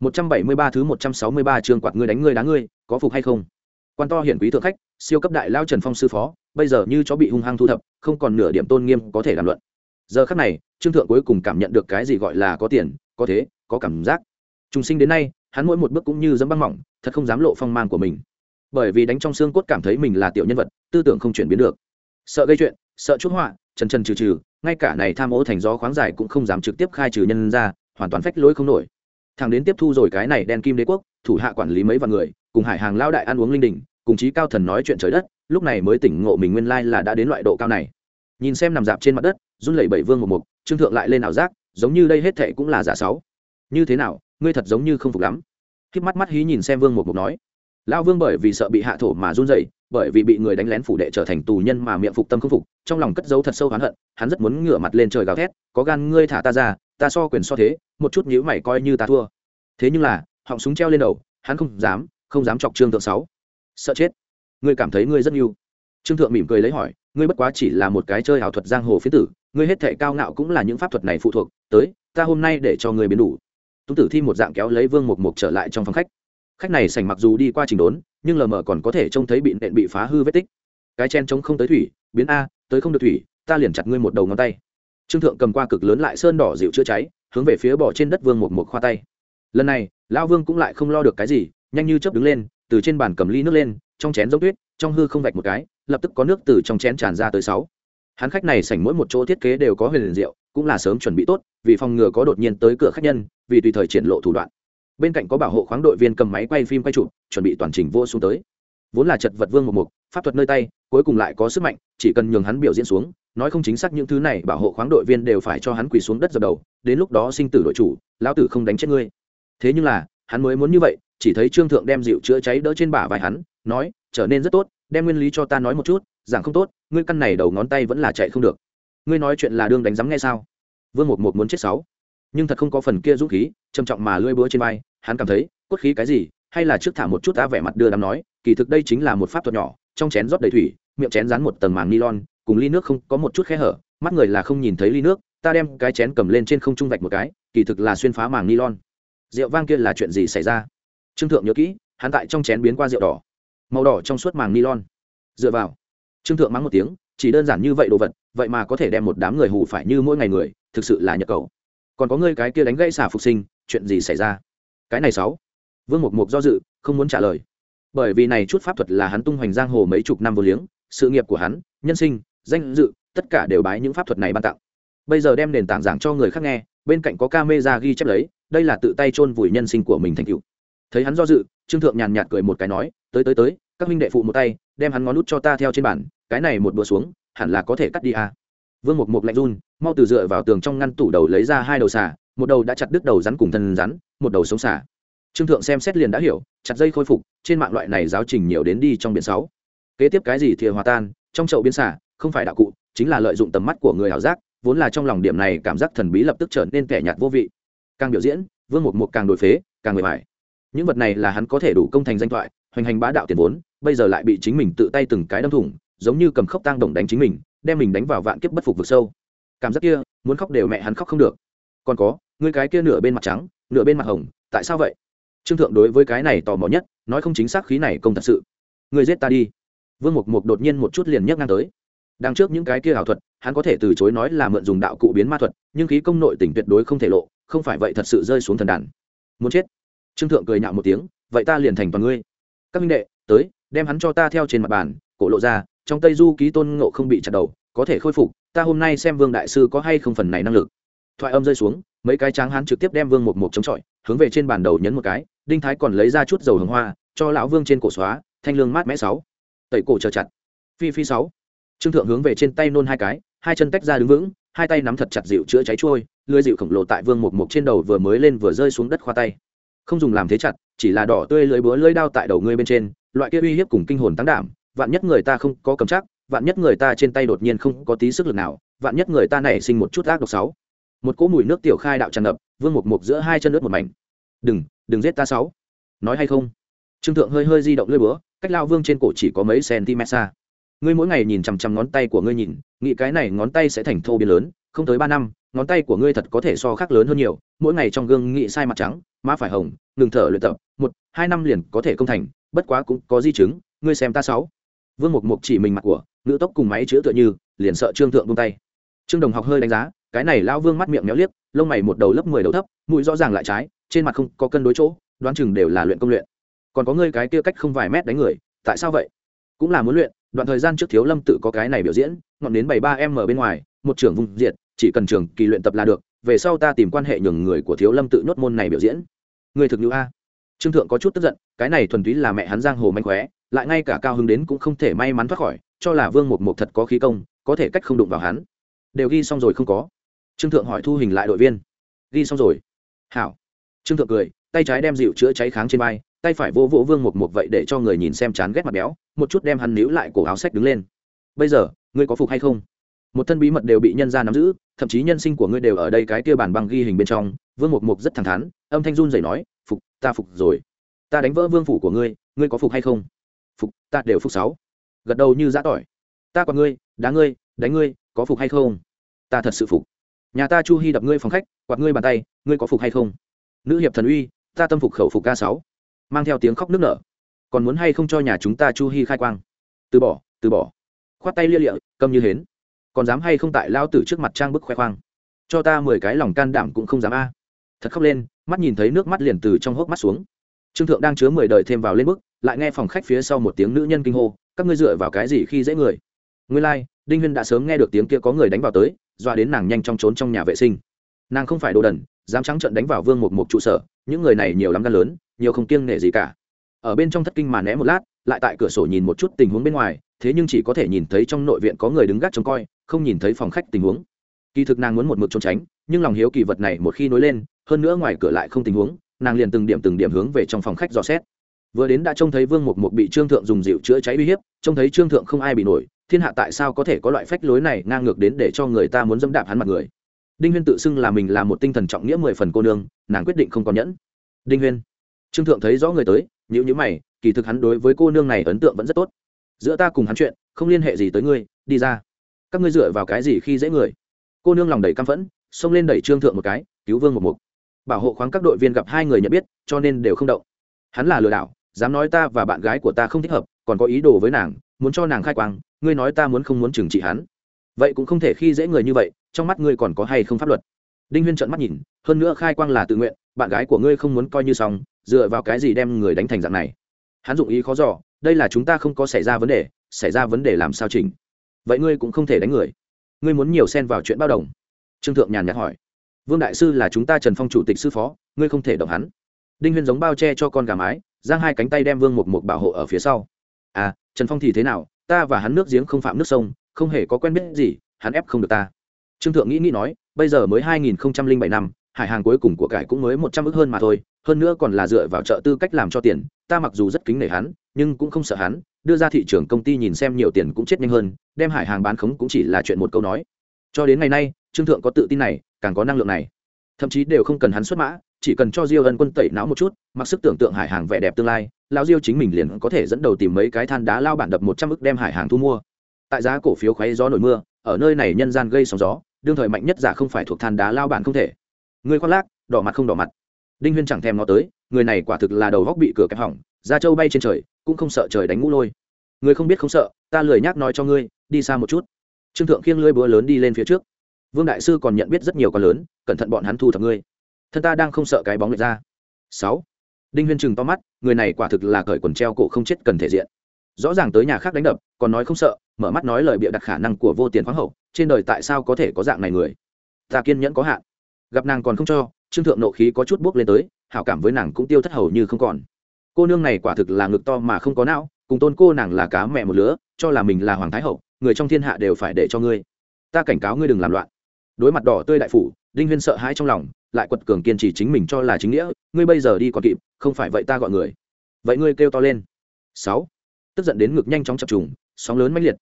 173 thứ 163 chương quạt ngươi đánh ngươi đá ngươi, có phục hay không? Quan to hiển quý thượng khách, siêu cấp đại lao Trần Phong sư phó, bây giờ như chó bị hung hăng thu thập, không còn nửa điểm tôn nghiêm có thể đàm luận. Giờ khắc này, Trương thượng cuối cùng cảm nhận được cái gì gọi là có tiền, có thế, có cảm giác. Trung sinh đến nay, hắn mỗi một bước cũng như dẫm băng mỏng, thật không dám lộ phong mang của mình. Bởi vì đánh trong xương cốt cảm thấy mình là tiểu nhân vật, tư tưởng không chuyển biến được. Sợ gây chuyện, sợ chuốc họa, trần trần trừ trừ, ngay cả này tham ô thành gió khoáng dài cũng không dám trực tiếp khai trừ nhân ra, hoàn toàn phách lối không nổi thằng đến tiếp thu rồi cái này đen kim đế quốc, thủ hạ quản lý mấy vạn người, cùng hải hàng lao đại ăn uống linh đình, cùng chí cao thần nói chuyện trời đất, lúc này mới tỉnh ngộ mình nguyên lai là đã đến loại độ cao này. Nhìn xem nằm dạp trên mặt đất, run lẩy bảy vương một mục, trương thượng lại lên ảo giác, giống như đây hết thệ cũng là giả sáu. Như thế nào, ngươi thật giống như không phục lắm. Khiếp mắt mắt hí nhìn xem vương một mục nói lao vương bởi vì sợ bị hạ thổ mà run rẩy, bởi vì bị người đánh lén phủ đệ trở thành tù nhân mà miệng phục tâm không phục, trong lòng cất giấu thật sâu oán hận, hắn rất muốn ngửa mặt lên trời gào thét, có gan ngươi thả ta ra, ta so quyền so thế một chút nhíu mày coi như ta thua. Thế nhưng là, họng súng treo lên đầu, hắn không dám không dám chọc trương thượng sáu. Sợ chết. Ngươi cảm thấy ngươi rất yêu. Trương thượng mỉm cười lấy hỏi, ngươi bất quá chỉ là một cái chơi ảo thuật giang hồ phía tử, ngươi hết thệ cao ngạo cũng là những pháp thuật này phụ thuộc, tới, ta hôm nay để cho ngươi biến đủ. Tú tử thi một dạng kéo lấy vương mục mục trở lại trong phòng khách. Khách này sành mặc dù đi qua trình đốn, nhưng lờ mờ còn có thể trông thấy bị nện bị phá hư vết tích. Cái chen trống không tới thủy, biến a, tới không được thủy, ta liền chặt ngươi một đầu ngón tay. Trương thượng cầm qua cực lớn lại sơn đỏ dịu chữa cháy hướng về phía bỏ trên đất vương một một khoa tay. Lần này, lão vương cũng lại không lo được cái gì, nhanh như chớp đứng lên, từ trên bàn cầm ly nước lên, trong chén giống tuyết, trong hư không vạch một cái, lập tức có nước từ trong chén tràn ra tới sáu. Hắn khách này sảnh mỗi một chỗ thiết kế đều có huyền diệu, cũng là sớm chuẩn bị tốt, vì phòng ngừa có đột nhiên tới cửa khách nhân, vì tùy thời triển lộ thủ đoạn. Bên cạnh có bảo hộ khoáng đội viên cầm máy quay phim quay chụp, chuẩn bị toàn trình vô xuống tới. Vốn là chật vật vương một mục pháp thuật nơi tay, cuối cùng lại có sức mạnh, chỉ cần nhường hắn biểu diễn xuống, nói không chính xác những thứ này, bảo hộ khoáng đội viên đều phải cho hắn quỳ xuống đất dập đầu, đến lúc đó sinh tử đội chủ, lão tử không đánh chết ngươi. Thế nhưng là, hắn mới muốn như vậy, chỉ thấy trương thượng đem dịu chữa cháy đỡ trên bả vai hắn, nói, trở nên rất tốt, đem nguyên lý cho ta nói một chút rằng không tốt, ngươi căn này đầu ngón tay vẫn là chạy không được. Ngươi nói chuyện là đương đánh giám nghe sao? Vương một một muốn chết sáu. Nhưng thật không có phần kia dũng khí, trầm trọng mà lưỡi búa trên vai, hắn cảm thấy, cốt khí cái gì? Hay là trước thả một chút ta vẻ mặt đưa đám nói, kỳ thực đây chính là một pháp thuật nhỏ trong chén rót đầy thủy, miệng chén dán một tầng màng nylon, cùng ly nước không có một chút khe hở, mắt người là không nhìn thấy ly nước, ta đem cái chén cầm lên trên không trung vạch một cái, kỳ thực là xuyên phá màng nylon. Rượu vang kia là chuyện gì xảy ra? Trương thượng nhớ kỹ, hắn tại trong chén biến qua rượu đỏ. Màu đỏ trong suốt màng nylon. Dựa vào. Trương thượng mắng một tiếng, chỉ đơn giản như vậy đồ vật, vậy mà có thể đem một đám người hù phải như mỗi ngày người, thực sự là nhập cầu. Còn có ngươi cái kia đánh gãy xả phục sinh, chuyện gì xảy ra? Cái này sáu. Vương mục mục do dự, không muốn trả lời bởi vì này chút pháp thuật là hắn tung hoành giang hồ mấy chục năm vô liếng, sự nghiệp của hắn, nhân sinh, danh dự, tất cả đều bái những pháp thuật này ban tặng. Bây giờ đem nền tảng giảng cho người khác nghe, bên cạnh có camera ghi chép lấy, đây là tự tay chôn vùi nhân sinh của mình thành cựu thấy hắn do dự, trương thượng nhàn nhạt cười một cái nói, tới tới tới, các minh đệ phụ một tay, đem hắn ngón nút cho ta theo trên bản cái này một bữa xuống, hẳn là có thể cắt đi à. vương một mục lạnh run, mau từ dựa vào tường trong ngăn tủ đầu lấy ra hai đầu xả một đầu đã chặt đứt đầu rắn cùng thân rắn, một đầu sống xả trương thượng xem xét liền đã hiểu, chặt dây khôi phục, trên mạng loại này giáo trình nhiều đến đi trong biển sáu. Kế tiếp cái gì thìa hòa tan, trong chậu biến xả, không phải đạo cụ, chính là lợi dụng tầm mắt của người ảo giác, vốn là trong lòng điểm này cảm giác thần bí lập tức trở nên kẻ nhạt vô vị. Càng biểu diễn, vương một một càng đổi phế, càng người mải những vật này là hắn có thể đủ công thành danh thoại, hoành hành bá đạo tiền vốn, bây giờ lại bị chính mình tự tay từng cái đâm thủng, giống như cầm khốc tang động đánh chính mình, đem mình đánh vào vạn kiếp bất phục vực sâu. Cảm giác kia, muốn khóc đều mẹ hắn khóc không được. Còn có người cái kia nửa bên mặt trắng, nửa bên mặt hồng, tại sao vậy? Trương thượng đối với cái này tò mò nhất, nói không chính xác khí này công thật sự. Người giết ta đi. Vương mục mục đột nhiên một chút liền nhấc ngang tới. Đằng trước những cái kia ảo thuật, hắn có thể từ chối nói là mượn dùng đạo cụ biến ma thuật, nhưng khí công nội tỉnh tuyệt đối không thể lộ, không phải vậy thật sự rơi xuống thần đàn. Muốn chết. Trương thượng cười nhạo một tiếng, vậy ta liền thành toàn ngươi. Các minh đệ, tới, đem hắn cho ta theo trên mặt bàn, cổ lộ ra, trong tây du ký tôn ngộ không bị chặt đầu, có thể khôi phục, ta hôm nay xem vương đại sư có hay không phần này năng lực. Thoại âm rơi xuống mấy cái tráng hắn trực tiếp đem vương một một chống chọi, hướng về trên bàn đầu nhấn một cái, đinh thái còn lấy ra chút dầu hồng hoa, cho lão vương trên cổ xóa, thanh lương mát mẽ sáu. Tẩy cổ chờ chặt. Phi phi sáu. Trương thượng hướng về trên tay nôn hai cái, hai chân tách ra đứng vững, hai tay nắm thật chặt dịu chữa cháy trôi lưới dịu khổng lồ tại vương một mục trên đầu vừa mới lên vừa rơi xuống đất khoa tay. Không dùng làm thế chặt, chỉ là đỏ tươi lưới búa lưới đao tại đầu ngươi bên trên, loại kia uy hiếp cùng kinh hồn tăng đảm, vạn nhất người ta không có cầm chắc, vạn nhất người ta trên tay đột nhiên không có tí sức lực nào, vạn nhất người ta nảy sinh một chút ác độc sáu một cỗ mùi nước tiểu khai đạo tràn ngập, vương một mục giữa hai chân nước một mảnh. Đừng đừng giết ta sáu. Nói hay không? Trương thượng hơi hơi di động lưỡi búa, cách lao vương trên cổ chỉ có mấy cm xa. Ngươi mỗi ngày nhìn chằm chằm ngón tay của ngươi nhìn, nghĩ cái này ngón tay sẽ thành thô biến lớn, không tới ba năm, ngón tay của ngươi thật có thể so khác lớn hơn nhiều, mỗi ngày trong gương nghĩ sai mặt trắng, má phải hồng, ngừng thở luyện tập, một, hai năm liền có thể công thành, bất quá cũng có di chứng, ngươi xem ta sáu. Vương mục mục chỉ mình mặt của, ngữ tốc cùng máy chữa tựa như, liền sợ trương thượng buông tay. Trương đồng học hơi đánh giá cái này lao vương mắt miệng méo liếc, lông mày một đầu lớp mười đầu thấp, mũi rõ ràng lại trái, trên mặt không có cân đối chỗ, đoán chừng đều là luyện công luyện. Còn có ngươi cái kia cách không vài mét đánh người, tại sao vậy? Cũng là muốn luyện, đoạn thời gian trước thiếu lâm tự có cái này biểu diễn, ngọn đến bảy ba em ở bên ngoài, một trưởng vùng diệt, chỉ cần trường kỳ luyện tập là được, về sau ta tìm quan hệ nhường người của thiếu lâm tự nhốt môn này biểu diễn. Người thực như a. Trương thượng có chút tức giận, cái này thuần túy là mẹ hắn giang hồ manh khóe, lại ngay cả cao hứng đến cũng không thể may mắn thoát khỏi, cho là vương một một thật có khí công, có thể cách không đụng vào hắn. Đều ghi xong rồi không có trương thượng hỏi thu hình lại đội viên. Ghi xong rồi. Hảo. Trương thượng cười, tay trái đem dịu chữa cháy kháng trên vai, tay phải vô vỗ vương một một vậy để cho người nhìn xem chán ghét mặt béo, một chút đem hắn níu lại cổ áo sách đứng lên. Bây giờ, ngươi có phục hay không? Một thân bí mật đều bị nhân ra nắm giữ, thậm chí nhân sinh của ngươi đều ở đây cái kia bản băng ghi hình bên trong. Vương mục mục rất thẳng thắn, âm thanh run rẩy nói, phục, ta phục rồi. Ta đánh vỡ vương phủ của ngươi ngươi có phục hay không? Phục, ta đều phục sáu. Gật đầu như giã tỏi. Ta còn ngươi, đá ngươi, đánh ngươi, có phục hay không? Ta thật sự phục nhà ta chu hy đập ngươi phòng khách quạt ngươi bàn tay ngươi có phục hay không? Nữ hiệp thần uy ta tâm phục khẩu phục ca sáu. Mang theo tiếng khóc nước nở. Còn muốn hay không cho nhà chúng ta chu hy khai quang? Từ bỏ từ bỏ. Khoát tay lia lịa câm như hến. Còn dám hay không tại lao tử trước mặt trang bức khoe khoang? Cho ta mười cái lòng can đảm cũng không dám a. Thật khóc lên mắt nhìn thấy nước mắt liền từ trong hốc mắt xuống. Trương thượng đang chứa mười đời thêm vào lên bức lại nghe phòng khách phía sau một tiếng nữ nhân kinh hô các ngươi dựa vào cái gì khi dễ người? Nguyên lai、like, đinh huyên đã sớm nghe được tiếng kia có người đánh vào tới doa đến nàng nhanh chóng trốn trong nhà vệ sinh. Nàng không phải đồ đần, dám trắng trận đánh vào vương một một trụ sở, những người này nhiều lắm gan lớn, nhiều không kiêng nể gì cả. Ở bên trong thất kinh mà né một lát, lại tại cửa sổ nhìn một chút tình huống bên ngoài, thế nhưng chỉ có thể nhìn thấy trong nội viện có người đứng gác trông coi, không nhìn thấy phòng khách tình huống. Kỳ thực nàng muốn một mực trốn tránh, nhưng lòng hiếu kỳ vật này một khi nối lên, hơn nữa ngoài cửa lại không tình huống, nàng liền từng điểm từng điểm hướng về trong phòng khách dò xét. Vừa đến đã trông thấy vương mục mục bị trương thượng dùng dịu chữa cháy uy hiếp, trông thấy trương thượng không ai bị nổi thiên hạ tại sao có thể có loại phách lối này ngang ngược đến để cho người ta muốn dẫm đạp hắn mặt người? Đinh huyên tự xưng là mình là một tinh thần trọng nghĩa mười phần cô nương, nàng quyết định không còn nhẫn. Đinh huyên. Trương thượng thấy rõ người tới nhữ nhữ mày, kỳ thực hắn đối với cô nương này ấn tượng vẫn rất tốt. Giữa ta cùng hắn chuyện, không liên hệ gì tới ngươi, đi ra. Các ngươi dựa vào cái gì khi dễ người? Cô nương lòng đầy căm phẫn, xông lên đẩy trương thượng một cái, cứu vương một mục bảo hộ khoáng các đội viên gặp hai người nhận biết, cho nên đều không động. Hắn là lừa đảo, dám nói ta và bạn gái của ta không thích hợp, còn có ý đồ với nàng, muốn cho nàng khai quang ngươi nói ta muốn không muốn trừng trị hắn? Vậy cũng không thể khi dễ người như vậy, trong mắt ngươi còn có hay không pháp luật? Đinh huyên trợn mắt nhìn, hơn nữa khai quang là tự nguyện, bạn gái của ngươi không muốn coi như xong, dựa vào cái gì đem người đánh thành dạng này? Hắn dụng ý khó dò, đây là chúng ta không có xảy ra vấn đề, xảy ra vấn đề làm sao chỉnh? Vậy ngươi cũng không thể đánh người. Ngươi muốn nhiều xen vào chuyện bao đồng? Trương thượng nhàn nhạt hỏi. Vương đại sư là chúng ta trần phong chủ tịch sư phó, ngươi không thể động hắn. Đinh huyên giống bao che cho con gà mái, giang hai cánh tay đem vương một một bảo hộ ở phía sau. À trần phong thì thế nào? Ta và hắn nước giếng không phạm nước sông, không hề có quen biết gì, hắn ép không được ta. Trương thượng nghĩ nghĩ nói, bây giờ mới hai nghìn bảy năm, hải hàng cuối cùng của cải cũng mới một trăm ước hơn mà thôi, hơn nữa còn là dựa vào trợ tư cách làm cho tiền, ta mặc dù rất kính nể hắn, nhưng cũng không sợ hắn, đưa ra thị trường công ty nhìn xem nhiều tiền cũng chết nhanh hơn, đem hải hàng bán khống cũng chỉ là chuyện một câu nói. Cho đến ngày nay, trương thượng có tự tin này, càng có năng lượng này. Thậm chí đều không cần hắn xuất mã chỉ cần cho diêu ân quân tẩy não một chút, mặc sức tưởng tượng hải hàng vẻ đẹp tương lai lao diêu chính mình liền có thể dẫn đầu tìm mấy cái than đá lao bản đập một trăm ức đem hải hàng thu mua. Tại giá cổ phiếu khoáy gió nổi mưa, ở nơi này nhân gian gây sóng gió, đương thời mạnh nhất giả không phải thuộc than đá lao bản không thể. Người khoác lác, đỏ mặt không đỏ mặt. Đinh huyên chẳng thèm nó tới, người này quả thực là đầu góc bị cửa kẹp hỏng, da trâu bay trên trời, cũng không sợ trời đánh ngũ lôi. Người không biết không sợ, ta lười nhác nói cho ngươi, đi xa một chút. Trương thượng khiêng lưỡi búa lớn đi lên phía trước. Vương đại sư còn nhận biết rất nhiều con lớn, cẩn thận bọn hắn thu thập ngươi thân ta đang không sợ cái bóng lệch ra. Sáu. Đinh huyên chừng to mắt, người này quả thực là cởi quần treo cổ không chết cần thể diện. Rõ ràng tới nhà khác đánh đập, còn nói không sợ, mở mắt nói lời bịa đặt khả năng của vô tiền khoáng hậu, trên đời tại sao có thể có dạng này người? Ta kiên nhẫn có hạn. Gặp nàng còn không cho, trương thượng nộ khí có chút bước lên tới, hảo cảm với nàng cũng tiêu thất hầu như không còn. Cô nương này quả thực là ngực to mà không có não, cùng tôn cô nàng là cá mẹ một lứa, cho là mình là hoàng thái hậu, người trong thiên hạ đều phải để cho ngươi. Ta cảnh cáo ngươi đừng làm loạn. Đối mặt đỏ tươi đại phủ, đinh huyên sợ hãi trong lòng lại quật cường kiên trì chính mình cho là chính nghĩa, ngươi bây giờ đi còn kịp, không phải vậy ta gọi người. Vậy ngươi kêu to lên. Sáu. Tức giận đến ngực nhanh chóng chập trùng, sóng lớn mãnh liệt.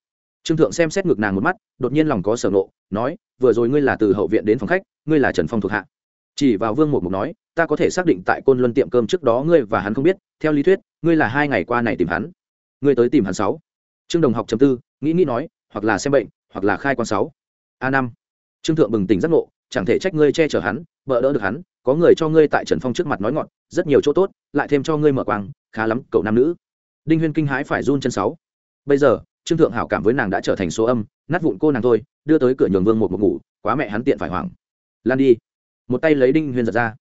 Trương thượng xem xét ngực nàng một mắt, đột nhiên lòng có sở nộ nói, vừa rồi ngươi là từ hậu viện đến phòng khách, ngươi là trần phong thuộc hạ. Chỉ vào vương một mục nói, ta có thể xác định tại côn luân tiệm cơm trước đó ngươi và hắn không biết, theo lý thuyết, ngươi là hai ngày qua này tìm hắn. Ngươi tới tìm hắn sáu. Trương đồng học chấm tư, nghĩ nghĩ nói, hoặc là xem bệnh, hoặc là khai quan sáu. A năm. Trương thượng bừng tỉnh giác ngộ, chẳng thể trách ngươi che chở hắn bỡ đỡ được hắn, có người cho ngươi tại trần phong trước mặt nói ngọn, rất nhiều chỗ tốt, lại thêm cho ngươi mở quang, khá lắm, cậu nam nữ. Đinh huyên kinh hãi phải run chân sáu. Bây giờ, trương thượng hảo cảm với nàng đã trở thành số âm, nát vụn cô nàng thôi, đưa tới cửa nhường vương một một ngủ, quá mẹ hắn tiện phải hoảng. Lan đi. Một tay lấy đinh huyên giật ra.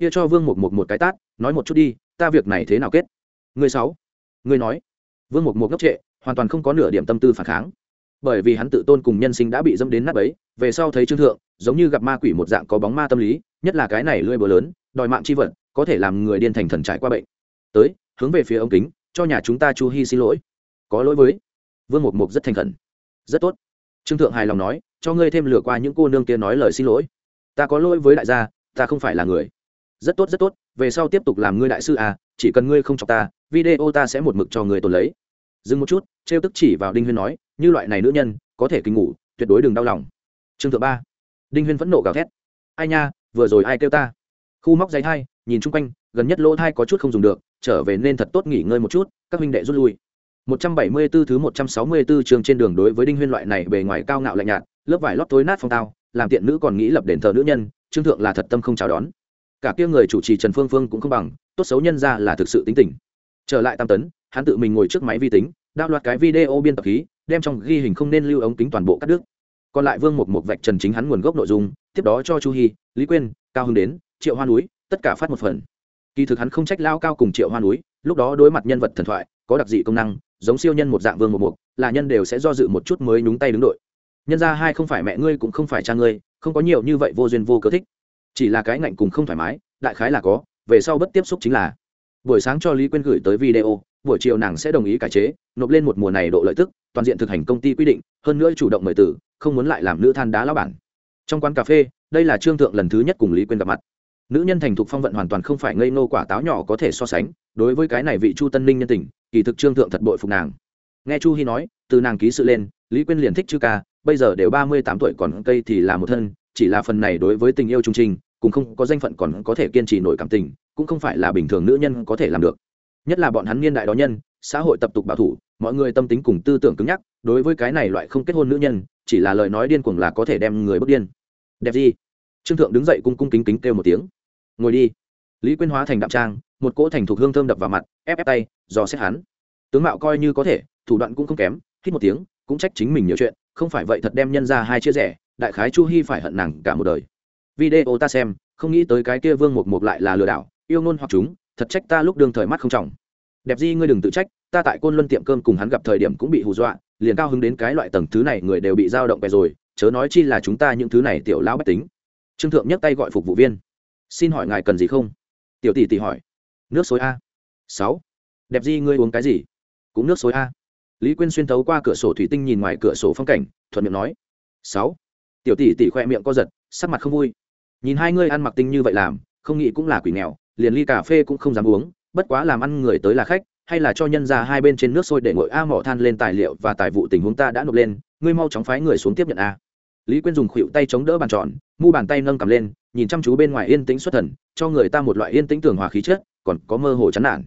Kia cho vương một một một cái tát, nói một chút đi, ta việc này thế nào kết? Người sáu. Người nói. Vương một một ngốc trệ, hoàn toàn không có nửa điểm tâm tư phản kháng. Bởi vì hắn tự tôn cùng nhân sinh đã bị dâm đến nát ấy về sau thấy trương thượng, giống như gặp ma quỷ một dạng có bóng ma tâm lý nhất là cái này lưỡi búa lớn, đòi mạng chi vật, có thể làm người điên thành thần trải qua bệnh. Tới, hướng về phía ống kính, cho nhà chúng ta chu hi xin lỗi. Có lỗi với. Vương mục mục rất thành khẩn. Rất tốt. Trương thượng hài lòng nói, cho ngươi thêm lửa qua những cô nương kia nói lời xin lỗi. Ta có lỗi với đại gia, ta không phải là người. Rất tốt rất tốt, về sau tiếp tục làm ngươi đại sư à chỉ cần ngươi không chọc ta, video ta sẽ một mực cho người tồn lấy. Dừng một chút, trêu tức chỉ vào đinh huyên nói, như loại này nữ nhân, có thể kinh ngủ, tuyệt đối đừng đau lòng. Trương thượng ba. Đinh huyên phẫn nộ gào thét. Ai nha vừa rồi ai kêu ta? Khu móc dây thai, nhìn chung quanh, gần nhất lỗ thai có chút không dùng được, trở về nên thật tốt nghỉ ngơi một chút, các huynh đệ rút lui. 174 thứ 164 trường trên đường đối với đinh huyên loại này bề ngoài cao ngạo lạnh nhạt, lớp vải lót tối nát phong tao, làm tiện nữ còn nghĩ lập đền thờ nữ nhân, trương thượng là thật tâm không chào đón. Cả kia người chủ trì trần phương phương cũng không bằng, tốt xấu nhân ra là thực sự tính tình. Trở lại tam tấn, hắn tự mình ngồi trước máy vi tính đạo loạt cái video biên tập khí, đem trong ghi hình không nên lưu ống kính toàn bộ cắt đứt còn lại vương một một vạch trần chính hắn nguồn gốc nội dung, tiếp đó cho chu hy lý quyên, cao hưng đến, triệu hoa núi, tất cả phát một phần. Kỳ thực hắn không trách lao cao cùng triệu hoa núi, lúc đó đối mặt nhân vật thần thoại, có đặc dị công năng, giống siêu nhân một dạng vương một mục, là nhân đều sẽ do dự một chút mới nhúng tay đứng đội. Nhân ra hai không phải mẹ ngươi cũng không phải cha ngươi, không có nhiều như vậy vô duyên vô cớ thích. Chỉ là cái ngạnh cùng không thoải mái, đại khái là có, về sau bất tiếp xúc chính là buổi sáng cho lý quyên gửi tới video, buổi chiều nàng sẽ đồng ý cải chế, nộp lên một mùa này độ lợi tức, toàn diện thực hành công ty quy định, hơn nữa chủ động mời tử, không muốn lại làm nữ than đá lao bản. Trong quán cà phê, đây là trương thượng lần thứ nhất cùng lý quyên gặp mặt. Nữ nhân thành thục phong vận hoàn toàn không phải ngây nô quả táo nhỏ có thể so sánh, đối với cái này vị chu tân ninh nhân tình, kỳ thực trương thượng thật bội phục nàng. Nghe chu hy nói, từ nàng ký sự lên, lý quyên liền thích chư ca, bây giờ đều ba mươi tám tuổi còn cây thì là một thân, chỉ là phần này đối với tình yêu trung trình, cũng không có danh phận còn có thể kiên trì nổi cảm tình cũng không phải là bình thường nữ nhân có thể làm được. Nhất là bọn hắn niên đại đó nhân, xã hội tập tục bảo thủ, mọi người tâm tính cùng tư tưởng cứng nhắc, đối với cái này loại không kết hôn nữ nhân, chỉ là lời nói điên cuồng là có thể đem người bước điên. Đẹp gì? Trương thượng đứng dậy cung cung kính kính kêu một tiếng. Ngồi đi. Lý quyên hóa thành đạm trang, một cỗ thành thục hương thơm đập vào mặt, ép ép tay do xét hắn. Tướng mạo coi như có thể, thủ đoạn cũng không kém, hít một tiếng, cũng trách chính mình nhiều chuyện, không phải vậy thật đem nhân ra hai chia rẻ, đại khái chu hy phải hận nàng cả một đời. Video ta xem, không nghĩ tới cái kia vương mục mục lại là lừa đảo yêu ngôn hoặc chúng, thật trách ta lúc đương thời mắt không trọng. Đẹp di, ngươi đừng tự trách, ta tại côn luân tiệm cơm cùng hắn gặp thời điểm cũng bị hù dọa, liền cao hứng đến cái loại tầng thứ này người đều bị dao động về rồi, chớ nói chi là chúng ta những thứ này tiểu lão bách tính. Trương thượng nhấc tay gọi phục vụ viên. Xin hỏi ngài cần gì không? Tiểu tỷ tỷ hỏi. Nước suối a. Sáu. Đẹp di, ngươi uống cái gì? Cũng nước suối a. Lý quyên xuyên thấu qua cửa sổ thủy tinh nhìn ngoài cửa sổ phong cảnh, thuận miệng nói. Sáu. Tiểu tỷ tỷ khoe miệng co giật, sắc mặt không vui. Nhìn hai ngươi ăn mặc tinh như vậy làm, không nghĩ cũng là quỷ nghèo liền ly cà phê cũng không dám uống, bất quá làm ăn người tới là khách, hay là cho nhân ra hai bên trên nước sôi để ngồi a mỏ than lên tài liệu và tài vụ tình huống ta đã nộp lên, ngươi mau chóng phái người xuống tiếp nhận a. Lý quyên dùng khuỵu tay chống đỡ bàn tròn, mu bàn tay nâng cầm lên, nhìn chăm chú bên ngoài yên tĩnh xuất thần, cho người ta một loại yên tĩnh tường hòa khí chất, còn có mơ hồ chán nản.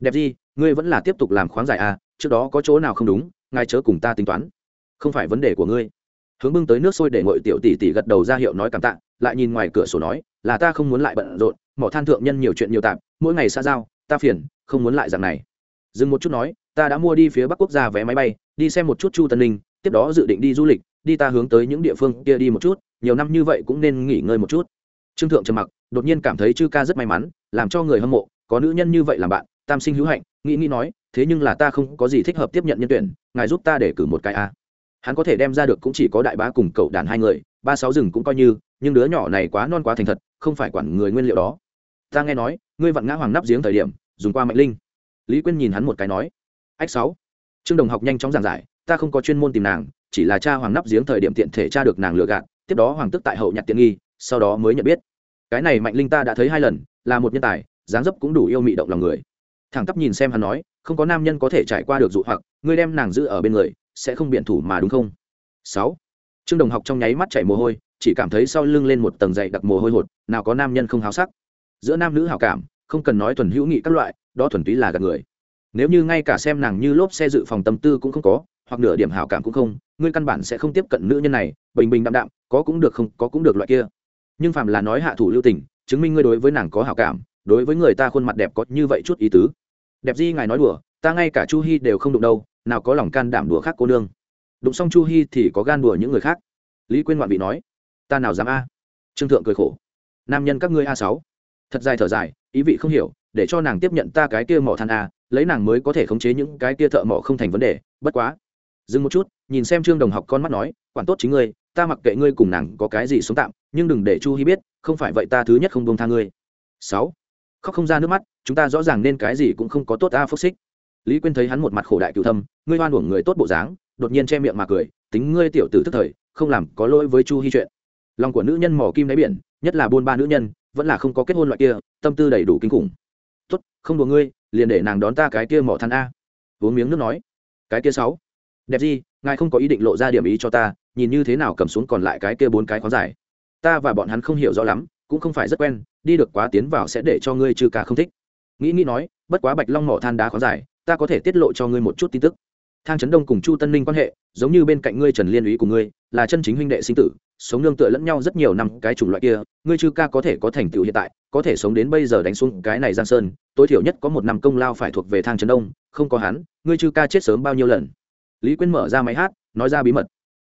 Đẹp gì, ngươi vẫn là tiếp tục làm khoáng giải a, trước đó có chỗ nào không đúng, ngài chớ cùng ta tính toán. Không phải vấn đề của ngươi. Hướng bưng tới nước sôi để ngồi tiểu tỷ tỷ gật đầu ra hiệu nói cảm tạ, lại nhìn ngoài cửa sổ nói, là ta không muốn lại bận rộn mỏ than thượng nhân nhiều chuyện nhiều tạp, mỗi ngày xa giao, ta phiền, không muốn lại dạng này. Dừng một chút nói, ta đã mua đi phía bắc quốc gia vé máy bay, đi xem một chút chu tân ninh, tiếp đó dự định đi du lịch, đi ta hướng tới những địa phương kia đi một chút, nhiều năm như vậy cũng nên nghỉ ngơi một chút. Trương thượng trầm mặc, đột nhiên cảm thấy chư ca rất may mắn, làm cho người hâm mộ, có nữ nhân như vậy làm bạn, tam sinh hữu hạnh, nghĩ nghĩ nói, thế nhưng là ta không có gì thích hợp tiếp nhận nhân tuyển, ngài giúp ta để cử một cái a. Hắn có thể đem ra được cũng chỉ có đại bá cùng cậu đàn hai người, ba sáu rừng cũng coi như, nhưng đứa nhỏ này quá non quá thành thật không phải quản người nguyên liệu đó. Ta nghe nói, ngươi vặn ngã hoàng nắp giếng thời điểm, dùng qua mạnh linh. Lý quyên nhìn hắn một cái nói. Ách sáu. Trương đồng học nhanh chóng giảng giải, ta không có chuyên môn tìm nàng, chỉ là cha hoàng nắp giếng thời điểm tiện thể cha được nàng lừa gạt, tiếp đó hoàng tức tại hậu nhặt tiện nghi, sau đó mới nhận biết. Cái này mạnh linh ta đã thấy hai lần, là một nhân tài, dáng dấp cũng đủ yêu mị động lòng người. Thẳng tắp nhìn xem hắn nói, không có nam nhân có thể trải qua được dụ hoặc, ngươi đem nàng giữ ở bên người, sẽ không biện thủ mà đúng không? Sáu. Trương đồng học trong nháy mắt chảy mồ hôi chỉ cảm thấy sau lưng lên một tầng dày đặc mồ hôi hột, nào có nam nhân không háo sắc. Giữa nam nữ hảo cảm, không cần nói thuần hữu nghị các loại, đó thuần túy là gạt người. Nếu như ngay cả xem nàng như lốp xe dự phòng tâm tư cũng không có, hoặc nửa điểm hảo cảm cũng không, ngươi căn bản sẽ không tiếp cận nữ nhân này, bình bình đạm đạm, có cũng được không, có cũng được loại kia. Nhưng phạm là nói hạ thủ lưu tình, chứng minh ngươi đối với nàng có hảo cảm, đối với người ta khuôn mặt đẹp có như vậy chút ý tứ. Đẹp di ngài nói đùa, ta ngay cả chu hi đều không đụng đâu, nào có lòng can đảm đùa khác cô nương. Đụng xong chu hi thì có gan đùa những người khác. Lý quyên ngoạn vị nói ta nào dám a? Trương thượng cười khổ. Nam nhân các ngươi a sáu. Thật dài thở dài, ý vị không hiểu, để cho nàng tiếp nhận ta cái kia mỏ than a, lấy nàng mới có thể khống chế những cái kia thợ mỏ không thành vấn đề, bất quá. Dừng một chút, nhìn xem trương đồng học con mắt nói, quản tốt chính ngươi, ta mặc kệ ngươi cùng nàng có cái gì sống tạm, nhưng đừng để chu hi biết, không phải vậy ta thứ nhất không buông tha ngươi. Sáu. Khóc không ra nước mắt, chúng ta rõ ràng nên cái gì cũng không có tốt a phúc xích. Lý quyên thấy hắn một mặt khổ đại cựu thâm, ngươi hoan uổng người tốt bộ dáng, đột nhiên che miệng mà cười, tính ngươi tiểu tử tức thời, không làm có lỗi với chu hi chuyện lòng của nữ nhân mỏ kim đáy biển nhất là buôn ba nữ nhân vẫn là không có kết hôn loại kia tâm tư đầy đủ kinh khủng. Tốt không đùa ngươi liền để nàng đón ta cái kia mỏ than a. Uống miếng nước nói. Cái kia sáu. Đẹp gì ngài không có ý định lộ ra điểm ý cho ta nhìn như thế nào cầm xuống còn lại cái kia bốn cái khó giải. ta và bọn hắn không hiểu rõ lắm cũng không phải rất quen đi được quá tiến vào sẽ để cho ngươi trừ cả không thích. Nghĩ nghĩ nói bất quá bạch long mỏ than đá khó giải, ta có thể tiết lộ cho ngươi một chút tin tức thang trấn đông cùng chu tân ninh quan hệ, giống như bên cạnh ngươi trần liên Ý cùng ngươi, là chân chính huynh đệ sinh tử, sống nương tựa lẫn nhau rất nhiều năm, cái chủng loại kia, ngươi chư ca có thể có thành tựu hiện tại, có thể sống đến bây giờ đánh xuống cái này giang sơn, tối thiểu nhất có một năm công lao phải thuộc về thang trấn đông, không có hắn, ngươi chư ca chết sớm bao nhiêu lần? Lý quyên mở ra máy hát, nói ra bí mật.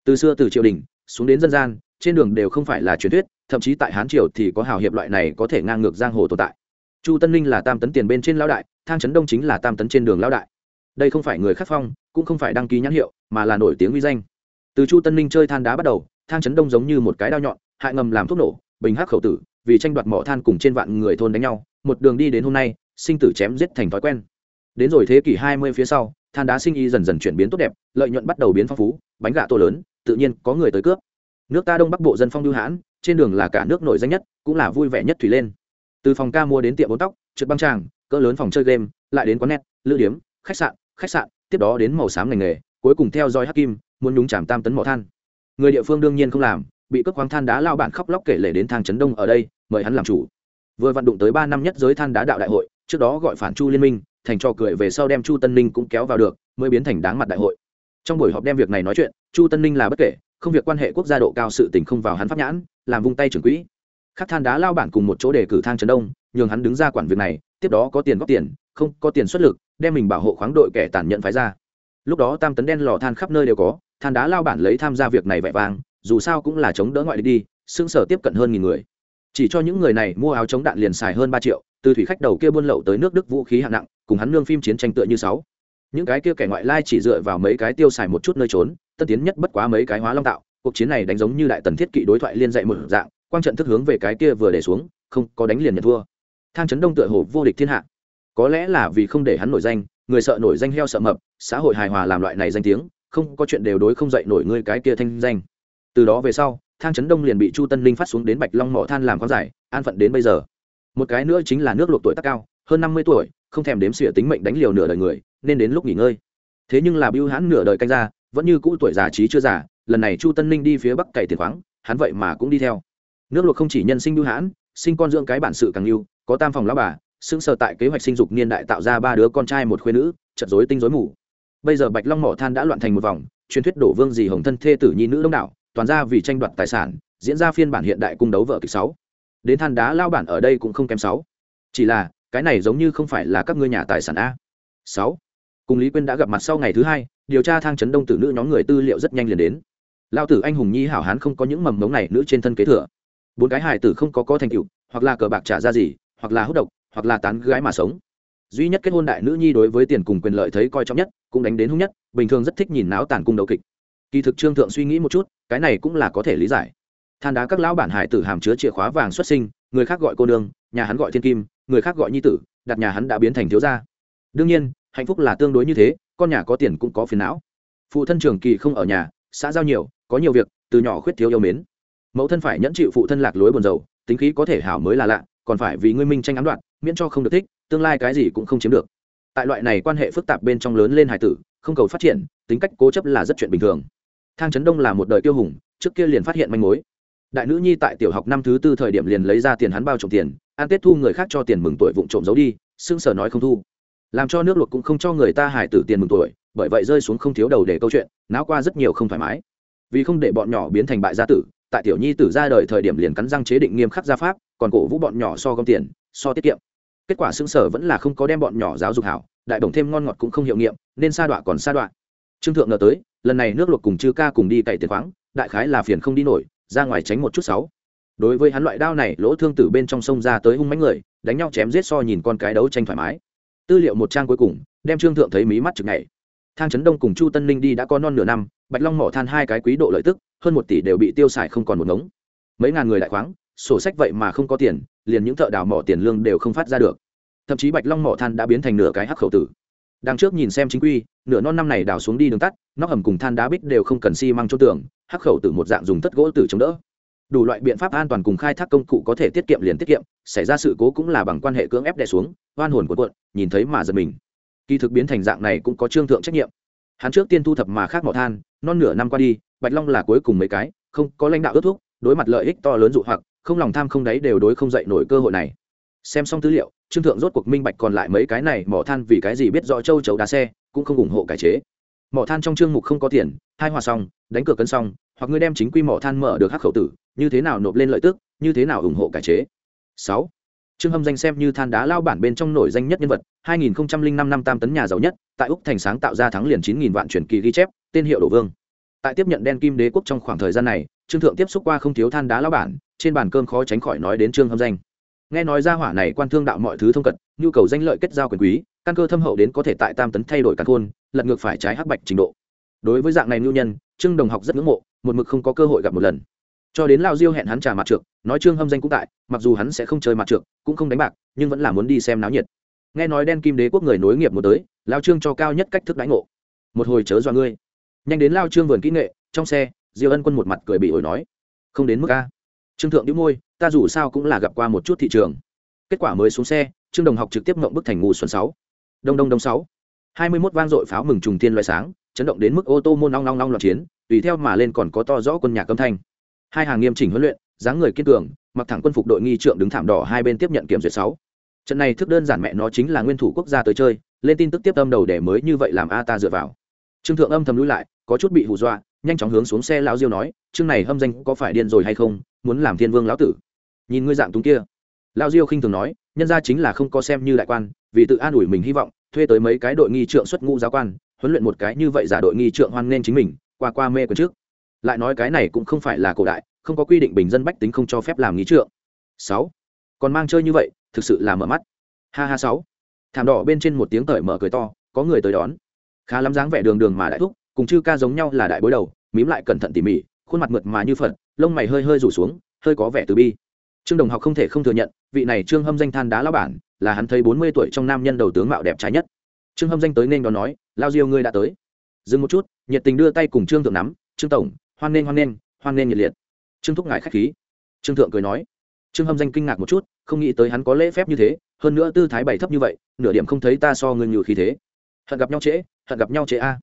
Từ xưa từ triều đình, xuống đến dân gian, trên đường đều không phải là truyền thuyết, thậm chí tại hán triều thì có hào hiệp loại này có thể ngang ngược giang hồ tồn tại. Chu tân ninh là tam tấn tiền bên trên lão đại, thang trấn đông chính là tam tấn trên đường lão đại. Đây không phải người khắc phong cũng không phải đăng ký nhãn hiệu, mà là nổi tiếng uy danh. Từ chu tân ninh chơi than đá bắt đầu, thang chấn đông giống như một cái đao nhọn, hại ngầm làm thuốc nổ, bình hắc khẩu tử, vì tranh đoạt mỏ than cùng trên vạn người thôn đánh nhau, một đường đi đến hôm nay, sinh tử chém giết thành thói quen. Đến rồi thế kỷ hai mươi phía sau, than đá sinh y dần dần chuyển biến tốt đẹp, lợi nhuận bắt đầu biến phong phú, bánh gà tô lớn, tự nhiên có người tới cướp. Nước ta đông bắc bộ dân phong lưu hãn, trên đường là cả nước nổi danh nhất, cũng là vui vẻ nhất thủy lên. Từ phòng ca mua đến tiệm bốn tóc, trượt băng tràng, cỡ lớn phòng chơi game, lại đến quán net, lữ điếm, khách sạn khách sạn tiếp đó đến màu xám ngành nghề, cuối cùng theo dõi hắc kim, muốn nhúng chạm tam tấn mỏ than. Người địa phương đương nhiên không làm, bị cướp khoáng than đá lao bản khóc lóc kể lể đến thang trấn đông ở đây, mời hắn làm chủ. Vừa vận động tới ba năm nhất giới than đá đạo đại hội, trước đó gọi phản chu liên minh, thành trò cười về sau đem chu tân ninh cũng kéo vào được, mới biến thành đáng mặt đại hội. Trong buổi họp đem việc này nói chuyện, chu tân ninh là bất kể, không việc quan hệ quốc gia độ cao sự tình không vào hắn pháp nhãn, làm vung tay trưởng quỹ. Khắc than đá lao bản cùng một chỗ đề cử thang trấn đông, nhường hắn đứng ra quản việc này, tiếp đó có tiền góp tiền, không có tiền xuất lực đem mình bảo hộ khoáng đội kẻ tàn nhẫn phái ra. Lúc đó tam tấn đen lò than khắp nơi đều có, than đá lao bản lấy tham gia việc này vẻ vang, dù sao cũng là chống đỡ ngoại địch đi xương sở tiếp cận hơn nghìn người. Chỉ cho những người này mua áo chống đạn liền xài hơn ba triệu, từ thủy khách đầu kia buôn lậu tới nước đức vũ khí hạng nặng, cùng hắn nương phim chiến tranh tựa như sáu. Những cái kia kẻ ngoại lai chỉ dựa vào mấy cái tiêu xài một chút nơi trốn tân tiến nhất bất quá mấy cái hóa long tạo, cuộc chiến này đánh giống như đại tần thiết kỵ đối thoại liên dạy một dạng, quang trận thức hướng về cái kia vừa để xuống, không có đánh liền nhận thua. Thang trấn đông tựa hồ vô địch thiên hạ có lẽ là vì không để hắn nổi danh, người sợ nổi danh heo sợ mập, xã hội hài hòa làm loại này danh tiếng, không có chuyện đều đối không dậy nổi ngươi cái kia thanh danh. Từ đó về sau, thang trấn đông liền bị chu tân linh phát xuống đến bạch long mỏ than làm khoáng giải, an phận đến bây giờ. Một cái nữa chính là nước luộc tuổi tác cao, hơn năm mươi tuổi, không thèm đếm xỉa tính mệnh đánh liều nửa đời người, nên đến lúc nghỉ ngơi. Thế nhưng là biêu hãn nửa đời canh ra, vẫn như cũ tuổi già trí chưa già, lần này chu tân ninh đi phía bắc cày tiền khoáng, hắn vậy mà cũng đi theo. Nước luộc không chỉ nhân sinh biêu hãn, sinh con dưỡng cái bản sự càng yêu có tam phòng lão bà xứng sở tại kế hoạch sinh dục niên đại tạo ra ba đứa con trai một khuyên nữ, chật dối tinh dối mù. Bây giờ bạch long mỏ than đã loạn thành một vòng, truyền thuyết đổ vương dì hồng thân thê tử nhi nữ đông đảo, toàn ra vì tranh đoạt tài sản, diễn ra phiên bản hiện đại cung đấu vợ kịch sáu. Đến than đá lao bản ở đây cũng không kém sáu. Chỉ là, cái này giống như không phải là các ngươi nhà tài sản a. Sáu. Cùng lý quyên đã gặp mặt sau ngày thứ hai, điều tra thang chấn đông tử nữ nhóm người tư liệu rất nhanh liền đến. Lao tử anh hùng nhi hảo hán không có những mầm mống này nữ trên thân kế thừa. Bốn cái hài tử không có có thành tựu, hoặc là cờ bạc trả ra gì, hoặc là hút độc hoặc là tán gái mà sống. Duy nhất kết hôn đại nữ nhi đối với tiền cùng quyền lợi thấy coi trọng nhất, cũng đánh đến hung nhất, bình thường rất thích nhìn náo tàn cung đầu kịch. Kỳ thực trương thượng suy nghĩ một chút, cái này cũng là có thể lý giải. Than đá các lão bản hải tử hàm chứa chìa khóa vàng xuất sinh, người khác gọi cô nương, nhà hắn gọi thiên kim, người khác gọi nhi tử, đặt nhà hắn đã biến thành thiếu gia. Đương nhiên, hạnh phúc là tương đối như thế, con nhà có tiền cũng có phiền não. Phụ thân trường kỳ không ở nhà, xã giao nhiều, có nhiều việc, từ nhỏ khuyết thiếu yêu mến. Mẫu thân phải nhẫn chịu phụ thân lạc lối buồn rầu, tính khí có thể hảo mới là lạ còn phải vì ngươi minh tranh ám đoạn miễn cho không được thích, tương lai cái gì cũng không chiếm được. Tại loại này quan hệ phức tạp bên trong lớn lên hải tử, không cầu phát triển, tính cách cố chấp là rất chuyện bình thường. Thang trấn đông là một đời tiêu hùng, trước kia liền phát hiện manh mối. Đại nữ nhi tại tiểu học năm thứ tư thời điểm liền lấy ra tiền hắn bao trộm tiền an tết thu người khác cho tiền mừng tuổi vụng trộm giấu đi xương sở nói không thu. Làm cho nước luộc cũng không cho người ta hải tử tiền mừng tuổi, bởi vậy rơi xuống không thiếu đầu để câu chuyện, náo qua rất nhiều không thoải mái. Vì không để bọn nhỏ biến thành bại gia tử, tại tiểu nhi tử ra đời thời điểm liền cắn răng chế định nghiêm khắc gia pháp còn cổ vũ bọn nhỏ so gom tiền, so tiết kiệm. Kết quả xứng sở vẫn là không có đem bọn nhỏ giáo dục hảo, đại bổng thêm ngon ngọt cũng không hiệu nghiệm, nên sa đọa còn sa đọa. Trương thượng ngờ tới, lần này nước luộc cùng chư ca cùng đi cậy tiền khoáng, đại khái là phiền không đi nổi, ra ngoài tránh một chút sáu. Đối với hắn loại đao này, lỗ thương từ bên trong sông ra tới hung mánh người, đánh nhau chém giết so nhìn con cái đấu tranh thoải mái. Tư liệu một trang cuối cùng, đem trương thượng thấy mí mắt chực ngày thang trấn đông cùng chu tân ninh đi đã có non nửa năm, bạch long mỏ than hai cái quý độ lợi tức, hơn một tỷ đều bị tiêu xài không còn một ngống. Mấy ngàn người đại khoáng sổ sách vậy mà không có tiền, liền những thợ đào mỏ tiền lương đều không phát ra được. Thậm chí bạch long mỏ than đã biến thành nửa cái hắc khẩu tử. Đằng trước nhìn xem chính quy, nửa non năm này đào xuống đi đường tắt, nóc hầm cùng than đá bích đều không cần xi măng chỗ tường, hắc khẩu tử một dạng dùng tất gỗ tử chống đỡ. Đủ loại biện pháp an toàn cùng khai thác công cụ có thể tiết kiệm liền tiết kiệm, xảy ra sự cố cũng là bằng quan hệ cưỡng ép đè xuống, oan hồn của quận nhìn thấy mà giật mình. Kỳ thực biến thành dạng này cũng có trương thượng trách nhiệm. Hắn trước tiên thu thập mà khác mỏ than, non nửa năm qua đi, bạch long là cuối cùng mấy cái, không có lãnh đạo ước thúc, đối mặt lợi ích to lớn dụ hoặc không lòng tham không đáy đều đối không dậy nổi cơ hội này. Xem xong tư liệu, trương thượng rốt cuộc minh bạch còn lại mấy cái này, mỏ than vì cái gì biết rõ châu chấu đá xe, cũng không ủng hộ cải chế. Mỏ than trong chương mục không có tiền, hai hòa xong, đánh cược cân xong, hoặc ngươi đem chính quy mỏ than mở được hắc khẩu tử, như thế nào nộp lên lợi tức, như thế nào ủng hộ cải chế. Sáu. Trương hâm danh xem như than đá lao bản bên trong nổi danh nhất nhân vật 2005 năm tam tấn nhà giàu nhất, tại úc thành sáng tạo ra thắng liền 9.000 vạn truyền kỳ ghi chép, tên hiệu đổ vương. Tại tiếp nhận đen kim đế quốc trong khoảng thời gian này, trương thượng tiếp xúc qua không thiếu than đá lao bản trên bàn cơm khó tránh khỏi nói đến trương hâm danh. Nghe nói ra hỏa này quan thương đạo mọi thứ thông cật, nhu cầu danh lợi kết giao quyền quý, căn cơ thâm hậu đến có thể tại tam tấn thay đổi căn khôn lật ngược phải trái hắc bạch trình độ. Đối với dạng này nhu nhân, trương đồng học rất ngưỡng mộ, một mực không có cơ hội gặp một lần. Cho đến lao diêu hẹn hắn trả mặt trượt nói trương hâm danh cũng tại, mặc dù hắn sẽ không chơi mặt trượt cũng không đánh bạc, nhưng vẫn là muốn đi xem náo nhiệt. Nghe nói đen kim đế quốc người nối nghiệp một tới, lao trương cho cao nhất cách thức đánh ngộ. Một hồi chớ dọa ngươi. Nhanh đến lao trương vườn kỹ nghệ, trong xe, diêu ân quân một mặt cười bị ổi nói. Không đến mức a trương thượng đĩu môi, ta dù sao cũng là gặp qua một chút thị trường. Kết quả mới xuống xe, trương đồng học trực tiếp ngậm bức thành ngu xuân sáu. Đông đông đông sáu. Hai mươi mốt vang dội pháo mừng trùng thiên loại sáng, chấn động đến mức ô tô môn long long long loạt chiến, tùy theo mà lên còn có to rõ quân nhạc âm thanh. Hai hàng nghiêm chỉnh huấn luyện, dáng người kiên cường, mặc thẳng quân phục đội nghi trượng đứng thảm đỏ hai bên tiếp nhận kiểm duyệt sáu. Trận này thức đơn giản mẹ nó chính là nguyên thủ quốc gia tới chơi, lên tin tức tiếp tâm đầu để mới như vậy làm a ta dựa vào. Trương thượng âm thầm lui lại, có chút bị hù dọa nhanh chóng hướng xuống xe lão diêu nói, chương này hâm danh có phải điên rồi hay không? Muốn làm thiên vương lão tử. Nhìn ngươi dạng túng kia. Lão diêu khinh thường nói, nhân ra chính là không có xem như đại quan, vì tự an ủi mình hy vọng, thuê tới mấy cái đội nghi trượng xuất ngũ giáo quan, huấn luyện một cái như vậy giả đội nghi trượng hoan nghênh chính mình, qua qua mê quần trước. Lại nói cái này cũng không phải là cổ đại, không có quy định bình dân bách tính không cho phép làm nghi trượng. Sáu. Còn mang chơi như vậy, thực sự là mở mắt. Ha ha sáu. Thảm đỏ bên trên một tiếng tởi mở cười to, có người tới đón. Khá lắm dáng vẻ đường đường mà đại thúc cùng chư ca giống nhau là đại bối đầu, mím lại cẩn thận tỉ mỉ, khuôn mặt mượt mà như phật, lông mày hơi hơi rủ xuống, hơi có vẻ từ bi. Trương đồng học không thể không thừa nhận, vị này trương hâm danh than đá lao bản, là hắn thấy bốn mươi tuổi trong nam nhân đầu tướng mạo đẹp trái nhất. Trương hâm danh tới nên đón nói, lao diêu ngươi đã tới. Dừng một chút, nhiệt tình đưa tay cùng trương thượng nắm, trương tổng, hoan nghênh hoan nghênh hoan nghênh nhiệt liệt. Trương thúc ngại khách khí. Trương thượng cười nói, trương hâm danh kinh ngạc một chút, không nghĩ tới hắn có lễ phép như thế, hơn nữa tư thái bày thấp như vậy, nửa điểm không thấy ta so ngươi như khí thế. Hận gặp nhau trễ, hận gặp nhau trễ a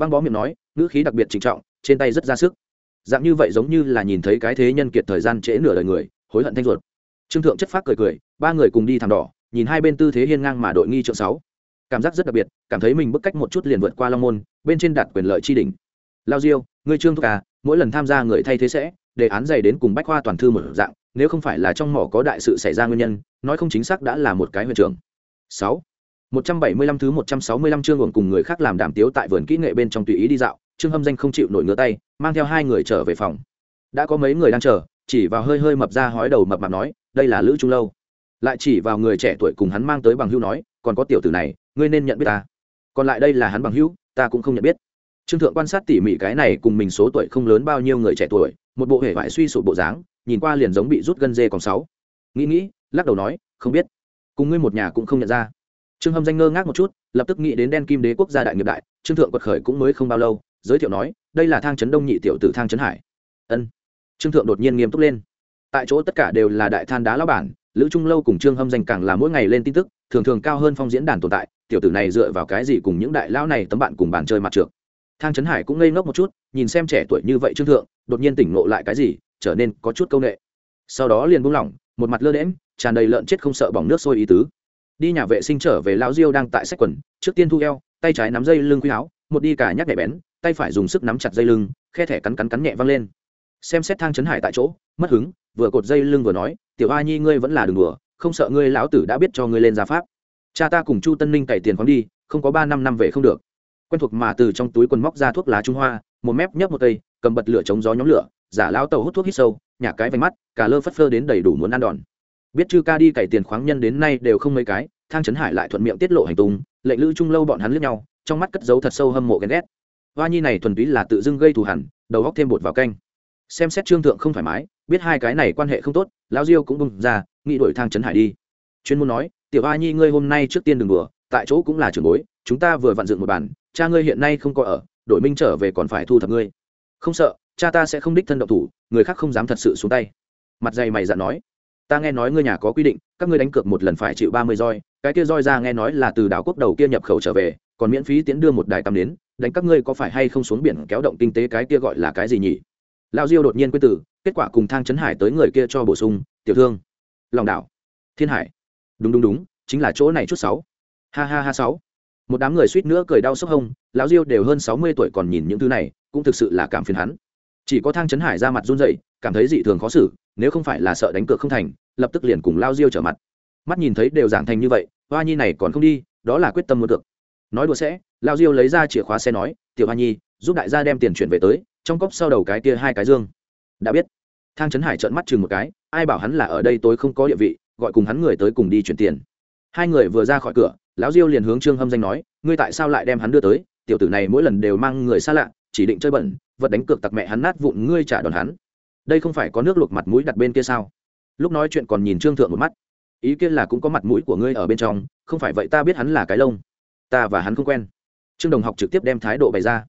băng bó miệng nói, ngữ khí đặc biệt trịnh trọng, trên tay rất ra sức. Dạng như vậy giống như là nhìn thấy cái thế nhân kiệt thời gian trễ nửa đời người, hối hận thanh ruột. Trương thượng chất phát cười cười, ba người cùng đi thảm đỏ, nhìn hai bên tư thế hiên ngang mà đội nghi trượng sáu. Cảm giác rất đặc biệt, cảm thấy mình bức cách một chút liền vượt qua long môn, bên trên đạt quyền lợi chi đỉnh. Lao diêu, ngươi trương thúc à mỗi lần tham gia người thay thế sẽ, đề án dày đến cùng bách khoa toàn thư một dạng, nếu không phải là trong mỏ có đại sự xảy ra nguyên nhân, nói không chính xác đã là một cái huyện trường sáu một trăm bảy mươi lăm thứ một trăm sáu mươi lăm chương uổng cùng người khác làm đảm tiếu tại vườn kỹ nghệ bên trong tùy ý đi dạo, trương hâm danh không chịu nổi ngửa tay, mang theo hai người trở về phòng. Đã có mấy người đang chờ, chỉ vào hơi hơi mập ra hói đầu mập mạp nói, đây là lữ trung lâu. Lại chỉ vào người trẻ tuổi cùng hắn mang tới bằng hữu nói, còn có tiểu tử này, ngươi nên nhận biết ta. Còn lại đây là hắn bằng hữu, ta cũng không nhận biết. Trương thượng quan sát tỉ mỉ cái này cùng mình số tuổi không lớn bao nhiêu người trẻ tuổi, một bộ hề vải suy sụp bộ dáng, nhìn qua liền giống bị rút gân dê còn sáu. Nghĩ nghĩ, lắc đầu nói, không biết. Cùng ngươi một nhà cũng không nhận ra trương hâm danh ngơ ngác một chút, lập tức nghĩ đến đen kim đế quốc gia đại nghiệp đại, trương thượng quật khởi cũng mới không bao lâu, giới thiệu nói, đây là thang trấn đông nhị tiểu tử thang trấn hải. Ân. Trương thượng đột nhiên nghiêm túc lên. Tại chỗ tất cả đều là đại than đá lão bản, lữ trung lâu cùng trương hâm danh càng là mỗi ngày lên tin tức, thường thường cao hơn phong diễn đàn tồn tại, tiểu tử này dựa vào cái gì cùng những đại lão này tấm bạn cùng bàn chơi mặt trượt thang trấn hải cũng ngây ngốc một chút, nhìn xem trẻ tuổi như vậy trương thượng, đột nhiên tỉnh ngộ lại cái gì, trở nên có chút công nghệ sau đó liền buông lỏng, một mặt lơ đễm tràn đầy lợn chết không sợ bỏng nước sôi ý tứ đi nhà vệ sinh trở về lão diêu đang tại sách quần, trước tiên thu eo, tay trái nắm dây lưng quy áo, một đi cả nhắc nhẹ bén, tay phải dùng sức nắm chặt dây lưng, khe thẻ cắn cắn cắn nhẹ văng lên. Xem xét thang trấn hải tại chỗ, mất hứng, vừa cột dây lưng vừa nói, tiểu a nhi, ngươi vẫn là đường đùa, không sợ ngươi lão tử đã biết cho ngươi lên gia pháp. Cha ta cùng chu tân ninh cày tiền khoáng đi, không có ba năm năm về không được. Quen thuộc mà từ trong túi quần móc ra thuốc lá trung hoa, một mép nhấp một cây cầm bật lửa chống gió nhóm lửa, giả lão tàu hút thuốc hít sâu, nhả cái vành mắt cả lơ phất phơ đến đầy đủ muốn ăn đòn biết chư ca đi cày tiền khoáng nhân đến nay đều không mấy cái, thang trấn hải lại thuận miệng tiết lộ hành tung, lệnh lữ trung lâu bọn hắn lướt nhau, trong mắt cất giấu thật sâu hâm mộ ghen ghét. Hoa nhi này thuần túy là tự dưng gây thù hẳn đầu góc thêm bột vào canh. Xem xét trương thượng không thoải mái, biết hai cái này quan hệ không tốt, lão diêu cũng bung ra, nghĩ đổi thang trấn hải đi. Chuyên môn nói, tiểu hoa nhi, ngươi hôm nay trước tiên đừng đùa, tại chỗ cũng là trường bối, chúng ta vừa vặn dựng một bản, cha ngươi hiện nay không có ở, đổi minh trở về còn phải thu thập ngươi. Không sợ, cha ta sẽ không đích thân động thủ, người khác không dám thật sự xuống tay. Mặt dày mày dặn nói ta nghe nói ngươi nhà có quy định, các ngươi đánh cược một lần phải chịu ba mươi roi, cái kia roi ra nghe nói là từ đảo quốc đầu kia nhập khẩu trở về, còn miễn phí tiến đưa một đài tăm đến, đánh các ngươi có phải hay không xuống biển kéo động kinh tế cái kia gọi là cái gì nhỉ? Lao diêu đột nhiên quyết tử kết quả cùng thang trấn hải tới người kia cho bổ sung, tiểu thương lòng đảo, thiên hải. Đúng đúng đúng, chính là chỗ này chút sáu. Ha ha ha, sáu. Một đám người suýt nữa cười đau sốc hông, lão diêu đều hơn sáu mươi tuổi còn nhìn những thứ này, cũng thực sự là cảm phiền hắn. Chỉ có thang trấn hải ra mặt run rẩy, cảm thấy dị thường khó xử nếu không phải là sợ đánh cược không thành, lập tức liền cùng lao diêu trở mặt. Mắt nhìn thấy đều giảng thành như vậy, hoa nhi này còn không đi, đó là quyết tâm muốn được nói đùa sẽ, lao diêu lấy ra chìa khóa xe nói, tiểu hoa nhi, giúp đại gia đem tiền chuyển về tới, trong cốc sau đầu cái kia hai cái dương. Đã biết. Thang trấn hải trợn mắt chừng một cái, ai bảo hắn là ở đây tôi không có địa vị, gọi cùng hắn người tới cùng đi chuyển tiền. Hai người vừa ra khỏi cửa, lão diêu liền hướng trương hâm danh nói, ngươi tại sao lại đem hắn đưa tới? Tiểu tử này mỗi lần đều mang người xa lạ, chỉ định chơi bẩn, vật đánh cược tặc mẹ hắn nát vụn ngươi trả đòn hắn đây không phải có nước luộc mặt mũi đặt bên kia sao? Lúc nói chuyện còn nhìn trương thượng một mắt. Ý kiến là cũng có mặt mũi của ngươi ở bên trong, không phải vậy ta biết hắn là cái lông. Ta và hắn không quen. Trương đồng học trực tiếp đem thái độ bày ra.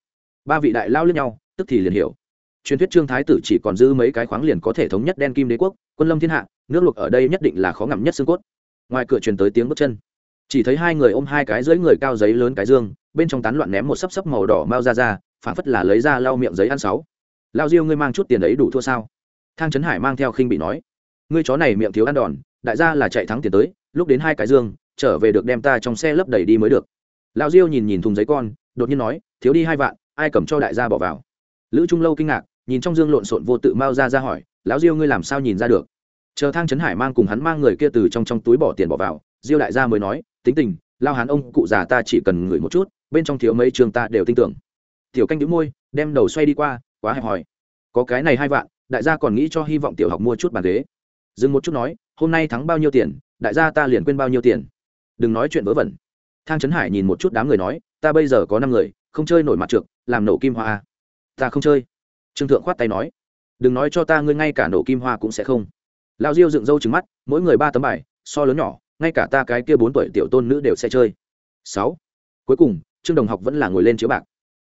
Ba vị đại lao lẫn nhau, tức thì liền hiểu. Truyền thuyết trương thái tử chỉ còn dư mấy cái khoáng liền có thể thống nhất đen kim đế quốc, quân lâm thiên hạ, nước luộc ở đây nhất định là khó ngậm nhất xương cốt. Ngoài cửa truyền tới tiếng bước chân. Chỉ thấy hai người ôm hai cái dưới người cao giấy lớn cái dương, bên trong tán loạn ném một sấp sấp màu đỏ mau ra ra phản phất là lấy ra lau miệng giấy ăn sáu lao diêu ngươi mang chút tiền ấy đủ thua sao? Thang trấn hải mang theo khinh bị nói. Ngươi chó này miệng thiếu ăn đòn, đại gia là chạy thắng tiền tới, lúc đến hai cái dương, trở về được đem ta trong xe lấp đầy đi mới được. Lao diêu nhìn nhìn thùng giấy con, đột nhiên nói, thiếu đi hai vạn, ai cầm cho đại gia bỏ vào? Lữ trung lâu kinh ngạc, nhìn trong dương lộn xộn vô tự mau ra ra hỏi, lão diêu ngươi làm sao nhìn ra được? Chờ thang trấn hải mang cùng hắn mang người kia từ trong trong túi bỏ tiền bỏ vào, diêu đại gia mới nói, tính tình, lao hắn ông cụ già ta chỉ cần ngửi một chút, bên trong thiếu mấy trường ta đều tin tưởng. Tiểu canh đĩu môi, đem đầu xoay đi qua quá hẹp hòi. Có cái này hai vạn, đại gia còn nghĩ cho hy vọng tiểu học mua chút bàn ghế. Dừng một chút nói, hôm nay thắng bao nhiêu tiền, đại gia ta liền quên bao nhiêu tiền. Đừng nói chuyện vớ vẩn. Thang trấn hải nhìn một chút đám người nói, ta bây giờ có năm người, không chơi nổi mặt trượt làm nổ kim hoa à. ta không chơi. Trương thượng khoát tay nói, đừng nói cho ta ngươi ngay cả nổ kim hoa cũng sẽ không. Lao diêu dựng râu trứng mắt, mỗi người ba tấm bài, so lớn nhỏ, ngay cả ta cái kia bốn tuổi tiểu tôn nữ đều sẽ chơi. Sáu. Cuối cùng, trương đồng học vẫn là ngồi lên chiếu bạc.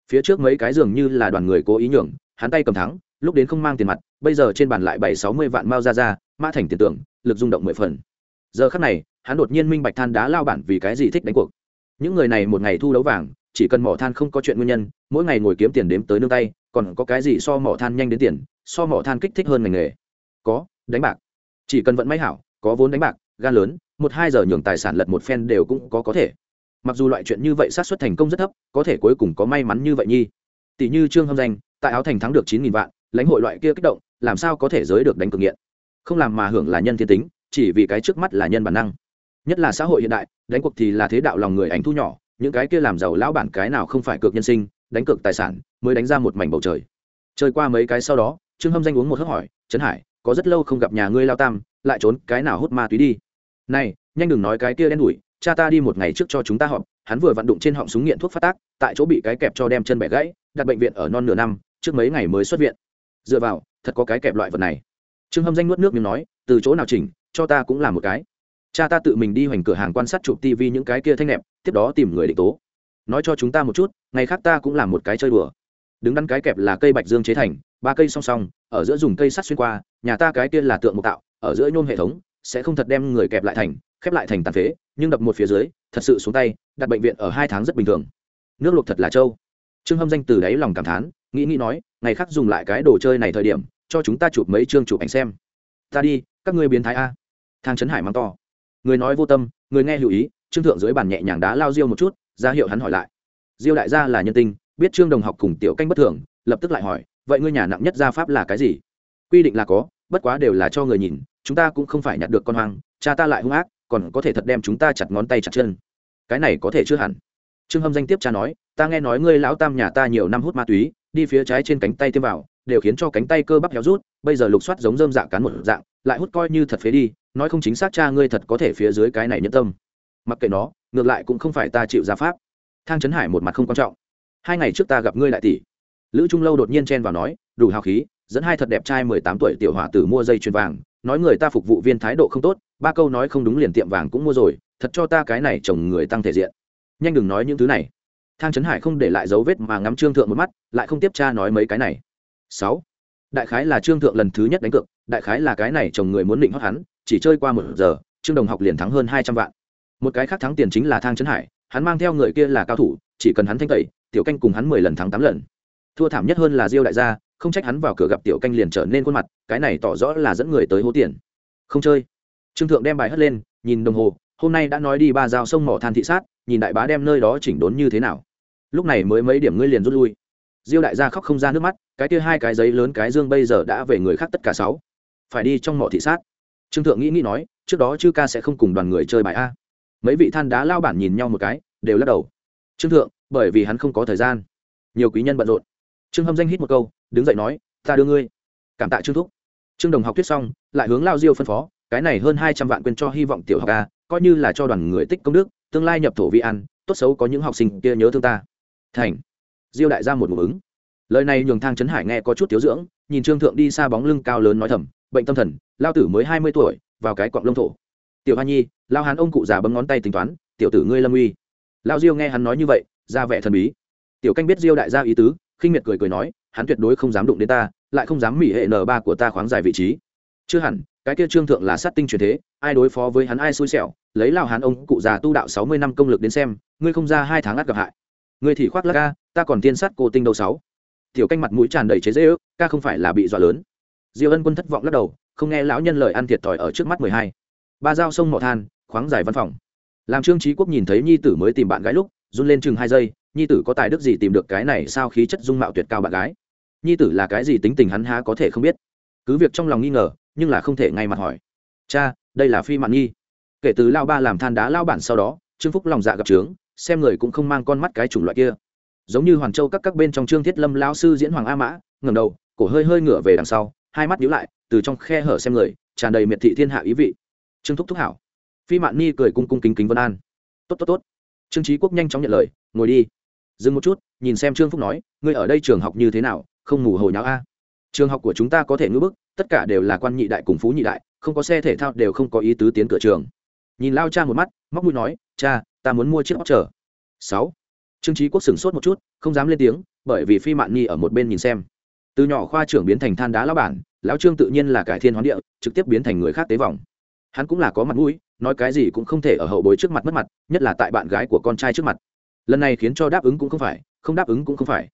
Phía trước mấy cái giường như là đoàn người cố ý nhường hắn tay cầm thắng, lúc đến không mang tiền mặt, bây giờ trên bàn lại bảy sáu mươi vạn mao ra ra, mã thành tiền tưởng lực rung động mười phần. Giờ khắc này, hắn đột nhiên minh bạch than đá lao bản vì cái gì thích đánh cuộc. Những người này một ngày thu đấu vàng, chỉ cần mỏ than không có chuyện nguyên nhân, mỗi ngày ngồi kiếm tiền đếm tới nương tay, còn có cái gì so mỏ than nhanh đến tiền, so mỏ than kích thích hơn ngành nghề. Có, đánh bạc. Chỉ cần vận may hảo, có vốn đánh bạc, gan lớn, một hai giờ nhường tài sản lật một phen đều cũng có có thể. Mặc dù loại chuyện như vậy sát xuất thành công rất thấp, có thể cuối cùng có may mắn như vậy nhi. Tỷ như trương hâm danh tại áo thành thắng được chín nghìn vạn, lãnh hội loại kia kích động, làm sao có thể giới được đánh cực nghiện? Không làm mà hưởng là nhân thiên tính, chỉ vì cái trước mắt là nhân bản năng. Nhất là xã hội hiện đại, đánh cuộc thì là thế đạo lòng người ảnh thu nhỏ, những cái kia làm giàu lão bản cái nào không phải cược nhân sinh, đánh cược tài sản, mới đánh ra một mảnh bầu trời. Chơi qua mấy cái sau đó, trương hâm danh uống một hớp hỏi, trấn hải, có rất lâu không gặp nhà ngươi lao tam, lại trốn cái nào hút ma túy đi? Này, nhanh đừng nói cái kia đen đủi, cha ta đi một ngày trước cho chúng ta họp, hắn vừa vận đụng trên họng súng nghiện thuốc phát tác, tại chỗ bị cái kẹp cho đem chân bẻ gãy, đặt bệnh viện ở non nửa năm trước mấy ngày mới xuất viện. Dựa vào, thật có cái kẹp loại vật này. Trương hâm danh nuốt nước miếng nói, từ chỗ nào chỉnh, cho ta cũng làm một cái. Cha ta tự mình đi hoành cửa hàng quan sát chụp tv những cái kia thanh nẹp, tiếp đó tìm người định tố. Nói cho chúng ta một chút, ngày khác ta cũng làm một cái chơi đùa. Đứng đắn cái kẹp là cây bạch dương chế thành, ba cây song song, ở giữa dùng cây sắt xuyên qua, nhà ta cái kia là tượng mộc tạo, ở giữa nhôm hệ thống, sẽ không thật đem người kẹp lại thành, khép lại thành tàn phế, nhưng đập một phía dưới, thật sự xuống tay, đặt bệnh viện ở hai tháng rất bình thường. Nước luộc thật là trâu trương hâm danh từ đáy lòng cảm thán, nghĩ nghĩ nói, ngày khác dùng lại cái đồ chơi này thời điểm, cho chúng ta chụp mấy chương chụp ảnh xem. Ta đi, các ngươi biến thái a. Thang trấn hải mang to. Người nói vô tâm, người nghe hữu ý, trương thượng dưới bàn nhẹ nhàng đá lao diêu một chút, ra hiệu hắn hỏi lại. Diêu đại gia là nhân tinh biết trương đồng học cùng tiểu canh bất thường, lập tức lại hỏi, vậy ngươi nhà nặng nhất gia pháp là cái gì? Quy định là có, bất quá đều là cho người nhìn, chúng ta cũng không phải nhặt được con hoang, cha ta lại hung ác, còn có thể thật đem chúng ta chặt ngón tay chặt chân. Cái này có thể chưa hẳn. Trương hâm danh tiếp cha nói ta nghe nói ngươi lão tam nhà ta nhiều năm hút ma túy, đi phía trái trên cánh tay tiêm vào, đều khiến cho cánh tay cơ bắp héo rút, bây giờ lục soát giống dơm dạng cán một dạng, lại hút coi như thật phế đi, nói không chính xác cha ngươi thật có thể phía dưới cái này nhẫn tâm. Mặc kệ nó, ngược lại cũng không phải ta chịu ra pháp. Thang trấn hải một mặt không quan trọng. Hai ngày trước ta gặp ngươi đại tỷ. Lữ trung lâu đột nhiên chen vào nói, đủ hào khí, dẫn hai thật đẹp trai mười tám tuổi tiểu hòa tử mua dây chuyền vàng, nói người ta phục vụ viên thái độ không tốt, ba câu nói không đúng liền tiệm vàng cũng mua rồi, thật cho ta cái này chồng người tăng thể diện. Nhanh đừng nói những thứ này thang trấn hải không để lại dấu vết mà ngắm trương thượng một mắt, lại không tiếp tra nói mấy cái này. Sáu. Đại khái là trương thượng lần thứ nhất đánh cược, đại khái là cái này chồng người muốn định hót hắn, chỉ chơi qua một giờ, trương đồng học liền thắng hơn hai trăm vạn. Một cái khác thắng tiền chính là thang trấn hải, hắn mang theo người kia là cao thủ, chỉ cần hắn thanh tẩy, tiểu canh cùng hắn mười lần thắng tám lần. Thua thảm nhất hơn là diêu đại gia, không trách hắn vào cửa gặp tiểu canh liền trở nên khuôn mặt, cái này tỏ rõ là dẫn người tới hố tiền. Không chơi. Trương thượng đem bài hất lên, nhìn đồng hồ, hôm nay đã nói đi ba dao sông mỏ than thị sát nhìn đại bá đem nơi đó chỉnh đốn như thế nào. Lúc này mới mấy điểm ngươi liền rút lui. Diêu đại gia khóc không ra nước mắt, cái kia hai cái giấy lớn cái dương bây giờ đã về người khác tất cả sáu. Phải đi trong mỏ thị sát. Trương thượng nghĩ nghĩ nói, trước đó chư ca sẽ không cùng đoàn người chơi bài a. Mấy vị than đá lao bản nhìn nhau một cái, đều lắc đầu. Trương thượng, bởi vì hắn không có thời gian. Nhiều quý nhân bận rộn. Trương hâm danh hít một câu, đứng dậy nói, ta đưa ngươi. Cảm tạ trương thúc. Trương đồng học thuyết xong, lại hướng lao diêu phân phó, cái này hơn hai trăm vạn quên cho hy vọng tiểu học a, coi như là cho đoàn người tích công đức tương lai nhập thổ vi ăn tốt xấu có những học sinh kia nhớ thương ta. Thành. Diêu đại ra một ngụ ứng. Lời này nhường thang trấn hải nghe có chút thiếu dưỡng, nhìn trương thượng đi xa bóng lưng cao lớn nói thầm, bệnh tâm thần, lao tử mới hai mươi tuổi, vào cái cọng lông thổ. Tiểu hoa nhi, lao hắn ông cụ già bấm ngón tay tính toán, tiểu tử ngươi lâm uy. Lao diêu nghe hắn nói như vậy, ra vẻ thần bí. Tiểu canh biết diêu đại gia ý tứ, khinh miệt cười cười nói, hắn tuyệt đối không dám đụng đến ta, lại không dám mỉ hệ n ba của ta khoáng dài vị trí. Chưa hẳn cái kia trương thượng là sát tinh truyền thế, ai đối phó với hắn ai xui xẻo, lấy lao hắn ông cụ già tu đạo sáu mươi năm công lực đến xem, ngươi không ra hai tháng ắt gặp hại. Ngươi thì khoác lắc ca, ta còn tiên sát cô tinh đầu sáu. Tiểu canh mặt mũi tràn đầy chế dễ ước ca không phải là bị dọa lớn. Diêu ân quân thất vọng lắc đầu, không nghe lão nhân lời ăn thiệt thòi ở trước mắt mười hai. Ba dao sông mỏ than, khoáng dài văn phòng. Làm trương trí quốc nhìn thấy nhi tử mới tìm bạn gái lúc, run lên chừng hai giây, nhi tử có tài đức gì tìm được cái này sao khí chất dung mạo tuyệt cao bạn gái? Nhi tử là cái gì tính tình hắn há có thể không biết? Cứ việc trong lòng nghi ngờ nhưng là không thể ngay mặt hỏi. Cha, đây là phi mạn nhi. Kể từ lao ba làm than đá lao bản sau đó, trương phúc lòng dạ gặp trướng, xem người cũng không mang con mắt cái chủng loại kia. Giống như hoàn châu các các bên trong trương thiết lâm lao sư diễn hoàng a mã ngầm đầu, cổ hơi hơi ngửa về đằng sau, hai mắt nhíu lại, từ trong khe hở xem người, tràn đầy miệt thị thiên hạ ý vị. Trương thúc thúc hảo. Phi mạn nhi cười cung cung kính kính vân an. Tốt tốt tốt. Trương trí quốc nhanh chóng nhận lời, ngồi đi. Dừng một chút, nhìn xem trương phúc nói, ngươi ở đây trường học như thế nào? Không ngủ hồi nháo a? Trường học của chúng ta có thể ngưỡng bức tất cả đều là quan nhị đại cùng phú nhị đại, không có xe thể thao đều không có ý tứ tiến cửa trường. Nhìn lao cha một mắt, móc mũi nói, cha, ta muốn mua chiếc óc chờ sáu. Trương trí quốc sửng sốt một chút, không dám lên tiếng, bởi vì phi mạn nhi ở một bên nhìn xem. Từ nhỏ khoa trưởng biến thành than đá lão bản, lão trương tự nhiên là cải thiên hoán địa, trực tiếp biến thành người khác tế vòng hắn cũng là có mặt mũi, nói cái gì cũng không thể ở hậu bối trước mặt mất mặt, nhất là tại bạn gái của con trai trước mặt. Lần này khiến cho đáp ứng cũng không phải, không đáp ứng cũng không phải.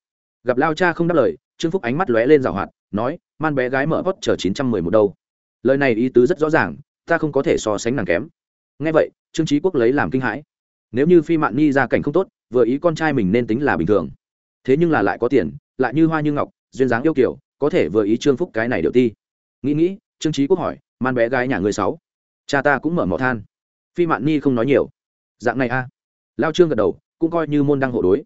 Gặp lao cha không đáp lời trương phúc ánh mắt lóe lên rào hoạt, nói, man bé gái mở hót chờ chín trăm mười một đâu. Lời này ý tứ rất rõ ràng, ta không có thể so sánh nàng kém. Ngay vậy, trương trí quốc lấy làm kinh hãi. Nếu như phi mạn ni ra cảnh không tốt, vừa ý con trai mình nên tính là bình thường. Thế nhưng là lại có tiền, lại như hoa như ngọc, duyên dáng yêu kiểu có thể vừa ý trương phúc cái này điệu ti. Nghĩ nghĩ, trương trí quốc hỏi, man bé gái nhà người sáu? Cha ta cũng mở mỏ than. Phi mạn ni không nói nhiều. Dạng này a. À. lao trương gật đầu, cũng coi như môn đăng hộ đối.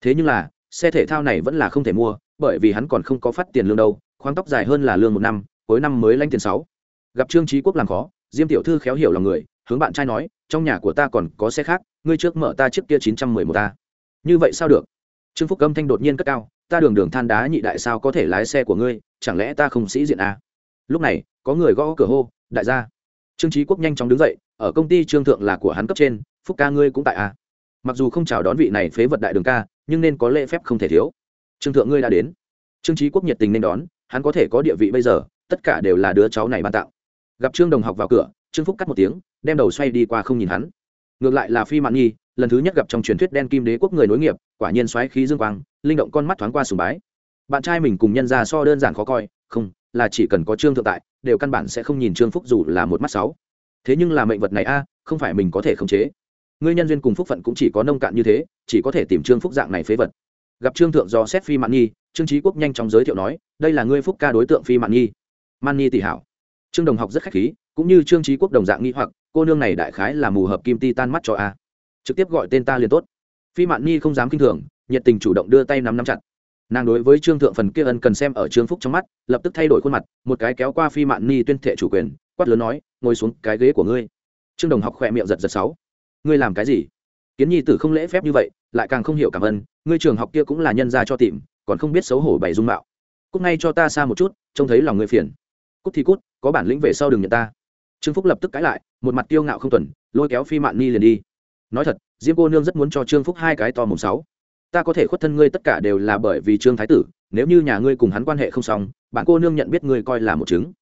Thế nhưng là xe thể thao này vẫn là không thể mua, bởi vì hắn còn không có phát tiền lương đâu, khoáng tóc dài hơn là lương một năm, cuối năm mới lanh tiền sáu gặp trương trí quốc làm khó, diêm tiểu thư khéo hiểu lòng người, hướng bạn trai nói, trong nhà của ta còn có xe khác, ngươi trước mở ta chiếc kia chín trăm mười một ta như vậy sao được trương phúc âm thanh đột nhiên cất cao, ta đường đường than đá nhị đại sao có thể lái xe của ngươi, chẳng lẽ ta không sĩ diện à? lúc này, có người gõ cửa hô, đại gia trương trí quốc nhanh chóng đứng dậy, ở công ty trương thượng là của hắn cấp trên, phúc ca ngươi cũng tại à? Mặc dù không chào đón vị này phế vật đại đường ca, nhưng nên có lễ phép không thể thiếu. Trương thượng ngươi đã đến. Trương trí quốc nhiệt tình nên đón, hắn có thể có địa vị bây giờ, tất cả đều là đứa cháu này ban tạo gặp trương đồng học vào cửa, trương phúc cắt một tiếng, đem đầu xoay đi qua không nhìn hắn. Ngược lại là phi mạn nhi, lần thứ nhất gặp trong truyền thuyết đen kim đế quốc người nối nghiệp, quả nhiên xoáy khí dương quang, linh động con mắt thoáng qua sùng bái. Bạn trai mình cùng nhân ra so đơn giản khó coi, không, là chỉ cần có trương thượng tại, đều căn bản sẽ không nhìn trương phúc dù là một mắt sáu. Thế nhưng là mệnh vật này a, không phải mình có thể khống chế ngươi nhân duyên cùng phúc phận cũng chỉ có nông cạn như thế, chỉ có thể tìm trương phúc dạng này phế vật. Gặp trương thượng do xét phi mạn nhi, trương trí quốc nhanh chóng giới thiệu nói, đây là ngươi phúc ca đối tượng phi mạn nhi. Mani tỷ hảo. Trương đồng học rất khách khí, cũng như trương trí quốc đồng dạng nghi hoặc, cô nương này đại khái là mù hợp kim ti tan mắt cho a. Trực tiếp gọi tên ta liền tốt. Phi mạn nhi không dám kinh thường, nhiệt tình chủ động đưa tay nắm nắm chặt. Nàng đối với trương thượng phần kia ân cần xem ở trương phúc trong mắt, lập tức thay đổi khuôn mặt, một cái kéo qua phi mạn ni tuyên thệ chủ quyền, quát lớn nói, ngồi xuống, cái ghế của ngươi. Trương đồng học khỏe miệng giật giật sáu ngươi làm cái gì? Kiến nhi tử không lễ phép như vậy, lại càng không hiểu cảm ơn, ngươi trường học kia cũng là nhân gia cho tìm, còn không biết xấu hổ bày dung mạo. Cúc ngay cho ta xa một chút, trông thấy lòng ngươi phiền. Cúc thì cút, có bản lĩnh về sau đừng nhận ta. Trương phúc lập tức cãi lại, một mặt kiêu ngạo không tuần, lôi kéo phi mạn ni liền đi. Nói thật, diêm cô nương rất muốn cho trương phúc hai cái to mùng sáu. Ta có thể khuất thân ngươi tất cả đều là bởi vì trương thái tử, nếu như nhà ngươi cùng hắn quan hệ không xong, bạn cô nương nhận biết ngươi coi là một chứng.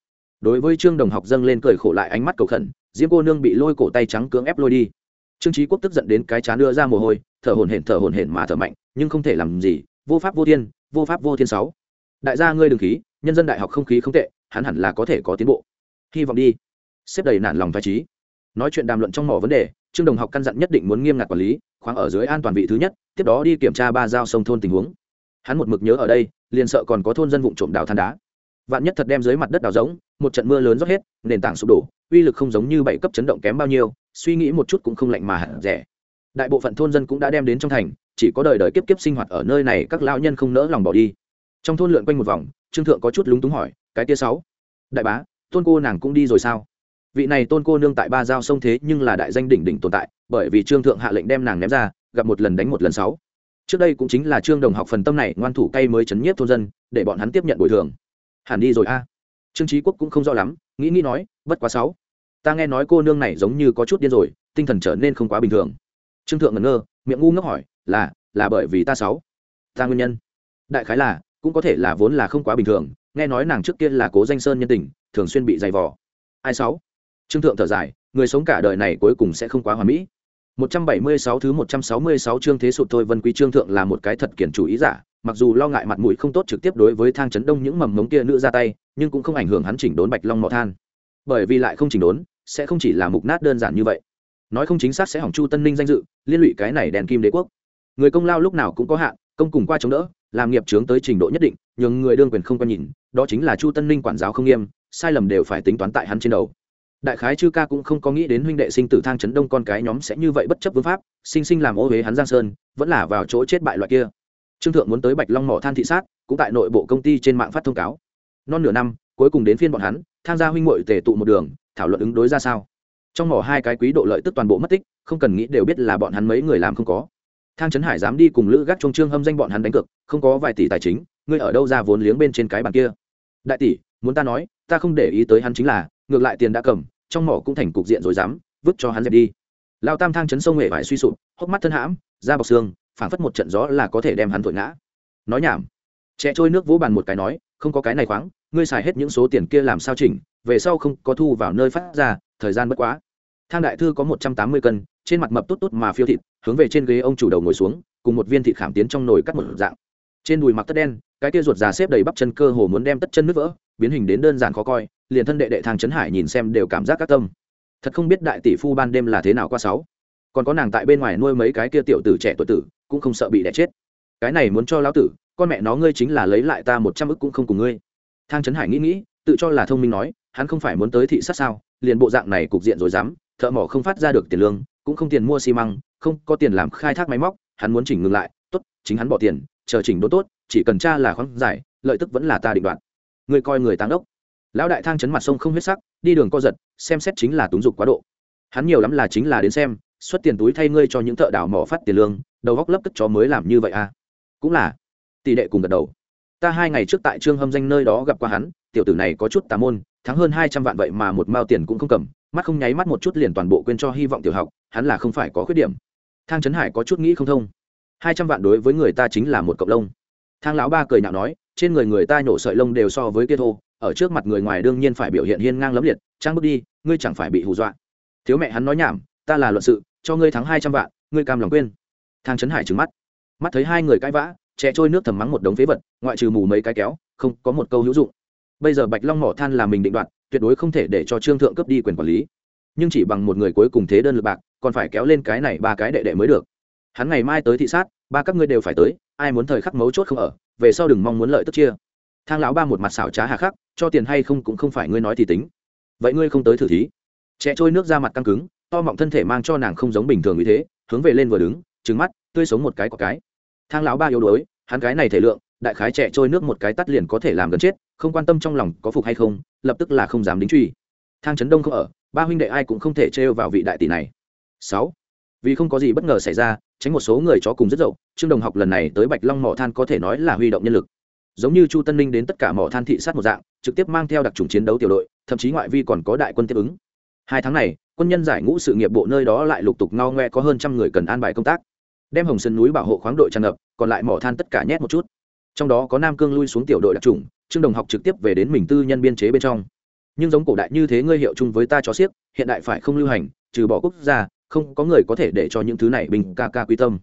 Đối với trương đồng học dâng lên cười khổ lại ánh mắt cầu khẩn, diêm cô nương bị lôi cổ tay trắng cưỡng ép lôi đi trương trí quốc tức giận đến cái chán đưa ra mồ hôi, thở hổn hển, thở hổn hển mà thở mạnh, nhưng không thể làm gì, vô pháp vô thiên, vô pháp vô thiên sáu. Đại gia ngươi đừng khí, nhân dân đại học không khí không tệ, hắn hẳn là có thể có tiến bộ. Hy vọng đi. Xếp đầy nản lòng vai trí nói chuyện đàm luận trong mỏ vấn đề, trương đồng học căn dặn nhất định muốn nghiêm ngặt quản lý, khoáng ở dưới an toàn vị thứ nhất, tiếp đó đi kiểm tra ba giao sông thôn tình huống. Hắn một mực nhớ ở đây, liền sợ còn có thôn dân vụ trộm đào than đá. Vạn nhất thật đem dưới mặt đất đào giống một trận mưa lớn rót hết, nền tảng sụp đổ, uy lực không giống như bảy cấp chấn động kém bao nhiêu suy nghĩ một chút cũng không lạnh mà hẳn rẻ. Đại bộ phận thôn dân cũng đã đem đến trong thành, chỉ có đời đời kiếp kiếp sinh hoạt ở nơi này các lão nhân không nỡ lòng bỏ đi. Trong thôn lượn quanh một vòng, trương thượng có chút lúng túng hỏi, cái tia sáu? Đại bá tôn cô nàng cũng đi rồi sao? Vị này tôn cô nương tại ba giao sông thế nhưng là đại danh đỉnh đỉnh tồn tại, bởi vì trương thượng hạ lệnh đem nàng ném ra, gặp một lần đánh một lần sáu. Trước đây cũng chính là trương đồng học phần tâm này, ngoan thủ cay mới chấn nhiếp thôn dân, để bọn hắn tiếp nhận bồi thường. Hẳn đi rồi a. Trương trí quốc cũng không rõ lắm, nghĩ nghĩ nói, bất quá sáu ta nghe nói cô nương này giống như có chút điên rồi tinh thần trở nên không quá bình thường. Trương thượng ngẩn ngơ miệng ngu ngốc hỏi là là bởi vì ta sáu? Ta nguyên nhân. Đại khái là cũng có thể là vốn là không quá bình thường nghe nói nàng trước kia là cố danh sơn nhân tình thường xuyên bị dày vò. Ai sáu? Trương thượng thở dài người sống cả đời này cuối cùng sẽ không quá hoàn mỹ. 176 thứ 166 chương thế sụt thôi Vân Quý Trương thượng là một cái thật kiển chủ ý giả, mặc dù lo ngại mặt mũi không tốt trực tiếp đối với thang chấn đông những mầm ngống kia nữ ra tay, nhưng cũng không ảnh hưởng hắn chỉnh đốn Bạch Long mỏ than. Bởi vì lại không chỉnh đốn, sẽ không chỉ là mục nát đơn giản như vậy. Nói không chính xác sẽ hỏng Chu Tân Ninh danh dự, liên lụy cái này đèn kim đế quốc. Người công lao lúc nào cũng có hạn, công cùng qua chống đỡ, làm nghiệp trướng tới trình độ nhất định, nhưng người đương quyền không quan nhìn, đó chính là Chu Tân Ninh quản giáo không nghiêm, sai lầm đều phải tính toán tại hắn trên đầu đại khái chư ca cũng không có nghĩ đến huynh đệ sinh tử thang chấn đông con cái nhóm sẽ như vậy bất chấp vương pháp sinh sinh làm ô huế hắn giang sơn vẫn là vào chỗ chết bại loại kia trương thượng muốn tới bạch long mỏ than thị sát cũng tại nội bộ công ty trên mạng phát thông cáo non nửa năm cuối cùng đến phiên bọn hắn tham gia huynh hội tề tụ một đường thảo luận ứng đối ra sao? Trong mỏ hai cái quý độ lợi tức toàn bộ mất tích, không cần nghĩ đều biết là bọn hắn mấy người làm không có. Thang trấn hải dám đi cùng lữ gác trung trương hâm danh bọn hắn đánh cược, không có vài tỷ tài chính, ngươi ở đâu ra vốn liếng bên trên cái bàn kia? Đại tỷ, muốn ta nói, ta không để ý tới hắn chính là, ngược lại tiền đã cầm, trong mỏ cũng thành cục diện rồi dám, vứt cho hắn dẹp đi. Lao tam thang chấn sông hề vải suy sụp, hốc mắt thân hãm, da bọc xương, phảng phất một trận gió là có thể đem hắn thổi ngã. Nói nhảm. Trẻ trôi nước vỗ bàn một cái nói không có cái này khoáng, ngươi xài hết những số tiền kia làm sao chỉnh, về sau không có thu vào nơi phát ra, thời gian bất quá. Thang đại thư có một trăm tám mươi cân, trên mặt mập tốt tốt mà phiêu thịt, hướng về trên ghế ông chủ đầu ngồi xuống, cùng một viên thịt khảm tiến trong nồi cắt một dạng. Trên đùi mặc tất đen, cái kia ruột già xếp đầy bắp chân cơ hồ muốn đem tất chân nước vỡ, biến hình đến đơn giản khó coi, liền thân đệ đệ thang trấn hải nhìn xem đều cảm giác các tâm. Thật không biết đại tỷ phu ban đêm là thế nào qua sáu. Còn có nàng tại bên ngoài nuôi mấy cái kia tiểu tử trẻ tuổi tử, cũng không sợ bị đẻ chết. Cái này muốn cho lão tử con mẹ nó ngươi chính là lấy lại ta một trăm ức cũng không cùng ngươi. Thang trấn hải nghĩ nghĩ, tự cho là thông minh nói, hắn không phải muốn tới thị sát sao, liền bộ dạng này cục diện rồi dám thợ mỏ không phát ra được tiền lương, cũng không tiền mua xi măng, không có tiền làm khai thác máy móc, hắn muốn chỉnh ngừng lại, tốt, chính hắn bỏ tiền, chờ chỉnh đốn tốt, chỉ cần cha là khoáng giải, lợi tức vẫn là ta định đoạt. Người coi người tăng đốc. Lão đại thang chấn mặt sông không huyết sắc, đi đường co giật, xem xét chính là túng dục quá độ. Hắn nhiều lắm là chính là đến xem, xuất tiền túi thay ngươi cho những thợ đào mỏ phát tiền lương, đầu góc lấp tức chó mới làm như vậy à. Cũng là tỷ đệ cùng gật đầu. Ta hai ngày trước tại trương hâm danh nơi đó gặp qua hắn, tiểu tử này có chút tà môn, thắng hơn hai trăm vạn vậy mà một mao tiền cũng không cầm, mắt không nháy mắt một chút liền toàn bộ quên cho hy vọng tiểu học, hắn là không phải có khuyết điểm. Thang trấn hải có chút nghĩ không thông. Hai trăm vạn đối với người ta chính là một cộng lông. Thang lão ba cười nhạo nói, trên người người ta nhổ sợi lông đều so với kia thô, ở trước mặt người ngoài đương nhiên phải biểu hiện hiên ngang lấm liệt trang bước đi, ngươi chẳng phải bị hù dọa. Thiếu mẹ hắn nói nhảm, ta là luận sự, cho ngươi thắng hai trăm vạn, ngươi cam lòng quên. Thang trấn hải trừng mắt. Mắt thấy hai người cãi vã trẻ trôi nước thầm mắng một đống phế vật, ngoại trừ mù mấy cái kéo, không có một câu hữu dụng. Bây giờ bạch long mỏ than là mình định đoạt, tuyệt đối không thể để cho trương thượng cấp đi quyền quản lý. Nhưng chỉ bằng một người cuối cùng thế đơn lượt bạc, còn phải kéo lên cái này ba cái đệ đệ mới được. Hắn ngày mai tới thị sát, ba các ngươi đều phải tới, ai muốn thời khắc mấu chốt không ở, về sau đừng mong muốn lợi tức chia. Thang lão ba một mặt xảo trá hà khắc, cho tiền hay không cũng không phải ngươi nói thì tính. Vậy ngươi không tới thử thí. Trẻ trôi nước ra mặt căng cứng, to mọng thân thể mang cho nàng không giống bình thường như thế, hướng về lên vừa đứng trứng mắt, tươi sống một cái có cái thang lão ba yếu đuối, hắn cái này thể lượng, đại khái trẻ trôi nước một cái tắt liền có thể làm gần chết, không quan tâm trong lòng có phục hay không, lập tức là không dám đính truy. Thang trấn đông không ở, ba huynh đệ ai cũng không thể trêu vào vị đại tỷ này. Sáu. Vì không có gì bất ngờ xảy ra, tránh một số người chó cùng rất dậu, trương đồng học lần này tới bạch long mỏ than có thể nói là huy động nhân lực. Giống như chu tân ninh đến tất cả mỏ than thị sát một dạng, trực tiếp mang theo đặc trùng chiến đấu tiểu đội, thậm chí ngoại vi còn có đại quân tiếp ứng. Hai tháng này, quân nhân giải ngũ sự nghiệp bộ nơi đó lại lục tục ngao ngoe có hơn trăm người cần an bài công tác đem hồng sơn núi bảo hộ khoáng đội tràn ngập, còn lại mỏ than tất cả nhét một chút. Trong đó có nam cương lui xuống tiểu đội đặc trùng trương đồng học trực tiếp về đến mình tư nhân biên chế bên trong. Nhưng giống cổ đại như thế ngươi hiệu chung với ta cho xiếc, hiện đại phải không lưu hành, trừ bỏ quốc gia, không có người có thể để cho những thứ này bình ca ca quy tâm.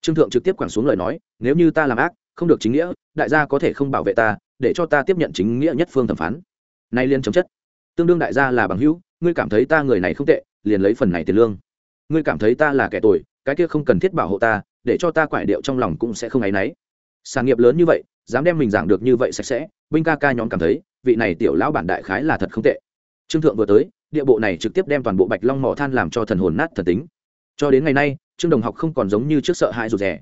Trương thượng trực tiếp quẳng xuống lời nói, nếu như ta làm ác, không được chính nghĩa, đại gia có thể không bảo vệ ta, để cho ta tiếp nhận chính nghĩa nhất phương thẩm phán. Nay liên chống chất. Tương đương đại gia là bằng hữu, ngươi cảm thấy ta người này không tệ, liền lấy phần này tiền lương. Ngươi cảm thấy ta là kẻ tội cái kia không cần thiết bảo hộ ta, để cho ta quải điệu trong lòng cũng sẽ không áy náy. Sản nghiệp lớn như vậy, dám đem mình giảng được như vậy sạch sẽ, binh ca ca nhóm cảm thấy, vị này tiểu lão bản đại khái là thật không tệ. Trương thượng vừa tới, địa bộ này trực tiếp đem toàn bộ bạch long mỏ than làm cho thần hồn nát thần tính. Cho đến ngày nay, trương đồng học không còn giống như trước sợ hãi rụt rè.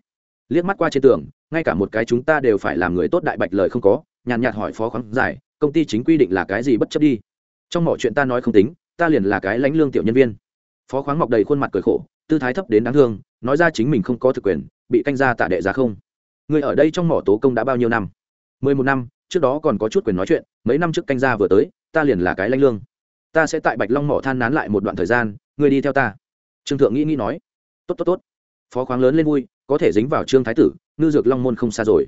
Liếc mắt qua trên tường, ngay cả một cái chúng ta đều phải làm người tốt đại bạch lời không có, nhàn nhạt hỏi phó khoáng giải, công ty chính quy định là cái gì bất chấp đi. Trong mọi chuyện ta nói không tính, ta liền là cái lãnh lương tiểu nhân viên. Phó khoáng mọc đầy khuôn mặt cười khổ tư thái thấp đến đáng thương, nói ra chính mình không có thực quyền, bị canh gia tạ đệ giá không. Người ở đây trong mỏ tố công đã bao nhiêu năm? Mười một năm, trước đó còn có chút quyền nói chuyện, mấy năm trước canh gia vừa tới, ta liền là cái lãnh lương. Ta sẽ tại bạch long mỏ than nán lại một đoạn thời gian, người đi theo ta. Trương thượng nghĩ nghĩ nói. Tốt tốt tốt. Phó khoáng lớn lên vui, có thể dính vào trương thái tử, ngư dược long môn không xa rồi.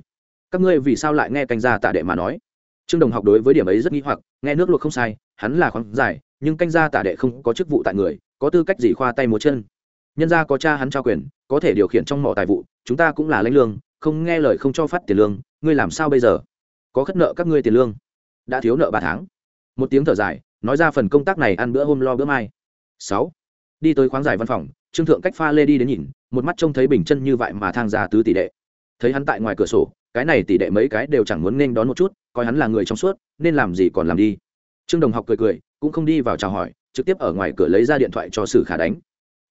Các ngươi vì sao lại nghe canh gia tạ đệ mà nói? Trương đồng học đối với điểm ấy rất nghi hoặc, nghe nước luộc không sai, hắn là khoáng dài nhưng canh gia tạ đệ không có chức vụ tại người, có tư cách gì khoa tay múa chân? Nhân gia có cha hắn trao quyền, có thể điều khiển trong mỏ tài vụ, chúng ta cũng là lãnh lương, không nghe lời không cho phát tiền lương, ngươi làm sao bây giờ? Có khất nợ các ngươi tiền lương. Đã thiếu nợ ba tháng. Một tiếng thở dài, nói ra phần công tác này ăn bữa hôm lo bữa mai. Sáu. Đi tới khoáng giải văn phòng, trương thượng cách pha lê đi đến nhìn, một mắt trông thấy bình chân như vậy mà thang ra tứ tỷ đệ. Thấy hắn tại ngoài cửa sổ, cái này tỷ đệ mấy cái đều chẳng muốn nên đón một chút, coi hắn là người trong suốt, nên làm gì còn làm đi. Trương đồng học cười cười, cũng không đi vào chào hỏi, trực tiếp ở ngoài cửa lấy ra điện thoại cho sử khả đánh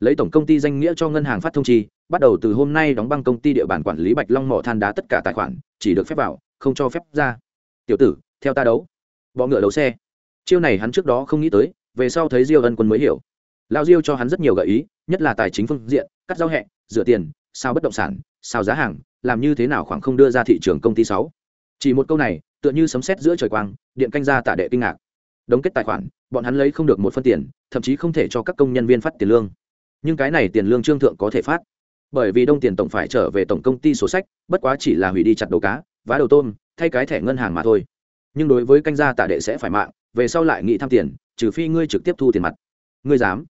lấy tổng công ty danh nghĩa cho ngân hàng phát thông chi, bắt đầu từ hôm nay đóng băng công ty địa bàn quản lý bạch long mỏ than đá tất cả tài khoản, chỉ được phép vào, không cho phép ra. Tiểu tử, theo ta đấu. Bọ ngựa đấu xe. Chiêu này hắn trước đó không nghĩ tới, về sau thấy diêu ân quân mới hiểu. Lao diêu cho hắn rất nhiều gợi ý, nhất là tài chính phương diện, cắt giao hẹ, rửa tiền, sao bất động sản, sao giá hàng, làm như thế nào khoảng không đưa ra thị trường công ty sáu. Chỉ một câu này, tựa như sấm sét giữa trời quang, điện canh ra tạ đệ kinh ngạc. Đóng kết tài khoản, bọn hắn lấy không được một phân tiền, thậm chí không thể cho các công nhân viên phát tiền lương nhưng cái này tiền lương trương thượng có thể phát. Bởi vì đông tiền tổng phải trở về tổng công ty sổ sách, bất quá chỉ là hủy đi chặt đầu cá, vá đầu tôm, thay cái thẻ ngân hàng mà thôi. Nhưng đối với canh gia tạ đệ sẽ phải mạng, về sau lại nghị tham tiền, trừ phi ngươi trực tiếp thu tiền mặt. Ngươi dám.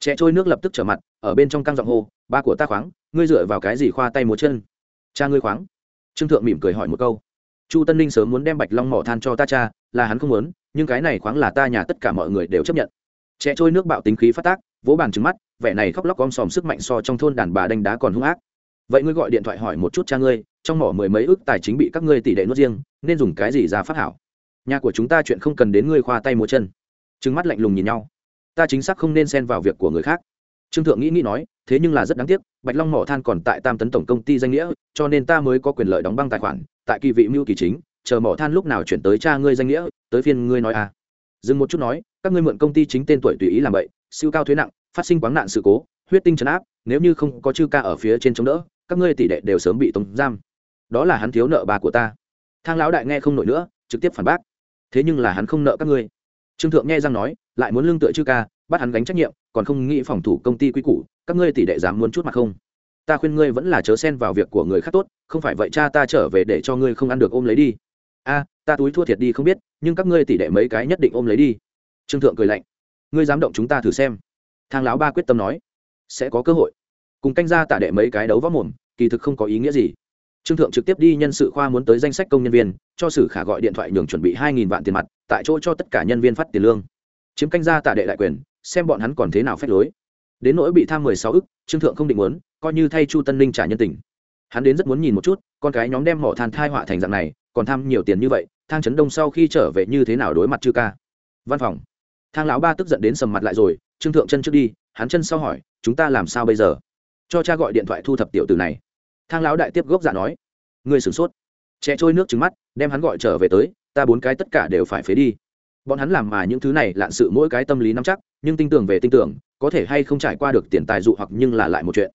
Trẻ trôi nước lập tức trở mặt, ở bên trong căng giọng hô, ba của ta khoáng, ngươi dựa vào cái gì khoa tay múa chân? Cha ngươi khoáng. Trương thượng mỉm cười hỏi một câu. Chu tân ninh sớm muốn đem bạch long mỏ than cho ta cha, là hắn không muốn, nhưng cái này khoáng là ta nhà tất cả mọi người đều chấp nhận. Trẻ trôi nước bạo tính khí phát tác vỗ bàn trứng mắt, vẻ này khóc lóc om sòm sức mạnh so trong thôn đàn bà đánh đá còn hung ác. Vậy ngươi gọi điện thoại hỏi một chút cha ngươi, trong mỏ mười mấy ước tài chính bị các ngươi tỷ đệ nuốt riêng, nên dùng cái gì ra phát hảo? Nhà của chúng ta chuyện không cần đến ngươi khoa tay múa chân. Trứng mắt lạnh lùng nhìn nhau. Ta chính xác không nên xen vào việc của người khác. Trương thượng nghĩ nghĩ nói, thế nhưng là rất đáng tiếc, bạch long mỏ than còn tại tam tấn tổng công ty danh nghĩa, cho nên ta mới có quyền lợi đóng băng tài khoản, tại kỳ vị mưu kỳ chính, chờ mỏ than lúc nào chuyển tới cha ngươi danh nghĩa, tới phiên ngươi nói à. Dừng một chút nói, các ngươi mượn công ty chính tên tuổi tùy ý làm vậy siêu cao thuế nặng, phát sinh quáng nạn sự cố, huyết tinh chấn áp, nếu như không có chư ca ở phía trên chống đỡ, các ngươi tỷ đệ đều sớm bị tống giam. Đó là hắn thiếu nợ bà của ta. Thang lão đại nghe không nổi nữa, trực tiếp phản bác. Thế nhưng là hắn không nợ các ngươi. Trương thượng nghe răng nói, lại muốn lương tựa chư ca, bắt hắn gánh trách nhiệm, còn không nghĩ phòng thủ công ty quy củ, các ngươi tỷ đệ dám muốn chút mặt không? Ta khuyên ngươi vẫn là chớ xen vào việc của người khác tốt, không phải vậy cha ta trở về để cho ngươi không ăn được ôm lấy đi. A, ta túi thua thiệt đi không biết, nhưng các ngươi tỷ đệ mấy cái nhất định ôm lấy đi. Trương thượng cười lạnh ngươi dám động chúng ta thử xem. Thang lão ba quyết tâm nói, sẽ có cơ hội. Cùng canh ra tả đệ mấy cái đấu võ mồm, kỳ thực không có ý nghĩa gì. Trương thượng trực tiếp đi nhân sự khoa muốn tới danh sách công nhân viên, cho sử khả gọi điện thoại nhường chuẩn bị hai nghìn vạn tiền mặt, tại chỗ cho tất cả nhân viên phát tiền lương. Chiếm canh ra tả đệ đại quyền, xem bọn hắn còn thế nào phép lối. Đến nỗi bị tham mười sáu ức, trương thượng không định muốn, coi như thay chu tân ninh trả nhân tình. Hắn đến rất muốn nhìn một chút, con cái nhóm đem mỏ than thai họa thành dạng này, còn tham nhiều tiền như vậy, thang trấn đông sau khi trở về như thế nào đối mặt chư ca? Văn phòng thang lão ba tức giận đến sầm mặt lại rồi, trương thượng chân trước đi, hắn chân sau hỏi, chúng ta làm sao bây giờ? Cho cha gọi điện thoại thu thập tiểu tử này. Thang lão đại tiếp gốc dạ nói, ngươi sửng sốt. Trẻ trôi nước trứng mắt, đem hắn gọi trở về tới, ta bốn cái tất cả đều phải phế đi. Bọn hắn làm mà những thứ này lạn sự mỗi cái tâm lý nắm chắc, nhưng tin tưởng về tin tưởng, có thể hay không trải qua được tiền tài dụ hoặc nhưng là lại một chuyện.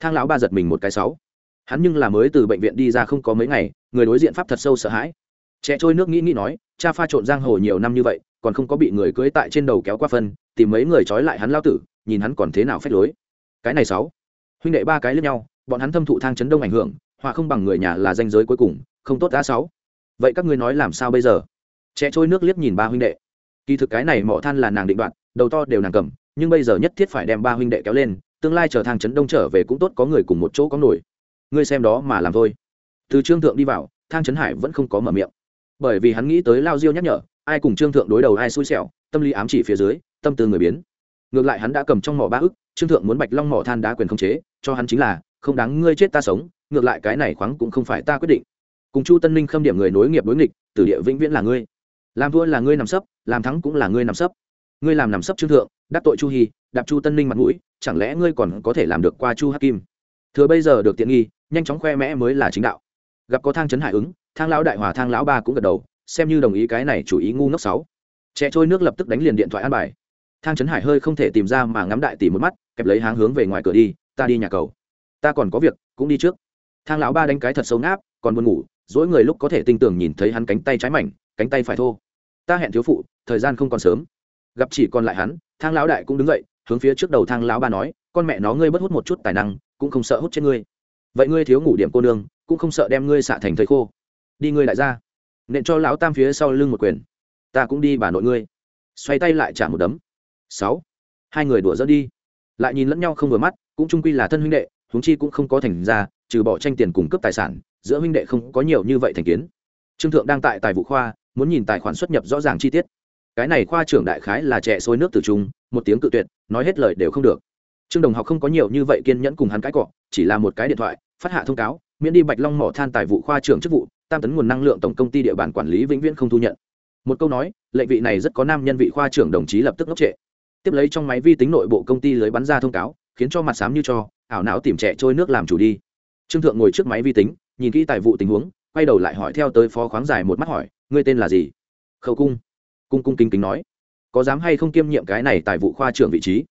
Thang lão ba giật mình một cái sáu. Hắn nhưng là mới từ bệnh viện đi ra không có mấy ngày, người đối diện pháp thật sâu sợ hãi. Trẻ trôi nước nghĩ nghĩ nói, cha pha trộn giang hồ nhiều năm như vậy còn không có bị người cưới tại trên đầu kéo qua phân, tìm mấy người trói lại hắn lao tử, nhìn hắn còn thế nào phép lối. Cái này sáu. Huynh đệ ba cái lẫn nhau, bọn hắn thâm thụ thang chấn đông ảnh hưởng, họa không bằng người nhà là danh giới cuối cùng, không tốt đã sáu. Vậy các ngươi nói làm sao bây giờ? Trẻ trôi nước liếc nhìn ba huynh đệ. Kỳ thực cái này mỏ than là nàng định đoạt, đầu to đều nàng cầm, nhưng bây giờ nhất thiết phải đem ba huynh đệ kéo lên, tương lai chờ thang chấn đông trở về cũng tốt có người cùng một chỗ có nổi. Ngươi xem đó mà làm thôi. Từ trương thượng đi vào, thang trấn hải vẫn không có mở miệng. Bởi vì hắn nghĩ tới lao diêu nhắc nhở ai cùng trương thượng đối đầu ai xui xẻo, tâm lý ám chỉ phía dưới, tâm tư người biến. Ngược lại hắn đã cầm trong mỏ ba ức, trương thượng muốn bạch long mỏ than đá quyền không chế, cho hắn chính là, không đáng ngươi chết ta sống, ngược lại cái này khoáng cũng không phải ta quyết định. Cùng chu tân ninh khâm điểm người nối nghiệp đối nghịch, tử địa vĩnh viễn là ngươi. Làm thua là ngươi nằm sấp, làm thắng cũng là ngươi nằm sấp. Ngươi làm nằm sấp trương thượng, đắc tội chu hy đạp chu tân ninh mặt mũi, chẳng lẽ ngươi còn có thể làm được qua chu hắc kim? Thừa bây giờ được tiện nghi, nhanh chóng khoe mẽ mới là chính đạo. Gặp có thang trấn hải ứng, thang lão đại hòa thang lão ba cũng gật đầu xem như đồng ý cái này chủ ý ngu ngốc sáu. Trẻ trôi nước lập tức đánh liền điện thoại an bài. Thang trấn hải hơi không thể tìm ra mà ngắm đại tỷ một mắt, kẹp lấy háng hướng về ngoài cửa đi, ta đi nhà cầu. Ta còn có việc, cũng đi trước. Thang lão ba đánh cái thật sâu ngáp, còn buồn ngủ, dỗi người lúc có thể tinh tường nhìn thấy hắn cánh tay trái mảnh, cánh tay phải thô. Ta hẹn thiếu phụ, thời gian không còn sớm. Gặp chỉ còn lại hắn, thang lão đại cũng đứng dậy, hướng phía trước đầu thang lão ba nói, con mẹ nó, ngươi bất hút một chút tài năng, cũng không sợ hút trên ngươi. Vậy ngươi thiếu ngủ điểm cô nương, cũng không sợ đem ngươi xạ thành thầy khô. Đi ngươi lại ra nện cho lão tam phía sau lưng một quyền. Ta cũng đi bà nội ngươi. Xoay tay lại trả một đấm. Sáu. Hai người đùa dỡ đi. Lại nhìn lẫn nhau không vừa mắt, cũng trung quy là thân huynh đệ, huống chi cũng không có thành ra, trừ bỏ tranh tiền cung cấp tài sản, giữa huynh đệ không có nhiều như vậy thành kiến. Trương thượng đang tại tài vụ khoa, muốn nhìn tài khoản xuất nhập rõ ràng chi tiết. Cái này khoa trưởng đại khái là trẻ sôi nước từ trung, một tiếng cự tuyệt, nói hết lời đều không được. Trương đồng học không có nhiều như vậy kiên nhẫn cùng hắn cãi cọ, chỉ là một cái điện thoại, phát hạ thông cáo, miễn đi bạch long mỏ than tài vụ khoa trưởng chức vụ tam tấn nguồn năng lượng tổng công ty địa bàn quản lý vĩnh viễn không thu nhận. Một câu nói lệnh vị này rất có nam nhân vị khoa trưởng đồng chí lập tức ngốc trệ. Tiếp lấy trong máy vi tính nội bộ công ty lưới bắn ra thông cáo, khiến cho mặt sám như cho, ảo não tìm trẻ trôi nước làm chủ đi. Trương thượng ngồi trước máy vi tính, nhìn kỹ tài vụ tình huống, quay đầu lại hỏi theo tới phó khoáng dài một mắt hỏi, ngươi tên là gì? Khẩu cung. Cung cung kính kính nói, có dám hay không kiêm nhiệm cái này tài vụ khoa trưởng vị trí?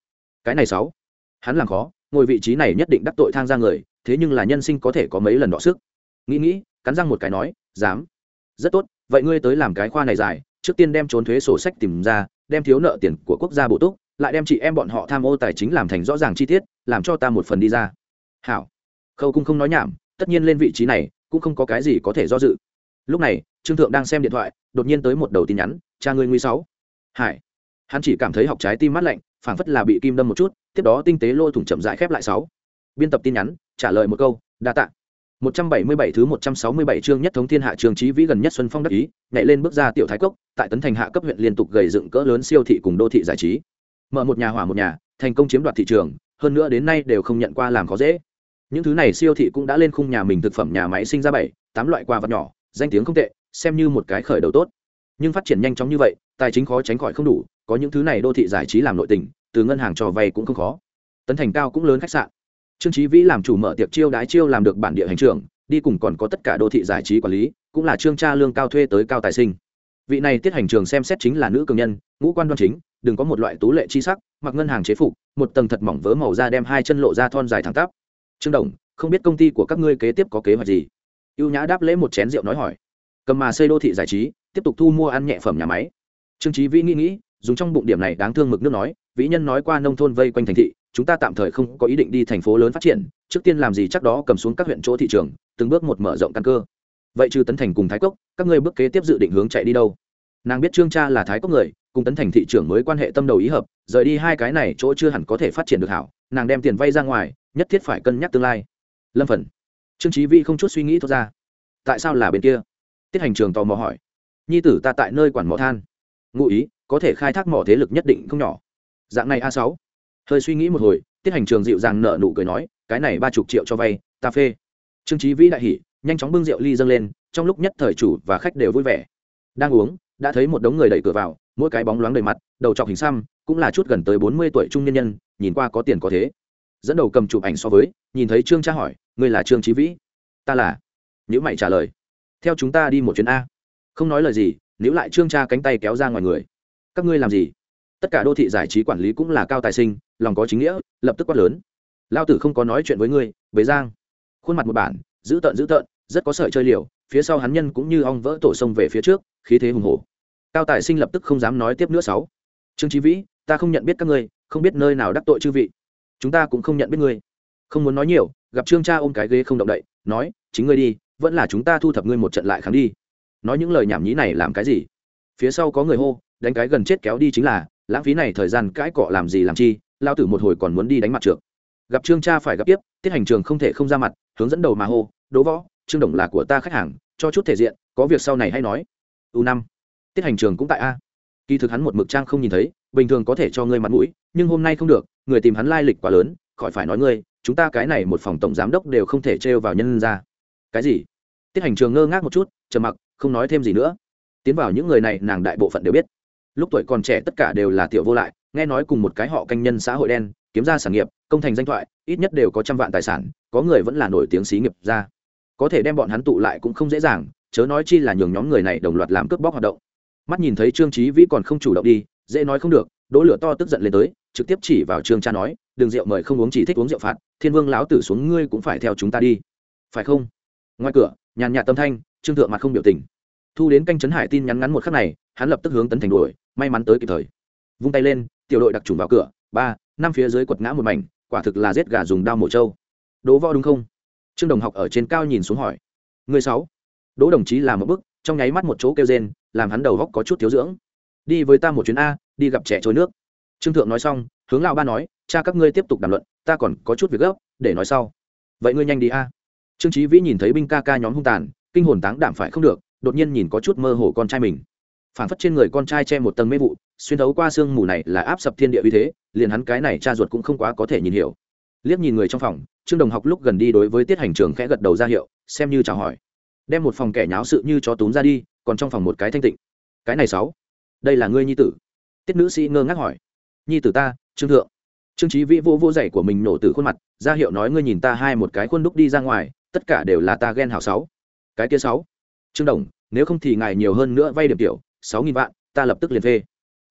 Cái này sáu. Hắn làm khó, ngồi vị trí này nhất định đắc tội thang ra người, thế nhưng là nhân sinh có thể có mấy lần đọ sức. Nghĩ nghĩ cắn răng một cái nói, dám. Rất tốt, vậy ngươi tới làm cái khoa này dài, trước tiên đem trốn thuế sổ sách tìm ra, đem thiếu nợ tiền của quốc gia bổ túc, lại đem chị em bọn họ tham ô tài chính làm thành rõ ràng chi tiết, làm cho ta một phần đi ra. Hảo. Khâu cũng không nói nhảm, tất nhiên lên vị trí này, cũng không có cái gì có thể do dự. Lúc này, trương thượng đang xem điện thoại, đột nhiên tới một đầu tin nhắn, cha ngươi nguy sáu hải. Hắn chỉ cảm thấy học trái tim mát lạnh, phảng phất là bị kim đâm một chút, tiếp đó tinh tế lôi thủng chậm rãi khép lại sáu. Biên tập tin nhắn, trả lời một câu, đa tạ. 177 thứ 167 chương nhất thống thiên hạ trường trí vĩ gần nhất Xuân Phong đắc ý, nhảy lên bước ra tiểu thái cốc, tại tấn thành hạ cấp huyện liên tục gầy dựng cỡ lớn siêu thị cùng đô thị giải trí. Mở một nhà hỏa một nhà, thành công chiếm đoạt thị trường, hơn nữa đến nay đều không nhận qua làm khó dễ. Những thứ này siêu thị cũng đã lên khung nhà mình thực phẩm nhà máy sinh ra bảy, tám loại quà vật nhỏ, danh tiếng không tệ, xem như một cái khởi đầu tốt. Nhưng phát triển nhanh chóng như vậy, tài chính khó tránh khỏi không đủ, có những thứ này đô thị giải trí làm nội tình, từ ngân hàng cho vay cũng không khó. Tấn thành cao cũng lớn khách sạn trương trí vĩ làm chủ mở tiệc chiêu đái chiêu làm được bản địa hành trưởng, đi cùng còn có tất cả đô thị giải trí quản lý, cũng là trương cha lương cao thuê tới cao tài sinh. Vị này tiết hành trường xem xét chính là nữ cường nhân, ngũ quan đoan chính, đừng có một loại tú lệ chi sắc, mặc ngân hàng chế phục, một tầng thật mỏng vớ màu da đem hai chân lộ ra thon dài thẳng tắp. Trương đồng, không biết công ty của các ngươi kế tiếp có kế hoạch gì? Ưu nhã đáp lễ một chén rượu nói hỏi. Cầm mà xây đô thị giải trí, tiếp tục thu mua ăn nhẹ phẩm nhà máy. Trương trí vĩ nghĩ nghĩ, dùng trong bụng điểm này đáng thương mực nước nói, vĩ nhân nói qua nông thôn vây quanh thành thị chúng ta tạm thời không có ý định đi thành phố lớn phát triển, trước tiên làm gì chắc đó cầm xuống các huyện chỗ thị trường, từng bước một mở rộng căn cơ. Vậy trừ tấn thành cùng thái cốc, các ngươi bước kế tiếp dự định hướng chạy đi đâu? Nàng biết trương cha là thái cốc người, cùng tấn thành thị trường mới quan hệ tâm đầu ý hợp, rời đi hai cái này chỗ chưa hẳn có thể phát triển được hảo, nàng đem tiền vay ra ngoài, nhất thiết phải cân nhắc tương lai. Lâm phần, trương trí vi không chút suy nghĩ thốt ra. Tại sao là bên kia? Tiết hành trường tò mò hỏi. Nhi tử ta tại nơi quản mỏ than. Ngụ ý, có thể khai thác mỏ thế lực nhất định không nhỏ. Dạng này a sáu hơi suy nghĩ một hồi, tiết hành trường dịu dàng nợ nụ cười nói, cái này ba chục triệu cho vay, ta phê. Trương trí vĩ đại hỉ, nhanh chóng bưng rượu ly dâng lên, trong lúc nhất thời chủ và khách đều vui vẻ. Đang uống, đã thấy một đống người đẩy cửa vào, mỗi cái bóng loáng đầy mặt, đầu trọc hình xăm, cũng là chút gần tới bốn mươi tuổi trung nhân nhân, nhìn qua có tiền có thế. Dẫn đầu cầm chụp ảnh so với, nhìn thấy trương cha hỏi, ngươi là trương trí vĩ? Ta là. Nhữ mày trả lời, theo chúng ta đi một chuyến a. Không nói lời gì nếu lại trương cha cánh tay kéo ra ngoài người. Các ngươi làm gì? Tất cả đô thị giải trí quản lý cũng là cao tài sinh, lòng có chính nghĩa, lập tức quát lớn. Lao tử không có nói chuyện với ngươi, bế giang. Khuôn mặt một bản giữ tợn giữ tợn, rất có sợi chơi liều, phía sau hắn nhân cũng như ong vỡ tổ sông về phía trước, khí thế hùng hổ. Cao tài sinh lập tức không dám nói tiếp nữa sáu. Trương trí vĩ, ta không nhận biết các ngươi, không biết nơi nào đắc tội chư vị. Chúng ta cũng không nhận biết ngươi. Không muốn nói nhiều, gặp trương cha ôm cái ghế không động đậy, nói, chính ngươi đi, vẫn là chúng ta thu thập ngươi một trận lại kháng đi. Nói những lời nhảm nhí này làm cái gì? Phía sau có người hô, đánh cái gần chết kéo đi chính là lãng phí này thời gian cãi cọ làm gì làm chi lao tử một hồi còn muốn đi đánh mặt trượt gặp trương cha phải gặp tiếp, tiết hành trường không thể không ra mặt, hướng dẫn đầu mà hô, đỗ võ, trương đồng là của ta khách hàng, cho chút thể diện, có việc sau này hay nói. U năm. Tiết hành trường cũng tại a. Kỳ thực hắn một mực trang không nhìn thấy, bình thường có thể cho ngươi mặt mũi, nhưng hôm nay không được, người tìm hắn lai lịch quá lớn, khỏi phải nói ngươi, chúng ta cái này một phòng tổng giám đốc đều không thể trêu vào nhân ra. Cái gì? Tiết hành trường ngơ ngác một chút, trầm mặc, không nói thêm gì nữa. Tiến vào những người này, nàng đại bộ phận đều biết lúc tuổi còn trẻ tất cả đều là tiểu vô lại, nghe nói cùng một cái họ canh nhân xã hội đen, kiếm ra sản nghiệp, công thành danh thoại, ít nhất đều có trăm vạn tài sản, có người vẫn là nổi tiếng xí nghiệp ra. Có thể đem bọn hắn tụ lại cũng không dễ dàng, chớ nói chi là nhường nhóm người này đồng loạt làm cướp bóc hoạt động. Mắt nhìn thấy trương trí vĩ còn không chủ động đi, dễ nói không được, đỗ lửa to tức giận lên tới, trực tiếp chỉ vào trương cha nói, đường rượu mời không uống chỉ thích uống rượu phạt, thiên vương lão tử xuống ngươi cũng phải theo chúng ta đi. Phải không? Ngoài cửa, nhàn nhạt tâm thanh, trương thượng mặt không biểu tình. Thu đến canh trấn hải tin nhắn ngắn một khắc này hắn lập tức hướng tấn thành đuổi, may mắn tới kịp thời. Vung tay lên, tiểu đội đặc trùng vào cửa, ba, năm phía dưới quật ngã một mảnh, quả thực là giết gà dùng đao mổ trâu. Đố võ đúng không? Trương đồng học ở trên cao nhìn xuống hỏi. Người sáu. Đỗ đồng chí làm một bức trong nháy mắt một chỗ kêu rên, làm hắn đầu góc có chút thiếu dưỡng. Đi với ta một chuyến a, đi gặp trẻ trôi nước. Trương thượng nói xong, hướng lão ba nói, cha các ngươi tiếp tục đàm luận, ta còn có chút việc gấp, để nói sau. Vậy ngươi nhanh đi a. Trương trí vĩ nhìn thấy binh ca ca nhóm hung tàn, kinh hồn táng đảm phải không được, đột nhiên nhìn có chút mơ hồ con trai mình phản phất trên người con trai che một tầng mê vụ, xuyên thấu qua sương mù này là áp sập thiên địa uy thế, liền hắn cái này cha ruột cũng không quá có thể nhìn hiểu. Liếc nhìn người trong phòng, trương đồng học lúc gần đi đối với tiết hành trường khẽ gật đầu ra hiệu, xem như chào hỏi. Đem một phòng kẻ nháo sự như chó túm ra đi, còn trong phòng một cái thanh tịnh. Cái này sáu, đây là ngươi nhi tử? Tiết nữ sĩ ngơ ngác hỏi. Nhi tử ta, trương thượng. Trương trí vĩ vô vô dạy của mình nổ từ khuôn mặt, ra hiệu nói ngươi nhìn ta hai một cái khuôn đúc đi ra ngoài, tất cả đều là ta ghen hảo sáu. Cái kia sáu, trương đồng, nếu không thì ngài nhiều hơn nữa vay điểm tiểu sáu nghìn vạn, ta lập tức liền phê.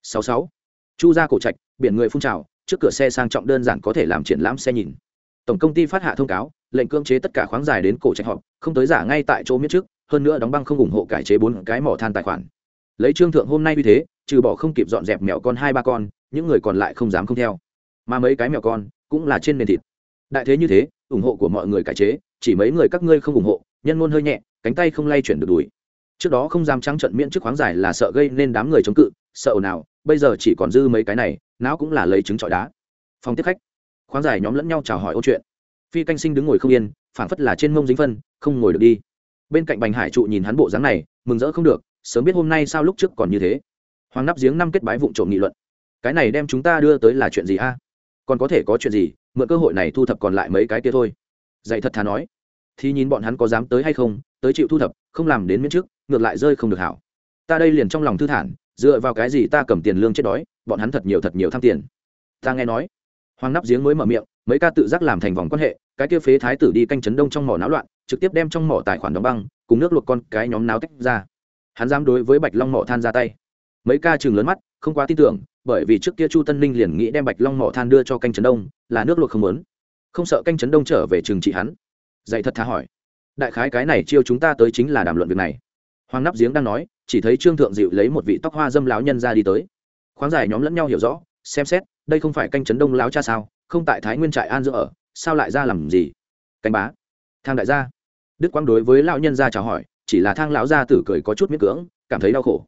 Sáu sáu. Chu ra cổ trạch, biển người phun trào, trước cửa xe sang trọng đơn giản có thể làm triển lãm xe nhìn. Tổng công ty phát hạ thông cáo, lệnh cưỡng chế tất cả khoáng dài đến cổ trạch họp, không tới giả ngay tại chỗ miết trước, hơn nữa đóng băng không ủng hộ cải chế bốn cái mỏ than tài khoản. Lấy trương thượng hôm nay như thế, trừ bỏ không kịp dọn dẹp mèo con hai ba con, những người còn lại không dám không theo. Mà mấy cái mèo con, cũng là trên nền thịt. Đại thế như thế, ủng hộ của mọi người cải chế, chỉ mấy người các ngươi không ủng hộ, nhân ngôn hơi nhẹ, cánh tay không lay chuyển được đùi trước đó không dám trắng trận miễn trước khoáng giải là sợ gây nên đám người chống cự, sợ ồn ào, bây giờ chỉ còn dư mấy cái này não cũng là lấy trứng trọi đá. Phòng tiếp khách. Khoáng giải nhóm lẫn nhau chào hỏi ô chuyện. Phi canh sinh đứng ngồi không yên, phảng phất là trên mông dính phân, không ngồi được đi. Bên cạnh bành hải trụ nhìn hắn bộ dáng này, mừng rỡ không được, sớm biết hôm nay sao lúc trước còn như thế. Hoàng nắp giếng năm kết bái vụn trộm nghị luận. Cái này đem chúng ta đưa tới là chuyện gì a? Còn có thể có chuyện gì, mượn cơ hội này thu thập còn lại mấy cái kia thôi. Dạy thật thà nói. Thì nhìn bọn hắn có dám tới hay không, tới chịu thu thập, không làm đến miễn trước ngược lại rơi không được hảo. Ta đây liền trong lòng thư thản, dựa vào cái gì ta cầm tiền lương chết đói, bọn hắn thật nhiều thật nhiều tham tiền. Ta nghe nói, hoàng nắp giếng mới mở miệng, mấy ca tự giác làm thành vòng quan hệ, cái kia phế thái tử đi canh chấn đông trong mỏ náo loạn, trực tiếp đem trong mỏ tài khoản đóng băng, cùng nước luộc con cái nhóm náo tách ra. Hắn dám đối với bạch long mỏ than ra tay. Mấy ca chừng lớn mắt, không quá tin tưởng, bởi vì trước kia chu tân ninh liền nghĩ đem bạch long mỏ than đưa cho canh chấn đông, là nước luộc không muốn. Không sợ canh chấn đông trở về trường trị hắn. Dạy thật thà hỏi, đại khái cái này chiêu chúng ta tới chính là đàm luận việc này hoàng nắp giếng đang nói, chỉ thấy trương thượng dịu lấy một vị tóc hoa dâm láo nhân ra đi tới. Khoáng giải nhóm lẫn nhau hiểu rõ, xem xét, đây không phải canh chấn đông láo cha sao, không tại thái nguyên trại an dưỡng ở, sao lại ra làm gì? Canh bá. Thang đại gia. Đức quang đối với lão nhân gia chào hỏi, chỉ là thang lão gia tử cười có chút miễn cưỡng, cảm thấy đau khổ.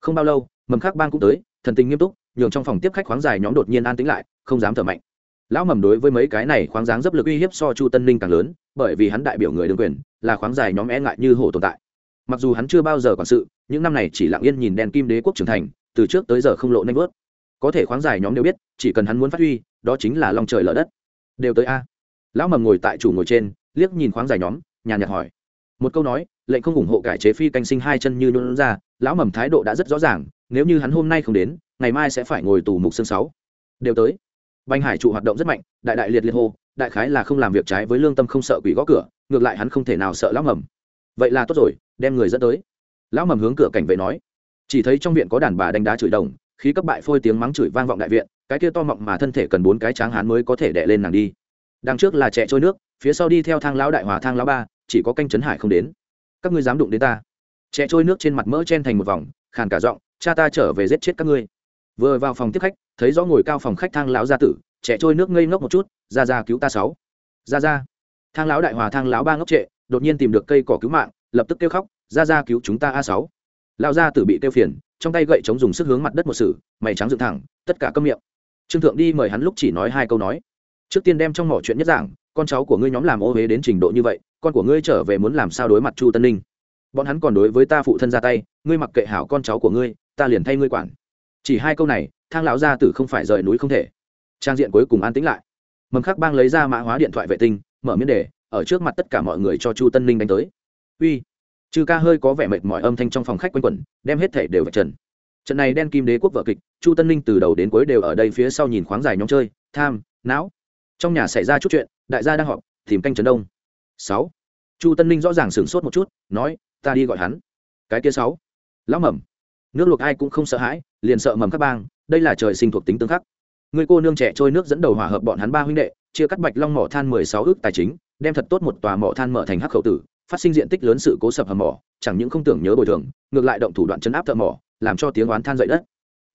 Không bao lâu, mầm khắc bang cũng tới, thần tình nghiêm túc, nhường trong phòng tiếp khách khoáng dài nhóm đột nhiên an tĩnh lại, không dám thở mạnh. Lão mầm đối với mấy cái này khoáng dáng dấp lực uy hiếp so chu tân ninh càng lớn, bởi vì hắn đại biểu người đương quyền, là khoáng dài nhóm e ngại như hổ tồn tại mặc dù hắn chưa bao giờ quản sự, những năm này chỉ lặng yên nhìn đèn kim đế quốc trưởng thành, từ trước tới giờ không lộ nanh vớt. Có thể khoáng dài nhóm đều biết, chỉ cần hắn muốn phát huy, đó chính là lòng trời lở đất. Đều tới a. Lão mầm ngồi tại chủ ngồi trên, liếc nhìn khoáng dài nhóm, nhàn nhạt hỏi. Một câu nói, lệnh không ủng hộ cải chế phi canh sinh hai chân như luôn ra, lão mầm thái độ đã rất rõ ràng, nếu như hắn hôm nay không đến, ngày mai sẽ phải ngồi tù mục xương sáu. Đều tới. Banh hải trụ hoạt động rất mạnh, đại đại liệt liệt hô, đại khái là không làm việc trái với lương tâm không sợ quỷ gõ cửa, ngược lại hắn không thể nào sợ lão mầm vậy là tốt rồi, đem người dẫn tới. Lão mầm hướng cửa cảnh vệ nói. Chỉ thấy trong viện có đàn bà đánh đá chửi đồng, khí cấp bại phôi tiếng mắng chửi vang vọng đại viện, cái kia to mọng mà thân thể cần bốn cái tráng hán mới có thể đè lên nàng đi. Đằng trước là trẻ trôi nước, phía sau đi theo thang lão đại hòa thang lão ba, chỉ có canh trấn hải không đến. Các ngươi dám đụng đến ta. Trẻ trôi nước trên mặt mỡ chen thành một vòng, khàn cả giọng, cha ta trở về giết chết các ngươi. Vừa vào phòng tiếp khách, thấy rõ ngồi cao phòng khách thang lão gia tử, trẻ trôi nước ngây ngốc một chút, ra ra cứu ta sáu. Ra ra. Thang lão đại hòa thang lão ba ngốc trệ đột nhiên tìm được cây cỏ cứu mạng, lập tức kêu khóc, ra ra cứu chúng ta a sáu. Lão gia tử bị tiêu phiền, trong tay gậy chống dùng sức hướng mặt đất một sử mày trắng dựng thẳng, tất cả câm miệng. Trương thượng đi mời hắn lúc chỉ nói hai câu nói. Trước tiên đem trong mỏ chuyện nhất giảng, con cháu của ngươi nhóm làm ô huế đến trình độ như vậy, con của ngươi trở về muốn làm sao đối mặt chu tân ninh? Bọn hắn còn đối với ta phụ thân ra tay, ngươi mặc kệ hảo con cháu của ngươi, ta liền thay ngươi quản. Chỉ hai câu này, thang lão gia tử không phải rời núi không thể. Trang diện cuối cùng an tĩnh lại. Mầm khắc bang lấy ra mã hóa điện thoại vệ tinh, mở miếng đề ở trước mặt tất cả mọi người cho chu tân ninh đánh tới. Uy. Chư ca hơi có vẻ mệt mỏi âm thanh trong phòng khách quanh quẩn, đem hết thể đều vạch trần. Trận này đen kim đế quốc vợ kịch, chu tân ninh từ đầu đến cuối đều ở đây phía sau nhìn khoáng dài nhóm chơi, tham, não. Trong nhà xảy ra chút chuyện, đại gia đang họp, tìm canh trấn đông. Sáu. Chu tân ninh rõ ràng sửng sốt một chút, nói, ta đi gọi hắn. Cái kia sáu. Lão mầm. Nước luộc ai cũng không sợ hãi, liền sợ mầm các bang, đây là trời sinh thuộc tính tương khắc. Người cô nương trẻ trôi nước dẫn đầu hòa hợp bọn hắn ba huynh đệ, chia cắt bạch long mỏ than mười sáu ước tài chính đem thật tốt một tòa mỏ than mở thành hắc khẩu tử, phát sinh diện tích lớn sự cố sập hầm mỏ, chẳng những không tưởng nhớ bồi thường, ngược lại động thủ đoạn chấn áp thợ mỏ, làm cho tiếng oán than dậy đất.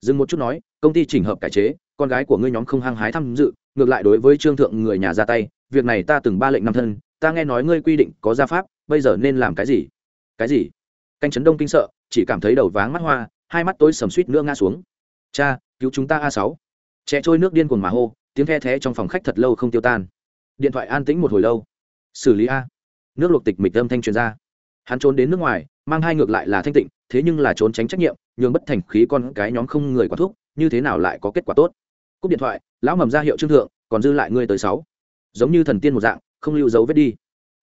Dừng một chút nói, công ty chỉnh hợp cải chế, con gái của ngươi nhóm không hăng hái tham dự, ngược lại đối với trương thượng người nhà ra tay, việc này ta từng ba lệnh năm thân, ta nghe nói ngươi quy định có gia pháp, bây giờ nên làm cái gì? Cái gì? Canh chấn đông kinh sợ, chỉ cảm thấy đầu váng mắt hoa, hai mắt tối sầm suýt nữa ngã xuống. Cha, cứu chúng ta a sáu. Trẻ trôi nước điên cuồng mà hô, tiếng the thé trong phòng khách thật lâu không tiêu tan. Điện thoại an tĩnh một hồi lâu xử lý a. Nước luộc tịch mịch âm thanh truyền ra. Hắn trốn đến nước ngoài, mang hai ngược lại là thanh tịnh, thế nhưng là trốn tránh trách nhiệm, nhường bất thành khí con cái nhóm không người quả thuốc như thế nào lại có kết quả tốt? Cúp điện thoại, lão mầm ra hiệu trương thượng, còn dư lại ngươi tới sáu. Giống như thần tiên một dạng, không lưu dấu vết đi.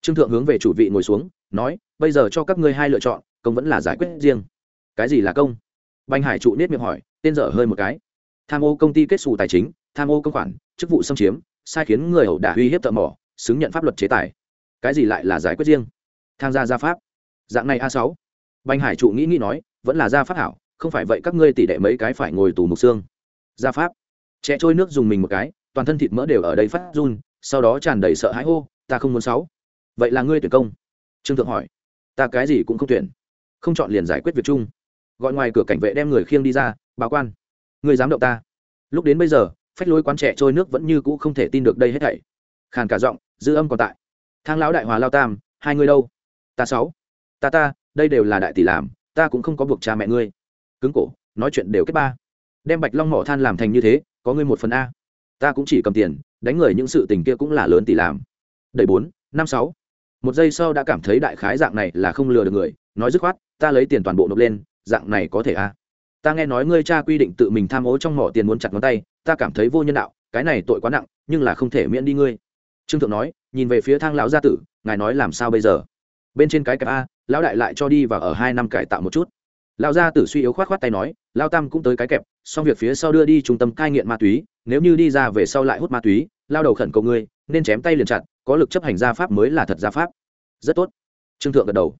Trương thượng hướng về chủ vị ngồi xuống, nói, bây giờ cho các ngươi hai lựa chọn, công vẫn là giải quyết riêng. Cái gì là công? Banh hải trụ nết miệng hỏi, tên dở hơi một cái. Tham ô công ty kết xù tài chính, tham ô công khoản, chức vụ xâm chiếm, sai khiến người ẩu đả uy hiếp thợ mỏ xứng nhận pháp luật chế tài. Cái gì lại là giải quyết riêng? Tham gia gia pháp. Dạng này a sáu. Banh hải trụ nghĩ nghĩ nói, vẫn là gia pháp hảo, không phải vậy các ngươi tỷ đệ mấy cái phải ngồi tù mục xương. Gia pháp. Trẻ trôi nước dùng mình một cái, toàn thân thịt mỡ đều ở đây phát run, sau đó tràn đầy sợ hãi hô, ta không muốn sáu. Vậy là ngươi tuyển công. Trương thượng hỏi. Ta cái gì cũng không tuyển. Không chọn liền giải quyết việc chung. Gọi ngoài cửa cảnh vệ đem người khiêng đi ra báo quan người dám động ta. Lúc đến bây giờ, phách lối quán trẻ trôi nước vẫn như cũ không thể tin được đây hết thảy khàn cả giọng, dư âm còn tại. Thang lão đại hòa lao tam, hai người đâu? Ta sáu. Ta ta, đây đều là đại tỷ làm, ta cũng không có buộc cha mẹ ngươi. Cứng cổ, nói chuyện đều kết ba. Đem bạch long mỏ than làm thành như thế, có ngươi một phần a. Ta cũng chỉ cầm tiền, đánh người những sự tình kia cũng là lớn tỷ làm. Đầy bốn, năm sáu. Một giây sau đã cảm thấy đại khái dạng này là không lừa được người, nói dứt khoát, ta lấy tiền toàn bộ nộp lên, dạng này có thể a. Ta nghe nói ngươi cha quy định tự mình tham ô trong mỏ tiền muốn chặt ngón tay, ta cảm thấy vô nhân đạo, cái này tội quá nặng, nhưng là không thể miễn đi ngươi trương thượng nói, nhìn về phía thang lão gia tử, ngài nói làm sao bây giờ? Bên trên cái cặp a, lão đại lại cho đi và ở hai năm cải tạo một chút. Lão gia tử suy yếu khoát khoát tay nói lao tam cũng tới cái kẹp, xong việc phía sau đưa đi trung tâm cai nghiện ma túy, nếu như đi ra về sau lại hút ma túy, lao đầu khẩn cầu ngươi, nên chém tay liền chặt, có lực chấp hành gia pháp mới là thật gia pháp. Rất tốt. Trương thượng gật đầu.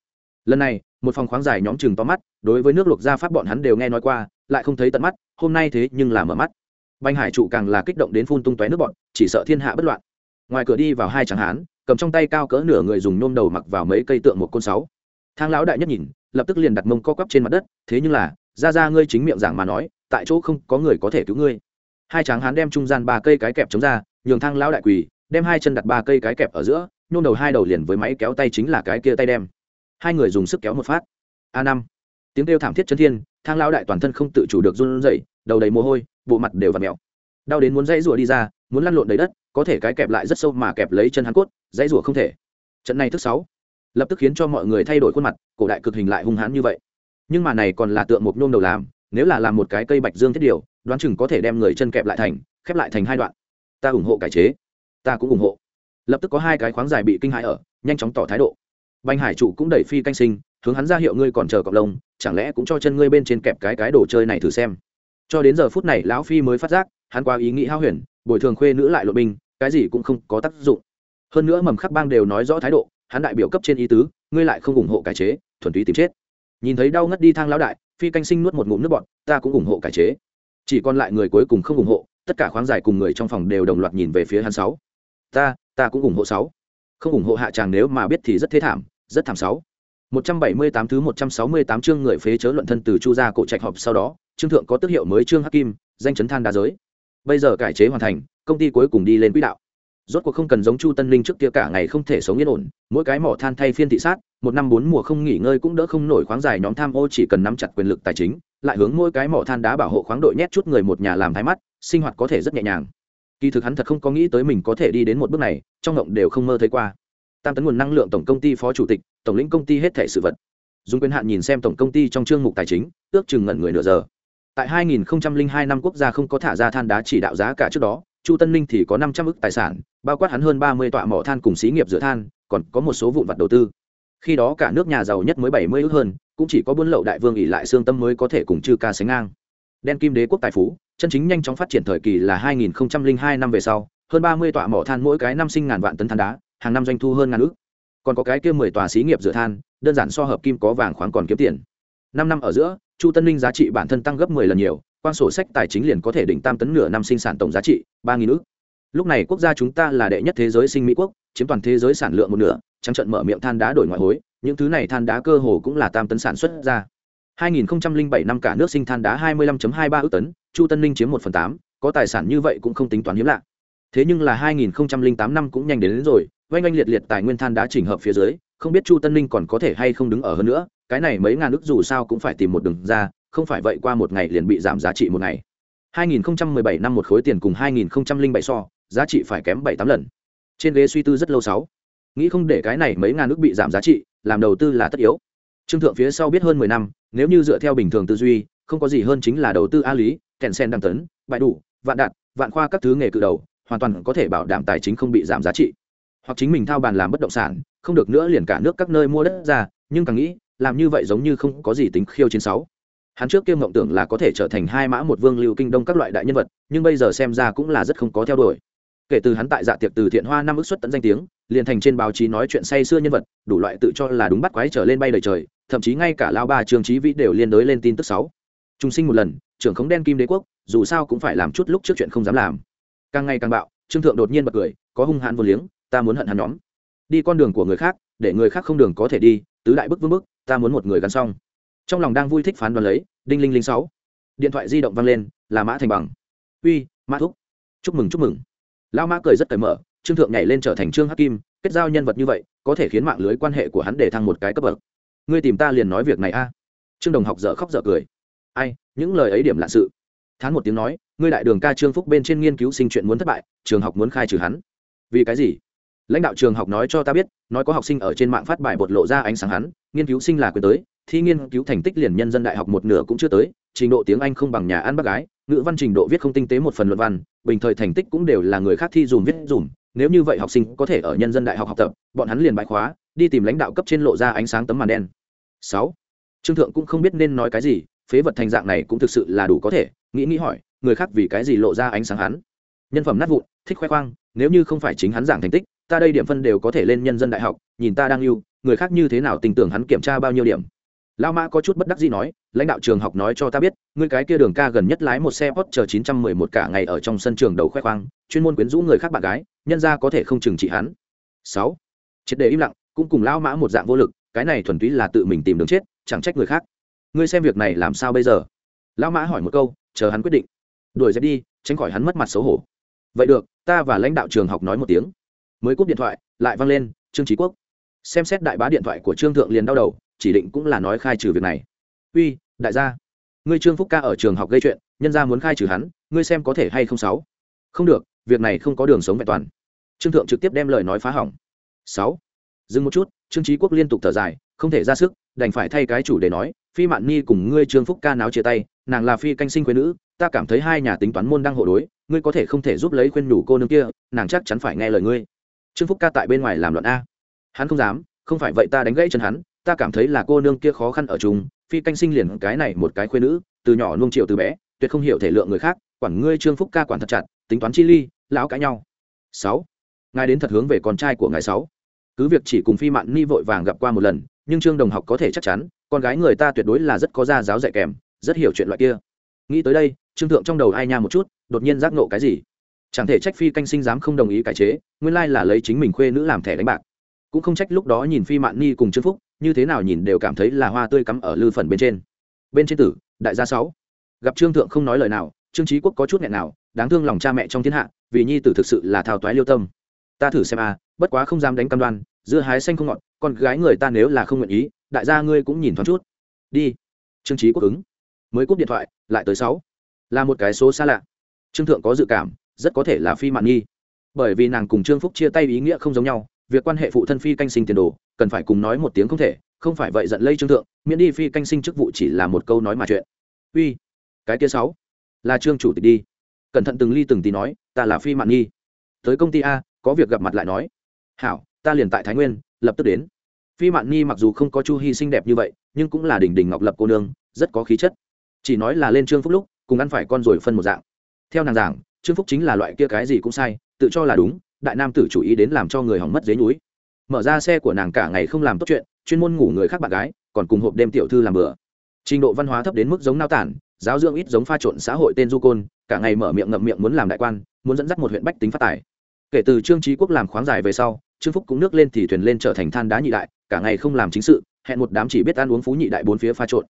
Lần này, một phòng khoáng dài nhóm chừng to mắt, đối với nước luộc gia pháp bọn hắn đều nghe nói qua, lại không thấy tận mắt, hôm nay thế nhưng là mở mắt. Banh hải trụ càng là kích động đến phun tung tóe nước bọn, chỉ sợ thiên hạ bất loạn ngoài cửa đi vào hai tráng hán, cầm trong tay cao cỡ nửa người dùng nôm đầu mặc vào mấy cây tượng một côn sáu. Thang lão đại nhất nhìn, lập tức liền đặt mông co quắp trên mặt đất, thế nhưng là, ra ra ngươi chính miệng giảng mà nói, tại chỗ không có người có thể cứu ngươi. Hai tráng hán đem trung gian ba cây cái kẹp chống ra, nhường thang lão đại quỳ, đem hai chân đặt ba cây cái kẹp ở giữa nhôm đầu hai đầu liền với máy kéo tay chính là cái kia tay đem. Hai người dùng sức kéo một phát. A năm. Tiếng kêu thảm thiết chân thiên, thang lão đại toàn thân không tự chủ được run rẩy, đầu đầy mồ hôi, bộ mặt đều v mèo. Đau đến muốn dãy rủa đi ra muốn lăn lộn đầy đất, có thể cái kẹp lại rất sâu mà kẹp lấy chân hắn cốt, dãy rủa không thể. Trận này thứ sáu, lập tức khiến cho mọi người thay đổi khuôn mặt, cổ đại cực hình lại hung hãn như vậy. Nhưng mà này còn là tượng một nhôm đầu làm, nếu là làm một cái cây bạch dương thiết điều, đoán chừng có thể đem người chân kẹp lại thành, khép lại thành hai đoạn. Ta ủng hộ cải chế, ta cũng ủng hộ. Lập tức có hai cái khoáng dài bị kinh hại ở, nhanh chóng tỏ thái độ. Banh hải trụ cũng đẩy phi canh sinh, hướng hắn ra hiệu ngươi còn chờ cọc lông, chẳng lẽ cũng cho chân ngươi bên trên kẹp cái cái đồ chơi này thử xem. Cho đến giờ phút này lão phi mới phát giác, hắn qua ý nghĩ hao huyền bồi thường khuê nữ lại lộ binh cái gì cũng không có tác dụng. Hơn nữa mầm khắc bang đều nói rõ thái độ hắn đại biểu cấp trên ý tứ ngươi lại không ủng hộ cải chế thuần túy tìm chết. Nhìn thấy đau ngất đi thang lão đại phi canh sinh nuốt một ngụm nước bọt, ta cũng ủng hộ cải chế. Chỉ còn lại người cuối cùng không ủng hộ tất cả khoáng giải cùng người trong phòng đều đồng loạt nhìn về phía hắn sáu. Ta ta cũng ủng hộ sáu. Không ủng hộ hạ tràng nếu mà biết thì rất thế thảm rất thảm sáu. 178 thứ 168 chương người phế chớ luận thân từ chu gia cổ trạch họp sau đó trương thượng có tước hiệu mới trương hắc kim danh chấn than đa giới bây giờ cải chế hoàn thành, công ty cuối cùng đi lên quỹ đạo. Rốt cuộc không cần giống chu tân linh trước kia cả ngày không thể sống yên ổn, mỗi cái mỏ than thay phiên thị sát, một năm bốn mùa không nghỉ ngơi cũng đỡ không nổi khoáng dài nhóm tham ô chỉ cần nắm chặt quyền lực tài chính, lại hướng mỗi cái mỏ than đá bảo hộ khoáng đội nhét chút người một nhà làm thái mắt, sinh hoạt có thể rất nhẹ nhàng. Kỳ thực hắn thật không có nghĩ tới mình có thể đi đến một bước này, trong ngộng đều không mơ thấy qua. Tam tấn nguồn năng lượng tổng công ty phó chủ tịch, tổng lĩnh công ty hết thể sự vật. Dùng quyền hạn nhìn xem tổng công ty trong chương mục tài chính, ước chừng ngẩn người nửa giờ tại 2002 năm quốc gia không có thả ra than đá chỉ đạo giá cả trước đó, chu tân ninh thì có 500 ức tài sản, bao quát hắn hơn 30 tọa mỏ than cùng xí nghiệp rửa than, còn có một số vụn vặt đầu tư. Khi đó cả nước nhà giàu nhất mới 70 ức hơn, cũng chỉ có buôn lậu đại vương ỉ lại xương tâm mới có thể cùng chư ca sánh ngang. Đen kim đế quốc tài phú, chân chính nhanh chóng phát triển thời kỳ là 2002 năm về sau, hơn 30 tọa mỏ than mỗi cái năm sinh ngàn vạn tấn than đá, hàng năm doanh thu hơn ngàn ức. Còn có cái kia 10 tòa xí nghiệp rửa than, đơn giản so hợp kim có vàng khoáng còn kiếm tiền. Năm năm ở giữa chu tân ninh giá trị bản thân tăng gấp 10 lần nhiều quan sổ sách tài chính liền có thể đỉnh tam tấn nửa năm sinh sản tổng giá trị ba nghìn ước lúc này quốc gia chúng ta là đệ nhất thế giới sinh mỹ quốc chiếm toàn thế giới sản lượng một nửa trắng trận mở miệng than đá đổi ngoại hối những thứ này than đá cơ hồ cũng là tam tấn sản xuất ra. 2007 năm cả nước sinh than đá 25.23 ước tấn chu tân ninh chiếm một phần tám có tài sản như vậy cũng không tính toán hiếm lạ. Thế nhưng là 2008 năm cũng nhanh đến, đến rồi oanh oanh liệt liệt tài nguyên than đá chỉnh hợp phía dưới không biết chu tân ninh còn có thể hay không đứng ở hơn nữa cái này mấy ngàn ức dù sao cũng phải tìm một đường ra, không phải vậy qua một ngày liền bị giảm giá trị một ngày. 2017 năm một khối tiền cùng 2007 so, giá trị phải kém bảy tám lần. Trên ghế suy tư rất lâu sáu. Nghĩ không để cái này mấy ngàn nước bị giảm giá trị, làm đầu tư là tất yếu. Trương thượng phía sau biết hơn mười năm, nếu như dựa theo bình thường tư duy, không có gì hơn chính là đầu tư a lý, kèn sen đăng tấn, bại đủ, vạn đạt, vạn khoa các thứ nghề cự đầu, hoàn toàn có thể bảo đảm tài chính không bị giảm giá trị. Hoặc chính mình thao bàn làm bất động sản, không được nữa liền cả nước các nơi mua đất ra, nhưng càng nghĩ làm như vậy giống như không có gì tính khiêu chiến sáu. Hắn trước kia mộng tưởng là có thể trở thành hai mã một vương lưu kinh đông các loại đại nhân vật, nhưng bây giờ xem ra cũng là rất không có theo đuổi. Kể từ hắn tại dạ tiệc từ thiện hoa năm ức xuất tận danh tiếng, liền thành trên báo chí nói chuyện say xưa nhân vật, đủ loại tự cho là đúng bắt quái trở lên bay đầy trời, thậm chí ngay cả lao ba trường trí vĩ đều liên đối lên tin tức sáu. Trung sinh một lần, trưởng khống đen kim đế quốc, dù sao cũng phải làm chút lúc trước chuyện không dám làm. Càng ngày càng bạo, trương thượng đột nhiên bật cười, có hung hãn vô liếng, ta muốn hận hắn nhóm. Đi con đường của người khác, để người khác không đường có thể đi, tứ đại bức vương bức ta muốn một người gắn xong. Trong lòng đang vui thích phán đoán lấy, đinh linh linh sáu. Điện thoại di động vang lên, là mã thành bằng. Uy, mã thúc. Chúc mừng chúc mừng. Lao mã cười rất cởi mở, trương thượng nhảy lên trở thành trương hắc kim, kết giao nhân vật như vậy, có thể khiến mạng lưới quan hệ của hắn để thăng một cái cấp bậc. Ngươi tìm ta liền nói việc này a. Trương đồng học dở khóc dở cười. Ai, những lời ấy điểm lạ sự. Thán một tiếng nói, ngươi đại đường ca trương phúc bên trên nghiên cứu sinh chuyện muốn thất bại, trường học muốn khai trừ hắn. Vì cái gì? Lãnh đạo trường học nói cho ta biết, nói có học sinh ở trên mạng phát bài bột lộ ra ánh sáng hắn, nghiên cứu sinh là quyền tới, thi nghiên cứu thành tích liền nhân dân đại học một nửa cũng chưa tới, trình độ tiếng anh không bằng nhà ăn bác gái, ngữ văn trình độ viết không tinh tế một phần luận văn, bình thời thành tích cũng đều là người khác thi dùm viết dùm, nếu như vậy học sinh có thể ở nhân dân đại học học tập, bọn hắn liền bãi khóa, đi tìm lãnh đạo cấp trên lộ ra ánh sáng tấm màn đen. Sáu, trương thượng cũng không biết nên nói cái gì, phế vật thành dạng này cũng thực sự là đủ có thể, nghĩ nghĩ hỏi, người khác vì cái gì lộ ra ánh sáng hắn? Nhân phẩm nát vụn, thích khoe khoang, nếu như không phải chính hắn giảng thành tích ta đây điểm phân đều có thể lên nhân dân đại học, nhìn ta đang yêu người khác như thế nào tình tưởng hắn kiểm tra bao nhiêu điểm. Lao mã có chút bất đắc gì nói, lãnh đạo trường học nói cho ta biết, ngươi cái kia đường ca gần nhất lái một xe hot chờ chín trăm mười một cả ngày ở trong sân trường đầu khoe khoang, chuyên môn quyến rũ người khác bạn gái, nhân ra có thể không chừng trị hắn. Sáu. Triệt đề im lặng, cũng cùng lao mã một dạng vô lực, cái này thuần túy là tự mình tìm đường chết, chẳng trách người khác. Ngươi xem việc này làm sao bây giờ? Lao mã hỏi một câu, chờ hắn quyết định. Đuổi dẹp đi, tránh khỏi hắn mất mặt xấu hổ. Vậy được, ta và lãnh đạo trường học nói một tiếng mới cúp điện thoại, lại văng lên, trương trí quốc. Xem xét đại bá điện thoại của trương thượng liền đau đầu, chỉ định cũng là nói khai trừ việc này. Uy, đại gia, ngươi trương phúc ca ở trường học gây chuyện, nhân gia muốn khai trừ hắn, ngươi xem có thể hay không sáu? Không được, việc này không có đường sống vẹn toàn. Trương thượng trực tiếp đem lời nói phá hỏng. Sáu, dừng một chút, trương trí quốc liên tục thở dài, không thể ra sức, đành phải thay cái chủ để nói, phi mạn ni cùng ngươi trương phúc ca náo chia tay, nàng là phi canh sinh quê nữ, ta cảm thấy hai nhà tính toán môn đang hộ đối, ngươi có thể không thể giúp lấy khuyên nhủ cô nương kia, nàng chắc chắn phải nghe lời ngươi trương phúc ca tại bên ngoài làm loạn a. Hắn không dám, không phải vậy ta đánh gãy chân hắn, ta cảm thấy là cô nương kia khó khăn ở chúng phi canh sinh liền cái này một cái khuyên nữ, từ nhỏ nuông triệu từ bé, tuyệt không hiểu thể lượng người khác, quản ngươi trương phúc ca quản thật chặt, tính toán chi ly, lão cãi nhau. Sáu. Ngài đến thật hướng về con trai của ngài sáu. Cứ việc chỉ cùng phi mạn ni vội vàng gặp qua một lần, nhưng trương đồng học có thể chắc chắn, con gái người ta tuyệt đối là rất có gia giáo dạy kèm, rất hiểu chuyện loại kia. Nghĩ tới đây, trương thượng trong đầu ai nha một chút, đột nhiên giác nộ cái gì? Chẳng thể trách phi canh sinh dám không đồng ý cải chế, nguyên lai là lấy chính mình khuê nữ làm thẻ đánh bạc. Cũng không trách lúc đó nhìn phi mạn ni cùng trương phúc, như thế nào nhìn đều cảm thấy là hoa tươi cắm ở lư phần bên trên. Bên trên tử, đại gia sáu. Gặp trương thượng không nói lời nào, trương trí quốc có chút nghẹn nào, đáng thương lòng cha mẹ trong thiên hạ, vì nhi tử thực sự là thao toái liêu tâm. Ta thử xem a bất quá không dám đánh cam đoan dưa hái xanh không ngọt, con gái người ta nếu là không nguyện ý, đại gia ngươi cũng nhìn thoáng chút. Đi. Trương trí quốc ứng. Mới cúp điện thoại, lại tới sáu. Là một cái số xa lạ. Trương thượng có dự cảm rất có thể là phi mạn nhi. Bởi vì nàng cùng trương phúc chia tay ý nghĩa không giống nhau, việc quan hệ phụ thân phi canh sinh tiền đồ, cần phải cùng nói một tiếng không thể, không phải vậy giận lây trương thượng, miễn đi phi canh sinh chức vụ chỉ là một câu nói mà chuyện. Uy, cái kia sáu, là trương chủ tịch đi. Cẩn thận từng ly từng tí nói, ta là phi mạn nhi. Tới công ty a, có việc gặp mặt lại nói. Hảo, ta liền tại thái nguyên, lập tức đến. Phi mạn nhi mặc dù không có chu hy xinh đẹp như vậy, nhưng cũng là đỉnh đỉnh ngọc lập cô nương, rất có khí chất. Chỉ nói là lên trương phúc lúc, cùng ăn phải con rồi phân một dạng. Theo nàng giảng trương phúc chính là loại kia cái gì cũng sai, tự cho là đúng, đại nam tử chủ ý đến làm cho người hỏng mất dế núi. Mở ra xe của nàng cả ngày không làm tốt chuyện, chuyên môn ngủ người khác bạn gái, còn cùng hộp đêm tiểu thư làm bữa. Trình độ văn hóa thấp đến mức giống nao tản, giáo dưỡng ít giống pha trộn xã hội tên du côn, cả ngày mở miệng ngậm miệng muốn làm đại quan, muốn dẫn dắt một huyện bách tính phát tài. Kể từ trương trí quốc làm khoáng dài về sau, trương phúc cũng nước lên thì thuyền lên trở thành than đá nhị đại, cả ngày không làm chính sự, hẹn một đám chỉ biết ăn uống phú nhị đại bốn phía pha trộn.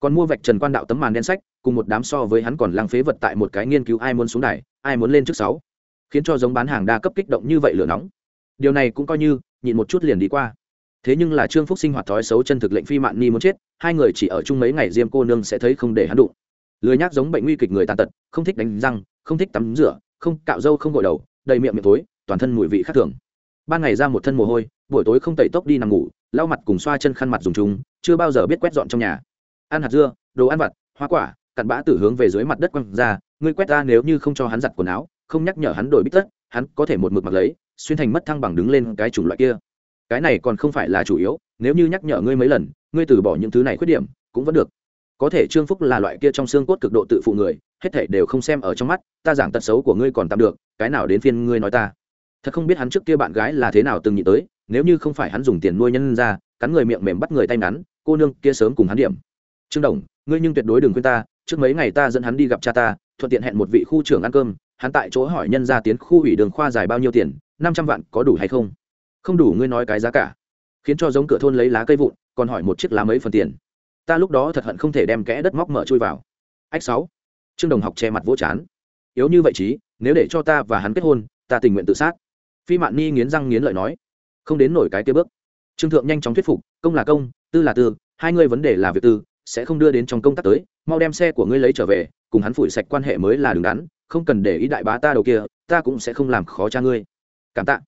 Còn mua vạch trần quan đạo tấm màn đen sách, cùng một đám so với hắn còn lang phế vật tại một cái nghiên cứu ai muốn xuống đài ai muốn lên trước sáu? Khiến cho giống bán hàng đa cấp kích động như vậy lửa nóng. Điều này cũng coi như, nhịn một chút liền đi qua. Thế nhưng là trương phúc sinh hoạt thói xấu chân thực lệnh phi mạn ni muốn chết, hai người chỉ ở chung mấy ngày diêm cô nương sẽ thấy không để hắn đụng. Lười nhác giống bệnh nguy kịch người tàn tật, không thích đánh răng, không thích tắm rửa, không cạo râu không gội đầu, đầy miệng miệng tối toàn thân mùi vị khác thường. Ban ngày ra một thân mồ hôi, buổi tối không tẩy tốc đi nằm ngủ, lau mặt cùng xoa chân khăn mặt dùng chúng chưa bao giờ biết quét dọn trong nhà. Ăn hạt dưa, đồ ăn vặt, hoa quả cặn bã tử hướng về dưới mặt đất quăng ra, ngươi quét ra nếu như không cho hắn giặt quần áo, không nhắc nhở hắn đổi bít tất, hắn có thể một mực mặc lấy, xuyên thành mất thăng bằng đứng lên cái chủng loại kia. Cái này còn không phải là chủ yếu, nếu như nhắc nhở ngươi mấy lần, ngươi từ bỏ những thứ này khuyết điểm, cũng vẫn được. Có thể trương phúc là loại kia trong xương cốt cực độ tự phụ người, hết thể đều không xem ở trong mắt, ta giảng tật xấu của ngươi còn tạm được, cái nào đến phiên ngươi nói ta. Thật không biết hắn trước kia bạn gái là thế nào từng nhị tới, nếu như không phải hắn dùng tiền nuôi nhân ra, cắn người miệng mềm bắt người tay ngắn, cô nương kia sớm cùng hắn điểm. Trương đồng, ngươi nhưng tuyệt đối đừng khuyên ta trước mấy ngày ta dẫn hắn đi gặp cha ta, thuận tiện hẹn một vị khu trưởng ăn cơm, hắn tại chỗ hỏi nhân ra tiến khu ủy đường khoa dài bao nhiêu tiền, năm trăm vạn có đủ hay không? Không đủ ngươi nói cái giá cả. Khiến cho giống cửa thôn lấy lá cây vụn, còn hỏi một chiếc lá mấy phần tiền. Ta lúc đó thật hận không thể đem kẽ đất móc mở chui vào. Ách sáu. Trương đồng học che mặt vỗ chán. Yếu như vậy chí, nếu để cho ta và hắn kết hôn, ta tình nguyện tự sát. Phi mạn ni nghiến răng nghiến lợi nói. Không đến nổi cái kia bước. Trương thượng nhanh chóng thuyết phục, công là công, tư là tư, hai ngươi vấn đề là việc tư, sẽ không đưa đến trong công tác tới mau đem xe của ngươi lấy trở về cùng hắn phủi sạch quan hệ mới là đứng đắn không cần để ý đại bá ta đầu kia ta cũng sẽ không làm khó cha ngươi. Cảm tạ.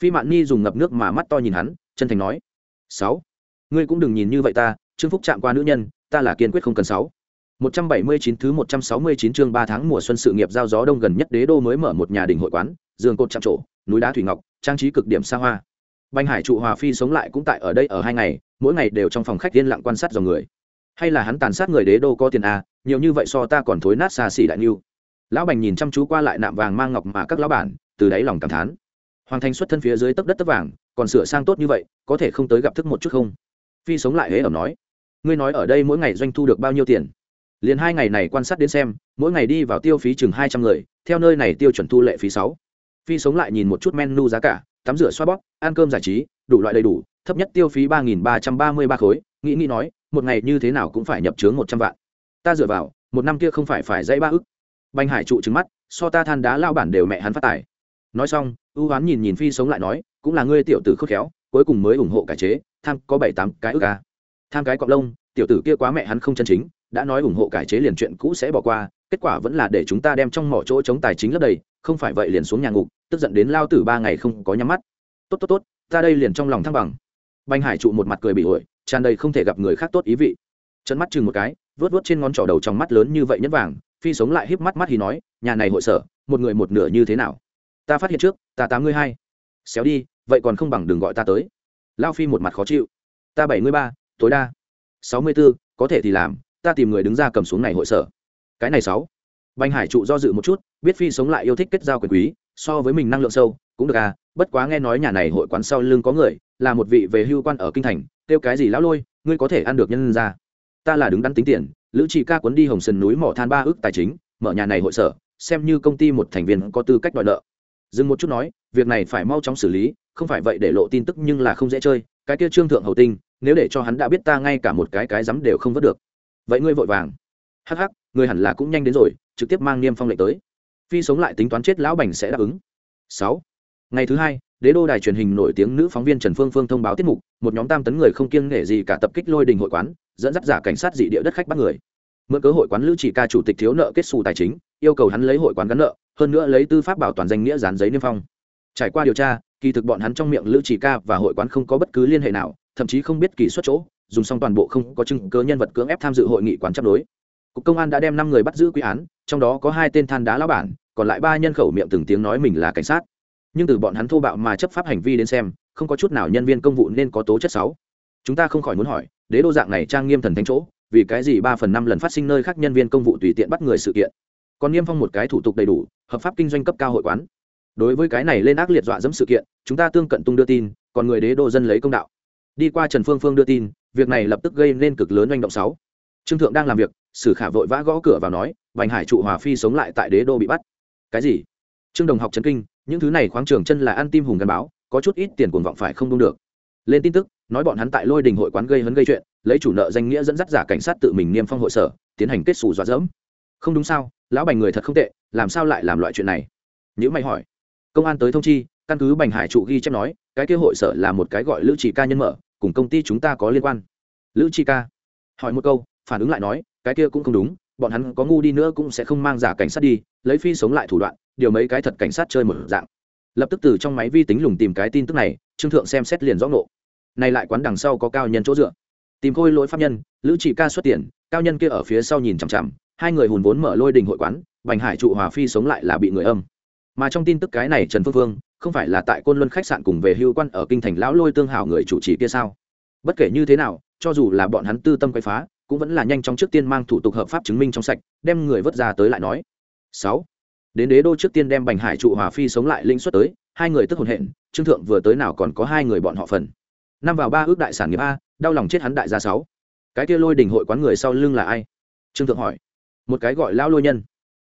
Phi mạn ni dùng ngập nước mà mắt to nhìn hắn chân thành nói. Sáu. Ngươi cũng đừng nhìn như vậy ta trương phúc chạm qua nữ nhân ta là kiên quyết không cần sáu. 179 thứ 169 chương 3 tháng mùa xuân sự nghiệp giao gió đông gần nhất đế đô mới mở một nhà đình hội quán, giường cột chạm trổ, núi đá thủy ngọc, trang trí cực điểm xa hoa. Bành Hải trụ Hòa Phi sống lại cũng tại ở đây ở hai ngày, mỗi ngày đều trong phòng khách yên lặng quan sát dòng người. Hay là hắn tàn sát người đế đô có tiền à, nhiều như vậy so ta còn thối nát xa xỉ đại nhiêu. Lão Bành nhìn chăm chú qua lại nạm vàng mang ngọc mà các lão bản, từ đáy lòng cảm thán. Hoàng Thành xuất thân phía dưới tấc đất tấc vàng, còn sửa sang tốt như vậy, có thể không tới gặp thức một chút không? Phi sống lại hễ ẩm nói, ngươi nói ở đây mỗi ngày doanh thu được bao nhiêu tiền? liền hai ngày này quan sát đến xem mỗi ngày đi vào tiêu phí chừng hai trăm người theo nơi này tiêu chuẩn thu lệ phí sáu phi sống lại nhìn một chút menu giá cả tắm rửa xoa bóp ăn cơm giải trí đủ loại đầy đủ thấp nhất tiêu phí ba nghìn ba trăm ba mươi ba khối nghĩ nghĩ nói một ngày như thế nào cũng phải nhập chướng một trăm vạn. Ta dựa vào, một năm kia không phải phải dãy ba ức. Banh hải trụ trứng mắt, so ta than đá lao bản đều mẹ hắn phát tài. Nói xong ưu hoán nhìn nhìn phi sống lại nói, cũng là ngươi tiểu tử khôn khéo, cuối cùng mới ủng hộ cải chế, tham có bảy tám cái ức à. tham cái cọp lông, tiểu tử kia quá mẹ hắn không chân chính, đã nói ủng hộ cải chế liền chuyện cũ sẽ bỏ qua, kết quả vẫn là để chúng ta đem trong mỏ chỗ chống tài chính lấp đầy, không phải vậy liền xuống nhà ngục, tức giận đến lao tử ba ngày không có nhắm mắt. Tốt tốt tốt, ta đây liền trong lòng thăng bằng. Banh hải trụ một mặt cười bị ổi tràn đầy không thể gặp người khác tốt ý vị. Chân mắt chừng một cái vớt vớt trên ngón trỏ đầu trong mắt lớn như vậy nhẫn vàng, phi sống lại híp mắt mắt thì nói, nhà này hội sở, một người một nửa như thế nào? Ta phát hiện trước, ta tám ngươi hai. Xéo đi, vậy còn không bằng đừng gọi ta tới. Lao phi một mặt khó chịu. Ta bảy mươi ba, tối đa sáu mươi b ố có thể thì làm, ta tìm người đứng ra cầm xuống này hội sở. Cái này sáu. Banh hải trụ do dự một chút, biết phi sống lại yêu thích kết giao quyền quý, so với mình năng lượng sâu, cũng được à bất quá nghe nói nhà này hội quán sau lưng có người là một vị về hưu quan ở kinh thành, kêu cái gì lão lôi, ngươi có thể ăn được nhân ra ta là đứng đắn tính tiền, lữ chỉ ca cuốn đi hồng sơn núi mỏ than ba ước tài chính, mở nhà này hội sở, xem như công ty một thành viên có tư cách đòi nợ. Dừng một chút nói, việc này phải mau chóng xử lý, không phải vậy để lộ tin tức nhưng là không dễ chơi, cái kia trương thượng hầu tinh, nếu để cho hắn đã biết ta ngay cả một cái cái dám đều không vớt được. Vậy ngươi vội vàng. Hắc hắc người hẳn là cũng nhanh đến rồi, trực tiếp mang niêm phong lệnh tới. Phi sống lại tính toán chết lão bành sẽ đáp ứng. Sáu. Ngày thứ hai đế đô đài truyền hình nổi tiếng nữ phóng viên trần phương phương thông báo tiết mục, một nhóm tam tấn người không kiêng nể gì cả tập kích lôi đình hội quán, dẫn dắt giả cảnh sát dị địa đất khách bắt người. Mượn cơ hội quán lữ chỉ ca chủ tịch thiếu nợ kết xù tài chính, yêu cầu hắn lấy hội quán gắn nợ, hơn nữa lấy tư pháp bảo toàn danh nghĩa dán giấy niêm phong. Trải qua điều tra, kỳ thực bọn hắn trong miệng lữ chỉ ca và hội quán không có bất cứ liên hệ nào, thậm chí không biết kỳ xuất chỗ, dùng xong toàn bộ không có chứng cứ nhân vật cưỡng ép tham dự hội nghị quán chấp đối. Cục công an đã đem năm người bắt giữ quy án, trong đó có hai tên than đá lão bản, còn lại ba nhân khẩu miệng từng tiếng nói mình là cảnh sát nhưng từ bọn hắn thô bạo mà chấp pháp hành vi đến xem, không có chút nào nhân viên công vụ nên có tố chất sáu chúng ta không khỏi muốn hỏi, đế đô dạng này trang nghiêm thần thánh chỗ, vì cái gì ba phần năm lần phát sinh nơi khác nhân viên công vụ tùy tiện bắt người sự kiện? Còn niêm phong một cái thủ tục đầy đủ, hợp pháp kinh doanh cấp cao hội quán. Đối với cái này lên ác liệt dọa dẫm sự kiện, chúng ta tương cận tung đưa tin, còn người đế đô dân lấy công đạo. Đi qua trần phương phương đưa tin, việc này lập tức gây nên cực lớn doanh động sáu trương thượng đang làm việc, sử khả vội vã gõ cửa vào nói, bành hải trụ hòa phi sống lại tại đế đô bị bắt. Cái gì? Trương đồng học trấn kinh những thứ này khoáng trường chân là ăn tim hùng gắn báo, có chút ít tiền cuồng vọng phải không đúng được. Lên tin tức, nói bọn hắn tại lôi đình hội quán gây hấn gây chuyện, lấy chủ nợ danh nghĩa dẫn dắt giả cảnh sát tự mình niêm phong hội sở, tiến hành kết xù dọa dẫm. Không đúng sao, lão bành người thật không tệ, làm sao lại làm loại chuyện này? Nếu mày hỏi. Công an tới thông chi, căn cứ bành hải trụ ghi chép nói, cái kia hội sở là một cái gọi lữ chỉ ca nhân mở, cùng công ty chúng ta có liên quan. Lữ chi ca. Hỏi một câu, phản ứng lại nói, cái kia cũng không đúng bọn hắn có ngu đi nữa cũng sẽ không mang giả cảnh sát đi, lấy phi sống lại thủ đoạn, điều mấy cái thật cảnh sát chơi một dạng. Lập tức từ trong máy vi tính lùng tìm cái tin tức này, trương thượng xem xét liền rõ ngộ. Này lại quán đằng sau có cao nhân chỗ dựa. Tìm khôi lỗi pháp nhân, lữ chỉ ca xuất tiền, cao nhân kia ở phía sau nhìn chằm chằm, hai người hùn vốn mở lôi đình hội quán, bành hải trụ hòa phi sống lại là bị người âm. Mà trong tin tức cái này trần phương phương, không phải là tại côn luân khách sạn cùng về hưu quan ở kinh thành lão lôi tương hào người chủ trì kia sao? Bất kể như thế nào, cho dù là bọn hắn tư tâm quay phá cũng vẫn là nhanh chóng trước tiên mang thủ tục hợp pháp chứng minh trong sạch, đem người vớt ra tới lại nói. Sáu. Đến đế đô trước tiên đem bành hải trụ hòa phi sống lại linh xuất tới, hai người tức hồn hện, trương thượng vừa tới nào còn có hai người bọn họ phần. Năm vào ba ước đại sản nghiệp a, đau lòng chết hắn đại gia sáu. Cái kia lôi đình hội quán người sau lưng là ai? Trương thượng hỏi. Một cái gọi lao lôi nhân.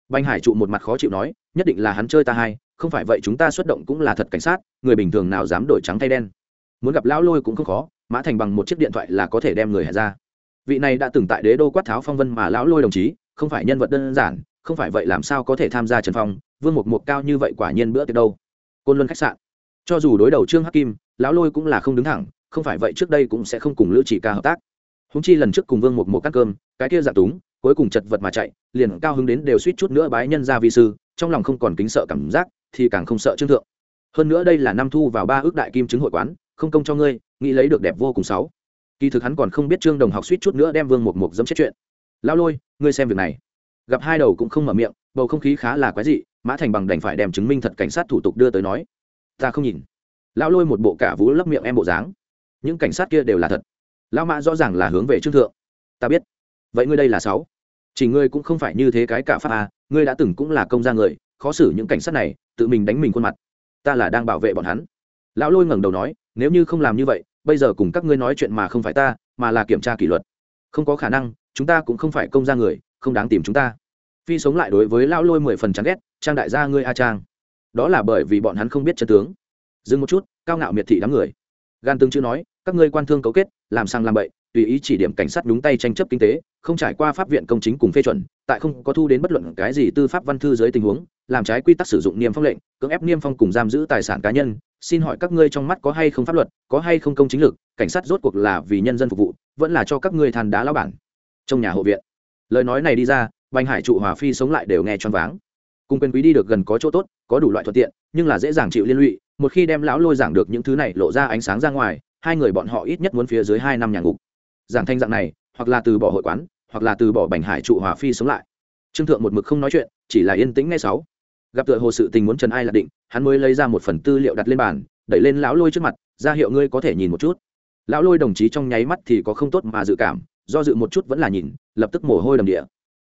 Bành hải trụ một mặt khó chịu nói, nhất định là hắn chơi ta hai, không phải vậy chúng ta xuất động cũng là thật cảnh sát, người bình thường nào dám đổi trắng thay đen. Muốn gặp lão lôi cũng không khó, mã thành bằng một chiếc điện thoại là có thể đem người hạ ra vị này đã từng tại đế đô quát tháo phong vân mà lão lôi đồng chí, không phải nhân vật đơn giản, không phải vậy làm sao có thể tham gia trần phong, vương mục mục cao như vậy quả nhiên bữa tiệc đâu. Côn luân khách sạn. Cho dù đối đầu trương hắc kim, lão lôi cũng là không đứng thẳng, không phải vậy trước đây cũng sẽ không cùng lữ chỉ ca hợp tác. Húng chi lần trước cùng vương mục mục cắt cơm, cái kia dạng túng, cuối cùng chật vật mà chạy, liền cao hứng đến đều suýt chút nữa bái nhân ra vi sư, trong lòng không còn kính sợ cảm giác, thì càng không sợ trương thượng. Hơn nữa đây là năm thu vào ba ước đại kim chứng hội quán, không công cho ngươi, nghĩ lấy được đẹp vô cùng sáu kỳ thực hắn còn không biết trương đồng học suýt chút nữa đem vương mục mục dẫm chết chuyện. Lao lôi, ngươi xem việc này. Gặp hai đầu cũng không mở miệng, bầu không khí khá là quái dị, mã thành bằng đành phải đem chứng minh thật cảnh sát thủ tục đưa tới nói. Ta không nhìn. Lão lôi một bộ cả vũ lấp miệng em bộ dáng. Những cảnh sát kia đều là thật. Lão mã rõ ràng là hướng về trương thượng. Ta biết. Vậy ngươi đây là sáu. Chỉ ngươi cũng không phải như thế cái cả pháp à ngươi đã từng cũng là công gia người, khó xử những cảnh sát này, tự mình đánh mình khuôn mặt. Ta là đang bảo vệ bọn hắn. Lão lôi ngẩng đầu nói, nếu như không làm như vậy bây giờ cùng các ngươi nói chuyện mà không phải ta, mà là kiểm tra kỷ luật. Không có khả năng, chúng ta cũng không phải công gia người, không đáng tìm chúng ta. Phi sống lại đối với lão lôi mười phần chán ghét, trang đại gia ngươi a trang. Đó là bởi vì bọn hắn không biết chân tướng. Dừng một chút, cao ngạo miệt thị đám người. Gan tương chữ nói, các ngươi quan thương cấu kết, làm sang làm bậy, tùy ý chỉ điểm cảnh sát đúng tay tranh chấp kinh tế, không trải qua pháp viện công chính cùng phê chuẩn, tại không có thu đến bất luận cái gì tư pháp văn thư dưới tình huống, làm trái quy tắc sử dụng niêm phong lệnh, cưỡng ép niêm phong cùng giam giữ tài sản cá nhân xin hỏi các ngươi trong mắt có hay không pháp luật, có hay không công chính lực, cảnh sát rốt cuộc là vì nhân dân phục vụ, vẫn là cho các ngươi than đá lao bản. Trong nhà hộ viện. Lời nói này đi ra, bành hải trụ hòa phi sống lại đều nghe choáng váng. Cùng quyền quý đi được gần có chỗ tốt, có đủ loại thuận tiện, nhưng là dễ dàng chịu liên lụy, một khi đem lão lôi giảng được những thứ này lộ ra ánh sáng ra ngoài, hai người bọn họ ít nhất muốn phía dưới hai năm nhà ngục. Giảng thanh dạng này, hoặc là từ bỏ hội quán, hoặc là từ bỏ bành hải trụ hòa phi sống lại. Trương thượng một mực không nói chuyện, chỉ là yên tĩnh ngay sáu gặp tựa hồ sự tình muốn trần ai là định, hắn mới lấy ra một phần tư liệu đặt lên bàn, đẩy lên lão lôi trước mặt, ra hiệu ngươi có thể nhìn một chút. Lão lôi đồng chí trong nháy mắt thì có không tốt mà dự cảm, do dự một chút vẫn là nhìn, lập tức mồ hôi đầm địa.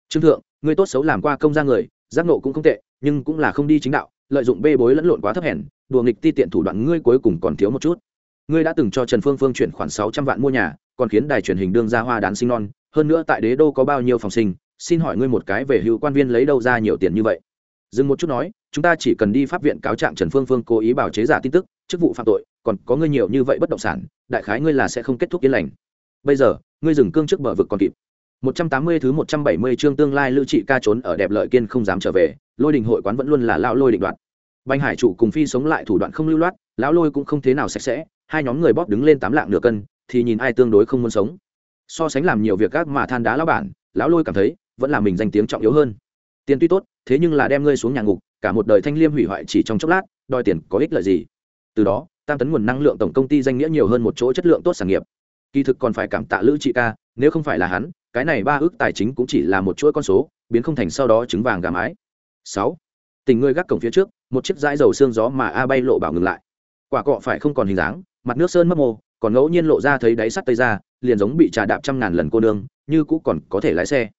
Trương thượng, ngươi tốt xấu làm qua công ra người, giác nộ cũng không tệ, nhưng cũng là không đi chính đạo, lợi dụng bê bối lẫn lộn quá thấp hèn, đùa nghịch ti tiện thủ đoạn ngươi cuối cùng còn thiếu một chút. Ngươi đã từng cho trần phương phương chuyển khoản sáu trăm vạn mua nhà, còn khiến đài truyền hình đương ra hoa đán sinh non, hơn nữa tại đế đô có bao nhiêu phòng sinh, xin hỏi ngươi một cái về hữu quan viên lấy đâu ra nhiều tiền như vậy? Dừng một chút nói chúng ta chỉ cần đi pháp viện cáo trạng trần phương phương cố ý bảo chế giả tin tức chức vụ phạm tội còn có ngươi nhiều như vậy bất động sản đại khái ngươi là sẽ không kết thúc yên lành bây giờ ngươi dừng cương trước bờ vực còn kịp 180 thứ 170 chương tương lai Lưu Trị ca trốn ở đẹp lợi kiên không dám trở về, Lôi Đình hội quán vẫn luôn là lão Lôi định đoạn. Banh Hải chủ cùng phi sống lại thủ đoạn không lưu loát, lão Lôi cũng không thế nào sạch sẽ, hai nhóm người bóp đứng lên tám lạng nửa cân, thì nhìn ai tương đối không muốn sống. So sánh làm nhiều việc các mà than đá lão bản, lão Lôi cảm thấy, vẫn là mình danh tiếng trọng yếu hơn. Tiền tuy tốt, thế nhưng là đem ngươi xuống nhà ngục, cả một đời thanh liêm hủy hoại chỉ trong chốc lát, đòi tiền có ích lợi gì? Từ đó, tam tấn nguồn năng lượng tổng công ty danh nghĩa nhiều hơn một chỗ chất lượng tốt sản nghiệp. Kỳ thực còn phải cảm tạ Lữ Trị ca, nếu không phải là hắn, cái này ba ước tài chính cũng chỉ là một chuỗi con số biến không thành sau đó trứng vàng gà mái sáu tình ngươi gác cổng phía trước một chiếc dãi dầu xương gió mà a bay lộ bảo ngừng lại quả cọ phải không còn hình dáng mặt nước sơn mất mô còn ngẫu nhiên lộ ra thấy đáy sắt tây ra liền giống bị trà đạp trăm ngàn lần cô nương như cũ còn có thể lái xe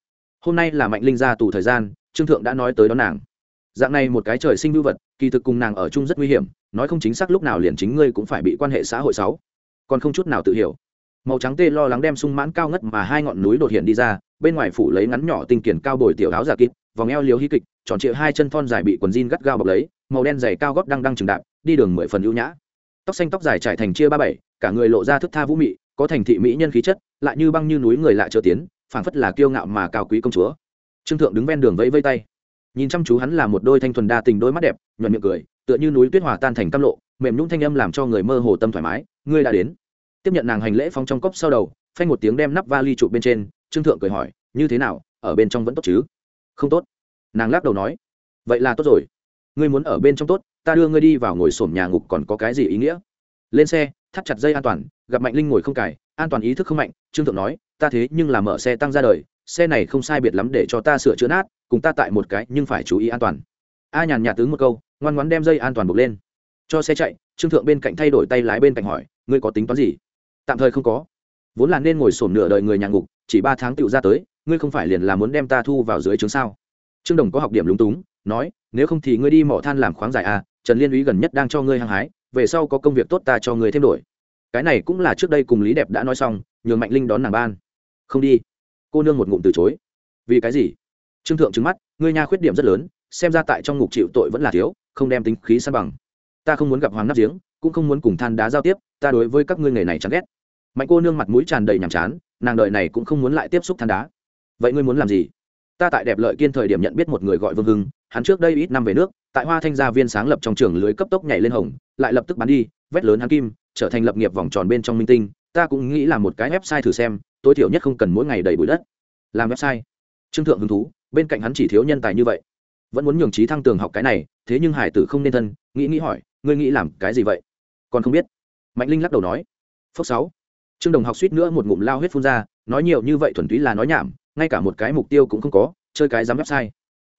hôm nay là mạnh linh ra tù thời gian trương thượng đã nói tới đón nàng. Dạng này một cái trời sinh vưu vật, kỳ thực cùng nàng ở chung rất nguy hiểm, nói không chính xác lúc nào liền chính ngươi cũng phải bị quan hệ xã hội sáu. Còn không chút nào tự hiểu. Màu trắng tê lo lắng đem sung mãn cao ngất mà hai ngọn núi đột hiện đi ra, bên ngoài phủ lấy ngắn nhỏ tinh kiển cao bồi tiểu áo giả kịp, vòng eo liếu hí kịch, tròn trịa hai chân thon dài bị quần jean gắt gao bọc lấy, màu đen dày cao gót đang đang trừng đạp, đi đường mười phần ưu nhã. Tóc xanh tóc dài trải thành chia ba bảy, cả người lộ ra thức tha vũ mị, có thành thị mỹ nhân khí chất, lại như băng như núi người lạ chờ tiến, phảng phất là kiêu ngạo mà cao quý công chúa trương thượng đứng ven đường vẫy vây tay. Nhìn chăm chú hắn là một đôi thanh thuần đa tình đôi mắt đẹp, nhuận miệng cười, tựa như núi tuyết hòa tan thành cam lộ, mềm nhũng thanh âm làm cho người mơ hồ tâm thoải mái, ngươi đã đến. Tiếp nhận nàng hành lễ phong trong cốc sau đầu, phanh một tiếng đem nắp vali trụ bên trên, trương thượng cười hỏi, như thế nào, ở bên trong vẫn tốt chứ? Không tốt. Nàng lắc đầu nói, vậy là tốt rồi. Ngươi muốn ở bên trong tốt, ta đưa ngươi đi vào ngồi sổm nhà ngục còn có cái gì ý nghĩa? Lên xe, thắt chặt dây an toàn, gặp mạnh linh ngồi không cài, an toàn ý thức không mạnh, trương thượng nói, ta thế nhưng là mở xe tăng ra đời xe này không sai biệt lắm để cho ta sửa chữa nát, cùng ta tại một cái nhưng phải chú ý an toàn. A nhàn nhạt tướng một câu, ngoan ngoãn đem dây an toàn buộc lên. Cho xe chạy, trương thượng bên cạnh thay đổi tay lái bên cạnh hỏi, ngươi có tính toán gì? Tạm thời không có. Vốn là nên ngồi sổm nửa đời người nhà ngục, chỉ ba tháng tựu ra tới, ngươi không phải liền là muốn đem ta thu vào dưới trướng sao? Trương đồng có học điểm lúng túng, nói, nếu không thì ngươi đi mỏ than làm khoáng giải à trần liên úy gần nhất đang cho ngươi hăng hái, về sau có công việc tốt ta cho ngươi thêm đổi. Cái này cũng là trước đây cùng lý đẹp đã nói xong, nhường mạnh linh đón nàng ban. Không đi cô nương một ngụm từ chối. Vì cái gì? Trương thượng trứng mắt, ngươi nha khuyết điểm rất lớn, xem ra tại trong ngục chịu tội vẫn là thiếu, không đem tính khí san bằng. Ta không muốn gặp hoàng nắp giếng, cũng không muốn cùng than đá giao tiếp, ta đối với các ngươi nghề này chán ghét. Mạnh cô nương mặt mũi tràn đầy nhàm chán, nàng đợi này cũng không muốn lại tiếp xúc than đá. Vậy ngươi muốn làm gì? Ta tại đẹp lợi kiên thời điểm nhận biết một người gọi vương hưng, hắn trước đây ít năm về nước, tại hoa thanh gia viên sáng lập trong trường lưới cấp tốc nhảy lên hồng, lại lập tức bán đi, vét lớn hắn kim, trở thành lập nghiệp vòng tròn bên trong minh tinh. Ta cũng nghĩ là một cái website thử xem tối thiểu nhất không cần mỗi ngày đầy bụi đất. Làm website. Trương thượng hứng thú, bên cạnh hắn chỉ thiếu nhân tài như vậy. Vẫn muốn nhường trí thăng tường học cái này, thế nhưng hải tử không nên thân, nghĩ nghĩ hỏi, ngươi nghĩ làm cái gì vậy? Còn không biết. Mạnh linh lắc đầu nói. Phước sáu. Trương đồng học suýt nữa một ngụm lao huyết phun ra, nói nhiều như vậy thuần túy là nói nhảm, ngay cả một cái mục tiêu cũng không có, chơi cái dám website.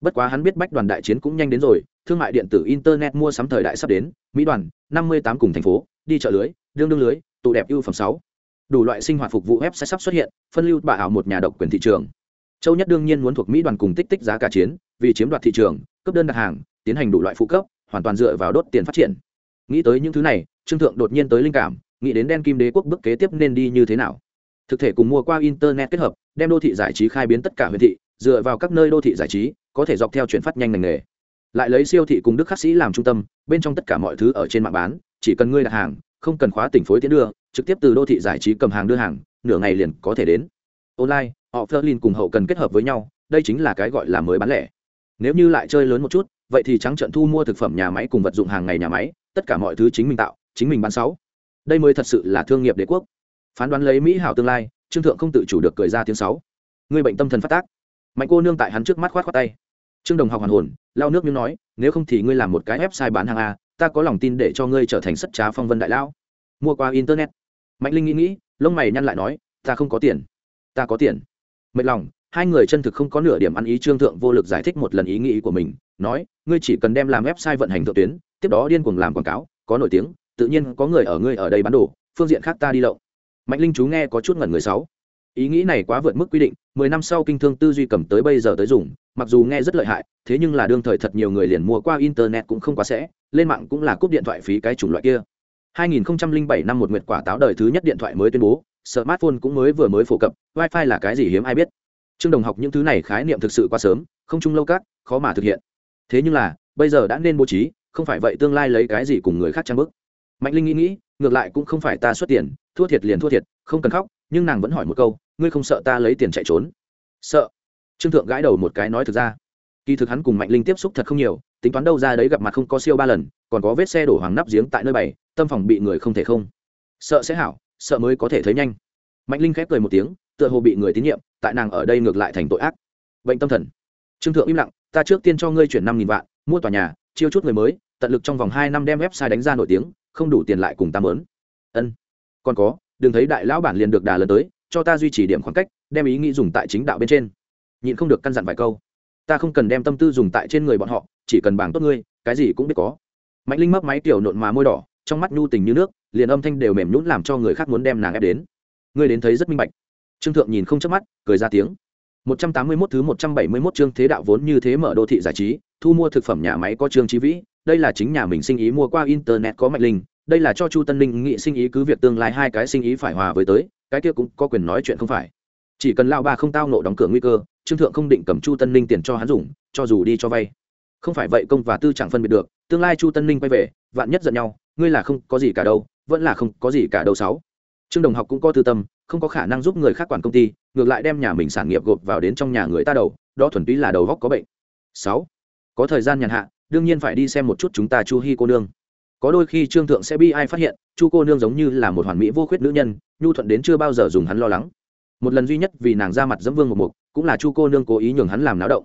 Bất quá hắn biết bách đoàn đại chiến cũng nhanh đến rồi, thương mại điện tử, internet mua sắm thời đại sắp đến, mỹ đoàn, năm mươi tám cùng thành phố, đi chợ lưới, đương đương lưới, tụ đẹp ưu phẩm sáu đủ loại sinh hoạt phục vụ web sẽ sắp xuất hiện, phân lưu bà ảo một nhà độc quyền thị trường. Châu nhất đương nhiên muốn thuộc mỹ đoàn cùng tích tích giá cả chiến, vì chiếm đoạt thị trường cấp đơn đặt hàng, tiến hành đủ loại phụ cấp, hoàn toàn dựa vào đốt tiền phát triển. Nghĩ tới những thứ này, trương thượng đột nhiên tới linh cảm, nghĩ đến đen kim đế quốc bước kế tiếp nên đi như thế nào. Thực thể cùng mua qua internet kết hợp, đem đô thị giải trí khai biến tất cả huyện thị, dựa vào các nơi đô thị giải trí, có thể dọc theo chuyển phát nhanh ngành nghề. Lại lấy siêu thị cùng đức khắc sĩ làm trung tâm, bên trong tất cả mọi thứ ở trên mạng bán, chỉ cần ngươi đặt hàng, không cần khóa tỉnh phối tiến đưa trực tiếp từ đô thị giải trí cầm hàng đưa hàng, nửa ngày liền có thể đến. Online, họ Ferlin cùng hậu cần kết hợp với nhau, đây chính là cái gọi là mới bán lẻ. Nếu như lại chơi lớn một chút, vậy thì trắng trận thu mua thực phẩm nhà máy cùng vật dụng hàng ngày nhà máy, tất cả mọi thứ chính mình tạo, chính mình bán sáu. Đây mới thật sự là thương nghiệp đế quốc. Phán đoán lấy mỹ hảo tương lai, trương thượng không tự chủ được cười ra tiếng sáu. Người bệnh tâm thần phát tác. Mạnh cô nương tại hắn trước mắt khoát khoát tay. Trương đồng học hoàn hồn lao nước miếng nói, nếu không thì ngươi làm một cái website bán hàng a, ta có lòng tin để cho ngươi trở thành sất trá phong vân đại lão mua qua internet. Mạnh linh nghĩ nghĩ, lông mày nhăn lại nói, ta không có tiền. Ta có tiền. Mệt lòng, hai người chân thực không có nửa điểm ăn ý trương thượng vô lực giải thích một lần ý nghĩ của mình, nói, ngươi chỉ cần đem làm website vận hành thượng tuyến, tiếp đó điên cuồng làm quảng cáo, có nổi tiếng, tự nhiên có người ở ngươi ở đây bán đồ, phương diện khác ta đi lậu mạnh linh chú nghe có chút ngẩn người sáu. Ý nghĩ này quá vượt mức quy định, mười năm sau kinh thương tư duy cầm tới bây giờ tới dùng, mặc dù nghe rất lợi hại, thế nhưng là đương thời thật nhiều người liền mua qua internet cũng không quá sẽ, lên mạng cũng là cúp điện thoại phí cái chủng loại kia. 2007 năm một nguyệt quả táo đời thứ nhất điện thoại mới tuyên bố, smartphone cũng mới vừa mới phổ cập, wifi là cái gì hiếm ai biết. Trương đồng học những thứ này khái niệm thực sự quá sớm, không chung lâu các, khó mà thực hiện. Thế nhưng là, bây giờ đã nên bố trí, không phải vậy tương lai lấy cái gì cùng người khác trang bước mạnh linh nghĩ nghĩ, ngược lại cũng không phải ta xuất tiền, thua thiệt liền thua thiệt, không cần khóc, nhưng nàng vẫn hỏi một câu, ngươi không sợ ta lấy tiền chạy trốn? Sợ. Trương thượng gãi đầu một cái nói thực ra. Kỳ thực hắn cùng mạnh linh tiếp xúc thật không nhiều, tính toán đâu ra đấy gặp mặt không có siêu ba lần, còn có vết xe đổ hoàng nắp giếng tại nơi bảy tâm phòng bị người không thể không. Sợ sẽ hảo, sợ mới có thể thấy nhanh. Mạnh linh khép cười một tiếng, tựa hồ bị người tín nhiệm, tại nàng ở đây ngược lại thành tội ác. Bệnh tâm thần. Trương thượng im lặng, ta trước tiên cho ngươi chuyển năm nghìn vạn, mua tòa nhà, chiêu chút người mới, tận lực trong vòng hai năm đem website đánh ra nổi tiếng, không đủ tiền lại cùng ta mớn. Ân. Còn có, đừng thấy đại lão bản liền được đà lần tới, cho ta duy trì điểm khoảng cách, đem ý nghĩ dùng tại chính đạo bên trên. Nhịn không được căn dặn vài câu. Ta không cần đem tâm tư dùng tại trên người bọn họ, chỉ cần bảng tốt ngươi, cái gì cũng biết có. Mạnh linh mấp máy tiểu nộn mà môi đỏ trong mắt nhu tình như nước liền âm thanh đều mềm nhũn làm cho người khác muốn đem nàng ép đến ngươi đến thấy rất minh bạch trương thượng nhìn không chớp mắt cười ra tiếng 181 thứ 171 chương thế đạo vốn như thế mở đô thị giải trí, thu mua thực phẩm nhà máy có trương chí vĩ, đây là chính nhà mình sinh ý mua qua internet có mạnh linh, đây là cho Chu Tân Linh nghị sinh ý cứ việc tương lai hai cái sinh ý phải hòa với tới, cái kia cũng có quyền nói chuyện không phải. Chỉ cần lão ba không tao nộ đóng cửa nguy cơ, Trương thượng không định cầm Chu Tân Linh tiền cho hắn dùng, cho dù đi cho vay. Không phải vậy công và tư chẳng phân biệt được, tương lai Chu Tân Linh quay về, vạn nhất giận nhau, ngươi là không có gì cả đâu, vẫn là không có gì cả đâu sáu. Trương Đồng học cũng có tư tâm, không có khả năng giúp người khác quản công ty, ngược lại đem nhà mình sản nghiệp gộp vào đến trong nhà người ta đầu đó thuần túy là đầu góc có bệnh. Sáu. Có thời gian nhàn hạ đương nhiên phải đi xem một chút chúng ta chu hi cô nương. Có đôi khi trương thượng sẽ bi ai phát hiện chu cô nương giống như là một hoàn mỹ vô khuyết nữ nhân nhu thuận đến chưa bao giờ dùng hắn lo lắng. Một lần duy nhất vì nàng ra mặt dẫm vương một mục cũng là chu cô nương cố ý nhường hắn làm náo động.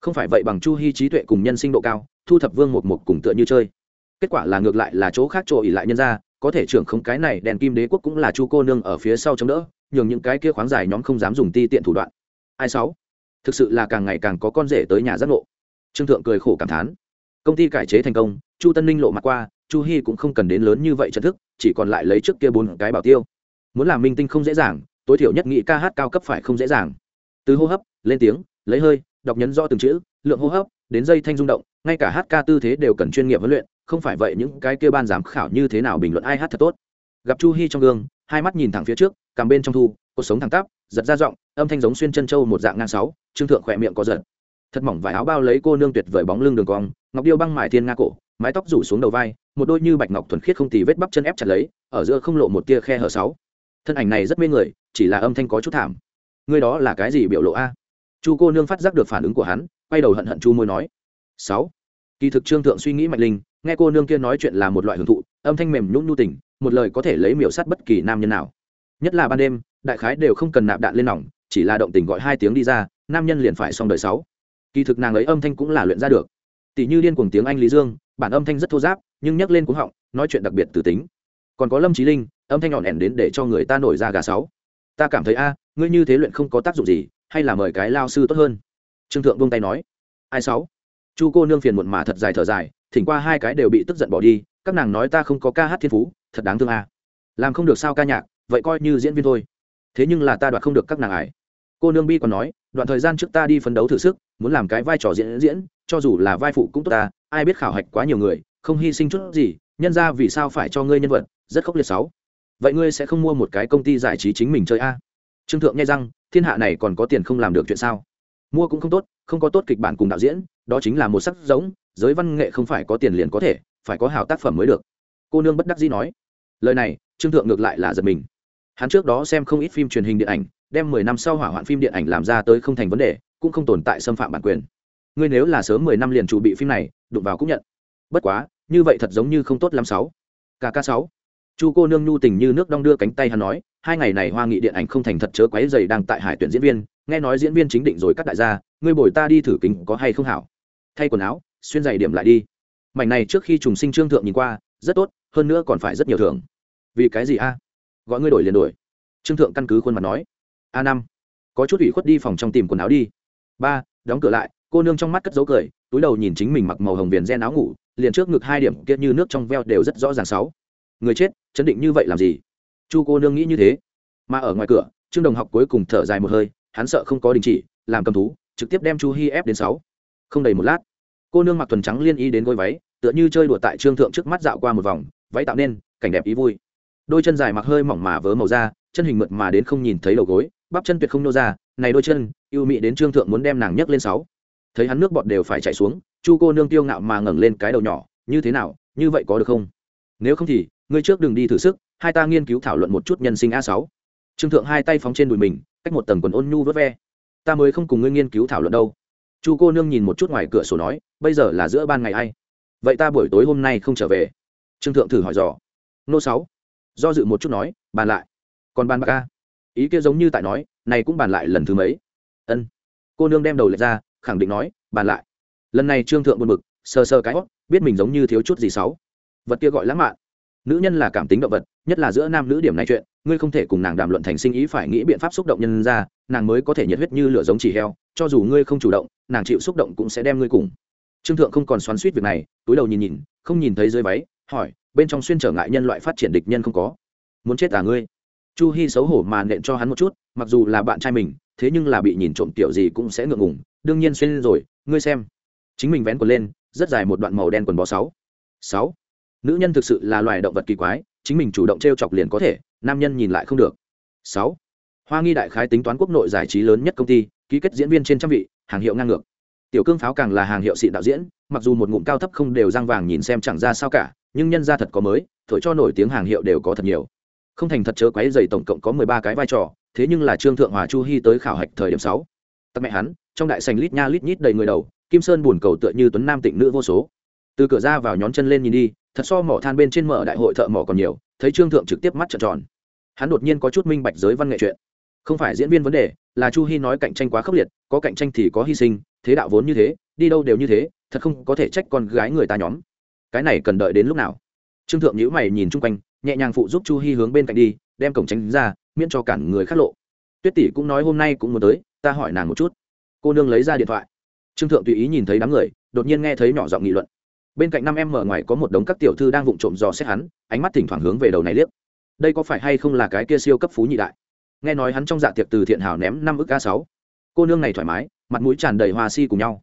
Không phải vậy bằng chu hi trí tuệ cùng nhân sinh độ cao thu thập vương một mục cùng tựa như chơi kết quả là ngược lại là chỗ khác chỗ ỉ lại nhân ra, có thể trưởng không cái này, đèn kim đế quốc cũng là chu cô nương ở phía sau chống đỡ, nhường những cái kia khoáng dài nhóm không dám dùng ti tiện thủ đoạn. Ai sáu? Thực sự là càng ngày càng có con rể tới nhà giác ngộ. Trương thượng cười khổ cảm thán. Công ty cải chế thành công, chu tân ninh lộ mặt qua, chu hy cũng không cần đến lớn như vậy trận thức, chỉ còn lại lấy trước kia bốn cái bảo tiêu. Muốn làm minh tinh không dễ dàng, tối thiểu nhất nghĩ ca hát cao cấp phải không dễ dàng. Từ hô hấp, lên tiếng, lấy hơi, đọc nhấn rõ từng chữ, lượng hô hấp, đến dây thanh rung động, ngay cả hát ca tư thế đều cần chuyên nghiệp huấn luyện không phải vậy những cái kia ban giám khảo như thế nào bình luận ai hát thật tốt. Gặp chu hy trong gương, hai mắt nhìn thẳng phía trước, cằm bên trong thu cuộc sống thẳng tắp, giật ra giọng, âm thanh giống xuyên chân trâu một dạng ngang sáu, trương thượng khỏe miệng có giật. Thật mỏng vải áo bao lấy cô nương tuyệt vời bóng lưng đường cong, ngọc điêu băng mải thiên nga cổ, mái tóc rủ xuống đầu vai, một đôi như bạch ngọc thuần khiết không tì vết bắp chân ép chặt lấy, ở giữa không lộ một tia khe hở sáu. Thân ảnh này rất mê người, chỉ là âm thanh có chút thảm. Ngươi đó là cái gì biểu lộ a? Chu cô nương phát giác được phản ứng của hắn, quay đầu hận hận chu môi nói. Sáu. Kỳ thực trương thượng suy nghĩ mạnh linh nghe cô nương kia nói chuyện là một loại hưởng thụ, âm thanh mềm nhũng nhu tình, một lời có thể lấy miểu sát bất kỳ nam nhân nào. Nhất là ban đêm, đại khái đều không cần nạp đạn lên nòng, chỉ là động tình gọi hai tiếng đi ra, nam nhân liền phải xong đời sáu. Kỳ thực nàng ấy âm thanh cũng là luyện ra được. Tỷ như điên cuồng tiếng anh lý dương, bản âm thanh rất thô giáp, nhưng nhắc lên cuống họng, nói chuyện đặc biệt từ tính. Còn có lâm trí linh, âm thanh nhọn ẻn đến để cho người ta nổi ra gà sáu. Ta cảm thấy a, ngươi như thế luyện không có tác dụng gì, hay là mời cái lao sư tốt hơn. Trương thượng vung tay nói. Ai sáu? Chu cô nương phiền muộn mà thật dài thở dài, thỉnh qua hai cái đều bị tức giận bỏ đi, các nàng nói ta không có ca hát thiên phú, thật đáng thương à? làm không được sao ca nhạc, vậy coi như diễn viên thôi. Thế nhưng là ta đoạt không được các nàng ải. Cô nương bi còn nói, đoạn thời gian trước ta đi phấn đấu thử sức, muốn làm cái vai trò diễn diễn, cho dù là vai phụ cũng tốt ta, ai biết khảo hạch quá nhiều người, không hy sinh chút gì, nhân ra vì sao phải cho ngươi nhân vật, rất khốc liệt sáu. Vậy ngươi sẽ không mua một cái công ty giải trí chính mình chơi a? Trương thượng nghe rằng, thiên hạ này còn có tiền không làm được chuyện sao? Mua cũng không tốt, không có tốt kịch bản cùng đạo diễn, đó chính là một sắc giống, giới văn nghệ không phải có tiền liền có thể, phải có hào tác phẩm mới được. Cô nương bất đắc dĩ nói. Lời này, trương thượng ngược lại là giật mình. Hắn trước đó xem không ít phim truyền hình điện ảnh, đem mười năm sau hỏa hoạn phim điện ảnh làm ra tới không thành vấn đề, cũng không tồn tại xâm phạm bản quyền. Ngươi nếu là sớm mười năm liền chủ bị phim này, đụng vào cũng nhận. Bất quá, như vậy thật giống như không tốt lắm sáu. Kk sáu chu cô nương nhu tình như nước đong đưa cánh tay hắn nói, hai ngày này hoa nghị điện ảnh không thành thật chớ quấy dày đang tại hải tuyển diễn viên, nghe nói diễn viên chính định rồi các đại gia, ngươi bồi ta đi thử kính có hay không hảo? Thay quần áo, xuyên giày điểm lại đi. Mảnh này trước khi trùng sinh trương thượng nhìn qua, rất tốt, hơn nữa còn phải rất nhiều thưởng. Vì cái gì a? Gọi ngươi đổi liền đổi. Trương thượng căn cứ khuôn mặt nói. A năm, có chút ủy khuất đi phòng trong tìm quần áo đi. Ba, đóng cửa lại. Cô nương trong mắt cất dấu cười, túi đầu nhìn chính mình mặc màu hồng viền gen áo ngủ, liền trước ngực hai điểm kia như nước trong veo đều rất rõ ràng sáu người chết, chấn định như vậy làm gì? Chu cô nương nghĩ như thế. Mà ở ngoài cửa, trương đồng học cuối cùng thở dài một hơi, hắn sợ không có đình chỉ, làm cầm thú, trực tiếp đem chu hi ép đến sáu. Không đầy một lát, cô nương mặc thuần trắng liên y đến gối váy, tựa như chơi đùa tại trương thượng trước mắt dạo qua một vòng, váy tạo nên, cảnh đẹp ý vui. Đôi chân dài mặc hơi mỏng mà vớ màu da, chân hình mượt mà đến không nhìn thấy đầu gối, bắp chân tuyệt không nô ra, này đôi chân, yêu mị đến trương thượng muốn đem nàng nhấc lên sáu. Thấy hắn nước bọt đều phải chảy xuống, chu cô nương tiêu ngạo mà ngẩng lên cái đầu nhỏ, như thế nào, như vậy có được không? Nếu không thì ngươi trước đừng đi thử sức, hai ta nghiên cứu thảo luận một chút nhân sinh a sáu. Trương thượng hai tay phóng trên đùi mình, cách một tầng quần ôn nhu vớt ve. Ta mới không cùng ngươi nghiên cứu thảo luận đâu. Chu cô nương nhìn một chút ngoài cửa sổ nói, bây giờ là giữa ban ngày ai? Vậy ta buổi tối hôm nay không trở về. Trương thượng thử hỏi dò. Nô sáu. Do dự một chút nói, bàn lại. Còn bàn bạc ca ý kia giống như tại nói, này cũng bàn lại lần thứ mấy? Ân. Cô nương đem đầu lệch ra, khẳng định nói, bàn lại. Lần này trương thượng buồn bực, sờ sờ cái hót biết mình giống như thiếu chút gì sáu. Vật kia gọi lãng mạn nữ nhân là cảm tính động vật, nhất là giữa nam nữ điểm này chuyện, ngươi không thể cùng nàng đàm luận thành sinh ý phải nghĩ biện pháp xúc động nhân ra, nàng mới có thể nhiệt huyết như lửa giống chỉ heo, cho dù ngươi không chủ động, nàng chịu xúc động cũng sẽ đem ngươi cùng. Trương thượng không còn xoắn suýt việc này, túi đầu nhìn nhìn, không nhìn thấy dưới váy, hỏi, bên trong xuyên trở ngại nhân loại phát triển địch nhân không có? Muốn chết à ngươi? Chu hi xấu hổ mà nện cho hắn một chút, mặc dù là bạn trai mình, thế nhưng là bị nhìn trộm tiểu gì cũng sẽ ngượng ngùng, đương nhiên xuyên rồi, ngươi xem. Chính mình vén quần lên, rất dài một đoạn màu đen quần bó sáu. Sáu nữ nhân thực sự là loài động vật kỳ quái, chính mình chủ động t r e o chọc liền có thể, nam nhân nhìn lại không được. Sáu, hoa nghi đại khái tính toán quốc nội giải trí lớn nhất công ty, ký kết diễn viên trên trăm vị, hàng hiệu ngang ngược. Tiểu cương pháo càng là hàng hiệu xịn đạo diễn, mặc dù một ngụm cao thấp không đều răng vàng nhìn xem chẳng ra sao cả, nhưng nhân ra thật có mới, thổi cho nổi tiếng hàng hiệu đều có thật nhiều. Không thành thật chớ quáy dày tổng cộng có mười ba cái vai trò, thế nhưng là trương thượng hòa chu hy tới khảo hạch thời điểm sáu. Tắc mẹ hắn, trong đại sành lít nha lít nhít đầy người đầu, kim sơn buồn cầu tựa như tuấn nam tịnh nữ vô số. Từ cửa ra vào nhón chân lên nhìn đi thật so mỏ than bên trên mở đại hội thợ mỏ còn nhiều, thấy trương thượng trực tiếp mắt trợn tròn. Hắn đột nhiên có chút minh bạch giới văn nghệ chuyện. Không phải diễn viên vấn đề, là chu hy nói cạnh tranh quá khốc liệt, có cạnh tranh thì có hy sinh, thế đạo vốn như thế, đi đâu đều như thế, thật không có thể trách con gái người ta nhóm. Cái này cần đợi đến lúc nào? Trương thượng nhữ mày nhìn chung quanh, nhẹ nhàng phụ giúp chu hy hướng bên cạnh đi, đem cổng tránh ra, miễn cho cản người khác lộ. Tuyết tỷ cũng nói hôm nay cũng muốn tới, ta hỏi nàng một chút. Cô nương lấy ra điện thoại. Trương thượng tùy ý nhìn thấy đám người, đột nhiên nghe thấy nhỏ giọng nghị luận bên cạnh năm em mở ngoài có một đống các tiểu thư đang vụng trộm dò xét hắn, ánh mắt thỉnh thoảng hướng về đầu này liếc. Đây có phải hay không là cái kia siêu cấp phú nhị đại? Nghe nói hắn trong dạ tiệc từ thiện hảo ném năm ức a sáu. Cô nương này thoải mái, mặt mũi tràn đầy hoa si cùng nhau.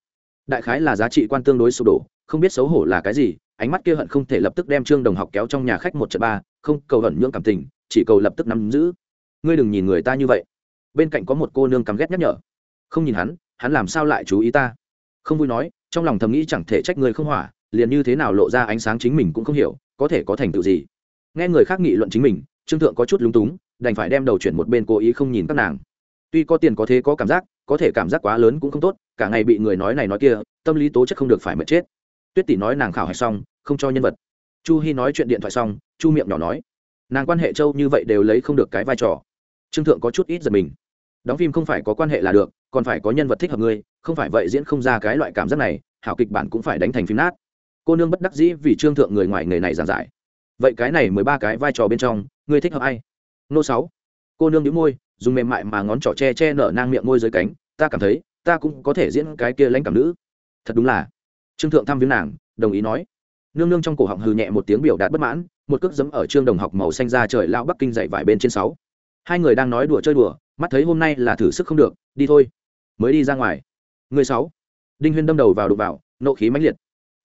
Đại khái là giá trị quan tương đối sụp đổ, không biết xấu hổ là cái gì, ánh mắt kia hận không thể lập tức đem trương đồng học kéo trong nhà khách một trận ba, không, cầu hận nhưỡng cảm tình, chỉ cầu lập tức nắm giữ. Ngươi đừng nhìn người ta như vậy. Bên cạnh có một cô nương cắm ghét nhắc nhở. Không nhìn hắn hắn làm sao lại chú ý ta? Không vui nói, trong lòng thầm nghĩ chẳng thể trách người không hỏa liền như thế nào lộ ra ánh sáng chính mình cũng không hiểu, có thể có thành tựu gì. Nghe người khác nghị luận chính mình, trương thượng có chút lúng túng, đành phải đem đầu chuyển một bên cố ý không nhìn các nàng. Tuy có tiền có thế có cảm giác, có thể cảm giác quá lớn cũng không tốt, cả ngày bị người nói này nói kia, tâm lý tố chất không được phải mệt chết. Tuyết tỷ nói nàng khảo hạch xong, không cho nhân vật. Chu hy nói chuyện điện thoại xong, chu miệng nhỏ nói, nàng quan hệ châu như vậy đều lấy không được cái vai trò. Trương thượng có chút ít giật mình. Đóng phim không phải có quan hệ là được, còn phải có nhân vật thích hợp ngươi, không phải vậy diễn không ra cái loại cảm giác này, hảo kịch bản cũng phải đánh thành phim nát cô nương bất đắc dĩ vì trương thượng người ngoài nghề này giảng giải. Vậy cái này mười ba cái vai trò bên trong, ngươi thích hợp ai? Nô sáu. Cô nương đĩu môi, dùng mềm mại mà ngón trỏ che che nở nang miệng môi dưới cánh, ta cảm thấy, ta cũng có thể diễn cái kia lãnh cảm nữ. Thật đúng là. Trương thượng thăm viếng nàng, đồng ý nói. Nương nương trong cổ họng hừ nhẹ một tiếng biểu đạt bất mãn, một cước dẫm ở trương đồng học màu xanh ra trời lão bắc kinh dạy vải bên trên sáu. Hai người đang nói đùa chơi đùa, mắt thấy hôm nay là thử sức không được, đi thôi. Mới đi ra ngoài. Người sáu. Đinh huyên đâm đầu vào đục vào, nộ khí mãnh liệt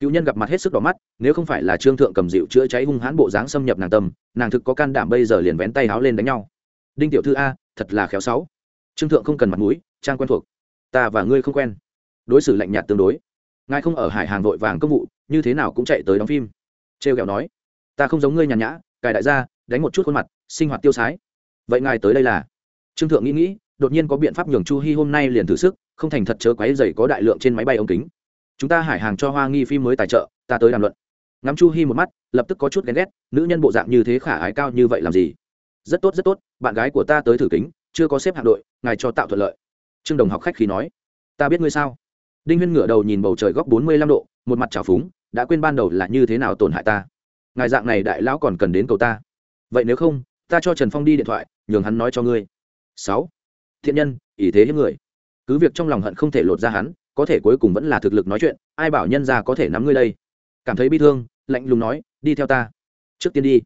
cựu nhân gặp mặt hết sức đỏ mắt, nếu không phải là trương thượng cầm dịu chữa cháy hung hãn bộ dáng xâm nhập nàng tâm, nàng thực có can đảm bây giờ liền vén tay háo lên đánh nhau. Đinh tiểu thư a, thật là khéo sáu. Trương thượng không cần mặt mũi, trang quen thuộc. Ta và ngươi không quen. Đối xử lạnh nhạt tương đối. Ngài không ở hải hàng vội vàng công vụ, như thế nào cũng chạy tới đóng phim. Trêu ghẹo nói. Ta không giống ngươi nhàn nhã, cài đại gia, đánh một chút khuôn mặt, sinh hoạt tiêu sái. Vậy ngài tới đây là? Trương thượng nghĩ nghĩ, đột nhiên có biện pháp nhường chu hy hôm nay liền thử sức, không thành thật chớ quáy dày có đại lượng trên máy bay ống kính chúng ta hải hàng cho hoa nghi phim mới tài trợ, ta tới đàm luận. Ngắm chu hi một mắt, lập tức có chút ghen ghét, nữ nhân bộ dạng như thế khả ái cao như vậy làm gì? Rất tốt rất tốt, bạn gái của ta tới thử kính, chưa có xếp hạng đội, ngài cho tạo thuận lợi. Trương đồng học khách khí nói. Ta biết ngươi sao? Đinh huyên ngửa đầu nhìn bầu trời góc bốn mươi lăm độ, một mặt trào phúng, đã quên ban đầu là như thế nào tổn hại ta. Ngài dạng này đại lão còn cần đến cầu ta. Vậy nếu không, ta cho trần phong đi điện thoại, nhường hắn nói cho ngươi. Sáu. Thiện nhân ỷ thế hiếp người. Cứ việc trong lòng hận không thể lột ra hắn có thể cuối cùng vẫn là thực lực nói chuyện, ai bảo nhân ra có thể nắm ngươi đây? Cảm thấy bi thương, lạnh lùng nói, đi theo ta. Trước tiên đi.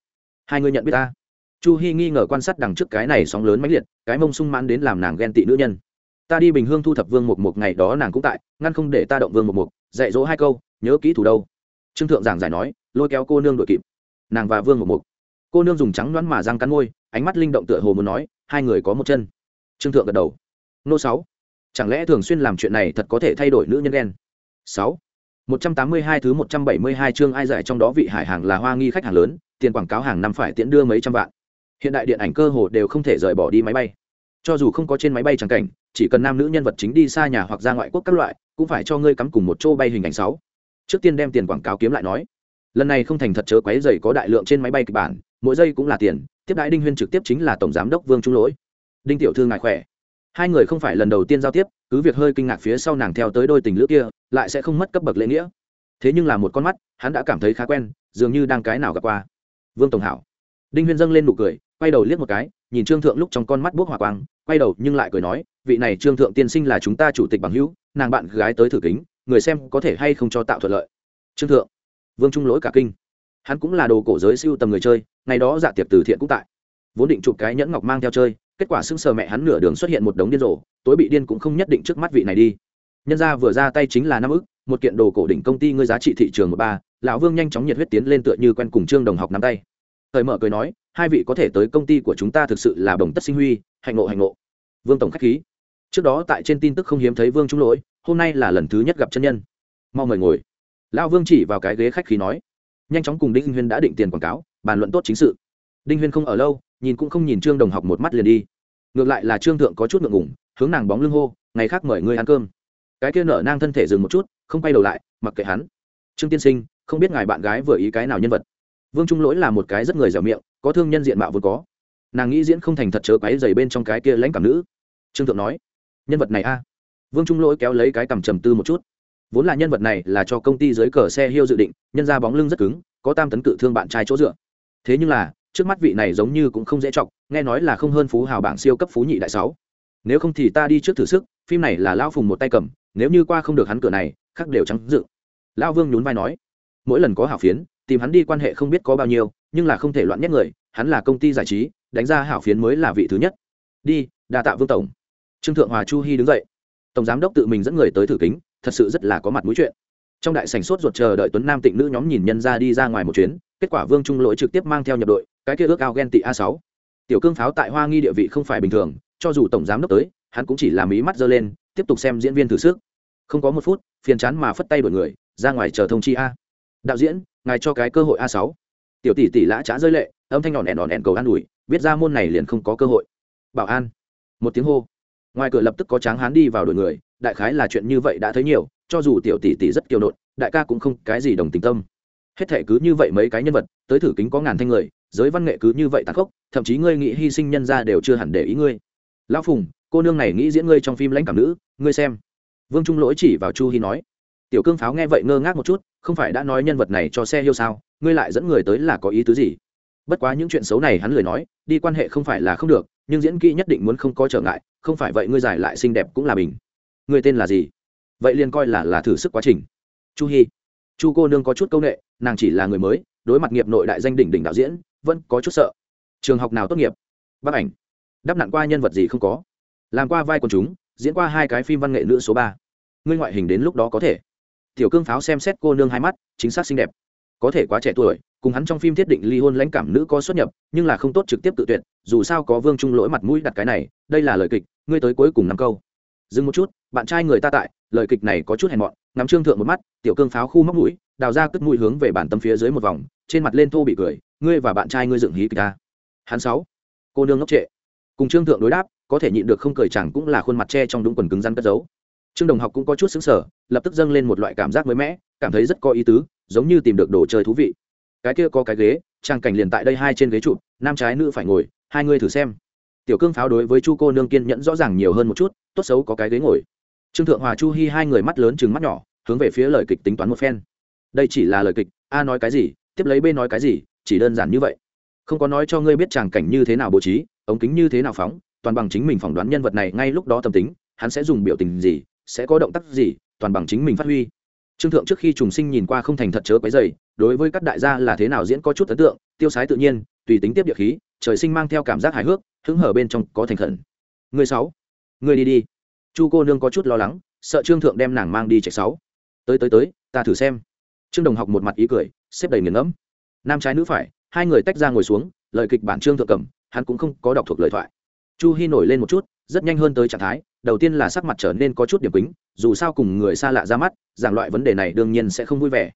Hai người nhận biết ta. Chu hy nghi ngờ quan sát đằng trước cái này sóng lớn mãnh liệt, cái mông sung mãn đến làm nàng ghen tị nữ nhân. Ta đi bình hương thu thập vương một một ngày đó nàng cũng tại, ngăn không để ta động vương một một dạy dỗ hai câu, nhớ kỹ thủ đâu. Trương thượng giảng giải nói, lôi kéo cô nương đội kịp. Nàng và vương một một cô nương dùng trắng đoán mà răng cắn môi, ánh mắt linh động tựa hồ muốn nói, hai người có một chân. Trương thượng gật đầu. Nô sáu chẳng lẽ thường xuyên làm chuyện này thật có thể thay đổi nữ nhân ghen? Sáu. Một trăm tám mươi hai thứ một trăm bảy mươi hai chương ai giải trong đó vị hải hàng là hoa nghi khách hàng lớn, tiền quảng cáo hàng năm phải tiễn đưa mấy trăm vạn. Hiện đại điện ảnh cơ hồ đều không thể rời bỏ đi máy bay. Cho dù không có trên máy bay trắng cảnh, chỉ cần nam nữ nhân vật chính đi xa nhà hoặc ra ngoại quốc các loại, cũng phải cho ngươi cắm cùng một chỗ bay hình ảnh sáu. Trước tiên đem tiền quảng cáo kiếm lại nói. Lần này không thành thật chớ quấy dày có đại lượng trên máy bay kịch bản, mỗi giây cũng là tiền, tiếp đãi đinh huyên trực tiếp chính là tổng giám đốc vương trung lỗi. Đinh tiểu thư ngài khỏe? Hai người không phải lần đầu tiên giao tiếp, cứ việc hơi kinh ngạc phía sau nàng theo tới đôi tình lữ kia, lại sẽ không mất cấp bậc lễ nghĩa. Thế nhưng là một con mắt, hắn đã cảm thấy khá quen, dường như đang cái nào gặp qua. Vương tổng hảo. Đinh huyên dâng lên nụ cười, quay đầu liếc một cái, nhìn trương thượng lúc trong con mắt bốc hỏa quang, quay đầu nhưng lại cười nói, vị này trương thượng tiên sinh là chúng ta chủ tịch bằng hữu, nàng bạn gái tới thử kính, người xem có thể hay không cho tạo thuận lợi. Trương thượng. Vương trung lỗi cả kinh. Hắn cũng là đồ cổ giới siêu tầm người chơi, ngày đó dạ tiệc từ thiện cũng tại. Vốn định chụp cái nhẫn ngọc mang theo chơi kết quả sưng sờ mẹ hắn nửa đường xuất hiện một đống điên rồ, tối bị điên cũng không nhất định trước mắt vị này đi. Nhân ra vừa ra tay chính là năm ức, một kiện đồ cổ đỉnh công ty ngươi giá trị thị trường một ba, lão vương nhanh chóng nhiệt huyết tiến lên tựa như quen cùng trương đồng học nắm tay. Thời mở cười nói, hai vị có thể tới công ty của chúng ta thực sự là đồng tất sinh huy, hạnh ngộ hạnh ngộ. Vương tổng khách khí. Trước đó tại trên tin tức không hiếm thấy vương trung lỗi, hôm nay là lần thứ nhất gặp chân nhân. Mau mời ngồi. Lão vương chỉ vào cái ghế khách khí nói. Nhanh chóng cùng đinh huyên đã định tiền quảng cáo, bàn luận tốt chính sự. Đinh huyên không ở lâu nhìn cũng không nhìn trương đồng học một mắt liền đi. Ngược lại là trương thượng có chút ngượng ngủng hướng nàng bóng lưng hô, ngày khác mời ngươi ăn cơm. Cái kia nở nang thân thể dừng một chút, không quay đầu lại, mặc kệ hắn. Trương tiên sinh, không biết ngài bạn gái vừa ý cái nào nhân vật? Vương trung lỗi là một cái rất người dẻo miệng, có thương nhân diện mạo vốn có. Nàng nghĩ diễn không thành thật chớ cái dày bên trong cái kia lãnh cảm nữ. Trương thượng nói, nhân vật này a? Vương trung lỗi kéo lấy cái cằm trầm tư một chút. Vốn là nhân vật này là cho công ty dưới cờ xe hiêu dự định, nhân ra bóng lưng rất cứng, có tam tấn cự thương bạn trai chỗ dựa. Thế nhưng là trước mắt vị này giống như cũng không dễ chọc, nghe nói là không hơn phú hào bảng siêu cấp phú nhị đại sáu. Nếu không thì ta đi trước thử sức, phim này là lao phùng một tay cầm, nếu như qua không được hắn cửa này khắc đều trắng dự lao vương nhún vai nói, mỗi lần có hảo phiến, tìm hắn đi quan hệ không biết có bao nhiêu, nhưng là không thể loạn nhất người, hắn là công ty giải trí, đánh ra hảo phiến mới là vị thứ nhất. Đi, đa tạ vương tổng. Trương thượng hòa chu hy đứng dậy. Tổng giám đốc tự mình dẫn người tới thử kính, thật sự rất là có mặt mũi chuyện. Trong đại sảnh sốt ruột chờ đợi tuấn nam tịnh nữ nhóm nhìn nhân ra đi ra ngoài một chuyến kết quả vương trung lỗi trực tiếp mang theo nhập đội, cái kia ước ao ghen tị a sáu. Tiểu cương pháo tại hoa nghi địa vị không phải bình thường, cho dù tổng giám đốc tới, hắn cũng chỉ làm ý mắt giơ lên, tiếp tục xem diễn viên thử sức. Không có một phút, phiền chán mà phất tay đổi người, ra ngoài chờ thông chi a. Đạo diễn, ngài cho cái cơ hội a sáu. Tiểu tỷ tỷ lã trá rơi lệ, âm thanh nhọn đèn đòn đèn cầu an ủi, biết ra môn này liền không có cơ hội. Bảo an. Một tiếng hô. Ngoài cửa lập tức có tráng hán đi vào đổi người, đại khái là chuyện như vậy đã thấy nhiều, cho dù tiểu tỷ tỷ rất kiêu nộn, đại ca cũng không cái gì đồng tình tâm hết thể cứ như vậy mấy cái nhân vật, tới thử kính có ngàn thanh người, giới văn nghệ cứ như vậy tàn khốc, thậm chí ngươi nghĩ hy sinh nhân ra đều chưa hẳn để ý ngươi. Lão phùng, cô nương này nghĩ diễn ngươi trong phim lãnh cảm nữ, ngươi xem. Vương trung lỗi chỉ vào chu hy nói. Tiểu cương pháo nghe vậy ngơ ngác một chút, không phải đã nói nhân vật này cho xe yêu sao, ngươi lại dẫn người tới là có ý tứ gì? Bất quá những chuyện xấu này hắn lười nói, đi quan hệ không phải là không được, nhưng diễn kỹ nhất định muốn không có trở ngại, không phải vậy ngươi giải lại xinh đẹp cũng là bình. Ngươi tên là gì? Vậy liền coi là là thử sức quá trình. Chu hy chu cô nương có chút c â u n ệ nàng chỉ là người mới, đối mặt nghiệp nội đại danh đỉnh đỉnh đạo diễn, vẫn có chút sợ. Trường học nào tốt nghiệp? Bác ảnh. Đắp nặn qua nhân vật gì không có? Làm qua vai quần chúng, diễn qua hai cái phim văn nghệ nữ số ba. Ngươi ngoại hình đến lúc đó có thể. Tiểu cương pháo xem xét cô nương hai mắt, chính xác xinh đẹp. Có thể quá trẻ tuổi, cùng hắn trong phim thiết định ly hôn lãnh cảm nữ có xuất nhập, nhưng là không tốt trực tiếp tự tuyệt, dù sao có vương trung lỗi mặt mũi đặt cái này, đây là lời kịch, ngươi tới cuối cùng năm câu. Dừng một chút, bạn trai người ta tại, lời kịch này có chút hèn mọn ngắm trương thượng một mắt, tiểu cương pháo khu móc mũi, đào ra cất mũi hướng về bản tâm phía dưới một vòng, trên mặt lên thô bị cười, ngươi và bạn trai ngươi dựng hí kịch ta. Hắn sáu, cô nương ngốc trệ. Cùng trương thượng đối đáp, có thể nhịn được không cười chẳng cũng là khuôn mặt che trong đúng quần cứng rắn cất giấu. Trương đồng học cũng có chút xứng sở lập tức dâng lên một loại cảm giác mới mẻ, cảm thấy rất có ý tứ, giống như tìm được đồ chơi thú vị. Cái kia có cái ghế, trang cảnh liền tại đây hai trên ghế trụ, nam trái nữ phải ngồi, hai người thử xem. Tiểu cương pháo đối với chu cô nương kiên nhẫn rõ ràng nhiều hơn một chút, tốt xấu có cái ghế ngồi trương thượng hòa chu hy hai người mắt lớn chừng mắt nhỏ, hướng về phía lời kịch tính toán một phen. Đây chỉ là lời kịch, a nói cái gì, tiếp lấy b nói cái gì, chỉ đơn giản như vậy. Không có nói cho ngươi biết tràng cảnh như thế nào bố trí, ống kính như thế nào phóng, toàn bằng chính mình phỏng đoán nhân vật này ngay lúc đó tâm tính, hắn sẽ dùng biểu tình gì, sẽ có động tác gì, toàn bằng chính mình phát huy. Trương thượng trước khi trùng sinh nhìn qua không thành thật chớ quấy dày đối với các đại gia là thế nào diễn có chút ấn tượng, tiêu sái tự nhiên, tùy tính tiếp địa khí, trời sinh mang theo cảm giác hài hước, hứng hở bên trong có thành khẩn. Người sáu, người đi đi chu cô nương có chút lo lắng, sợ trương thượng đem nàng mang đi chạy sáu. Tới tới tới, ta thử xem. Trương đồng học một mặt ý cười, xếp đầy nghiền ngẫm. Nam trái nữ phải, hai người tách ra ngồi xuống, lời kịch bản trương thượng cầm, hắn cũng không có đọc thuộc lời thoại. Chu hy nổi lên một chút, rất nhanh hơn tới trạng thái, đầu tiên là sắc mặt trở nên có chút điểm kính dù sao cùng người xa lạ ra mắt, giảng loại vấn đề này đương nhiên sẽ không vui vẻ.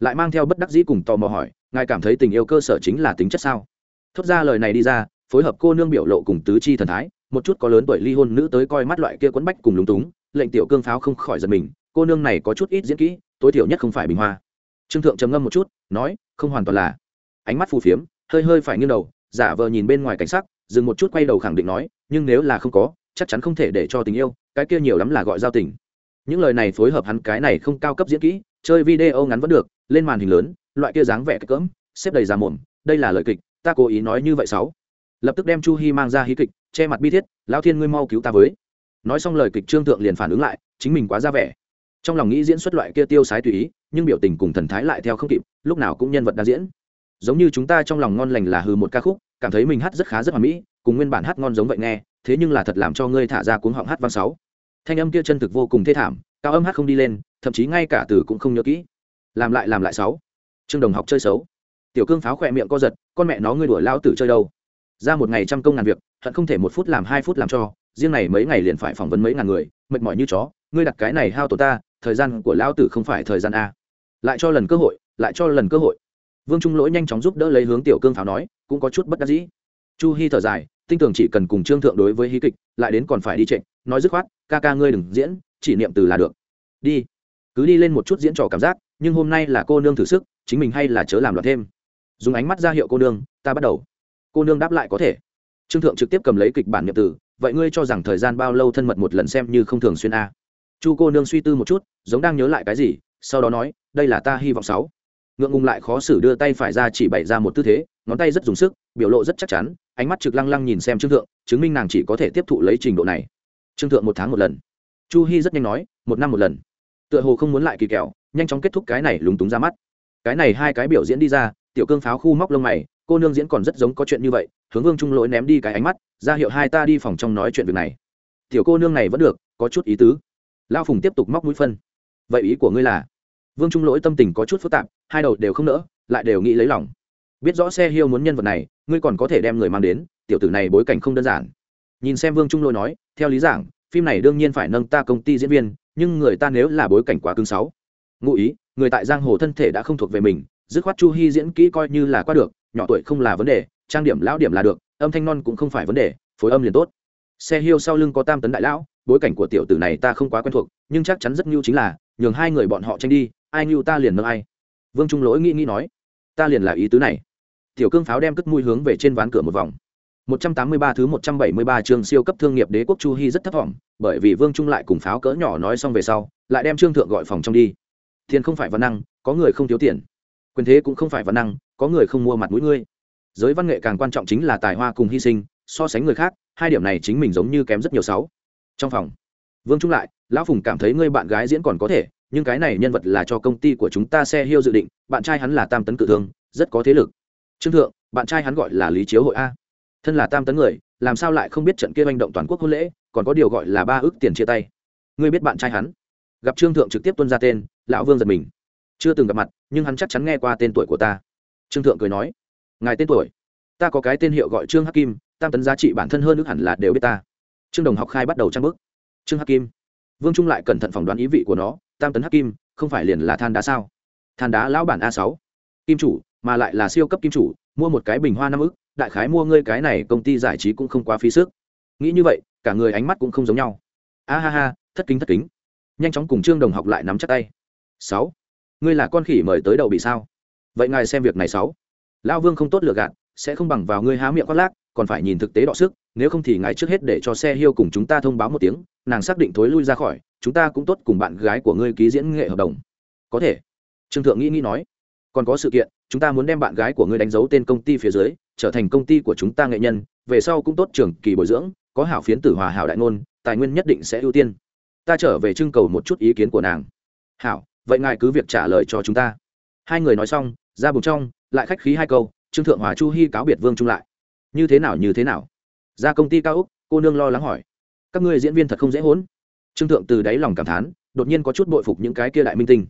Lại mang theo bất đắc dĩ cùng tò mò hỏi, ngài cảm thấy tình yêu cơ sở chính là tính chất sao? Thốt ra lời này đi ra, phối hợp cô nương biểu lộ cùng tứ chi thần thái một chút có lớn tuổi ly hôn nữ tới coi mắt loại kia quấn bách cùng lúng túng, lệnh tiểu cương pháo không khỏi giật mình, cô nương này có chút ít diễn kỹ, tối thiểu nhất không phải bình hoa. Trương thượng trầm ngâm một chút, nói, không hoàn toàn là. Ánh mắt phù phiếm, hơi hơi phải nghiêng đầu, giả vờ nhìn bên ngoài cảnh sắc, dừng một chút quay đầu khẳng định nói, nhưng nếu là không có, chắc chắn không thể để cho tình yêu, cái kia nhiều lắm là gọi giao tình. Những lời này phối hợp hắn cái này không cao cấp diễn kỹ, chơi video ngắn vẫn được, lên màn hình lớn, loại kia dáng vẻ cỡm, xếp đầy ra mồm, đây là lời kịch, ta cố ý nói như vậy sáu lập tức đem chu hi mang ra hí kịch, che mặt bi thiết, lão thiên ngươi mau cứu ta với. Nói xong lời kịch trương thượng liền phản ứng lại, chính mình quá ra vẻ. Trong lòng nghĩ diễn xuất loại kia tiêu sái tùy ý, nhưng biểu tình cùng thần thái lại theo không kịp, lúc nào cũng nhân vật đang diễn. Giống như chúng ta trong lòng ngon lành là hư một ca khúc, cảm thấy mình hát rất khá rất hoàn mỹ, cùng nguyên bản hát ngon giống vậy nghe, thế nhưng là thật làm cho ngươi thả ra cuống họng hát văn sáu. Thanh âm kia chân thực vô cùng thê thảm, cao âm hát không đi lên, thậm chí ngay cả từ cũng không nhớ kỹ. Làm lại làm lại sáu. Trương đồng học chơi xấu. Tiểu cương pháo khỏe miệng co giật, con mẹ nó, ngươi đuổi lao tử chơi đâu? Ra một ngày trăm công ngàn việc, hận không thể một phút làm hai phút làm cho, riêng này mấy ngày liền phải phỏng vấn mấy ngàn người, mệt mỏi như chó, ngươi đặt cái này hao tổ ta, thời gian của lão tử không phải thời gian a. Lại cho lần cơ hội, lại cho lần cơ hội. Vương trung lỗi nhanh chóng giúp đỡ lấy hướng tiểu cương pháo nói, cũng có chút bất đắc dĩ. Chu hy thở dài, tinh tưởng chỉ cần cùng trương thượng đối với hí kịch, lại đến còn phải đi trịnh, nói dứt khoát, ca ca ngươi đừng diễn, chỉ niệm từ là được. Đi. Cứ đi lên một chút diễn trò cảm giác, nhưng hôm nay là cô nương thử sức, chính mình hay là chớ làm loạn thêm. Dùng ánh mắt ra hiệu cô nương, ta bắt đầu cô nương đáp lại có thể. Trương thượng trực tiếp cầm lấy kịch bản nhập từ, vậy ngươi cho rằng thời gian bao lâu thân mật một lần xem như không thường xuyên a? Chu cô nương suy tư một chút, giống đang nhớ lại cái gì, sau đó nói, đây là ta hy vọng sáu. Ngượng ngùng lại khó xử đưa tay phải ra chỉ bày ra một tư thế, ngón tay rất dùng sức, biểu lộ rất chắc chắn, ánh mắt trực lăng lăng nhìn xem trương thượng, chứng minh nàng chỉ có thể tiếp thụ lấy trình độ này. Trương thượng một tháng một lần. Chu hy rất nhanh nói, một năm một lần. Tựa hồ không muốn lại kỳ kẹo, nhanh chóng kết thúc cái này lúng túng ra mắt. Cái này hai cái biểu diễn đi ra, tiểu cương pháo khu móc lông mày cô nương diễn còn rất giống có chuyện như vậy, hướng vương trung lỗi ném đi cái ánh mắt, ra hiệu hai ta đi phòng trong nói chuyện việc này. Tiểu cô nương này vẫn được, có chút ý tứ. Lao phùng tiếp tục móc mũi phân. Vậy ý của ngươi là? Vương trung lỗi tâm tình có chút phức tạp, hai đầu đều không nỡ, lại đều nghĩ lấy lòng. Biết rõ xe hiêu muốn nhân vật này, ngươi còn có thể đem người mang đến, tiểu tử này bối cảnh không đơn giản. Nhìn xem vương trung lỗi nói, theo lý giảng, phim này đương nhiên phải nâng ta công ty diễn viên, nhưng người ta nếu là bối cảnh quá cứng sáu. Ngụ ý, người tại giang hồ thân thể đã không thuộc về mình dứt khoát chu hy diễn kỹ coi như là qua được nhỏ tuổi không là vấn đề trang điểm lão điểm là được âm thanh non cũng không phải vấn đề phối âm liền tốt xe hiêu sau lưng có tam tấn đại lão bối cảnh của tiểu tử này ta không quá quen thuộc nhưng chắc chắn rất nhu chính là nhường hai người bọn họ tranh đi ai nhu ta liền nâng ai vương trung lỗi nghĩ nghĩ nói ta liền là ý tứ này tiểu cương pháo đem cất mũi hướng về trên ván cửa một vòng 183 thứ 173 chương siêu cấp thương nghiệp đế quốc Chu Hi rất thất vọng, bởi vì Vương Trung lại cùng pháo cỡ nhỏ nói xong về sau, lại đem Trương thượng gọi phòng trong đi. Tiền không phải văn năng, có người không thiếu tiền. Quyền thế cũng không phải văn năng, có người không mua mặt mũi ngươi. Giới văn nghệ càng quan trọng chính là tài hoa cùng hy sinh, so sánh người khác, hai điểm này chính mình giống như kém rất nhiều sáu. Trong phòng, Vương Trung lại, lão Phùng cảm thấy ngươi bạn gái diễn còn có thể, nhưng cái này nhân vật là cho công ty của chúng ta xe hiêu dự định, bạn trai hắn là Tam tấn cự thương, rất có thế lực. Trương thượng, bạn trai hắn gọi là Lý Chiếu hội a thân là tam tấn người làm sao lại không biết trận kia manh động toàn quốc hôn lễ còn có điều gọi là ba ước tiền chia tay ngươi biết bạn trai hắn gặp trương thượng trực tiếp tuân ra tên lão vương giật mình chưa từng gặp mặt nhưng hắn chắc chắn nghe qua tên tuổi của ta. Trương thượng cười nói, ngài tên tuổi? Ta có cái tên hiệu gọi trương hắc kim, tam tấn giá trị bản thân hơn nước hẳn là đều biết ta. Trương đồng học khai bắt đầu trang bức. Trương hắc kim? Vương trung lại cẩn thận phỏng đoán ý vị của nó, tam tấn hắc kim, không phải liền là than đá sao? Than đá lão bản a sáu. Kim chủ, mà lại là siêu cấp kim chủ, mua một cái bình hoa năm ức, đại khái mua ngươi cái này công ty giải trí cũng không quá phí sức. Nghĩ như vậy, cả người ánh mắt cũng không giống nhau. A ha ha, thất kính thất kính. Nhanh chóng cùng trương đồng học lại nắm chắc tay. Sáu ngươi là con khỉ mời tới đầu bị sao? Vậy ngài xem việc này sáu. Lão vương không tốt lựa gạt, sẽ không bằng vào ngươi há miệng khoác lác, còn phải nhìn thực tế đọ sức, nếu không thì ngài trước hết để cho xe hiêu cùng chúng ta thông báo một tiếng, nàng xác định thối lui ra khỏi, chúng ta cũng tốt cùng bạn gái của ngươi ký diễn nghệ hợp đồng. Có thể. Trương thượng nghĩ nghĩ nói. Còn có sự kiện, chúng ta muốn đem bạn gái của ngươi đánh dấu tên công ty phía dưới, trở thành công ty của chúng ta nghệ nhân, về sau cũng tốt trường kỳ bồi dưỡng, có hảo phiến tử hòa hảo đại ngôn, tài nguyên nhất định sẽ ưu tiên. Ta trở về trưng cầu một chút ý kiến của nàng. Hảo vậy ngài cứ việc trả lời cho chúng ta. Hai người nói xong, ra bùng trong, lại khách khí hai câu, trương thượng hòa chu hy cáo biệt vương trung lại. Như thế nào, như thế nào? Ra công ty cao úc, cô nương lo lắng hỏi. Các ngươi diễn viên thật không dễ hốn. Trương thượng từ đáy lòng cảm thán, đột nhiên có chút bội phục những cái kia đại minh tinh.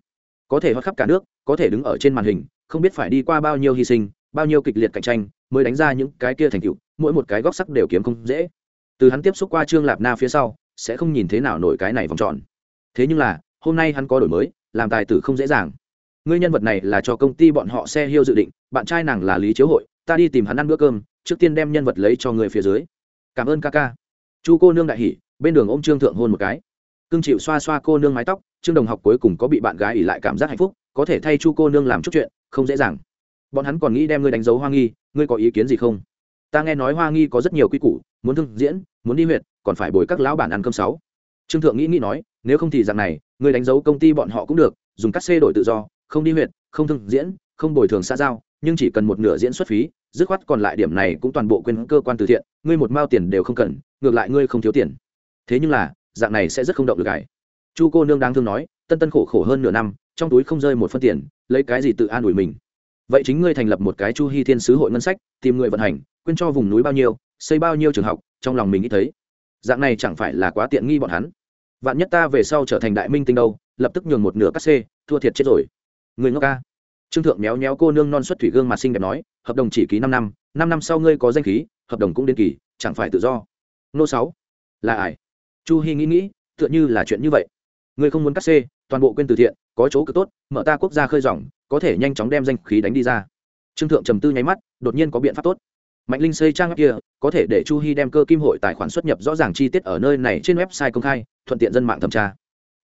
Có thể hót khắp cả nước, có thể đứng ở trên màn hình, không biết phải đi qua bao nhiêu hy sinh, bao nhiêu kịch liệt cạnh tranh, mới đánh ra những cái kia thành tựu, mỗi một cái góc sắc đều kiếm không dễ. Từ hắn tiếp xúc qua trương lạp na phía sau, sẽ không nhìn thế nào nổi cái này vòng tròn. Thế nhưng là, hôm nay hắn có đổi mới làm tài tử không dễ dàng. Ngươi nhân vật này là cho công ty bọn họ xe hiêu dự định, bạn trai nàng là lý chiếu hội, ta đi tìm hắn ăn bữa cơm, trước tiên đem nhân vật lấy cho người phía dưới. Cảm ơn ca ca. Chu cô nương đại hỉ, bên đường ôm trương thượng hôn một cái. Cưng chịu xoa xoa cô nương mái tóc, trương đồng học cuối cùng có bị bạn gái ỉ lại cảm giác hạnh phúc, có thể thay chu cô nương làm chút chuyện, không dễ dàng. Bọn hắn còn nghĩ đem ngươi đánh dấu hoa nghi, ngươi có ý kiến gì không? Ta nghe nói hoa nghi có rất nhiều quy củ, muốn thương diễn, muốn đi huyện còn phải bồi các lão bản ăn cơm sáu trương thượng nghĩ nghĩ nói, nếu không thì dạng này, ngươi đánh dấu công ty bọn họ cũng được, dùng cắt xê đổi tự do, không đi huyện không thương diễn, không bồi thường xã giao, nhưng chỉ cần một nửa diễn xuất phí, dứt khoát còn lại điểm này cũng toàn bộ quên cơ quan từ thiện, ngươi một mao tiền đều không cần, ngược lại ngươi không thiếu tiền. Thế nhưng là, dạng này sẽ rất không động được cải chu cô nương đang thương nói, tân tân khổ khổ hơn nửa năm, trong túi không rơi một phân tiền, lấy cái gì tự an ủi mình? Vậy chính ngươi thành lập một cái chu hy thiên sứ hội ngân sách, tìm người vận hành quyên cho vùng núi bao nhiêu, xây bao nhiêu trường học, trong lòng mình nghĩ thấy, dạng này chẳng phải là quá tiện nghi bọn hắn vạn nhất ta về sau trở thành đại minh tinh đâu, lập tức nhường một nửa cắt xê, thua thiệt chết rồi. Người ngốc ca. Trương thượng méo méo cô nương non xuất thủy gương mặt xinh đẹp nói, hợp đồng chỉ ký năm năm năm năm sau ngươi có danh khí, hợp đồng cũng đến kỳ, chẳng phải tự do. Nô sáu, là ải chu hy nghĩ nghĩ, tựa như là chuyện như vậy. Ngươi không muốn cắt xê, toàn bộ quên từ thiện, có chỗ cực tốt, mở ta quốc gia khơi dòng, có thể nhanh chóng đem danh khí đánh đi ra. Trương thượng trầm tư nháy mắt, đột nhiên có biện pháp tốt mạnh linh xây trang web kia, có thể để chu hy đem cơ kim hội tài khoản xuất nhập rõ ràng chi tiết ở nơi này trên website công khai, thuận tiện dân mạng thẩm tra.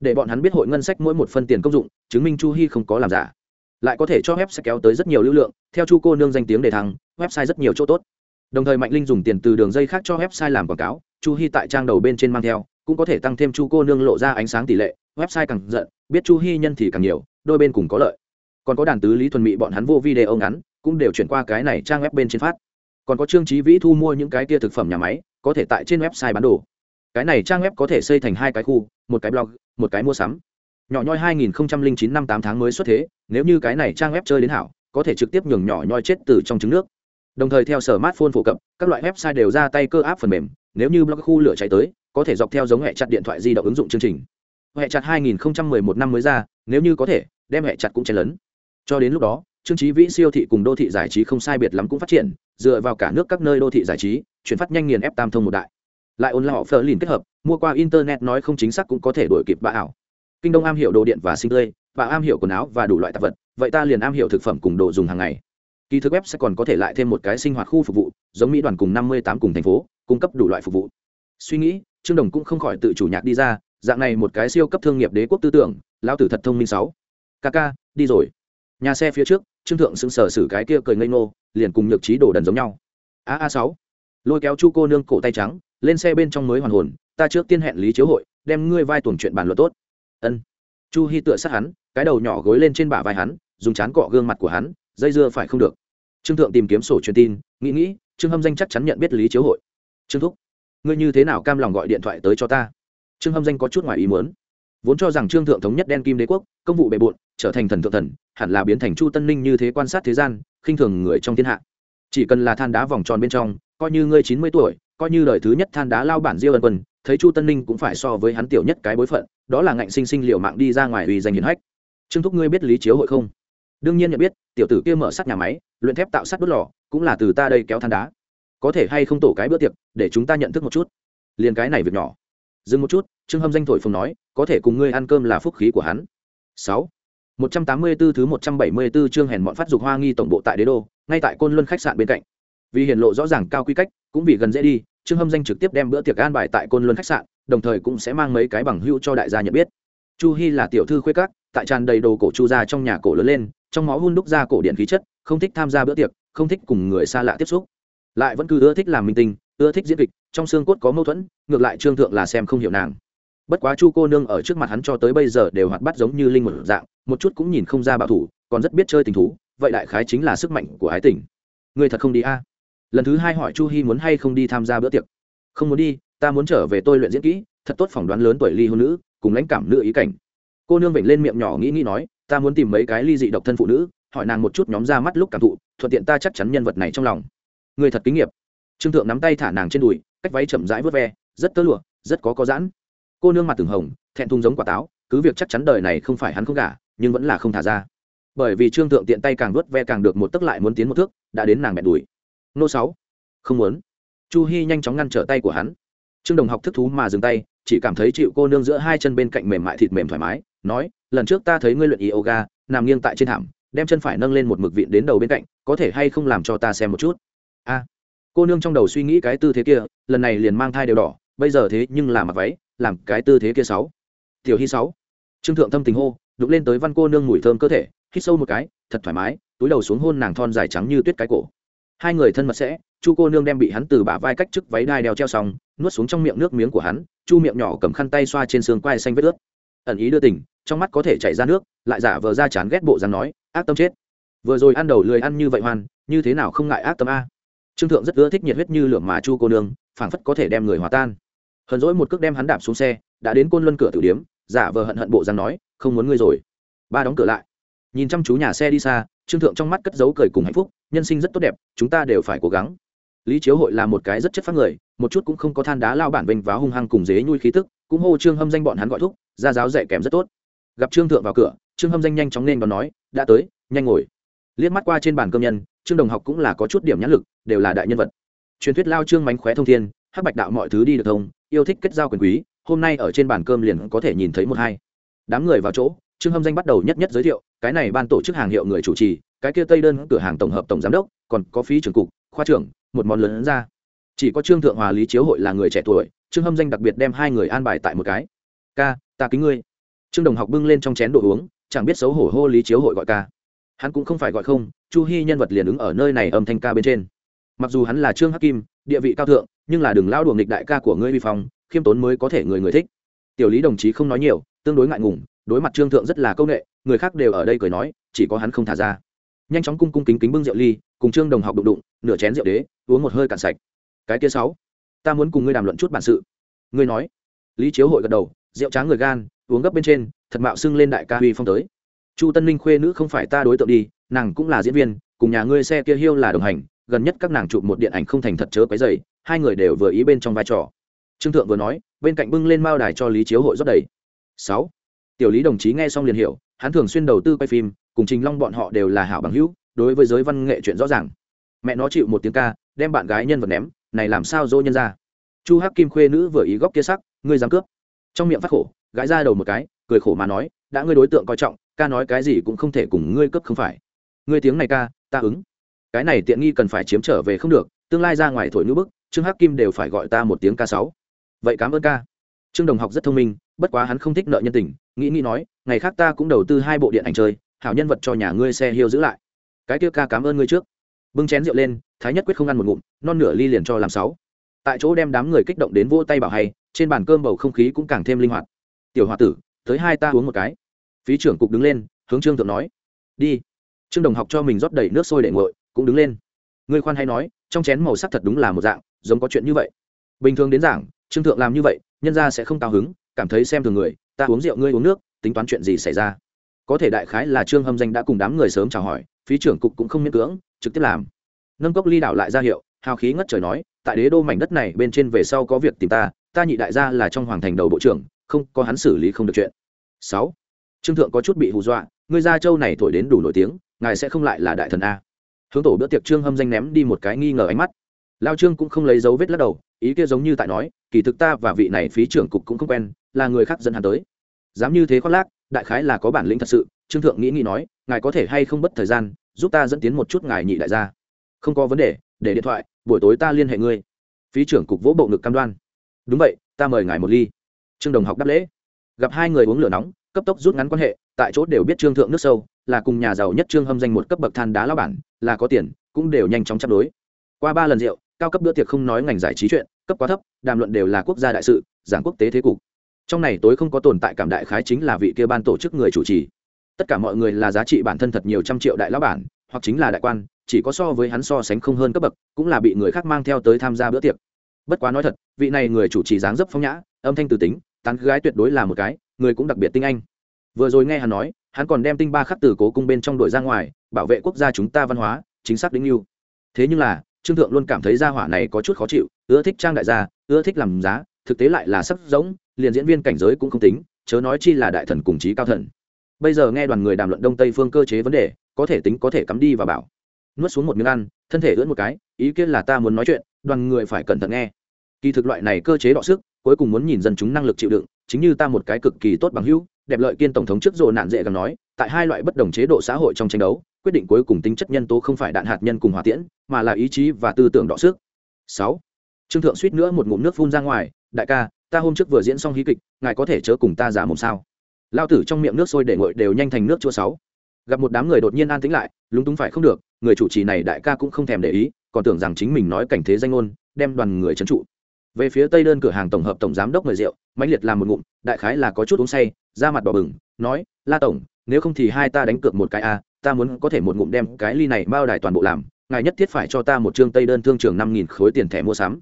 Để bọn hắn biết hội ngân sách mỗi một phân tiền công dụng, chứng minh chu hy không có làm giả. Lại có thể cho web sẽ kéo tới rất nhiều lưu lượng, theo chu cô nương danh tiếng để thăng, website rất nhiều chỗ tốt. Đồng thời mạnh linh dùng tiền từ đường dây khác cho website làm quảng cáo, chu hy tại trang đầu bên trên mang theo, cũng có thể tăng thêm chu cô nương lộ ra ánh sáng tỷ lệ, website càng giận, biết chu hy nhân thì càng nhiều, đôi bên cùng có lợi. Còn có đàn tứ lý thuần mỹ bọn hắn vô video ngắn, cũng đều chuyển qua cái này trang web bên trên phát còn có trương trí vĩ thu mua những cái tia thực phẩm nhà máy, có thể tại trên website bán đồ. Cái này trang web có thể xây thành hai cái khu, một cái blog, một cái mua sắm. Nhỏ nhoi 2009 năm 8 tháng mới xuất thế, nếu như cái này trang web chơi đến hảo, có thể trực tiếp nhường nhỏ nhoi chết từ trong trứng nước. Đồng thời theo sở smartphone phổ cập, các loại website đều ra tay cơ áp phần mềm, nếu như blog khu lửa cháy tới, có thể dọc theo giống hệ chặt điện thoại di động ứng dụng chương trình. Hệ chặt 2011 năm mới ra, nếu như có thể, đem hệ chặt cũng chen lớn cho đến lúc đó, trương trí vĩ siêu thị cùng đô thị giải trí không sai biệt lắm cũng phát triển dựa vào cả nước các nơi đô thị giải trí, chuyển phát nhanh nghiền ép tam thông một đại. Lại ôn là họ phờ lìn kết hợp, mua qua internet nói không chính xác cũng có thể đổi kịp bà ảo. Kinh đông am hiểu đồ điện và sinh tươi và am hiểu quần áo và đủ loại tạp vật, vậy ta liền am hiểu thực phẩm cùng đồ dùng hàng ngày. Kỳ thực web sẽ còn có thể lại thêm một cái sinh hoạt khu phục vụ, giống mỹ đoàn cùng năm mươi tám cùng thành phố, cung cấp đủ loại phục vụ. Suy nghĩ, trương đồng cũng không khỏi tự chủ nhạc đi ra, dạng này một cái siêu cấp thương nghiệp đế quốc tư tưởng, lão tử thật thông minh sáu. Kk đi rồi. Nhà xe phía trước, trương thượng sững sờ xử cái kia cười ngây ngô liền cùng nhược trí đồ đần giống nhau. A a sáu. Lôi kéo chu cô nương cổ tay trắng, lên xe bên trong mới hoàn hồn, ta trước tiên hẹn lý chiếu hội, đem ngươi vai tuồng chuyện bàn luận tốt. Ân. Chu hy tựa sát hắn, cái đầu nhỏ gối lên trên bả vai hắn, dùng chán cọ gương mặt của hắn, dây dưa phải không được. Trương thượng tìm kiếm sổ truyền tin, nghĩ nghĩ, trương hâm danh chắc chắn nhận biết lý chiếu hội. Trương thúc, ngươi như thế nào cam lòng gọi điện thoại tới cho ta? Trương hâm danh có chút ngoài ý muốn. Vốn cho rằng trương thượng thống nhất đen kim đế quốc, công vụ bề bộn, trở thành thần thượng thần hẳn là biến thành chu tân ninh như thế quan sát thế gian, khinh thường người trong thiên hạ. Chỉ cần là than đá vòng tròn bên trong, coi như ngươi chín mươi tuổi, coi như đời thứ nhất than đá lao bản diêu ân quân, thấy chu tân ninh cũng phải so với hắn tiểu nhất cái bối phận, đó là ngạnh sinh sinh liệu mạng đi ra ngoài uy danh hiển hách. Trương thúc ngươi biết lý chiếu hội không? Đương nhiên nhận biết, tiểu tử kia mở sắt nhà máy, luyện thép tạo sắt đốt lò, cũng là từ ta đây kéo than đá. Có thể hay không tổ cái bữa tiệc, để chúng ta nhận thức một chút. Liền cái này việc nhỏ. Dừng một chút, trương hâm danh thổi phồng nói, có thể cùng ngươi ăn cơm là phúc khí của hắn. Sáu. 184 thứ 174 chương hèn mọn phát dục hoa nghi tổng bộ tại đế đô, ngay tại côn luân khách sạn bên cạnh. Vì hiển lộ rõ ràng cao quy cách, cũng vì gần dễ đi, trương hâm danh trực tiếp đem bữa tiệc an bài tại côn luân khách sạn, đồng thời cũng sẽ mang mấy cái bằng hữu cho đại gia nhận biết. Chu Hi là tiểu thư khuê các, tại tràn đầy đồ cổ chu gia trong nhà cổ lớn lên, trong máu hun đúc ra cổ điện khí chất, không thích tham gia bữa tiệc, không thích cùng người xa lạ tiếp xúc. Lại vẫn cứ ưa thích làm minh tinh, ưa thích diễn kịch, trong xương cốt có mâu thuẫn, ngược lại trương thượng là xem không hiểu nàng bất quá chu cô nương ở trước mặt hắn cho tới bây giờ đều hoạt bắt giống như linh một dạng, một chút cũng nhìn không ra bảo thủ, còn rất biết chơi tình thú, vậy đại khái chính là sức mạnh của ái tình. Người thật không đi a? Lần thứ hai hỏi chu hy muốn hay không đi tham gia bữa tiệc. Không muốn đi, ta muốn trở về tôi luyện diễn kỹ, thật tốt phỏng đoán lớn tuổi ly hôn nữ, cùng lãnh cảm nữ ý cảnh. Cô nương vểnh lên miệng nhỏ nghĩ nghĩ nói, ta muốn tìm mấy cái ly dị độc thân phụ nữ, hỏi nàng một chút nhóm ra mắt lúc cảm thụ, thuận tiện ta chắc chắn nhân vật này trong lòng. Người thật kinh nghiệm trương thượng nắm tay thả nàng trên đùi, cách váy chậm rãi vớt ve, rất tơ lụa, rất có có giãn cô nương mặt từng hồng, thẹn thùng giống quả táo, cứ việc chắc chắn đời này không phải hắn không gả, nhưng vẫn là không thả ra. Bởi vì trương thượng tiện tay càng vớt ve càng được một tấc lại muốn tiến một thước, đã đến nàng bẹn đùi. Nô sáu, không muốn. Chu hy nhanh chóng ngăn trở tay của hắn. Trương đồng học thức thú mà dừng tay, chỉ cảm thấy chịu cô nương giữa hai chân bên cạnh mềm mại thịt mềm thoải mái, nói, lần trước ta thấy ngươi luyện yoga, nằm nghiêng tại trên thảm, đem chân phải nâng lên một mực vịn đến đầu bên cạnh, có thể hay không làm cho ta xem một chút? A. Cô nương trong đầu suy nghĩ cái tư thế kia, lần này liền mang thai đều đỏ, bây giờ thế nhưng là mặc váy làm cái tư thế kia sáu. Tiểu hy sáu. Trương thượng tâm tình hô, đục lên tới văn cô nương mùi thơm cơ thể, hít sâu một cái, thật thoải mái, túi đầu xuống hôn nàng thon dài trắng như tuyết cái cổ. Hai người thân mật sẽ, chu cô nương đem bị hắn từ bả vai cách chức váy đai đeo treo xong, nuốt xuống trong miệng nước miếng của hắn, chu miệng nhỏ cầm khăn tay xoa trên xương quai xanh vết ướt. Ẩn ý đưa tình, trong mắt có thể chảy ra nước, lại giả vờ ra chán ghét bộ dáng nói, ác tâm chết. Vừa rồi ăn đầu lười ăn như vậy hoan, như thế nào không ngại ác tâm a? Trương thượng rất ưa thích nhiệt huyết như lửa mà chu cô nương, phảng phất có thể đem người hòa tan hờn dỗi một cước đem hắn đạp xuống xe, đã đến côn luân cửa tử điếm, giả vờ hận hận bộ dáng nói, không muốn ngươi rồi. Ba đóng cửa lại. Nhìn chăm chú nhà xe đi xa, trương thượng trong mắt cất dấu cười cùng hạnh phúc, nhân sinh rất tốt đẹp, chúng ta đều phải cố gắng. Lý chiếu hội là một cái rất chất phát người, một chút cũng không có than đá lao bản vinh váo hung hăng cùng dế nhui khí tức, cũng hô trương hâm danh bọn hắn gọi thúc, ra giáo dạy kèm rất tốt. Gặp trương thượng vào cửa, trương hâm danh nhanh chóng nên đón nói, đã tới, nhanh ngồi. Liếc mắt qua trên bàn cơm nhân, trương đồng học cũng là có chút điểm nhãn lực, đều là đại nhân vật. Truyền thuyết lao trương mánh khóe thông thiên, hắc bạch đạo mọi thứ đi được thông yêu thích kết giao quyền quý, hôm nay ở trên bàn cơm liền có thể nhìn thấy một hai. Đám người vào chỗ, trương hâm danh bắt đầu nhất nhất giới thiệu, cái này ban tổ chức hàng hiệu người chủ trì, cái kia tây đơn cửa hàng tổng hợp tổng giám đốc, còn có phí trưởng cục, khoa trưởng, một món lớn ra. Chỉ có trương thượng hòa lý chiếu hội là người trẻ tuổi, trương hâm danh đặc biệt đem hai người an bài tại một cái. Ca, ta kính ngươi. Trương đồng học bưng lên trong chén đồ uống, chẳng biết xấu hổ hô lý chiếu hội gọi ca. Hắn cũng không phải gọi không, chu hy nhân vật liền ứng ở nơi này âm thanh ca bên trên. Mặc dù hắn là trương hắc kim, địa vị cao thượng nhưng là đừng lao đùa nghịch đại ca của ngươi vi phong, khiêm tốn mới có thể người người thích. Tiểu lý đồng chí không nói nhiều, tương đối ngại ngùng, đối mặt trương thượng rất là công nghệ, người khác đều ở đây cười nói, chỉ có hắn không thả ra. Nhanh chóng cung cung kính kính bưng rượu ly, cùng trương đồng học đụng đụng, nửa chén rượu đế, uống một hơi cạn sạch. Cái kia sáu, ta muốn cùng ngươi đàm luận chút bản sự. Ngươi nói. Lý chiếu hội gật đầu, rượu tráng người gan, uống gấp bên trên, thật mạo xưng lên đại ca huy phong tới. Chu tân ninh khuê nữ không phải ta đối tượng đi, nàng cũng là diễn viên, cùng nhà ngươi xe kia hiêu là đồng hành, gần nhất các nàng chụp một điện ảnh không thành thật chớ cái dày hai người đều vừa ý bên trong vai trò. Trương thượng vừa nói, bên cạnh bưng lên mao đài cho lý chiếu hội rót đầy. Sáu. Tiểu lý đồng chí nghe xong liền hiểu, hắn thường xuyên đầu tư quay phim, cùng trình long bọn họ đều là hảo bằng hữu, đối với giới văn nghệ chuyện rõ ràng. Mẹ nó chịu một tiếng ca, đem bạn gái nhân vật ném, này làm sao dỗ nhân ra. Chu hắc kim khuê nữ vừa ý góc kia sắc, ngươi dám cướp. Trong miệng phát khổ, gãi ra đầu một cái, cười khổ mà nói, đã ngươi đối tượng coi trọng, ca nói cái gì cũng không thể cùng ngươi cướp không phải. Ngươi tiếng này ca, ta ứng. Cái này tiện nghi cần phải chiếm trở về không được, tương lai ra ngoài thổi nữ bức trương hắc kim đều phải gọi ta một tiếng ca sáu. Vậy cảm ơn ca. Trương đồng học rất thông minh, bất quá hắn không thích nợ nhân tình, nghĩ nghĩ nói, ngày khác ta cũng đầu tư hai bộ điện ảnh chơi, hảo nhân vật cho nhà ngươi xe hiêu giữ lại. Cái kia ca cảm ơn ngươi trước. Bưng chén rượu lên, thái nhất quyết không ăn một ngụm, non nửa ly liền cho làm sáu. Tại chỗ đem đám người kích động đến vỗ tay bảo hay, trên bàn cơm bầu không khí cũng càng thêm linh hoạt. Tiểu h tử, tới hai ta uống một cái. Phí trưởng cục đứng lên, hướng trương thượng nói. Đi. Trương đồng học cho mình rót đầy nước sôi để nguội, cũng đứng lên. Ngươi khoan hay nói, trong chén màu sắc thật đúng là một dạng giống có chuyện như vậy. Bình thường đến giảng, trương thượng làm như vậy, nhân ra sẽ không cao hứng, cảm thấy xem thường người, ta uống rượu, ngươi uống nước, tính toán chuyện gì xảy ra? Có thể đại khái là trương hâm danh đã cùng đám người sớm chào hỏi, phí trưởng cục cũng không miễn cưỡng, trực tiếp làm. Nâng cốc ly đảo lại ra hiệu, hào khí ngất trời nói, tại đế đô mảnh đất này bên trên về sau có việc tìm ta ta nhị đại gia là trong hoàng thành đầu bộ trưởng, không có hắn xử lý không được chuyện. Sáu. Trương thượng có chút bị hù dọa, ngươi gia châu này thổi đến đủ nổi tiếng, ngài sẽ không lại là đại thần a. Hướng tổ bữa tiệc trương hâm danh ném đi một cái nghi ngờ ánh mắt lao trương cũng không lấy dấu vết lắc đầu, ý kia giống như tại nói, kỳ thực ta và vị này phí trưởng cục cũng không quen, là người khác dẫn hắn tới. Dám như thế khoác lác, đại khái là có bản lĩnh thật sự, trương thượng nghĩ nghĩ nói, ngài có thể hay không bất thời gian, giúp ta dẫn tiến một chút ngài nhị đại gia. Không có vấn đề, để điện thoại, buổi tối ta liên hệ ngươi. Phí trưởng cục vỗ bộ ngực cam đoan. Đúng vậy, ta mời ngài một ly. Trương đồng học đáp lễ. Gặp hai người uống lửa nóng, cấp tốc rút ngắn quan hệ, tại chỗ đều biết trương thượng nước sâu, là cùng nhà giàu nhất trương hâm danh một cấp bậc than đá lao bản, là có tiền, cũng đều nhanh chóng chấp đối. Qua ba lần rượu cao cấp bữa tiệc không nói ngành giải trí chuyện, cấp quá thấp, đàm luận đều là quốc gia đại sự, giảng quốc tế thế cục. Trong này tối không có tồn tại cảm đại khái chính là vị kia ban tổ chức người chủ trì. Tất cả mọi người là giá trị bản thân thật nhiều trăm triệu đại lão bản, hoặc chính là đại quan, chỉ có so với hắn so sánh không hơn cấp bậc, cũng là bị người khác mang theo tới tham gia bữa tiệc. Bất quá nói thật, vị này người chủ trì dáng dấp phong nhã, âm thanh từ tính, tán gái tuyệt đối là một cái, người cũng đặc biệt tinh anh. Vừa rồi nghe hắn nói, hắn còn đem tinh ba khắc từ cố cung bên trong đội ra ngoài, bảo vệ quốc gia chúng ta văn hóa, chính xác đính yêu thế nhưng là trương thượng luôn cảm thấy gia hỏa này có chút khó chịu, ưa thích trang đại gia, ưa thích làm giá, thực tế lại là sắc giống liền diễn viên cảnh giới cũng không tính, chớ nói chi là đại thần cùng chí cao thần. Bây giờ nghe đoàn người đàm luận đông tây phương cơ chế vấn đề, có thể tính có thể cắm đi và bảo. Nuốt xuống một miếng ăn, thân thể ưỡn một cái, ý kiến là ta muốn nói chuyện, đoàn người phải cẩn thận nghe. Kỳ thực loại này cơ chế đọ sức, cuối cùng muốn nhìn dân chúng năng lực chịu đựng, chính như ta một cái cực kỳ tốt bằng hữu, đẹp lợi kiên tổng thống trước rồi nạn dễ gần nói, tại hai loại bất đồng chế độ xã hội trong tranh đấu quyết định cuối cùng tính chất nhân tố không phải đạn hạt nhân cùng hỏa tiễn, mà là ý chí và tư tưởng đọ sức. Sáu. Trương thượng suýt nữa một ngụm nước phun ra ngoài, đại ca, ta hôm trước vừa diễn xong hí kịch, ngài có thể chớ cùng ta giả mồm sao? Lao tử trong miệng nước sôi để ngội đều nhanh thành nước chua sáu. Gặp một đám người đột nhiên an tĩnh lại, lúng túng phải không được, người chủ trì này đại ca cũng không thèm để ý, còn tưởng rằng chính mình nói cảnh thế danh ngôn, đem đoàn người trấn trụ. Về phía tây đơn cửa hàng tổng hợp tổng giám đốc mời rượu, mãnh liệt làm một ngụm, đại khái là có chút uống say ra mặt đỏ bừng, nói, la tổng, nếu không thì hai ta đánh cược một cái a ta muốn có thể một ngụm đem cái ly này bao đài toàn bộ làm ngài nhất thiết phải cho ta một chương tây đơn thương trường năm nghìn khối tiền thẻ mua sắm.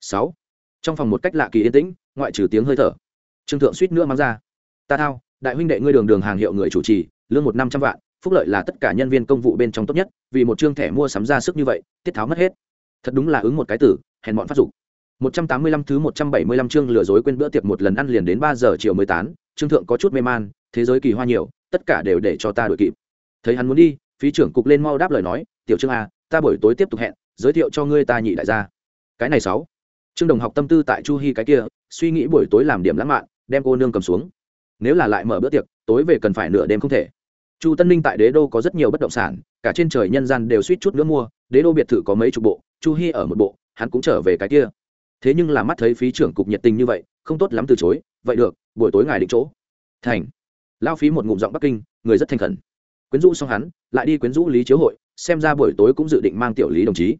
Sáu. Trong phòng một cách lạ kỳ yên tĩnh ngoại trừ tiếng hơi thở. Trương thượng suýt nữa mang ra. Ta thao đại huynh đệ ngươi đường đường hàng hiệu người chủ trì lương một năm trăm vạn phúc lợi là tất cả nhân viên công vụ bên trong tốt nhất vì một chương thẻ mua sắm ra sức như vậy tiết tháo mất hết. Thật đúng là ứng một cái tử hèn bọn phát dục. 185 thứ 175 chương lừa dối quên bữa tiệc một lần ăn liền đến 3 giờ chiều mới tán, Trương Thượng có chút mê man, thế giới kỳ hoa nhiều, tất cả đều để cho ta đuổi kịp. Thấy hắn muốn đi, phí trưởng cục lên mau đáp lời nói, "Tiểu Trương a, ta buổi tối tiếp tục hẹn, giới thiệu cho ngươi ta nhị đại gia." Cái này sáu. Trương Đồng học tâm tư tại Chu Hi cái kia, suy nghĩ buổi tối làm điểm lãng mạn, đem cô nương cầm xuống. Nếu là lại mở bữa tiệc, tối về cần phải nửa đêm không thể. Chu Tân Ninh tại Đế đô có rất nhiều bất động sản, cả trên trời nhân gian đều suýt chút nữa mua, Đế đô biệt thự có mấy chục bộ, Chu Hi ở một bộ, hắn cũng trở về cái kia thế nhưng là mắt thấy phí trưởng cục nhiệt tình như vậy không tốt lắm từ chối vậy được buổi tối ngài định chỗ thành lao phí một ngụm giọng bắc kinh người rất thành khẩn quyến rũ xong hắn, lại đi quyến rũ lý chiếu hội, xem ra buổi tối cũng dự định mang tiểu lý đồng chí.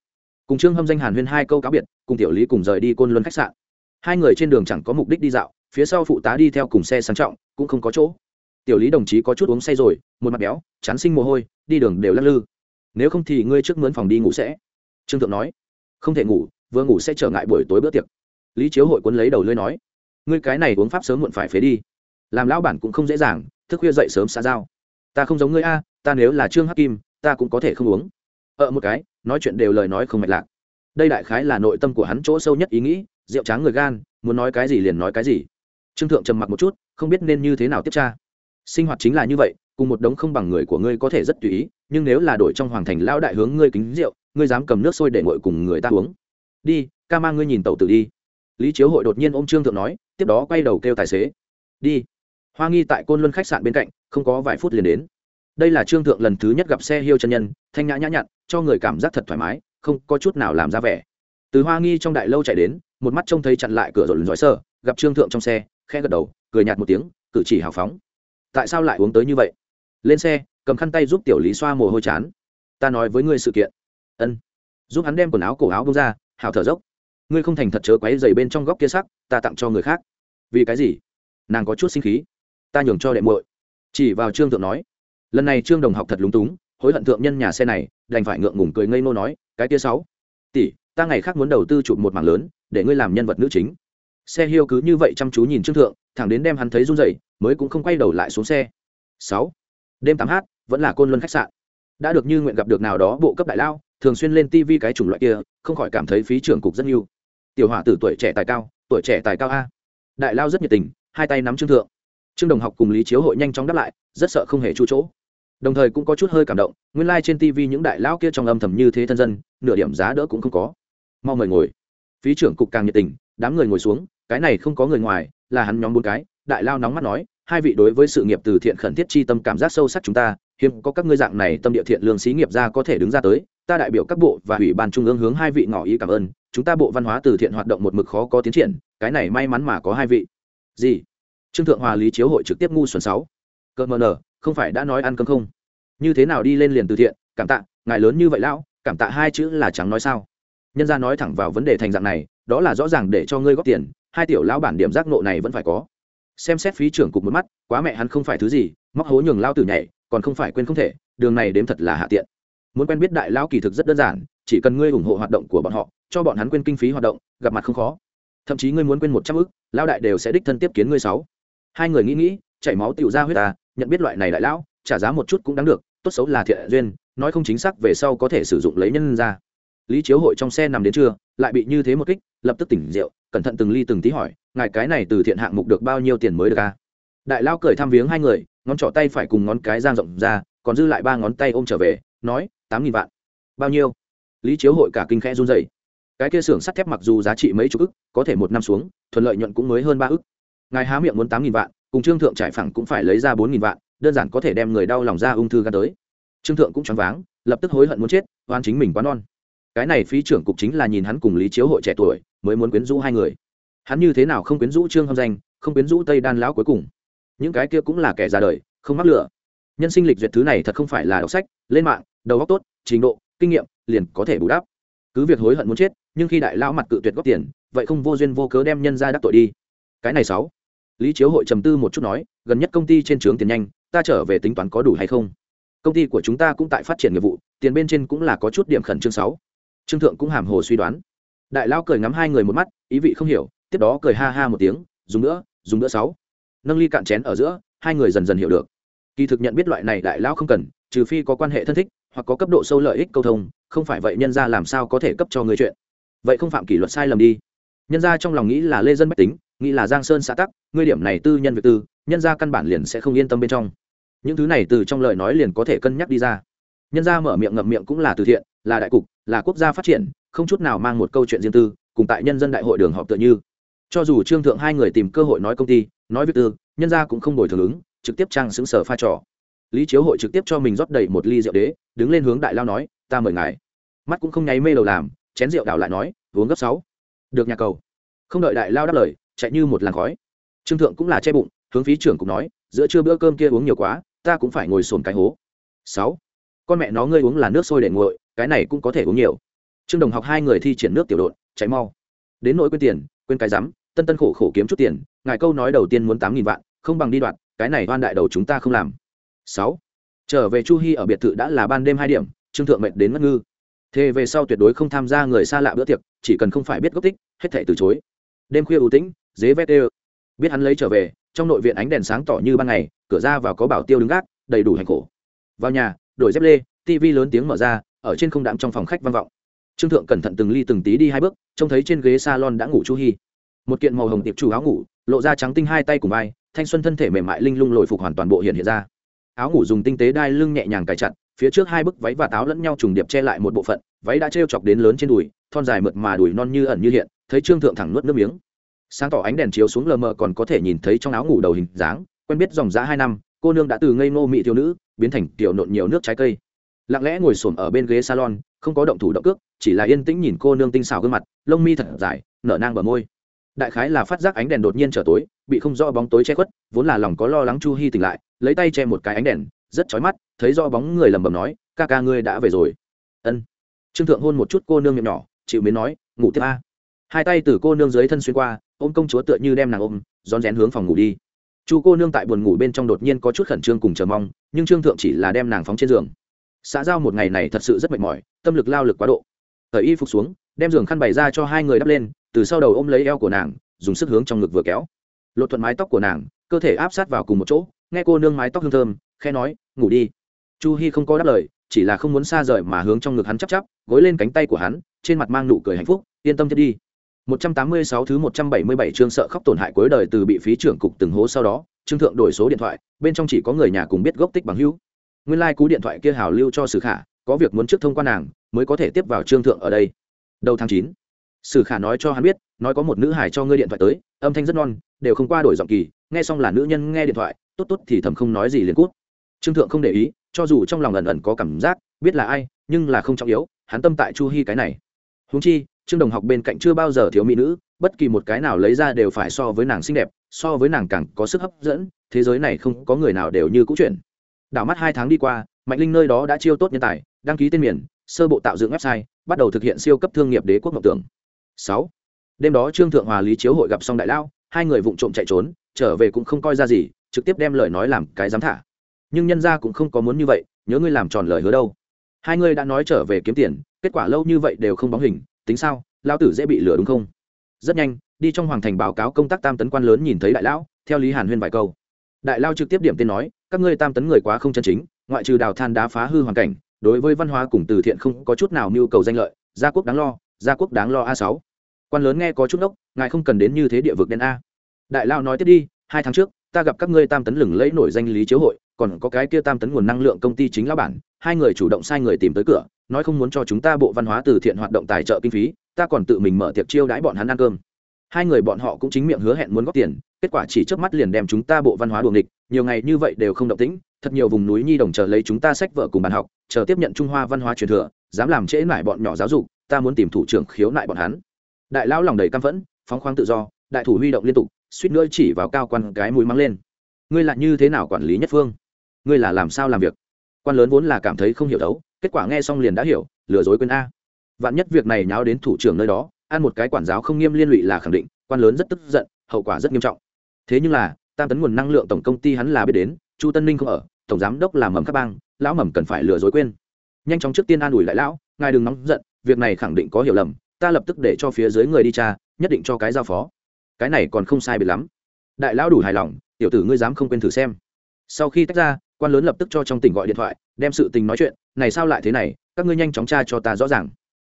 Cùng trương hâm danh hàn huyên hai câu cáo biệt, cùng tiểu lý cùng rời đi côn luân khách sạn. Hai người trên đường chẳng có mục đích đi dạo, phía sau phụ tá đi theo cùng xe sang trọng, cũng không có chỗ. Tiểu lý đồng chí có chút uống say rồi, một mặt béo, chán sinh mồ hôi, đi đường đều lắc lư. Nếu không thì ngươi trước mướn phòng đi ngủ sẽ. Trương thượng nói. Không thể ngủ, vừa ngủ sẽ trở ngại buổi tối bữa tiệc. Lý chiếu hội quấn lấy đầu lưới nói. Ngươi cái này uống pháp sớm muộn phải phế đi. Làm lão bản cũng không dễ dàng, thức khuya dậy sớm xa giao ta không giống ngươi a, ta nếu là trương hắc kim, ta cũng có thể không uống. Ờ một cái, nói chuyện đều lời nói không mạch lạc. Đây đại khái là nội tâm của hắn chỗ sâu nhất ý nghĩ, rượu tráng người gan, muốn nói cái gì liền nói cái gì. Trương thượng trầm mặc một chút, không biết nên như thế nào tiếp tra. Sinh hoạt chính là như vậy, cùng một đống không bằng người của ngươi có thể rất tùy ý, nhưng nếu là đổi trong hoàng thành lão đại hướng ngươi kính rượu, ngươi dám cầm nước sôi để ngồi cùng người ta uống. Đi, ca mang ngươi nhìn tàu tử đi. Lý chiếu hội đột nhiên ôm trương thượng nói, tiếp đó quay đầu kêu tài xế. Đi. Hoa nghi tại côn luân khách sạn bên cạnh không có vài phút liền đến. Đây là trương thượng lần thứ nhất gặp xe hiêu chân nhân, thanh nhã nhã nhặn, cho người cảm giác thật thoải mái, không có chút nào làm ra vẻ. Từ hoa nghi trong đại lâu chạy đến, một mắt trông thấy chặn lại cửa rồi giỏi sơ, gặp trương thượng trong xe khe gật đầu, cười nhạt một tiếng, cử chỉ hào phóng. Tại sao lại uống tới như vậy? Lên xe, cầm khăn tay giúp tiểu lý xoa mồ hôi chán. Ta nói với ngươi sự kiện. Ân. Giúp hắn đem quần áo cổ áo bông ra, hào thở dốc. Ngươi không thành thật chớ quấy dày bên trong góc kia sắc, ta tặng cho người khác. Vì cái gì? Nàng có chút sinh khí. Ta nhường cho đệ muội chỉ vào trương thượng nói, lần này trương đồng học thật lúng túng, hối hận thượng nhân nhà xe này, đành phải ngượng ngùng cười ngây nô nói, cái kia sáu, tỷ, ta ngày khác muốn đầu tư chụp một mảng lớn, để ngươi làm nhân vật nữ chính. Xe hiêu cứ như vậy chăm chú nhìn trương thượng, thẳng đến đem hắn thấy run rẩy, mới cũng không quay đầu lại xuống xe. Sáu, đêm tám h vẫn là côn luân khách sạn. Đã được như nguyện gặp được nào đó bộ cấp đại lao, thường xuyên lên tv cái chủng loại kia, không khỏi cảm thấy phí trưởng cục rất nhiều. Tiểu hỏa tử tuổi trẻ tài cao, tuổi trẻ tài cao a. Đại lao rất nhiệt tình, hai tay nắm trương thượng trương đồng học cùng lý chiếu hội nhanh chóng đáp lại, rất sợ không hề chu chỗ. Đồng thời cũng có chút hơi cảm động, nguyên lai、like、trên tv những đại lao kia trong âm thầm như thế thân dân, nửa điểm giá đỡ cũng không có. Mau mời ngồi. Phí trưởng cục càng nhiệt tình, đám người ngồi xuống, cái này không có người ngoài, là hắn nhóm bốn cái, đại lao nóng mắt nói, hai vị đối với sự nghiệp từ thiện khẩn thiết chi tâm cảm giác sâu sắc chúng ta, hiếm có các ngươi dạng này tâm địa thiện lương xí nghiệp ra có thể đứng ra tới, ta đại biểu các bộ và ủy ban trung ương hướng hai vị ngỏ ý cảm ơn, chúng ta bộ văn hóa từ thiện hoạt động một mực khó có tiến triển, cái này may mắn mà có hai vị. Gì? Trương thượng hòa lý chiếu hội trực tiếp ngu xuẩn sáu. Cợt mờ nở, không phải đã nói ăn cơm không? Như thế nào đi lên liền từ thiện, cảm tạ, ngài lớn như vậy lão, cảm tạ hai chữ là chẳng nói sao. Nhân ra nói thẳng vào vấn đề thành dạng này, đó là rõ ràng để cho ngươi góp tiền, hai tiểu lão bản điểm giác nộ này vẫn phải có. Xem xét phí trưởng cục một mắt, quá mẹ hắn không phải thứ gì, móc hố nhường lao tử nhảy, còn không phải quên không thể, đường này đếm thật là hạ tiện. Muốn quen biết đại lão kỳ thực rất đơn giản, chỉ cần ngươi ủng hộ hoạt động của bọn họ, cho bọn hắn quên kinh phí hoạt động, gặp mặt không khó. Thậm chí ngươi muốn quên một trăm ức lao đại đều sẽ đích thân tiếp kiến ngươi sáu hai người nghĩ nghĩ, chảy máu tiểu ra huyết ta nhận biết loại này đại lão, trả giá một chút cũng đáng được, tốt xấu là thiện duyên, nói không chính xác về sau có thể sử dụng lấy nhân ra. Lý chiếu hội trong xe nằm đến trưa, lại bị như thế một kích, lập tức tỉnh rượu, cẩn thận từng ly từng tí hỏi, ngài cái này từ thiện hạng mục được bao nhiêu tiền mới được ca đại Lão cười thăm viếng hai người, ngón trỏ tay phải cùng ngón cái giang rộng ra, còn dư lại ba ngón tay ôm trở về, nói, tám nghìn vạn. Bao nhiêu? Lý chiếu hội cả kinh khẽ run dày cái kia xưởng sắt thép mặc dù giá trị mấy chục ức, có thể một năm xuống, thuận lợi nhuận cũng mới hơn ba ức ngài há miệng muốn tám nghìn vạn, cùng trương thượng trải phẳng cũng phải lấy ra bốn nghìn vạn, đơn giản có thể đem người đau lòng ra ung thư gan tới. Trương thượng cũng choáng váng, lập tức hối hận muốn chết, oan chính mình quá non. Cái này phí trưởng cục chính là nhìn hắn cùng lý chiếu hội trẻ tuổi, mới muốn quyến rũ hai người. Hắn như thế nào không quyến rũ trương hâm danh, không quyến rũ tây đan lão cuối cùng. Những cái kia cũng là kẻ ra đời, không mắc lửa. Nhân sinh lịch duyệt thứ này thật không phải là đọc sách, lên mạng, đầu óc tốt, trình độ, kinh nghiệm, liền có thể bù đắp. Cứ việc hối hận muốn chết, nhưng khi đại lão mặt cự tuyệt góp tiền, vậy không vô duyên vô cớ đem nhân ra đắc tội đi. Cái này sáu lý chiếu hội trầm tư một chút nói, gần nhất công ty trên trướng tiền nhanh, ta trở về tính toán có đủ hay không? Công ty của chúng ta cũng tại phát triển nghiệp vụ, tiền bên trên cũng là có chút điểm khẩn trương sáu. Trương thượng cũng hàm hồ suy đoán. Đại lão cười ngắm hai người một mắt, ý vị không hiểu, tiếp đó cười ha ha một tiếng, dùng nữa dùng nữa sáu. Nâng ly cạn chén ở giữa, hai người dần dần hiểu được. Kỳ thực nhận biết loại này đại lão không cần, trừ phi có quan hệ thân thích, hoặc có cấp độ sâu lợi ích câu thông, không phải vậy nhân ra làm sao có thể cấp cho người chuyện. Vậy không phạm kỷ luật sai lầm đi. Nhân ra trong lòng nghĩ là lê dân bách tính nghĩ là giang sơn xã tắc, ngươi điểm này tư nhân việc tư, nhân ra căn bản liền sẽ không yên tâm bên trong. Những thứ này từ trong lời nói liền có thể cân nhắc đi ra. Nhân ra mở miệng ngậm miệng cũng là từ thiện, là đại cục, là quốc gia phát triển, không chút nào mang một câu chuyện riêng tư, cùng tại nhân dân đại hội đường họp tựa như. Cho dù trương thượng hai người tìm cơ hội nói công ty, nói việc tư, nhân ra cũng không đổi thường ứng, trực tiếp trang xứng sở pha trò. Lý chiếu hội trực tiếp cho mình rót đầy một ly rượu đế, đứng lên hướng đại lao nói, ta mời ngài. Mắt cũng không nháy mê đầu làm, chén rượu đảo lại nói, uống gấp sáu. Được nhà cầu. Không đợi đại lao đáp lời chạy như một làn khói. Trương thượng cũng là che bụng, hướng phí trưởng cũng nói, giữa trưa bữa cơm kia uống nhiều quá, ta cũng phải ngồi sồn cái hố. Sáu, con mẹ nó ngươi uống là nước sôi để nguội, cái này cũng có thể uống nhiều. Trương đồng học hai người thi triển nước tiểu đột chạy mau. Đến nỗi quên tiền, quên cái rắm, tân tân khổ khổ kiếm chút tiền, ngài câu nói đầu tiên muốn tám nghìn vạn, không bằng đi đoạn cái này oan đại đầu chúng ta không làm. Sáu, trở về chu hy ở biệt thự đã là ban đêm hai điểm, trương thượng mệnh đến ngất ngư. Thế về sau tuyệt đối không tham gia người xa lạ bữa tiệc, chỉ cần không phải biết gốc tích, hết thể từ chối đêm khuya ưu tĩnh, dế vét ê biết hắn lấy trở về, trong nội viện ánh đèn sáng tỏ như ban ngày, cửa ra vào có bảo tiêu đứng gác, đầy đủ hành khổ. Vào nhà, đổi dép lê tivi lớn tiếng mở ra, ở trên không đạm trong phòng khách vang vọng. Trương thượng cẩn thận từng ly từng tí đi hai bước, trông thấy trên ghế salon đã ngủ chu hy một kiện màu hồng tiệp chủ áo ngủ, lộ ra trắng tinh hai tay cùng vai, thanh xuân thân thể mềm mại linh lung lồi phục hoàn toàn bộ hiện hiện ra. Áo ngủ dùng tinh tế đai lưng nhẹ nhàng cài chặt, phía trước hai bức váy và táo lẫn nhau trùng điệp che lại một bộ phận, váy đã trêu chọc đến lớn trên đùi, thon dài mượt mà đùi non như ẩn như hiện thấy trương thượng thẳng nuốt nước miếng. Sáng tỏ ánh đèn chiếu xuống lờ mờ còn có thể nhìn thấy trong áo ngủ đầu hình dáng, quen biết dòng giã hai năm, cô nương đã từ ngây ngô mị thiếu nữ, biến thành tiểu nộn nhiều nước trái cây. Lặng lẽ ngồi xổm ở bên ghế salon, không có động thủ động cước, chỉ là yên tĩnh nhìn cô nương tinh xào gương mặt, lông mi thật dài, nở nang bờ môi. Đại khái là phát giác ánh đèn đột nhiên trở tối, bị không rõ bóng tối che khuất, vốn là lòng có lo lắng chu hy tỉnh lại, lấy tay che một cái ánh đèn, rất chói mắt, thấy do bóng người lầm bầm nói, ca ca ngươi đã về rồi. Ân. Trương thượng hôn một chút cô nương miệng nhỏ, chịu mến nói, ngủ tiếp a hai tay từ cô nương dưới thân xuyên qua, ôm công chúa tựa như đem nàng ôm, rón rén hướng phòng ngủ đi. Chu cô nương tại buồn ngủ bên trong đột nhiên có chút khẩn trương cùng chờ mong, nhưng trương thượng chỉ là đem nàng phóng trên giường. Xã giao một ngày này thật sự rất mệt mỏi, tâm lực lao lực quá độ. Thời y phục xuống, đem giường khăn bày ra cho hai người đắp lên, từ sau đầu ôm lấy eo của nàng, dùng sức hướng trong ngực vừa kéo. Lột thuận mái tóc của nàng, cơ thể áp sát vào cùng một chỗ, nghe cô nương mái tóc hương thơm khe nói, ngủ đi. Chu hi không có đáp lời, chỉ là không muốn xa rời mà hướng trong ngực hắn chắp chắp, gối lên cánh tay của hắn, trên mặt mang nụ cười hạnh phúc, yên tâm thiết đi. 186 thứ 177 chương sợ khóc tổn hại cuối đời từ bị phí trưởng cục từng hố sau đó, Trương Thượng đổi số điện thoại, bên trong chỉ có người nhà cùng biết gốc tích bằng hữu. Nguyên lai like cú điện thoại kia hào lưu cho Sử Khả, có việc muốn trước thông qua nàng, mới có thể tiếp vào Trương Thượng ở đây. Đầu tháng 9, Sử Khả nói cho hắn biết, nói có một nữ hải cho ngươi điện thoại tới, âm thanh rất non, đều không qua đổi giọng kỳ, nghe xong là nữ nhân nghe điện thoại, tốt tốt thì thầm không nói gì liền cút. Trương Thượng không để ý, cho dù trong lòng ẩn ẩn có cảm giác, biết là ai, nhưng là không trọng yếu, hắn tâm tại Chu Hi cái này. Huống chi, Trương Đồng học bên cạnh chưa bao giờ thiếu mỹ nữ, bất kỳ một cái nào lấy ra đều phải so với nàng xinh đẹp so với nàng càng có sức hấp dẫn thế giới này không có người nào đều như cũ chuyện. Đảo mắt hai tháng đi qua mạnh linh nơi đó đã chiêu tốt nhân tài đăng ký tên miền sơ bộ tạo dựng website bắt đầu thực hiện siêu cấp thương nghiệp đế quốc ngọc tưởng. Sáu. Đêm đó trương thượng hòa lý chiếu hội gặp xong đại lao hai người vụng trộm chạy trốn trở về cũng không coi ra gì trực tiếp đem lời nói làm cái dám thả. Nhưng nhân gia cũng không có muốn như vậy nhớ ngươi làm tròn lời hứa đâu. Hai ngươi đã nói trở về kiếm tiền kết quả lâu như vậy đều không bóng hình tính sao lao tử dễ bị lừa đúng không? Rất nhanh, đi trong hoàng thành báo cáo công tác tam tấn quan lớn nhìn thấy đại lão, theo lý hàn huyên vài câu. Đại lao trực tiếp điểm tên nói, các ngươi tam tấn người quá không chân chính, ngoại trừ đào than đá phá hư hoàn cảnh, đối với văn hóa cùng từ thiện không có chút nào nhu cầu danh lợi, gia quốc đáng lo, gia quốc đáng lo a sáu. Quan lớn nghe có chút ốc ngài không cần đến như thế địa vực đen a. Đại lao nói tiếp đi, hai tháng trước, ta gặp các ngươi tam tấn lừng lẫy nổi danh lý chiếu hội, còn có cái kia tam tấn nguồn năng lượng công ty chính lão bản hai người chủ động sai người tìm tới cửa, nói không muốn cho chúng ta bộ văn hóa từ thiện hoạt động tài trợ kinh phí, ta còn tự mình mở tiệc chiêu đãi bọn hắn ăn cơm. Hai người bọn họ cũng chính miệng hứa hẹn muốn góp tiền, kết quả chỉ trước mắt liền đem chúng ta bộ văn hóa đuồng địch nhiều ngày như vậy đều không động tĩnh, thật nhiều vùng núi nhi đồng chờ lấy chúng ta sách vở cùng bàn học, chờ tiếp nhận trung hoa văn hóa truyền thừa, dám làm trễ mãi bọn nhỏ giáo dục, ta muốn tìm thủ trưởng khiếu nại bọn hắn. Đại lão lòng đầy căm phẫn, phóng khoáng tự do, đại thủ huy động liên tục, suýt nữa chỉ vào cao quan cái mũi mắng lên. Ngươi là như thế nào quản lý nhất phương? Ngươi là làm sao làm việc? Quan lớn vốn là cảm thấy không hiểu đấu, kết quả nghe xong liền đã hiểu, lừa dối quên a. Vạn nhất việc này nháo đến thủ trưởng nơi đó, ăn một cái quản giáo không nghiêm liên lụy là khẳng định, quan lớn rất tức giận, hậu quả rất nghiêm trọng. Thế nhưng là, tam tấn nguồn năng lượng tổng công ty hắn là biết đến, chu tân ninh không ở, tổng giám đốc là mầm các bang, lão mầm cần phải lừa dối quên. Nhanh chóng trước tiên an ủi lại lão, ngài đừng nóng giận, việc này khẳng định có hiểu lầm, ta lập tức để cho phía dưới người đi tra, nhất định cho cái giao phó. Cái này còn không sai biệt lắm. Đại lão đủ hài lòng, tiểu tử ngươi dám không quên thử xem. Sau khi tách ra quan lớn lập tức cho trong tỉnh gọi điện thoại, đem sự tình nói chuyện, này sao lại thế này? Các ngươi nhanh chóng tra cho ta rõ ràng.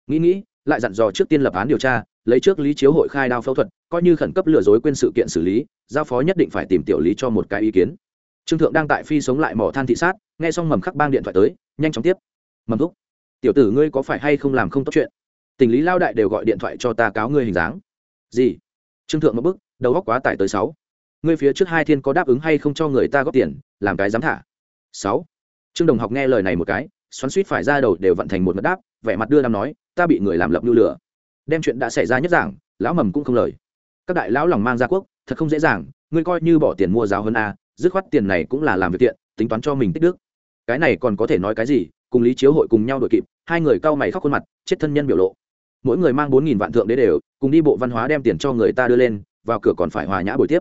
Nghĩ nghĩ, lại dặn dò trước tiên lập án điều tra, lấy trước lý chiếu hội khai đao phẫu thuật, coi như khẩn cấp lừa dối quên sự kiện xử lý, giao phó nhất định phải tìm tiểu lý cho một cái ý kiến. Trương thượng đang tại phi sống lại mỏ than thị sát, nghe xong mầm khắc bang điện thoại tới, nhanh chóng tiếp. Mầm thúc, tiểu tử ngươi có phải hay không làm không tốt chuyện? Tình lý lao đại đều gọi điện thoại cho ta cáo ngươi hình dáng. Gì? Trương thượng một bức, đầu góc quá tải tới sáu. Ngươi phía trước hai thiên có đáp ứng hay không cho người ta góp tiền, làm cái dám thả? Sáu. Trương đồng học nghe lời này một cái, xoắn suýt phải ra đầu đều vận thành một mất đáp, vẻ mặt đưa đam nói, ta bị người làm lập như lửa. Đem chuyện đã xảy ra nhất giảng lão mầm cũng không lời. Các đại lão lòng mang ra quốc, thật không dễ dàng, ngươi coi như bỏ tiền mua giáo hơn a, dứt khoát tiền này cũng là làm việc tiện, tính toán cho mình tích đức. Cái này còn có thể nói cái gì, cùng lý chiếu hội cùng nhau đội kịp, hai người cau mày khóc khuôn mặt, chết thân nhân biểu lộ. Mỗi người mang bốn nghìn vạn thượng đế đều, cùng đi bộ văn hóa đem tiền cho người ta đưa lên, vào cửa còn phải hòa nhã buổi tiếp.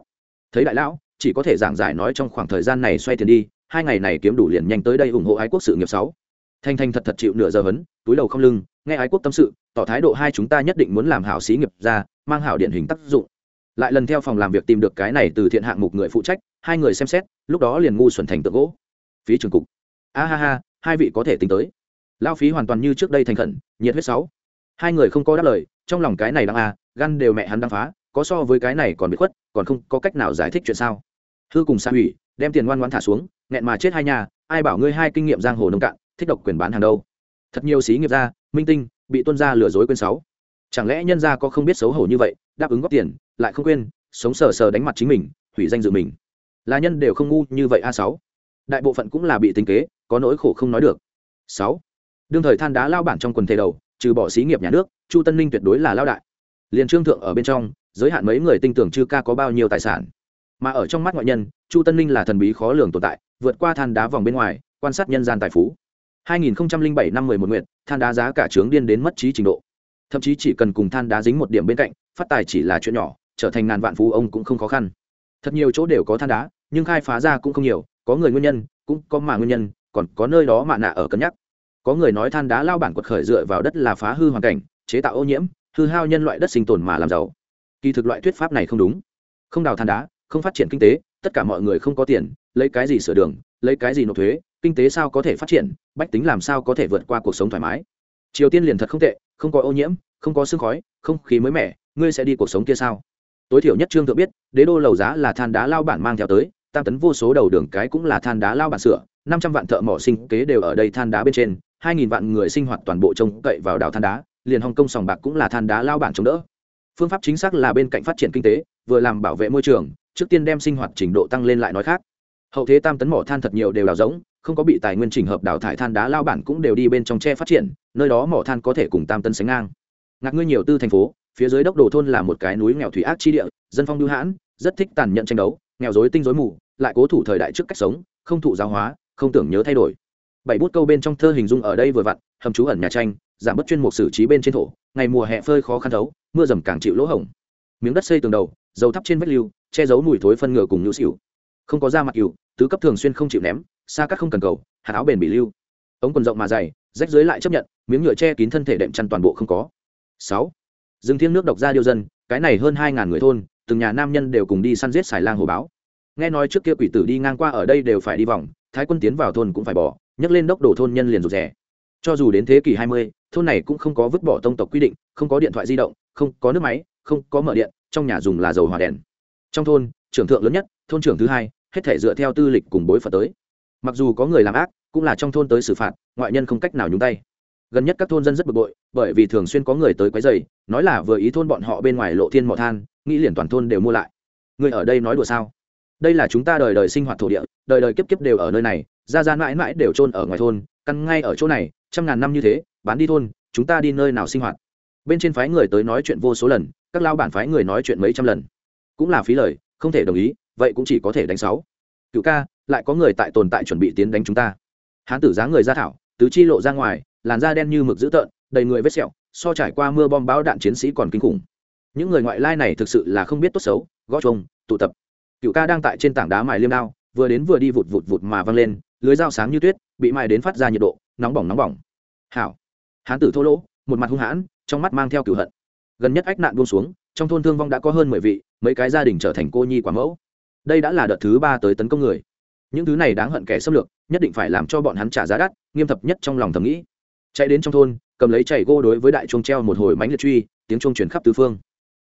Thấy đại lão, chỉ có thể giảng giải nói trong khoảng thời gian này xoay tiền đi hai ngày này kiếm đủ liền nhanh tới đây ủng hộ ái quốc sự nghiệp sáu. Thanh thanh thật thật chịu nửa giờ hấn túi đầu không lưng nghe ái quốc tâm sự tỏ thái độ hai chúng ta nhất định muốn làm hảo xí nghiệp ra mang hảo điển hình tác dụng. Lại lần theo phòng làm việc tìm được cái này từ thiện hạng mục người phụ trách hai người xem xét lúc đó liền ngu xuẩn thành tượng gỗ. Phí trường cục. A ha ha hai vị có thể tính tới. Lao phí hoàn toàn như trước đây thành khẩn nhiệt huyết sáu. Hai người không có đáp lời trong lòng cái này đang a à, gan đều mẹ hắn đang phá có so với cái này còn bị khuất còn không có cách nào giải thích chuyện sao. Hư cùng xa hủy đem tiền ngoan ngoan thả xuống nghẹn mà chết hai nhà, ai bảo ngươi hai kinh nghiệm giang hồ nông cạn, thích độc quyền bán hàng đâu. Thật nhiều xí nghiệp gia, minh tinh, bị tuân gia lừa dối quên sáu. Chẳng lẽ nhân gia có không biết xấu hổ như vậy, đáp ứng góp tiền, lại không quên, sống sờ sờ đánh mặt chính mình, hủy danh dự mình. Là nhân đều không ngu như vậy a sáu. Đại bộ phận cũng là bị tính kế, có nỗi khổ không nói được. Sáu. Đương thời than đá lao bản trong quần thể đầu, trừ bỏ xí nghiệp nhà nước, chu tân ninh tuyệt đối là lao đại. Liền trương thượng ở bên trong, giới hạn mấy người tin tưởng chư ca có bao nhiêu tài sản. Mà ở trong mắt ngoại nhân, chu tân ninh là thần bí khó lường tồn tại vượt qua than đá vòng bên ngoài, quan sát nhân gian tài phú. 2007 năm 11 nguyện than đá giá cả trướng điên đến mất trí trình độ. Thậm chí chỉ cần cùng than đá dính một điểm bên cạnh, phát tài chỉ là chuyện nhỏ, trở thành ngàn vạn phú ông cũng không khó khăn. Thật nhiều chỗ đều có than đá, nhưng khai phá ra cũng không nhiều, có người nguyên nhân, cũng có mà nguyên nhân, còn có nơi đó mạ nạ ở cân nhắc. Có người nói than đá lao bản quật khởi dựa vào đất là phá hư hoàn cảnh, chế tạo ô nhiễm, hư hao nhân loại đất sinh tồn mà làm giàu. Kỳ thực loại thuyết pháp này không đúng. Không đào than đá, không phát triển kinh tế tất cả mọi người không có tiền, lấy cái gì sửa đường, lấy cái gì nộp thuế, kinh tế sao có thể phát triển, bách tính làm sao có thể vượt qua cuộc sống thoải mái. Triều tiên liền thật không tệ, không có ô nhiễm, không có sương khói, không khí mới mẻ, ngươi sẽ đi cuộc sống kia sao? Tối thiểu nhất trương tự biết, đế đô lầu giá là than đá lao bản mang theo tới, tam tấn vô số đầu đường cái cũng là than đá lao bản sửa, năm trăm vạn thợ mỏ sinh kế đều ở đây than đá bên trên, hai nghìn vạn người sinh hoạt toàn bộ trông cậy vào đảo than đá, liền hồng kông sòng bạc cũng là than đá lao bản chống đỡ. Phương pháp chính xác là bên cạnh phát triển kinh tế, vừa làm bảo vệ môi trường trước tiên đem sinh hoạt trình độ tăng lên lại nói khác. Hậu thế tam tấn mỏ than thật nhiều đều đào giống, không có bị tài nguyên trình hợp đào thải than đá lao bản cũng đều đi bên trong tre phát triển, nơi đó mỏ than có thể cùng tam tấn sánh ngang. Ngạc ngươi nhiều tư thành phố, phía dưới đốc đồ thôn là một cái núi nghèo thủy ác chi địa, dân phong lưu hãn, rất thích tàn nhẫn tranh đấu, nghèo dối tinh dối mù, lại cố thủ thời đại trước cách sống, không thụ giáo hóa, không tưởng nhớ thay đổi. Bảy bút câu bên trong thơ hình dung ở đây vừa vặn, hầm trú ẩn nhà tranh, giảm bớt chuyên mục xử trí bên trên thổ, ngày mùa hè phơi khó khăn thấu, mưa dầm càng chịu lỗ hổng. Miếng đất xây tường đầu, dầu thắp trên vách lưu che giấu mùi thối phân ngựa cùng nhũ xỉu. Không có da mặt cừu tứ cấp thường xuyên không chịu ném, xa cắt không cần cầu, hạt áo bền bị lưu. Ống quần rộng mà dày, rách dưới lại chấp nhận, miếng nhựa che kín thân thể đệm chăn toàn bộ không có. Sáu. Rừng thiêng nước độc ra điêu dân, cái này hơn hai ngàn người thôn, từng nhà nam nhân đều cùng đi săn giết xài lang hồ báo. Nghe nói trước kia quỷ tử đi ngang qua ở đây đều phải đi vòng, thái quân tiến vào thôn cũng phải bỏ, nhấc lên đốc đổ thôn nhân liền rụt rẻ cho dù đến thế kỷ hai mươi, thôn này cũng không có vứt bỏ tông tộc quy định, không có điện thoại di động, không có nước máy, không có mở điện, trong nhà dùng là dầu hỏa đèn trong thôn, trưởng thượng lớn nhất, thôn trưởng thứ hai, hết thể dựa theo tư lịch cùng bối phận tới. Mặc dù có người làm ác, cũng là trong thôn tới xử phạt, ngoại nhân không cách nào nhúng tay. Gần nhất các thôn dân rất bực bội, bởi vì thường xuyên có người tới quấy dày nói là vừa ý thôn bọn họ bên ngoài lộ thiên mỏ than, nghĩ liền toàn thôn đều mua lại. Người ở đây nói đùa sao? Đây là chúng ta đời đời sinh hoạt thổ địa, đời đời kiếp kiếp đều ở nơi này ra ra mãi mãi đều trôn ở ngoài thôn, căn ngay ở chỗ này, trăm ngàn năm như thế, bán đi thôn, chúng ta đi nơi nào sinh hoạt? Bên trên phái người tới nói chuyện vô số lần, các lao bản phái người nói chuyện mấy trăm lần cũng là phí lời, không thể đồng ý, vậy cũng chỉ có thể đánh sáu. Cựu ca, lại có người tại tồn tại chuẩn bị tiến đánh chúng ta. Hán tử giá người ra thảo, tứ chi lộ ra ngoài, làn da đen như mực dữ tợn, đầy người vết sẹo, so trải qua mưa bom bão đạn chiến sĩ còn kinh khủng. Những người ngoại lai này thực sự là không biết tốt xấu, gõ trông tụ tập. Cựu ca đang tại trên tảng đá mài liêm đao, vừa đến vừa đi vụt vụt vụt mà văng lên, lưới dao sáng như tuyết, bị mài đến phát ra nhiệt độ, nóng bỏng nóng bỏng. Hảo. Hán tử thô lỗ, một mặt hung hãn, trong mắt mang theo cửu hận. Gần nhất ách nạn buông xuống trong thôn thương vong đã có hơn mười vị, mấy cái gia đình trở thành cô nhi quả mẫu. Đây đã là đợt thứ ba tới tấn công người. Những thứ này đáng hận kẻ xâm lược, nhất định phải làm cho bọn hắn trả giá đắt, nghiêm thập nhất trong lòng thầm nghĩ. Chạy đến trong thôn, cầm lấy chảy gô đối với đại chuông treo một hồi mánh liệt truy, tiếng chuông chuyển khắp tứ phương.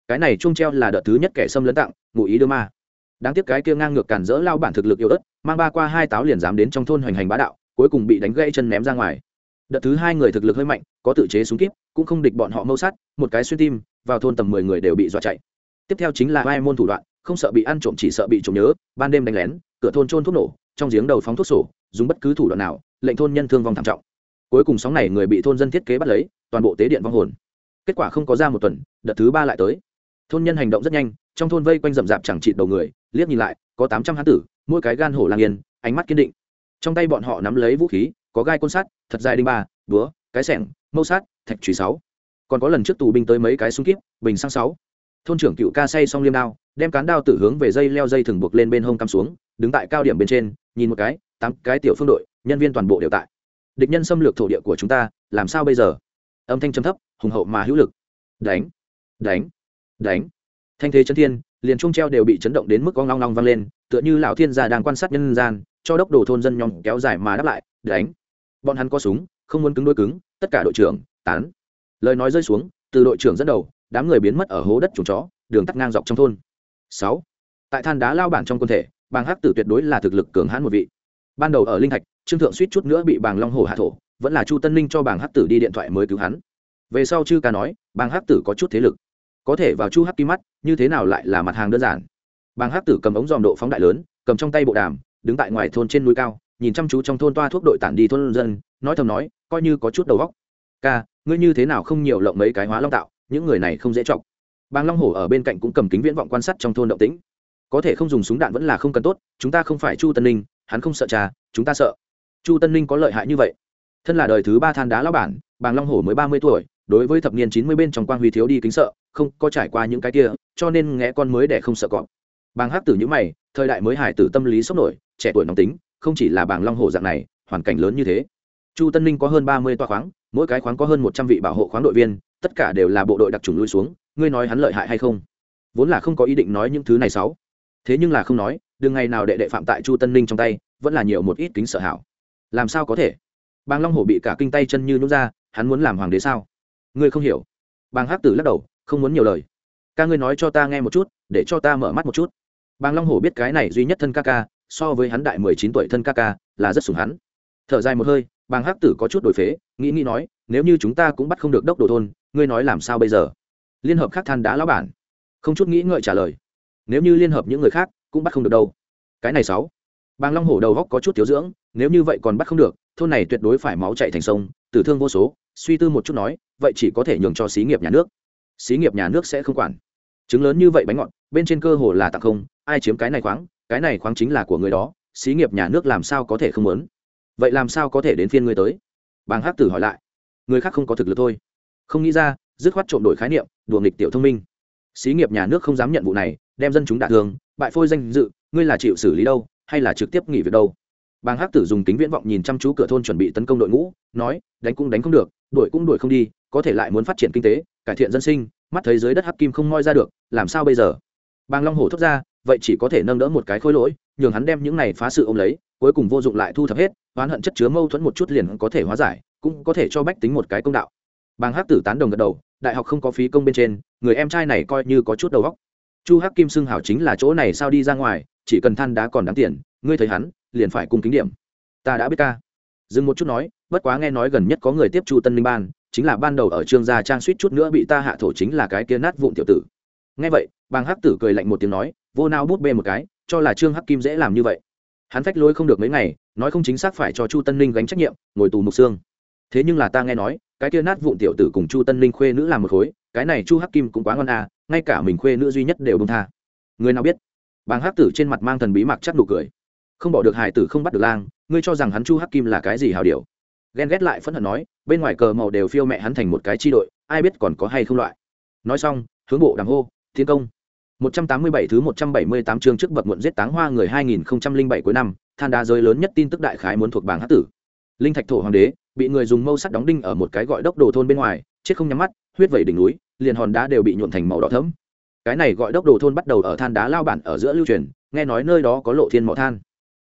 Cái này chuông treo là đợt thứ nhất kẻ xâm lấn tặng, ngụ ý đưa ma. Đáng tiếc cái kia ngang ngược cản rỡ lao bản thực lực yếu ớt, mang ba qua hai táo liền dám đến trong thôn hoành hành bá đạo, cuối cùng bị đánh gãy chân ném ra ngoài. Đợt thứ hai người thực lực hơi mạnh, có tự chế súng kíp, cũng không địch bọn họ mâu sát, một cái xuyên tim vào thôn tầm mười người đều bị dọa chạy. Tiếp theo chính là hai môn thủ đoạn, không sợ bị ăn trộm chỉ sợ bị trộm nhớ, ban đêm đánh lén, cửa thôn trôn thuốc nổ, trong giếng đầu phóng thuốc sổ, dùng bất cứ thủ đoạn nào, lệnh thôn nhân thương vong thảm trọng. Cuối cùng sóng này người bị thôn dân thiết kế bắt lấy, toàn bộ tế điện vong hồn. Kết quả không có ra một tuần, đợt thứ ba lại tới. Thôn nhân hành động rất nhanh, trong thôn vây quanh rậm rạp chẳng chịt đầu người, liếc nhìn lại, có tám trăm hán tử, mỗi cái gan hổ lang yên, ánh mắt kiên định. Trong tay bọn họ nắm lấy vũ khí, có gai côn sắt, thật dài đinh ba, búa, cái sẻng, mâu sát thạch trùy sáu còn có lần trước tù binh tới mấy cái súng kíp, bình sang sáu. Thôn trưởng cựu ca say xong liêm đao, đem cán đao tự hướng về dây leo dây thừng buộc lên bên hông cắm xuống, đứng tại cao điểm bên trên, nhìn một cái, tám cái tiểu phương đội, nhân viên toàn bộ đều tại. Địch nhân xâm lược thổ địa của chúng ta, làm sao bây giờ? Âm thanh trầm thấp, hùng hậu mà hữu lực. Đánh đánh đánh. Thanh thế chân thiên, liền trung treo đều bị chấn động đến mức con long long vang lên, tựa như lão thiên gia đang quan sát nhân gian, cho đốc đồ thôn dân nhóm kéo dài mà đáp lại, đánh. Bọn hắn có súng, không muốn cứng đôi cứng, tất cả đội trưởng, tán lời nói rơi xuống, từ đội trưởng dẫn đầu, đám người biến mất ở hố đất trùng chó, đường tắt ngang dọc trong thôn. Sáu. Tại than đá lao bản trong quân thể, bàng hắc tử tuyệt đối là thực lực cường hãn một vị. Ban đầu ở linh thạch, trương thượng suýt chút nữa bị bàng long hồ hạ thổ, vẫn là chu tân ninh cho bàng hắc tử đi điện thoại mới cứu hắn. Về sau chư ca nói, bàng hắc tử có chút thế lực. Có thể vào chu hắc kim mắt, như thế nào lại là mặt hàng đơn giản? Bàng hắc tử cầm ống dòm độ phóng đại lớn, cầm trong tay bộ đàm, đứng tại ngoài thôn trên núi cao, nhìn chăm chú trong thôn toa thuốc đội tản đi thôn dân, nói thầm nói, coi như có chút đầu góc ca ngươi như thế nào không nhiều lộng mấy cái hóa long tạo, những người này không dễ chọc. Bàng long hổ ở bên cạnh cũng cầm kính viễn vọng quan sát trong thôn động tĩnh. Có thể không dùng súng đạn vẫn là không cần tốt, chúng ta không phải chu tân ninh, hắn không sợ cha chúng ta sợ. Chu tân ninh có lợi hại như vậy. Thân là đời thứ ba than đá lao bản, bàng long hổ mới ba mươi tuổi, đối với thập niên chín mươi bên trong quang huy thiếu đi kính sợ, không có trải qua những cái kia, cho nên nghe con mới để không sợ cọp. Bàng hắc tử những mày, thời đại mới hải tử tâm lý sốc nổi, trẻ tuổi nóng tính, không chỉ là bàng long hổ dạng này, hoàn cảnh lớn như thế. Chu tân ninh có hơn ba mươi toa khoáng mỗi cái khoáng có hơn một trăm vị bảo hộ khoáng đội viên, tất cả đều là bộ đội đặc trùng lui xuống, ngươi nói hắn lợi hại hay không? Vốn là không có ý định nói những thứ này sáu. Thế nhưng là không nói, đừng ngày nào đệ đệ phạm tại chu tân ninh trong tay, vẫn là nhiều một ít kính sợ hảo. Làm sao có thể? Bàng long hổ bị cả kinh tay chân như nút ra, hắn muốn làm hoàng đế sao? Ngươi không hiểu. Bàng hắc tử lắc đầu, không muốn nhiều lời. Ca ngươi nói cho ta nghe một chút, để cho ta mở mắt một chút. Bàng long hổ biết cái này duy nhất thân ca ca, so với hắn đại mười chín tuổi thân ca ca, là rất sủng hắn. Thở dài một hơi bàng hắc tử có chút đổi phế, nghĩ nghĩ nói, nếu như chúng ta cũng bắt không được đốc đồ thôn, ngươi nói làm sao bây giờ? Liên hợp khác than đã lão bản. Không chút nghĩ ngợi trả lời. Nếu như liên hợp những người khác cũng bắt không được đâu. Cái này sáu. Bàng long hổ đầu góc có chút thiếu dưỡng, nếu như vậy còn bắt không được, thôn này tuyệt đối phải máu chạy thành sông, tử thương vô số, suy tư một chút nói, vậy chỉ có thể nhường cho xí nghiệp nhà nước. Xí nghiệp nhà nước sẽ không quản. Chứng lớn như vậy bánh ngọt, bên trên cơ hồ là tặng không, ai chiếm cái này khoáng, cái này khoáng chính là của người đó, xí nghiệp nhà nước làm sao có thể không muốn? Vậy làm sao có thể đến phiên ngươi tới? Bàng hắc tử hỏi lại. Người khác không có thực lực thôi. Không nghĩ ra, dứt khoát trộm đổi khái niệm, đùa nghịch tiểu thông minh. Xí nghiệp nhà nước không dám nhận vụ này, đem dân chúng đả thương, bại phôi danh dự, ngươi là chịu xử lý đâu, hay là trực tiếp nghỉ việc đâu? Bàng hắc tử dùng kính viễn vọng nhìn chăm chú cửa thôn chuẩn bị tấn công đội ngũ, nói, đánh cũng đánh không được, đuổi cũng đuổi không đi, có thể lại muốn phát triển kinh tế, cải thiện dân sinh, mắt thấy dưới đất hắc kim không moi ra được, làm sao bây giờ? Bàng long hổ thốt ra vậy chỉ có thể nâng đỡ một cái khối lỗi, nhường hắn đem những này phá sự ôm lấy, cuối cùng vô dụng lại thu thập hết, oán hận chất chứa mâu thuẫn một chút liền có thể hóa giải, cũng có thể cho bách tính một cái công đạo. Bàng hắc tử tán đồng gật đầu, đại học không có phí công bên trên, người em trai này coi như có chút đầu óc. Chu hắc kim xưng hảo chính là chỗ này sao đi ra ngoài, chỉ cần than đá còn đáng tiền, ngươi thấy hắn, liền phải cung kính điểm. Ta đã biết ca. Dừng một chút nói, bất quá nghe nói gần nhất có người tiếp chu tân minh ban, chính là ban đầu ở trương gia trang suýt chút nữa bị ta hạ thổ chính là cái kia nát vụn tiểu tử nghe vậy, bàng hắc tử cười lạnh một tiếng nói, vô nao bút bê một cái, cho là trương hắc kim dễ làm như vậy. Hắn phách lối không được mấy ngày, nói không chính xác phải cho chu tân ninh gánh trách nhiệm, ngồi tù mục xương. Thế nhưng là ta nghe nói, cái kia nát vụn tiểu tử cùng chu tân ninh khuê nữ làm một khối, cái này chu hắc kim cũng quá ngon à ngay cả mình khuê nữ duy nhất đều bông tha. Người nào biết? Bàng hắc tử trên mặt mang thần bí mặc chắc nụ cười. Không bỏ được hải tử không bắt được lang, ngươi cho rằng hắn chu hắc kim là cái gì hào điều? Ghen ghét lại phẫn hận nói, bên ngoài cờ màu đều phiêu mẹ hắn thành một cái chi đội, ai biết còn có hay không loại. Nói xong, hướng bộ đằng hô thiên công 187 thứ 178 chương trước bậc muộn giết táng hoa người 2007 cuối năm, than đá giới lớn nhất tin tức đại khái muốn thuộc bảng hắc tử. Linh thạch thổ hoàng đế, bị người dùng mâu sắt đóng đinh ở một cái gọi đốc đồ thôn bên ngoài, chết không nhắm mắt, huyết vẩy đỉnh núi, liền hòn đá đều bị nhuộm thành màu đỏ thẫm. Cái này gọi đốc đồ thôn bắt đầu ở than đá lao bản ở giữa lưu truyền, nghe nói nơi đó có lộ thiên mỏ than.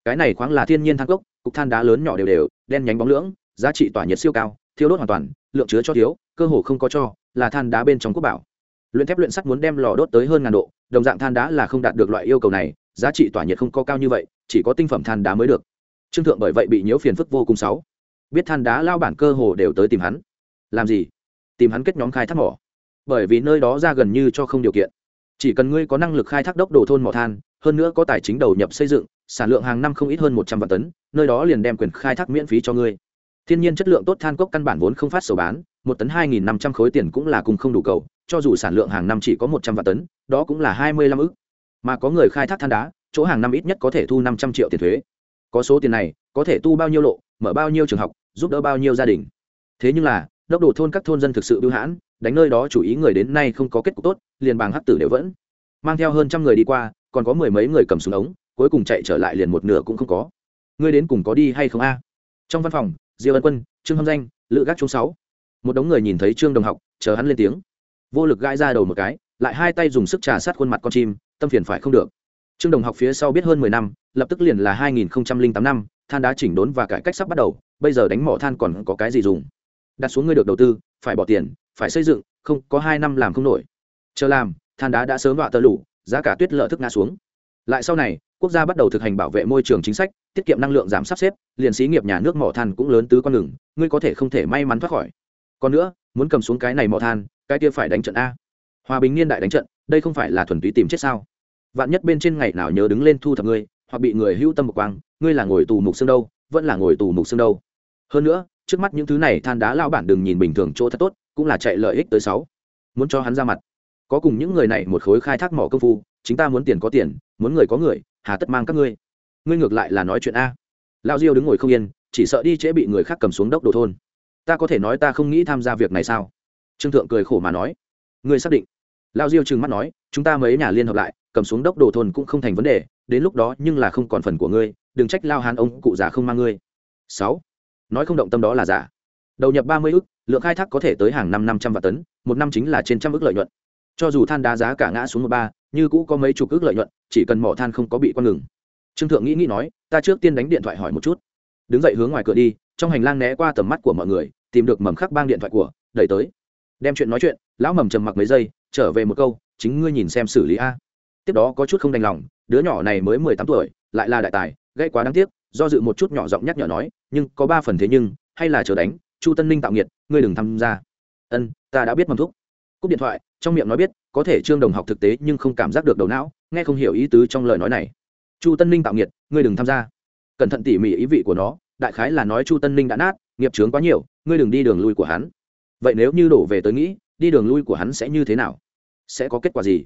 Cái này khoáng là thiên nhiên than gốc, cục than đá lớn nhỏ đều đều, đen nhánh bóng lưỡng, giá trị tỏa nhiệt siêu cao, thiếu đốt hoàn toàn, lượng chứa cho thiếu, cơ hồ không có cho, là than đá bên trong quốc bảo. Luyện thép luyện sắt muốn đem lò đốt tới hơn ngàn độ, đồng dạng than đá là không đạt được loại yêu cầu này giá trị tỏa nhiệt không có cao như vậy chỉ có tinh phẩm than đá mới được. Trương thượng bởi vậy bị nhiễu phiền phức vô cùng sáu. Biết than đá lao bản cơ hồ đều tới tìm hắn. Làm gì? Tìm hắn kết nhóm khai thác mỏ. Bởi vì nơi đó ra gần như cho không điều kiện. Chỉ cần ngươi có năng lực khai thác đốc đồ thôn mỏ than hơn nữa có tài chính đầu nhập xây dựng sản lượng hàng năm không ít hơn một trăm vạn tấn nơi đó liền đem quyền khai thác miễn phí cho ngươi thiên nhiên chất lượng tốt than cốc căn bản vốn không phát sổ bán, một tấn hai nghìn năm trăm khối tiền cũng là cùng không đủ cầu, cho dù sản lượng hàng năm chỉ có một trăm vạn tấn, đó cũng là hai mươi lăm ức. Mà có người khai thác than đá, chỗ hàng năm ít nhất có thể thu năm trăm triệu tiền thuế. Có số tiền này, có thể tu bao nhiêu lộ, mở bao nhiêu trường học, giúp đỡ bao nhiêu gia đình. Thế nhưng là, đốc độ thôn các thôn dân thực sự bưu hãn, đánh nơi đó chủ ý người đến nay không có kết cục tốt, liền bàng hắc tử đều vẫn. Mang theo hơn trăm người đi qua, còn có mười mấy người cầm súng ống, cuối cùng chạy trở lại liền một nửa cũng không có. Ngươi đến cùng có đi hay không a? Trong văn phòng diêu ân quân, trương hâm danh, Lữ gác chung sáu. Một đống người nhìn thấy trương đồng học, chờ hắn lên tiếng. Vô lực gãi ra đầu một cái, lại hai tay dùng sức trà sát khuôn mặt con chim, tâm phiền phải không được. Trương đồng học phía sau biết hơn mười năm, lập tức liền là hai nghìn tám năm, than đá chỉnh đốn và cải cách sắp bắt đầu, bây giờ đánh mỏ than còn có cái gì dùng? Đặt xuống ngươi được đầu tư, phải bỏ tiền, phải xây dựng, không, có hai năm làm không nổi. Chờ làm, than đá đã sớm đọa tơ lụ giá cả tuyết lợ thức ngã xuống. Lại sau này quốc gia bắt đầu thực hành bảo vệ môi trường chính sách, tiết kiệm năng lượng giảm sắp xếp, liền xí nghiệp nhà nước mỏ than cũng lớn tứ con ngừng ngươi có thể không thể may mắn thoát khỏi. Còn nữa, muốn cầm xuống cái này mỏ than, cái kia phải đánh trận a. Hòa bình niên đại đánh trận, đây không phải là thuần túy tìm chết sao? Vạn nhất bên trên ngày nào nhớ đứng lên thu thập ngươi, hoặc bị người hưu tâm một quang, ngươi là ngồi tù mục xương đâu, vẫn là ngồi tù mục xương đâu. Hơn nữa, trước mắt những thứ này than đá lao bản đừng nhìn bình thường chỗ thật tốt, cũng là chạy lợi ích tới sáu. Muốn cho hắn ra mặt. Có cùng những người này một khối khai thác mỏ công phu chúng ta muốn tiền có tiền, muốn người có người hà tất mang các ngươi. Ngươi ngược lại là nói chuyện a. Lao diêu đứng ngồi không yên, chỉ sợ đi trễ bị người khác cầm xuống đốc đồ thôn. Ta có thể nói ta không nghĩ tham gia việc này sao? Trương thượng cười khổ mà nói. Ngươi xác định. Lao diêu trừng mắt nói, chúng ta mấy nhà liên hợp lại, cầm xuống đốc đồ thôn cũng không thành vấn đề, đến lúc đó nhưng là không còn phần của ngươi, đừng trách lao hàn ông cụ già không mang ngươi. Sáu. Nói không động tâm đó là giả. Đầu nhập ba mươi ức, lượng khai thác có thể tới hàng năm năm trăm vạn tấn, một năm chính là trên trăm ức lợi nhuận. Cho dù than đá giá cả ngã xuống một ba như cũ có mấy chục ước lợi nhuận, chỉ cần mỏ than không có bị quan ngừng. Trương thượng nghĩ nghĩ nói, ta trước tiên đánh điện thoại hỏi một chút. Đứng dậy hướng ngoài cửa đi, trong hành lang né qua tầm mắt của mọi người, tìm được mầm khắc bang điện thoại của, đẩy tới. Đem chuyện nói chuyện, lão mầm trầm mặc mấy giây, trở về một câu, chính ngươi nhìn xem xử lý a. Tiếp đó có chút không đành lòng, đứa nhỏ này mới mười tám tuổi, lại là đại tài, gây quá đáng tiếc, do dự một chút nhỏ giọng nhắc nhở nói, nhưng có ba phần thế nhưng, hay là chờ đánh, chu tân ninh tạo nghiệt, ngươi đừng tham gia. Ân, ta đã biết mầm thúc cúp điện thoại, trong miệng nói biết, có thể trương đồng học thực tế nhưng không cảm giác được đầu não, nghe không hiểu ý tứ trong lời nói này. Chu tân ninh tạo nghiệt, ngươi đừng tham gia. Cẩn thận tỉ mỉ ý vị của nó, đại khái là nói chu tân ninh đã nát, nghiệp trướng quá nhiều, ngươi đừng đi đường lui của hắn. Vậy nếu như đổ về tới nghĩ, đi đường lui của hắn sẽ như thế nào? Sẽ có kết quả gì?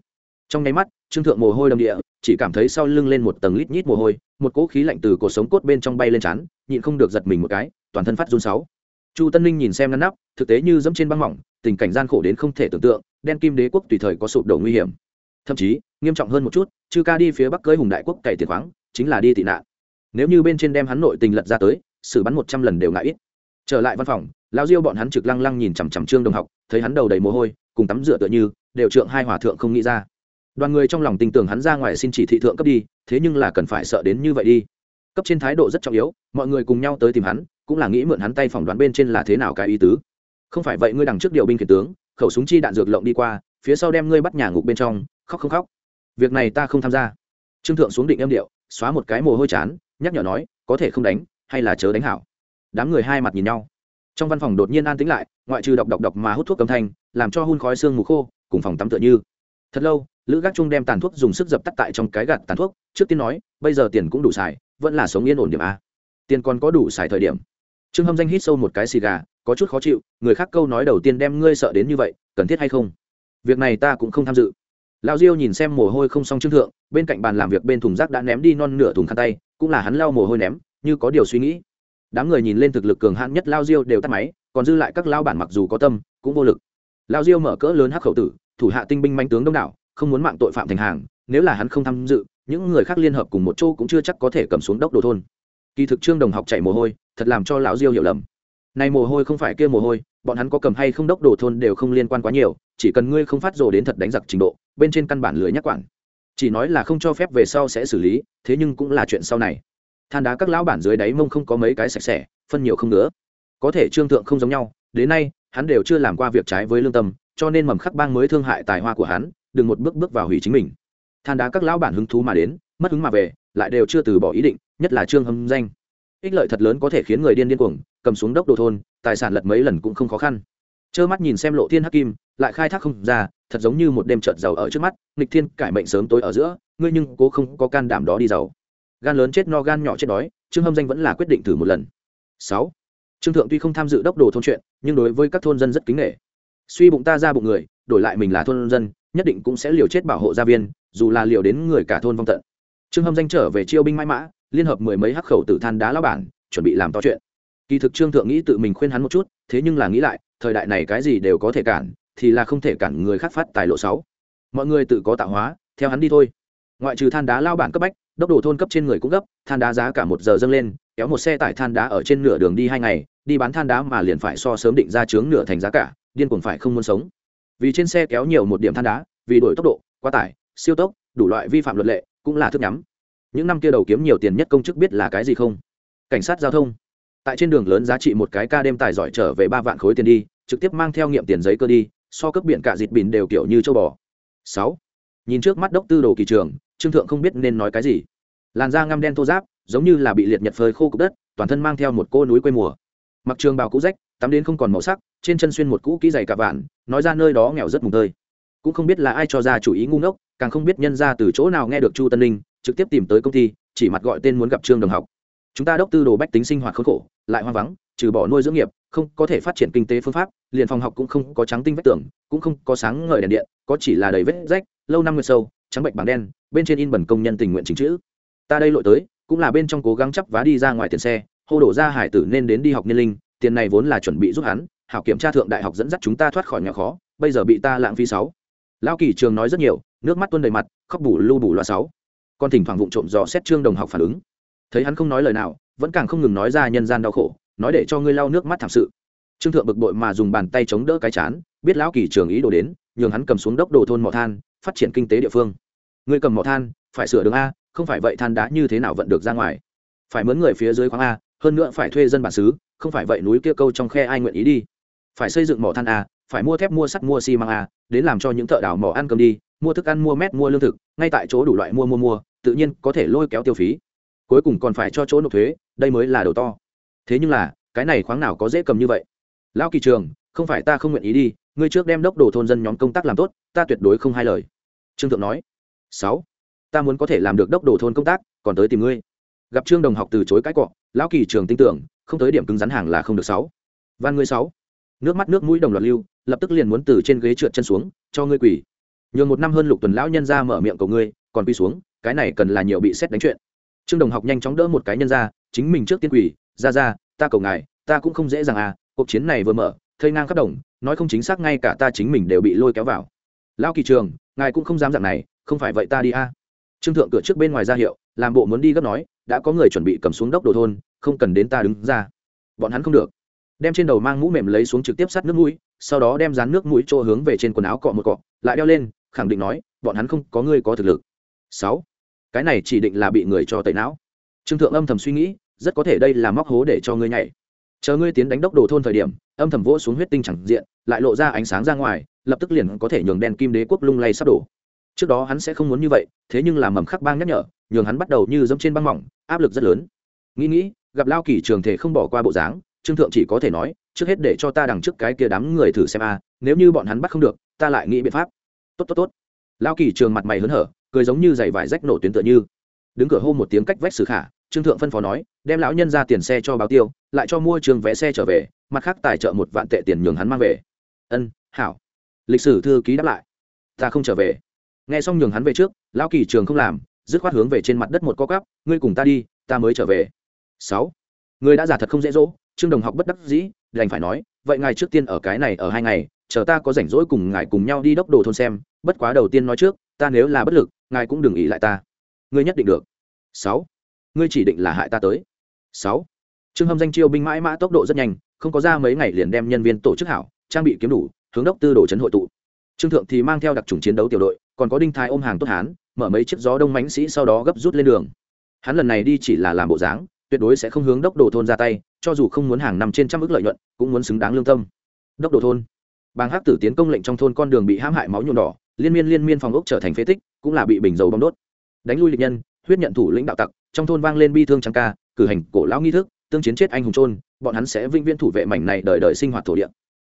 Trong nháy mắt, trương thượng mồ hôi đầm địa, chỉ cảm thấy sau lưng lên một tầng lít nhít mồ hôi, một cỗ khí lạnh từ cột sống cốt bên trong bay lên chán nhịn không được giật mình một cái, toàn thân phát run sáu. Chu tân ninh nhìn xem ngăn nắp, thực tế như dẫm trên băng mỏng tình cảnh gian khổ đến không thể tưởng tượng, đen kim đế quốc tùy thời có sụp đổ nguy hiểm. Thậm chí, nghiêm trọng hơn một chút, chư ca đi phía bắc cưới hùng đại quốc cày tiền khoáng, chính là đi tị nạn. Nếu như bên trên đem hắn nội tình lật ra tới, xử bắn một trăm lần đều ngại ít. Trở lại văn phòng lao diêu bọn hắn trực lăng lăng nhìn chằm chằm trương đồng học, thấy hắn đầu đầy mồ hôi, cùng tắm rửa tựa như, đều trượng hai hòa thượng không nghĩ ra. Đoàn người trong lòng tin tưởng hắn ra ngoài xin chỉ thị thượng cấp đi, thế nhưng là cần phải sợ đến như vậy đi. Cấp trên thái độ rất trọng yếu, mọi người cùng nhau tới tìm hắn, cũng là nghĩ mượn hắn tay phỏng đoán bên trên là thế nào cái ý tứ không phải vậy ngươi đằng trước điều binh khiển tướng, khẩu súng chi đạn dược lộng đi qua, phía sau đem ngươi bắt nhà ngục bên trong, khóc không khóc. Việc này ta không tham gia. Trương thượng xuống định âm điệu, xóa một cái mồ hôi chán, nhắc nhở nói, có thể không đánh, hay là chớ đánh hảo. Đám người hai mặt nhìn nhau. Trong văn phòng đột nhiên an tĩnh lại, ngoại trừ đọc đọc đọc mà hút thuốc cầm thanh, làm cho hun khói xương mù khô, cùng phòng tắm tựa như. Thật lâu, lữ gác trung đem tàn thuốc dùng sức dập tắt tại trong cái gạt tàn thuốc, trước tiên nói, bây giờ tiền cũng đủ xài, vẫn là sống yên ổn điểm a. Tiền còn có đủ xài thời điểm. Trương hâm danh hít sâu một cái xì gà có chút khó chịu, người khác câu nói đầu tiên đem ngươi sợ đến như vậy, cần thiết hay không? Việc này ta cũng không tham dự. Lão diêu nhìn xem mồ hôi không xong trương thượng, bên cạnh bàn làm việc bên thùng rác đã ném đi non nửa thùng khăn tay, cũng là hắn lao mồ hôi ném, như có điều suy nghĩ. Đám người nhìn lên thực lực cường hãn nhất lao diêu đều tắt máy, còn dư lại các lao bản mặc dù có tâm, cũng vô lực. Lao diêu mở cỡ lớn hắc khẩu tử, thủ hạ tinh binh manh tướng đông đảo, không muốn mạng tội phạm thành hàng, nếu là hắn không tham dự, những người khác liên hợp cùng một chỗ cũng chưa chắc có thể cầm xuống đốc đồ thôn. Kỳ thực trương đồng học chạy mồ hôi, thật làm cho lão diêu hiểu lầm này mồ hôi không phải kia mồ hôi, bọn hắn có cầm hay không đốc đồ thôn đều không liên quan quá nhiều, chỉ cần ngươi không phát rồ đến thật đánh giặc trình độ, bên trên căn bản lưới nhắc quản. Chỉ nói là không cho phép về sau sẽ xử lý, thế nhưng cũng là chuyện sau này. Than đá các lão bản dưới đáy mông không có mấy cái sạch sẽ, phân nhiều không nữa có thể trương thượng không giống nhau, đến nay, hắn đều chưa làm qua việc trái với lương tâm, cho nên mầm khắc bang mới thương hại tài hoa của hắn, đừng một bước bước vào hủy chính mình. Than đá các lão bản hứng thú mà đến, mất hứng mà về, lại đều chưa từ bỏ ý định, nhất là trương hâm danh ích lợi thật lớn có thể khiến người điên điên cuồng, cầm xuống đốc đồ thôn, tài sản lật mấy lần cũng không khó khăn. Trơ mắt nhìn xem lộ thiên hắc kim, lại khai thác không ra, thật giống như một đêm trợt giàu ở trước mắt, nghịch thiên cải mệnh sớm tối ở giữa, ngươi nhưng cố không có can đảm đó đi giàu. Gan lớn chết no gan nhỏ chết đói, trương hâm danh vẫn là quyết định thử một lần. Sáu. Trương thượng tuy không tham dự đốc đồ thôn chuyện, nhưng đối với các thôn dân rất kính nghệ suy bụng ta ra bụng người, đổi lại mình là thôn dân, nhất định cũng sẽ liều chết bảo hộ gia viên, dù là liều đến người cả thôn vong tận. Trương hâm danh trở về chiêu binh mãi mã liên hợp mười mấy hắc khẩu tử than đá lao bản, chuẩn bị làm to chuyện. Kỳ thực trương thượng nghĩ tự mình khuyên hắn một chút, thế nhưng là nghĩ lại, thời đại này cái gì đều có thể cản, thì là không thể cản người khác phát tài lộ sáu. Mọi người tự có tạo hóa, theo hắn đi thôi. Ngoại trừ than đá lao bản cấp bách, đốc đồ thôn cấp trên người cũng gấp, than đá giá cả một giờ dâng lên, kéo một xe tải than đá ở trên nửa đường đi hai ngày, đi bán than đá mà liền phải so sớm định ra chướng nửa thành giá cả, điên cuồng phải không muốn sống. Vì trên xe kéo nhiều một điểm than đá, vì đổi tốc độ, quá tải, siêu tốc, đủ loại vi phạm luật lệ, cũng là thức nhắm những năm kia đầu kiếm nhiều tiền nhất công chức biết là cái gì không? Cảnh sát giao thông. Tại trên đường lớn giá trị một cái ca đêm tài giỏi trở về ba vạn khối tiền đi, trực tiếp mang theo nghiệm tiền giấy cơ đi, so cấp biển cả dịt bìn đều kiểu như châu bò. Sáu. Nhìn trước mắt đốc tư đồ kỳ trường, trương thượng không biết nên nói cái gì. Làn da ngăm đen thô giáp giống như là bị liệt nhật phơi khô cục đất, toàn thân mang theo một cô núi quê mùa. Mặc trường bào cũ rách, tắm đến không còn màu sắc, trên chân xuyên một cũ kỹ dày cả vạn, nói ra nơi đó nghèo rất mùng tơi. Cũng không biết là ai cho ra chủ ý ngu ngốc, càng không biết nhân ra từ chỗ nào nghe được chu tân ninh trực tiếp tìm tới công ty, chỉ mặt gọi tên muốn gặp trương đồng học. Chúng ta đốc tư đồ bách tính sinh hoạt khốn khổ, lại hoang vắng, trừ bỏ nuôi dưỡng nghiệp, không có thể phát triển kinh tế phương pháp, liền phòng học cũng không có trắng tinh vách tường, cũng không có sáng ngời đèn điện, có chỉ là đầy vết rách, lâu năm người sâu, trắng bệnh bảng đen, bên trên in bẩn công nhân tình nguyện chính chữ. Ta đây lội tới, cũng là bên trong cố gắng chấp vá đi ra ngoài tiền xe, hô đổ ra hải tử nên đến đi học niên linh, tiền này vốn là chuẩn bị giúp hắn, hảo kiểm tra thượng đại học dẫn dắt chúng ta thoát khỏi nhà khó, bây giờ bị ta lãng phí sáu. Lao kỳ trường nói rất nhiều, nước mắt tuôn đầy mặt, khóc bù lưu bù loa sáu còn thỉnh thoảng vụng trộm dò xét trương đồng học phản ứng. Thấy hắn không nói lời nào, vẫn càng không ngừng nói ra nhân gian đau khổ, nói để cho ngươi lau nước mắt thảm sự. Trương thượng bực bội mà dùng bàn tay chống đỡ cái chán, biết lão kỳ trường ý đồ đến, nhường hắn cầm xuống đốc đồ thôn mỏ than, phát triển kinh tế địa phương. Ngươi cầm mỏ than, phải sửa đường a, không phải vậy than đá như thế nào vận được ra ngoài. Phải mướn người phía dưới khoáng a, hơn nữa phải thuê dân bản xứ, không phải vậy núi kia câu trong khe ai nguyện ý đi. Phải xây dựng mỏ than a, phải mua thép mua sắt mua xi măng a, đến làm cho những thợ đào mỏ ăn cơm đi, mua thức ăn mua mét mua lương thực, ngay tại chỗ đủ loại mua mua mua tự nhiên có thể lôi kéo tiêu phí. Cuối cùng còn phải cho chỗ nộp thuế, đây mới là đầu to. Thế nhưng là, cái này khoáng nào có dễ cầm như vậy? Lão kỳ trường, không phải ta không nguyện ý đi, ngươi trước đem đốc đồ thôn dân nhóm công tác làm tốt, ta tuyệt đối không hai lời. Trương thượng nói. Sáu. Ta muốn có thể làm được đốc đồ thôn công tác, còn tới tìm ngươi. Gặp trương đồng học từ chối cãi cọ, lão kỳ trường tin tưởng, không tới điểm cứng rắn hàng là không được sáu. Van ngươi sáu. Nước mắt nước mũi đồng loạt lưu, lập tức liền muốn từ trên ghế trượt chân xuống, cho ngươi quỳ. Nhường một năm hơn lục tuần lão nhân ra mở miệng cầu ngươi, còn quy xuống cái này cần là nhiều bị xét đánh chuyện. Trương đồng học nhanh chóng đỡ một cái nhân ra, chính mình trước tiên quỳ, ra ra, ta cầu ngài, ta cũng không dễ dàng à cuộc chiến này vừa mở, thây ngang khắp đồng, nói không chính xác ngay cả ta chính mình đều bị lôi kéo vào. Lão kỳ trường, ngài cũng không dám dạng này, không phải vậy ta đi a à. trương thượng cửa trước bên ngoài ra hiệu, làm bộ muốn đi gấp nói, đã có người chuẩn bị cầm xuống đốc đồ thôn, không cần đến ta đứng ra. Bọn hắn không được. Đem trên đầu mang mũ mềm lấy xuống trực tiếp sát nước mũi, sau đó đem dán nước mũi chỗ hướng về trên quần áo cọ một cọ, lại đeo lên, khẳng định nói, bọn hắn không có người có thực lực. Sáu cái này chỉ định là bị người cho tẩy não. Trương thượng âm thầm suy nghĩ, rất có thể đây là móc hố để cho ngươi nhảy. Chờ ngươi tiến đánh đốc đồ thôn thời điểm, âm thầm vỗ xuống huyết tinh chẳng diện, lại lộ ra ánh sáng ra ngoài, lập tức liền có thể nhường đen kim đế quốc lung lay sắp đổ. Trước đó hắn sẽ không muốn như vậy, thế nhưng là mầm khắc bang nhắc nhở, nhường hắn bắt đầu như dẫm trên băng mỏng, áp lực rất lớn. Nghĩ nghĩ, gặp lao kỳ trường thể không bỏ qua bộ dáng, trương thượng chỉ có thể nói, trước hết để cho ta đằng trước cái kia đám người thử xem a, nếu như bọn hắn bắt không được, ta lại nghĩ biện pháp. Tốt tốt tốt. Lao kỳ trường mặt mày hớn hở cười giống như giày vải rách nổ tuyến tựa như. Đứng cửa hô một tiếng cách vách xử khả, trương thượng phân phó nói, đem lão nhân ra tiền xe cho báo tiêu, lại cho mua trường vé xe trở về, mặt khác tài trợ một vạn tệ tiền nhường hắn mang về. Ân, hảo. Lịch sử thư ký đáp lại. Ta không trở về. Nghe xong nhường hắn về trước, lão kỳ trường không làm, dứt khoát hướng về trên mặt đất một co cắp, ngươi cùng ta đi, ta mới trở về. Sáu. Người đã giả thật không dễ dỗ, trương đồng học bất đắc dĩ, đành phải nói, vậy ngài trước tiên ở cái này ở hai ngày, chờ ta có rảnh rỗi cùng ngài cùng nhau đi đốc đồ thôn xem, bất quá đầu tiên nói trước, ta nếu là bất lực ngài cũng đừng ỉ lại ta. Ngươi nhất định được. Sáu. Ngươi chỉ định là hại ta tới. Sáu. Trương hâm danh chiêu binh mãi mã tốc độ rất nhanh, không có ra mấy ngày liền đem nhân viên tổ chức hảo, trang bị kiếm đủ, hướng đốc tư đồ trấn hội tụ. Trương thượng thì mang theo đặc trùng chiến đấu tiểu đội, còn có đinh thái ôm hàng tốt hán, mở mấy chiếc gió đông mãnh sĩ sau đó gấp rút lên đường. Hắn lần này đi chỉ là làm bộ dáng, tuyệt đối sẽ không hướng đốc đồ thôn ra tay, cho dù không muốn hàng năm trên trăm ước lợi nhuận, cũng muốn xứng đáng lương tâm. Đốc đồ thôn. Bàng hắc tử tiến công lệnh trong thôn con đường bị hãm hại máu nhuộm đỏ, liên miên liên miên phòng ốc trở thành phế tích cũng là bị bình dầu bom đốt. Đánh lui lịch nhân, huyết nhận thủ lĩnh đạo tặc, trong thôn vang lên bi thương trắng ca, cử hành cổ lão nghi thức, tương chiến chết anh hùng trôn bọn hắn sẽ vĩnh viễn thủ vệ mảnh này đời đời sinh hoạt thổ địa.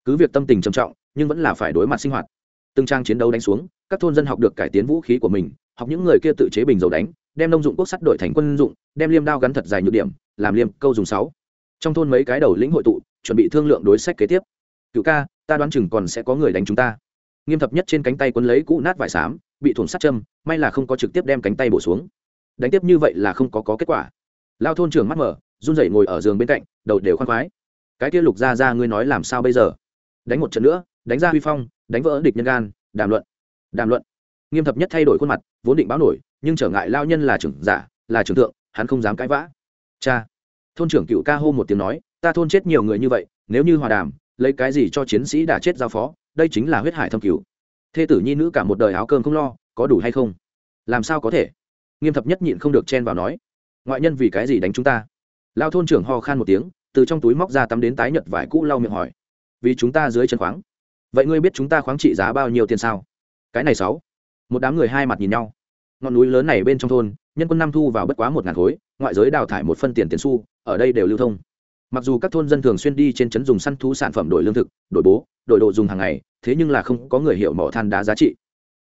Cứ việc tâm tình trầm trọng, nhưng vẫn là phải đối mặt sinh hoạt. Từng trang chiến đấu đánh xuống, các thôn dân học được cải tiến vũ khí của mình, học những người kia tự chế bình dầu đánh, đem nông dụng quốc sắt đổi thành quân dụng, đem liêm đao gắn thật dài nhược điểm, làm liêm, câu dùng sáu. Trong thôn mấy cái đầu lĩnh hội tụ, chuẩn bị thương lượng đối sách kế tiếp. Cựu ca, ta đoán chừng còn sẽ có người đánh chúng ta. Nghiêm thập nhất trên cánh tay quấn lấy cũ nát vải xám bị thủng sát châm may là không có trực tiếp đem cánh tay bổ xuống. Đánh tiếp như vậy là không có, có kết quả. Lao thôn trưởng mắt mở run rẩy ngồi ở giường bên cạnh đầu đều khoan khoái. Cái kia lục ra ra ngươi nói làm sao bây giờ? Đánh một trận nữa đánh ra huy phong đánh vỡ địch nhân gan đàm luận đàm luận. Nghiêm thập nhất thay đổi khuôn mặt vốn định báo nổi nhưng trở ngại lao nhân là trưởng giả là trưởng thượng hắn không dám cãi vã. Cha! Thôn trưởng cựu ca hô một tiếng nói ta thôn chết nhiều người như vậy nếu như hòa đàm lấy cái gì cho chiến sĩ đã chết giao phó đây chính là huyết hải thâm cửu thê tử nhi nữ cả một đời áo cơm không lo, có đủ hay không? Làm sao có thể? Nghiêm thập nhất nhịn không được chen vào nói. Ngoại nhân vì cái gì đánh chúng ta? Lao thôn trưởng ho khan một tiếng, từ trong túi móc ra tắm đến tái nhật vải cũ lau miệng hỏi. Vì chúng ta dưới chân khoáng. Vậy ngươi biết chúng ta khoáng trị giá bao nhiêu tiền sao? Cái này sáu. Một đám người hai mặt nhìn nhau. Ngọn núi lớn này bên trong thôn, nhân quân năm thu vào bất quá một ngàn khối, ngoại giới đào thải một phân tiền tiền xu, ở đây đều lưu thông mặc dù các thôn dân thường xuyên đi trên trấn dùng săn thú sản phẩm đổi lương thực, đổi bố, đổi đồ dùng hàng ngày, thế nhưng là không có người hiểu mỏ than đá giá trị.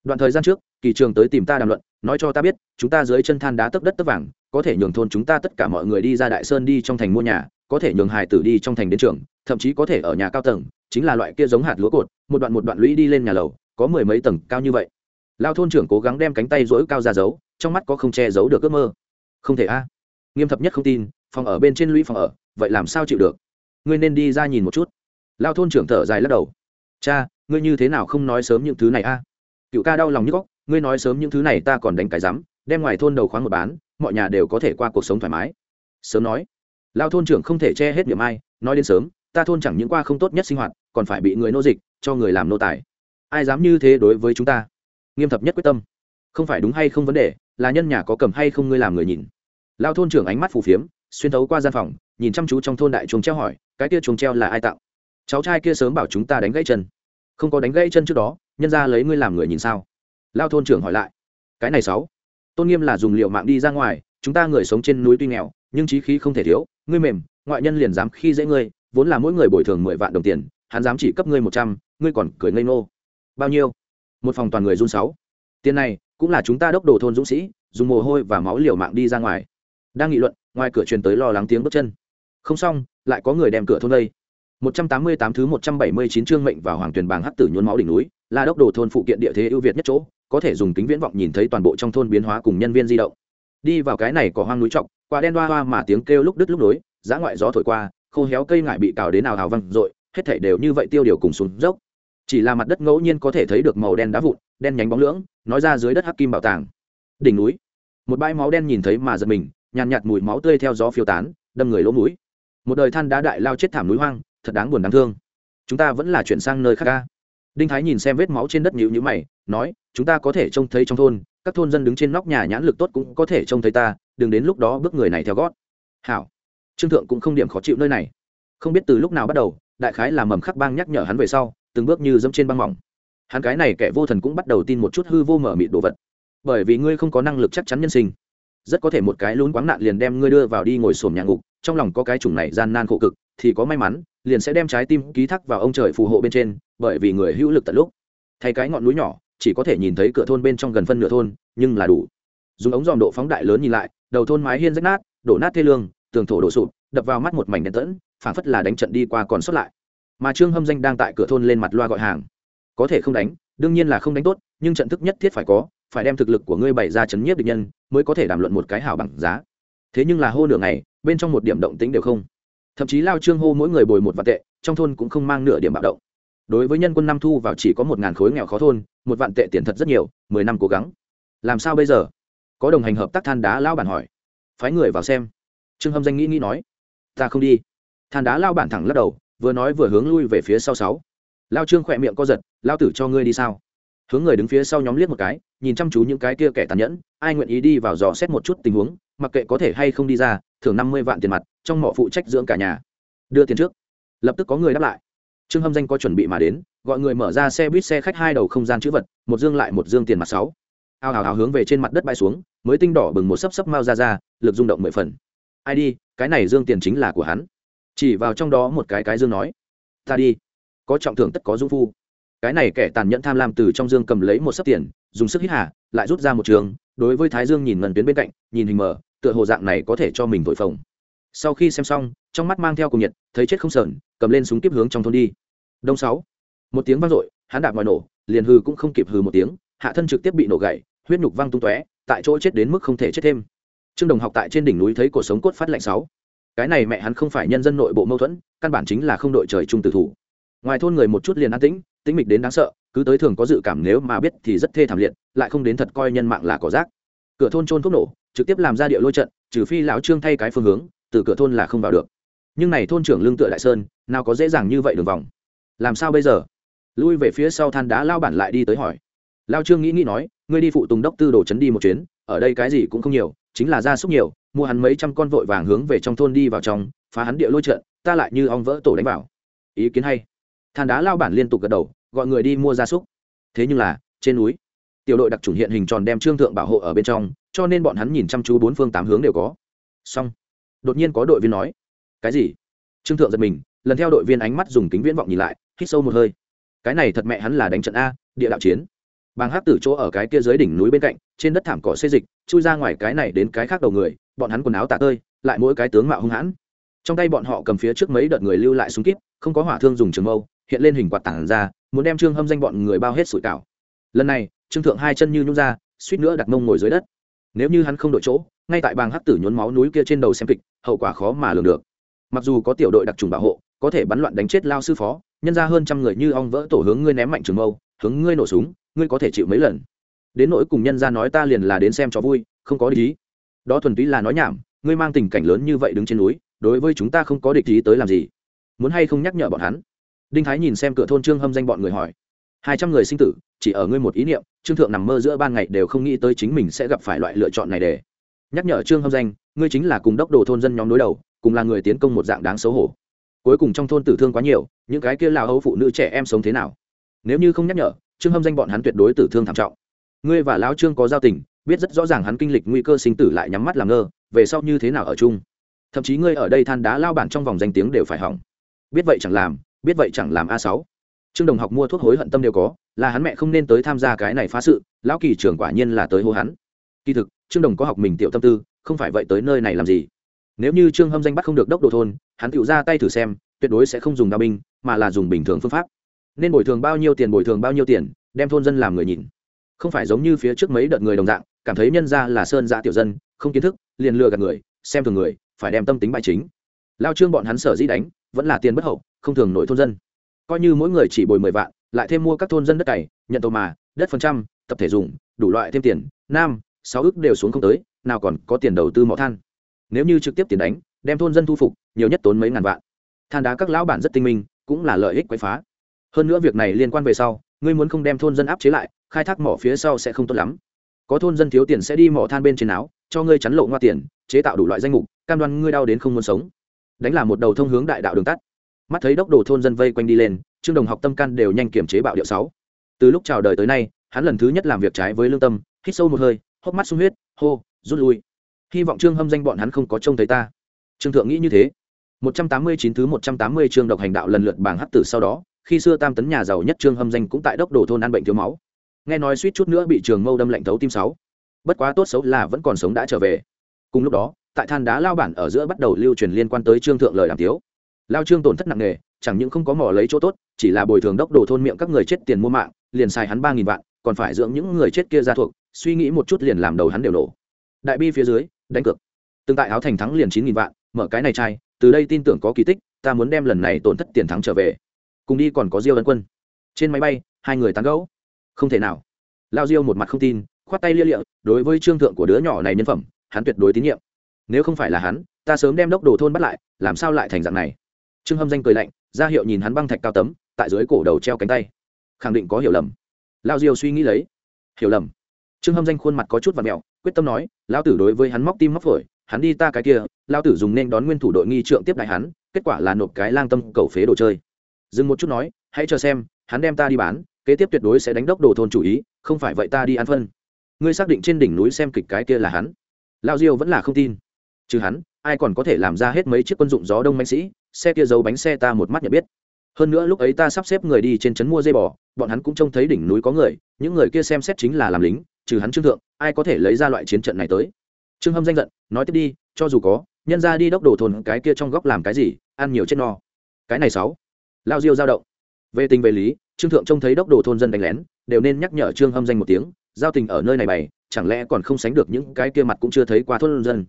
Đoạn thời gian trước, kỳ trường tới tìm ta đàm luận, nói cho ta biết, chúng ta dưới chân than đá tấp đất tấp vàng, có thể nhường thôn chúng ta tất cả mọi người đi ra đại sơn đi trong thành mua nhà, có thể nhường hài tử đi trong thành đến trường, thậm chí có thể ở nhà cao tầng, chính là loại kia giống hạt lúa cột, một đoạn một đoạn lũy đi lên nhà lầu, có mười mấy tầng cao như vậy. Lao thôn trưởng cố gắng đem cánh tay rỗi cao ra giấu, trong mắt có không che giấu được ước mơ. Không thể a. Nghiêm thập nhất không tin phòng ở bên trên lũy phòng ở, vậy làm sao chịu được? Ngươi nên đi ra nhìn một chút. Lao thôn trưởng thở dài lắc đầu. Cha, ngươi như thế nào không nói sớm những thứ này a? Cựu ca đau lòng như góc, ngươi nói sớm những thứ này ta còn đánh cái rắm, đem ngoài thôn đầu khoáng một bán, mọi nhà đều có thể qua cuộc sống thoải mái. Sớm nói. Lao thôn trưởng không thể che hết miệng ai, nói đến sớm, ta thôn chẳng những qua không tốt nhất sinh hoạt, còn phải bị người nô dịch, cho người làm nô tài. Ai dám như thế đối với chúng ta? Nghiêm thập nhất quyết tâm. Không phải đúng hay không vấn đề, là nhân nhà có cầm hay không ngươi làm người nhìn. Lao thôn trưởng ánh mắt phù phiếm xuyên thấu qua gian phòng, nhìn chăm chú trong thôn đại chuồng treo hỏi, cái kia chuồng treo là ai tạo cháu trai kia sớm bảo chúng ta đánh gãy chân. Không có đánh gãy chân trước đó, nhân ra lấy ngươi làm người nhìn sao? Lao thôn trưởng hỏi lại. Cái này sáu, tôn nghiêm là dùng liệu mạng đi ra ngoài, chúng ta người sống trên núi tuy nghèo, nhưng trí khí không thể thiếu, ngươi mềm, ngoại nhân liền dám khi dễ ngươi, vốn là mỗi người bồi thường mười vạn đồng tiền, hắn dám chỉ cấp ngươi một trăm, ngươi còn cười ngây ngô. Bao nhiêu? Một phòng toàn người run sáu. Tiền này cũng là chúng ta đốc đồ thôn dũng sĩ, dùng mồ hôi và máu liều mạng đi ra ngoài. Đang nghị luận ngoài cửa truyền tới lo lắng tiếng bước chân. Không xong, lại có người đem cửa thôn đây 188 thứ 179 chương mệnh vào hoàng tuyển bảng hắc tử nhuốm máu đỉnh núi, là đốc đồ thôn phụ kiện địa thế ưu việt nhất chỗ, có thể dùng kính viễn vọng nhìn thấy toàn bộ trong thôn biến hóa cùng nhân viên di động. Đi vào cái này có hoang núi trọc qua đen hoa hoa mà tiếng kêu lúc đứt lúc nối giã ngoại gió thổi qua, khô héo cây ngải bị cào đến nào hào văng rội, hết thảy đều như vậy tiêu điều cùng xuống dốc. Chỉ là mặt đất ngẫu nhiên có thể thấy được màu đen đá vụn, đen nhánh bóng lưỡng, nói ra dưới đất hắc kim bảo tàng. Đỉnh núi. Một bãi máu đen nhìn thấy mà giật mình nhàn nhạt, mùi máu tươi theo gió phiêu tán đâm người lỗ mũi. Một đời than đá đại lao chết thảm núi hoang thật đáng buồn đáng thương. Chúng ta vẫn là chuyển sang nơi khác ca đinh thái nhìn xem vết máu trên đất nhịu nhữ mày nói chúng ta có thể trông thấy trong thôn các thôn dân đứng trên nóc nhà nhãn lực tốt cũng có thể trông thấy ta đừng đến lúc đó bước người này theo gót. Hảo. Trương thượng cũng không điểm khó chịu nơi này. Không biết từ lúc nào bắt đầu đại khái là mầm khắc bang nhắc nhở hắn về sau từng bước như dẫm trên băng mỏng. Hắn cái này kẻ vô thần cũng bắt đầu tin một chút hư vô mở mịt đồ vật. Bởi vì ngươi không có năng lực chắc chắn nhân sinh rất có thể một cái lún quáng nạn liền đem ngươi đưa vào đi ngồi sổm nhà ngục, trong lòng có cái chủng này gian nan khổ cực, thì có may mắn, liền sẽ đem trái tim ký thác vào ông trời phù hộ bên trên, bởi vì người hữu lực tận lúc. Thay cái ngọn núi nhỏ, chỉ có thể nhìn thấy cửa thôn bên trong gần phân nửa thôn, nhưng là đủ. Dùng ống dòm độ phóng đại lớn nhìn lại, đầu thôn mái hiên rách nát, đổ nát thê lương, tường thổ đổ sụp, đập vào mắt một mảnh đen tẫn, phảng phất là đánh trận đi qua còn sót lại. Mà trương hâm danh đang tại cửa thôn lên mặt loa gọi hàng. Có thể không đánh, đương nhiên là không đánh tốt, nhưng trận thức nhất thiết phải có phải đem thực lực của ngươi bày ra chấn nhiếp địch nhân, mới có thể đàm luận một cái hảo bằng giá. Thế nhưng là hô nửa ngày, bên trong một điểm động tĩnh đều không. Thậm chí lao trương hô mỗi người bồi một vạn tệ, trong thôn cũng không mang nửa điểm bạo động. Đối với nhân quân năm thu vào chỉ có một ngàn khối nghèo khó thôn, một vạn tệ tiền thật rất nhiều, mười năm cố gắng. Làm sao bây giờ? Có đồng hành hợp tác than đá lao bản hỏi. Phái người vào xem. Trương hâm danh nghĩ nghĩ nói. Ta không đi. Than đá lao bản thẳng lắc đầu, vừa nói vừa hướng lui về phía sau sáu. Lao trương khỏe miệng co giật, lao tử cho ngươi đi sao? Hướng người đứng phía sau nhóm liếc một cái, nhìn chăm chú những cái kia kẻ tàn nhẫn, ai nguyện ý đi vào dò xét một chút tình huống, mặc kệ có thể hay không đi ra, thưởng năm mươi vạn tiền mặt, trong mỏ phụ trách dưỡng cả nhà. Đưa tiền trước. Lập tức có người đáp lại. Trương hâm danh có chuẩn bị mà đến, gọi người mở ra xe buýt xe khách hai đầu không gian chữ vật, một dương lại một dương tiền mặt sáu. Ao hào hào hướng về trên mặt đất bay xuống, mới tinh đỏ bừng một sấp sấp mau ra ra, lực rung động mười phần. Ai đi, cái này dương tiền chính là của hắn. Chỉ vào trong đó một cái cái dương nói, ta đi. Có trọng thưởng tất có dung phu cái này kẻ tàn nhẫn tham lam từ trong dương cầm lấy một sấp tiền, dùng sức hít hà, lại rút ra một trường, đối với thái dương nhìn ngần tuyến bên cạnh, nhìn hình mờ, tựa hồ dạng này có thể cho mình vội phồng. Sau khi xem xong, trong mắt mang theo cùng nhiệt, thấy chết không sờn, cầm lên súng tiếp hướng trong thôn đi. Đông sáu, một tiếng vang dội, hắn đạp ngoài nổ, liền hư cũng không kịp hư một tiếng, hạ thân trực tiếp bị nổ gãy, huyết nhục văng tung tóe, tại chỗ chết đến mức không thể chết thêm. Trương đồng học tại trên đỉnh núi thấy cuộc sống cốt phát lạnh sáu. Cái này mẹ hắn không phải nhân dân nội bộ mâu thuẫn, căn bản chính là không đội trời chung tử thủ. Ngoài thôn người một chút liền an tĩnh tĩnh mịch đến đáng sợ, cứ tới thường có dự cảm nếu mà biết thì rất thê thảm liệt, lại không đến thật coi nhân mạng là cỏ rác. Cửa thôn trôn thuốc nổ, trực tiếp làm ra địa lôi trận, trừ phi lão trương thay cái phương hướng, từ cửa thôn là không vào được. Nhưng này thôn trưởng lương tựa đại sơn, nào có dễ dàng như vậy đường vòng. Làm sao bây giờ? Lui về phía sau than đá lao bản lại đi tới hỏi. Lao trương nghĩ nghĩ nói, ngươi đi phụ tùng đốc tư đồ chấn đi một chuyến, ở đây cái gì cũng không nhiều, chính là gia súc nhiều, mua hắn mấy trăm con vội vàng hướng về trong thôn đi vào trong, phá hắn địa lôi trận, ta lại như ong vỡ tổ đánh vào. Ý kiến hay than đá lao bản liên tục gật đầu, gọi người đi mua gia súc. Thế nhưng là, trên núi, tiểu đội đặc trùng hiện hình tròn đem trương thượng bảo hộ ở bên trong, cho nên bọn hắn nhìn chăm chú bốn phương tám hướng đều có. Xong, đột nhiên có đội viên nói, cái gì? Trương thượng giật mình, lần theo đội viên ánh mắt dùng kính viễn vọng nhìn lại, hít sâu một hơi. Cái này thật mẹ hắn là đánh trận a, địa đạo chiến. Bàng hát tử chỗ ở cái kia dưới đỉnh núi bên cạnh, trên đất thảm cỏ xê dịch, chui ra ngoài cái này đến cái khác đầu người, bọn hắn quần áo tả tơi, lại mỗi cái tướng mạo hung hãn. Trong tay bọn họ cầm phía trước mấy đợt người lưu lại súng kíp, không có hỏa thương dùng trường mâu hiện lên hình quạt tảng ra, muốn đem trương hâm danh bọn người bao hết sủi cảo. Lần này, trương thượng hai chân như nhún ra, suýt nữa đặt mông ngồi dưới đất. Nếu như hắn không đội chỗ, ngay tại bàng hắc tử nhốn máu núi kia trên đầu xem kịch, hậu quả khó mà lường được. Mặc dù có tiểu đội đặc trùng bảo hộ, có thể bắn loạn đánh chết lao sư phó, nhân ra hơn trăm người như ong vỡ tổ hướng ngươi ném mạnh trường mâu, hướng ngươi nổ súng, ngươi có thể chịu mấy lần? Đến nỗi cùng nhân ra nói ta liền là đến xem cho vui, không có địch ý. Đó thuần túy là nói nhảm, ngươi mang tình cảnh lớn như vậy đứng trên núi, đối với chúng ta không có địch ý tới làm gì? Muốn hay không nhắc nhở bọn hắn? Đinh thái nhìn xem cửa thôn trương hâm danh bọn người hỏi. Hai trăm người sinh tử, chỉ ở ngươi một ý niệm, trương thượng nằm mơ giữa ban ngày đều không nghĩ tới chính mình sẽ gặp phải loại lựa chọn này để. Nhắc nhở trương hâm danh, ngươi chính là cùng đốc đồ thôn dân nhóm đối đầu, cùng là người tiến công một dạng đáng xấu hổ. Cuối cùng trong thôn tử thương quá nhiều, những cái kia lào hấu phụ nữ trẻ em sống thế nào? Nếu như không nhắc nhở, trương hâm danh bọn hắn tuyệt đối tử thương thảm trọng. Ngươi và lão trương có giao tình, biết rất rõ ràng hắn kinh lịch nguy cơ sinh tử lại nhắm mắt làm ngơ, về sau như thế nào ở chung? Thậm chí ngươi ở đây than đá lao bản trong vòng danh tiếng đều phải hỏng. Biết vậy chẳng làm biết vậy chẳng làm a sáu. Trương đồng học mua thuốc hối hận tâm đều có, là hắn mẹ không nên tới tham gia cái này phá sự, lão kỳ trưởng quả nhiên là tới hô hắn. Kỳ thực, trương đồng có học mình tiểu tâm tư, không phải vậy tới nơi này làm gì. Nếu như trương hâm danh bắt không được đốc độ thôn, hắn tự ra tay thử xem, tuyệt đối sẽ không dùng đao binh, mà là dùng bình thường phương pháp. Nên bồi thường bao nhiêu tiền bồi thường bao nhiêu tiền, đem thôn dân làm người nhìn. Không phải giống như phía trước mấy đợt người đồng dạng, cảm thấy nhân ra là sơn giã tiểu dân, không kiến thức, liền lừa gạt người, xem thường người, phải đem tâm tính bài chính. Lao trương bọn hắn sở dĩ đánh vẫn là tiền bất hậu, không thường nổi thôn dân. Coi như mỗi người chỉ bồi mười vạn, lại thêm mua các thôn dân đất cày, nhận tàu mà, đất phần trăm, tập thể dùng, đủ loại thêm tiền, nam, sáu ước đều xuống không tới, nào còn có tiền đầu tư mỏ than. Nếu như trực tiếp tiền đánh, đem thôn dân thu phục, nhiều nhất tốn mấy ngàn vạn. Than đá các lão bản rất tinh minh, cũng là lợi ích quậy phá. Hơn nữa việc này liên quan về sau, ngươi muốn không đem thôn dân áp chế lại, khai thác mỏ phía sau sẽ không tốt lắm. Có thôn dân thiếu tiền sẽ đi mỏ than bên trên áo, cho ngươi chắn lộ ngoa tiền, chế tạo đủ loại danh mục, cam đoan ngươi đau đến không muốn sống đánh là một đầu thông hướng đại đạo đường tắt. Mắt thấy đốc đồ thôn dân vây quanh đi lên, trương đồng học tâm can đều nhanh kiểm chế bạo điệu sáu. Từ lúc chào đời tới nay, hắn lần thứ nhất làm việc trái với lương tâm, hít sâu một hơi, hốc mắt sung huyết, hô, rút lui. Hy vọng trương hâm danh bọn hắn không có trông thấy ta. Trương thượng nghĩ như thế. 189 thứ 180 chương độc hành đạo lần lượt bảng hắc tử sau đó, khi xưa tam tấn nhà giàu nhất trương hâm danh cũng tại đốc đồ thôn ăn bệnh thiếu máu. Nghe nói suýt chút nữa bị trường mâu đâm lạnh thấu tim sáu. Bất quá tốt xấu là vẫn còn sống đã trở về. Cùng lúc đó tại than đá lao bản ở giữa bắt đầu lưu truyền liên quan tới trương thượng lời đàm tiếu. Lao trương tổn thất nặng nề, chẳng những không có mỏ lấy chỗ tốt, chỉ là bồi thường đốc đồ thôn miệng các người chết tiền mua mạng, liền xài hắn ba nghìn vạn, còn phải dưỡng những người chết kia ra thuộc, suy nghĩ một chút liền làm đầu hắn đều nổ. Đại bi phía dưới, đánh cược. Tương tại áo thành thắng liền chín nghìn vạn, mở cái này trai từ đây tin tưởng có kỳ tích, ta muốn đem lần này tổn thất tiền thắng trở về. Cùng đi còn có diêu ân quân. Trên máy bay, hai người tán gẫu. Không thể nào. Lao diêu một mặt không tin, khoát tay lia lịa, đối với trương thượng của đứa nhỏ này nhân phẩm, hắn tuyệt đối tín nhiệm nếu không phải là hắn, ta sớm đem đốc đồ thôn bắt lại, làm sao lại thành dạng này? Trương hâm danh cười lạnh, ra hiệu nhìn hắn băng thạch cao tấm, tại dưới cổ đầu treo cánh tay. Khẳng định có hiểu lầm. Lao diêu suy nghĩ lấy. Hiểu lầm. Trương hâm danh khuôn mặt có chút và mẹo, quyết tâm nói lao tử đối với hắn móc tim móc phổi, hắn đi ta cái kia lao tử dùng nên đón nguyên thủ đội nghi trượng tiếp đại hắn, kết quả là nộp cái lang tâm cầu phế đồ chơi. Dừng một chút nói, hãy cho xem, hắn đem ta đi bán, kế tiếp tuyệt đối sẽ đánh đốc đồ thôn chủ ý, không phải vậy ta đi ăn phân. Ngươi xác định trên đỉnh núi xem kịch cái kia là hắn. Lao diêu vẫn là không tin trừ hắn, ai còn có thể làm ra hết mấy chiếc quân dụng gió đông mạnh sĩ, xe kia giấu bánh xe ta một mắt nhận biết. Hơn nữa lúc ấy ta sắp xếp người đi trên trấn mua dây bò, bọn hắn cũng trông thấy đỉnh núi có người, những người kia xem xét chính là làm lính, trừ hắn trương thượng, ai có thể lấy ra loại chiến trận này tới. Trương hâm danh giận, nói tiếp đi, cho dù có, nhân ra đi đốc đồ thôn cái kia trong góc làm cái gì, ăn nhiều chết no. Cái này sáu. Lao diêu dao động. Về tình về lý, trương thượng trông thấy đốc đồ thôn dân đánh lén, đều nên nhắc nhở trương hâm danh một tiếng, giao tình ở nơi này bày, chẳng lẽ còn không sánh được những cái kia mặt cũng chưa thấy qua thôn dân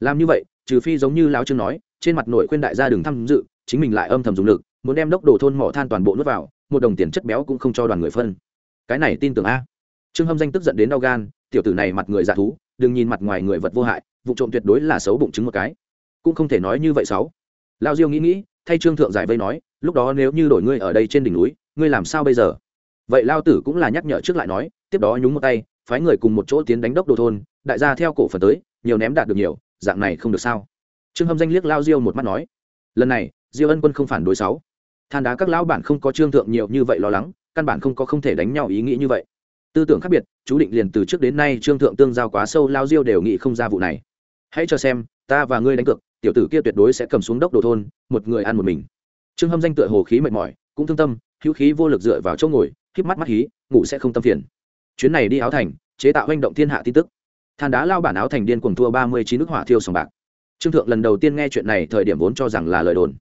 làm như vậy, trừ phi giống như lão trương nói, trên mặt nội khuyên đại gia đừng tham dự, chính mình lại âm thầm dùng lực, muốn đem đốc đồ thôn mỏ than toàn bộ nuốt vào, một đồng tiền chất béo cũng không cho đoàn người phân. Cái này tin tưởng a. Trương hâm danh tức giận đến đau gan, tiểu tử này mặt người giả thú, đừng nhìn mặt ngoài người vật vô hại, vụ trộm tuyệt đối là xấu bụng chứng một cái. Cũng không thể nói như vậy sáu lao diêu nghĩ nghĩ, thay trương thượng giải vây nói, lúc đó nếu như đổi ngươi ở đây trên đỉnh núi, ngươi làm sao bây giờ? Vậy lao tử cũng là nhắc nhở trước lại nói, tiếp đó nhúng một tay, phái người cùng một chỗ tiến đánh đốc đồ thôn, đại gia theo cổ phần tới, nhiều ném đạt được nhiều dạng này không được sao? Trương hâm danh liếc lao diêu một mắt nói, lần này, diêu ân quân không phản đối sáu. Than đá các lão bản không có trương thượng nhiều như vậy lo lắng, căn bản không có không thể đánh nhau ý nghĩ như vậy. Tư tưởng khác biệt, chú định liền từ trước đến nay trương thượng tương giao quá sâu, lao diêu đều nghĩ không ra vụ này. Hãy cho xem, ta và ngươi đánh cược, tiểu tử kia tuyệt đối sẽ cầm xuống đốc đồ thôn, một người ăn một mình. Trương hâm danh tựa hồ khí mệt mỏi, cũng thương tâm, hữu khí vô lực dựa vào chỗ ngồi, híp mắt mắt hí, ngủ sẽ không tâm phiền. Chuyến này đi áo thành, chế tạo hành động thiên hạ tin tức than đá lao bản áo thành điên cuồng thua ba mươi chín nước hỏa thiêu sòng bạc. Trương thượng lần đầu tiên nghe chuyện này thời điểm vốn cho rằng là lời đồn.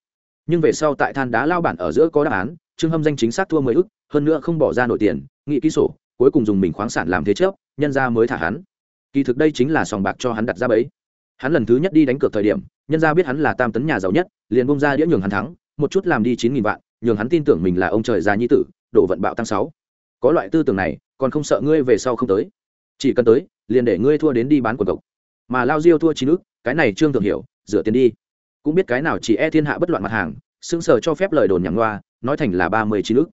Nhưng về sau tại than đá lao bản ở giữa có đáp án, trương hâm danh chính xác thua mười ức, hơn nữa không bỏ ra nổi tiền, nghị ký sổ, cuối cùng dùng mình khoáng sản làm thế chấp nhân ra mới thả hắn. Kỳ thực đây chính là sòng bạc cho hắn đặt ra bẫy. Hắn lần thứ nhất đi đánh cược thời điểm, nhân ra biết hắn là tam tấn nhà giàu nhất, liền bông ra đĩa nhường hắn thắng, một chút làm đi chín nghìn vạn, nhường hắn tin tưởng mình là ông trời già nhi tử độ vận bạo tăng sáu. Có loại tư tưởng này, còn không sợ ngươi về sau không tới. Chỉ cần tới liền để ngươi thua đến đi bán quần cộc. Mà lao diêu thua chín ức cái này trương thường hiểu, rửa tiền đi. Cũng biết cái nào chỉ e thiên hạ bất loạn mặt hàng xưng sở cho phép lời đồn nhằng loa, nói thành là ba mươi chín ức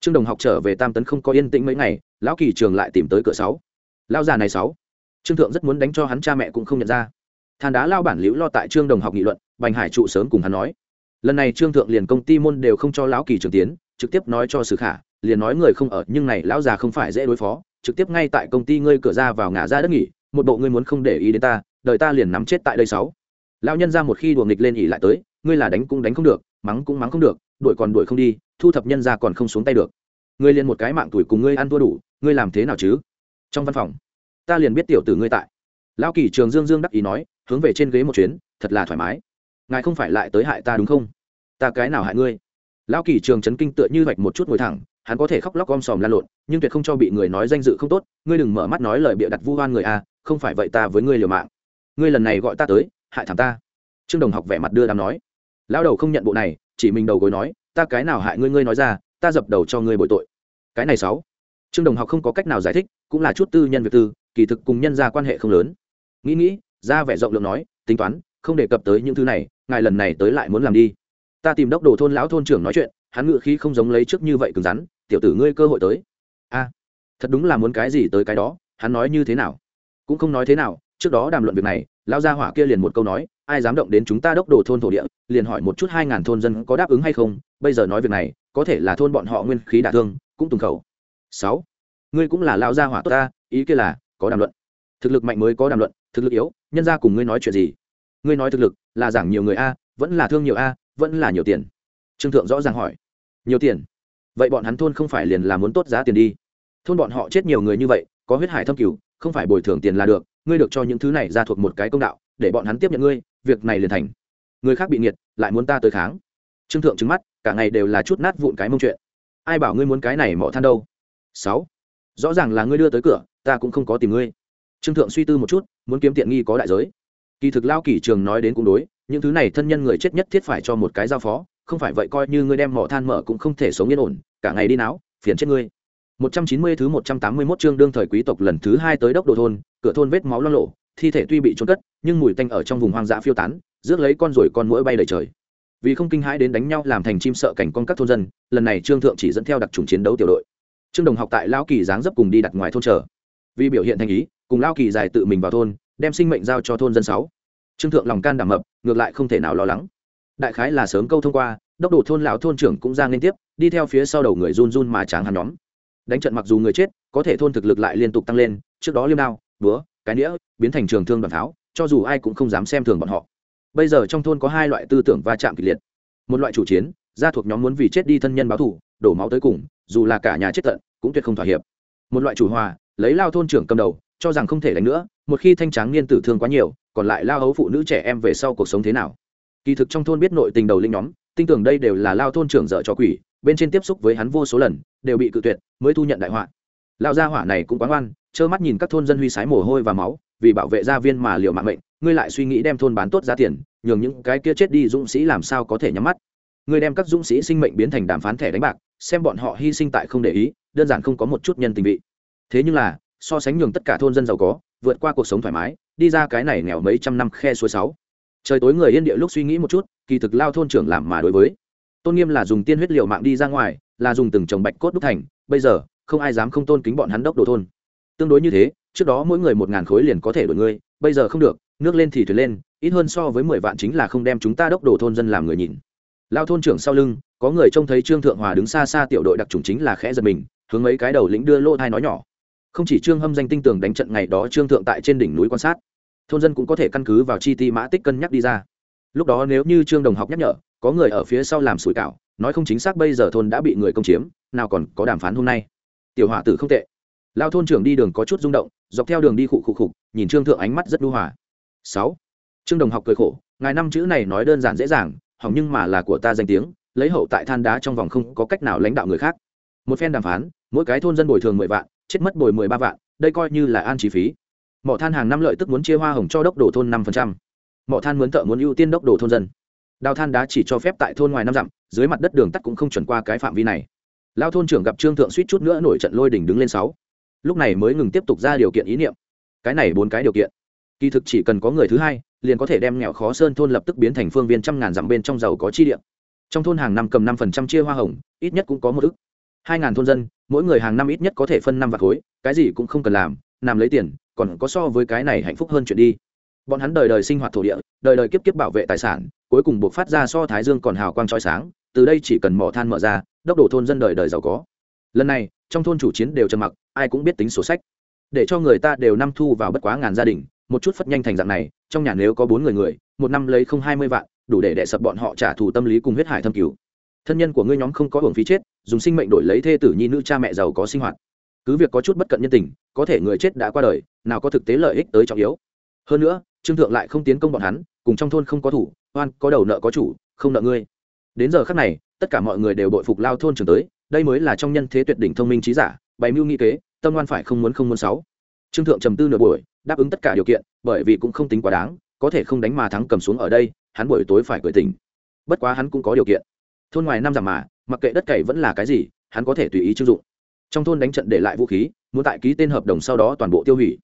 trương đồng học trở về tam tấn không có yên tĩnh mấy ngày, lão kỳ trường lại tìm tới cửa sáu. Lao già này sáu. Trương thượng rất muốn đánh cho hắn cha mẹ cũng không nhận ra. Than đá lao bản liễu lo tại trương đồng học nghị luận, bành hải trụ sớm cùng hắn nói. Lần này trương thượng liền công ty môn đều không cho lão kỳ trường tiến, trực tiếp nói cho sử khả, liền nói người không ở, nhưng này lão già không phải dễ đối phó trực tiếp ngay tại công ty ngươi cửa ra vào ngả ra đất nghỉ, một bộ ngươi muốn không để ý đến ta, đời ta liền nắm chết tại đây sáu. Lão nhân ra một khi đùa nghịch lên ỉ lại tới, ngươi là đánh cũng đánh không được, mắng cũng mắng không được, đuổi còn đuổi không đi, thu thập nhân ra còn không xuống tay được. Ngươi liền một cái mạng tuổi cùng ngươi ăn thua đủ, ngươi làm thế nào chứ? Trong văn phòng, ta liền biết tiểu tử ngươi tại. Lão kỳ trường dương dương đắc ý nói, hướng về trên ghế một chuyến, thật là thoải mái. Ngài không phải lại tới hại ta đúng không? Ta cái nào hại ngươi? Lão kỳ trường chấn kinh tựa như vạch một chút ngồi thẳng hắn có thể khóc lóc om sòm lan lộn, nhưng tuyệt không cho bị người nói danh dự không tốt, ngươi đừng mở mắt nói lời bịa đặt vu hoan người a không phải vậy ta với ngươi liều mạng. Ngươi lần này gọi ta tới, hại thằng ta. Trương đồng học vẻ mặt đưa đám nói. Lão đầu không nhận bộ này, chỉ mình đầu gối nói, ta cái nào hại ngươi ngươi nói ra, ta dập đầu cho ngươi bội tội. Cái này sáu. Trương đồng học không có cách nào giải thích, cũng là chút tư nhân việc tư, kỳ thực cùng nhân ra quan hệ không lớn. Nghĩ nghĩ, ra vẻ rộng lượng nói, tính toán, không đề cập tới những thứ này, ngài lần này tới lại muốn làm đi. Ta tìm đốc đồ thôn lão thôn trưởng nói chuyện, hắn ngự khí không giống lấy trước như vậy cứng rắn tiểu tử ngươi cơ hội tới. A, thật đúng là muốn cái gì tới cái đó, hắn nói như thế nào? Cũng không nói thế nào, trước đó đàm luận việc này lao gia hỏa kia liền một câu nói, ai dám động đến chúng ta đốc đồ thôn thổ địa, liền hỏi một chút hai ngàn thôn dân có đáp ứng hay không, bây giờ nói việc này, có thể là thôn bọn họ nguyên khí đả thương, cũng tùng khẩu. Sáu, ngươi cũng là lao gia hỏa tốt ta, ý kia là, có đàm luận. Thực lực mạnh mới có đàm luận, thực lực yếu, nhân ra cùng ngươi nói chuyện gì? Ngươi nói thực lực, là giảng nhiều người a, vẫn là thương nhiều a, vẫn là nhiều tiền? Trương thượng rõ ràng hỏi. Nhiều tiền? Vậy bọn hắn thôn không phải liền là muốn tốt giá tiền đi. Thôn bọn họ chết nhiều người như vậy, có huyết hải thâm cửu không phải bồi thường tiền là được, ngươi được cho những thứ này ra thuộc một cái công đạo, để bọn hắn tiếp nhận ngươi, việc này liền thành. Người khác bị nghiệt, lại muốn ta tới kháng. Trương thượng trứng mắt, cả ngày đều là chút nát vụn cái mông chuyện. Ai bảo ngươi muốn cái này mỏ than đâu? Sáu. Rõ ràng là ngươi đưa tới cửa, ta cũng không có tìm ngươi. Trương thượng suy tư một chút, muốn kiếm tiện nghi có đại giới. Kỳ thực lao kỷ trường nói đến cũng đối, những thứ này thân nhân người chết nhất thiết phải cho một cái giao phó không phải vậy coi như ngươi đem mỏ than mở cũng không thể sống yên ổn cả ngày đi náo phiền chết ngươi 190 thứ 181 chương đương thời quý tộc lần thứ hai tới đốc đồ thôn, cửa thôn vết máu loang lổ, thi thể tuy bị chôn cất, nhưng mùi tanh ở trong vùng hoang dã phiêu tán, rước lấy con rồi con muỗi bay đầy trời. Vì không kinh hãi đến đánh nhau làm thành chim sợ cảnh con các thôn dân, lần này Trương thượng chỉ dẫn theo đặc trùng chiến đấu tiểu đội. Trương Đồng học tại lão kỳ dáng dấp cùng đi đặt ngoài thôn chờ. Vì biểu hiện thành ý, cùng lão kỳ dài tự mình vào thôn, đem sinh mệnh giao cho thôn dân sáu. Trương thượng lòng can đảm mập, ngược lại không thể nào lo lắng. Đại khái là sớm câu thông qua, đốc đồ thôn lão thôn trưởng cũng ra liên tiếp, đi theo phía sau đầu người run run mà tráng hắn nhóm. Đánh trận mặc dù người chết có thể thôn thực lực lại liên tục tăng lên trước đó liêm đao búa cái nĩa biến thành trường thương đoàn tháo cho dù ai cũng không dám xem thường bọn họ. Bây giờ trong thôn có hai loại tư tưởng va chạm kịch liệt. Một loại chủ chiến gia thuộc nhóm muốn vì chết đi thân nhân báo thù đổ máu tới cùng dù là cả nhà chết tận cũng tuyệt không thỏa hiệp. Một loại chủ hòa lấy lao thôn trưởng cầm đầu cho rằng không thể đánh nữa một khi thanh tráng niên tử thương quá nhiều còn lại lao hấu phụ nữ trẻ em về sau cuộc sống thế nào? Kỳ thực trong thôn biết nội tình đầu linh nhóm, tin tưởng đây đều là lao thôn trưởng dở cho quỷ, bên trên tiếp xúc với hắn vô số lần, đều bị cự tuyệt, mới thu nhận đại họa. Lao gia hỏa này cũng quá ngoan, trơ mắt nhìn các thôn dân huy sái mồ hôi và máu, vì bảo vệ gia viên mà liều mạng mệnh, ngươi lại suy nghĩ đem thôn bán tốt giá tiền, nhường những cái kia chết đi dũng sĩ làm sao có thể nhắm mắt. Ngươi đem các dũng sĩ sinh mệnh biến thành đàm phán thẻ đánh bạc, xem bọn họ hy sinh tại không để ý, đơn giản không có một chút nhân tình vị. Thế nhưng là, so sánh nhường tất cả thôn dân giàu có, vượt qua cuộc sống thoải mái, đi ra cái này nghèo mấy trăm năm khe suối sáu trời tối người yên địa lúc suy nghĩ một chút, kỳ thực lao thôn trưởng làm mà đối với. Tôn nghiêm là dùng tiên huyết liệu mạng đi ra ngoài, là dùng từng trồng bạch cốt đúc thành, bây giờ, không ai dám không tôn kính bọn hắn đốc đồ thôn. Tương đối như thế, trước đó mỗi người một ngàn khối liền có thể đổi ngươi, bây giờ không được, nước lên thì thuyền lên, ít hơn so với mười vạn chính là không đem chúng ta đốc đồ thôn dân làm người nhìn. Lao thôn trưởng sau lưng, có người trông thấy trương thượng hòa đứng xa xa tiểu đội đặc trùng chính là khẽ giật mình, hướng mấy cái đầu lĩnh đưa lô thai nói nhỏ. Không chỉ trương hâm danh tinh tường đánh trận ngày đó, trương thượng tại trên đỉnh núi quan sát thôn dân cũng có thể căn cứ vào chi ti mã tích cân nhắc đi ra. Lúc đó nếu như trương đồng học nhắc nhở, có người ở phía sau làm sủi cảo, nói không chính xác bây giờ thôn đã bị người công chiếm, nào còn có đàm phán hôm nay. Tiểu hỏa tử không tệ. Lao thôn trưởng đi đường có chút rung động, dọc theo đường đi khụ khụ khục nhìn trương thượng ánh mắt rất đu hòa. Sáu. Trương đồng học cười khổ, ngài năm chữ này nói đơn giản dễ dàng, hỏng nhưng mà là của ta danh tiếng, lấy hậu tại than đá trong vòng không có cách nào lãnh đạo người khác. Một phen đàm phán, mỗi cái thôn dân bồi thường mười vạn, chết mất bồi mười ba vạn, đây coi như là an chi phí mỏ than hàng năm lợi tức muốn chia hoa hồng cho đốc đổ thôn năm phần trăm. Mỏ than mướn thợ muốn ưu tiên đốc đổ thôn dân. Đào than đá chỉ cho phép tại thôn ngoài năm dặm, dưới mặt đất đường tắt cũng không chuẩn qua cái phạm vi này. Lao thôn trưởng gặp trương thượng suýt chút nữa nổi trận lôi đỉnh đứng lên sáu. Lúc này mới ngừng tiếp tục ra điều kiện ý niệm. Cái này bốn cái điều kiện. Kỳ thực chỉ cần có người thứ hai, liền có thể đem nghèo khó sơn thôn lập tức biến thành phương viên trăm ngàn dặm bên trong giàu có chi điện trong thôn hàng năm cầm năm phần trăm chia hoa hồng, ít nhất cũng có một ức. Hai ngàn thôn dân, mỗi người hàng năm ít nhất có thể phân năm vạt khối, cái gì cũng không cần làm làm lấy tiền còn có so với cái này hạnh phúc hơn chuyện đi. Bọn hắn đời đời sinh hoạt thổ địa, đời đời kiếp kiếp bảo vệ tài sản, cuối cùng buộc phát ra so thái dương còn hào quang trói sáng, từ đây chỉ cần mỏ than mở ra, đốc đổ thôn dân đời đời giàu có. Lần này, trong thôn chủ chiến đều trầm mặc, ai cũng biết tính sổ sách. Để cho người ta đều năm thu vào bất quá ngàn gia đình, một chút phất nhanh thành dạng này, trong nhà nếu có bốn người người, một năm lấy không hai mươi vạn, đủ để đè sập bọn họ trả thù tâm lý cùng huyết hải thâm cứu thân nhân của ngươi nhóm không có hưởng phí chết, dùng sinh mệnh đổi lấy thê tử nhi nữ cha mẹ giàu có sinh hoạt cứ việc có chút bất cận nhân tình, có thể người chết đã qua đời, nào có thực tế lợi ích tới trọng yếu. Hơn nữa, trương thượng lại không tiến công bọn hắn, cùng trong thôn không có thủ, oan, có đầu nợ có chủ, không nợ ngươi. Đến giờ khắc này, tất cả mọi người đều bội phục lao thôn trường tới, đây mới là trong nhân thế tuyệt đỉnh thông minh trí giả, bày mưu nghị kế, tâm oan phải không muốn không muốn sáu. Trương thượng trầm tư nửa buổi, đáp ứng tất cả điều kiện, bởi vì cũng không tính quá đáng, có thể không đánh mà thắng cầm xuống ở đây, hắn buổi tối phải cười tỉnh. Bất quá hắn cũng có điều kiện. Thôn ngoài năm giảm mà, mặc kệ đất cày vẫn là cái gì, hắn có thể tùy ý chưng dụng trong thôn đánh trận để lại vũ khí, muốn tại ký tên hợp đồng sau đó toàn bộ tiêu hủy.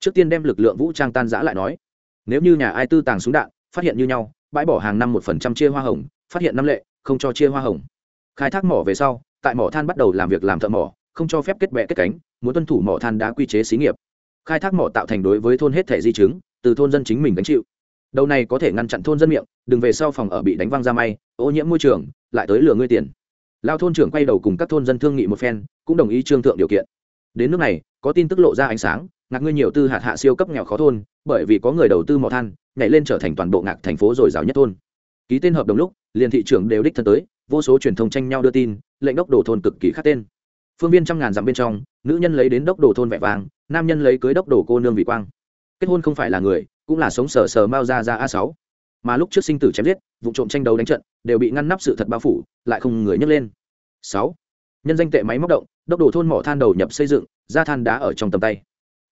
Trước tiên đem lực lượng vũ trang tan giã lại nói, nếu như nhà ai tư tàng súng đạn, phát hiện như nhau, bãi bỏ hàng năm một phần trăm chia hoa hồng, phát hiện năm lệ, không cho chia hoa hồng. Khai thác mỏ về sau, tại mỏ than bắt đầu làm việc làm thợ mỏ, không cho phép kết bẹ kết cánh, muốn tuân thủ mỏ than đá quy chế xí nghiệp. Khai thác mỏ tạo thành đối với thôn hết thể di chứng, từ thôn dân chính mình gánh chịu. Đầu này có thể ngăn chặn thôn dân miệng, đừng về sau phòng ở bị đánh văng ra may, ô nhiễm môi trường, lại tới lừa ngươi tiền lao thôn trưởng quay đầu cùng các thôn dân thương nghị một phen, cũng đồng ý trương thượng điều kiện. Đến nước này, có tin tức lộ ra ánh sáng, ngạc ngươi nhiều tư hạt hạ siêu cấp nghèo khó thôn, bởi vì có người đầu tư mỏ than, nhảy lên trở thành toàn bộ ngạc thành phố dồi dào nhất thôn. Ký tên hợp đồng lúc, liền thị trưởng đều đích thân tới, vô số truyền thông tranh nhau đưa tin, lệnh đốc đổ thôn cực kỳ khắc tên. Phương viên trăm ngàn dặm bên trong, nữ nhân lấy đến đốc đổ thôn vẻ vàng, nam nhân lấy cưới đốc đổ cô nương vị quang. Kết hôn không phải là người, cũng là sống sờ sờ mao ra ra a sáu. Mà lúc trước sinh tử chém giết, vụ trộm tranh đấu đánh trận đều bị ngăn nắp sự thật bao phủ, lại không người nhấc lên. Sáu, nhân danh tệ máy móc động, đốc đổ thôn mỏ than đầu nhập xây dựng, ra than đá ở trong tầm tay.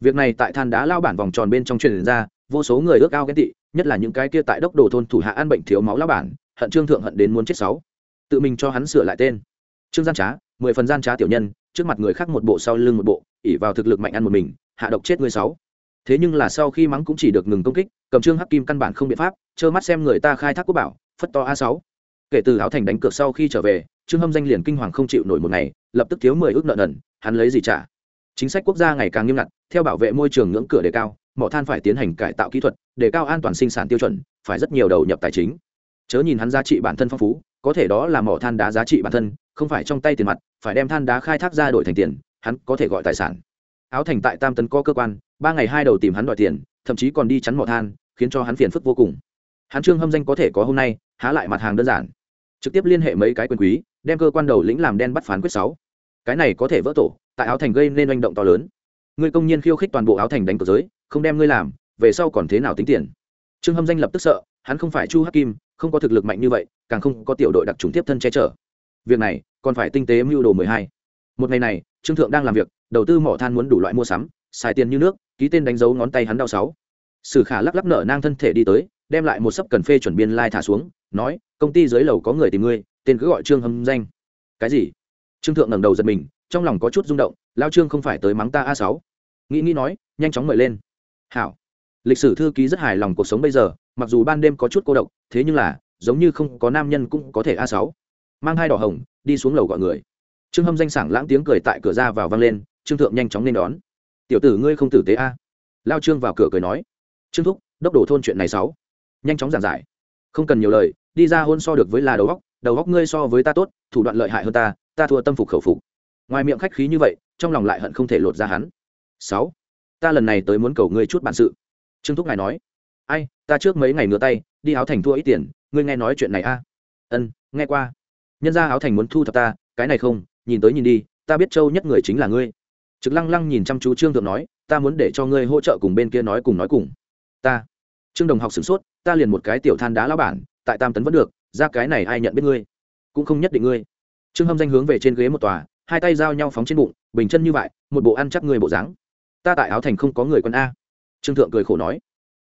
Việc này tại than đá lao bản vòng tròn bên trong truyền ra, vô số người ước ao ghen tị, nhất là những cái kia tại đốc đồ thôn thủ hạ ăn bệnh thiếu máu lao bản, hận trương thượng hận đến muốn chết sáu. Tự mình cho hắn sửa lại tên. Trương gian trá, mười phần gian trá tiểu nhân, trước mặt người khác một bộ, sau lưng một bộ ỉ vào thực lực mạnh ăn một mình, hạ độc chết người sáu. Thế nhưng là sau khi mắng cũng chỉ được ngừng công kích, cầm trương hắc kim căn bản không biện pháp, trơ mắt xem người ta khai thác quốc bảo, phất to a sáu kể từ áo thành đánh cược sau khi trở về, trương hâm danh liền kinh hoàng không chịu nổi một ngày, lập tức thiếu mười ước nợ nần, hắn lấy gì trả? Chính sách quốc gia ngày càng nghiêm ngặt, theo bảo vệ môi trường ngưỡng cửa đề cao, mỏ than phải tiến hành cải tạo kỹ thuật, đề cao an toàn sinh sản tiêu chuẩn, phải rất nhiều đầu nhập tài chính. Chớ nhìn hắn giá trị bản thân phong phú, có thể đó là mỏ than đá giá trị bản thân, không phải trong tay tiền mặt, phải đem than đá khai thác ra đổi thành tiền, hắn có thể gọi tài sản. Áo thành tại tam tấn có cơ quan, ba ngày hai đầu tìm hắn đòi tiền, thậm chí còn đi chắn mỏ than, khiến cho hắn phiền phức vô cùng hắn trương hâm danh có thể có hôm nay, há lại mặt hàng đơn giản. Trực tiếp liên hệ mấy cái quyền quý, đem cơ quan đầu lĩnh làm đen bắt phán quyết sáu. Cái này có thể vỡ tổ, tại áo thành gây nên manh động to lớn. Ngươi công nhiên khiêu khích toàn bộ áo thành đánh cờ giới, không đem ngươi làm, về sau còn thế nào tính tiền? Trương hâm danh lập tức sợ, hắn không phải chu hắc kim, không có thực lực mạnh như vậy, càng không có tiểu đội đặc trùng tiếp thân che chở. Việc này, còn phải tinh tế mưu đồ mười hai. Một ngày này, trương thượng đang làm việc, đầu tư mỏ than muốn đủ loại mua sắm, xài tiền như nước, ký tên đánh dấu ngón tay hắn đau sáu. Sử khả lắc lắc nở nang thân thể đi tới đem lại một sấp cần phê chuẩn biên lai thả xuống, nói, công ty dưới lầu có người tìm ngươi, tên cứ gọi trương hâm danh. Cái gì? Trương thượng ngẩng đầu giật mình, trong lòng có chút rung động, lao trương không phải tới mắng ta a sáu? Nghĩ nghĩ nói, nhanh chóng mời lên. Hảo. Lịch sử thư ký rất hài lòng cuộc sống bây giờ, mặc dù ban đêm có chút cô độc, thế nhưng là, giống như không có nam nhân cũng có thể a sáu. Mang hai đỏ hồng, đi xuống lầu gọi người. Trương hâm danh sảng lãng tiếng cười tại cửa ra vào vang lên, trương thượng nhanh chóng nên đón. Tiểu tử ngươi không tử tế a. Lao trương vào cửa cười nói. Trương thúc, đốc đổ thôn chuyện này sáu nhanh chóng giảng giải. Không cần nhiều lời, đi ra hôn so được với là đầu góc đầu góc ngươi so với ta tốt, thủ đoạn lợi hại hơn ta ta thua tâm phục khẩu phục. Ngoài miệng khách khí như vậy, trong lòng lại hận không thể lột ra hắn. Sáu, ta lần này tới muốn cầu ngươi chút bản sự. Trương thúc ngài nói, ai, ta trước mấy ngày ngửa tay, đi áo thành thua ít tiền, ngươi nghe nói chuyện này a? Ân, nghe qua. Nhân ra áo thành muốn thu thập ta, cái này không, nhìn tới nhìn đi, ta biết châu nhất người chính là ngươi. Trực lăng lăng nhìn chăm chú trương thượng nói, ta muốn để cho ngươi hỗ trợ cùng bên kia nói cùng nói cùng. Ta. Trương đồng học sửng sốt ta liền một cái tiểu than đá lão bản, tại tam tấn vẫn được, ra cái này ai nhận biết ngươi? Cũng không nhất định ngươi. Trương hâm danh hướng về trên ghế một tòa, hai tay giao nhau phóng trên bụng, bình chân như vậy, một bộ ăn chắc người bộ dáng. Ta tại áo thành không có người quân a. Trương thượng cười khổ nói.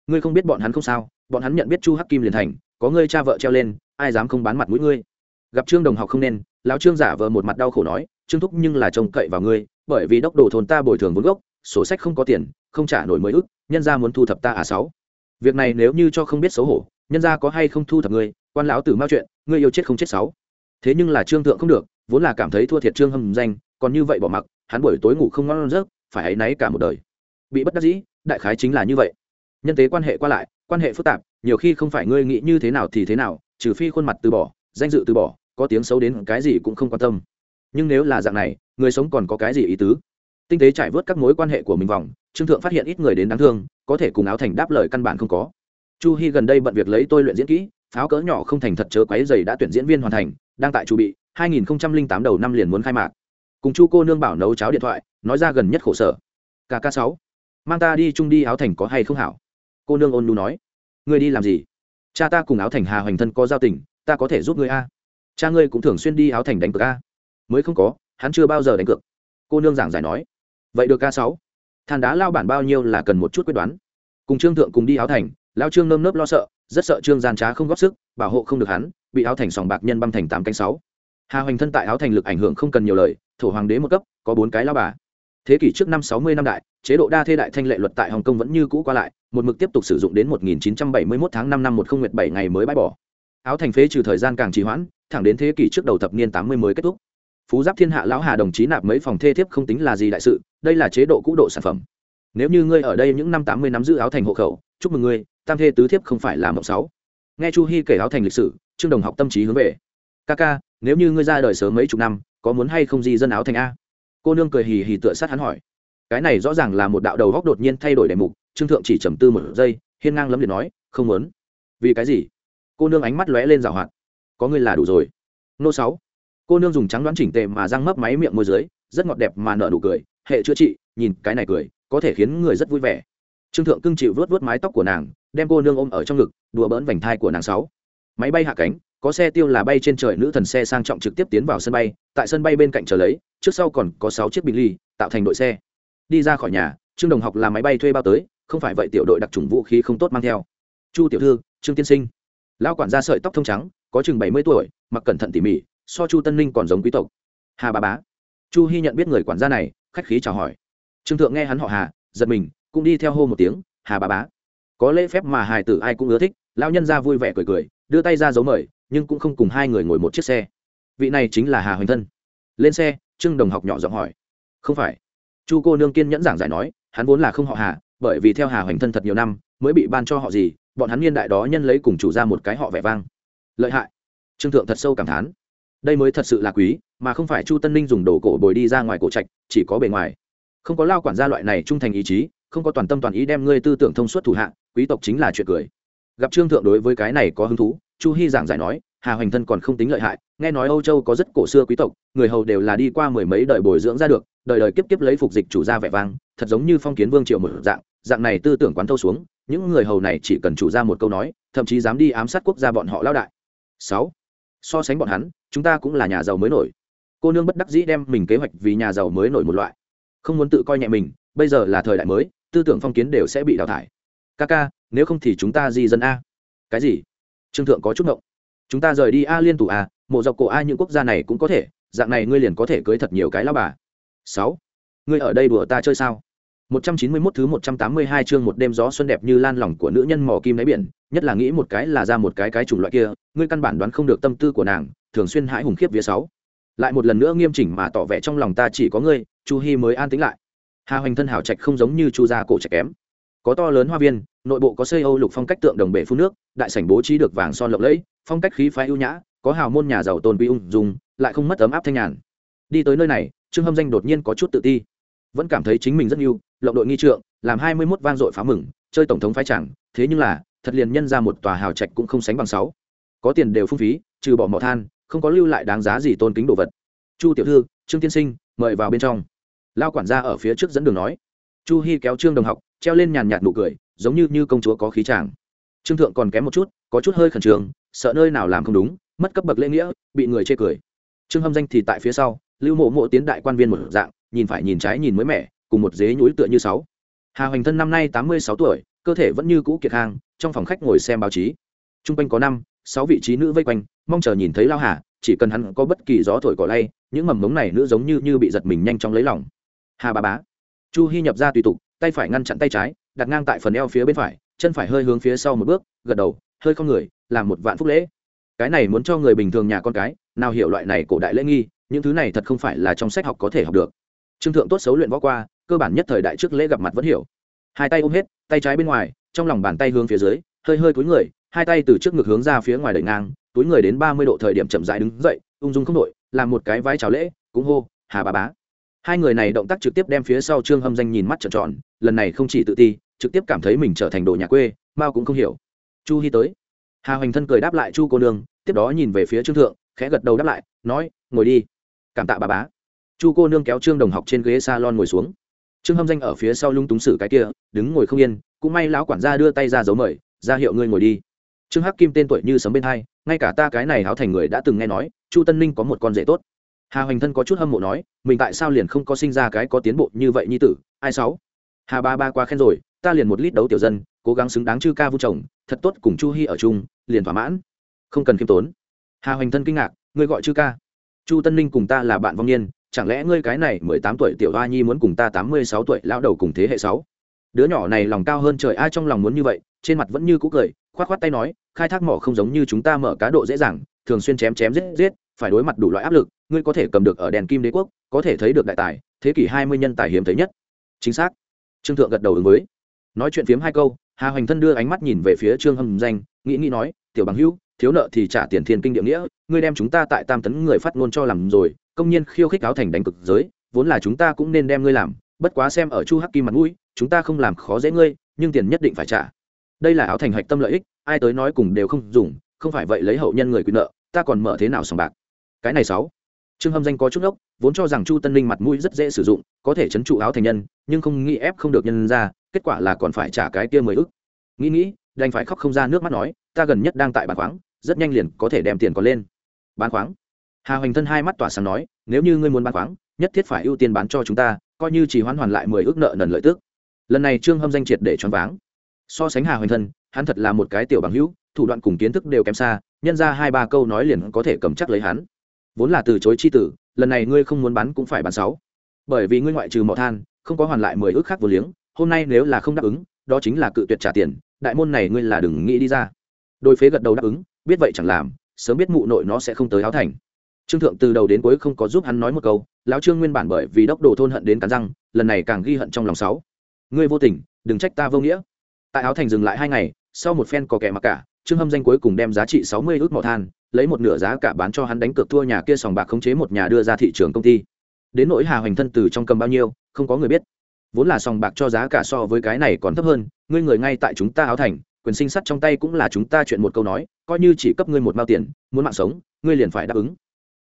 Ngươi không biết bọn hắn không sao, bọn hắn nhận biết chu hắc kim liền thành, có ngươi cha vợ treo lên, ai dám không bán mặt mũi ngươi? Gặp trương đồng học không nên, lão trương giả vờ một mặt đau khổ nói, trương thúc nhưng là trông cậy vào ngươi, bởi vì đốc đồ thôn ta bồi thường vốn gốc, sổ sách không có tiền, không trả nổi mới ức, nhân ra muốn thu thập ta à sáu việc này nếu như cho không biết xấu hổ, nhân ra có hay không thu thập ngươi, quan lão tử mao chuyện, ngươi yêu chết không chết sáu. Thế nhưng là trương thượng không được, vốn là cảm thấy thua thiệt trương hâm danh, còn như vậy bỏ mặc, hắn buổi tối ngủ không ngon giấc, phải áy náy cả một đời. Bị bất đắc dĩ, đại khái chính là như vậy. Nhân tế quan hệ qua lại, quan hệ phức tạp, nhiều khi không phải ngươi nghĩ như thế nào thì thế nào, trừ phi khuôn mặt từ bỏ, danh dự từ bỏ, có tiếng xấu đến cái gì cũng không quan tâm. Nhưng nếu là dạng này, người sống còn có cái gì ý tứ? Tinh tế trải vớt các mối quan hệ của mình vòng, trương thượng phát hiện ít người đến đáng thương, có thể cùng áo thành đáp lời căn bản không có. Chu hy gần đây bận việc lấy tôi luyện diễn kỹ, pháo cỡ nhỏ không thành thật chớ quáy dày đã tuyển diễn viên hoàn thành, đang tại chu bị 2008 đầu năm liền muốn khai mạc. Cùng chu cô nương bảo nấu cháo điện thoại, nói ra gần nhất khổ sở. Kk sáu, mang ta đi chung đi áo thành có hay không hảo? Cô nương ôn nu nói. Ngươi đi làm gì? Cha ta cùng áo thành hà hoành thân có giao tình, ta có thể giúp ngươi a. Cha ngươi cũng thường xuyên đi áo thành đánh cược a. Mới không có, hắn chưa bao giờ đánh cược. Cô nương giảng giải nói vậy được ca sáu. Than đá lao bản bao nhiêu là cần một chút quyết đoán. Cùng trương thượng cùng đi áo thành, lao trương nơm nớp lo sợ, rất sợ trương gian trá không góp sức, bảo hộ không được hắn, bị áo thành sòng bạc nhân băm thành tám cánh sáu. Hà hoành thân tại áo thành lực ảnh hưởng không cần nhiều lời, thổ hoàng đế một cấp, có bốn cái lao bà. Thế kỷ trước năm sáu mươi năm đại, chế độ đa thê đại thanh lệ luật tại hồng kông vẫn như cũ qua lại, một mực tiếp tục sử dụng đến 1971 tháng 5 năm 1017 ngày mới bãi bỏ. Áo thành phế trừ thời gian càng trì hoãn, thẳng đến thế kỷ trước đầu thập niên 80 mới kết thúc. Phú giáp thiên hạ lão hà đồng chí nạp mấy phòng thê thiếp không tính là gì đại sự đây là chế độ cũ độ sản phẩm. Nếu như ngươi ở đây những năm tám mươi nắm giữ áo thành hộ khẩu, chúc mừng ngươi, tam thê tứ thiếp không phải là mộng sáu. Nghe chu hy kể áo thành lịch sử, trương đồng học tâm trí hướng về. Ca ca, nếu như ngươi ra đời sớm mấy chục năm, có muốn hay không di dân áo thành a? Cô nương cười hì hì tựa sát hắn hỏi. Cái này rõ ràng là một đạo đầu góc đột nhiên thay đổi đề mục, trương thượng chỉ trầm tư một giây, hiên ngang lấm liệt nói, không muốn. Vì cái gì? Cô nương ánh mắt lóe lên rào hoạt. Có ngươi là đủ rồi. Nô sáu. Cô nương dùng trắng đoán chỉnh tề mà răng mấp máy miệng môi dưới, rất ngọt đẹp mà nở nụ cười hệ chữa trị, nhìn cái này cười, có thể khiến người rất vui vẻ. Trương thượng cưng chịu vớt vớt mái tóc của nàng, đem cô nương ôm ở trong ngực, đùa bỡn vành thai của nàng sáu. Máy bay hạ cánh, có xe tiêu là bay trên trời nữ thần xe sang trọng trực tiếp tiến vào sân bay, tại sân bay bên cạnh chờ lấy, trước sau còn có sáu chiếc bình ly tạo thành đội xe. Đi ra khỏi nhà, trương đồng học làm máy bay thuê bao tới, không phải vậy tiểu đội đặc trùng vũ khí không tốt mang theo. Chu tiểu thư, trương tiên sinh. Lão quản gia sợi tóc thông trắng, có chừng bảy mươi tuổi, mặc cẩn thận tỉ mỉ, so chu tân ninh còn giống quý tộc. Hà bà bá. Chu hy nhận biết người quản gia này khách khí chào hỏi. Trương thượng nghe hắn họ hà, giật mình, cũng đi theo hô một tiếng, hà bà bá. Có lễ phép mà hài tử ai cũng ưa thích, lão nhân ra vui vẻ cười cười, đưa tay ra dấu mời, nhưng cũng không cùng hai người ngồi một chiếc xe. Vị này chính là hà hoành thân. Lên xe, trương đồng học nhỏ giọng hỏi, không phải. Chu cô nương kiên nhẫn giảng giải nói, hắn vốn là không họ hà, bởi vì theo hà hoành thân thật nhiều năm, mới bị ban cho họ gì, bọn hắn niên đại đó nhân lấy cùng chủ ra một cái họ vẻ vang. Lợi hại. Trương thượng thật sâu cảm thán đây mới thật sự là quý mà không phải chu tân ninh dùng đồ cổ bồi đi ra ngoài cổ trạch chỉ có bề ngoài. Không có lao quản gia loại này trung thành ý chí không có toàn tâm toàn ý đem ngươi tư tưởng thông suốt thủ hạng, quý tộc chính là chuyện cười. Gặp trương thượng đối với cái này có hứng thú chu hy giảng giải nói hà hoành thân còn không tính lợi hại nghe nói âu châu có rất cổ xưa quý tộc người hầu đều là đi qua mười mấy đời bồi dưỡng ra được đời đời kiếp kiếp lấy phục dịch chủ gia vẻ vang thật giống như phong kiến vương triều một dạng dạng này tư tưởng quán thâu xuống những người hầu này chỉ cần chủ ra một câu nói thậm chí dám đi ám sát quốc gia bọn họ lao đại. Sáu so sánh bọn hắn chúng ta cũng là nhà giàu mới nổi. Cô nương bất đắc dĩ đem mình kế hoạch vì nhà giàu mới nổi một loại. Không muốn tự coi nhẹ mình bây giờ là thời đại mới tư tưởng phong kiến đều sẽ bị đào thải. Ca ca nếu không thì chúng ta di dân a. Cái gì? Trương thượng có chút ngộng. Chúng ta rời đi a liên tủ a mộ dọc cổ a những quốc gia này cũng có thể dạng này ngươi liền có thể cưới thật nhiều cái lao bà. Sáu. Ngươi ở đây đùa ta chơi sao? 191 thứ 182 chương một đêm gió xuân đẹp như lan lòng của nữ nhân mò kim đáy biển, nhất là nghĩ một cái là ra một cái cái chủng loại kia, ngươi căn bản đoán không được tâm tư của nàng, thường xuyên hãi hùng khiếp vía sáu. Lại một lần nữa nghiêm chỉnh mà tỏ vẻ trong lòng ta chỉ có ngươi, Chu Hi mới an tĩnh lại. Hà Hoành thân hảo trạch không giống như Chu gia cổ trạch kém. Có to lớn hoa viên, nội bộ có xây Âu lục phong cách tượng đồng bể phun nước, đại sảnh bố trí được vàng son lộng lẫy, phong cách khí phái ưu nhã, có hào môn nhà giàu tôn quý ung dung, lại không mất ấm áp thanh nhàn. Đi tới nơi này, Trương Hâm Danh đột nhiên có chút tự ti vẫn cảm thấy chính mình rất yêu lộng đội nghi trượng làm hai mươi mốt vang dội phá mừng chơi tổng thống phái chẳng thế nhưng là thật liền nhân ra một tòa hào trạch cũng không sánh bằng sáu. Có tiền đều phung phí, trừ bỏ mỏ than, không có lưu lại đáng giá gì tôn kính đồ vật. Chu tiểu thư, trương tiên sinh, mời vào bên trong. Lao quản gia ở phía trước dẫn đường nói. Chu hy kéo trương đồng học, treo lên nhàn nhạt nụ cười, giống như như công chúa có khí tràng trương thượng còn kém một chút, có chút hơi khẩn trương, sợ nơi nào làm không đúng, mất cấp bậc lễ nghĩa, bị người chê cười. Trương hâm danh thì tại phía sau, lưu mộ mộ tiến đại quan viên một dạng, nhìn phải nhìn trái nhìn mới mẻ, cùng một dế nhúi tựa như sáu. Hà hoành thân năm nay tám mươi sáu tuổi, cơ thể vẫn như cũ kiệt hàng trong phòng khách ngồi xem báo chí. T r u n g quanh có năm, sáu vị trí nữ vây quanh, mong chờ nhìn thấy lao hà, chỉ cần hắn có bất kỳ gió thổi cỏ lay, những mầm mống này nữ giống như như bị giật mình nhanh chóng lấy lòng. Hà bà bá. Chu hy nhập ra tùy tục, tay phải ngăn chặn tay trái, đặt ngang tại phần eo phía bên phải, chân phải hơi hướng phía sau một bước, gật đầu, hơi không người, làm một vạn phúc lễ. Cái này muốn cho người bình thường nhà con cái, nào hiểu loại này cổ đại lễ nghi, những thứ này thật không phải là trong sách học có thể học được. Trương thượng tốt xấu luyện võ qua, cơ bản nhất thời đại trước lễ gặp mặt vẫn hiểu. Hai tay ôm hết, tay trái bên ngoài trong lòng bàn tay hướng phía dưới, hơi hơi cúi người, hai tay từ trước ngực hướng ra phía ngoài đẩy ngang, túi người đến ba mươi độ thời điểm chậm rãi đứng dậy, ung dung không đội làm một cái vai chào lễ, cũng hô, hà bà bá. Hai người này động tác trực tiếp đem phía sau trương hâm danh nhìn mắt trợn tròn, lần này không chỉ tự ti, trực tiếp cảm thấy mình trở thành đồ nhà quê, mao cũng không hiểu. Chu hy tới. Hà hoành thân cười đáp lại chu cô nương, tiếp đó nhìn về phía trương thượng, khẽ gật đầu đáp lại, nói, ngồi đi. Cảm tạ bà bá. Chu cô nương kéo trương đồng học trên ghế s a lon ngồi xuống. Trương hâm danh ở phía sau lung túng xử cái kia, đứng ngồi không yên cũng may lão quản gia đưa tay ra dấu mời, ra hiệu ngươi ngồi đi. Trương hắc kim tên tuổi như sấm bên hai, ngay cả ta cái này háo thành người đã từng nghe nói, chu tân ninh có một con rể tốt. Hà hoành thân có chút hâm mộ nói, mình tại sao liền không có sinh ra cái có tiến bộ như vậy như tử, ai sáu? Hà ba ba qua khen rồi, ta liền một lít đấu tiểu dân, cố gắng xứng đáng chư ca vu chồng, thật tốt cùng chu hy ở chung, liền thỏa mãn. Không cần khiêm tốn. Hà hoành thân kinh ngạc, ngươi gọi chư ca. Chu tân ninh cùng ta là bạn vong niên, chẳng lẽ ngươi cái này mười tám tuổi tiểu hoa nhi muốn cùng ta tám mươi sáu tuổi lão đầu cùng thế hệ sáu? Đứa nhỏ này lòng cao hơn trời, ai trong lòng muốn như vậy? Trên mặt vẫn như cũ cười, khoát khoát tay nói, khai thác mỏ không giống như chúng ta mở cá độ dễ dàng, thường xuyên chém chém giết giết, phải đối mặt đủ loại áp lực, ngươi có thể cầm được ở đèn kim đế quốc, có thể thấy được đại tài, thế kỷ hai mươi nhân tài hiếm thấy nhất. Chính xác. Trương thượng gật đầu ứng với. Nói chuyện phiếm hai câu, hà hoành thân đưa ánh mắt nhìn về phía trương hâm danh, nghĩ nghĩ nói, tiểu bằng hữu, thiếu nợ thì trả tiền thiên kinh địa nghĩa, ngươi đem chúng ta tại tam tấn người phát ngôn cho làm rồi, công nhiên khiêu khích áo thành đánh cực giới, vốn là chúng ta cũng nên đem ngươi làm bất quá xem ở chu hắc kim mặt mũi, chúng ta không làm khó dễ ngươi, nhưng tiền nhất định phải trả. Đây là áo thành hạch tâm lợi ích, ai tới nói cùng đều không dùng, không phải vậy lấy hậu nhân người quyền nợ, ta còn mở thế nào sòng bạc? Cái này sáu. Trương hâm danh có chút ốc vốn cho rằng chu tân linh mặt mũi rất dễ sử dụng, có thể chấn trụ áo thành nhân, nhưng không nghĩ ép không được nhân ra, kết quả là còn phải trả cái kia mười ức. Nghĩ nghĩ, đành phải khóc không ra nước mắt nói, ta gần nhất đang tại bàn khoáng, rất nhanh liền có thể đem tiền còn lên. Bán khoáng. Hà hoành thân hai mắt tỏa sáng nói, nếu như ngươi muốn bán khoáng, nhất thiết phải ưu tiên bán cho chúng ta coi như chỉ hoán hoàn lại mười ước nợ nần lợi tức. Lần này trương hâm danh triệt để choáng váng. So sánh hà hoành thân hắn thật là một cái tiểu bằng hữu, thủ đoạn cùng kiến thức đều kém xa, nhân ra hai ba câu nói liền có thể cầm chắc lấy hắn. Vốn là từ chối chi tử, lần này ngươi không muốn bán cũng phải bán sáu. Bởi vì ngươi ngoại trừ mỏ than, không có hoàn lại mười ước khác vô liếng, hôm nay nếu là không đáp ứng, đó chính là cự tuyệt trả tiền, đại môn này ngươi là đừng nghĩ đi ra. Đôi phế gật đầu đáp ứng, biết vậy chẳng làm, sớm biết mụ nội nó sẽ không tới áo thành. Trương thượng từ đầu đến cuối không có giúp hắn nói một câu lão trương nguyên bản bởi vì đốc đồ thôn hận đến cắn răng, lần này càng ghi hận trong lòng sáu. Ngươi vô tình, đừng trách ta vô nghĩa. Tại áo thành dừng lại hai ngày, sau một phen có kẻ mặc cả, trương hâm danh cuối cùng đem giá trị sáu mươi ước mỏ than, lấy một nửa giá cả bán cho hắn đánh cược thua nhà kia sòng bạc khống chế một nhà đưa ra thị trường công ty. Đến nỗi hà hoành thân từ trong cầm bao nhiêu, không có người biết. Vốn là sòng bạc cho giá cả so với cái này còn thấp hơn, ngươi người ngay tại chúng ta áo thành, quyền sinh sắt trong tay cũng là chúng ta chuyện một câu nói, coi như chỉ cấp ngươi một mao tiền, muốn mạng sống, ngươi liền phải đáp ứng.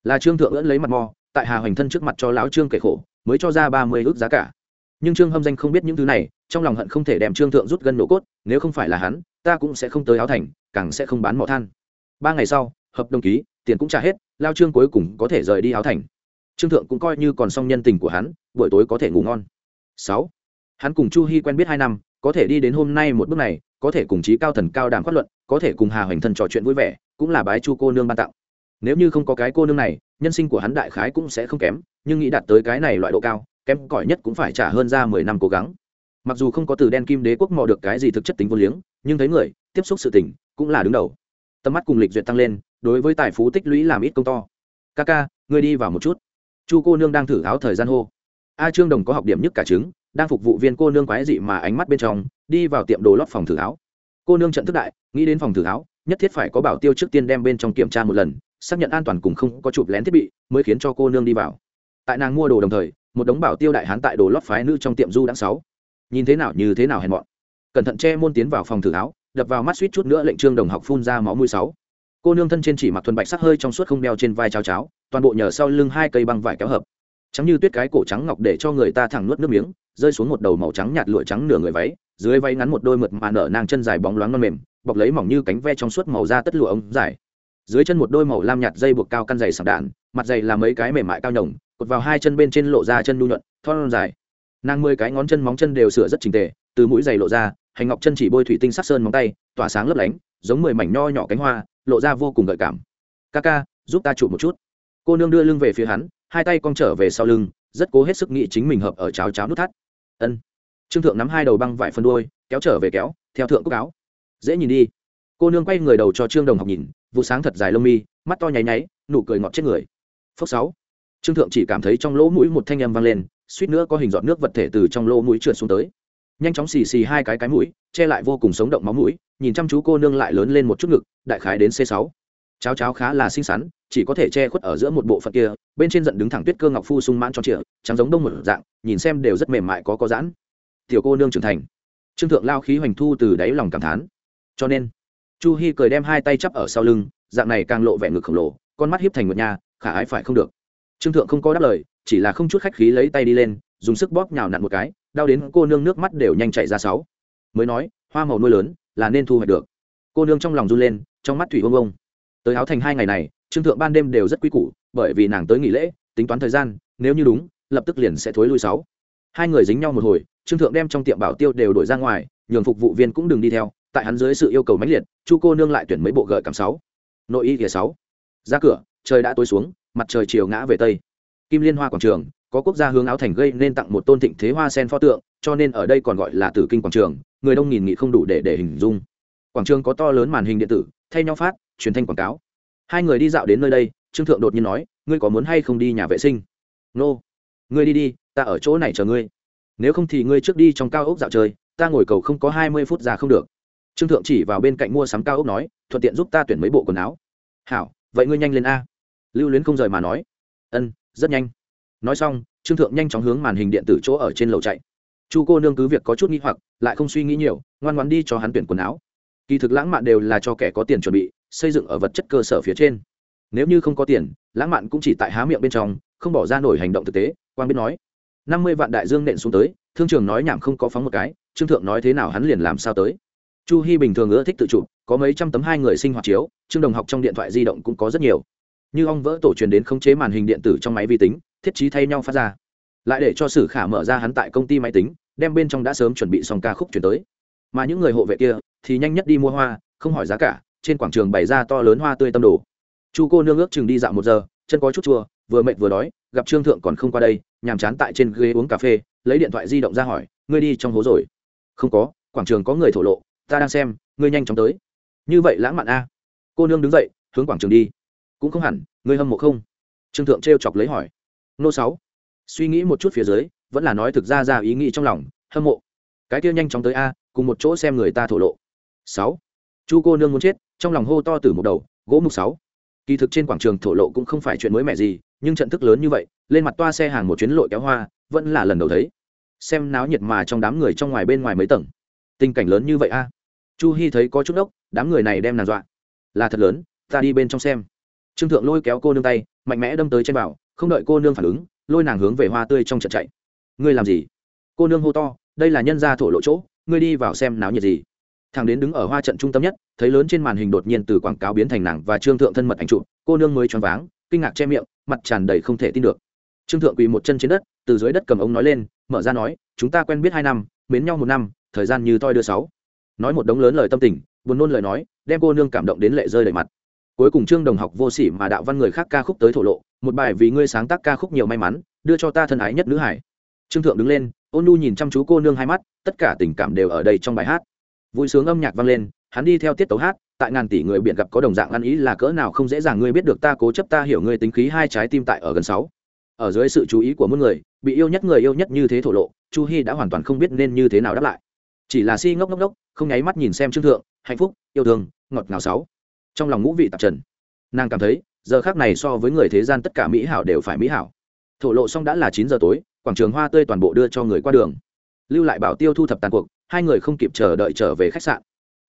Là trương thượng ưỡn lấy mặt mò tại hà hoành thân trước mặt cho lão trương kể khổ, mới cho ra ba mươi ước giá cả. Nhưng trương hâm danh không biết những thứ này, trong lòng hận không thể đem trương thượng rút gân nổ cốt, nếu không phải là hắn, ta cũng sẽ không tới áo thành, càng sẽ không bán mỏ than. Ba ngày sau, hợp đồng ký, tiền cũng trả hết lao trương cuối cùng có thể rời đi áo thành. Trương thượng cũng coi như còn song nhân tình của hắn, buổi tối có thể ngủ ngon. Sáu, hắn cùng chu hy quen biết hai năm, có thể đi đến hôm nay một bước này, có thể cùng chí cao thần cao đàm phát luận, có thể cùng hà hoành thân trò chuyện vui vẻ, cũng là bái chu cô nương ban tặng nếu như không có cái cô nương này, nhân sinh của hắn đại khái cũng sẽ không kém, nhưng nghĩ đạt tới cái này loại độ cao, kém cỏi nhất cũng phải trả hơn ra mười năm cố gắng. Mặc dù không có từ đen kim đế quốc mò được cái gì thực chất tính vô liếng, nhưng thấy người, tiếp xúc sự tình, cũng là đứng đầu. Tầm mắt cùng lịch duyệt tăng lên, đối với tài phú tích lũy làm ít công to. Ca ca, ngươi đi vào một chút. Chu cô nương đang thử áo thời gian hô. A trương đồng có học điểm nhất cả trứng, đang phục vụ viên cô nương quái dị mà ánh mắt bên trong, đi vào tiệm đồ lót phòng thử áo cô nương trận thức đại, nghĩ đến phòng thử áo nhất thiết phải có bảo tiêu trước tiên đem bên trong kiểm tra một lần xác nhận an toàn cùng không có chụp lén thiết bị mới khiến cho cô nương đi vào. Tại nàng mua đồ đồng thời, một đống bảo tiêu đại hán tại đồ lót phái nữ trong tiệm du đã sáu. Nhìn thế nào, như thế nào hèn mọn. Cẩn thận che môn tiến vào phòng thử áo, đập vào mắt suýt chút nữa lệnh trương đồng học phun ra máu mũi sáu. Cô nương thân trên chỉ mặc thuần bạch sắc hơi trong suốt không đeo trên vai cháo cháo, toàn bộ nhờ sau lưng hai cây băng vải kéo hợp. Trắng như tuyết cái cổ trắng ngọc để cho người ta thẳng nuốt nước miếng, rơi xuống một đầu màu trắng nhạt lụa trắng nửa người váy, dưới váy ngắn một đôi mượt mà nở nang chân dài bóng loáng non mềm, bọc lấy mỏng như cánh ve trong suốt màu da tất lụa ống dài dưới chân một đôi màu lam nhạt dây buộc cao căn dày sảng đạn, mặt dày là mấy cái mềm mại cao nhồng, cột vào hai chân bên trên lộ ra chân nhu nhuận, thon dài. Nàng mười cái ngón chân móng chân đều sửa rất trình tề, từ mũi dày lộ ra, hành ngọc chân chỉ bôi thủy tinh sắc sơn móng tay, tỏa sáng lấp lánh, giống mười mảnh nho nhỏ cánh hoa, lộ ra vô cùng gợi cảm. Ca ca, giúp ta chụp một chút. Cô nương đưa lưng về phía hắn, hai tay cong trở về sau lưng, rất cố hết sức nghĩ chính mình hợp ở cháo cháo nút thắt. Ân. Trương thượng nắm hai đầu băng vải phân đôi, kéo trở về kéo, theo thượng cúc áo dễ nhìn đi. Cô nương quay người đầu cho trương đồng học nhìn vụ sáng thật dài lông mi, mắt to nháy nháy, nụ cười ngọt chết người. Phốc sáu. Trương thượng chỉ cảm thấy trong lỗ mũi một thanh âm vang lên, suýt nữa có hình giọt nước vật thể từ trong lỗ mũi trượt xuống tới. Nhanh chóng xì xì hai cái cái mũi, che lại vô cùng sống động máu mũi, nhìn chăm chú cô nương lại lớn lên một chút ngực, đại khái đến c 6 cháo cháo khá là xinh xắn, chỉ có thể che khuất ở giữa một bộ phận kia, bên trên giận đứng thẳng tuyết cơ ngọc phu sung mãn tròn trịa trắng giống đông một dạng, nhìn xem đều rất mềm mại có có giãn. Tiểu cô nương trưởng thành. Trương thượng lao khí hoành thu từ đáy lòng cảm thán. Cho nên chu hi cười đem hai tay chắp ở sau lưng, dạng này càng lộ vẻ ngực khổng lồ, con mắt hiếp thành một nhà khả ái phải không được. Trương thượng không có đáp lời, chỉ là không chút khách khí lấy tay đi lên, dùng sức bóp nhào nặn một cái, đau đến cô nương nước mắt đều nhanh chảy ra sáu. Mới nói, hoa màu nuôi lớn, là nên thu hoạch được. Cô nương trong lòng run lên, trong mắt thủy ông ông. Tới áo thành hai ngày này, trương thượng ban đêm đều rất quý củ, bởi vì nàng tới nghỉ lễ, tính toán thời gian, nếu như đúng, lập tức liền sẽ thối lui sáu. Hai người dính nhau một hồi, trương thượng đem trong tiệm bảo tiêu đều đổi ra ngoài, nhường phục vụ viên cũng đừng đi theo tại hắn dưới sự yêu cầu mãnh liệt, chu cô nương lại tuyển mấy bộ gợi cảm sáu. Nội y thìa sáu. Ra cửa, trời đã tối xuống, mặt trời chiều ngã về tây. Kim liên hoa quảng trường, có quốc gia hướng áo thành gây nên tặng một tôn thịnh thế hoa sen pho tượng, cho nên ở đây còn gọi là tử kinh quảng trường, người đông nghìn nghị không đủ để để hình dung. Quảng trường có to lớn màn hình điện tử, thay nhau phát, truyền thanh quảng cáo. Hai người đi dạo đến nơi đây, trương thượng đột nhiên nói, ngươi có muốn hay không đi nhà vệ sinh? Nô. Ngươi đi đi, ta ở chỗ này chờ ngươi. Nếu không thì ngươi trước đi trong cao ốc dạo chơi, ta ngồi cầu không có hai mươi phút ra không được trương thượng chỉ vào bên cạnh mua sắm cao ốc nói, thuận tiện giúp ta tuyển mấy bộ quần áo. Hảo, vậy ngươi nhanh lên a. Lưu luyến không rời mà nói, ân, rất nhanh. Nói xong, trương thượng nhanh chóng hướng màn hình điện tử chỗ ở trên lầu chạy. Chu cô nương cứ việc có chút nghi hoặc, lại không suy nghĩ nhiều, ngoan ngoan đi cho hắn tuyển quần áo. Kỳ thực lãng mạn đều là cho kẻ có tiền chuẩn bị, xây dựng ở vật chất cơ sở phía trên. Nếu như không có tiền, lãng mạn cũng chỉ tại há miệng bên trong, không bỏ ra nổi hành động thực tế, quang biết nói. Năm mươi vạn đại dương nện xuống tới, thương trường nói nhảm không có phóng một cái, trương thượng nói thế nào hắn liền làm sao tới chu hy bình thường ưa thích tự chụp, có mấy trăm tấm hai người sinh hoạt chiếu, trương đồng học trong điện thoại di động cũng có rất nhiều. Như ong vỡ tổ truyền đến khống chế màn hình điện tử trong máy vi tính, thiết trí thay nhau phát ra. Lại để cho sử khả mở ra hắn tại công ty máy tính, đem bên trong đã sớm chuẩn bị xong ca khúc chuyển tới. Mà những người hộ vệ kia thì nhanh nhất đi mua hoa, không hỏi giá cả, trên quảng trường bày ra to lớn hoa tươi tâm đồ. Chu cô nương ước chừng đi dạo một giờ, chân có chút chua, vừa mệt vừa đói, gặp trương thượng còn không qua đây, nhàm chán tại trên ghế uống cà phê, lấy điện thoại di động ra hỏi, ngươi đi trong hố rồi? Không có, quảng trường có người thổ lộ ta đang xem, ngươi nhanh chóng tới. Như vậy lãng mạn a. Cô nương đứng dậy, hướng quảng trường đi. Cũng không hẳn, ngươi hâm mộ không? Trương thượng t chọc lấy hỏi. Nô sáu, suy nghĩ một chút phía dưới, vẫn là nói thực ra ra ý nghĩ trong lòng, hâm mộ. Cái kia nhanh chóng tới a, cùng một chỗ xem người ta thổ lộ. Sáu, chu cô nương muốn chết, trong lòng hô to từ một đầu, gỗ mục sáu. Kỳ thực trên quảng trường thổ lộ cũng không phải chuyện mới mẻ gì, nhưng trận thức lớn như vậy, lên mặt toa xe hàng một chuyến lội kéo hoa, vẫn là lần đầu thấy. Xem náo nhiệt mà trong đám người trong ngoài bên ngoài mấy tầng. Tình cảnh lớn như vậy a chu hy thấy có chút ốc, đám người này đem nàng dọa. Là thật lớn, ta đi bên trong xem. Trương thượng lôi kéo cô nương tay, mạnh mẽ đâm tới trên bảo, không đợi cô nương phản ứng, lôi nàng hướng về hoa tươi trong trận chạy. Ngươi làm gì? Cô nương hô to, đây là nhân gia thổ lộ chỗ, ngươi đi vào xem náo nhiệt gì. Thằng đến đứng ở hoa trận trung tâm nhất, thấy lớn trên màn hình đột nhiên từ quảng cáo biến thành nàng và trương thượng thân mật ảnh trụ cô nương mới choáng váng, kinh ngạc che miệng, mặt tràn đầy không thể tin được. Trương thượng quỳ một chân trên đất, từ dưới đất cầm ống nói lên, mở ra nói, chúng ta quen biết hai năm, mến nhau một năm, thời gian như toi đưa sáu nói một đống lớn lời tâm tình, buồn nôn lời nói, đem cô nương cảm động đến lệ rơi đầy mặt. Cuối cùng trương đồng học vô sỉ mà đạo văn người khác ca khúc tới thổ lộ, một bài vì ngươi sáng tác ca khúc nhiều may mắn, đưa cho ta thân ái nhất nữ hải. Trương thượng đứng lên, ôn nu nhìn chăm chú cô nương hai mắt, tất cả tình cảm đều ở đây trong bài hát. Vui sướng âm nhạc vang lên, hắn đi theo tiết tấu hát, tại ngàn tỷ người biện gặp có đồng dạng ăn ý là cỡ nào không dễ dàng ngươi biết được ta cố chấp ta hiểu ngươi tính khí hai trái tim tại ở gần sáu. Ở dưới sự chú ý của mỗi người, bị yêu nhất người yêu nhất như thế thổ lộ, chu hy đã hoàn toàn không biết nên như thế nào đáp lại. Chỉ là si ngốc ngốc ngốc không nháy mắt nhìn xem trương thượng, hạnh phúc, yêu thương, ngọt ngào sáu. Trong lòng ngũ vị tạp trần, nàng cảm thấy, giờ khác này so với người thế gian tất cả mỹ hảo đều phải mỹ hảo. Thổ lộ xong đã là chín giờ tối, quảng trường hoa tươi toàn bộ đưa cho người qua đường. Lưu lại bảo tiêu thu thập tàn cuộc, hai người không kịp chờ đợi trở về khách sạn.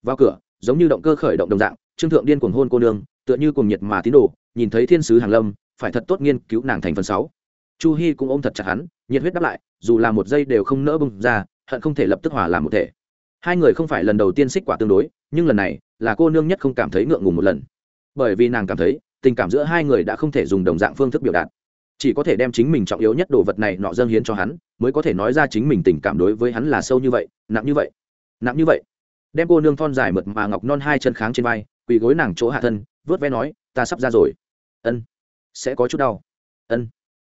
Vào cửa, giống như động cơ khởi động đồng dạng, trương thượng điên cuồng hôn cô nương, tựa như cùng nhiệt mà tín đồ, nhìn thấy thiên sứ hàng lâm, phải thật tốt nghiên cứu nàng thành phần sáu. Chu hi cũng ôm thật chặt hắn, nhiệt huyết đáp lại, dù là một giây đều không nỡ bung ra, hận không thể lập tức hòa làm một thể hai người không phải lần đầu tiên xích quả tương đối, nhưng lần này là cô nương nhất không cảm thấy ngượng ngùng một lần. Bởi vì nàng cảm thấy, tình cảm giữa hai người đã không thể dùng đồng dạng phương thức biểu đạt. Chỉ có thể đem chính mình trọng yếu nhất đồ vật này nọ dâng hiến cho hắn, mới có thể nói ra chính mình tình cảm đối với hắn là sâu như vậy, nặng như vậy, nặng như vậy. Đem cô nương thon dài mượt mà ngọc non hai chân kháng trên vai, quỳ gối nàng chỗ hạ thân, vớt vé nói, ta sắp ra rồi. Ân, sẽ có chút đau. Ân.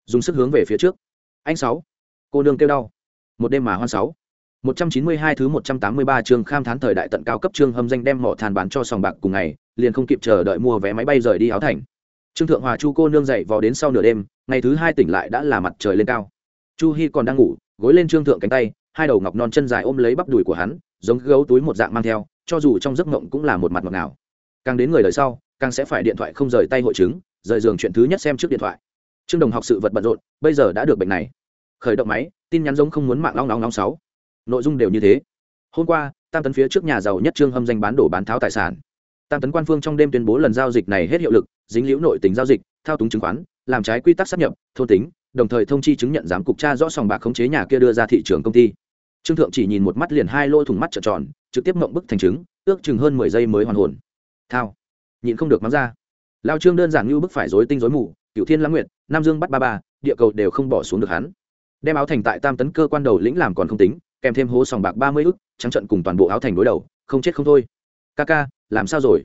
Dùng sức hướng về phía trước. Anh sáu. Cô nương kêu đau. Một đêm mà hoan sáu. 192 thứ 183 chương kham thán thời đại tận cao cấp trương hâm danh đem mỏ than bán cho sòng bạc cùng ngày, liền không kịp chờ đợi mua vé máy bay rời đi áo thành. Trương Thượng Hòa Chu cô nương dậy vào đến sau nửa đêm, ngày thứ hai tỉnh lại đã là mặt trời lên cao. Chu Hi còn đang ngủ, gối lên Trương Thượng cánh tay, hai đầu ngọc non chân dài ôm lấy bắp đùi của hắn, giống gấu túi một dạng mang theo, cho dù trong giấc mộng cũng là một mặt ngọt ngào. Càng đến người đời sau, càng sẽ phải điện thoại không rời tay hội chứng, rời giường chuyện thứ nhất xem trước điện thoại. Trương Đồng học sự vật bận rộn, bây giờ đã được bệnh này. Khởi động máy, tin nhắn giống không muốn mạng long nóng nóng sáu nội dung đều như thế. Hôm qua, tam tấn phía trước nhà giàu nhất trương hâm danh bán đổ bán tháo tài sản. Tam tấn quan phương trong đêm tuyên bố lần giao dịch này hết hiệu lực, dính liễu nội tính giao dịch, thao túng chứng khoán, làm trái quy tắc sắp nhập thôn tính, đồng thời thông chi chứng nhận giám cục tra rõ sòng bạc khống chế nhà kia đưa ra thị trường công ty. Trương thượng chỉ nhìn một mắt liền hai lô thủng mắt trợn tròn, trực tiếp mộng bức thành chứng, ước chừng hơn mười giây mới hoàn hồn. Thao. Nhịn không được mắng ra. Lao trương đơn giản như bức phải dối tinh dối mù cựu thiên lãng nguyệt, nam dương bắt ba ba, địa cầu đều không bỏ xuống được hắn. Đem áo thành tại tam tấn cơ quan đầu lĩnh làm còn không tính kèm thêm hố sòng bạc ba mươi ức, trắng trận cùng toàn bộ áo thành đối đầu, không chết không thôi. Ca ca làm sao rồi?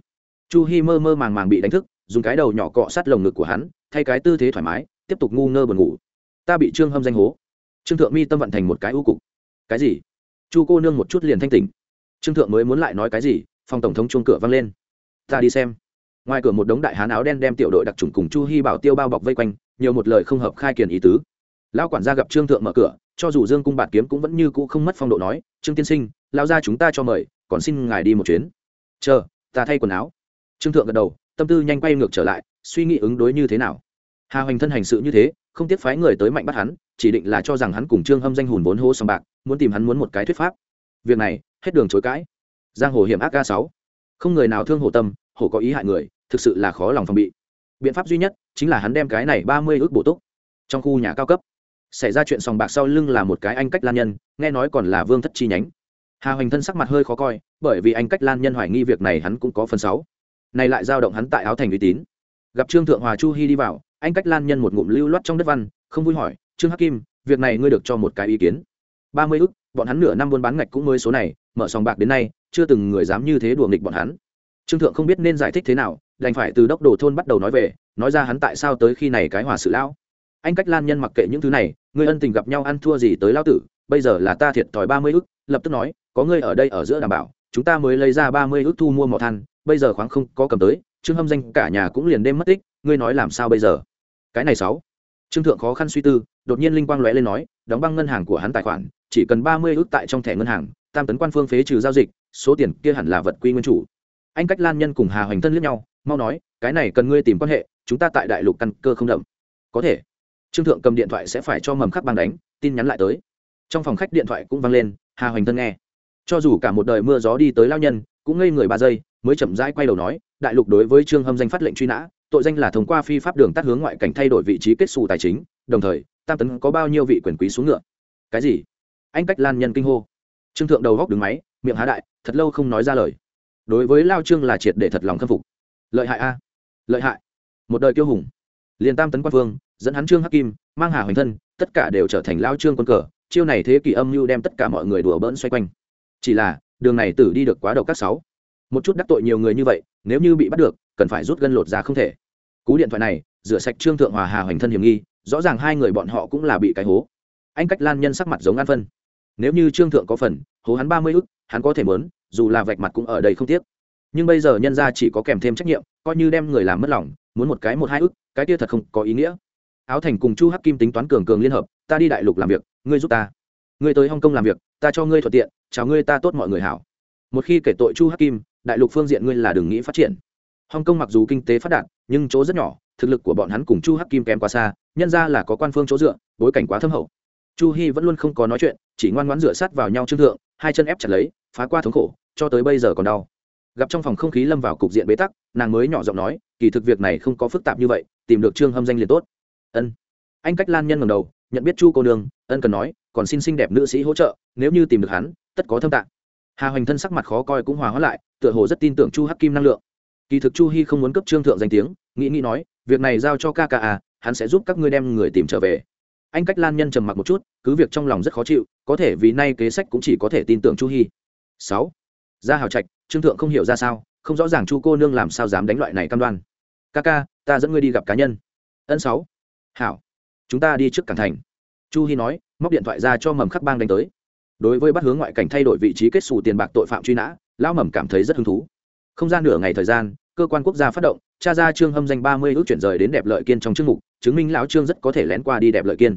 Chu hi mơ mơ màng màng bị đánh thức, dùng cái đầu nhỏ cọ sát lồng ngực của hắn, thay cái tư thế thoải mái, tiếp tục ngu ngơ buồn ngủ. Ta bị trương hâm danh hố. Trương thượng mi tâm vận thành một cái u cục. Cái gì? Chu cô nương một chút liền thanh tỉnh. Trương thượng mới muốn lại nói cái gì, phòng tổng thống chuông cửa vang lên. Ta đi xem. Ngoài cửa một đống đại hán áo đen đem tiểu đội đặc trùng cùng chu hi bảo tiêu bao bọc vây quanh, nhiều một lời không hợp khai kiền ý tứ lão quản gia gặp trương thượng mở cửa, cho dù dương cung bạt kiếm cũng vẫn như cũ không mất phong độ nói, trương tiên sinh, lão gia chúng ta cho mời, còn xin ngài đi một chuyến. Chờ, ta thay quần áo. Trương thượng gật đầu, tâm tư nhanh quay ngược trở lại, suy nghĩ ứng đối như thế nào. Hà hoành thân hành sự như thế, không tiếc phái người tới mạnh bắt hắn, chỉ định là cho rằng hắn cùng trương hâm danh hùn vốn hô sòng bạc, muốn tìm hắn muốn một cái thuyết pháp. Việc này, hết đường chối cãi. Giang hồ hiểm ác ca sáu. Không người nào thương hồ tâm hồ có ý hại người, thực sự là khó lòng phòng bị. Biện pháp duy nhất chính là hắn đem cái này ba mươi ước bổ túc trong khu nhà cao cấp xảy ra chuyện sòng bạc sau lưng là một cái anh cách lan nhân, nghe nói còn là vương thất chi nhánh. Hà hoành thân sắc mặt hơi khó coi, bởi vì anh cách lan nhân hoài nghi việc này hắn cũng có phần sáu. Này lại giao động hắn tại áo thành uy tín. Gặp trương thượng hòa chu hy đi vào, anh cách lan nhân một ngụm lưu loát trong đất văn, không vui hỏi, trương hắc kim, việc này ngươi được cho một cái ý kiến. Ba mươi ức, bọn hắn nửa năm buôn bán ngạch cũng mới số này, mở sòng bạc đến nay, chưa từng người dám như thế đùa nghịch bọn hắn. Trương thượng không biết nên giải thích thế nào, đành phải từ đốc đồ thôn bắt đầu nói về, nói ra hắn tại sao tới khi này cái hòa sự lão. Anh cách lan nhân mặc kệ những thứ này ngươi ân tình gặp nhau ăn thua gì tới lao tử, bây giờ là ta thiệt thòi ba mươi ức, lập tức nói, có ngươi ở đây ở giữa đảm bảo, chúng ta mới lấy ra ba mươi ức thu mua mỏ than, bây giờ khoáng không có cầm tới, trương hâm danh cả nhà cũng liền đêm mất tích, ngươi nói làm sao bây giờ? Cái này sáu. Trương thượng khó khăn suy tư, đột nhiên linh quang lóe lên nói, đóng băng ngân hàng của hắn tài khoản, chỉ cần ba mươi ức tại trong thẻ ngân hàng, tam tấn quan phương phế trừ giao dịch, số tiền kia hẳn là vật quy nguyên chủ. Anh cách lan nhân cùng hà hoành thân liếc nhau, mau nói, cái này cần ngươi tìm quan hệ, chúng ta tại đại lục căn cơ không đậm. Có thể trương thượng cầm điện thoại sẽ phải cho mầm khắc băng đánh, tin nhắn lại tới. Trong phòng khách điện thoại cũng vang lên, hà hoành thân nghe. Cho dù cả một đời mưa gió đi tới lao nhân, cũng ngây người ba giây, mới chậm rãi quay đầu nói, đại lục đối với trương hâm danh phát lệnh truy nã, tội danh là thông qua phi pháp đường tắt hướng ngoại cảnh thay đổi vị trí kết xù tài chính, đồng thời, tam tấn có bao nhiêu vị quyền quý xuống ngựa? Cái gì? Anh cách lan nhân kinh hô. Trương thượng đầu góc đứng máy, miệng há đại, thật lâu không nói ra lời. Đối với lao trương là triệt để thật lòng khâm phục. Lợi hại a, lợi hại, một đời kiêu hùng, liền tam tấn quan phương dẫn hắn trương hắc kim, mang hà hoành thân, tất cả đều trở thành lao trương quân cờ, chiêu này thế kỷ âm mưu đem tất cả mọi người đùa bỡn xoay quanh. Chỉ là, đường này tử đi được quá độc các sáu. Một chút đắc tội nhiều người như vậy, nếu như bị bắt được, cần phải rút gân lột ra không thể. Cú điện thoại này, rửa sạch trương thượng hòa hà hoành thân hiểm nghi, rõ ràng hai người bọn họ cũng là bị cái hố. Anh cách lan nhân sắc mặt giống an phân. Nếu như trương thượng có phần, hố hắn ba mươi ức, hắn có thể mớn, dù là vạch mặt cũng ở đây không tiếc. Nhưng bây giờ nhân ra chỉ có kèm thêm trách nhiệm, coi như đem người làm mất lòng, muốn một cái một hai ức, cái kia thật không có ý nghĩa áo thành cùng chu hắc kim tính toán cường cường liên hợp, ta đi đại lục làm việc, ngươi giúp ta. Ngươi tới hong kông làm việc, ta cho ngươi thuận tiện, chào ngươi ta tốt mọi người hảo. Một khi kể tội chu hắc kim, đại lục phương diện ngươi là đừng nghĩ phát triển. Hong kông mặc dù kinh tế phát đạt, nhưng chỗ rất nhỏ, thực lực của bọn hắn cùng chu hắc kim kém quá xa, nhân ra là có quan phương chỗ dựa, bối cảnh quá thâm hậu. Chu hy vẫn luôn không có nói chuyện, chỉ ngoan ngoãn dựa sát vào nhau trương thượng, hai chân ép chặt lấy, phá qua thống khổ, cho tới bây giờ còn đau. Gặp trong phòng không khí lâm vào cục diện bế tắc, nàng mới nhỏ giọng nói, kỳ thực việc này không có phức tạp như vậy, tìm được trương hâm danh liền tốt ân. Anh cách lan nhân ngầm đầu, nhận biết chu cô nương, ân cần nói, còn xin xinh đẹp nữ sĩ hỗ trợ, nếu như tìm được hắn, tất có thâm tạng. Hà hoành thân sắc mặt khó coi cũng hòa hóa lại, tựa hồ rất tin tưởng chu hắc kim năng lượng. Kỳ thực chu hy không muốn cấp trương thượng danh tiếng, nghĩ nghĩ nói, việc này giao cho kka à hắn sẽ giúp các ngươi đem người tìm trở về. Anh cách lan nhân trầm mặc một chút, cứ việc trong lòng rất khó chịu, có thể vì nay kế sách cũng chỉ có thể tin tưởng chu hy sáu. Ra hào trạch, trương thượng không hiểu ra sao, không rõ ràng chu cô nương làm sao dám đánh loại này cam đoan. Ca ca, ta dẫn ngươi đi gặp cá nhân. Ân sáu hảo, chúng ta đi trước cảng thành. Chu hy nói, móc điện thoại ra cho mầm khắc bang đánh tới. Đối với bắt hướng ngoại cảnh thay đổi vị trí kết xù tiền bạc tội phạm truy nã, lão mầm cảm thấy rất hứng thú. Không gian nửa ngày thời gian, cơ quan quốc gia phát động, cha ra trương hâm danh ba mươi ước chuyển rời đến đẹp lợi kiên trong chương mục, chứng minh lão trương rất có thể lén qua đi đẹp lợi kiên.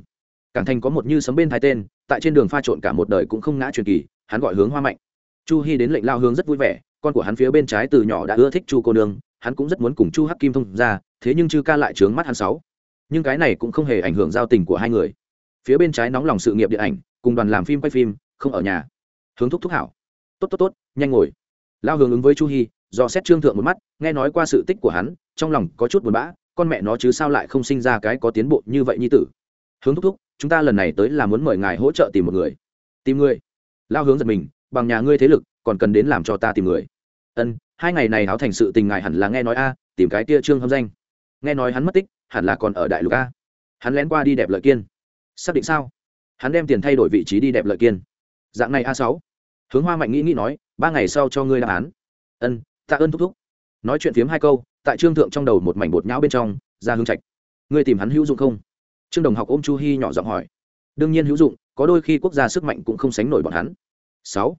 Cảng thành có một như sấm bên thái tên, tại trên đường pha trộn cả một đời cũng không ngã truyền kỳ, hắn gọi hướng hoa mạnh. Chu hy đến lệnh lao hướng rất vui vẻ, con của hắn phía bên trái từ nhỏ đã ưa thích chu cô nương, hắn cũng rất muốn cùng chu hắc kim thông ra thế nhưng chư ca lại trướng mắt hắn sáu nhưng cái này cũng không hề ảnh hưởng giao tình của hai người. Phía bên trái nóng lòng sự nghiệp điện ảnh, cùng đoàn làm phim quay phim, không ở nhà. Hướng thúc thúc hảo. Tốt tốt tốt, nhanh ngồi. Lao hướng ứng với chu hy do xét trương thượng một mắt, nghe nói qua sự tích của hắn, trong lòng có chút buồn bã, con mẹ nó chứ sao lại không sinh ra cái có tiến bộ như vậy như tử. Hướng thúc thúc, chúng ta lần này tới là muốn mời ngài hỗ trợ tìm một người. Tìm người? Lao hướng giật mình, bằng nhà ngươi thế lực, còn cần đến làm cho ta tìm người. Ân, hai ngày này háo thành sự tình ngài hẳn là nghe nói a, tìm cái tia trương hâm danh. Nghe nói hắn mất tích hẳn là còn ở đại lục a. Hắn lén qua đi đẹp lợi kiên. Xác định sao? Hắn đem tiền thay đổi vị trí đi đẹp lợi kiên. Dạng này a sáu. Hướng hoa mạnh nghĩ nghĩ nói, ba ngày sau cho ngươi đáp án. Ân, tạ ơn thúc thúc. Nói chuyện phiếm hai câu, tại trương thượng trong đầu một mảnh bột nhão bên trong, ra hướng trạch. Ngươi tìm hắn hữu dụng không? Trương đồng học ôm chu hy nhỏ giọng hỏi. Đương nhiên hữu dụng, có đôi khi quốc gia sức mạnh cũng không sánh nổi bọn hắn. Sáu.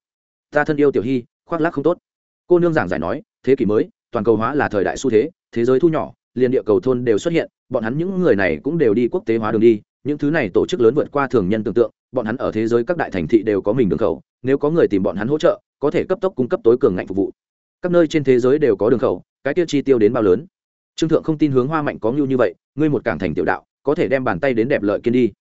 Ta thân yêu tiểu hy khoác lác không tốt. Cô nương giảng giải nói, thế kỷ mới, toàn cầu hóa là thời đại xu thế thế giới thu nhỏ, liền địa cầu thôn đều xuất hiện bọn hắn những người này cũng đều đi quốc tế hóa đường đi, những thứ này tổ chức lớn vượt qua thường nhân tưởng tượng, bọn hắn ở thế giới các đại thành thị đều có mình đường khẩu, nếu có người tìm bọn hắn hỗ trợ, có thể cấp tốc cung cấp tối cường ngạnh phục vụ. Các nơi trên thế giới đều có đường khẩu, cái tiêu chi tiêu đến bao lớn? Trương thượng không tin hướng hoa mạnh có ngưu như vậy, ngươi một cảng thành tiểu đạo, có thể đem bàn tay đến đẹp lợi kiên đi.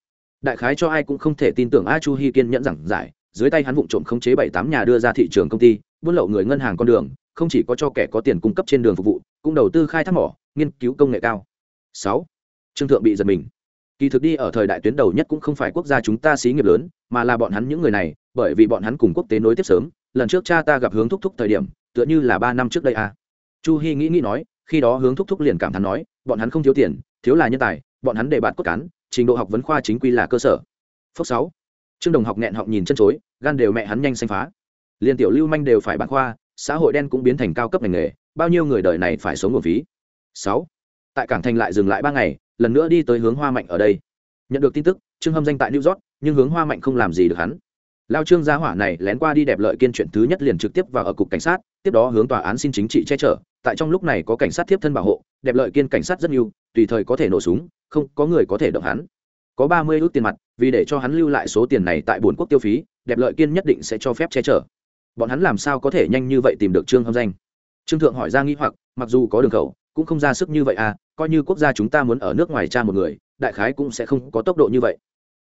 Đại khái cho ai cũng không thể tin tưởng a chu hi kiên nhẫn giảng giải, dưới tay hắn vụng trộm khống chế bảy tám nhà đưa ra thị trường công ty, buôn lậu người ngân hàng con đường, không chỉ có cho kẻ có tiền cung cấp trên đường phục vụ, cũng đầu tư khai thác mỏ, nghiên cứu công nghệ cao sáu. Trương thượng bị giật mình. Kỳ thực đi ở thời đại tuyến đầu nhất cũng không phải quốc gia chúng ta xí nghiệp lớn, mà là bọn hắn những người này, bởi vì bọn hắn cùng quốc tế nối tiếp sớm, lần trước cha ta gặp hướng thúc thúc thời điểm, tựa như là ba năm trước đây à. chu hy nghĩ nghĩ nói, khi đó hướng thúc thúc liền cảm thán nói, bọn hắn không thiếu tiền, thiếu là nhân tài, bọn hắn để bạn cốt cán, trình độ học vấn khoa chính quy là cơ sở. Phước sáu. Trương đồng học nghẹn họng nhìn chân chối, gan đều mẹ hắn nhanh xanh phá. Liền tiểu lưu manh đều phải bản khoa, xã hội đen cũng biến thành cao cấp ngành nghề, bao nhiêu người đời này phải sống nguồn phí. Sáu tại cảng thành lại dừng lại ba ngày, lần nữa đi tới hướng hoa mạnh ở đây. Nhận được tin tức, trương hâm danh tại new york, nhưng hướng hoa mạnh không làm gì được hắn. Lao trương gia hỏa này lén qua đi đẹp lợi kiên chuyện thứ nhất liền trực tiếp vào ở cục cảnh sát, tiếp đó hướng tòa án xin chính trị che chở, tại trong lúc này có cảnh sát tiếp thân bảo hộ, đẹp lợi kiên cảnh sát rất nhiều, tùy thời có thể nổ súng, không có người có thể động hắn. Có ba mươi ước tiền mặt, vì để cho hắn lưu lại số tiền này tại bốn quốc tiêu phí, đẹp lợi kiên nhất định sẽ cho phép che chở. Bọn hắn làm sao có thể nhanh như vậy tìm được trương hâm danh? Trương thượng hỏi ra nghĩ hoặc, mặc dù có đường khẩu, cũng không ra sức như vậy à coi như quốc gia chúng ta muốn ở nước ngoài tra một người, đại khái cũng sẽ không có tốc độ như vậy.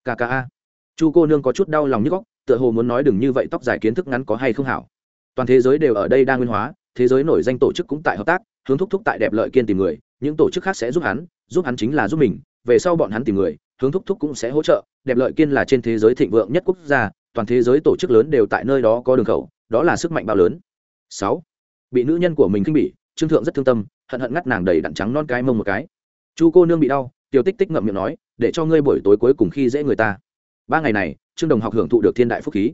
Kka chu cô nương có chút đau lòng nhức góc tựa hồ muốn nói đừng như vậy, tóc dài kiến thức ngắn có hay không hảo. Toàn thế giới đều ở đây đang nguyên hóa, thế giới nổi danh tổ chức cũng tại hợp tác, hướng thúc thúc tại đẹp lợi kiên tìm người, những tổ chức khác sẽ giúp hắn giúp hắn chính là giúp mình, về sau bọn hắn tìm người, hướng thúc thúc cũng sẽ hỗ trợ. Đẹp lợi kiên là trên thế giới thịnh vượng nhất quốc gia, toàn thế giới tổ chức lớn đều tại nơi đó có đường khẩu, đó là sức mạnh bao lớn. Sáu. Bị nữ nhân của mình khinh bỉ, trương thượng rất thương tâm hận hận ngắt nàng đầy đặn trắng non cái mông một cái. Chu cô nương bị đau, tiểu tích tích ngậm miệng nói, để cho ngươi buổi tối cuối cùng khi dễ người ta. Ba ngày này, trương đồng học hưởng thụ được thiên đại phúc khí.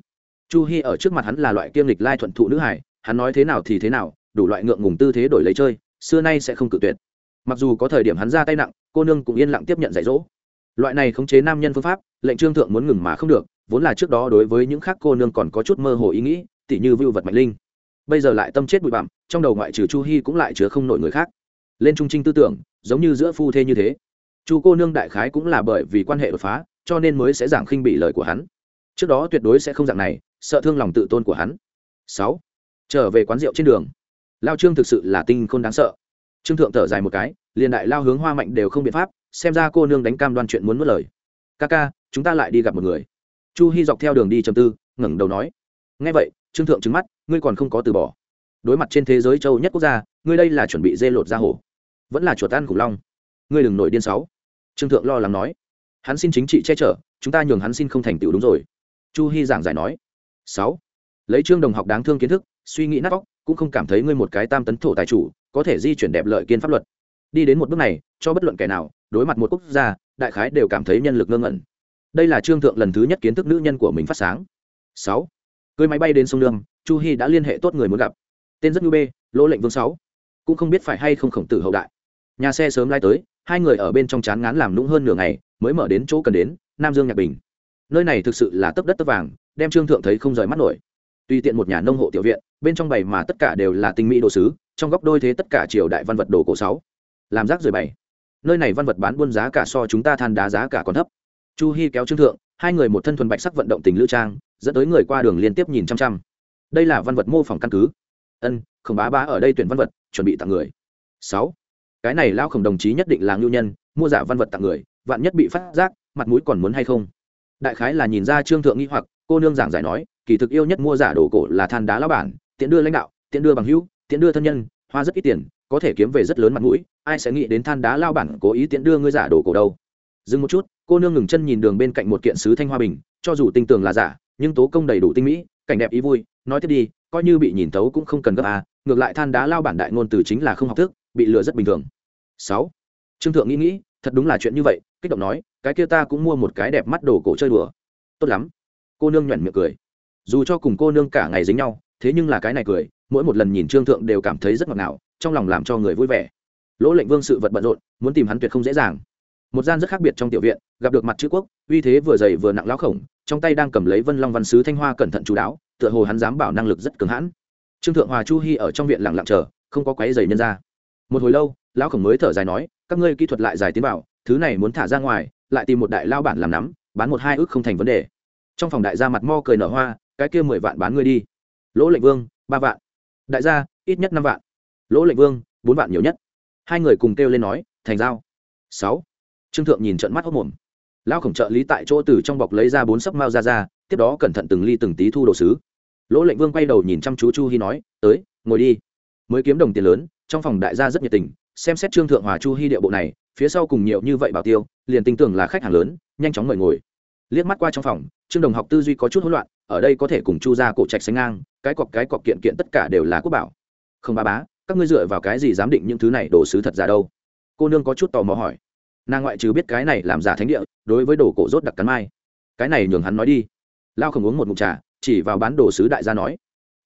Chu hy ở trước mặt hắn là loại kiêm lịch lai thuận thụ nữ hải hắn nói thế nào thì thế nào, đủ loại ngượng ngùng tư thế đổi lấy chơi, xưa nay sẽ không cự tuyệt. Mặc dù có thời điểm hắn ra tay nặng, cô nương cũng yên lặng tiếp nhận dạy dỗ. Loại này khống chế nam nhân phương pháp, lệnh trương thượng muốn ngừng mà không được, vốn là trước đó đối với những khác cô nương còn có chút mơ hồ ý nghĩ, tỉ như vưu vật mạnh linh bây giờ lại tâm chết bụi bặm, trong đầu ngoại trừ chu hy cũng lại chứa không nổi người khác. Lên trung trinh tư tưởng, giống như giữa phu thê như thế. Chu cô nương đại khái cũng là bởi vì quan hệ đột phá, cho nên mới sẽ giảng khinh bị lời của hắn. Trước đó tuyệt đối sẽ không dạng này, sợ thương lòng tự tôn của hắn. Sáu, trở về quán rượu trên đường. Lao trương thực sự là tinh khôn đáng sợ. Trương thượng thở dài một cái, liền đại lao hướng hoa mạnh đều không biện pháp, xem ra cô nương đánh cam đoan chuyện muốn mất lời. Ca ca, chúng ta lại đi gặp một người. Chu hy dọc theo đường đi chầm tư, ngẩng đầu nói. Ngay vậy trương thượng trứng mắt, ngươi còn không có từ bỏ. Đối mặt trên thế giới châu nhất quốc gia, ngươi đây là chuẩn bị dê lột ra hổ. Vẫn là chuột ăn khủng long. Ngươi đừng nổi điên sáu trương thượng lo lắng nói. Hắn xin chính trị che chở, chúng ta nhường hắn xin không thành tựu đúng rồi. Chu hy giảng giải nói. Sáu. Lấy trương đồng học đáng thương kiến thức, suy nghĩ nát óc, cũng không cảm thấy ngươi một cái tam tấn thổ tài chủ, có thể di chuyển đẹp lợi kiên pháp luật. Đi đến một bước này, cho bất luận kẻ nào, đối mặt một quốc gia, đại khái đều cảm thấy nhân lực ngơ ngẩn. Đây là trương thượng lần thứ nhất kiến thức nữ nhân của mình phát sáng. Sáu cưới máy bay đến sông lương chu hy đã liên hệ tốt người muốn gặp. Tên rất nhu bê, lỗ lệnh vương sáu. Cũng không biết phải hay không khổng tử hậu đại. Nhà xe sớm lai tới, hai người ở bên trong chán ngán làm nũng hơn nửa ngày, mới mở đến chỗ cần đến, nam dương nhạc bình. Nơi này thực sự là tấp đất tấp vàng, đem trương thượng thấy không rời mắt nổi. Tùy tiện một nhà nông hộ tiểu viện, bên trong bày mà tất cả đều là tinh mỹ đồ sứ, trong góc đôi thế tất cả triều đại văn vật đồ cổ sáu. Làm rác rời bày. Nơi này văn vật bán buôn giá cả so chúng ta than đá giá cả còn thấp. Chu hy kéo trương thượng, hai người một thân thuần bạch sắc vận động tình lữ trang dẫn tới người qua đường liên tiếp nhìn chăm chăm. Đây là văn vật mô phỏng căn cứ. Ân, khổng bá bá ở đây tuyển văn vật, chuẩn bị tặng người. Sáu, cái này lao khổng đồng chí nhất định là ngưu nhân, mua giả văn vật tặng người, vạn nhất bị phát giác, mặt mũi còn muốn hay không? Đại khái là nhìn ra trương thượng nghi hoặc, cô nương giảng giải nói, kỳ thực yêu nhất mua giả đồ cổ là than đá lao bản, tiện đưa lãnh đạo, tiện đưa bằng hữu, tiện đưa thân nhân, hoa rất ít tiền, có thể kiếm về rất lớn mặt mũi, ai sẽ nghĩ đến than đá lao bản cố ý tiện đưa ngươi giả đồ cổ đâu? Dừng một chút, cô nương ngừng chân nhìn đường bên cạnh một kiện sứ thanh hoa bình, cho dù tinh tường là giả nhưng tố công đầy đủ tinh mỹ, cảnh đẹp ý vui, nói tiếp đi, coi như bị nhìn tấu cũng không cần gấp à ngược lại than đá lao bản đại ngôn từ chính là không học thức, bị lừa rất bình thường. Sáu, trương thượng nghĩ nghĩ, thật đúng là chuyện như vậy, kích động nói, cái kia ta cũng mua một cái đẹp mắt đồ cổ chơi đùa. Tốt lắm. Cô nương nhoẻn miệng cười. Dù cho cùng cô nương cả ngày dính nhau, thế nhưng là cái này cười, mỗi một lần nhìn trương thượng đều cảm thấy rất ngọt ngào, trong lòng làm cho người vui vẻ. Lỗ lệnh vương sự vật bận rộn, muốn tìm hắn tuyệt không dễ dàng. Một gian rất khác biệt trong tiểu viện, gặp được mặt chữ quốc, uy thế vừa dày vừa nặng lão khổng trong tay đang cầm lấy vân long văn sứ thanh hoa cẩn thận chú đáo, tựa hồ hắn dám bảo năng lực rất cứng hãn. Trương thượng hòa chu hy ở trong viện lặng lặng chờ, không có quấy giày nhân ra một hồi lâu, lão khổng mới thở dài nói, các ngươi kỹ thuật lại dài tiến bảo, thứ này muốn thả ra ngoài, lại tìm một đại lao bản làm nắm, bán một hai ước không thành vấn đề. Trong phòng đại gia mặt mo cười nở hoa, cái kia mười vạn bán ngươi đi. Lỗ lệnh vương, ba vạn. Đại gia, ít nhất năm vạn. Lỗ lệnh vương, bốn vạn nhiều nhất. Hai người cùng kêu lên nói, thành giao. Sáu. Trương thượng nhìn trận mắt hốc mồm lao khổng trợ lý tại chỗ từ trong bọc lấy ra bốn sấp mao ra ra, tiếp đó cẩn thận từng ly từng tí thu đồ sứ. Lỗ lệnh vương quay đầu nhìn chăm chú chu hy nói, tới, ngồi đi. Mới kiếm đồng tiền lớn, trong phòng đại gia rất nhiệt tình, xem xét trương thượng hòa chu hy địa bộ này, phía sau cùng nhiều như vậy bảo tiêu, liền tin tưởng là khách hàng lớn, nhanh chóng mời ngồi. Liếc mắt qua trong phòng, trương đồng học tư duy có chút hỗn loạn, ở đây có thể cùng chu ra cổ trạch sánh ngang, cái cọc cái cọc kiện kiện tất cả đều là quốc bảo. Không ba bá, các ngươi dựa vào cái gì giám định những thứ này đồ sứ thật giả đâu? Cô nương có chút tò mò hỏi nàng ngoại trừ biết cái này làm giả thánh địa, đối với đồ cổ rốt đặc cắn mai. Cái này nhường hắn nói đi. Lao không uống một mụn trà, chỉ vào bán đồ sứ đại gia nói,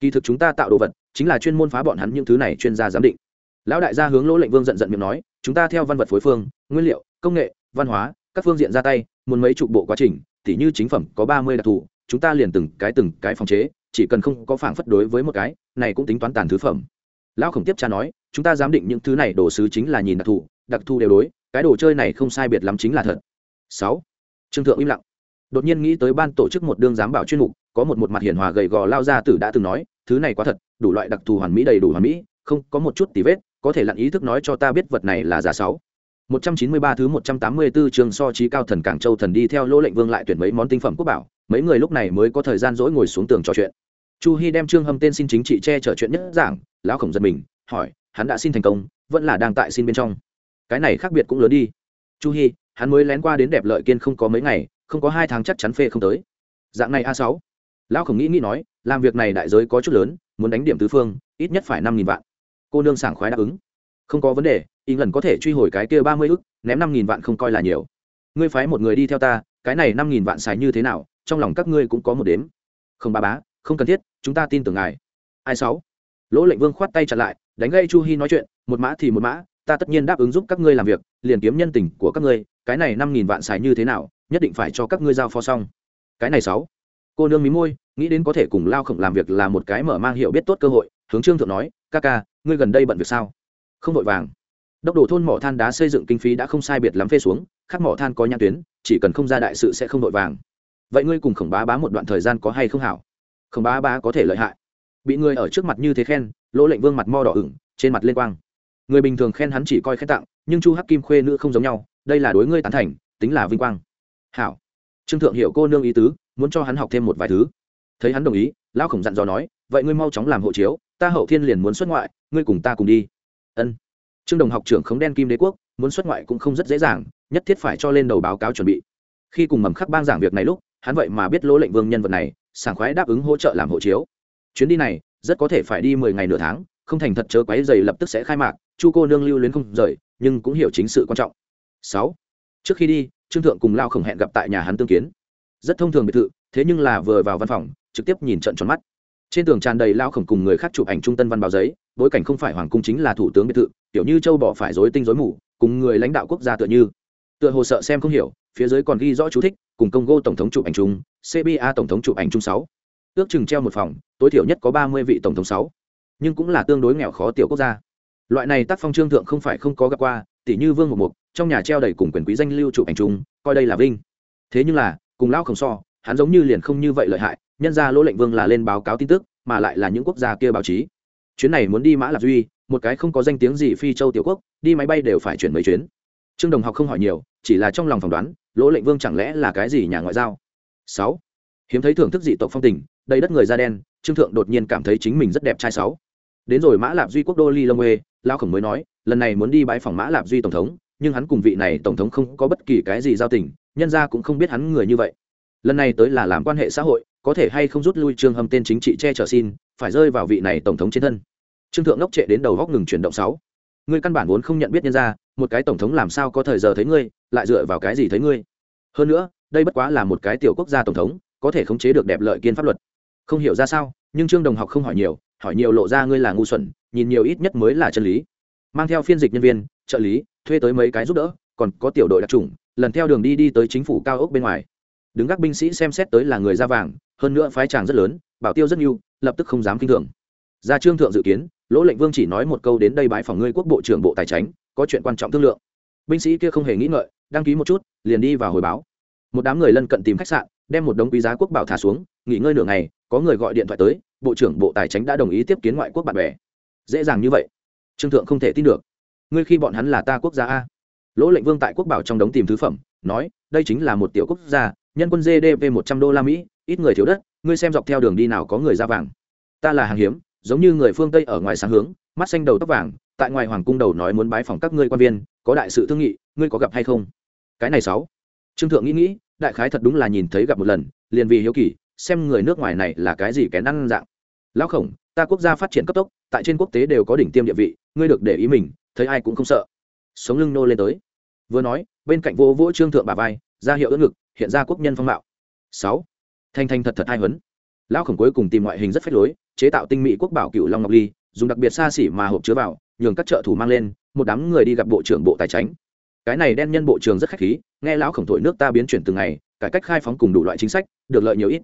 kỳ thực chúng ta tạo đồ vật, chính là chuyên môn phá bọn hắn những thứ này chuyên gia giám định. Lão đại gia hướng lỗ lệnh vương giận giận miệng nói, chúng ta theo văn vật phối phương, nguyên liệu, công nghệ, văn hóa, các phương diện ra tay, muốn mấy chục bộ quá trình, tỉ như chính phẩm có ba mươi đặc thù, chúng ta liền từng cái từng cái phòng chế, chỉ cần không có phản phất đối với một cái, này cũng tính toán tàn thứ phẩm. Lão khổng tiếp cha nói, chúng ta giám định những thứ này, đồ sứ chính là nhìn đặc thù đặc thù đều đối cái đồ chơi này không sai biệt lắm chính là thật sáu trương thượng im lặng đột nhiên nghĩ tới ban tổ chức một đương giám bảo chuyên mục có một một mặt hiền hòa gầy gò lao ra tử đã từng nói thứ này quá thật đủ loại đặc thù hoàn mỹ đầy đủ hoàn mỹ không có một chút tì vết có thể lặn ý thức nói cho ta biết vật này là giả sáu 193 thứ 184 trường so trí cao thần Cảng Châu thần đi theo Lỗ Lệnh Vương lại tuyển mấy món tinh phẩm quốc bảo, mấy người lúc này mới có thời gian dỗi ngồi xuống tường trò chuyện. Chu Hi đem Trương Hâm tên xin chính trị che chở chuyện nhất giảng, lão khổng giật mình, hỏi, hắn đã xin thành công, vẫn là đang tại xin bên trong. Cái này khác biệt cũng lớn đi. Chu Hi, hắn mới lén qua đến đẹp lợi kiên không có mấy ngày, không có hai tháng chắc chắn phê không tới. Dạng này a sáu, Lão khổng nghĩ nghĩ nói, làm việc này đại giới có chút lớn, muốn đánh điểm tứ phương, ít nhất phải 5000 vạn. Cô nương sảng khoái đáp ứng. Không có vấn đề, ý lần có thể truy hồi cái kia ba mươi ức ném năm nghìn vạn không coi là nhiều ngươi phái một người đi theo ta cái này năm nghìn vạn xài như thế nào trong lòng các ngươi cũng có một đếm không ba bá không cần thiết chúng ta tin tưởng ngài ai sáu lỗ lệnh vương khoát tay chặt lại đánh gây chu hi nói chuyện một mã thì một mã ta tất nhiên đáp ứng giúp các ngươi làm việc, liền kiếm nhân tình của các ngươi, cái này năm nghìn vạn xài như thế nào, nhất định phải cho các ngươi giao phó xong. Cái này sáu. Cô nương mí môi, nghĩ đến có thể cùng lao khổng làm việc là một cái mở mang hiểu biết tốt cơ hội, hướng trương thượng nói, ca ca, ngươi gần đây bận việc sao? Không vội vàng. Đốc đồ thôn mỏ than đá xây dựng kinh phí đã không sai biệt lắm phê xuống khắc mỏ than có nhãn tuyến, chỉ cần không ra đại sự sẽ không vội vàng. Vậy ngươi cùng khổng bá bá một đoạn thời gian có hay không hảo? Khổng bá bá có thể lợi hại. Bị người ở trước mặt như thế khen, lỗ lệnh vương mặt mo đỏ ửng, trên mặt lên quang người bình thường khen hắn chỉ coi khen tặng, nhưng chu hắc kim khuê nữ không giống nhau, đây là đối ngươi tán thành, tính là vinh quang. Hảo. Trương thượng hiểu cô nương ý tứ, muốn cho hắn học thêm một vài thứ. Thấy hắn đồng ý, lão khổng dặn dò nói, vậy ngươi mau chóng làm hộ chiếu, ta hậu thiên liền muốn xuất ngoại, ngươi cùng ta cùng đi. Ân. Trương đồng học trưởng khống đen kim đế quốc, muốn xuất ngoại cũng không rất dễ dàng, nhất thiết phải cho lên đầu báo cáo chuẩn bị. Khi cùng mầm khắc bang giảng việc này lúc, hắn vậy mà biết lỗ lệnh vương nhân vật này, sảng khoái đáp ứng hỗ trợ làm hộ chiếu. Chuyến đi này, rất có thể phải đi mười ngày nửa tháng, không thành thật chớ quấy dày lập tức sẽ khai mạc chu cô nương lưu luyến không rời, nhưng cũng hiểu chính sự quan trọng. Sáu, trước khi đi, trương thượng cùng lao khổng hẹn gặp tại nhà hắn tương kiến. Rất thông thường biệt thự, thế nhưng là vừa vào văn phòng, trực tiếp nhìn trận tròn mắt. Trên tường tràn đầy lao khổng cùng người khác chụp ảnh trung tân văn báo giấy, bối cảnh không phải hoàng cung chính là thủ tướng biệt thự, kiểu như châu bỏ phải dối tinh dối mù, cùng người lãnh đạo quốc gia tựa như. Tựa hồ sợ xem không hiểu, phía dưới còn ghi rõ chú thích, cùng công congo tổng thống chụp ảnh chung cba tổng thống chụp ảnh chung sáu. Ước chừng treo một phòng, tối thiểu nhất có ba mươi vị tổng thống sáu. Nhưng cũng là tương đối nghèo khó tiểu quốc gia loại này tác phong trương thượng không phải không có gặp qua tỷ như vương một mục, trong nhà treo đầy cùng quyền quý danh lưu chụp ảnh chung, coi đây là vinh. Thế nhưng là, cùng lão không so, hắn giống như liền không như vậy lợi hại, nhân ra lỗ lệnh vương là lên báo cáo tin tức, mà lại là những quốc gia kia báo chí. Chuyến này muốn đi mã lạp duy, một cái không có danh tiếng gì phi châu tiểu quốc, đi máy bay đều phải chuyển mấy chuyến. Trương đồng học không hỏi nhiều, chỉ là trong lòng phỏng đoán, lỗ lệnh vương chẳng lẽ là cái gì nhà ngoại giao? Sáu. Hiếm thấy thưởng thức dị tộc phong tình đây đất người da đen, trương thượng đột nhiên cảm thấy chính mình rất đẹp trai sáu. Đến rồi mã lạp duy quốc đô ly lông ê lao khổng mới nói, lần này muốn đi bãi phòng mã lạp duy tổng thống, nhưng hắn cùng vị này tổng thống không có bất kỳ cái gì giao tình, nhân ra cũng không biết hắn người như vậy. Lần này tới là làm quan hệ xã hội, có thể hay không rút lui trương hâm tên chính trị che chở xin, phải rơi vào vị này tổng thống trên thân. Trương thượng ngốc trệ đến đầu góc ngừng chuyển động sáu. Ngươi căn bản vốn không nhận biết nhân ra một cái tổng thống làm sao có thời giờ thấy ngươi, lại dựa vào cái gì thấy ngươi? Hơn nữa, đây bất quá là một cái tiểu quốc gia tổng thống, có thể khống chế được đẹp lợi kiên pháp luật. Không hiểu ra sao, nhưng trương đồng học không hỏi nhiều hỏi nhiều lộ ra ngươi là ngu xuẩn, nhìn nhiều ít nhất mới là chân lý. Mang theo phiên dịch nhân viên, trợ lý, thuê tới mấy cái giúp đỡ, còn có tiểu đội đặc trùng, lần theo đường đi đi tới chính phủ cao ốc bên ngoài. Đứng các binh sĩ xem xét tới là người da vàng, hơn nữa phái tràng rất lớn, bảo tiêu rất nhiều lập tức không dám kinh thường. Gia trương thượng dự kiến, lỗ lệnh vương chỉ nói một câu đến đây bãi phòng ngươi quốc bộ trưởng bộ tài chính, có chuyện quan trọng thương lượng. Binh sĩ kia không hề nghĩ ngợi, đăng ký một chút, liền đi vào hồi báo. Một đám người lân cận tìm khách sạn, đem một đống quý giá quốc bảo thả xuống, nghỉ ngơi nửa ngày, có người gọi điện thoại tới bộ trưởng bộ tài chính đã đồng ý tiếp kiến ngoại quốc bạn bè. Dễ dàng như vậy, trương thượng không thể tin được. Ngươi khi bọn hắn là ta quốc gia a. Lỗ lệnh vương tại quốc bảo trong đống tìm thứ phẩm, nói, đây chính là một tiểu quốc gia, nhân quân gdp một trăm đô la mỹ, ít người thiếu đất, ngươi xem dọc theo đường đi nào có người ra vàng. Ta là hàng hiếm, giống như người phương tây ở ngoài sáng hướng, mắt xanh đầu tóc vàng, tại ngoài hoàng cung đầu nói muốn bái phòng các ngươi quan viên, có đại sự thương nghị, ngươi có gặp hay không? Cái này sáu. Trương thượng nghĩ nghĩ, đại khái thật đúng là nhìn thấy gặp một lần, liền vì hiếu kỳ xem người nước ngoài này là cái gì kén ăn dạng. Lão khổng, ta quốc gia phát triển cấp tốc, tại trên quốc tế đều có đỉnh tiêm địa vị, ngươi được để ý mình, thấy ai cũng không sợ. Sống lưng nô lên tới. Vừa nói, bên cạnh vô vỗ trương thượng bà vai, ra hiệu ưỡn ngực, hiện ra quốc nhân phong mạo. Sáu. Thanh thanh thật thật hai huấn. Lão khổng cuối cùng tìm ngoại hình rất phách lối, chế tạo tinh mỹ quốc bảo cựu long ngọc ly, dùng đặc biệt xa xỉ mà hộp chứa vào, nhường các trợ thủ mang lên, một đám người đi gặp bộ trưởng bộ tài chính. Cái này đen nhân bộ trưởng rất khách khí, nghe lão khổng thổi nước ta biến chuyển từng ngày, cải cách khai phóng cùng đủ loại chính sách, được lợi nhiều ít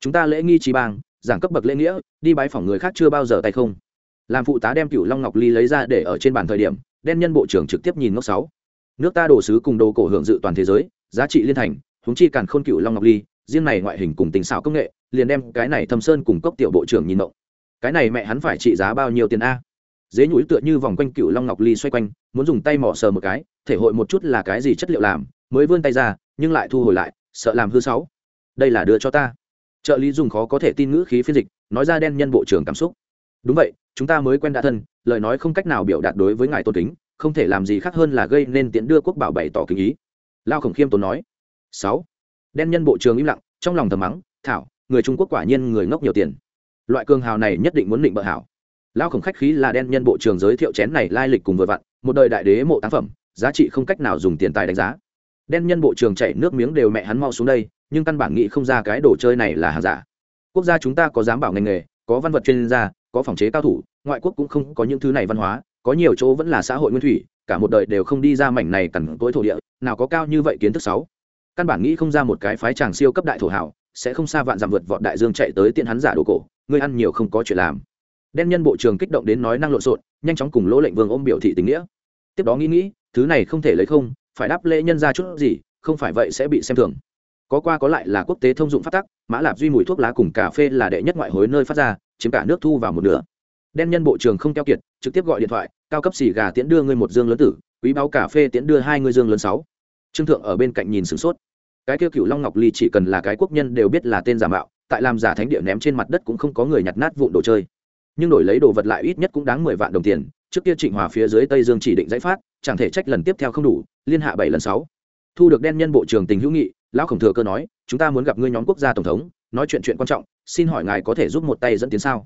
chúng ta lễ nghi trí bang, giảng cấp bậc lễ nghĩa, đi bái phỏng người khác chưa bao giờ tay không. Làm phụ tá đem cựu long ngọc ly lấy ra để ở trên bàn thời điểm, đen nhân bộ trưởng trực tiếp nhìn ngốc sáu. Nước ta đồ sứ cùng đồ cổ hưởng dự toàn thế giới, giá trị liên thành húng chi càn khôn cựu long ngọc ly, riêng này ngoại hình cùng tình xảo công nghệ, liền đem cái này thâm sơn cùng cốc tiểu bộ trưởng nhìn động cái này mẹ hắn phải trị giá bao nhiêu tiền a? Dế nhũi tựa như vòng quanh cựu long ngọc ly xoay quanh, muốn dùng tay mỏ sờ một cái, thể hội một chút là cái gì chất liệu làm, mới vươn tay ra, nhưng lại thu hồi lại, sợ làm hư sáu. Đây là đưa cho ta trợ lý dùng khó có thể tin ngữ khí phiên dịch, nói ra đen nhân bộ trưởng cảm xúc. Đúng vậy, chúng ta mới quen đã thân, lời nói không cách nào biểu đạt đối với ngài tôn kính, không thể làm gì khác hơn là gây nên tiễn đưa quốc bảo bày tỏ kính ý. Lao khổng khiêm tốn nói. Sáu. Đen nhân bộ trưởng im lặng, trong lòng thầm mắng, thảo, người trung quốc quả nhiên người ngốc nhiều tiền. Loại cường hào này nhất định muốn định bợ hảo. Lao khổng khách khí là đen nhân bộ trưởng giới thiệu chén này lai lịch cùng vừa vặn, một đời đại đế mộ tác phẩm, giá trị không cách nào dùng tiền tài đánh giá. Đen nhân bộ trưởng chảy nước miếng đều mẹ hắn mau xuống đây nhưng căn bản nghĩ không ra cái đồ chơi này là hàng giả. Quốc gia chúng ta có dám bảo ngành nghề, có văn vật chuyên gia, có phòng chế cao thủ, ngoại quốc cũng không có những thứ này văn hóa, có nhiều chỗ vẫn là xã hội nguyên thủy, cả một đời đều không đi ra mảnh này cằn tối thổ địa, nào có cao như vậy kiến thức sáu. Căn bản nghĩ không ra một cái phái chàng siêu cấp đại thổ hảo, sẽ không xa vạn dặm vượt vọt đại dương chạy tới tiện hắn giả đồ cổ ngươi ăn nhiều không có chuyện làm. Đen nhân bộ trưởng kích động đến nói năng lộn xộn, nhanh chóng cùng lỗ lệnh vương ôm biểu thị tình nghĩa. Tiếp đó nghĩ nghĩ, thứ này không thể lấy không, phải đáp lễ nhân ra chút gì, không phải vậy sẽ bị xem thường có qua có lại là quốc tế thông dụng phát tắc, mã lạp duy mùi thuốc lá cùng cà phê là đệ nhất ngoại hối nơi phát ra, chiếm cả nước thu vào một nửa. Đen nhân bộ trưởng không keo kiệt, trực tiếp gọi điện thoại, cao cấp xì gà tiễn đưa ngươi một dương lớn tử, quý báo cà phê tiễn đưa hai ngươi dương lớn sáu. Trương thượng ở bên cạnh nhìn sửng sốt. Cái kêu cựu long ngọc ly chỉ cần là cái quốc nhân đều biết là tên giả mạo, tại làm giả thánh địa ném trên mặt đất cũng không có người nhặt nát vụn đồ chơi. Nhưng đổi lấy đồ vật lại ít nhất cũng đáng mười vạn đồng tiền, trước kia trịnh hòa phía dưới tây dương chỉ định giải phát chẳng thể trách lần tiếp theo không đủ, liên hạ bảy lần sáu. Thu được đen nhân bộ trưởng tình hữu nghị lão khổng thừa cơ nói, chúng ta muốn gặp ngươi nhóm quốc gia tổng thống, nói chuyện chuyện quan trọng, xin hỏi ngài có thể giúp một tay dẫn tiến sao?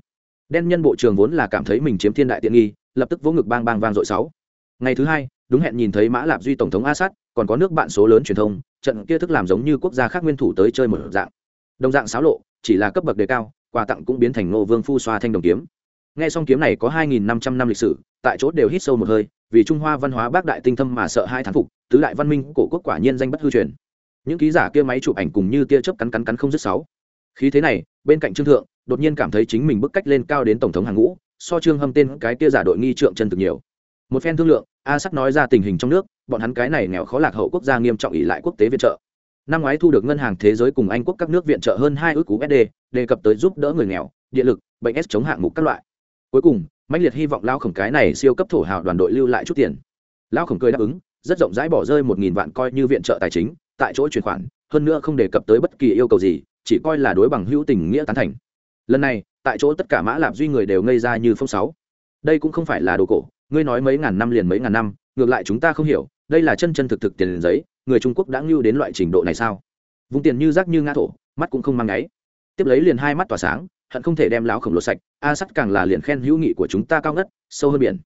Đen nhân bộ trưởng vốn là cảm thấy mình chiếm thiên đại tiện nghi, lập tức vỗ ngực bang bang vang dội sáu. Ngày thứ hai, đúng hẹn nhìn thấy mã lạp duy tổng thống assad, còn có nước bạn số lớn truyền thông, trận kia thức làm giống như quốc gia khác nguyên thủ tới chơi một dạng. Đồng dạng xáo lộ, chỉ là cấp bậc đề cao, quà tặng cũng biến thành ngô vương phu xoa thanh đồng kiếm. Nghe xong kiếm này có hai nghìn năm trăm năm lịch sử, tại chỗ đều hít sâu một hơi, vì trung hoa văn hóa bác đại tinh thâm mà sợ hai thán phục, tứ đại văn minh cổ quốc quả nhiên danh bất hư truyền những ký giả kia máy chụp ảnh cùng như tia chớp cắn cắn cắn không dứt sáu. Khí thế này, bên cạnh trương thượng, đột nhiên cảm thấy chính mình bức cách lên cao đến tổng thống hàng ngũ, so trương hâm tên cái kia giả đội nghi trượng chân thực nhiều. Một phen thương lượng, a sắt nói ra tình hình trong nước, bọn hắn cái này nghèo khó lạc hậu quốc gia nghiêm trọng ỉ lại quốc tế viện trợ. Năm ngoái thu được ngân hàng thế giới cùng anh quốc các nước viện trợ hơn hai ước cú đề cập tới giúp đỡ người nghèo điện lực, bệnh s chống hạng mục các loại. Cuối cùng mạnh liệt hy vọng lao khổng cái này siêu cấp thổ hào đoàn đội lưu lại chút tiền. Lao khổng cười đáp ứng, rất rộng rãi bỏ rơi một nghìn vạn coi như viện trợ tài chính tại chỗ chuyển khoản, hơn nữa không đề cập tới bất kỳ yêu cầu gì, chỉ coi là đối bằng hữu tình nghĩa tán thành. Lần này, tại chỗ tất cả mã lạp duy người đều ngây ra như phong sáu. Đây cũng không phải là đồ cổ, ngươi nói mấy ngàn năm liền mấy ngàn năm, ngược lại chúng ta không hiểu, đây là chân chân thực thực tiền giấy, người trung quốc đã ngưu đến loại trình độ này sao? Vùng tiền như rác như ngã thổ, mắt cũng không mang ngáy. Tiếp lấy liền hai mắt tỏa sáng, hận không thể đem láo khổng lồ sạch, a à sắt càng là liền khen hữu nghị của chúng ta cao ngất, sâu hơn biển.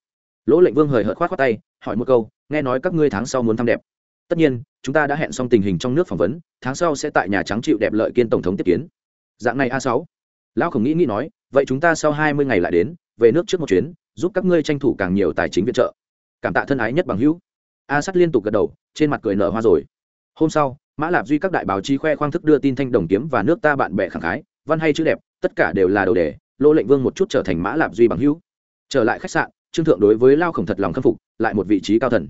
Lỗ lệnh vương hời hợt khoát khoát tay, hỏi một câu, nghe nói các ngươi tháng sau muốn thăm đẹp? Tất nhiên, chúng ta đã hẹn xong tình hình trong nước phỏng vấn, tháng sau sẽ tại nhà trắng chịu đẹp lợi kiên tổng thống tiếp kiến. Dạng này a sáu. Lão khổng nghĩ nghĩ nói, vậy chúng ta sau hai mươi ngày lại đến, về nước trước một chuyến, giúp các ngươi tranh thủ càng nhiều tài chính viện trợ. Cảm tạ thân ái nhất bằng hữu. A sắt liên tục gật đầu, trên mặt cười nở hoa rồi. Hôm sau, mã lạp duy các đại báo chí khoe khoang thức đưa tin thanh đồng kiếm và nước ta bạn bè khẳng khái, văn hay chữ đẹp, tất cả đều là đầu đề, lô lệnh vương một chút trở thành mã lạp duy bằng hữu. Trở lại khách sạn, trương thượng đối với lao khổng thật lòng khâm phục, lại một vị trí cao thần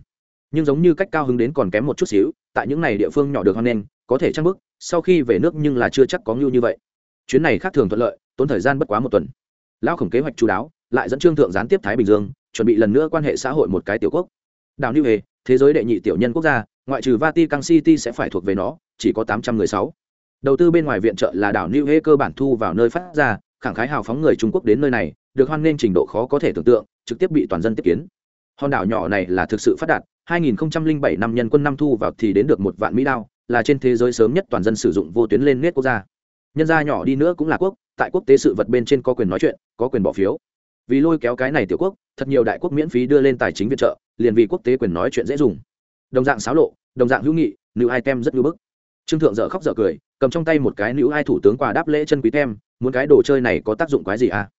nhưng giống như cách cao hứng đến còn kém một chút xíu, tại những này địa phương nhỏ được hoan nghênh, có thể trang bức sau khi về nước nhưng là chưa chắc có ngưu như vậy. Chuyến này khác thường thuận lợi, tốn thời gian bất quá một tuần. Lão khổng kế hoạch chú đáo, lại dẫn trương thượng gián tiếp thái bình dương, chuẩn bị lần nữa quan hệ xã hội một cái tiểu quốc. Đảo new hề thế giới đệ nhị tiểu nhân quốc gia, ngoại trừ vatican city sẽ phải thuộc về nó, chỉ có tám trăm người sáu. Đầu tư bên ngoài viện trợ là đảo new hề cơ bản thu vào nơi phát ra, khẳng khái hào phóng người trung quốc đến nơi này, được hoan nghênh trình độ khó có thể tưởng tượng, trực tiếp bị toàn dân tiếp kiến. Hòn đảo nhỏ này là thực sự phát đạt 2007 năm nhân quân năm thu vào thì đến được một vạn mỹ đao, là trên thế giới sớm nhất toàn dân sử dụng vô tuyến lên nét quốc gia. Nhân gia nhỏ đi nữa cũng là quốc, tại quốc tế sự vật bên trên có quyền nói chuyện, có quyền bỏ phiếu. Vì lôi kéo cái này tiểu quốc, thật nhiều đại quốc miễn phí đưa lên tài chính viện trợ, liền vì quốc tế quyền nói chuyện dễ dùng. Đồng dạng xáo lộ, đồng dạng hữu nghị, nữ ai tem rất ngưỡng bức. Trương thượng dở khóc dở cười, cầm trong tay một cái nữ ai thủ tướng quà đáp lễ chân quý tem, muốn cái đồ chơi này có tác dụng quái gì à?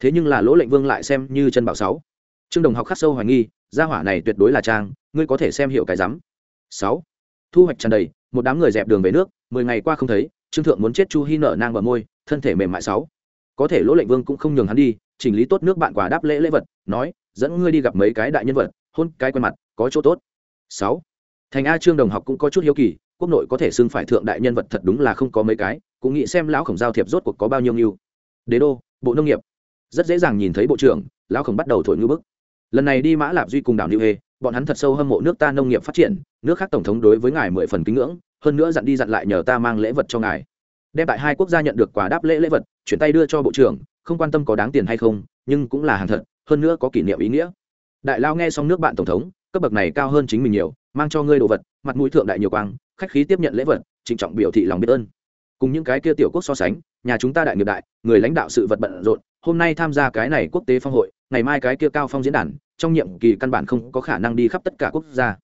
Thế nhưng là lỗ lệnh vương lại xem như chân bảo sáu. Trương đồng học khắc sâu hoài nghi gia hỏa này tuyệt đối là trang, ngươi có thể xem hiệu cái rắm. Sáu, thu hoạch tràn đầy, một đám người dẹp đường về nước, mười ngày qua không thấy, trương thượng muốn chết chu hi nở nang bờ môi, thân thể mềm mại sáu. Có thể lỗ lệnh vương cũng không nhường hắn đi, chỉnh lý tốt nước bạn quả đáp lễ lễ vật, nói, dẫn ngươi đi gặp mấy cái đại nhân vật, hôn cái quen mặt, có chỗ tốt. Sáu, thành a trương đồng học cũng có chút hiếu kỳ, quốc nội có thể xưng phải thượng đại nhân vật thật đúng là không có mấy cái, cũng nghĩ xem lão khổng giao thiệp rốt cuộc có bao nhiêu nhiêu đế đô, bộ nông nghiệp. Rất dễ dàng nhìn thấy bộ trưởng, lão khổng bắt đầu thổi ngư bức lần này đi mã lạp duy cùng đảo new hê, bọn hắn thật sâu hâm mộ nước ta nông nghiệp phát triển, nước khác tổng thống đối với ngài mười phần kính ngưỡng, hơn nữa dặn đi dặn lại nhờ ta mang lễ vật cho ngài. Đem tại hai quốc gia nhận được quà đáp lễ lễ vật, chuyển tay đưa cho bộ trưởng, không quan tâm có đáng tiền hay không, nhưng cũng là hàng thật, hơn nữa có kỷ niệm ý nghĩa. Đại lao nghe xong nước bạn tổng thống, cấp bậc này cao hơn chính mình nhiều, mang cho ngươi đồ vật, mặt mũi thượng đại nhiều quang, khách khí tiếp nhận lễ vật, trịnh trọng biểu thị lòng biết ơn. Cùng những cái kia tiểu quốc so sánh, nhà chúng ta đại nghiệp đại, người lãnh đạo sự vật bận rộn, hôm nay tham gia cái này quốc tế phong hội ngày mai cái kia cao phong diễn đàn, trong nhiệm kỳ căn bản không có khả năng đi khắp tất cả quốc gia.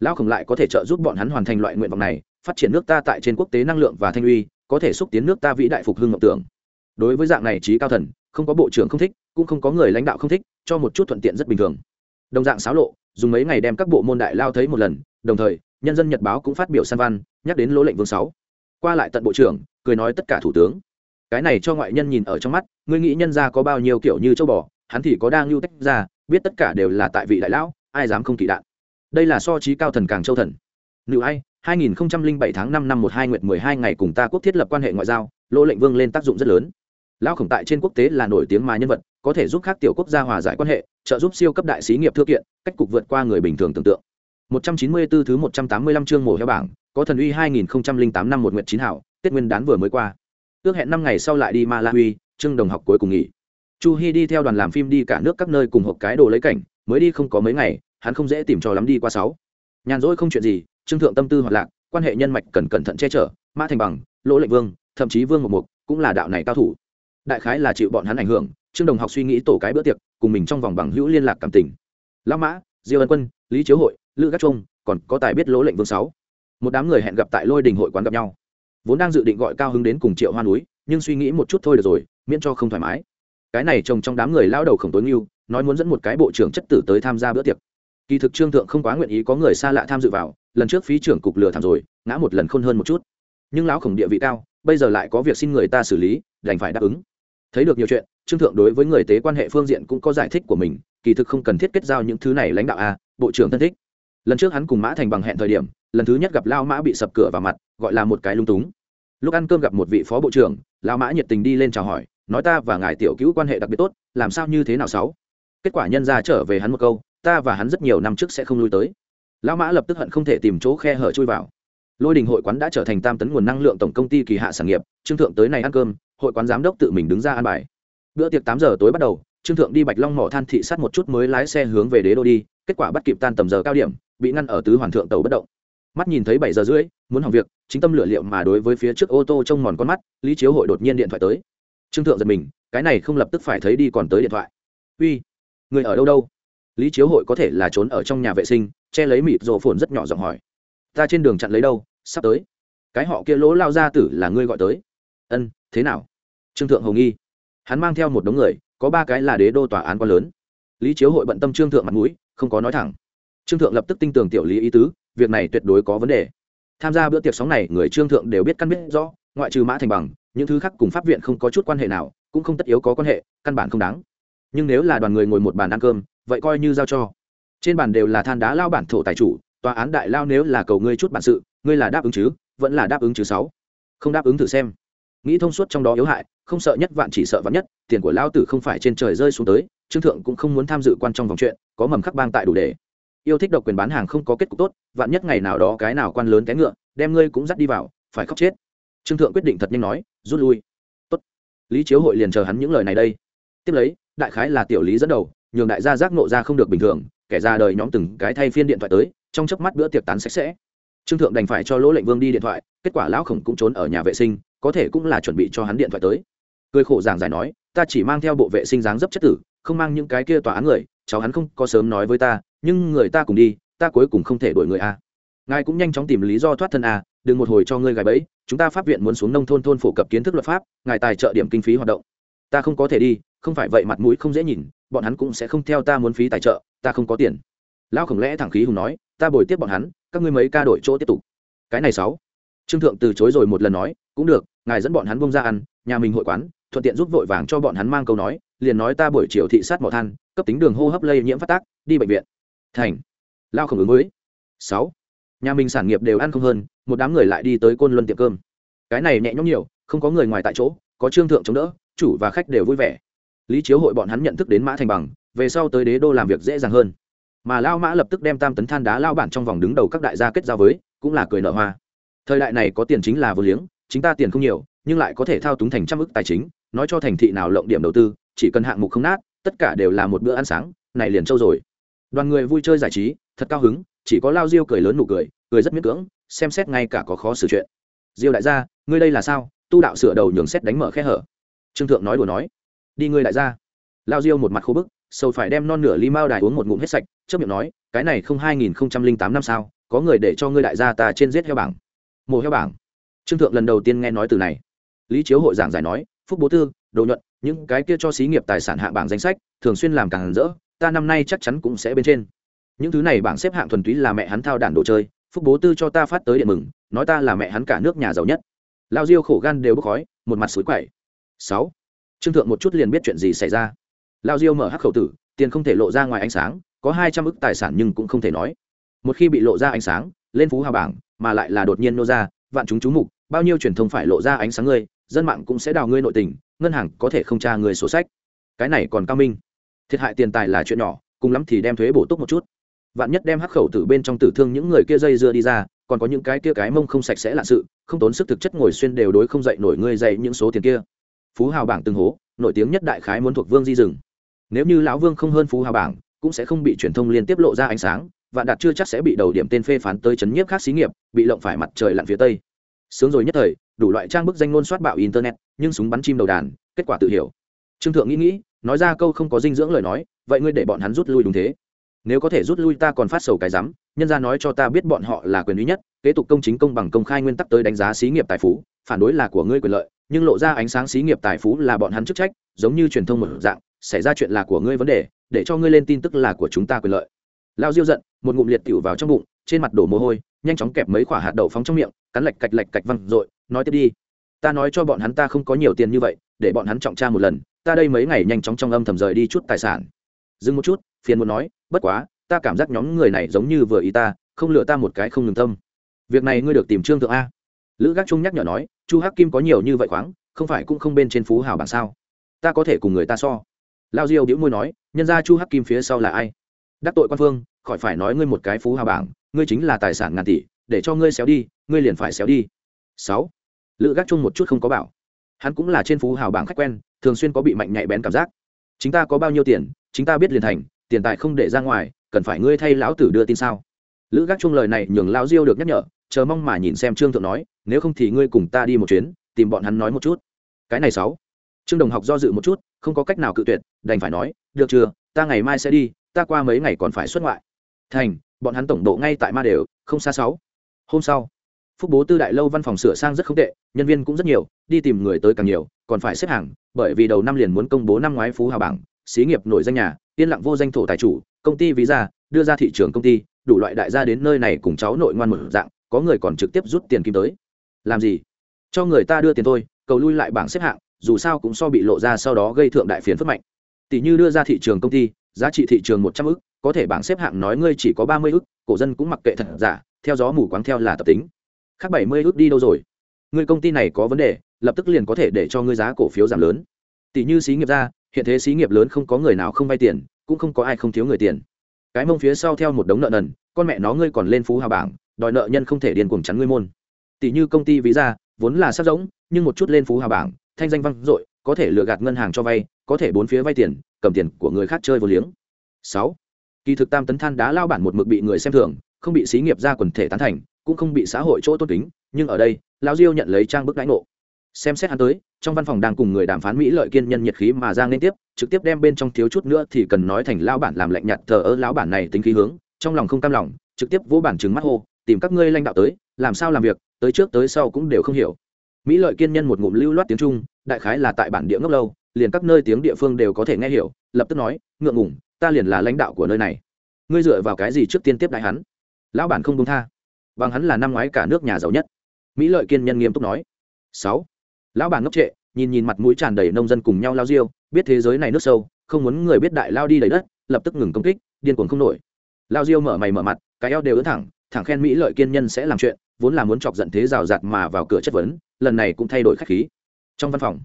Lão khổng lại có thể trợ giúp bọn hắn hoàn thành loại nguyện vọng này, phát triển nước ta tại trên quốc tế năng lượng và thanh uy, có thể xúc tiến nước ta vĩ đại phục hưng ngọc tưởng đối với dạng này trí cao thần, không có bộ trưởng không thích, cũng không có người lãnh đạo không thích, cho một chút thuận tiện rất bình thường. Đồng dạng xáo lộ, dùng mấy ngày đem các bộ môn đại lao thấy một lần, đồng thời, nhân dân nhật báo cũng phát biểu san văn, nhắc đến lỗ lệnh vương sáu. Qua lại tận bộ trưởng, cười nói tất cả thủ tướng. Cái này cho ngoại nhân nhìn ở trong mắt, ngươi nghĩ nhân ra có bao nhiêu kiểu như châu bò hắn thì có đang lưu tách ra, biết tất cả đều là tại vị đại lão, ai dám không kỳ đạn. Đây là so trí cao thần càng châu thần. Nữ ai 2007 tháng 5 năm 12 nguyệt 12 ngày cùng ta quốc thiết lập quan hệ ngoại giao, lỗ lệnh vương lên tác dụng rất lớn. Lão khổng tại trên quốc tế là nổi tiếng mà nhân vật, có thể giúp các tiểu quốc gia hòa giải quan hệ, trợ giúp siêu cấp đại sĩ nghiệp thư kiện, cách cục vượt qua người bình thường tưởng tượng. 194 thứ 185 chương mổ heo bảng, có thần uy 2008 năm một nguyện chín hảo, tết nguyên đán vừa mới qua. Ước hẹn năm ngày sau lại đi malawi trương đồng học cuối cùng nghỉ chu hi đi theo đoàn làm phim đi cả nước các nơi cùng hộp cái đồ lấy cảnh, mới đi không có mấy ngày, hắn không dễ tìm cho lắm đi qua sáu. Nhàn rỗi không chuyện gì, trương thượng tâm tư hoạt lạc, quan hệ nhân mạch cần cẩn thận che chở, mã thành bằng, lỗ lệnh vương, thậm chí vương một mục cũng là đạo này cao thủ. Đại khái là chịu bọn hắn ảnh hưởng, trương đồng học suy nghĩ tổ cái bữa tiệc, cùng mình trong vòng bằng hữu liên lạc cảm tình. Lão mã, diêu ân quân, lý chiếu hội, lữ gác trung, còn có tài biết lỗ lệnh vương sáu. Một đám người hẹn gặp tại lôi đình hội quán gặp nhau. Vốn đang dự định gọi cao hứng đến cùng triệu hoa núi, nhưng suy nghĩ một chút thôi được rồi, miễn cho không thoải mái cái này trồng trong đám người lao đầu khổng tối nghiêu nói muốn dẫn một cái bộ trưởng chất tử tới tham gia bữa tiệc. Kỳ thực trương thượng không quá nguyện ý có người xa lạ tham dự vào, lần trước phí trưởng cục lừa thảm rồi, ngã một lần khôn hơn một chút. Nhưng lão khổng địa vị cao, bây giờ lại có việc xin người ta xử lý, đành phải đáp ứng. Thấy được nhiều chuyện, trương thượng đối với người tế quan hệ phương diện cũng có giải thích của mình, kỳ thực không cần thiết kết giao những thứ này lãnh đạo a, bộ trưởng thân thích. Lần trước hắn cùng mã thành bằng hẹn thời điểm, lần thứ nhất gặp lao mã bị sập cửa vào mặt, gọi là một cái lung túng. Lúc ăn cơm gặp một vị phó bộ trưởng, lao mã nhiệt tình đi lên chào hỏi nói ta và ngài tiểu cứu quan hệ đặc biệt tốt, làm sao như thế nào sáu? Kết quả nhân ra trở về hắn một câu, ta và hắn rất nhiều năm trước sẽ không lui tới. Lão mã lập tức hận không thể tìm chỗ khe hở chui vào. Lôi đình hội quán đã trở thành tam tấn nguồn năng lượng tổng công ty kỳ hạ sản nghiệp, trương thượng tới này ăn cơm, hội quán giám đốc tự mình đứng ra ăn bài. Bữa tiệc tám giờ tối bắt đầu, trương thượng đi bạch long mỏ than thị sát một chút mới lái xe hướng về đế đô đi, kết quả bắt kịp tan tầm giờ cao điểm, bị ngăn ở tứ hoàn thượng tàu bất động. Mắt nhìn thấy bảy giờ rưỡi, muốn hỏng việc, chính tâm lựa liệu mà đối với phía trước ô tô trông mòn con mắt, lý chiếu hội đột nhiên điện thoại tới trương thượng giật mình, cái này không lập tức phải thấy đi còn tới điện thoại. Uy, người ở đâu đâu? Lý chiếu hội có thể là trốn ở trong nhà vệ sinh, che lấy mịt rổ phồn rất nhỏ giọng hỏi. Ta trên đường chặn lấy đâu, sắp tới. Cái họ kia lỗ lao ra tử là ngươi gọi tới. Ân, thế nào? Trương thượng hầu nghi. Hắn mang theo một đống người, có ba cái là đế đô tòa án quá lớn. Lý chiếu hội bận tâm trương thượng mặt mũi, không có nói thẳng. Trương thượng lập tức tin tưởng tiểu lý ý tứ, việc này tuyệt đối có vấn đề. Tham gia bữa tiệc sóng này, người trương thượng đều biết căn biết rõ ngoại trừ mã thành bằng, những thứ khác cùng pháp viện không có chút quan hệ nào, cũng không tất yếu có quan hệ, căn bản không đáng. Nhưng nếu là đoàn người ngồi một bàn ăn cơm, vậy coi như giao cho. Trên bàn đều là than đá lao bản thổ tài chủ, tòa án đại lao nếu là cầu ngươi chút bản sự, ngươi là đáp ứng chứ, vẫn là đáp ứng chứ sáu. Không đáp ứng thử xem. Nghĩ thông suốt trong đó yếu hại, không sợ nhất vạn chỉ sợ vạn nhất, tiền của lao tử không phải trên trời rơi xuống tới, trương thượng cũng không muốn tham dự quan trong vòng chuyện, có mầm khắc bang tại đủ để. Yêu thích độc quyền bán hàng không có kết cục tốt, vạn nhất ngày nào đó cái nào quan lớn cái ngựa, đem ngươi cũng dắt đi vào, phải khóc chết trương thượng quyết định thật nhanh nói, rút lui. Tốt. lý chiếu hội liền chờ hắn những lời này đây. Tiếp lấy, đại khái là tiểu lý dẫn đầu, nhường đại gia giác nộ ra không được bình thường, kẻ ra đời nhóm từng cái thay phiên điện thoại tới, trong chớp mắt bữa tiệc tán sạch sẽ. Trương thượng đành phải cho lỗ lệnh vương đi điện thoại, kết quả lão khổng cũng trốn ở nhà vệ sinh, có thể cũng là chuẩn bị cho hắn điện thoại tới. Cười khổ giảng giải nói, ta chỉ mang theo bộ vệ sinh dáng dấp chất tử, không mang những cái kia tòa án người, cháu hắn không có sớm nói với ta, nhưng người ta cùng đi, ta cuối cùng không thể đuổi người a ngài cũng nhanh chóng tìm lý do thoát thân à? đừng một hồi cho ngươi gài bẫy, chúng ta pháp viện muốn xuống nông thôn thôn phổ cập kiến thức luật pháp, ngài tài trợ điểm kinh phí hoạt động. Ta không có thể đi, không phải vậy mặt mũi không dễ nhìn, bọn hắn cũng sẽ không theo ta muốn phí tài trợ, ta không có tiền. Lão khổng lẽ thẳng khí hùng nói, ta bồi tiếp bọn hắn, các ngươi mấy ca đổi chỗ tiếp tục. Cái này sáu. Trương thượng từ chối rồi một lần nói, cũng được, ngài dẫn bọn hắn bông ra ăn, nhà mình hội quán, thuận tiện giúp vội vàng cho bọn hắn mang câu nói, liền nói ta buổi chiều thị sát mỏ than, cấp tính đường hô hấp lây nhiễm phát tác, đi bệnh viện. Thành. Lao khổng ứng mới sáu nhà mình sản nghiệp đều ăn không hơn, một đám người lại đi tới côn luân tiệm cơm. Cái này nhẹ nhõm nhiều, không có người ngoài tại chỗ, có trương thượng chống đỡ, chủ và khách đều vui vẻ. Lý chiếu hội bọn hắn nhận thức đến mã thành bằng, về sau tới đế đô làm việc dễ dàng hơn. Mà lao mã lập tức đem tam tấn than đá lao bản trong vòng đứng đầu các đại gia kết giao với, cũng là cười nợ hoa. Thời đại này có tiền chính là vô liếng, chính ta tiền không nhiều, nhưng lại có thể thao túng thành trăm ức tài chính, nói cho thành thị nào lộng điểm đầu tư, chỉ cần hạng mục không nát, tất cả đều là một bữa ăn sáng, này liền trâu rồi. Đoàn người vui chơi giải trí, thật cao hứng chỉ có lao diêu cười lớn nụ cười cười rất miễn cưỡng, xem xét ngay cả có khó xử chuyện. Diêu đại gia, ngươi đây là sao? Tu đạo sửa đầu nhường xét đánh mở khe hở. Trương thượng nói đùa nói. Đi ngươi đại gia. Lao diêu một mặt khô bức sâu phải đem non nửa ly mao đài uống một ngụm hết sạch, chớp miệng nói, cái này không hai nghìn không trăm linh tám năm sao, có người để cho ngươi đại gia ta trên giết heo bảng. Mồ heo bảng. Trương thượng lần đầu tiên nghe nói từ này. Lý chiếu hội giảng giải nói, phúc bố tư, đồ nhuận, những cái kia cho xí nghiệp tài sản hạng bảng danh sách, thường xuyên làm càng rỡ, ta năm nay chắc chắn cũng sẽ bên trên những thứ này bảng xếp hạng thuần túy là mẹ hắn thao đản đồ chơi, phúc bố tư cho ta phát tới điện mừng, nói ta là mẹ hắn cả nước nhà giàu nhất. Lao diêu khổ gan đều bốc khói, một mặt suối quậy. Sáu. Trương thượng một chút liền biết chuyện gì xảy ra. Lao diêu mở hắc khẩu tử, tiền không thể lộ ra ngoài ánh sáng, có hai trăm ức tài sản nhưng cũng không thể nói. Một khi bị lộ ra ánh sáng, lên phú hào bảng, mà lại là đột nhiên nô ra, vạn chúng chú mục, bao nhiêu truyền thông phải lộ ra ánh sáng ngươi, dân mạng cũng sẽ đào ngươi nội tình, ngân hàng có thể không tra người sổ sách. Cái này còn cao minh. Thiệt hại tiền tài là chuyện nhỏ, cùng lắm thì đem thuế bổ túc một chút vạn nhất đem hắc khẩu từ bên trong tử thương những người kia dây dưa đi ra, còn có những cái kia cái mông không sạch sẽ là sự, không tốn sức thực chất ngồi xuyên đều đối không dậy nổi ngươi dậy những số tiền kia. Phú hào bảng từng hố, nổi tiếng nhất đại khái muốn thuộc vương di rừng. Nếu như lão vương không hơn phú hào bảng, cũng sẽ không bị truyền thông liên tiếp lộ ra ánh sáng, vạn đạt chưa chắc sẽ bị đầu điểm tên phê phán tới chấn nhiếp khác xí nghiệp, bị lộng phải mặt trời lặn phía tây. Sướng rồi nhất thời, đủ loại trang bức danh ngôn soát bạo internet, nhưng súng bắn chim đầu đàn, kết quả tự hiểu. Trương thượng nghĩ nghĩ, nói ra câu không có dinh dưỡng lời nói, vậy ngươi để bọn hắn rút lui đúng thế nếu có thể rút lui ta còn phát sầu cái rắm, nhân ra nói cho ta biết bọn họ là quyền duy nhất, kế tục công chính công bằng công khai nguyên tắc tới đánh giá xí nghiệp tài phú, phản đối là của ngươi quyền lợi, nhưng lộ ra ánh sáng xí nghiệp tài phú là bọn hắn chức trách, giống như truyền thông một dạng, xảy ra chuyện là của ngươi vấn đề, để cho ngươi lên tin tức là của chúng ta quyền lợi. Lao diêu giận, một ngụm liệt tiểu vào trong bụng, trên mặt đổ mồ hôi, nhanh chóng kẹp mấy quả hạt đậu phóng trong miệng, cắn lạch cạch lạch cạch văng, rồi, nói tiếp đi. Ta nói cho bọn hắn ta không có nhiều tiền như vậy, để bọn hắn trọng tra một lần, ta đây mấy ngày nhanh chóng trong âm thầm rời đi chút tài sản dừng một chút, phiền muốn nói, bất quá, ta cảm giác nhóm người này giống như vừa ý ta, không lựa ta một cái không ngừng tâm việc này ngươi được tìm trương thượng a. Lữ gác trung nhắc nhở nói, chu hắc kim có nhiều như vậy khoáng, không phải cũng không bên trên phú hào bảng sao? Ta có thể cùng người ta so. Lao diêu đĩu môi nói, nhân ra chu hắc kim phía sau là ai? Đắc tội quan phương, khỏi phải nói ngươi một cái phú hào bảng, ngươi chính là tài sản ngàn tỷ, để cho ngươi xéo đi, ngươi liền phải xéo đi. Sáu. Lữ gác chung một chút không có bảo. Hắn cũng là trên phú hào bảng khách quen, thường xuyên có bị mạnh nhạy bén cảm giác. Chính ta có bao nhiêu tiền chính ta biết liền thành, tiền tài không để ra ngoài, cần phải ngươi thay lão tử đưa tin sao? Lữ gác chung lời này nhường lão diêu được nhắc nhở, chờ mong mà nhìn xem trương thượng nói, nếu không thì ngươi cùng ta đi một chuyến, tìm bọn hắn nói một chút. Cái này sáu. Trương đồng học do dự một chút, không có cách nào cự tuyệt, đành phải nói, được chưa, ta ngày mai sẽ đi, ta qua mấy ngày còn phải xuất ngoại. Thành, bọn hắn tổng độ ngay tại ma đều, không xa sáu. Hôm sau, phúc bố tư đại lâu văn phòng sửa sang rất không tệ, nhân viên cũng rất nhiều, đi tìm người tới càng nhiều, còn phải xếp hàng, bởi vì đầu năm liền muốn công bố năm ngoái phú hào bảng xí nghiệp nổi danh nhà, yên lặng vô danh thổ tài chủ, công ty ví ra đưa ra thị trường công ty, đủ loại đại gia đến nơi này cùng cháu nội ngoan một dạng, có người còn trực tiếp rút tiền kim tới. Làm gì? Cho người ta đưa tiền thôi, cầu lui lại bảng xếp hạng, dù sao cũng so bị lộ ra sau đó gây thượng đại phiền phất mạnh. Tỷ như đưa ra thị trường công ty, giá trị thị trường một trăm ức, có thể bảng xếp hạng nói ngươi chỉ có ba mươi ức, cổ dân cũng mặc kệ thật giả, theo gió mù quáng theo là tập tính. Khác bảy mươi ức đi đâu rồi? Ngươi công ty này có vấn đề, lập tức liền có thể để cho ngươi giá cổ phiếu giảm lớn. Tỷ như xí nghiệp ra hiện thế xí nghiệp lớn không có người nào không vay tiền, cũng không có ai không thiếu người tiền. Cái mông phía sau theo một đống nợ nần, con mẹ nó ngươi còn lên phú hào bảng, đòi nợ nhân không thể điên cuồng chắn ngươi môn. Tỷ như công ty ví ra vốn là sắp giống nhưng một chút lên phú hào bảng, thanh danh vang dội, có thể lừa gạt ngân hàng cho vay, có thể bốn phía vay tiền, cầm tiền của người khác chơi vô liếng. Sáu. Kỳ thực tam tấn than đá lao bản một mực bị người xem thường, không bị xí nghiệp ra quần thể tán thành, cũng không bị xã hội chỗ tốt kính, nhưng ở đây lao diêu nhận lấy trang bức lãnh ngộ xem xét hắn tới, trong văn phòng đang cùng người đàm phán mỹ lợi kiên nhân nhiệt khí mà giang liên tiếp, trực tiếp đem bên trong thiếu chút nữa thì cần nói thành lao bản làm lạnh nhạt thờ ơ lão bản này tính khí hướng, trong lòng không cam lòng, trực tiếp vỗ bản trừng mắt hô, tìm các ngươi lãnh đạo tới, làm sao làm việc, tới trước tới sau cũng đều không hiểu. Mỹ lợi kiên nhân một ngụm lưu loát tiếng trung, đại khái là tại bản địa ngốc lâu, liền các nơi tiếng địa phương đều có thể nghe hiểu, lập tức nói, ngượng ngủng ta liền là lãnh đạo của nơi này. Ngươi dựa vào cái gì trước tiên tiếp đại hắn? Lão bản không công tha. Bằng hắn là năm ngoái cả nước nhà giàu nhất. Mỹ lợi kiên nhân nghiêm túc nói. Sáu lão bà ngốc trệ nhìn nhìn mặt mũi tràn đầy nông dân cùng nhau lao diêu, biết thế giới này nước sâu không muốn người biết đại lao đi đầy đất lập tức ngừng công kích điên cuồng không nổi. Lao diêu mở mày mở mặt cái eo đều ứ thẳng thẳng khen mỹ lợi kiên nhân sẽ làm chuyện vốn là muốn chọc giận thế rào rạt mà vào cửa chất vấn lần này cũng thay đổi khách khí. Trong văn phòng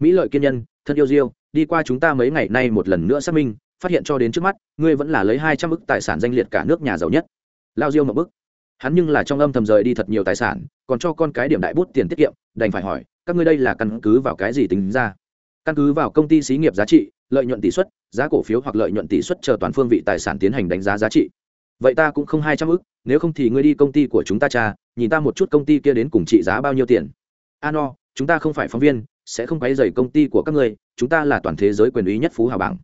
mỹ lợi kiên nhân thân yêu diêu đi qua chúng ta mấy ngày nay một lần nữa xác minh phát hiện cho đến trước mắt ngươi vẫn là lấy hai trăm ức tài sản danh liệt cả nước nhà giàu nhất. Lao diêu một bức. Hắn nhưng là trong âm thầm rời đi thật nhiều tài sản còn cho con cái điểm đại bút tiền tiết kiệm đành phải hỏi các ngươi đây là căn cứ vào cái gì tính ra? Căn cứ vào công ty xí nghiệp giá trị, lợi nhuận tỷ suất, giá cổ phiếu hoặc lợi nhuận tỷ suất chờ toàn phương vị tài sản tiến hành đánh giá giá trị. Vậy ta cũng không hai trăm ức, nếu không thì ngươi đi công ty của chúng ta cha nhìn ta một chút công ty kia đến cùng trị giá bao nhiêu tiền. A no chúng ta không phải phóng viên, sẽ không quấy dày công ty của các ngươi, chúng ta là toàn thế giới quyền uy nhất phú hào bảng.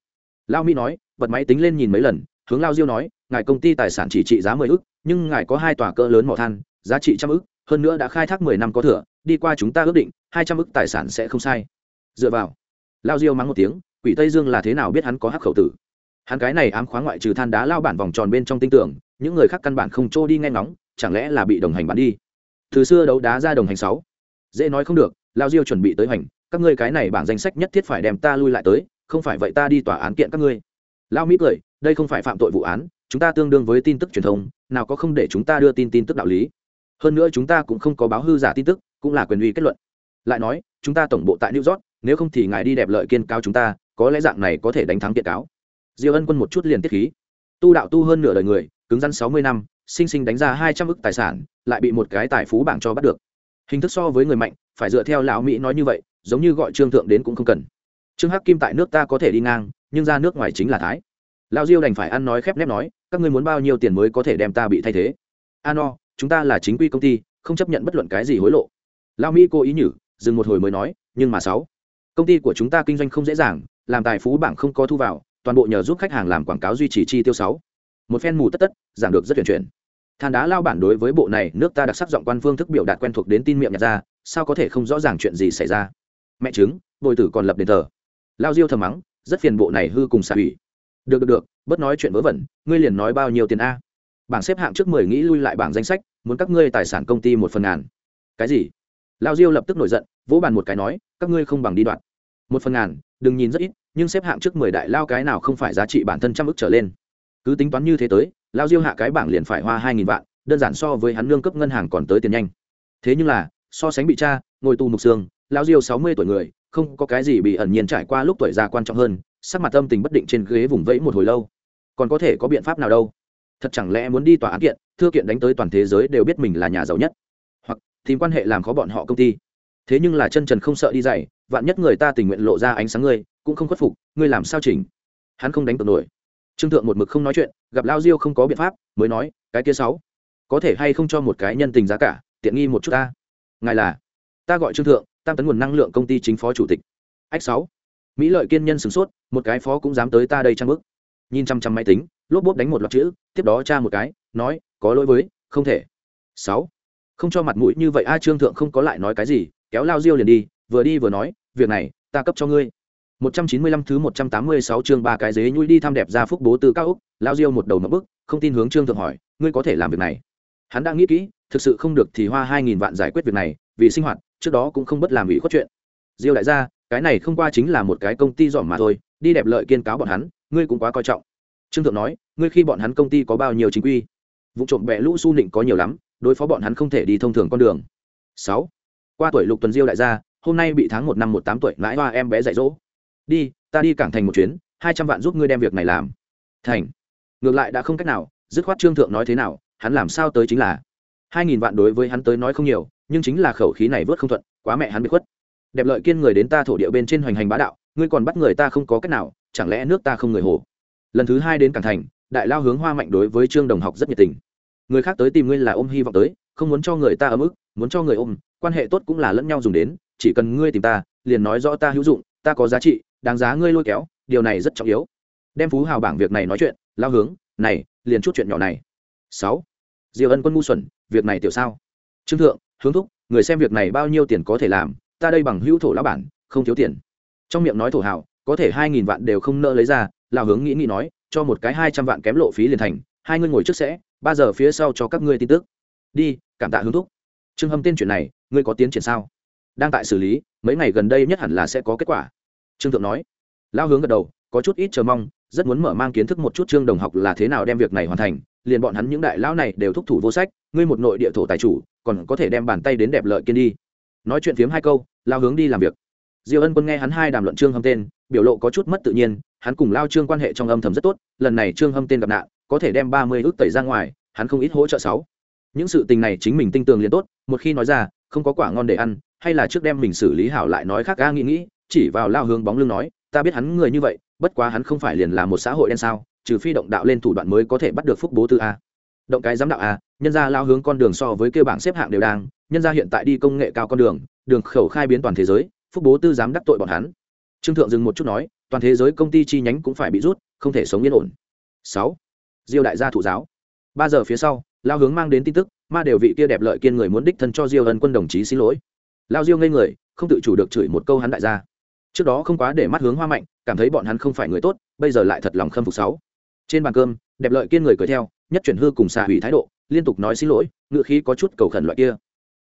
Lao mỹ nói, bật máy tính lên nhìn mấy lần, hướng lao diêu nói, ngài công ty tài sản chỉ trị giá mười ức, nhưng ngài có hai tòa cỡ lớn mỏ than, giá trị trăm ức, hơn nữa đã khai thác mười năm có thừa đi qua chúng ta ước định, hai trăm ức tài sản sẽ không sai. Dựa vào. Lao diêu mắng một tiếng, quỷ tây dương là thế nào biết hắn có hắc khẩu tử? Hắn cái này ám khóa ngoại trừ than đá lao bản vòng tròn bên trong tinh tưởng, những người khác căn bản không trô đi nghe ngóng, chẳng lẽ là bị đồng hành bán đi? Từ xưa đấu đá ra đồng hành sáu. Dễ nói không được, lao diêu chuẩn bị tới hành các ngươi cái này bảng danh sách nhất thiết phải đem ta lui lại tới, không phải vậy ta đi tòa án kiện các ngươi. Lao mỹ cười, đây không phải phạm tội vụ án, chúng ta tương đương với tin tức truyền thông, nào có không để chúng ta đưa tin tin tức đạo lý. Hơn nữa chúng ta cũng không có báo hư giả tin tức cũng là quyền uy kết luận. Lại nói, chúng ta tổng bộ tại new york, nếu không thì ngài đi đẹp lợi kiên cao chúng ta, có lẽ dạng này có thể đánh thắng kiện cáo. Diêu ân quân một chút liền tiết khí. Tu đạo tu hơn nửa đời người, cứng rắn sáu mươi năm, sinh sinh đánh ra hai trăm ức tài sản, lại bị một cái tài phú bảng cho bắt được. Hình thức so với người mạnh, phải dựa theo lão mỹ nói như vậy, giống như gọi trương thượng đến cũng không cần. Trương hắc kim tại nước ta có thể đi ngang, nhưng ra nước ngoài chính là thái. Lão diêu đành phải ăn nói khép nép nói, các ngươi muốn bao nhiêu tiền mới có thể đem ta bị thay thế? A no chúng ta là chính quy công ty, không chấp nhận bất luận cái gì hối lộ lão mỹ cố ý nhử, dừng một hồi mới nói, nhưng mà sáu, công ty của chúng ta kinh doanh không dễ dàng, làm tài phú bảng không có thu vào, toàn bộ nhờ giúp khách hàng làm quảng cáo duy trì chi tiêu sáu. Một phen mù tất tất, giảng được rất tuyển chuyển. Than đá lao bản đối với bộ này, nước ta đặc sắc giọng quan phương thức biểu đạt quen thuộc đến tin miệng nhặt ra, sao có thể không rõ ràng chuyện gì xảy ra? Mẹ chứng bồi tử còn lập đền thờ. Lao diêu thầm mắng, rất phiền bộ này hư cùng xạ ủy được được được, bớt nói chuyện vớ vẩn, ngươi liền nói bao nhiêu tiền a? Bảng xếp hạng trước mười nghĩ lui lại bảng danh sách, muốn các ngươi tài sản công ty một phần ngàn. Cái gì? Lao diêu lập tức nổi giận, vỗ bàn một cái nói, các ngươi không bằng đi đoạn. Một phần ngàn, đừng nhìn rất ít, nhưng xếp hạng trước mười đại lao cái nào không phải giá trị bản thân trăm ức trở lên. Cứ tính toán như thế tới, lao diêu hạ cái bảng liền phải hoa hai nghìn vạn, đơn giản so với hắn lương cấp ngân hàng còn tới tiền nhanh. Thế nhưng là, so sánh bị cha ngồi tù mục xương lao diêu sáu mươi tuổi người, không có cái gì bị ẩn nhiên trải qua lúc tuổi già quan trọng hơn, sắc mặt tâm tình bất định trên ghế vùng vẫy một hồi lâu. Còn có thể có biện pháp nào đâu? Thật chẳng lẽ muốn đi tòa án kiện, thưa kiện đánh tới toàn thế giới đều biết mình là nhà giàu nhất tìm quan hệ làm khó bọn họ công ty. Thế nhưng là chân trần không sợ đi dày vạn nhất người ta tình nguyện lộ ra ánh sáng ngươi, cũng không khuất phục, ngươi làm sao chỉnh? Hắn không đánh cược nổi. Trương thượng một mực không nói chuyện, gặp lao diêu không có biện pháp, mới nói, cái kia sáu, có thể hay không cho một cái nhân tình giá cả, tiện nghi một chút ta? Ngài là, ta gọi trương thượng, tam tấn nguồn năng lượng công ty chính phó chủ tịch. Ách sáu, mỹ lợi kiên nhân sửng sốt, một cái phó cũng dám tới ta đây trang bức nhìn chăm chăm máy tính, lốp bốp đánh một loạt chữ, tiếp đó tra một cái, nói, có lỗi với, không thể. Sáu không cho mặt mũi như vậy a trương thượng không có lại nói cái gì kéo lao diêu liền đi vừa đi vừa nói việc này ta cấp cho ngươi 195 thứ 186 chương ba cái dế nhui đi thăm đẹp ra phúc bố từ cao úc, lão Diêu một đầu ngậm bức, không tin hướng Trương Thượng hỏi, ngươi có thể làm việc này? Hắn đang nghĩ kỹ, thực sự không được thì hoa 2000 vạn giải quyết việc này, vì sinh hoạt, trước đó cũng không bất làm ủy khuất chuyện. Diêu đại gia, cái này không qua chính là một cái công ty dọn mà thôi, đi đẹp lợi kiên cáo bọn hắn, ngươi cũng quá coi trọng. Trương Thượng nói, ngươi khi bọn hắn công ty có bao nhiêu chính quy vụ trộm bẹ lũ su nịnh có nhiều lắm đối phó bọn hắn không thể đi thông thường con đường. Sáu, qua tuổi lục tuần diêu đại gia, hôm nay bị tháng một năm một tám tuổi mãi hoa em bé dạy dỗ. Đi, ta đi cảng thành một chuyến, hai trăm vạn giúp ngươi đem việc này làm. Thành. Ngược lại đã không cách nào, dứt khoát trương thượng nói thế nào, hắn làm sao tới chính là. Hai nghìn vạn đối với hắn tới nói không nhiều, nhưng chính là khẩu khí này vớt không thuận, quá mẹ hắn bị khuất. Đẹp lợi kiên người đến ta thổ địa bên trên hoành hành bá đạo, ngươi còn bắt người ta không có cách nào, chẳng lẽ nước ta không người hồ? Lần thứ hai đến cảng thành, đại lao hướng hoa mạnh đối với trương đồng học rất nhiệt tình người khác tới tìm ngươi là ôm hy vọng tới, không muốn cho người ta ấm ức, muốn cho người ôm, quan hệ tốt cũng là lẫn nhau dùng đến, chỉ cần ngươi tìm ta, liền nói rõ ta hữu dụng, ta có giá trị, đáng giá ngươi lôi kéo, điều này rất trọng yếu. Đem phú hào bảng việc này nói chuyện, lao hướng, này, liền chút chuyện nhỏ này. Sáu diệu ân quân ngu xuẩn, việc này tiểu sao? Trương thượng, hướng thúc, người xem việc này bao nhiêu tiền có thể làm, ta đây bằng hữu thổ lão bản, không thiếu tiền. Trong miệng nói thổ hào, có thể hai nghìn vạn đều không nợ lấy ra, lao hướng nghĩ nghĩ nói, cho một cái hai trăm vạn kém lộ phí liền thành, hai ngươi ngồi trước sẽ ba giờ phía sau cho các ngươi tin tức. Đi, cảm tạ hướng thúc. Trương hâm tên chuyện này, ngươi có tiến triển sao? Đang tại xử lý, mấy ngày gần đây nhất hẳn là sẽ có kết quả. Trương thượng nói. Lao hướng gật đầu, có chút ít chờ mong, rất muốn mở mang kiến thức một chút trương đồng học là thế nào đem việc này hoàn thành, liền bọn hắn những đại lão này đều thúc thủ vô sách, ngươi một nội địa thổ tài chủ, còn có thể đem bàn tay đến đẹp lợi kiên đi. Nói chuyện phiếm hai câu, lao hướng đi làm việc. Diêu ân quân nghe hắn hai đàm luận trương hâm tên, biểu lộ có chút mất tự nhiên, hắn cùng lao trương quan hệ trong âm thầm rất tốt, lần này trương hâm tên gặp nạn có thể đem ba mươi ước tẩy ra ngoài, hắn không ít hỗ trợ sáu. Những sự tình này chính mình tinh tường liền tốt, một khi nói ra, không có quả ngon để ăn, hay là trước đem mình xử lý hảo lại nói khác ga nghĩ nghĩ, chỉ vào lao hướng bóng lưng nói, ta biết hắn người như vậy, bất quá hắn không phải liền là một xã hội đen sao, trừ phi động đạo lên thủ đoạn mới có thể bắt được phúc bố tư a. Động cái giám đạo a, nhân ra lao hướng con đường so với kêu bảng xếp hạng đều đang, nhân ra hiện tại đi công nghệ cao con đường đường khẩu khai biến toàn thế giới, phúc bố tư dám đắc tội bọn hắn. Trương thượng dừng một chút nói, toàn thế giới công ty chi nhánh cũng phải bị rút, không thể sống yên ổn. Sáu diêu đại gia thủ giáo. Ba giờ phía sau, lao hướng mang đến tin tức, ma đều vị kia đẹp lợi kiên người muốn đích thân cho diêu ân quân đồng chí xin lỗi. Lao diêu ngây người, không tự chủ được chửi một câu hắn đại gia. Trước đó không quá để mắt hướng hoa mạnh, cảm thấy bọn hắn không phải người tốt, bây giờ lại thật lòng khâm phục sáu. Trên bàn cơm, đẹp lợi kiên người cười theo, nhất chuyển hư cùng xà hủy thái độ, liên tục nói xin lỗi, ngựa khí có chút cầu khẩn loại kia.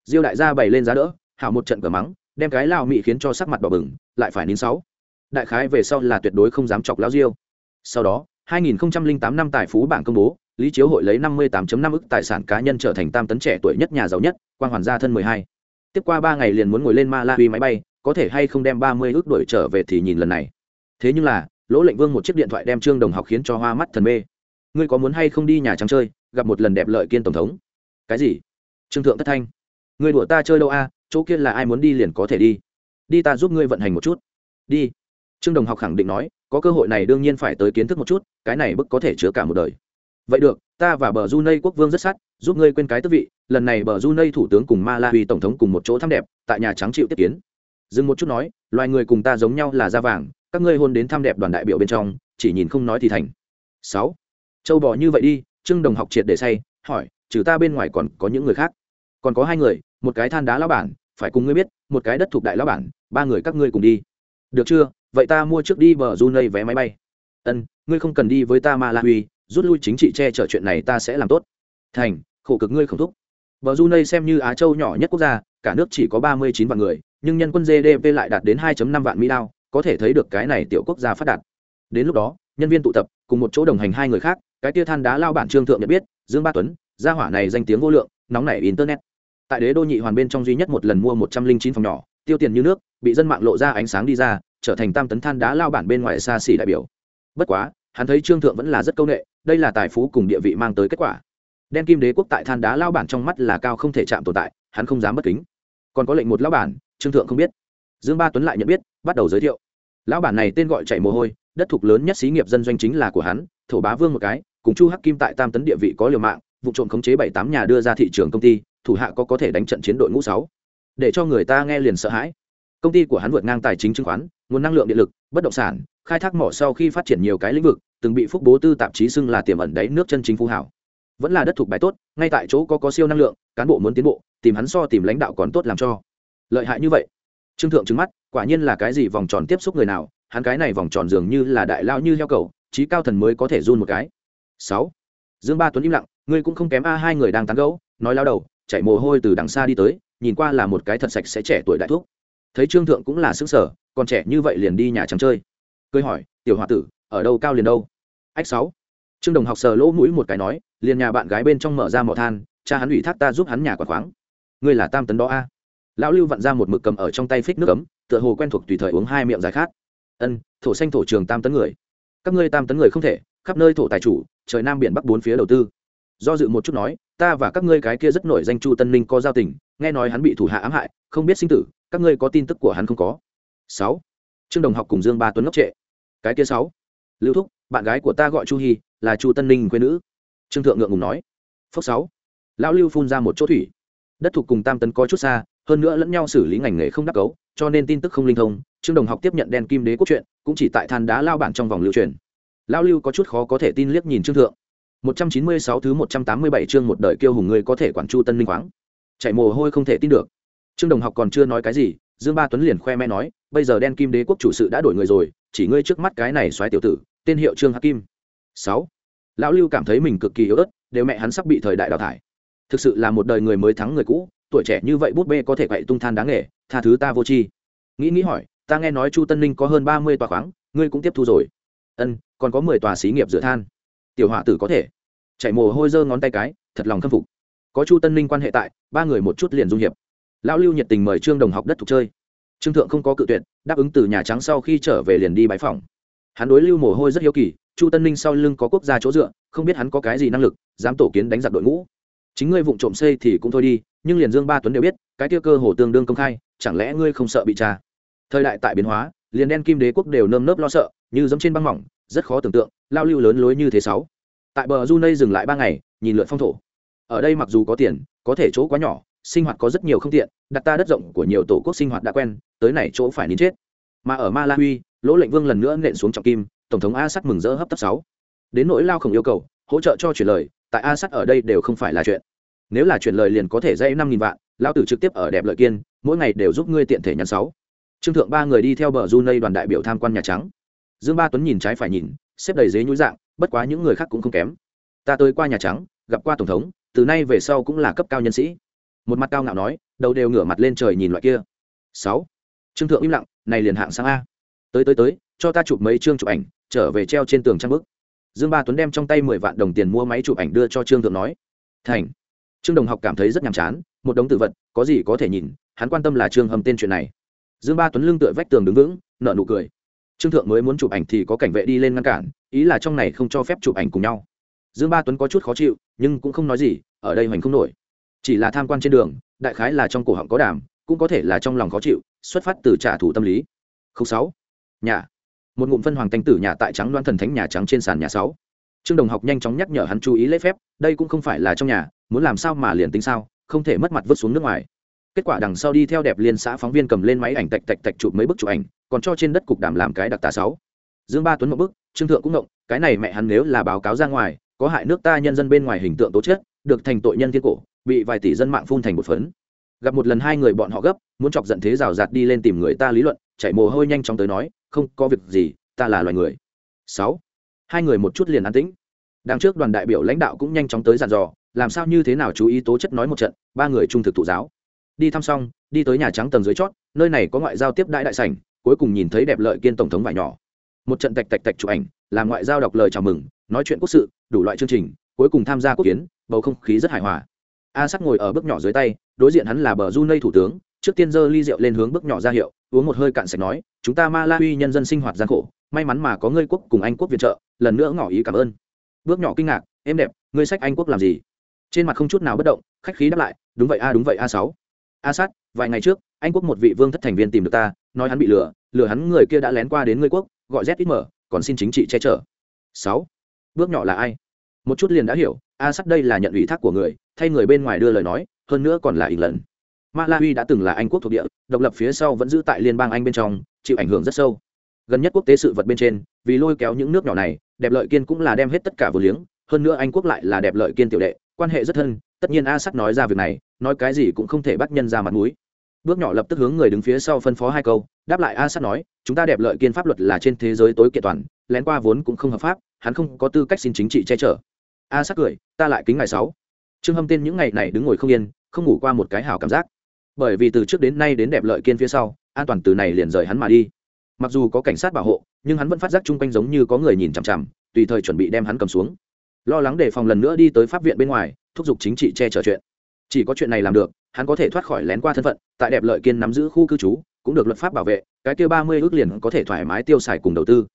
Diêu đại gia bày lên giá đỡ, hảo một trận cờ mắng, đem cái lao mị khiến cho sắc mặt bỏ bừng, lại phải nín sáu. Đại khái về sau là tuyệt đối không dám chọc lao diêu. Sau đó 2008 năm tài phú bảng công bố, lý chiếu hội lấy 58.5 ức tài sản cá nhân trở thành tam tấn trẻ tuổi nhất nhà giàu nhất, quang hoàn gia thân 12. tiếp qua ba ngày liền muốn ngồi lên malawi máy bay, có thể hay không đem 30 ức đuổi trở về thì nhìn lần này. Thế nhưng là, lỗ lệnh vương một chiếc điện thoại đem trương đồng học khiến cho hoa mắt thần mê. Ngươi có muốn hay không đi nhà trắng chơi, gặp một lần đẹp lợi kiên tổng thống? Cái gì? Trương thượng thất thanh. Ngươi đùa ta chơi đâu a, chỗ kia là ai muốn đi liền có thể đi. Đi ta giúp ngươi vận hành một chút. Đi. Trương đồng học khẳng định nói có cơ hội này đương nhiên phải tới kiến thức một chút, cái này bức có thể chứa cả một đời. Vậy được, ta và bờ du nây quốc vương rất sát, giúp ngươi quên cái tước vị, lần này bờ du nây thủ tướng cùng Malawi tổng thống cùng một chỗ thăm đẹp, tại nhà trắng chịu tiếp kiến. Dừng một chút nói, loài người cùng ta giống nhau là da vàng, các ngươi hôn đến thăm đẹp đoàn đại biểu bên trong, chỉ nhìn không nói thì thành. Sáu. Châu bò như vậy đi, trương đồng học triệt để say, hỏi, trừ ta bên ngoài còn có những người khác? Còn có hai người, một cái than đá lão bản, phải cùng ngươi biết, một cái đất thuộc đại lão bản, ba người các ngươi cùng đi. Được chưa? Vậy ta mua trước đi bờ du nây vé máy bay. Ân, ngươi không cần đi với ta ma la huy, rút lui chính trị che chở chuyện này ta sẽ làm tốt. Thành, khổ cực ngươi không thúc. Bờ du nây xem như á châu nhỏ nhất quốc gia, cả nước chỉ có ba mươi chín vạn người, nhưng nhân quân gdp lại đạt đến 2 năm vạn mỹ đao, có thể thấy được cái này tiểu quốc gia phát đạt. Đến lúc đó, nhân viên tụ tập, cùng một chỗ đồng hành hai người khác, cái tia than đá lao bản trương thượng nhận biết, dương ba tuấn, gia hỏa này danh tiếng vô lượng, nóng nảy internet. Tại đế đô nhị hoàn bên trong duy nhất một lần mua một trăm linh chín phòng nhỏ, tiêu tiền như nước, bị dân mạng lộ ra ánh sáng đi ra trở thành tam tấn than đá lao bản bên ngoài xa xỉ đại biểu. Bất quá hắn thấy trương thượng vẫn là rất câu nệ, đây là tài phú cùng địa vị mang tới kết quả. Đen kim đế quốc tại than đá lao bản trong mắt là cao không thể chạm tồn tại hắn không dám bất kính. Còn có lệnh một lao bản trương thượng không biết. Dương ba tuấn lại nhận biết bắt đầu giới thiệu. Lão bản này tên gọi chạy mồ hôi đất thục lớn nhất xí nghiệp dân doanh chính là của hắn thổ bá vương một cái cùng chu hắc kim tại tam tấn địa vị có liều mạng vụ trộm khống chế bảy tám nhà đưa ra thị trường công ty thủ hạ có có thể đánh trận chiến đội ngũ sáu. Để cho người ta nghe liền sợ hãi. Công ty của hắn vượt ngang tài chính chứng khoán nguồn năng lượng điện lực, bất động sản, khai thác mỏ sau khi phát triển nhiều cái lĩnh vực, từng bị phúc bố tư tạp chí xưng là tiềm ẩn đáy nước chân chính phú hảo. Vẫn là đất thuộc bài tốt, ngay tại chỗ có có siêu năng lượng, cán bộ muốn tiến bộ, tìm hắn so tìm lãnh đạo còn tốt làm cho. Lợi hại như vậy. Trương thượng trứng mắt, quả nhiên là cái gì vòng tròn tiếp xúc người nào, hắn cái này vòng tròn dường như là đại lao như heo cầu trí cao thần mới có thể run một cái. Sáu. Dương ba tuấn im lặng, ngươi cũng không kém a, hai người đang tán gẫu, nói lao đầu chạy mồ hôi từ đằng xa đi tới, nhìn qua là một cái thật sạch sẽ trẻ tuổi đại thuốc thấy trương thượng cũng là xứng sở còn trẻ như vậy liền đi nhà trắng chơi. Cười hỏi tiểu h tử ở đâu cao liền đâu? Ách sáu. Trương đồng học sờ lỗ mũi một cái nói liền nhà bạn gái bên trong mở ra mỏ than cha hắn ủy thác ta giúp hắn nhà quả khoáng. Ngươi là tam tấn đó a. Lão lưu vặn ra một mực cầm ở trong tay phích nước cấm, tựa hồ quen thuộc tùy thời uống hai miệng dài khát. Ân thổ xanh thổ trường tam tấn người. Các ngươi tam tấn người không thể khắp nơi thổ tài chủ trời nam biển bắc bốn phía đầu tư. Do dự một chút nói ta và các ngươi cái kia rất nổi danh chu tân ninh có giao tình nghe nói hắn bị thủ hạ ám hại không biết sinh tử các ngươi có tin tức của hắn không có? Sáu. Trương đồng học cùng dương ba tuấn ngốc trệ. Cái kia sáu. Lưu thúc, bạn gái của ta gọi chu hy là chu tân ninh quê nữ. Trương thượng ngượng ngùng nói. Phước sáu. Lão lưu phun ra một chỗ thủy. Đất thuộc cùng tam tấn có chút xa, hơn nữa lẫn nhau xử lý ngành nghề không đắc cấu, cho nên tin tức không linh thông. Trương đồng học tiếp nhận đen kim đế quốc chuyện cũng chỉ tại than đá lao bản trong vòng lưu truyền. Lao lưu có chút khó có thể tin liếc nhìn trương thượng. 196 thứ 187 chương một đời kiêu hùng người có thể quản chu tân minh khoáng. Chạy mồ hôi không thể tin được trương đồng học còn chưa nói cái gì, dương ba tuấn liền khoe mẽ nói, bây giờ đen kim đế quốc chủ sự đã đổi người rồi, chỉ ngươi trước mắt cái này xoáy tiểu tử, tên hiệu trương hắc kim. Sáu. Lão lưu cảm thấy mình cực kỳ yếu ớt, đều mẹ hắn sắp bị thời đại đào thải. Thực sự là một đời người mới thắng người cũ, tuổi trẻ như vậy bút bê có thể quậy tung than đáng nghề, tha thứ ta vô tri. Nghĩ nghĩ hỏi, ta nghe nói chu tân ninh có hơn ba mươi tòa khoáng, ngươi cũng tiếp thu rồi. Ân, còn có mười tòa xí nghiệp dựa than. Tiểu họa tử có thể. Chạy mồ hôi giơ ngón tay cái, thật lòng khâm phục. Có chu tân ninh quan hệ tại, ba người một chút liền dung hiệp lão lưu nhiệt tình mời trương đồng học đất thuộc chơi. Trương thượng không có cự tuyệt, đáp ứng từ nhà trắng sau khi trở về liền đi bãi phòng hắn đối lưu mồ hôi rất hiếu kỳ, chu tân ninh sau lưng có quốc gia chỗ dựa, không biết hắn có cái gì năng lực, dám tổ kiến đánh giặc đội ngũ. Chính ngươi vụng trộm xây thì cũng thôi đi, nhưng liền dương ba tuấn đều biết, cái tiêu cơ hồ tương đương công khai, chẳng lẽ ngươi không sợ bị tra? Thời đại tại biến hóa, liền đen kim đế quốc đều nơm nớp lo sợ, như giống trên băng mỏng, rất khó tưởng tượng lao lưu lớn lối như thế sáu. Tại bờ du nây dừng lại ba ngày, nhìn lượn phong thổ. Ở đây mặc dù có tiền, có thể chỗ quá nhỏ sinh hoạt có rất nhiều không tiện, đặt ta đất rộng của nhiều tổ quốc sinh hoạt đã quen, tới này chỗ phải nín chết. Mà ở malawi lỗ lệnh vương lần nữa nện xuống trọng kim, tổng thống a sắt mừng rỡ hấp tấp sáu. Đến nỗi lao không yêu cầu, hỗ trợ cho chuyển lời, tại a sắt ở đây đều không phải là chuyện. Nếu là chuyển lời liền có thể dây năm nghìn vạn, lao tử trực tiếp ở đẹp lợi kiên, mỗi ngày đều giúp ngươi tiện thể nhắn sáu. Trương thượng ba người đi theo bờ du nây đoàn đại biểu tham quan nhà trắng. Dương ba tuấn nhìn trái phải nhìn, xếp đầy giấy nhúi dạng, bất quá những người khác cũng không kém. Ta tới qua nhà trắng, gặp qua tổng thống, từ nay về sau cũng là cấp cao nhân sĩ một mặt cao ngạo nói, đầu đều ngửa mặt lên trời nhìn loại kia. Sáu. Trương thượng im lặng, này liền hạng sang a. Tới tới tới, cho ta chụp mấy chương chụp ảnh, trở về treo trên tường trang bức. Dương ba tuấn đem trong tay mười vạn đồng tiền mua máy chụp ảnh đưa cho trương thượng nói. Thành. Trương đồng học cảm thấy rất nhàm chán, một đống tự vật, có gì có thể nhìn, hắn quan tâm là trương hầm tên chuyện này. Dương ba tuấn lưng tựa vách tường đứng vững nợ nụ cười. Trương thượng mới muốn chụp ảnh thì có cảnh vệ đi lên ngăn cản, ý là trong này không cho phép chụp ảnh cùng nhau. Dương ba tuấn có chút khó chịu, nhưng cũng không nói gì, ở đây hoành không nổi chỉ là tham quan trên đường, đại khái là trong cổ họng có đàm, cũng có thể là trong lòng khó chịu, xuất phát từ trả thù tâm lý. Không sáu, nhà. Một ngụm phân hoàng thanh tử nhà tại trắng loan thần thánh nhà trắng trên sàn nhà sáu. Trương đồng học nhanh chóng nhắc nhở hắn chú ý lễ phép, đây cũng không phải là trong nhà, muốn làm sao mà liền tính sao, không thể mất mặt vứt xuống nước ngoài. Kết quả đằng sau đi theo đẹp liên xã phóng viên cầm lên máy ảnh tạch tạch tạch chụp mấy bức chụp ảnh, còn cho trên đất cục đàm làm cái đặc tả sáu. Dương ba tuấn một bức, trương thượng cũng ngộng cái này mẹ hắn nếu là báo cáo ra ngoài, có hại nước ta nhân dân bên ngoài hình tượng tố chết được thành tội nhân thiên cổ bị vài tỷ dân mạng phun thành một phấn. Gặp một lần hai người bọn họ gấp, muốn chọc giận thế rào rạt đi lên tìm người ta lý luận chạy mồ hôi nhanh chóng tới nói, không, có việc gì, ta là loài người. Sáu. Hai người một chút liền an tĩnh. Đằng trước đoàn đại biểu lãnh đạo cũng nhanh chóng tới dàn dò, làm sao như thế nào chú ý tố chất nói một trận, ba người trung thực thụ giáo. Đi thăm xong, đi tới nhà trắng tầng dưới chót, nơi này có ngoại giao tiếp đại đại sảnh, cuối cùng nhìn thấy đẹp lợi kiên tổng thống vải nhỏ. Một trận tạch tạch tạch chụp ảnh, làm ngoại giao đọc lời chào mừng, nói chuyện quốc sự, đủ loại chương trình, cuối cùng tham gia quốc kiến, bầu không khí rất hài hòa a sắc ngồi ở bước nhỏ dưới tay, đối diện hắn là bờ du nây thủ tướng, trước tiên giơ ly rượu lên hướng bước nhỏ ra hiệu, uống một hơi cạn sạch nói, chúng ta ma la uy nhân dân sinh hoạt gian khổ, may mắn mà có ngươi quốc cùng anh quốc viện trợ, lần nữa ngỏ ý cảm ơn. Bước nhỏ kinh ngạc êm đẹp, ngươi sách anh quốc làm gì? Trên mặt không chút nào bất động, khách khí đáp lại, đúng vậy a, đúng vậy a sáu. A sát, vài ngày trước, anh quốc một vị vương thất thành viên tìm được ta, nói hắn bị lừa lừa hắn người kia đã lén qua đến ngươi quốc, gọi z ít mở còn xin chính trị che chở. Sáu. Bước nhỏ là ai? Một chút liền đã hiểu, a sắt đây là nhận ủy thác của người, thay người bên ngoài đưa lời nói, hơn nữa còn là ỉn lần. Malawi đã từng là anh quốc thuộc địa, độc lập phía sau vẫn giữ tại liên bang anh bên trong, chịu ảnh hưởng rất sâu. Gần nhất quốc tế sự vật bên trên, vì lôi kéo những nước nhỏ này, đẹp lợi kiên cũng là đem hết tất cả vừa liếng, hơn nữa anh quốc lại là đẹp lợi kiên tiểu đệ, quan hệ rất thân, tất nhiên a sắc nói ra việc này, nói cái gì cũng không thể bắt nhân ra mặt mũi. Bước nhỏ lập tức hướng người đứng phía sau phân phó hai câu, đáp lại a sắc nói, chúng ta đẹp lợi kiên pháp luật là trên thế giới tối kiện toàn, lén qua vốn cũng không hợp pháp, hắn không có tư cách xin chính trị che chở a sắc cười, ta lại kính ngày sáu. Trương hâm tên những ngày này đứng ngồi không yên, không ngủ qua một cái hảo cảm giác. Bởi vì từ trước đến nay đến đẹp lợi kiên phía sau, an toàn từ này liền rời hắn mà đi. Mặc dù có cảnh sát bảo hộ, nhưng hắn vẫn phát giác chung quanh giống như có người nhìn chằm chằm, tùy thời chuẩn bị đem hắn cầm xuống. Lo lắng đề phòng lần nữa đi tới pháp viện bên ngoài, thúc giục chính trị che chở chuyện. Chỉ có chuyện này làm được, hắn có thể thoát khỏi lén qua thân phận, tại đẹp lợi kiên nắm giữ khu cư trú, cũng được luật pháp bảo vệ, cái kia ba mươi ước liền có thể thoải mái tiêu xài cùng đầu tư.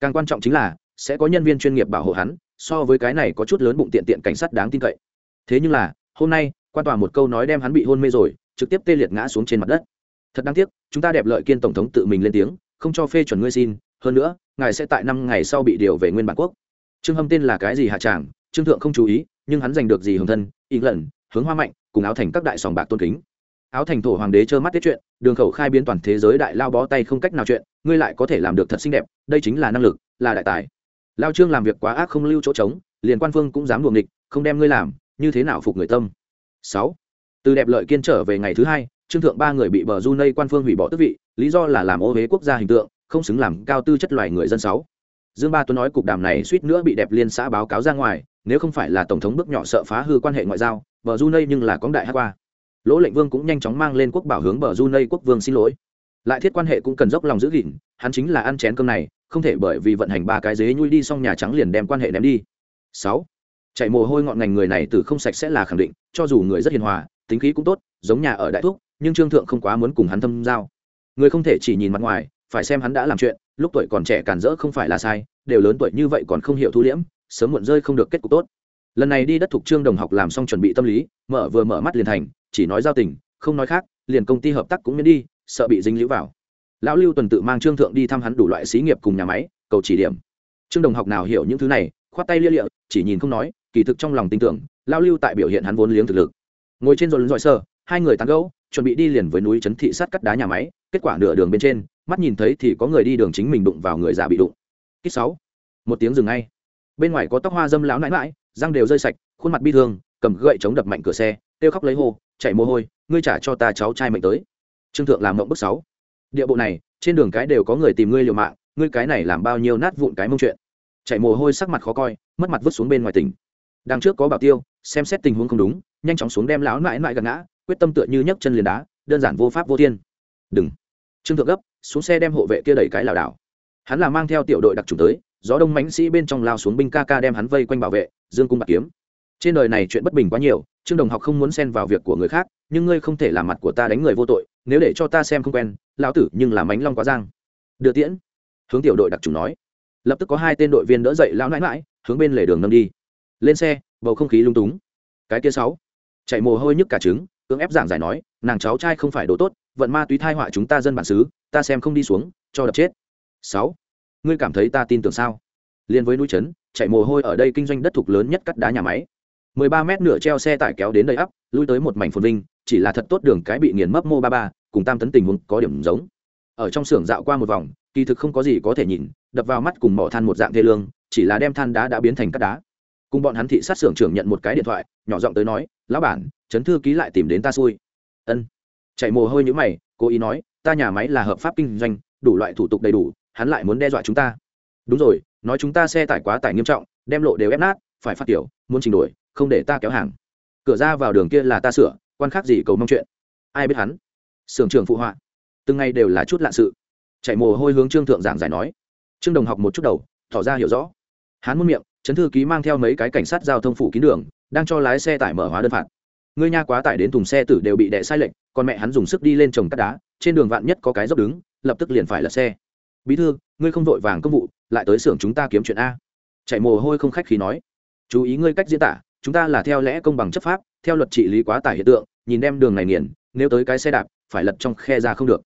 Càng quan trọng chính là, sẽ có nhân viên chuyên nghiệp bảo hộ hắn so với cái này có chút lớn bụng tiện tiện cảnh sát đáng tin cậy. Thế nhưng là, hôm nay, quan tòa một câu nói đem hắn bị hôn mê rồi, trực tiếp tê liệt ngã xuống trên mặt đất. Thật đáng tiếc, chúng ta đẹp lợi kiên tổng thống tự mình lên tiếng, không cho phê chuẩn ngươi xin, hơn nữa, ngài sẽ tại năm ngày sau bị điều về nguyên bản quốc. Trương hâm tên là cái gì hạ tràng, trương thượng không chú ý, nhưng hắn giành được gì hồng thân ý lần hướng hoa mạnh, cùng áo thành các đại sòng bạc tôn kính. Áo thành thổ hoàng đế trơ mắt tiết chuyện, đường khẩu khai biến toàn thế giới đại lao bó tay không cách nào chuyện, ngươi lại có thể làm được thật xinh đẹp, đây chính là năng lực, là đại tài lao trương làm việc quá ác không lưu chỗ trống, liền quan phương cũng dám luồng địch không đem ngươi làm, như thế nào phục người tâm? Sáu. Từ đẹp lợi kiên trở về ngày thứ hai, trương thượng ba người bị bờ du nây quan phương hủy bỏ tước vị, lý do là làm ô huế quốc gia hình tượng, không xứng làm cao tư chất loài người dân sáu. Dương ba tuấn nói cục đàm này suýt nữa bị đẹp liên xã báo cáo ra ngoài, nếu không phải là tổng thống bước nhỏ sợ phá hư quan hệ ngoại giao, bờ du nây nhưng là cóng đại hát qua. Lỗ lệnh vương cũng nhanh chóng mang lên quốc bảo hướng bờ du nây quốc vương xin lỗi. Lại thiết quan hệ cũng cần dốc lòng giữ gìn, hắn chính là ăn chén cơm này không thể bởi vì vận hành ba cái dế nhui đi xong nhà trắng liền đem quan hệ ném đi. Sáu, chạy mồ hôi ngọn ngành người này từ không sạch sẽ là khẳng định, cho dù người rất hiền hòa, tính khí cũng tốt, giống nhà ở đại thúc, nhưng trương thượng không quá muốn cùng hắn thâm giao. Người không thể chỉ nhìn mặt ngoài, phải xem hắn đã làm chuyện, lúc tuổi còn trẻ cản rỡ không phải là sai, đều lớn tuổi như vậy còn không hiểu thu liễm, sớm muộn rơi không được kết cục tốt. Lần này đi đất thuộc trương đồng học làm xong chuẩn bị tâm lý, mở vừa mở mắt liền thành, chỉ nói giao tình, không nói khác, liền công ty hợp tác cũng miễn đi, sợ bị dính lũ vào lão lưu tuần tự mang trương thượng đi thăm hắn đủ loại xí nghiệp cùng nhà máy, cầu chỉ điểm. Trương đồng học nào hiểu những thứ này, khoát tay lia lịa, chỉ nhìn không nói, kỳ thực trong lòng tin tưởng, lão lưu tại biểu hiện hắn vốn liếng thực lực. Ngồi trên rồi dọi sơ, hai người tán gẫu, chuẩn bị đi liền với núi trấn thị sát cắt đá nhà máy, kết quả nửa đường bên trên, mắt nhìn thấy thì có người đi đường chính mình đụng vào người già bị đụng. Kích sáu. Một tiếng dừng ngay. Bên ngoài có tóc hoa dâm láo nãi mãi răng đều rơi sạch, khuôn mặt bi thương, cầm gậy chống đập mạnh cửa xe, kêu khóc lấy hô, chạy mồ hôi, ngươi trả cho ta cháu trai mệnh tới. Trương thượng làm mộng bức sáu địa bộ này, trên đường cái đều có người tìm ngươi liều mạng, ngươi cái này làm bao nhiêu nát vụn cái mông chuyện. Chạy mồ hôi sắc mặt khó coi, mất mặt vứt xuống bên ngoài tỉnh. Đằng trước có bảo tiêu, xem xét tình huống không đúng, nhanh chóng xuống đem lão mãi mãi gần ngã, quyết tâm tựa như nhấc chân liền đá, đơn giản vô pháp vô thiên. Đừng. Trương thượng gấp, xuống xe đem hộ vệ kia đẩy cái lảo đảo. Hắn là mang theo tiểu đội đặc trùng tới, gió đông mãnh sĩ bên trong lao xuống binh ca ca đem hắn vây quanh bảo vệ, dương cung bạc kiếm. Trên đời này chuyện bất bình quá nhiều, trương đồng học không muốn xen vào việc của người khác, nhưng ngươi không thể làm mặt của ta đánh người vô tội nếu để cho ta xem không quen, lão tử nhưng làm mánh long quá giang. Đưa tiễn. Hướng tiểu đội đặc trùng nói. Lập tức có hai tên đội viên đỡ dậy lão nãi mãi hướng bên lề đường nâng đi. Lên xe, bầu không khí lung túng. Cái kia sáu. Chạy mồ hôi nhức cả trứng, cưỡng ép giảng giải nói, nàng cháu trai không phải đồ tốt, vận ma túy thai họa chúng ta dân bản xứ, ta xem không đi xuống, cho đập chết. Sáu. Ngươi cảm thấy ta tin tưởng sao? Liên với núi trấn, chạy mồ hôi ở đây kinh doanh đất thục lớn nhất cắt đá nhà máy. Mười ba mét nửa treo xe tải kéo đến đầy ắp lui tới một mảnh phồn vinh chỉ là thật tốt đường cái bị nghiền mấp mô ba ba, cùng tam tấn tình huống có điểm giống. Ở trong xưởng dạo qua một vòng, kỳ thực không có gì có thể nhìn, đập vào mắt cùng mỏ than một dạng thê lương, chỉ là đem than đá đã biến thành cắt đá. Cùng bọn hắn thị sát xưởng trưởng nhận một cái điện thoại, nhỏ giọng tới nói, lão bản, chấn thư ký lại tìm đến ta xui. Ân. Chạy mồ hôi như mày, cố ý nói, ta nhà máy là hợp pháp kinh doanh, đủ loại thủ tục đầy đủ, hắn lại muốn đe dọa chúng ta. Đúng rồi, nói chúng ta xe tải quá tải nghiêm trọng, đem lộ đều ép nát, phải phát tiểu, muốn trình đổi không để ta kéo hàng. Cửa ra vào đường kia là ta sửa quan khác gì cầu mong chuyện? Ai biết hắn? Sưởng trưởng phụ họa. Từng ngày đều là chút lạ sự. Chạy mồ hôi hướng trương thượng giảng giải nói. Trương đồng học một chút đầu, tỏ ra hiểu rõ. Hắn muốn miệng, chấn thư ký mang theo mấy cái cảnh sát giao thông phủ kín đường, đang cho lái xe tải mở hóa đơn phạt. Ngươi nha quá tải đến thùng xe tử đều bị đè sai lệnh còn mẹ hắn dùng sức đi lên trồng cắt đá, trên đường vạn nhất có cái dốc đứng, lập tức liền phải lật xe. Bí thư, ngươi không vội vàng công vụ, lại tới xưởng chúng ta kiếm chuyện a. Chạy mồ hôi không khách khí nói. Chú ý ngươi cách diễn tả chúng ta là theo lẽ công bằng chấp pháp, theo luật trị lý quá tải hiện tượng, nhìn đem đường này nghiền, nếu tới cái xe đạp, phải lật trong khe ra không được.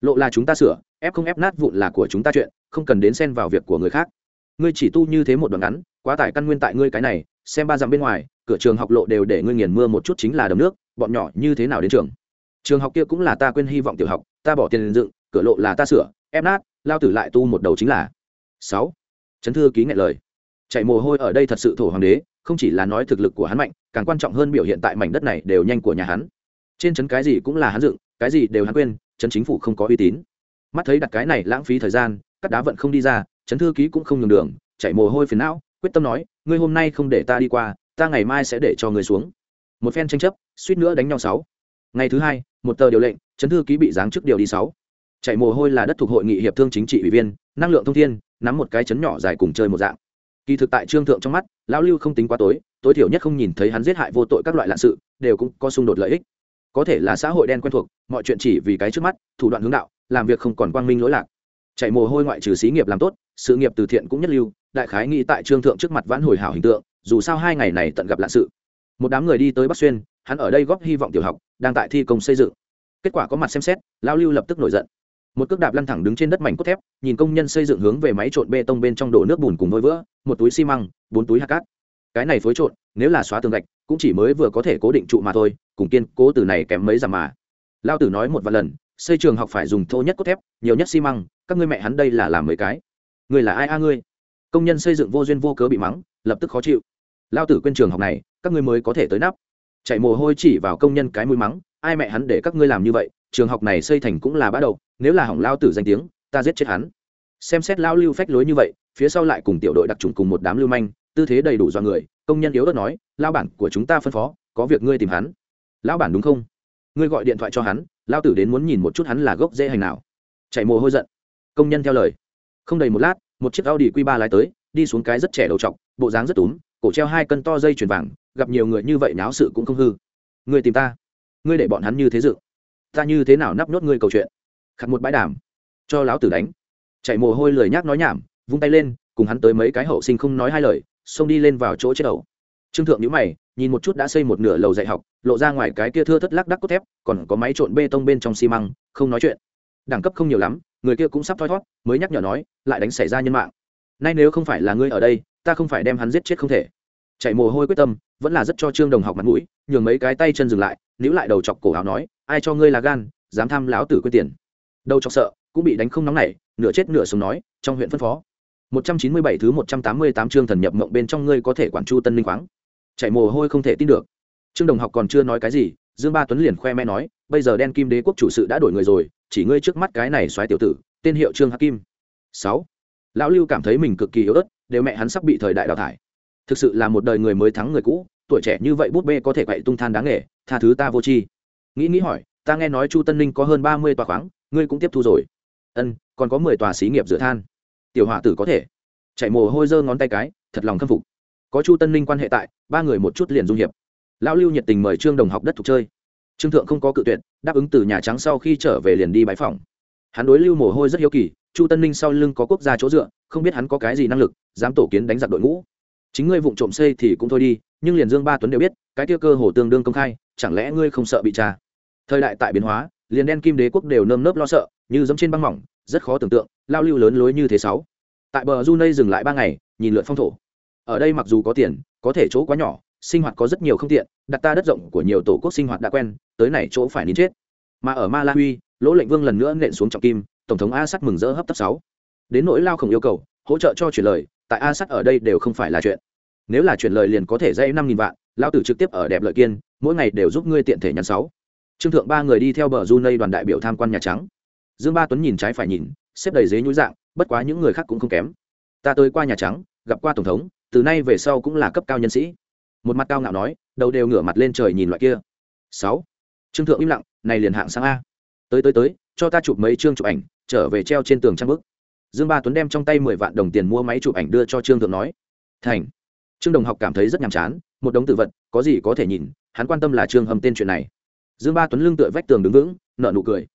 Lộ là chúng ta sửa, ép không ép nát vụn là của chúng ta chuyện, không cần đến xen vào việc của người khác. Ngươi chỉ tu như thế một đoạn ngắn, quá tải căn nguyên tại ngươi cái này, xem ba dặm bên ngoài, cửa trường học lộ đều để ngươi nghiền mưa một chút chính là đầm nước, bọn nhỏ như thế nào đến trường? Trường học kia cũng là ta quên hy vọng tiểu học, ta bỏ tiền dựng, cửa lộ là ta sửa, ép nát, lao tử lại tu một đầu chính là. Sáu. Trấn thư ký ngại lời. Chạy mồ hôi ở đây thật sự thổ hoàng đế không chỉ là nói thực lực của hắn mạnh, càng quan trọng hơn biểu hiện tại mảnh đất này đều nhanh của nhà hắn. Trên trấn cái gì cũng là hắn dựng, cái gì đều hắn quên, trấn chính phủ không có uy tín. Mắt thấy đặt cái này lãng phí thời gian, cắt đá vận không đi ra, trấn thư ký cũng không nhường đường chạy mồ hôi phiền não, quyết tâm nói, ngươi hôm nay không để ta đi qua, ta ngày mai sẽ để cho ngươi xuống. Một phen tranh chấp, suýt nữa đánh nhau sáu. Ngày thứ hai, một tờ điều lệnh, trấn thư ký bị giáng chức điều đi sáu. Chạy mồ hôi là đất thuộc hội nghị hiệp thương chính trị ủy viên, năng lượng thông thiên, nắm một cái chấn nhỏ dài cùng chơi một dạng kỳ thực tại trương thượng trong mắt, lão lưu không tính quá tối tối thiểu nhất không nhìn thấy hắn giết hại vô tội các loại lạn sự, đều cũng có xung đột lợi ích. Có thể là xã hội đen quen thuộc, mọi chuyện chỉ vì cái trước mắt, thủ đoạn hướng đạo, làm việc không còn quang minh lỗi lạc. Chạy mồ hôi ngoại trừ xí nghiệp làm tốt, sự nghiệp từ thiện cũng nhất lưu, đại khái nghĩ tại trương thượng trước mặt vãn hồi hảo hình tượng, dù sao hai ngày này tận gặp lạ sự. Một đám người đi tới bắc xuyên, hắn ở đây góp hy vọng tiểu học, đang tại thi công xây dựng. Kết quả có mặt xem xét lao lưu lập tức nổi giận một cước đạp lăn thẳng đứng trên đất mảnh cốt thép, nhìn công nhân xây dựng hướng về máy trộn bê tông bên trong đổ nước bùn cùng vôi vữa, một túi xi măng, bốn túi hạt cát. Cái này phối trộn, nếu là xóa tường gạch, cũng chỉ mới vừa có thể cố định trụ mà thôi, cùng kiên cố từ này kém mấy giảm mà. Lao tử nói một vài lần, xây trường học phải dùng thô nhất cốt thép, nhiều nhất xi măng, các ngươi mẹ hắn đây là làm mấy cái? Người là ai a ngươi? Công nhân xây dựng vô duyên vô cớ bị mắng, lập tức khó chịu. Lao tử quên trường học này, các ngươi mới có thể tới nắp. Chạy mồ hôi chỉ vào công nhân cái mũi mắng, ai mẹ hắn để các ngươi làm như vậy trường học này xây thành cũng là bắt đầu nếu là hỏng lao tử danh tiếng ta giết chết hắn. Xem xét lao lưu phách lối như vậy phía sau lại cùng tiểu đội đặc trùng cùng một đám lưu manh tư thế đầy đủ do người công nhân yếu đất nói lao bản của chúng ta phân phó có việc ngươi tìm hắn. Lão bản đúng không? Ngươi gọi điện thoại cho hắn lao tử đến muốn nhìn một chút hắn là gốc dễ hành nào. Chạy mồ hôi giận. Công nhân theo lời. Không đầy một lát một chiếc Audi q ba lái tới, đi xuống cái rất trẻ đầu trọc, bộ dáng rất túm, cổ treo hai cân to dây chuyền vàng, gặp nhiều người như vậy náo sự cũng không hư. Ngươi tìm ta, ngươi để bọn hắn như thế dự, ta như thế nào nắp nốt ngươi câu chuyện. Khặt một bãi đàm, cho lão tử đánh. Chạy mồ hôi lười nhác nói nhảm, vung tay lên, cùng hắn tới mấy cái hậu sinh không nói hai lời, xông đi lên vào chỗ chết đầu. Trương thượng nhíu mày, nhìn một chút đã xây một nửa lầu dạy học, lộ ra ngoài cái kia thưa thất lắc đắc cốt thép, còn có máy trộn bê tông bên trong xi măng, không nói chuyện. Đẳng cấp không nhiều lắm, người kia cũng sắp thoi thoát mới nhắc nhở nói lại đánh xảy ra nhân mạng nay nếu không phải là ngươi ở đây ta không phải đem hắn giết chết không thể chạy mồ hôi quyết tâm, vẫn là rất cho trương đồng học mặt mũi, nhường mấy cái tay chân dừng lại, níu lại đầu chọc cổ áo nói, ai cho ngươi là gan, dám tham lão tử quyết tiền. Đầu chọc sợ, cũng bị đánh không nóng nảy, nửa chết nửa sống nói, trong huyện phân phó. 197 thứ 188 chương thần nhập mộng bên trong ngươi có thể quản chu tân linh khoáng. Chạy mồ hôi không thể tin được. Trương đồng học còn chưa nói cái gì, dương ba tuấn liền khoe mẽ nói, bây giờ đen kim đế quốc chủ sự đã đổi người rồi, chỉ ngươi trước mắt cái này xoáy tiểu tử, tên hiệu trương hắc kim. Sáu. Lão lưu cảm thấy mình cực kỳ yếu ớt, đều mẹ hắn sắp bị thời đại đào thải thực sự là một đời người mới thắng người cũ, tuổi trẻ như vậy bút bê có thể quậy tung than đáng nghề, tha thứ ta vô tri. Nghĩ nghĩ hỏi, ta nghe nói chu tân ninh có hơn ba mươi tòa khoáng, ngươi cũng tiếp thu rồi. Ân, còn có mười tòa xí nghiệp dựa than. Tiểu hỏa tử có thể. Chạy mồ hôi giơ ngón tay cái, thật lòng khâm phục. Có chu tân ninh quan hệ tại, ba người một chút liền dung hiệp. Lão lưu nhiệt tình mời trương đồng học đất thuộc chơi. Trương thượng không có cự tuyệt, đáp ứng từ nhà trắng sau khi trở về liền đi bãi phòng hắn đối lưu mồ hôi rất hiếu kỳ, chu tân ninh sau lưng có quốc gia chỗ dựa, không biết hắn có cái gì năng lực, dám tổ kiến đánh giặc đội ngũ chính ngươi vụng trộm xây thì cũng thôi đi, nhưng liền dương ba tuấn đều biết, cái tiêu cơ hồ tương đương công khai, chẳng lẽ ngươi không sợ bị tra? Thời đại tại biến hóa, liền đen kim đế quốc đều nơm nớp lo sợ, như giống trên băng mỏng, rất khó tưởng tượng, lao lưu lớn lối như thế sáu. Tại bờ du nây dừng lại ba ngày, nhìn lượn phong thổ. Ở đây mặc dù có tiền, có thể chỗ quá nhỏ, sinh hoạt có rất nhiều không tiện, đặt ta đất rộng của nhiều tổ quốc sinh hoạt đã quen, tới này chỗ phải nín chết. Mà ở malawi lỗ lệnh vương lần nữa nện xuống trọng kim, tổng thống a sắt mừng rỡ hấp tấp sáu. Đến nỗi lao khổng yêu cầu, hỗ trợ cho chuyển lời tại a sắt ở đây đều không phải là chuyện. Nếu là chuyển lời liền có thể dây năm nghìn vạn, lão tử trực tiếp ở đẹp lợi kiên, mỗi ngày đều giúp ngươi tiện thể nhắn sáu. Trương thượng ba người đi theo bờ du nây đoàn đại biểu tham quan nhà trắng. Dương ba tuấn nhìn trái phải nhìn, xếp đầy dế nhúi dạng, bất quá những người khác cũng không kém. Ta tới qua nhà trắng, gặp qua tổng thống, từ nay về sau cũng là cấp cao nhân sĩ. Một mặt cao ngạo nói, đầu đều ngửa mặt lên trời nhìn loại kia. Sáu. Trương thượng im lặng, này liền hạng sang a. Tới tới tới, cho ta chụp mấy chương chụp ảnh, trở về treo trên tường trang bức dương ba tuấn đem trong tay mười vạn đồng tiền mua máy chụp ảnh đưa cho trương thượng nói, thành. Trương đồng học cảm thấy rất nhàm chán, một đống tự vật, có gì có thể nhìn, hắn quan tâm là trương hầm tên chuyện này. Dương ba tuấn lưng tựa vách tường đứng vững nợ nụ cười.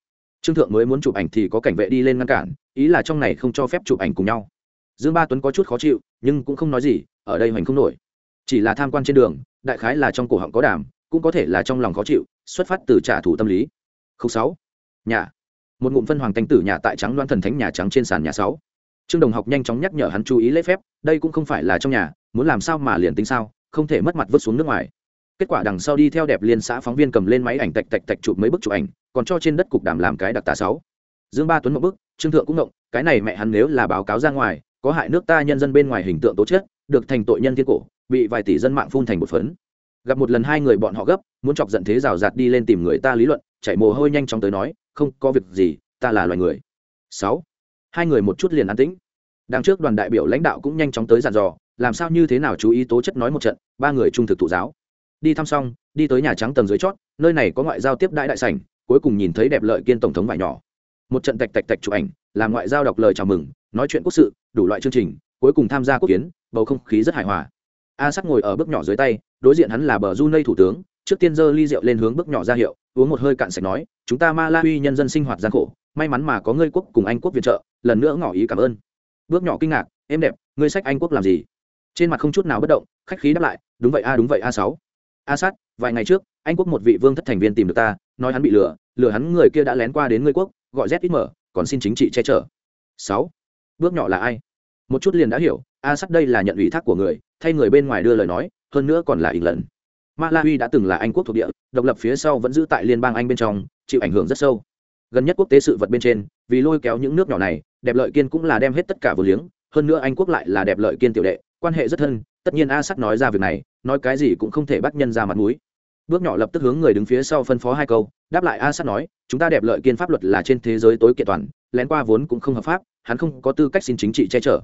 Trương thượng mới muốn chụp ảnh thì có cảnh vệ đi lên ngăn cản, ý là trong này không cho phép chụp ảnh cùng nhau. Dương ba tuấn có chút khó chịu, nhưng cũng không nói gì, ở đây hoành không nổi. Chỉ là tham quan trên đường, đại khái là trong cổ họng có đàm, cũng có thể là trong lòng khó chịu, xuất phát từ trả thù tâm lý. Khúc sáu. Nhà một ngụm phân hoàng thanh tử nhà tại trắng loan thần thánh nhà trắng trên sàn nhà sáu. Trương đồng học nhanh chóng nhắc nhở hắn chú ý lễ phép, đây cũng không phải là trong nhà, muốn làm sao mà liền tính sao, không thể mất mặt vứt xuống nước ngoài. Kết quả đằng sau đi theo đẹp liên xã phóng viên cầm lên máy ảnh tạch tạch tạch chụp mấy bức chụp ảnh, còn cho trên đất cục đàm làm cái đặc tả sáu. Dương ba tuấn một bức, trương thượng cũng động, cái này mẹ hắn nếu là báo cáo ra ngoài, có hại nước ta nhân dân bên ngoài hình tượng tố chất, được thành tội nhân thiên cổ, bị vài tỷ dân mạng phun thành một phấn. Gặp một lần hai người bọn họ gấp, muốn chọc giận thế rào rạt đi lên tìm người ta lý luận chạy mồ hôi nhanh chóng tới nói không có việc gì, ta là loài người. Sáu. Hai người một chút liền an tĩnh. Đằng trước đoàn đại biểu lãnh đạo cũng nhanh chóng tới dàn dò, làm sao như thế nào chú ý tố chất nói một trận, ba người trung thực thụ giáo. Đi thăm xong, đi tới nhà trắng tầng dưới chót, nơi này có ngoại giao tiếp đại đại sảnh, cuối cùng nhìn thấy đẹp lợi kiên tổng thống vải nhỏ. Một trận tạch tạch tạch chụp ảnh, làm ngoại giao đọc lời chào mừng, nói chuyện quốc sự, đủ loại chương trình, cuối cùng tham gia quốc kiến, bầu không khí rất hài hòa. A sắc ngồi ở bước nhỏ dưới tay, đối diện hắn là bờ du nây thủ tướng trước tiên giơ ly rượu lên hướng bước nhỏ ra hiệu, uống một hơi cạn sạch nói, chúng ta ma la uy nhân dân sinh hoạt gian khổ, may mắn mà có ngươi quốc cùng anh quốc viện trợ, lần nữa ngỏ ý cảm ơn. Bước nhỏ kinh ngạc, em đẹp, ngươi sách anh quốc làm gì? Trên mặt không chút nào bất động, khách khí đáp lại, đúng vậy a, đúng vậy a sáu. A sát, vài ngày trước, anh quốc một vị vương thất thành viên tìm được ta, nói hắn bị lừa lừa hắn người kia đã lén qua đến ngươi quốc, gọi z ít mở còn xin chính trị che chở. Sáu. Bước nhỏ là ai? Một chút liền đã hiểu, a sát đây là nhận ủy thác của người, thay người bên ngoài đưa lời nói, hơn nữa còn là ỉn lần malawi đã từng là anh quốc thuộc địa, độc lập phía sau vẫn giữ tại liên bang anh bên trong, chịu ảnh hưởng rất sâu. Gần nhất quốc tế sự vật bên trên, vì lôi kéo những nước nhỏ này, đẹp lợi kiên cũng là đem hết tất cả vừa liếng, hơn nữa anh quốc lại là đẹp lợi kiên tiểu đệ, quan hệ rất thân, tất nhiên a sắt nói ra việc này, nói cái gì cũng không thể bắt nhân ra mặt mũi. Bước nhỏ lập tức hướng người đứng phía sau phân phó hai câu, đáp lại a sắt nói, chúng ta đẹp lợi kiên pháp luật là trên thế giới tối kiện toàn, lén qua vốn cũng không hợp pháp, hắn không có tư cách xin chính trị che chở.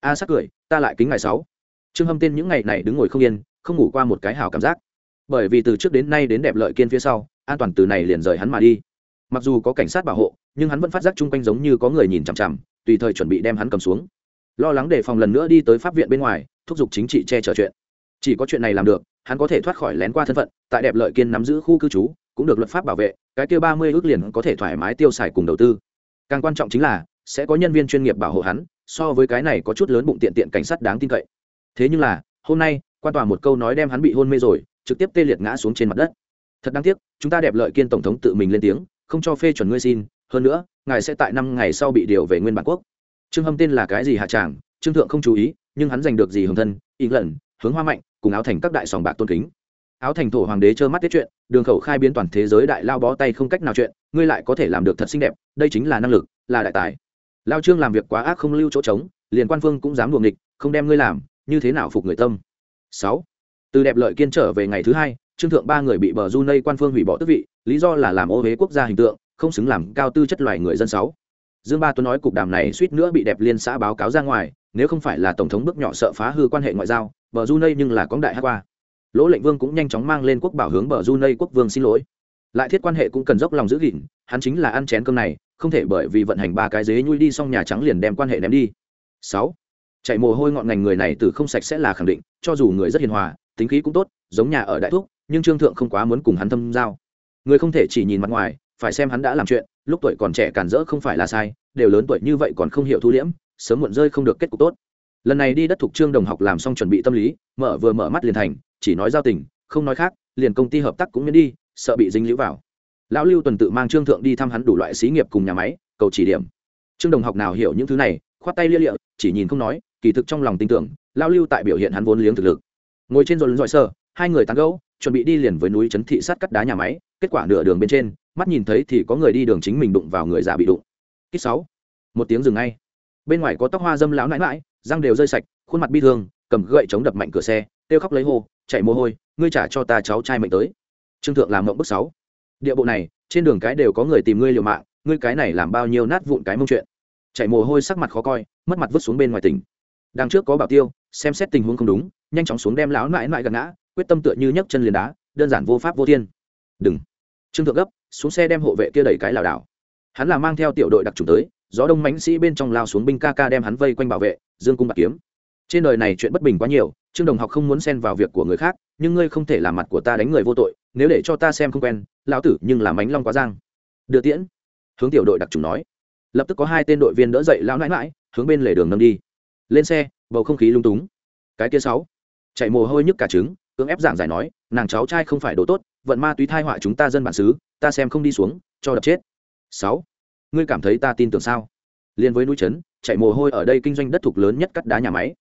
A sắt cười, ta lại kính ngày sáu. Trương hâm tên những ngày này đứng ngồi không yên, không ngủ qua một cái hào cảm giác bởi vì từ trước đến nay đến đẹp lợi kiên phía sau, an toàn từ này liền rời hắn mà đi. Mặc dù có cảnh sát bảo hộ, nhưng hắn vẫn phát giác chung quanh giống như có người nhìn chằm chằm, tùy thời chuẩn bị đem hắn cầm xuống. Lo lắng đề phòng lần nữa đi tới pháp viện bên ngoài, thúc giục chính trị che chở chuyện. Chỉ có chuyện này làm được, hắn có thể thoát khỏi lén qua thân phận, tại đẹp lợi kiên nắm giữ khu cư trú, cũng được luật pháp bảo vệ, cái kia ba mươi ước liền có thể thoải mái tiêu xài cùng đầu tư. Càng quan trọng chính là, sẽ có nhân viên chuyên nghiệp bảo hộ hắn, so với cái này có chút lớn bụng tiện tiện cảnh sát đáng tin cậy. Thế nhưng là, hôm nay, quan tòa một câu nói đem hắn bị hôn mê rồi trực tiếp tê liệt ngã xuống trên mặt đất. Thật đáng tiếc, chúng ta đẹp lợi kiên tổng thống tự mình lên tiếng, không cho phê chuẩn ngươi xin, hơn nữa, ngài sẽ tại năm ngày sau bị điều về nguyên bản quốc. Trương hâm tên là cái gì hạ tràng, trương thượng không chú ý, nhưng hắn giành được gì hồng thân, ý lần hướng hoa mạnh, cùng áo thành các đại sòng bạc tôn kính. Áo thành thổ hoàng đế trơ mắt tiết chuyện, đường khẩu khai biến toàn thế giới đại lao bó tay không cách nào chuyện, ngươi lại có thể làm được thật xinh đẹp, đây chính là năng lực, là đại tài. Lao trương làm việc quá ác không lưu chỗ trống, liền quan phương cũng dám đuồng nghịch, không đem ngươi làm, như thế nào phục người tâm. Sáu từ đẹp lợi kiên trở về ngày thứ hai, trương thượng ba người bị bờ du nây quan phương hủy bỏ tước vị, lý do là làm ô huế quốc gia hình tượng, không xứng làm cao tư chất loài người dân sáu. Dương ba tuấn nói cục đàm này suýt nữa bị đẹp liên xã báo cáo ra ngoài, nếu không phải là tổng thống bước nhỏ sợ phá hư quan hệ ngoại giao, bờ du nây nhưng là cóng đại hát qua. Lỗ lệnh vương cũng nhanh chóng mang lên quốc bảo hướng bờ du nây quốc vương xin lỗi. Lại thiết quan hệ cũng cần dốc lòng giữ gìn, hắn chính là ăn chén cơm này, không thể bởi vì vận hành ba cái dế nhui đi xong nhà trắng liền đem quan hệ ném đi. Sáu. Chạy mồ hôi ngọn ngành người này từ không sạch sẽ là khẳng định, cho dù người rất hiền hòa tính khí cũng tốt, giống nhà ở đại thúc, nhưng trương thượng không quá muốn cùng hắn thâm giao. Người không thể chỉ nhìn mặt ngoài, phải xem hắn đã làm chuyện, lúc tuổi còn trẻ cản rỡ không phải là sai, đều lớn tuổi như vậy còn không hiểu thu liễm, sớm muộn rơi không được kết cục tốt. Lần này đi đất thuộc trương đồng học làm xong chuẩn bị tâm lý, mở vừa mở mắt liền thành, chỉ nói giao tình, không nói khác, liền công ty hợp tác cũng miễn đi, sợ bị dính lũ vào. Lão lưu tuần tự mang trương thượng đi thăm hắn đủ loại xí nghiệp cùng nhà máy, cầu chỉ điểm. Trương đồng học nào hiểu những thứ này, khoát tay lia lịa, chỉ nhìn không nói, kỳ thực trong lòng tin tưởng, lão lưu tại biểu hiện hắn vốn liếng thực lực ngồi trên rồi dọi sờ, hai người tán gẫu chuẩn bị đi liền với núi trấn thị sát cắt đá nhà máy kết quả nửa đường bên trên mắt nhìn thấy thì có người đi đường chính mình đụng vào người già bị đụng. Kích sáu. Một tiếng dừng ngay. Bên ngoài có tóc hoa dâm lão nãi mãi răng đều rơi sạch khuôn mặt bi thương cầm gậy chống đập mạnh cửa xe kêu khóc lấy hô chạy mồ hôi ngươi trả cho ta cháu trai mệnh tới. Trương thượng làm mộng bước sáu. Địa bộ này trên đường cái đều có người tìm ngươi liều mạng ngươi cái này làm bao nhiêu nát vụn cái mông chuyện. Chạy mồ hôi sắc mặt khó coi mất mặt vứt xuống bên ngoài tỉnh đằng trước có bảo tiêu, xem xét tình huống không đúng, nhanh chóng xuống đem lão nãi nãi gạt ngã, quyết tâm tựa như nhấc chân liền đá, đơn giản vô pháp vô thiên. Đừng. Trương thượng gấp, xuống xe đem hộ vệ kia đẩy cái lảo đảo. Hắn là mang theo tiểu đội đặc trùng tới, gió đông mãnh sĩ bên trong lao xuống binh ca ca đem hắn vây quanh bảo vệ, dương cung bạc kiếm. Trên đời này chuyện bất bình quá nhiều, trương đồng học không muốn xen vào việc của người khác, nhưng ngươi không thể làm mặt của ta đánh người vô tội, nếu để cho ta xem không quen, lão tử nhưng làm mánh long quá giang. Đưa tiễn. Hướng tiểu đội đặc trùng nói. Lập tức có hai tên đội viên đỡ dậy lão nãi mãi, hướng bên lề đường nâng đi lên xe, bầu không khí lung túng. Cái kia sáu, chạy mồ hôi nhức cả trứng, cưỡng ép giảng giải nói, nàng cháu trai không phải đồ tốt, vận ma túy thai họa chúng ta dân bản xứ, ta xem không đi xuống, cho đập chết. Sáu, ngươi cảm thấy ta tin tưởng sao? Liên với núi trấn, chạy mồ hôi ở đây kinh doanh đất thục lớn nhất cắt đá nhà máy.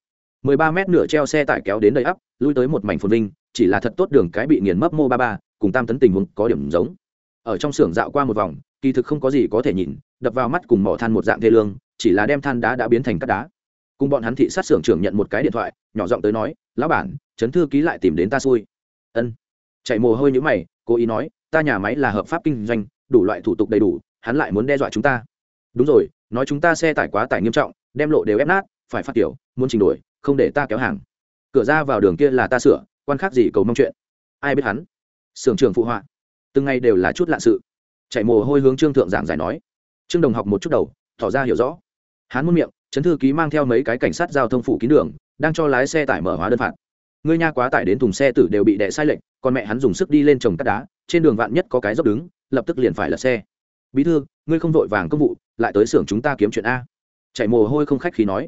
Mười ba mét nửa treo xe tải kéo đến đầy ắp lui tới một mảnh phồn vinh, chỉ là thật tốt đường cái bị nghiền mấp mô ba ba, cùng tam tấn tình huống có điểm giống. Ở trong xưởng dạo qua một vòng, kỳ thực không có gì có thể nhìn, đập vào mắt cùng mỏ than một dạng thê lương, chỉ là đem than đá đã biến thành cắt đá cùng bọn hắn thị sát xưởng trưởng nhận một cái điện thoại, nhỏ giọng tới nói, lão bản, chấn thư ký lại tìm đến ta xui. Ân. Chạy mồ hôi như mày, cố ý nói, ta nhà máy là hợp pháp kinh doanh, đủ loại thủ tục đầy đủ, hắn lại muốn đe dọa chúng ta. Đúng rồi, nói chúng ta xe tải quá tải nghiêm trọng, đem lộ đều ép nát, phải phát tiểu, muốn trình đổi không để ta kéo hàng. Cửa ra vào đường kia là ta sửa, quan khác gì cầu mong chuyện. Ai biết hắn? Sưởng trưởng phụ họa. Từng ngày đều là chút lạ sự. Chạy mồ hôi hướng trương thượng giảng giải nói. Trương đồng học một chút đầu, tỏ ra hiểu rõ hắn muốn miệng, chấn thư ký mang theo mấy cái cảnh sát giao thông phủ kín đường, đang cho lái xe tải mở hóa đơn phạt. Người nha quá tải đến thùng xe tử đều bị đẻ sai lệnh còn mẹ hắn dùng sức đi lên trồng cắt đá, trên đường vạn nhất có cái dốc đứng, lập tức liền phải lật xe. Bí thư, ngươi không vội vàng công vụ, lại tới xưởng chúng ta kiếm chuyện a. Chạy mồ hôi không khách khí nói.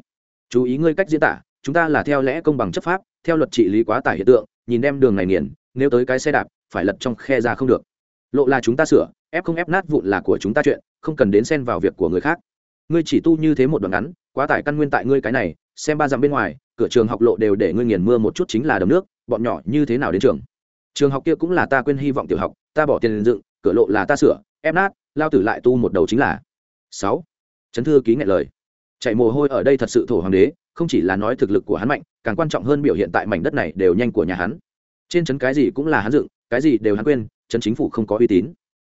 Chú ý ngươi cách diễn tả, chúng ta là theo lẽ công bằng chấp pháp, theo luật trị lý quá tải hiện tượng, nhìn đem đường này nghiền, nếu tới cái xe đạp, phải lật trong khe ra không được. Lộ là chúng ta sửa, ép không ép nát vụn là của chúng ta chuyện, không cần đến xen vào việc của người khác ngươi chỉ tu như thế một đoạn ngắn, quá tải căn nguyên tại ngươi cái này, xem ba dặm bên ngoài, cửa trường học lộ đều để ngươi nghiền mưa một chút chính là đầm nước, bọn nhỏ như thế nào đến trường? Trường học kia cũng là ta quên hy vọng tiểu học, ta bỏ tiền dựng, cửa lộ là ta sửa, ép nát, lao tử lại tu một đầu chính là. Sáu. Chấn thư ký ngại lời. Chạy mồ hôi ở đây thật sự thổ hoàng đế, không chỉ là nói thực lực của hắn mạnh, càng quan trọng hơn biểu hiện tại mảnh đất này đều nhanh của nhà hắn. Trên chấn cái gì cũng là hắn dựng, cái gì đều hắn quên, chấn chính phủ không có uy tín.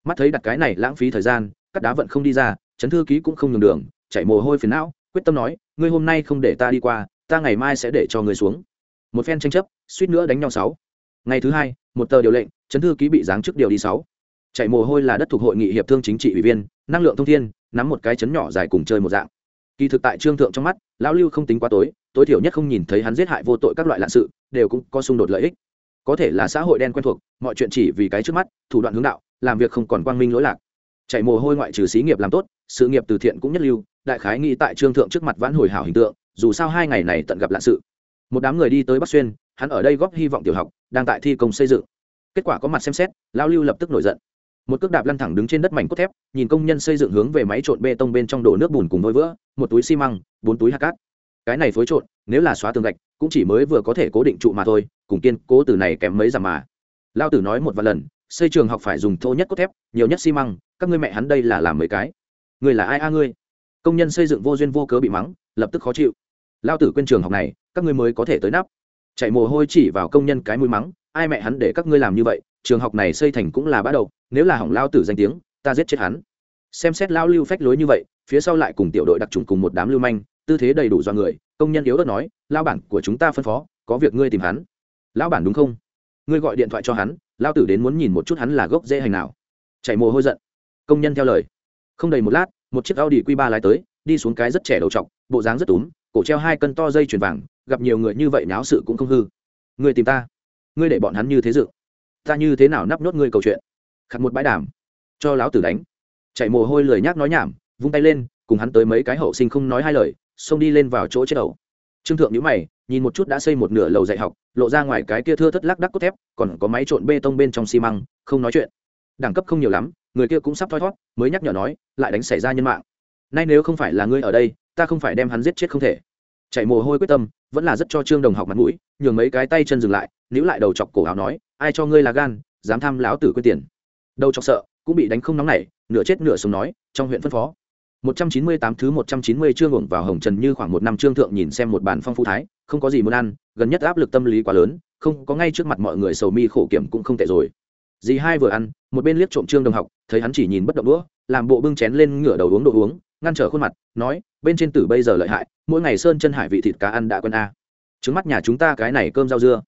Mắt thấy đặt cái này lãng phí thời gian, cắt đá vận không đi ra chấn thư ký cũng không nhường đường chạy mồ hôi phiền não, quyết tâm nói, ngươi hôm nay không để ta đi qua, ta ngày mai sẽ để cho ngươi xuống. Một phen tranh chấp, suýt nữa đánh nhau sáu. Ngày thứ hai, một tờ điều lệnh, chấn thư ký bị giáng chức điều đi sáu. Chạy mồ hôi là đất thuộc hội nghị hiệp thương chính trị ủy viên, năng lượng thông thiên, nắm một cái chấn nhỏ dài cùng chơi một dạng. Kỳ thực tại trương thượng trong mắt, lão lưu không tính quá tối tối thiểu nhất không nhìn thấy hắn giết hại vô tội các loại lạn sự, đều cũng có xung đột lợi ích. Có thể là xã hội đen quen thuộc, mọi chuyện chỉ vì cái trước mắt, thủ đoạn hướng đạo, làm việc không còn quang minh lỗi lạc chạy mồ hôi ngoại trừ xí nghiệp làm tốt, sự nghiệp từ thiện cũng nhất lưu, đại khái nghĩ tại trương thượng trước mặt vãn hồi hảo hình tượng, dù sao hai ngày này tận gặp lạ sự. Một đám người đi tới bắc xuyên, hắn ở đây góp hy vọng tiểu học, đang tại thi công xây dựng. Kết quả có mặt xem xét lao lưu lập tức nổi giận. Một cước đạp lăn thẳng đứng trên đất mảnh cốt thép, nhìn công nhân xây dựng hướng về máy trộn bê tông bên trong đổ nước bùn cùng vôi vữa, một túi xi măng, bốn túi hạt cát. Cái này phối trộn, nếu là xóa tường gạch, cũng chỉ mới vừa có thể cố định trụ mà thôi, cùng kiên cố từ này kém mấy giảm mà. Lao tử nói một vài lần, xây trường học phải dùng thô nhất cốt thép, nhiều nhất xi măng các ngươi mẹ hắn đây là làm mấy cái? Người là ai a ngươi? Công nhân xây dựng vô duyên vô cớ bị mắng, lập tức khó chịu. Lao tử quên trường học này, các ngươi mới có thể tới nắp. Chạy mồ hôi chỉ vào công nhân cái mũi mắng, ai mẹ hắn để các ngươi làm như vậy, trường học này xây thành cũng là bắt đầu, nếu là hỏng lao tử danh tiếng, ta giết chết hắn. Xem xét lao lưu phách lối như vậy, phía sau lại cùng tiểu đội đặc trùng cùng một đám lưu manh, tư thế đầy đủ do người, công nhân yếu ớt nói, lao bản của chúng ta phân phó, có việc ngươi tìm hắn. Lão bản đúng không? Ngươi gọi điện thoại cho hắn, lao tử đến muốn nhìn một chút hắn là gốc dễ hành nào. Chạy mồ hôi giận công nhân theo lời. Không đầy một lát, một chiếc audi q ba lái tới, đi xuống cái rất trẻ đầu t bộ dáng rất túm, cổ treo hai cân to dây chuyền vàng, gặp nhiều người như vậy náo sự cũng không hư. Người tìm ta? Ngươi để bọn hắn như thế dự. Ta như thế nào nắp nhốt ngươi câu chuyện? Khặt một bãi đàm. Cho lão tử đánh. Chạy mồ hôi lười nhác nói nhảm, vung tay lên, cùng hắn tới mấy cái hậu sinh không nói hai lời, xông đi lên vào chỗ chết đầu. Trương thượng nhữ mày, nhìn một chút đã xây một nửa lầu dạy học, lộ ra ngoài cái kia thưa thất lắc đắc cốt thép, còn có máy trộn bê tông bên trong xi măng, không nói chuyện đẳng cấp không nhiều lắm, người kia cũng sắp thoi thót, mới nhắc nhở nói, lại đánh xảy ra nhân mạng. Nay nếu không phải là ngươi ở đây, ta không phải đem hắn giết chết không thể. Chạy mồ hôi quyết tâm, vẫn là rất cho trương đồng học mặt mũi, nhường mấy cái tay chân dừng lại, níu lại đầu chọc cổ áo nói, ai cho ngươi là gan, dám tham lão tử quyết tiền. Đầu chọc sợ, cũng bị đánh không nóng nảy, nửa chết nửa sống nói, trong huyện phân phó. 198 thứ 190 chương uổng vào hồng trần như khoảng một năm trương thượng nhìn xem một bàn phong phú thái, không có gì muốn ăn, gần nhất áp lực tâm lý quá lớn, không có ngay trước mặt mọi người sầu mi khổ kiểm cũng không tệ rồi dì hai vừa ăn, một bên liếc trộm trương đồng học, thấy hắn chỉ nhìn bất động đũa, làm bộ bưng chén lên ngửa đầu uống đồ uống, ngăn trở khuôn mặt, nói, bên trên tử bây giờ lợi hại, mỗi ngày sơn chân hải vị thịt cá ăn đã quen a. Trứng mắt nhà chúng ta cái này cơm rau dưa.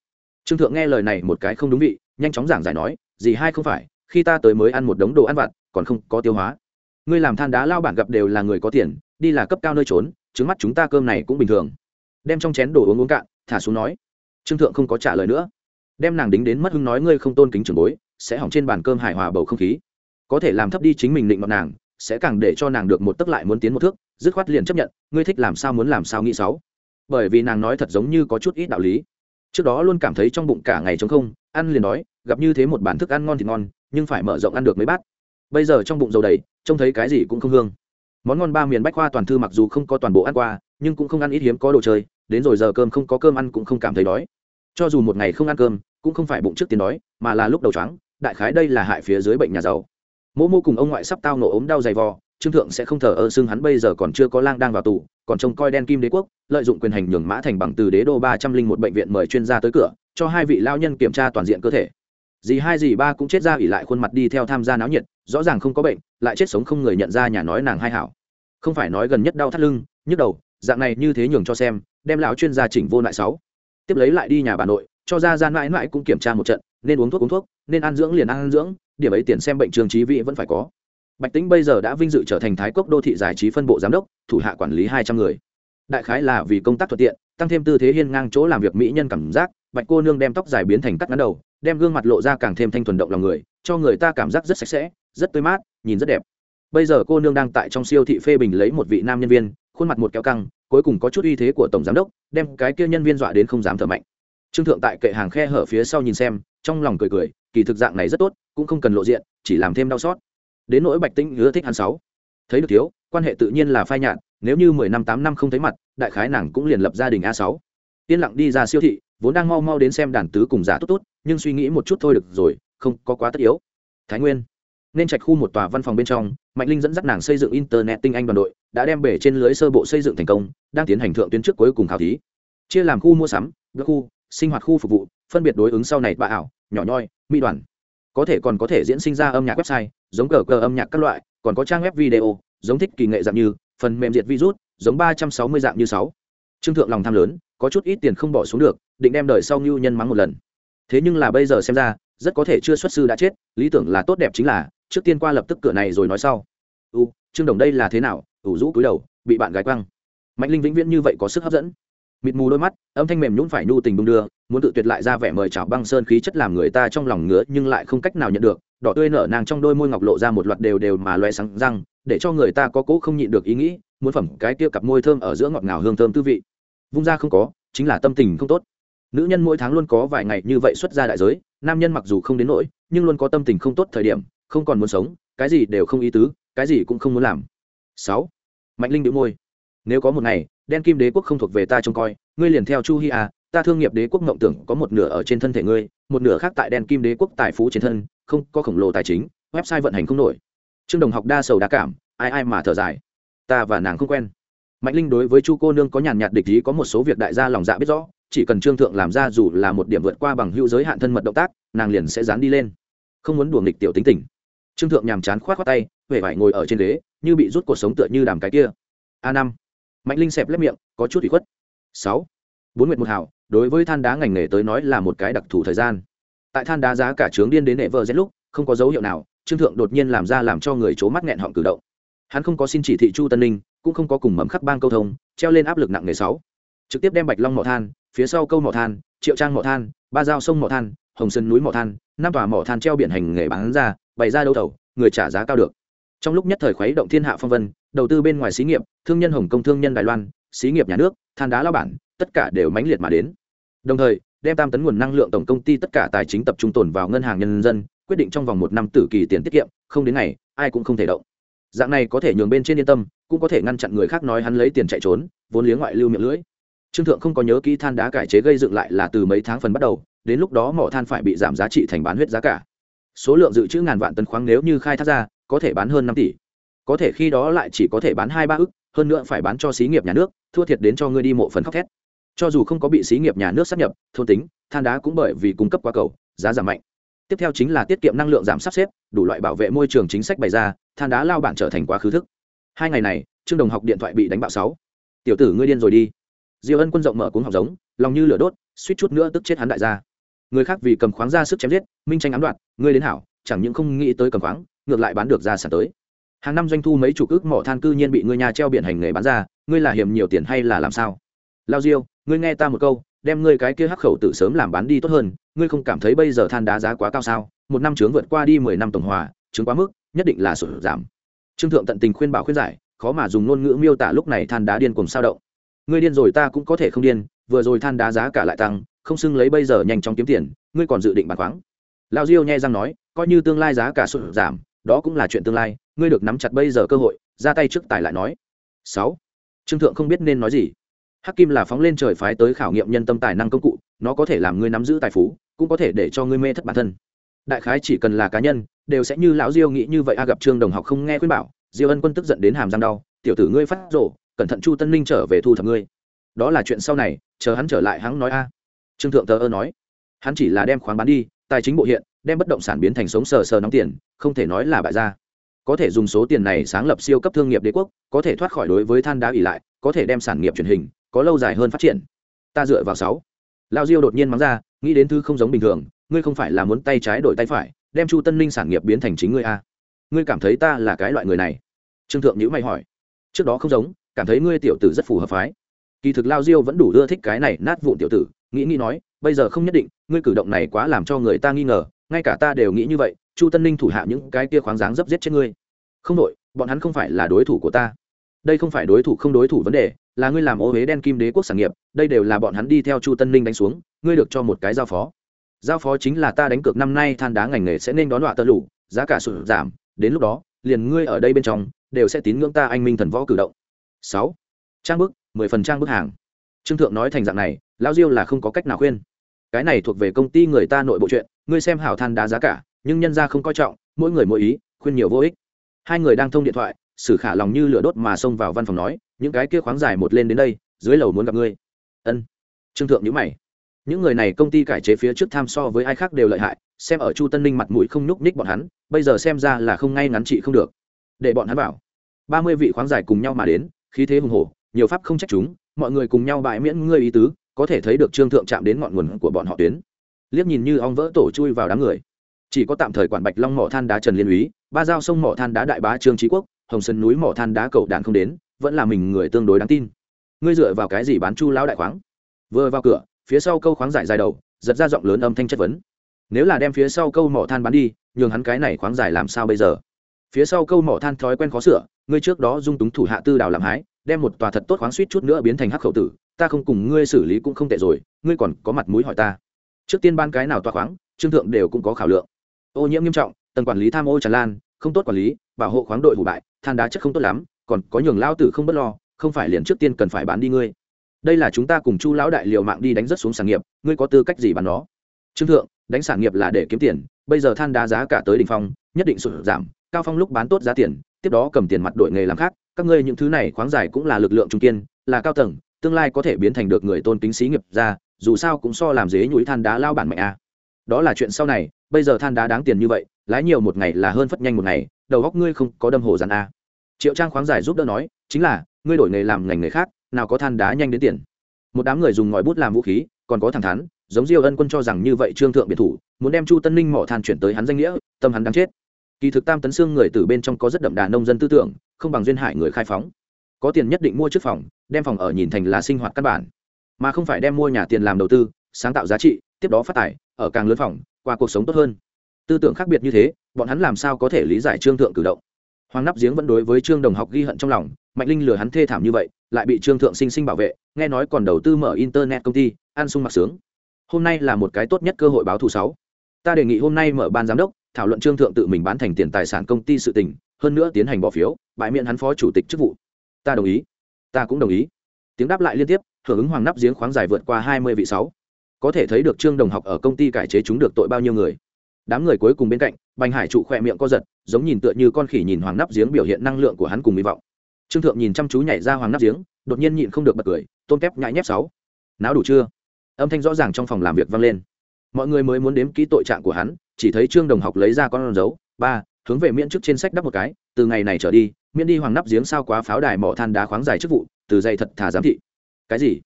Trương thượng nghe lời này một cái không đúng vị, nhanh chóng giảng giải nói, dì hai không phải, khi ta tới mới ăn một đống đồ ăn vặt, còn không có tiêu hóa. Ngươi làm than đá lao bản gặp đều là người có tiền, đi là cấp cao nơi trốn, trứng mắt chúng ta cơm này cũng bình thường. Đem trong chén đồ uống uống cạn, thả xuống nói. Trương thượng không có trả lời nữa. Đem nàng đính đến mất hưng nói, ngươi không tôn kính trưởng bối sẽ hỏng trên bàn cơm hài hòa bầu không khí. Có thể làm thấp đi chính mình định mặt nàng, sẽ càng để cho nàng được một tấc lại muốn tiến một thước, dứt khoát liền chấp nhận, ngươi thích làm sao muốn làm sao nghĩ sáu bởi vì nàng nói thật giống như có chút ít đạo lý. Trước đó luôn cảm thấy trong bụng cả ngày trống không, ăn liền đói, gặp như thế một bản thức ăn ngon thì ngon, nhưng phải mở rộng ăn được mấy bát. Bây giờ trong bụng dầu đầy, trông thấy cái gì cũng không hương. Món ngon ba miền bách khoa toàn thư mặc dù không có toàn bộ ăn qua, nhưng cũng không ăn ít hiếm có đồ chơi, đến rồi giờ cơm không có cơm ăn cũng không cảm thấy đói. Cho dù một ngày không ăn cơm, cũng không phải bụng trước tiền đói, mà là lúc đầu trắng đại khái đây là hại phía dưới bệnh nhà giàu. Mô mô cùng ông ngoại sắp tao nổ ốm đau dày vò, trương thượng sẽ không thờ ơ xưng hắn bây giờ còn chưa có lang đang vào tù, còn trông coi đen kim đế quốc, lợi dụng quyền hành nhường mã thành bằng từ đế đô ba trăm linh một bệnh viện mời chuyên gia tới cửa, cho hai vị lao nhân kiểm tra toàn diện cơ thể. Dì hai, dì ba cũng chết ra ỉ lại khuôn mặt đi theo tham gia náo nhiệt, rõ ràng không có bệnh, lại chết sống không người nhận ra nhà nói nàng hai hảo. Không phải nói gần nhất đau thắt lưng, nhức đầu, dạng này như thế nhường cho xem, đem lão chuyên gia chỉnh vô lại sáu. Tiếp lấy lại đi nhà bà nội cho ra gian mãi mãi cũng kiểm tra một trận, nên uống thuốc uống thuốc, nên ăn dưỡng liền ăn dưỡng, điểm ấy tiền xem bệnh trường trí vị vẫn phải có. Bạch tĩnh bây giờ đã vinh dự trở thành thái cốc đô thị giải trí phân bộ giám đốc, thủ hạ quản lý hai trăm người. Đại khái là vì công tác thuận tiện, tăng thêm tư thế hiên ngang chỗ làm việc mỹ nhân cảm giác, bạch cô nương đem tóc dài biến thành cắt ngắn đầu, đem gương mặt lộ ra càng thêm thanh thuần động lòng người, cho người ta cảm giác rất sạch sẽ, rất tươi mát, nhìn rất đẹp. Bây giờ cô nương đang tại trong siêu thị phê bình lấy một vị nam nhân viên, khuôn mặt một kéo căng, cuối cùng có chút uy thế của tổng giám đốc, đem cái kia nhân viên dọa đến không dám thở mạnh trương thượng tại kệ hàng khe hở phía sau nhìn xem, trong lòng cười cười, kỳ thực dạng này rất tốt, cũng không cần lộ diện, chỉ làm thêm đau xót. Đến nỗi bạch tĩnh ưa thích hắn sáu. Thấy được thiếu, quan hệ tự nhiên là phai nhạt, nếu như mười năm tám năm không thấy mặt, đại khái nàng cũng liền lập gia đình a sáu. Yên lặng đi ra siêu thị, vốn đang mau mau đến xem đàn tứ cùng giả tốt tốt, nhưng suy nghĩ một chút thôi được rồi, không có quá tất yếu. Thái nguyên, nên trạch khu một tòa văn phòng bên trong, mạnh linh dẫn dắt nàng xây dựng internet tinh anh đoàn đội, đã đem bể trên lưới sơ bộ xây dựng thành công, đang tiến hành thượng tuyến trước cuối cùng khảo thí. Chia làm khu mua sắm các khu sinh hoạt khu phục vụ, phân biệt đối ứng sau này bà ảo, nhỏ nhoi, mỹ đoàn. Có thể còn có thể diễn sinh ra âm nhạc website, giống cờ cờ âm nhạc các loại, còn có trang web video, giống thích kỳ nghệ dạng như phần mềm diệt virus, giống ba trăm sáu mươi dạng như sáu. Trương thượng lòng tham lớn, có chút ít tiền không bỏ xuống được, định đem đời sau ngưu nhân mắng một lần. Thế nhưng là bây giờ xem ra, rất có thể chưa xuất sư đã chết, lý tưởng là tốt đẹp chính là, trước tiên qua lập tức cửa này rồi nói sau. U trương đồng đây là thế nào? Ủ rũ cúi đầu, bị bạn gái quăng. Mạnh linh vĩnh viễn như vậy có sức hấp dẫn mịt mù đôi mắt, âm thanh mềm nhún phải nhu tình đung đưa, muốn tự tuyệt lại ra vẻ mời chào băng sơn khí chất làm người ta trong lòng ngứa, nhưng lại không cách nào nhận được. Đỏ tươi nở nàng trong đôi môi ngọc lộ ra một loạt đều đều mà loe sáng răng, để cho người ta có cố không nhịn được ý nghĩ, muốn phẩm cái kia cặp môi thơm ở giữa ngọt ngào hương thơm tư vị. Vung ra không có, chính là tâm tình không tốt. Nữ nhân mỗi tháng luôn có vài ngày như vậy xuất ra đại giới, nam nhân mặc dù không đến nỗi, nhưng luôn có tâm tình không tốt thời điểm, không còn muốn sống, cái gì đều không ý tứ, cái gì cũng không muốn làm. Sáu. Mạnh linh đĩu môi. Nếu có một ngày đen kim đế quốc không thuộc về ta trông coi, ngươi liền theo chu hi à ta thương nghiệp đế quốc ngộng tưởng có một nửa ở trên thân thể ngươi, một nửa khác tại đen kim đế quốc tài phú trên thân, không, có khổng lồ tài chính, website vận hành không nổi. Trương đồng học đa sầu đa cảm, ai ai mà thở dài. Ta và nàng không quen. Mạnh linh đối với chu cô nương có nhàn nhạt địch ý có một số việc đại gia lòng dạ biết rõ, chỉ cần trương thượng làm ra dù là một điểm vượt qua bằng hữu giới hạn thân mật động tác, nàng liền sẽ dán đi lên. Không muốn đùa nghịch tiểu tính tình. Trương thượng nhàm chán khoát khoát tay huệ vải ngồi ở trên ghế, như bị rút cuộc sống tựa như đàm cái kia. A năm mạnh linh xẹp lép miệng, có chút bị khuất. Sáu. Bốn nguyệt một hảo đối với than đá ngành nghề tới nói là một cái đặc thù thời gian. Tại than đá giá cả trướng điên đến nệ vợ rét lúc, không có dấu hiệu nào, trương thượng đột nhiên làm ra làm cho người c mắt nghẹn họng cử động. Hắn không có xin chỉ thị chu tân ninh, cũng không có cùng mầm khắc bang câu thông, treo lên áp lực nặng nghề sáu. Trực tiếp đem bạch long mỏ than, phía sau câu mỏ than, triệu trang mỏ than, ba dao sông mỏ than, hồng sơn núi mỏ than, năm tòa mỏ than treo biển hành nghề bán ra, bày ra đấu thầu, người trả giá cao được trong lúc nhất thời khuấy động thiên hạ phong vân, đầu tư bên ngoài xí nghiệp, thương nhân hồng công thương nhân đài loan, xí nghiệp nhà nước, than đá lao bản, tất cả đều mãnh liệt mà đến. Đồng thời, đem tam tấn nguồn năng lượng tổng công ty tất cả tài chính tập trung tồn vào ngân hàng nhân dân, quyết định trong vòng một năm tử kỳ tiền tiết kiệm, không đến ngày, ai cũng không thể động. Dạng này có thể nhường bên trên yên tâm, cũng có thể ngăn chặn người khác nói hắn lấy tiền chạy trốn, vốn liếng ngoại lưu miệng lưỡi. Trương thượng không có nhớ kỹ than đá cải chế gây dựng lại là từ mấy tháng phần bắt đầu, đến lúc đó mỏ than phải bị giảm giá trị thành bán huyết giá cả. Số lượng dự trữ ngàn vạn tấn khoáng nếu như khai thác ra có thể bán hơn năm tỷ. Có thể khi đó lại chỉ có thể bán hai ba ức, hơn nữa phải bán cho xí nghiệp nhà nước, thua thiệt đến cho ngươi đi mộ phần khóc thét. Cho dù không có bị xí nghiệp nhà nước sắp nhập, thôn tính, than đá cũng bởi vì cung cấp quá cầu, giá giảm mạnh. Tiếp theo chính là tiết kiệm năng lượng giảm sắp xếp, đủ loại bảo vệ môi trường chính sách bày ra, than đá lao bản trở thành quá khứ thức. Hai ngày này, trương đồng học điện thoại bị đánh bạo sáu. Tiểu tử ngươi điên rồi đi. Diêu ân quân rộng mở cuốn học giống, lòng như lửa đốt, suýt chút nữa tức chết hắn đại gia. Người khác vì cầm khoáng ra sức chém giết, minh tranh ám đoạt, ngươi đến hảo, chẳng những không nghĩ tới cầm khoáng ngược lại bán được ra sản tới. Hàng năm doanh thu mấy chục ước mỏ than cư nhiên bị ngươi nhà treo biển hành nghề bán ra, ngươi là hiểm nhiều tiền hay là làm sao? Lao diêu, ngươi nghe ta một câu, đem ngươi cái kia hắc khẩu tự sớm làm bán đi tốt hơn, ngươi không cảm thấy bây giờ than đá giá quá cao sao? Một năm trướng vượt qua đi mười năm tổng hòa, trướng quá mức, nhất định là sụt giảm. Trương thượng tận tình khuyên bảo khuyên giải, khó mà dùng ngôn ngữ miêu tả lúc này than đá điên cùng sao động. Ngươi điên rồi ta cũng có thể không điên, vừa rồi than đá giá cả lại tăng, không xưng lấy bây giờ nhanh chóng kiếm tiền, ngươi còn dự định bán khoáng. Lao diêu nhẹ răng nói, coi như tương lai giá cả sụt giảm đó cũng là chuyện tương lai, ngươi được nắm chặt bây giờ cơ hội, ra tay trước tài lại nói. Sáu. Trương thượng không biết nên nói gì. Hắc kim là phóng lên trời phái tới khảo nghiệm nhân tâm tài năng công cụ, nó có thể làm ngươi nắm giữ tài phú, cũng có thể để cho ngươi mê thất bản thân. Đại khái chỉ cần là cá nhân, đều sẽ như lão diêu nghĩ như vậy, a gặp trương đồng học không nghe khuyên bảo, diêu ân quân tức giận đến hàm răng đau, tiểu tử ngươi phát rổ cẩn thận chu tân ninh trở về thu thập ngươi. Đó là chuyện sau này, chờ hắn trở lại hắn nói a. Trương thượng tờ ơ nói, hắn chỉ là đem khoáng bán đi, tài chính bộ hiện đem bất động sản biến thành sống sờ sờ nóng tiền, không thể nói là bại gia. Có thể dùng số tiền này sáng lập siêu cấp thương nghiệp đế quốc, có thể thoát khỏi đối với than đá ỉ lại, có thể đem sản nghiệp truyền hình, có lâu dài hơn phát triển. Ta dựa vào sáu. Lao diêu đột nhiên mắng ra, nghĩ đến thứ không giống bình thường, ngươi không phải là muốn tay trái đổi tay phải, đem chu tân ninh sản nghiệp biến thành chính ngươi a. Ngươi cảm thấy ta là cái loại người này? Trương thượng nhữ mày hỏi. Trước đó không giống, cảm thấy ngươi tiểu tử rất phù hợp phái. Kỳ thực lao diêu vẫn đủ ưa thích cái này nát vụn tiểu tử, nghĩ nghĩ nói, bây giờ không nhất định, ngươi cử động này quá làm cho người ta nghi ngờ ngay cả ta đều nghĩ như vậy, chu tân ninh thủ hạ những cái kia khoáng dáng dấp giết chết ngươi. Không đội, bọn hắn không phải là đối thủ của ta. Đây không phải đối thủ không đối thủ vấn đề, là ngươi làm ô huế đen kim đế quốc sản nghiệp, đây đều là bọn hắn đi theo chu tân ninh đánh xuống, ngươi được cho một cái giao phó. Giao phó chính là ta đánh cược năm nay than đá ngành nghề sẽ nên đón đọa tơ lụ giá cả sụt giảm, đến lúc đó, liền ngươi ở đây bên trong, đều sẽ tín ngưỡng ta anh minh thần võ cử động. Sáu. Trang bức, mười phần trang bức hàng. Trương thượng nói thành dạng này lao diêu là không có cách nào khuyên cái này thuộc về công ty người ta nội bộ chuyện, ngươi xem hảo than đá giá cả, nhưng nhân ra không coi trọng, mỗi người mỗi ý, khuyên nhiều vô ích. Hai người đang thông điện thoại, sử khả lòng như lửa đốt mà xông vào văn phòng nói, những cái kia khoáng dài một lên đến đây, dưới lầu muốn gặp ngươi. Ân. Trương thượng nhữ mày. Những người này công ty cải chế phía trước tham so với ai khác đều lợi hại, xem ở chu tân ninh mặt mũi không nhúc ních bọn hắn, bây giờ xem ra là không ngay ngắn trị không được. Để bọn hắn bảo ba mươi vị khoáng giải cùng nhau mà đến, khí thế hùng hổ, nhiều pháp không trách chúng, mọi người cùng nhau bãi miễn ngươi ý tứ có thể thấy được trương thượng chạm đến ngọn nguồn của bọn họ tuyến. Liếc nhìn như ong vỡ tổ chui vào đám người. Chỉ có tạm thời quản bạch long mỏ than đá trần liên úy, ba giao sông mỏ than đá đại bá trương trí quốc, hồng sơn núi mỏ than đá cầu đàn không đến, vẫn là mình người tương đối đáng tin. Ngươi dựa vào cái gì bán chu lão đại khoáng? Vừa vào cửa, phía sau câu khoáng giải dài đầu, giật ra giọng lớn âm thanh chất vấn. Nếu là đem phía sau câu mỏ than bán đi, nhường hắn cái này khoáng giải làm sao bây giờ? Phía sau câu mỏ than thói quen khó sửa, ngươi trước đó dung túng thủ hạ tư đào làm hái, đem một tòa thật tốt khoáng suýt chút nữa biến thành hắc khẩu tử ta không cùng ngươi xử lý cũng không tệ rồi, ngươi còn có mặt mũi hỏi ta. Trước tiên ban cái nào tòa khoáng, trương thượng đều cũng có khảo lượng. Ô nhiễm nghiêm trọng, tầng quản lý tham ô tràn lan, không tốt quản lý, bảo hộ khoáng đội hủ bại, than đá chất không tốt lắm, còn có nhường lao tử không b ấ t lo, không phải liền trước tiên cần phải bán đi ngươi. Đây là chúng ta cùng chu lão đại liệu mạng đi đánh rất xuống sản nghiệp, ngươi có tư cách gì bán nó? Trương thượng, đánh sản nghiệp là để kiếm tiền, bây giờ than đá giá cả tới đ ỉ n h phong, nhất định sụt giảm, cao phong lúc bán tốt giá tiền, tiếp đó cầm tiền mặt đội nghề làm khác, các ngươi những thứ này khoáng giải cũng là lực lượng trung kiên, là cao tầng tương lai có thể biến thành được người tôn kính sĩ nghiệp ra, dù sao cũng so làm dế nhũi than đá lao bản mạnh a. Đó là chuyện sau này, bây giờ than đá đáng tiền như vậy, lái nhiều một ngày là hơn phất nhanh một ngày, đầu góc ngươi không có đâm hồ dàn a. Triệu trang khoáng giải giúp đỡ nói, chính là, ngươi đổi nghề làm ngành nghề khác, nào có than đá nhanh đến tiền. Một đám người dùng ngòi bút làm vũ khí, còn có thẳng thắn, giống diêu ân quân cho rằng như vậy trương thượng biệt thủ, muốn đem chu tân ninh mỏ than chuyển tới hắn danh nghĩa, tâm hắn đang chết. Kỳ thực tam tấn xương người từ bên trong có rất đậm đà nông dân tư tưởng, không bằng duyên hải người khai phóng có tiền nhất định mua trước phòng, đem phòng ở nhìn thành là sinh hoạt căn bản. Mà không phải đem mua nhà tiền làm đầu tư, sáng tạo giá trị, tiếp đó phát tài, ở càng lớn phòng, qua cuộc sống tốt hơn. Tư tưởng khác biệt như thế, bọn hắn làm sao có thể lý giải trương thượng cử động? Hoàng nắp giếng vẫn đối với trương đồng học ghi hận trong lòng, mạnh linh lừa hắn thê thảm như vậy, lại bị trương thượng sinh sinh bảo vệ, nghe nói còn đầu tư mở internet công ty, ăn sung mặc sướng. Hôm nay là một cái tốt nhất cơ hội báo thù sáu. Ta đề nghị hôm nay mở ban giám đốc, thảo luận trương thượng tự mình bán thành tiền tài sản công ty sự tình, hơn nữa tiến hành bỏ phiếu, bãi miễn hắn phó chủ tịch chức vụ ta đồng ý. Ta cũng đồng ý. Tiếng đáp lại liên tiếp, hưởng ứng hoàng nắp giếng khoáng dài vượt qua hai mươi vị sáu. Có thể thấy được trương đồng học ở công ty cải chế chúng được tội bao nhiêu người. Đám người cuối cùng bên cạnh, bành hải trụ khỏe miệng co giật, giống nhìn tựa như con khỉ nhìn hoàng nắp giếng biểu hiện năng lượng của hắn cùng hy vọng. Trương thượng nhìn chăm chú nhảy ra hoàng nắp giếng, đột nhiên nhịn không được bật cười, tôn kép nhãi nhép sáu. Não đủ chưa? Âm thanh rõ ràng trong phòng làm việc vang lên. Mọi người mới muốn đếm kỹ tội trạng của hắn, chỉ thấy trương đồng học lấy ra con dấu, ba hướng về miễn chức trên sách đắp một cái, từ ngày này trở đi, miễn đi hoàng nắp giếng sao quá pháo đài mỏ than đá khoáng dài chức vụ, từ dày thật thà giám thị. Cái gì?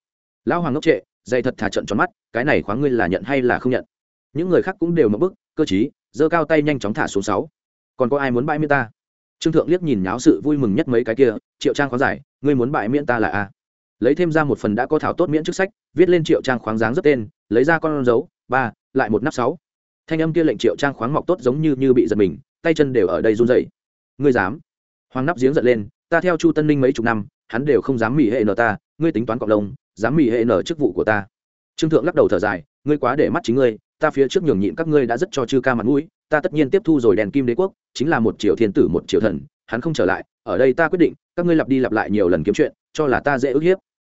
Lão hoàng ngốc trệ, dày thật thà trận tròn mắt, cái này khoáng ngươi là nhận hay là không nhận? Những người khác cũng đều mất bức, cơ chí giơ cao tay nhanh chóng thả xuống sáu. Còn có ai muốn bãi miễn ta? Trương thượng liếc nhìn nháo sự vui mừng nhất mấy cái kia, triệu trang khoáng giải ngươi muốn bãi miễn ta là a? Lấy thêm ra một phần đã có thảo tốt miễn chức sách, viết lên triệu trang khoáng dáng rất tên, lấy ra con dấu, ba, lại một nắp sáu. Thanh âm kia lệnh triệu trang khoáng mọc tốt giống như như bị giật mình tay chân đều ở đây run rẩy. Ngươi dám? Hoàng nắp giếng giận lên, ta theo chu tân ninh mấy chục năm, hắn đều không dám mỉ hệ nở ta, ngươi tính toán cộng đồng dám mỉ hệ nở chức vụ của ta. Trương thượng lắc đầu thở dài, ngươi quá để mắt chính ngươi, ta phía trước nhường nhịn các ngươi đã rất cho chư ca mặt mũi, ta tất nhiên tiếp thu rồi đèn kim đế quốc, chính là một triệu thiên tử một triệu thần, hắn không trở lại, ở đây ta quyết định, các ngươi lặp đi lặp lại nhiều lần kiếm chuyện, cho là ta dễ ức hiếp.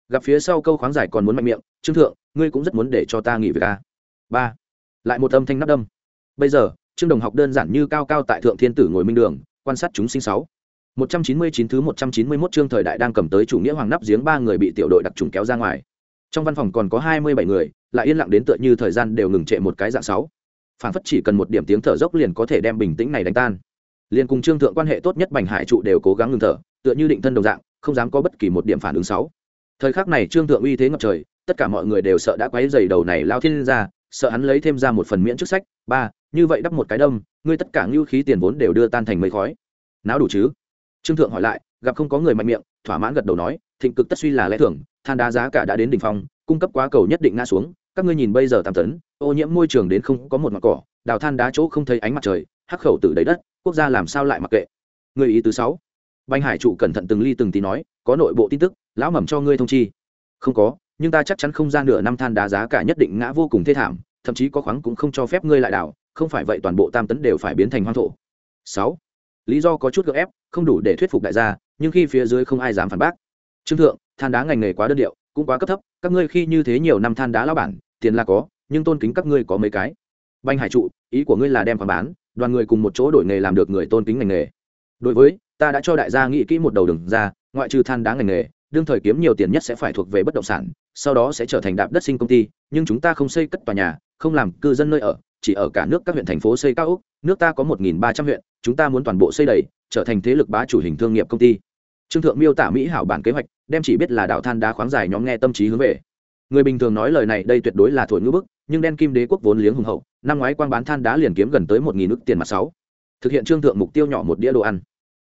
Gặp phía sau câu khoáng giải còn muốn mạnh miệng, trương thượng, ngươi cũng rất muốn để cho ta nghỉ việc a ba. Lại một âm thanh nắp đâm. Bây giờ trương đồng học đơn giản như cao cao tại thượng thiên tử ngồi minh đường, quan sát chúng sinh sáu. Một trăm chín mươi chín thứ một trăm chín mươi 191 chương thời đại đang cầm tới chủ nghĩa hoàng nắp giếng ba người bị tiểu đội đặc trùng kéo ra ngoài. Trong văn phòng còn có hai mươi bảy người, lại yên lặng đến tựa như thời gian đều ngừng trệ một cái dạng sáu. Phản phất chỉ cần một điểm tiếng thở dốc liền có thể đem bình tĩnh này đánh tan. Liên cùng trương thượng quan hệ tốt nhất bành hải trụ đều cố gắng ngừng thở, tựa như định thân đồng dạng, không dám có bất kỳ một điểm phản ứng sáu. Thời khắc này trương thượng uy thế ngập trời, tất cả mọi người đều sợ đã quấy rầy đầu này lao thiên ra sợ hắn lấy thêm ra một phần miễn chức sách, ba, như vậy đắp một cái đâm, ngươi tất cả ngưu khí tiền vốn đều đưa tan thành mây khói. Não đủ chứ? Trương thượng hỏi lại, gặp không có người mạnh miệng, thỏa mãn gật đầu nói, thịnh cực tất suy là lẽ thường, than đá giá cả đã đến đỉnh phong, cung cấp quá cầu nhất định ngã xuống, các ngươi nhìn bây giờ tam tấn, ô nhiễm môi trường đến không có một mặt cỏ, đào than đá chỗ không thấy ánh mặt trời, hắc khẩu từ đầy đất, quốc gia làm sao lại mặc kệ. Người ý thứ sáu. Banh hải trụ cẩn thận từng ly từng tí nói, có nội bộ tin tức, lão mầm cho ngươi thông chi. Không có nhưng ta chắc chắn không ra nửa năm than đá giá cả nhất định ngã vô cùng thê thảm, thậm chí có khoáng cũng không cho phép ngươi lại đảo, không phải vậy toàn bộ tam tấn đều phải biến thành hoang thổ. Sáu, lý do có chút gợ ép, không đủ để thuyết phục đại gia, nhưng khi phía dưới không ai dám phản bác. Trương thượng, than đá ngành nghề quá đơn điệu, cũng quá cấp thấp, các ngươi khi như thế nhiều năm than đá lao bản, tiền là có, nhưng tôn kính các ngươi có mấy cái. Banh hải trụ, ý của ngươi là đem khoản bán, đoàn người cùng một chỗ đổi nghề làm được người tôn kính ngành nghề. Đối với, ta đã cho đại gia nghĩ kỹ một đầu đường ra, ngoại trừ than đá ngành nghề đương thời kiếm nhiều tiền nhất sẽ phải thuộc về bất động sản, sau đó sẽ trở thành đạp đất sinh công ty, nhưng chúng ta không xây cất tòa nhà, không làm cư dân nơi ở, chỉ ở cả nước các huyện thành phố xây cao ốc nước ta có một ba trăm huyện, chúng ta muốn toàn bộ xây đầy, trở thành thế lực bá chủ hình thương nghiệp công ty. Trương thượng miêu tả mỹ hảo bản kế hoạch, đem chỉ biết là đạo than đá khoáng dài nhóm nghe tâm trí hướng về. Người bình thường nói lời này đây tuyệt đối là thổi ngữ bức, nhưng đen kim đế quốc vốn liếng hùng hậu, năm ngoái quang bán than đá liền kiếm gần tới một nghìn ức tiền mặt sáu. Thực hiện trương thượng mục tiêu nhỏ một đĩa đồ ăn.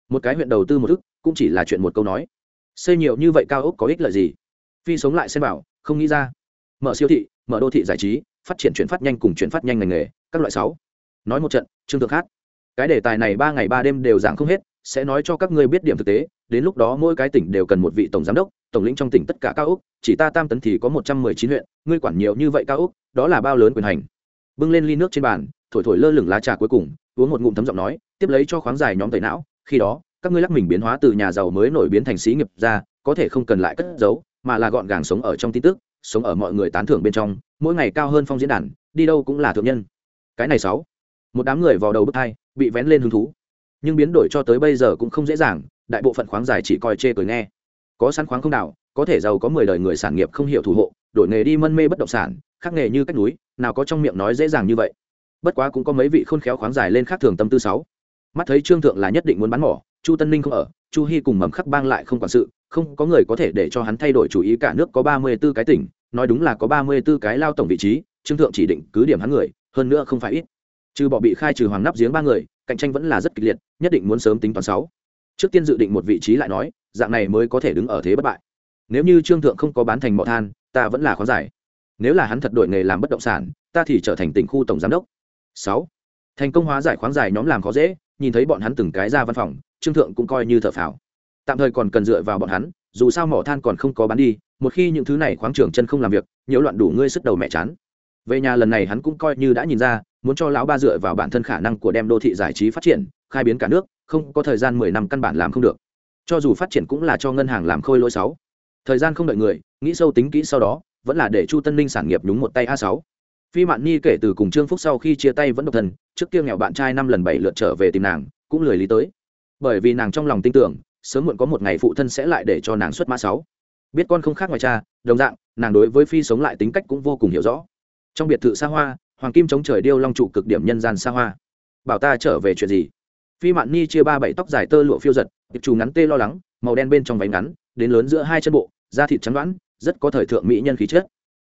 Một cái huyện đầu tư một ức, cũng chỉ là chuyện một câu nói xây nhiều như vậy cao ốc có ích lợi gì? Phi sống lại xem bảo không nghĩ ra. Mở siêu thị, mở đô thị giải trí, phát triển chuyển phát nhanh cùng chuyển phát nhanh ngành nghề, các loại sáu. Nói một trận, trương thượng hát cái đề tài này ba ngày ba đêm đều giảng không hết, sẽ nói cho các ngươi biết điểm thực tế, đến lúc đó mỗi cái tỉnh đều cần một vị tổng giám đốc, tổng lĩnh trong tỉnh tất cả cao ốc, chỉ ta tam tấn thì có một trăm mười chín huyện, ngươi quản nhiều như vậy cao ốc, đó là bao lớn quyền hành. Bưng lên ly nước trên bàn, thổi thổi lơ lửng lá trà cuối cùng, uống một ngụm thấm giọng nói, tiếp lấy cho khoáng dài nhóm tẩy não, khi đó các ngươi lắc mình biến hóa từ nhà giàu mới nổi biến thành sĩ nghiệp ra, có thể không cần lại cất giấu, mà là gọn gàng sống ở trong tin tức, sống ở mọi người tán thưởng bên trong, mỗi ngày cao hơn phong diễn đàn, đi đâu cũng là thượng nhân. Cái này sáu. Một đám người vào đầu bức thai bị vén lên hứng thú. Nhưng biến đổi cho tới bây giờ cũng không dễ dàng, đại bộ phận khoáng dài chỉ coi chê cười nghe. Có sẵn khoáng không đảo, có thể giàu có mười đời người sản nghiệp không hiểu thủ hộ, đổi nghề đi mân mê bất động sản, khác nghề như cách núi, nào có trong miệng nói dễ dàng như vậy. Bất quá cũng có mấy vị khôn khéo khoáng dài lên khác thường tâm tư sáu. Mắt thấy trương thượng là nhất định muốn bắn mỏ chu tân ninh không ở, chu hy cùng mầm khắc bang lại không quản sự, không có người có thể để cho hắn thay đổi chủ ý, cả nước có ba mươi 34 cái tỉnh, nói đúng là có ba mươi 34 cái lao tổng vị trí, trương thượng chỉ định cứ điểm hắn người, hơn nữa không phải ít. Trừ bỏ bị khai trừ hoàng nắp giếng ba người, cạnh tranh vẫn là rất kịch liệt, nhất định muốn sớm tính toán sáu. Trước tiên dự định một vị trí lại nói, dạng này mới có thể đứng ở thế bất bại. Nếu như trương thượng không có bán thành mỏ than, ta vẫn là khó giải. Nếu là hắn thật đổi nghề làm bất động sản, ta thì trở thành tỉnh khu tổng giám đốc. Sáu. Thành công hóa giải khoáng giải nhóm làm khó dễ, nhìn thấy bọn hắn từng cái ra văn phòng trương thượng cũng coi như thở phào. Tạm thời còn cần dựa vào bọn hắn, dù sao mỏ than còn không có bán đi, một khi những thứ này khoáng trưởng chân không làm việc, nhiễu loạn đủ ngươi sức đầu mẹ chán. Về nhà lần này hắn cũng coi như đã nhìn ra, muốn cho lão ba dựa vào bản thân khả năng của đem đô thị giải trí phát triển, khai biến cả nước, không có thời gian mười năm căn bản làm không được. Cho dù phát triển cũng là cho ngân hàng làm khôi lỗi sáu. Thời gian không đợi người, nghĩ sâu tính kỹ sau đó, vẫn là để chu tân ninh sản nghiệp nhúng một tay a sáu. Phi mạn nhi kể từ cùng trương phúc sau khi chia tay vẫn độc thân, trước kia nghèo bạn trai năm lần bảy lượt trở về tìm nàng, cũng lười lý tới bởi vì nàng trong lòng tin tưởng, sớm muộn có một ngày phụ thân sẽ lại để cho nàng xuất mã sáu. Biết con không khác ngoài cha, đồng dạng, nàng đối với phi sống lại tính cách cũng vô cùng hiểu rõ. Trong biệt thự xa hoa, hoàng kim chống trời điêu long trụ cực điểm nhân gian xa hoa. Bảo ta trở về chuyện gì? Phi mạn ni chia ba bảy tóc dài tơ lụa phiêu giật, tiệp trù ngắn tê lo lắng, màu đen bên trong váy ngắn, đến lớn giữa hai chân bộ, da thịt trắng đoán rất có thời thượng mỹ nhân khí chất.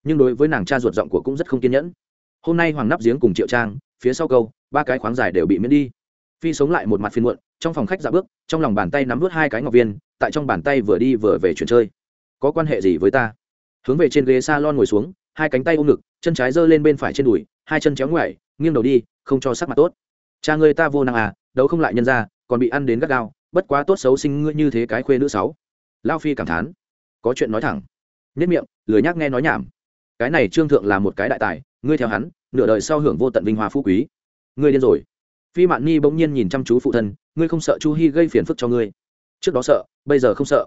Nhưng đối với nàng cha ruột giọng của cũng rất không kiên nhẫn. Hôm nay hoàng nắp giếng cùng triệu trang, phía sau câu, ba cái khoáng dài đều bị miễn đi phi sống lại một mặt phiên muộn, trong phòng khách dạ bước, trong lòng bàn tay nắm vớt hai cái ngọc viên, tại trong bàn tay vừa đi vừa về chuyện chơi. Có quan hệ gì với ta? Hướng về trên ghế s a lon ngồi xuống, hai cánh tay ôm ngực, chân trái giơ lên bên phải trên đùi, hai chân chéo ngoại nghiêng đầu đi, không cho sắc mặt tốt. Cha ngươi ta vô năng à đấu không lại nhân ra còn bị ăn đến gắt gao, bất quá tốt xấu sinh ngươi như thế cái khuê nữ sáu. Lao phi cảm thán. Có chuyện nói thẳng. Nhất miệng, lười nhác nghe nói nhảm. Cái này trương thượng là một cái đại tài, ngươi theo hắn, nửa đời sau hưởng vô tận vinh hoa phú quý. Ngươi điên rồi phi mạn Nhi bỗng nhiên nhìn chăm chú phụ thân, ngươi không sợ chu hy gây phiền phức cho ngươi? Trước đó sợ, bây giờ không sợ.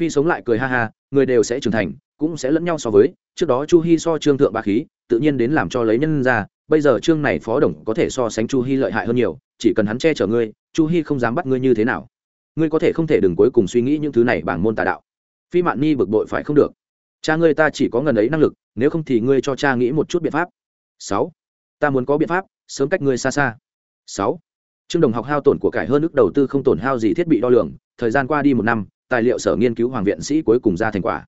Phi sống lại cười ha ha, người đều sẽ trưởng thành, cũng sẽ lẫn nhau so với, trước đó chu hy so trương thượng ba khí, tự nhiên đến làm cho lấy nhân ra, bây giờ trương này phó đồng có thể so sánh chu hy lợi hại hơn nhiều, chỉ cần hắn che chở ngươi, chu hy không dám bắt ngươi như thế nào. Ngươi có thể không thể đừng cuối cùng suy nghĩ những thứ này bằng môn tà đạo. Phi mạn Nhi bực bội phải không được. Cha ngươi ta chỉ có ngần ấy năng lực, nếu không thì ngươi cho cha nghĩ một chút biện pháp. Sáu, ta muốn có biện pháp, sớm cách ngươi xa xa sáu. Trương đồng học hao tổn của cải hơn ước đầu tư không tổn hao gì thiết bị đo lường, thời gian qua đi một năm, tài liệu sở nghiên cứu hoàng viện sĩ cuối cùng ra thành quả.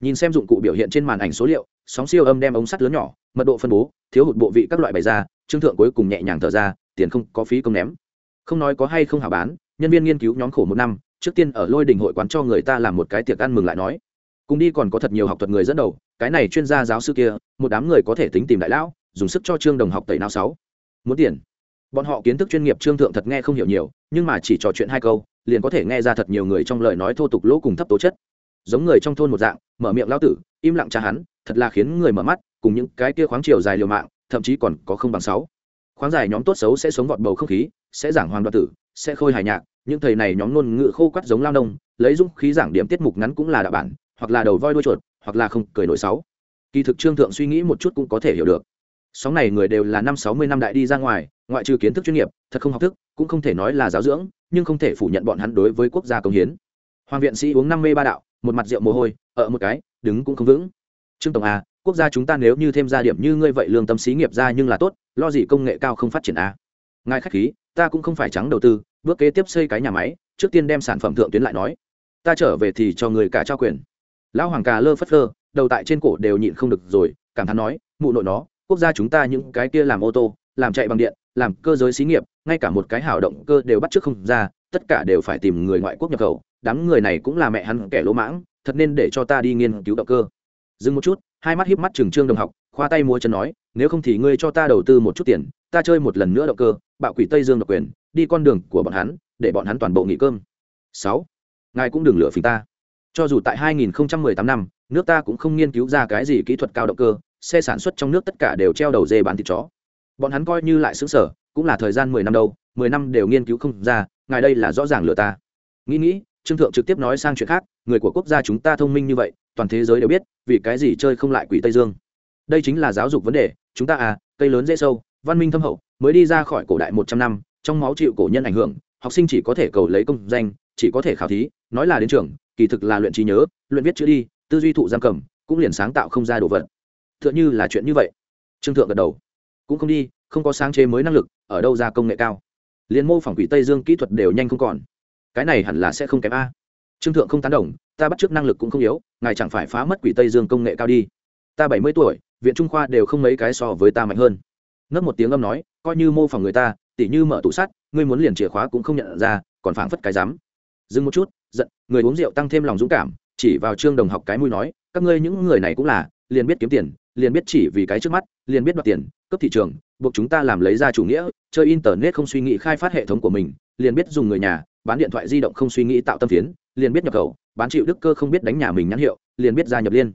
Nhìn xem dụng cụ biểu hiện trên màn ảnh số liệu, sóng siêu âm đem ống sắt lớn nhỏ, mật độ phân bố, thiếu hụt bộ vị các loại bày ra, trương thượng cuối cùng nhẹ nhàng thở ra, tiền không có phí công ném. Không nói có hay không hảo bán, nhân viên nghiên cứu nhóm khổ một năm, trước tiên ở lôi đình hội quán cho người ta làm một cái tiệc ăn mừng lại nói. Cùng đi còn có thật nhiều học thuật người dẫn đầu, cái này chuyên gia giáo sư kia, một đám người có thể tính tìm đại lão, dùng sức cho trương đồng học tẩy não sáu. Muốn tiền bọn họ kiến thức chuyên nghiệp trương thượng thật nghe không hiểu nhiều, nhưng mà chỉ trò chuyện hai câu, liền có thể nghe ra thật nhiều người trong lời nói thô tục lỗ cùng thấp tố chất. Giống người trong thôn một dạng, mở miệng lao tử, im lặng cha hắn, thật là khiến người mở mắt, cùng những cái kia khoáng chiều dài liều mạng, thậm chí còn có không bằng sáu. Khoáng dài nhóm tốt xấu sẽ sống vọt bầu không khí, sẽ giảng hoàng đoạt tử, sẽ khôi hài nhạc, những thầy này nhóm ngôn ngữ khô quắt giống lao nông, lấy dung khí giảng điểm tiết mục ngắn cũng là đạo bản, hoặc là đầu voi đuôi chuột, hoặc là không cười nổi sáu. Kỳ thực trương thượng suy nghĩ một chút cũng có thể hiểu được. Sóng này người đều là năm sáu mươi năm đại đi ra ngoài ngoại trừ kiến thức chuyên nghiệp, thật không học thức, cũng không thể nói là giáo dưỡng, nhưng không thể phủ nhận bọn hắn đối với quốc gia công hiến. Hoàng viện sĩ uống năm mê ba đạo, một mặt rượu mồ hôi, ở một cái, đứng cũng không vững. Trương tổng a, quốc gia chúng ta nếu như thêm ra điểm như ngươi vậy lương tâm xí nghiệp ra nhưng là tốt, lo gì công nghệ cao không phát triển a. Ngài khách khí, ta cũng không phải trắng đầu tư, bước kế tiếp xây cái nhà máy, trước tiên đem sản phẩm thượng tuyến lại nói. Ta trở về thì cho người cả trao quyền. Lão hoàng cà lơ phất lơ đầu tại trên cổ đều nhịn không được rồi, cảm thán nói, mụ nội nó, quốc gia chúng ta những cái kia làm ô tô, làm chạy bằng điện làm cơ giới xí nghiệp, ngay cả một cái hảo động cơ đều bắt trước không ra, tất cả đều phải tìm người ngoại quốc nhập khẩu. Đám người này cũng là mẹ hắn kẻ lỗ mãng, thật nên để cho ta đi nghiên cứu động cơ. Dừng một chút, hai mắt híp mắt trừng trương đồng học, khoa tay múa chân nói, nếu không thì ngươi cho ta đầu tư một chút tiền, ta chơi một lần nữa động cơ, bạo quỷ tây dương độc quyền, đi con đường của bọn hắn, để bọn hắn toàn bộ nghỉ cơm. Sáu, ngài cũng đừng lựa phình ta. Cho dù tại 2018 năm, nước ta cũng không nghiên cứu ra cái gì kỹ thuật cao động cơ, xe sản xuất trong nước tất cả đều treo đầu dê bán thịt chó bọn hắn coi như lại xứng sở cũng là thời gian mười năm đâu, mười năm đều nghiên cứu không ra, ngài đây là rõ ràng lừa ta. Nghĩ nghĩ, trương thượng trực tiếp nói sang chuyện khác, người của quốc gia chúng ta thông minh như vậy, toàn thế giới đều biết, vì cái gì chơi không lại quỷ tây dương? Đây chính là giáo dục vấn đề, chúng ta à cây lớn dễ sâu, văn minh thâm hậu, mới đi ra khỏi cổ đại một trăm năm, trong máu chịu cổ nhân ảnh hưởng, học sinh chỉ có thể cầu lấy công danh, chỉ có thể khảo thí, nói là đến trường, kỳ thực là luyện trí nhớ, luyện viết chữ đi, tư duy thụ giam cầm, cũng liền sáng tạo không ra đồ vật. T h ư ợ n h ư là chuyện như vậy. Trương thượng gật đầu cũng không đi, không có sáng chế mới năng lực, ở đâu ra công nghệ cao. Liền mô phỏng quỷ tây dương kỹ thuật đều nhanh không còn. Cái này hẳn là sẽ không kém a. Trương thượng không tán đồng, ta bắt trước năng lực cũng không yếu, ngài chẳng phải phá mất quỷ tây dương công nghệ cao đi. Ta bảy mươi tuổi, viện trung khoa đều không mấy cái so với ta mạnh hơn. Ngất một tiếng âm nói, coi như mô phỏng người ta, tỉ như mở tủ sắt, ngươi muốn liền chìa khóa cũng không nhận ra, còn phảng phất cái dám dừng một chút, giận, người uống rượu tăng thêm lòng dũng cảm, chỉ vào trương đồng học cái mũi nói, các ngươi những người này cũng là, liền biết kiếm tiền liền biết chỉ vì cái trước mắt, liền biết đoạt tiền cấp thị trường, buộc chúng ta làm lấy ra chủ nghĩa, chơi internet không suy nghĩ khai phát hệ thống của mình, liền biết dùng người nhà, bán điện thoại di động không suy nghĩ tạo tâm phiến, liền biết nhập khẩu, bán chịu đức cơ không biết đánh nhà mình nhãn hiệu, liền biết gia nhập liên.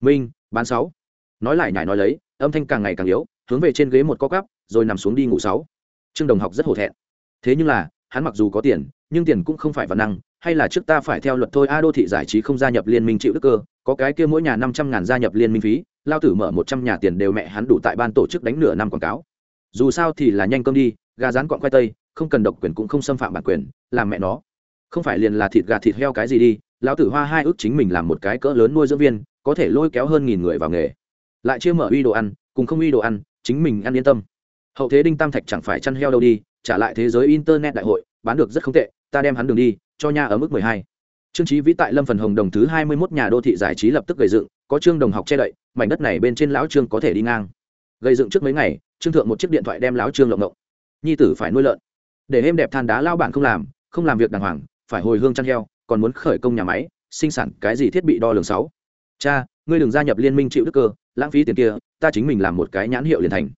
Minh, bán sáu. Nói lại nhải nói lấy, âm thanh càng ngày càng yếu, hướng về trên ghế một co cắp rồi nằm xuống đi ngủ sáu. Trương đồng học rất hổ thẹn. Thế nhưng là, hắn mặc dù có tiền, nhưng tiền cũng không phải văn năng, hay là trước ta phải theo luật thôi. A, đô thị giải trí không gia nhập liên minh chịu đức cơ, có cái kia mỗi nhà năm trăm ngàn gia nhập liên minh phí lao tử mở một trăm nhà tiền đều mẹ hắn đủ tại ban tổ chức đánh nửa năm quảng cáo. Dù sao thì là nhanh cơm đi, gà rán quọn khoai tây, không cần độc quyền cũng không xâm phạm bản quyền, làm mẹ nó. Không phải liền là thịt gà thịt heo cái gì đi, lão tử hoa hai ước chính mình làm một cái cỡ lớn nuôi dưỡng viên, có thể lôi kéo hơn nghìn người vào nghề. Lại chia mở uy đồ ăn, cùng không uy đồ ăn, chính mình ăn yên tâm. Hậu thế đinh tam thạch chẳng phải chăn heo đâu đi, trả lại thế giới internet đại hội, bán được rất không tệ, ta đem hắn đường đi, cho nhà ở mức mười hai. Trương trí vĩ tại lâm phần hồng đồng thứ hai mươi mốt nhà đô thị giải trí lập tức gây dựng có trương đồng học che đậy, mảnh đất này bên trên lão trương có thể đi ngang. Gây dựng trước mấy ngày, trương thượng một chiếc điện thoại đem lão trương lộng ngộng. Nhi tử phải nuôi lợn. Để êm đẹp than đá lao bạn không làm không làm việc đàng hoàng, phải hồi hương chăn heo, còn muốn khởi công nhà máy, sinh sản cái gì thiết bị đo lường sáu. Cha, ngươi đừng gia nhập liên minh chịu đức cơ, lãng phí tiền kia, ta chính mình làm một cái nhãn hiệu liền thành.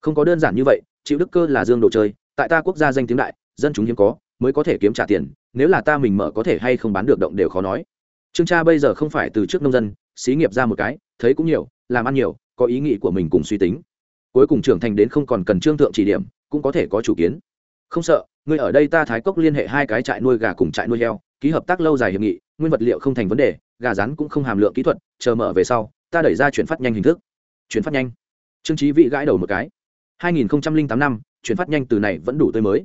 Không có đơn giản như vậy, chịu đức cơ là dương đồ chơi, tại ta quốc gia danh tiếng đại, dân chúng hiếm có, mới có thể kiếm trả tiền, nếu là ta mình mở có thể hay không bán được động đều khó nói. Trương cha bây giờ không phải từ trước nông dân xí nghiệp ra một cái, thấy cũng nhiều, làm ăn nhiều, có ý nghĩ của mình cùng suy tính. Cuối cùng trưởng thành đến không còn cần trương thượng chỉ điểm, cũng có thể có chủ kiến. Không sợ, người ở đây ta thái cốc liên hệ hai cái trại nuôi gà cùng trại nuôi heo, ký hợp tác lâu dài hiệp nghị, nguyên vật liệu không thành vấn đề, gà rán cũng không hàm lượng kỹ thuật, chờ mở về sau, ta đẩy ra chuyển phát nhanh hình thức. Chuyển phát nhanh. Trương trí vị gãi đầu một cái. 2008 năm, chuyển phát nhanh từ này vẫn đủ tươi mới.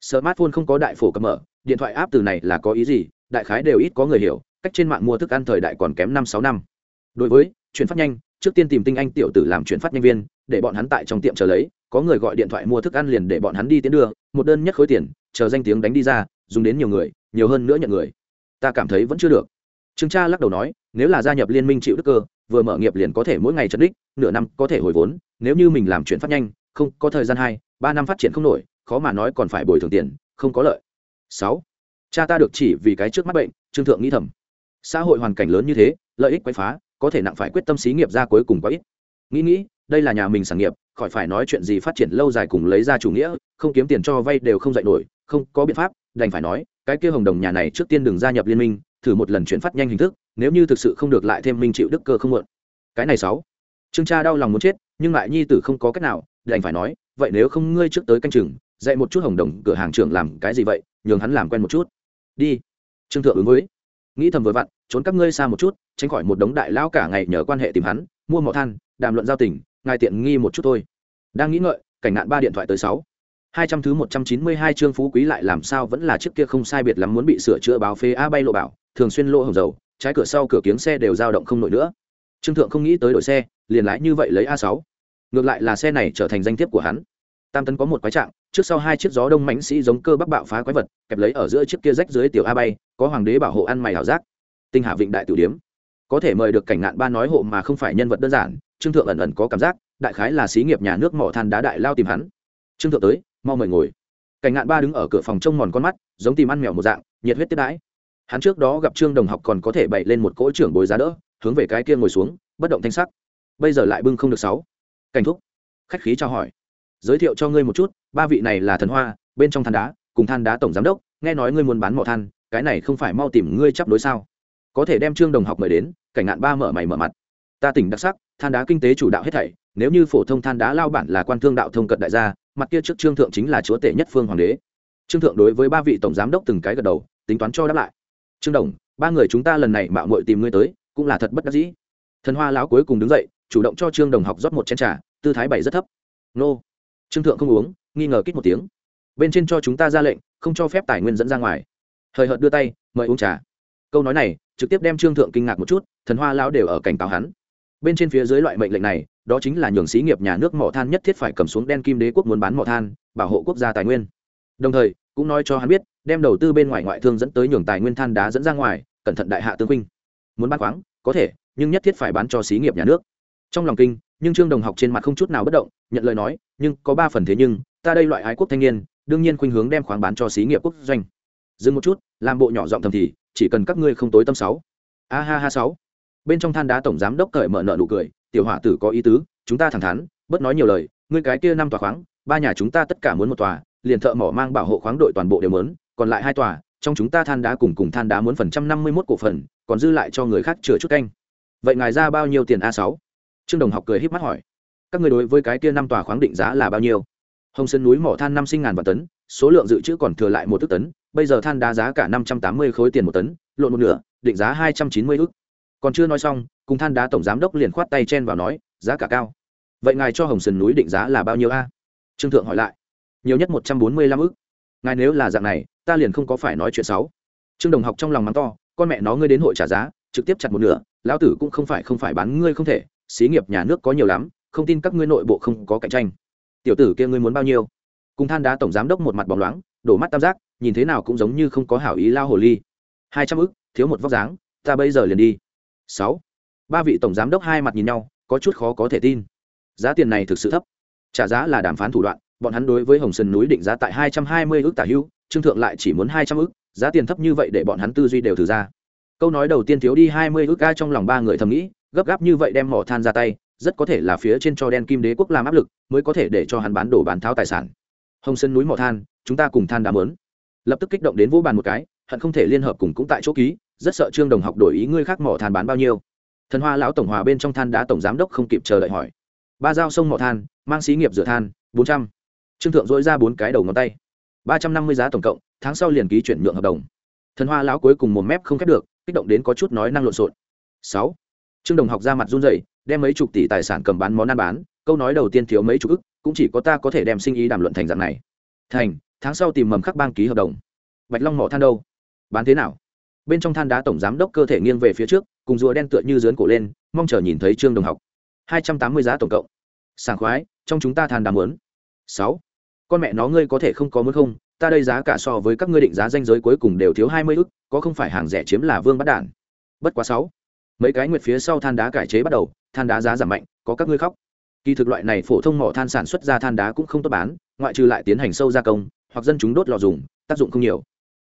Smartphone không có đại phổ cập mở, điện thoại áp từ này là có ý gì, đại khái đều ít có người hiểu, cách trên mạng mua thức ăn thời đại còn kém năm sáu năm đối với, chuyển phát nhanh, trước tiên tìm tinh anh tiểu tử làm chuyển phát nhanh viên, để bọn hắn tại trong tiệm chờ lấy, có người gọi điện thoại mua thức ăn liền để bọn hắn đi tiến đưa, một đơn nhất khối tiền, chờ danh tiếng đánh đi ra, dùng đến nhiều người, nhiều hơn nữa nhận người. Ta cảm thấy vẫn chưa được. Trương cha lắc đầu nói, nếu là gia nhập liên minh chịu đức cơ, vừa mở nghiệp liền có thể mỗi ngày trấn đích, nửa năm có thể hồi vốn, nếu như mình làm chuyển phát nhanh, không, có thời gian hai, ba năm phát triển không nổi, khó mà nói còn phải bồi thường tiền, không có lợi. Sáu, cha ta được chỉ vì cái trước mắt bệnh, trương thượng nghĩ thầm. Xã hội hoàn cảnh lớn như thế, lợi ích quấy phá có thể nặng phải quyết tâm xí nghiệp ra cuối cùng quá ít. Nghĩ nghĩ, đây là nhà mình sản nghiệp, khỏi phải nói chuyện gì phát triển lâu dài cùng lấy ra chủ nghĩa, không kiếm tiền cho vay đều không dạy nổi, không có biện pháp, đành phải nói, cái kia hồng đồng nhà này trước tiên đừng gia nhập liên minh, thử một lần chuyển phát nhanh hình thức, nếu như thực sự không được lại thêm minh chịu đức cơ không muộn. Cái này sáu. Trương cha đau lòng muốn chết, nhưng lại nhi tử không có cách nào, đành phải nói, vậy nếu không ngươi trước tới canh chừng, dạy một chút hồng đồng cửa hàng trưởng làm cái gì vậy, nhường hắn làm quen một chút. Đi. Trương thượng ứng với nghĩ thầm vừa vặn, trốn các ngươi xa một chút, tránh khỏi một đống đại lão cả ngày nhờ quan hệ tìm hắn, mua mỏ than, đàm luận giao tình, ngài tiện nghi một chút thôi. Đang nghĩ ngợi, cảnh nạn ba điện thoại tới sáu. Hai trăm thứ một trăm chín mươi hai trương phú quý lại làm sao vẫn là chiếc kia không sai biệt lắm muốn bị sửa chữa báo phê a bay lộ bảo, thường xuyên lỗ hồng dầu, trái cửa sau cửa kiếng xe đều dao động không nổi nữa. Trương thượng không nghĩ tới đổi xe, liền lái như vậy lấy a sáu. Ngược lại là xe này trở thành danh thiếp của hắn tam tấn có một quái trạng, trước sau hai chiếc gió đông mãnh sĩ giống cơ bắc bạo phá quái vật, kẹp lấy ở giữa chiếc kia rách dưới tiểu a bay, có hoàng đế bảo hộ ăn mày ảo giác. Tinh hạ vịnh đại tiểu điếm. Có thể mời được cảnh ngạn ba nói hộ mà không phải nhân vật đơn giản, trương thượng ẩn ẩn có cảm giác, đại khái là xí nghiệp nhà nước mỏ than đá đại lao tìm hắn. Trương thượng tới, mau mời ngồi. Cảnh ngạn ba đứng ở cửa phòng trông mòn con mắt, giống tìm ăn mèo một dạng, nhiệt huyết tiếp đãi. Hắn trước đó gặp trương đồng học còn có thể bậy lên một cỗ trưởng bồi giá đỡ, hướng về cái kia ngồi xuống, bất động thanh sắc. Bây giờ lại bưng không được sáu. Cảnh thúc, khách khí trao hỏi giới thiệu cho ngươi một chút, ba vị này là thần hoa, bên trong than đá, cùng than đá tổng giám đốc, nghe nói ngươi muốn bán mỏ than, cái này không phải mau tìm ngươi chấp đối sao? Có thể đem trương đồng học mời đến, cảnh ngạn ba mở mày mở mặt. Ta tỉnh đặc sắc, than đá kinh tế chủ đạo hết thảy, nếu như phổ thông than đá lao bản là quan thương đạo thông cận đại gia, mặt kia trước trương thượng chính là chúa tể nhất phương hoàng đế. Trương thượng đối với ba vị tổng giám đốc từng cái gật đầu, tính toán cho đáp lại. Trương đồng, ba người chúng ta lần này mạo muội tìm ngươi tới, cũng là thật bất đắc dĩ. Thần hoa lão cuối cùng đứng dậy, chủ động cho trương đồng học rót một chén trà, tư thái bày rất thấp. Nô trương thượng không uống, nghi ngờ kít một tiếng. Bên trên cho chúng ta ra lệnh, không cho phép tài nguyên dẫn ra ngoài. Hời hợt đưa tay, mời uống trà. Câu nói này, trực tiếp đem trương thượng kinh ngạc một chút, thần hoa lão đều ở cảnh cáo hắn. Bên trên phía dưới loại mệnh lệnh này, đó chính là nhường xí nghiệp nhà nước mỏ than nhất thiết phải cầm xuống đen kim đế quốc muốn bán mỏ than, bảo hộ quốc gia tài nguyên. Đồng thời, cũng nói cho hắn biết, đem đầu tư bên ngoài ngoại thương dẫn tới nhường tài nguyên than đá dẫn ra ngoài, cẩn thận đại hạ tương huynh. Muốn bán khoáng, có thể, nhưng nhất thiết phải bán cho xí nghiệp nhà nước trong lòng kinh, nhưng trương đồng học trên mặt không chút nào bất động, nhận lời nói, nhưng có ba phần thế nhưng, ta đây loại ái quốc thanh niên, đương nhiên khuynh hướng đem khoáng bán cho xí nghiệp quốc doanh. Dừng một chút, làm bộ nhỏ giọng thầm thì, chỉ cần các ngươi không tối tâm sáu. A ha ha sáu. Bên trong than đá tổng giám đốc cởi mở nợ nụ cười, tiểu hỏa tử có ý tứ, chúng ta thẳng thắn, bớt nói nhiều lời, ngươi cái kia năm tòa khoáng, ba nhà chúng ta tất cả muốn một tòa, liền thợ mỏ mang bảo hộ khoáng đội toàn bộ đều muốn, còn lại hai tòa, trong chúng ta than đá cùng cùng than đá muốn phần trăm năm mươi mốt cổ phần, còn dư lại cho người khác chừa chút canh. Vậy ngài ra bao nhiêu tiền a sáu? Trương đồng học cười híp mắt hỏi, các người đối với cái kia năm tòa khoáng định giá là bao nhiêu? Hồng sơn núi mỏ than năm sinh ngàn vạn tấn, số lượng dự trữ còn thừa lại một ước tấn, bây giờ than đá giá cả năm trăm tám mươi khối tiền một tấn, lộn một nửa, định giá hai trăm chín mươi ước. Còn chưa nói xong, cùng than đá tổng giám đốc liền khoát tay chen vào nói, giá cả cao. Vậy ngài cho hồng sơn núi định giá là bao nhiêu a? Trương thượng hỏi lại, nhiều nhất một trăm bốn mươi lăm ước. Ngài nếu là dạng này, ta liền không có phải nói chuyện xấu. Trương đồng học trong lòng mắng to, con mẹ nó ngươi đến hội trả giá, trực tiếp chặt một nửa, lão tử cũng không phải không phải bán ngươi không thể xí nghiệp nhà nước có nhiều lắm, không tin các ngươi nội bộ không có cạnh tranh. Tiểu tử kia ngươi muốn bao nhiêu? Cùng than đá tổng giám đốc một mặt bóng loáng, đổ mắt tam giác, nhìn thế nào cũng giống như không có hảo ý lao hồ ly. Hai trăm ức, thiếu một vóc dáng, ta bây giờ liền đi. Sáu. Ba vị tổng giám đốc hai mặt nhìn nhau, có chút khó có thể tin. Giá tiền này thực sự thấp. Trả giá là đàm phán thủ đoạn, bọn hắn đối với hồng sơn núi định giá tại hai trăm hai mươi ước tả hưu, trương thượng lại chỉ muốn hai trăm ước giá tiền thấp như vậy để bọn hắn tư duy đều thử ra. Câu nói đầu tiên thiếu đi hai mươi ước ca trong lòng ba người thầm nghĩ gấp gáp như vậy đem mỏ than ra tay, rất có thể là phía trên cho đen kim đế quốc làm áp lực, mới có thể để cho hắn bán đổ bán tháo tài sản. Hồng sơn núi mỏ than, chúng ta cùng than đá mớn. Lập tức kích động đến vô bàn một cái, hận không thể liên hợp cùng cũng tại chỗ ký, rất sợ trương đồng học đổi ý ngươi khác mỏ than bán bao nhiêu. Thần hoa lão tổng hòa bên trong than đá tổng giám đốc không kịp chờ đợi hỏi. Ba dao sông mỏ than, mang xí nghiệp rửa than, bốn trăm. Trương thượng dỗi ra bốn cái đầu ngón tay. Ba trăm năm mươi giá tổng cộng, tháng sau liền ký chuyển nhượng hợp đồng. Thần hoa lão cuối cùng một mép không khép được, kích động đến có chút nói năng lộn xộn. Sáu trương đồng học ra mặt run rẩy, đem mấy chục tỷ tài sản cầm bán món ăn bán, câu nói đầu tiên thiếu mấy chục ức, cũng chỉ có ta có thể đem sinh ý đàm luận thành dạng này. Thành, tháng sau tìm mầm khắc bang ký hợp đồng. Bạch long mỏ than đâu? Bán thế nào? Bên trong than đá tổng giám đốc cơ thể nghiêng về phía trước, cùng rùa đen tựa như dướn cổ lên, mong chờ nhìn thấy trương đồng học. Hai trăm tám mươi giá tổng cộng. Sảng khoái, trong chúng ta than đá muốn. Sáu. Con mẹ nó ngươi có thể không có muốn không, ta đây giá cả so với các ngươi định giá danh giới cuối cùng đều thiếu hai mươi ức, có không phải hàng rẻ chiếm là vương bắt đản bất quá sáu mấy cái nguyệt phía sau than đá cải chế bắt đầu, than đá giá giảm mạnh, có các ngươi khóc. Kỳ thực loại này phổ thông mỏ than sản xuất ra than đá cũng không tốt bán, ngoại trừ lại tiến hành sâu gia công, hoặc dân chúng đốt lò dùng, tác dụng không nhiều.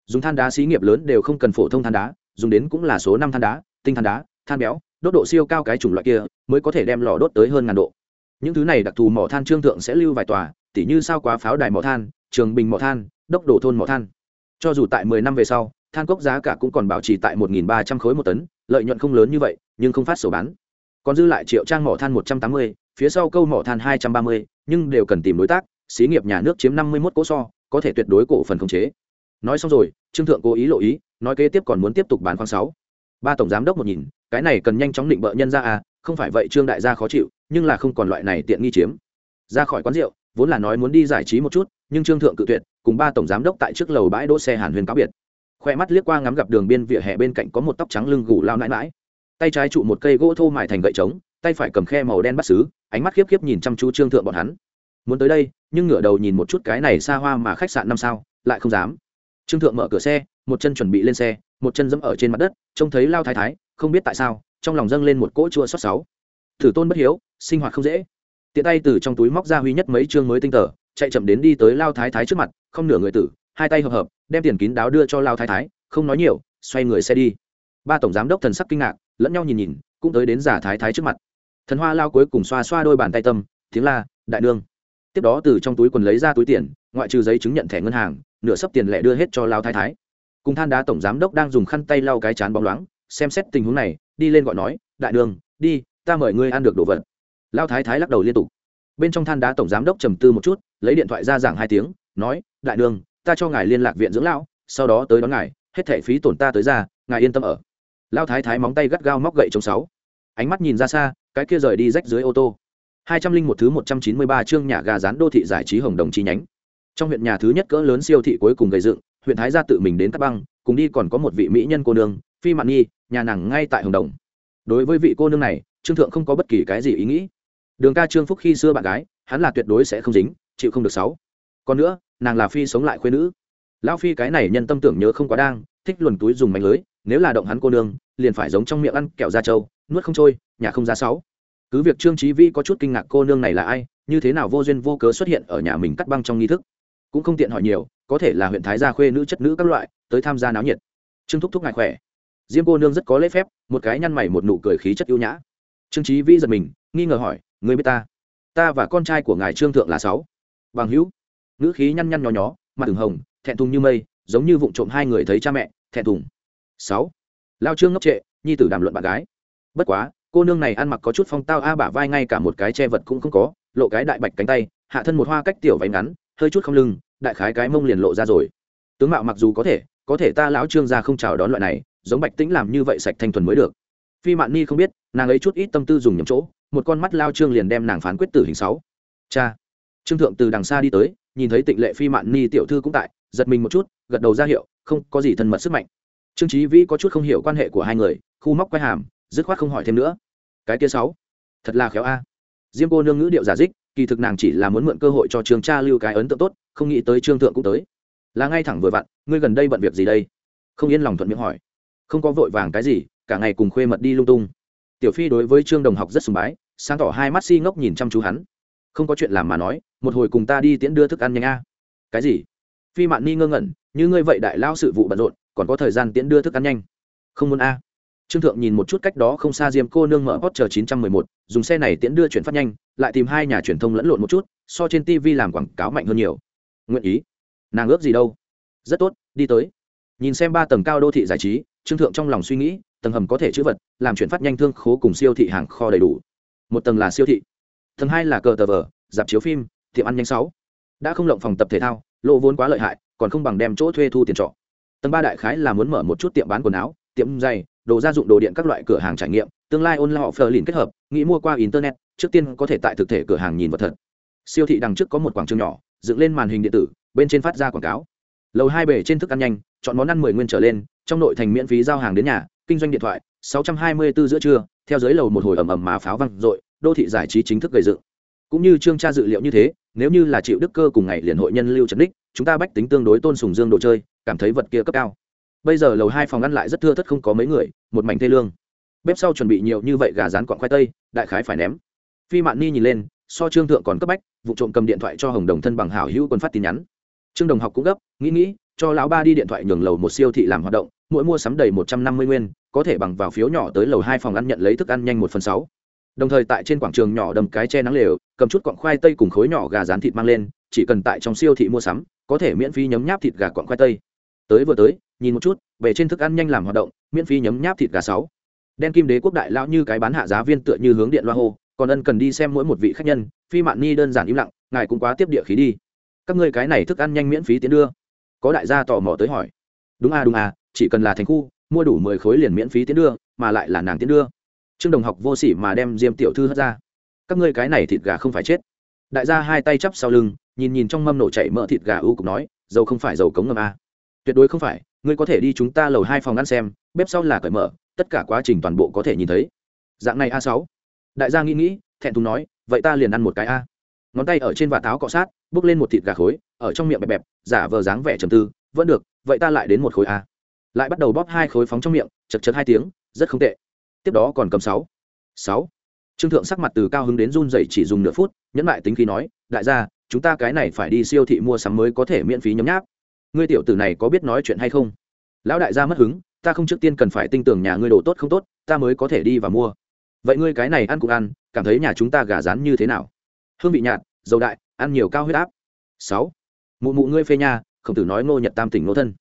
Dùng than đá xí nghiệp lớn đều không cần phổ thông than đá, dùng đến cũng là số năm than đá, tinh than đá, than béo, đốt độ siêu cao cái chủng loại kia, mới có thể đem lò đốt tới hơn ngàn độ. Những thứ này đặc thù mỏ than trương thượng sẽ lưu vài tòa, tỉ như sao quá pháo đài mỏ than, trường bình mỏ than, đốc đổ thôn mỏ than. Cho dù tại mười năm về sau than cốc giá cả cũng còn bảo trì tại một nghìn ba trăm khối một tấn, lợi nhuận không lớn như vậy, nhưng không phát sổ bán. Còn dư lại triệu trang mỏ than một trăm tám mươi, phía sau câu mỏ than hai trăm ba mươi, nhưng đều cần tìm đối tác, xí nghiệp nhà nước chiếm 51 cổ so, có thể tuyệt đối cổ phần khống chế. Nói xong rồi, trương thượng cố ý lộ ý, nói kế tiếp còn muốn tiếp tục bán khoáng sáu. Ba tổng giám đốc một nhìn, cái này cần nhanh chóng định bợ nhân ra à không phải vậy trương đại gia khó chịu, nhưng là không còn loại này tiện nghi chiếm. Ra khỏi quán rượu, vốn là nói muốn đi giải trí một chút, nhưng trương thượng cự tuyệt, cùng ba tổng giám đốc tại trước lầu bãi đỗ xe hàn huyền cáo biệt khoe mắt liếc qua ngắm gặp đường biên vỉa hè bên cạnh có một tóc trắng lưng gù lao nãi mãi tay trái trụ một cây gỗ thô mài thành gậy trống, tay phải cầm khe màu đen bắt xứ, ánh mắt khiếp khiếp nhìn chăm chú trương thượng bọn hắn. Muốn tới đây, nhưng ngửa đầu nhìn một chút cái này xa hoa mà khách sạn năm sao, lại không dám. Trương thượng mở cửa xe, một chân chuẩn bị lên xe, một chân dẫm ở trên mặt đất, trông thấy lao thái thái, không biết tại sao, trong lòng dâng lên một cỗ chua xót sáu thử tôn bất hiếu, sinh hoạt không dễ. Tiện tay từ trong túi móc ra huy nhất mấy chương mới tinh tờ, chạy chậm đến đi tới lao thái thái trước mặt, không nửa người tử hai tay hợp hợp, đem tiền kín đáo đưa cho lao thái thái, không nói nhiều, xoay người xe đi. Ba tổng giám đốc thần sắc kinh ngạc, lẫn nhau nhìn nhìn, cũng tới đến giả thái thái trước mặt. Thần hoa lao cuối cùng xoa xoa đôi bàn tay tâm, tiếng la, đại nương. Tiếp đó từ trong túi quần lấy ra túi tiền, ngoại trừ giấy chứng nhận thẻ ngân hàng, nửa sấp tiền lẻ đưa hết cho lao thái thái. Cùng than đá tổng giám đốc đang dùng khăn tay lau cái chán bóng loáng, xem xét tình huống này, đi lên gọi nói, đại đường đi, ta mời ngươi ăn được đồ vật. Lao thái thái lắc đầu liên tục. Bên trong than đá tổng giám đốc trầm tư một chút, lấy điện thoại ra giảng hai tiếng, nói, đại đường ta cho ngài liên lạc viện dưỡng lão, sau đó tới đón ngài, hết thẻ phí tổn ta tới ra, ngài yên tâm ở. Lao thái thái móng tay gắt gao móc gậy chống sáu. Ánh mắt nhìn ra xa, cái kia rời đi rách dưới ô tô. Hai trăm linh một thứ một trăm chín mươi ba chương nhà gà rán đô thị giải trí hồng đồng chi nhánh. Trong huyện nhà thứ nhất cỡ lớn siêu thị cuối cùng gây dựng, huyện thái gia tự mình đến cắt băng, cùng đi còn có một vị mỹ nhân cô nương, phi mạn nhi, nhà nàng ngay tại hồng đồng. Đối với vị cô nương này, trương thượng không có bất kỳ cái gì ý nghĩ. Đường ca trương phúc khi xưa bạn gái, hắn là tuyệt đối sẽ không dính, chịu không được sáu. Còn nữa nàng là phi sống lại khuê nữ. Lão phi cái này nhân tâm tưởng nhớ không quá đang, thích luồn túi dùng mảnh lưới, nếu là động hắn cô nương, liền phải giống trong miệng ăn kẹo da trâu, nuốt không trôi, nhà không ra sáu. Cứ việc trương trí vi có chút kinh ngạc cô nương này là ai, như thế nào vô duyên vô cớ xuất hiện ở nhà mình cắt băng trong nghi thức. Cũng không tiện hỏi nhiều, có thể là huyện thái gia khuê nữ chất nữ các loại, tới tham gia náo nhiệt. Trương thúc thúc ngài khỏe. Diêm cô nương rất có lễ phép, một cái nhăn mày một nụ cười khí chất ưu nhã. Trương trí vi giật mình, nghi ngờ hỏi người biết ta? Ta và con trai của ngài trương thượng là sáu. Bằng hữu nữ khí nhăn nhăn nhó nhó, mặt ửng hồng, thẹn thùng như mây, giống như vụng trộm hai người thấy cha mẹ, thẹn thùng. Sáu. Lao trương ngốc trệ, nhi tử đàm luận bạn gái. Bất quá, cô nương này ăn mặc có chút phong tao a bả vai ngay cả một cái che vật cũng không có, lộ cái đại bạch cánh tay, hạ thân một hoa cách tiểu váy ngắn, hơi chút không lưng, đại khái cái mông liền lộ ra rồi. Tướng mạo mặc dù có thể có thể ta lão trương gia không chào đón loại này, giống bạch tĩnh làm như vậy sạch thanh thuần mới được. Phi mạn ni không biết, nàng ấy chút ít tâm tư dùng nhầm chỗ, một con mắt lao trương liền đem nàng phán quyết tử hình sáu. Cha. Trương thượng từ đằng xa đi tới nhìn thấy tịnh lệ phi mạn ni tiểu thư cũng tại, giật mình một chút, gật đầu ra hiệu, không có gì thân mật sức mạnh. Trương trí vĩ có chút không hiểu quan hệ của hai người, khu móc quay hàm, dứt khoát không hỏi thêm nữa. Cái kia sáu, thật là khéo a. Diêm cô nương ngữ điệu giả dích, kỳ thực nàng chỉ là muốn mượn cơ hội cho trường cha lưu cái ấn tượng tốt, không nghĩ tới trương thượng cũng tới. Là ngay thẳng vừa vặn, ngươi gần đây bận việc gì đây? Không yên lòng thuận miệng hỏi. Không có vội vàng cái gì, cả ngày cùng khuê mật đi lung tung. Tiểu phi đối với trương đồng học rất sùng bái, sáng tỏ hai mắt si ngốc nhìn chăm chú hắn. Không có chuyện làm mà nói một hồi cùng ta đi tiễn đưa thức ăn nhanh a. Cái gì? Phi mạn ni ngơ ngẩn, như ngươi vậy đại lao sự vụ bận rộn, còn có thời gian tiễn đưa thức ăn nhanh. Không muốn a. Trương thượng nhìn một chút cách đó không xa diêm cô nương mở hot chờ chín trăm mười một, dùng xe này tiễn đưa chuyển phát nhanh, lại tìm hai nhà truyền thông lẫn lộn một chút, so trên tv làm quảng cáo mạnh hơn nhiều. Nguyện ý. Nàng ước gì đâu? Rất tốt, đi tới. Nhìn xem ba tầng cao đô thị giải trí, trương thượng trong lòng suy nghĩ, tầng hầm có thể chữ vật, làm chuyển phát nhanh thương khố cùng siêu thị hàng kho đầy đủ. Một tầng là siêu thị, tầng hai là cờ tờ vờ, dạp chiếu phim tiệm ăn nhanh sáu. Đã không lộng phòng tập thể thao lộ vốn quá lợi hại, còn không bằng đem chỗ thuê thu tiền trọ. Tầng ba đại khái là muốn mở một chút tiệm bán quần áo, tiệm giày, đồ gia dụng, đồ điện các loại cửa hàng trải nghiệm, tương lai ôn họ phờ lìn kết hợp, nghĩ mua qua internet, trước tiên có thể tại thực thể cửa hàng nhìn vật thật. Siêu thị đằng trước có một quảng trường nhỏ, dựng lên màn hình điện tử, bên trên phát ra quảng cáo. Lầu hai bể trên thức ăn nhanh, chọn món ăn mười nguyên trở lên, trong nội thành miễn phí giao hàng đến nhà, kinh doanh điện thoại, sáu trăm hai mươi 624 giữa trưa, theo dưới lầu một hồi ầm ầm mà pháo văng dội, đô thị giải trí chính thức gây dựng. Cũng như trương tra dự liệu như thế nếu như là chịu đức cơ cùng ngày liền hội nhân lưu trần đích, chúng ta bách tính tương đối tôn sùng dương đồ chơi, cảm thấy vật kia cấp cao. Bây giờ lầu hai phòng ăn lại rất thưa thất không có mấy người, một mảnh thê lương. Bếp sau chuẩn bị nhiều như vậy gà rán quặng khoai tây, đại khái phải ném. Phi mạn ni nhìn lên, so trương thượng còn cấp bách, vụ trộm cầm điện thoại cho hồng đồng thân bằng hảo hữu quân phát tin nhắn. Trương đồng học cũng gấp, nghĩ nghĩ, cho lão ba đi điện thoại nhường lầu một siêu thị làm hoạt động, mỗi mua sắm đầy một trăm năm mươi nguyên, có thể bằng vào phiếu nhỏ tới lầu hai phòng ăn nhận lấy thức ăn nhanh một phần sáu đồng thời tại trên quảng trường nhỏ đầm cái che nắng lều, cầm chút quặng khoai tây cùng khối nhỏ gà rán thịt mang lên, chỉ cần tại trong siêu thị mua sắm, có thể miễn phí nhấm nháp thịt gà quặng khoai tây. Tới vừa tới, nhìn một chút, về trên thức ăn nhanh làm hoạt động, miễn phí nhấm nháp thịt gà sáu. Đen kim đế quốc đại lão như cái bán hạ giá viên tựa như hướng điện loa hô, còn ân cần đi xem mỗi một vị khách nhân, phi mạn ni đơn giản im lặng, ngài cũng quá tiếp địa khí đi. Các ngươi cái này thức ăn nhanh miễn phí tiến đưa. Có đại gia tò mò tới hỏi. Đúng à đúng à chỉ cần là thành khu, mua đủ mười khối liền miễn phí tiến đưa, mà lại là nàng tiến đưa trương đồng học vô sỉ mà đem diêm tiểu thư hất ra. Các ngươi cái này thịt gà không phải chết. Đại gia hai tay chắp sau lưng, nhìn nhìn trong mâm nổ chảy mỡ thịt gà u cục nói, dầu không phải dầu cống ngầm a. Tuyệt đối không phải, ngươi có thể đi chúng ta lầu hai phòng ăn xem, bếp sau là cởi mở, tất cả quá trình toàn bộ có thể nhìn thấy. Dạng này a sáu. Đại gia nghĩ nghĩ, thẹn thùng nói, vậy ta liền ăn một cái a. Ngón tay ở trên vạt táo cọ sát, bước lên một thịt gà khối, ở trong miệng bẹp bẹp, giả vờ dáng vẻ trầm tư, vẫn được, vậy ta lại đến một khối a. Lại bắt đầu bóp hai khối phóng trong miệng, chật chật hai tiếng, rất không tệ tiếp đó còn cầm sáu. Sáu. Trương thượng sắc mặt từ cao hứng đến run dậy chỉ dùng nửa phút, nhẫn lại tính khí nói, đại gia, chúng ta cái này phải đi siêu thị mua sắm mới có thể miễn phí nhấm nháp. Ngươi tiểu tử này có biết nói chuyện hay không? Lão đại gia mất hứng, ta không trước tiên cần phải tin tưởng nhà ngươi đồ tốt không tốt, ta mới có thể đi và mua. Vậy ngươi cái này ăn cũng ăn, cảm thấy nhà chúng ta gà rán như thế nào? Hương vị nhạt, dầu đại, ăn nhiều cao huyết áp. Sáu. Mụ mụ ngươi phê nha, khổng tử nói ngô nhật tam tỉnh ngô thân.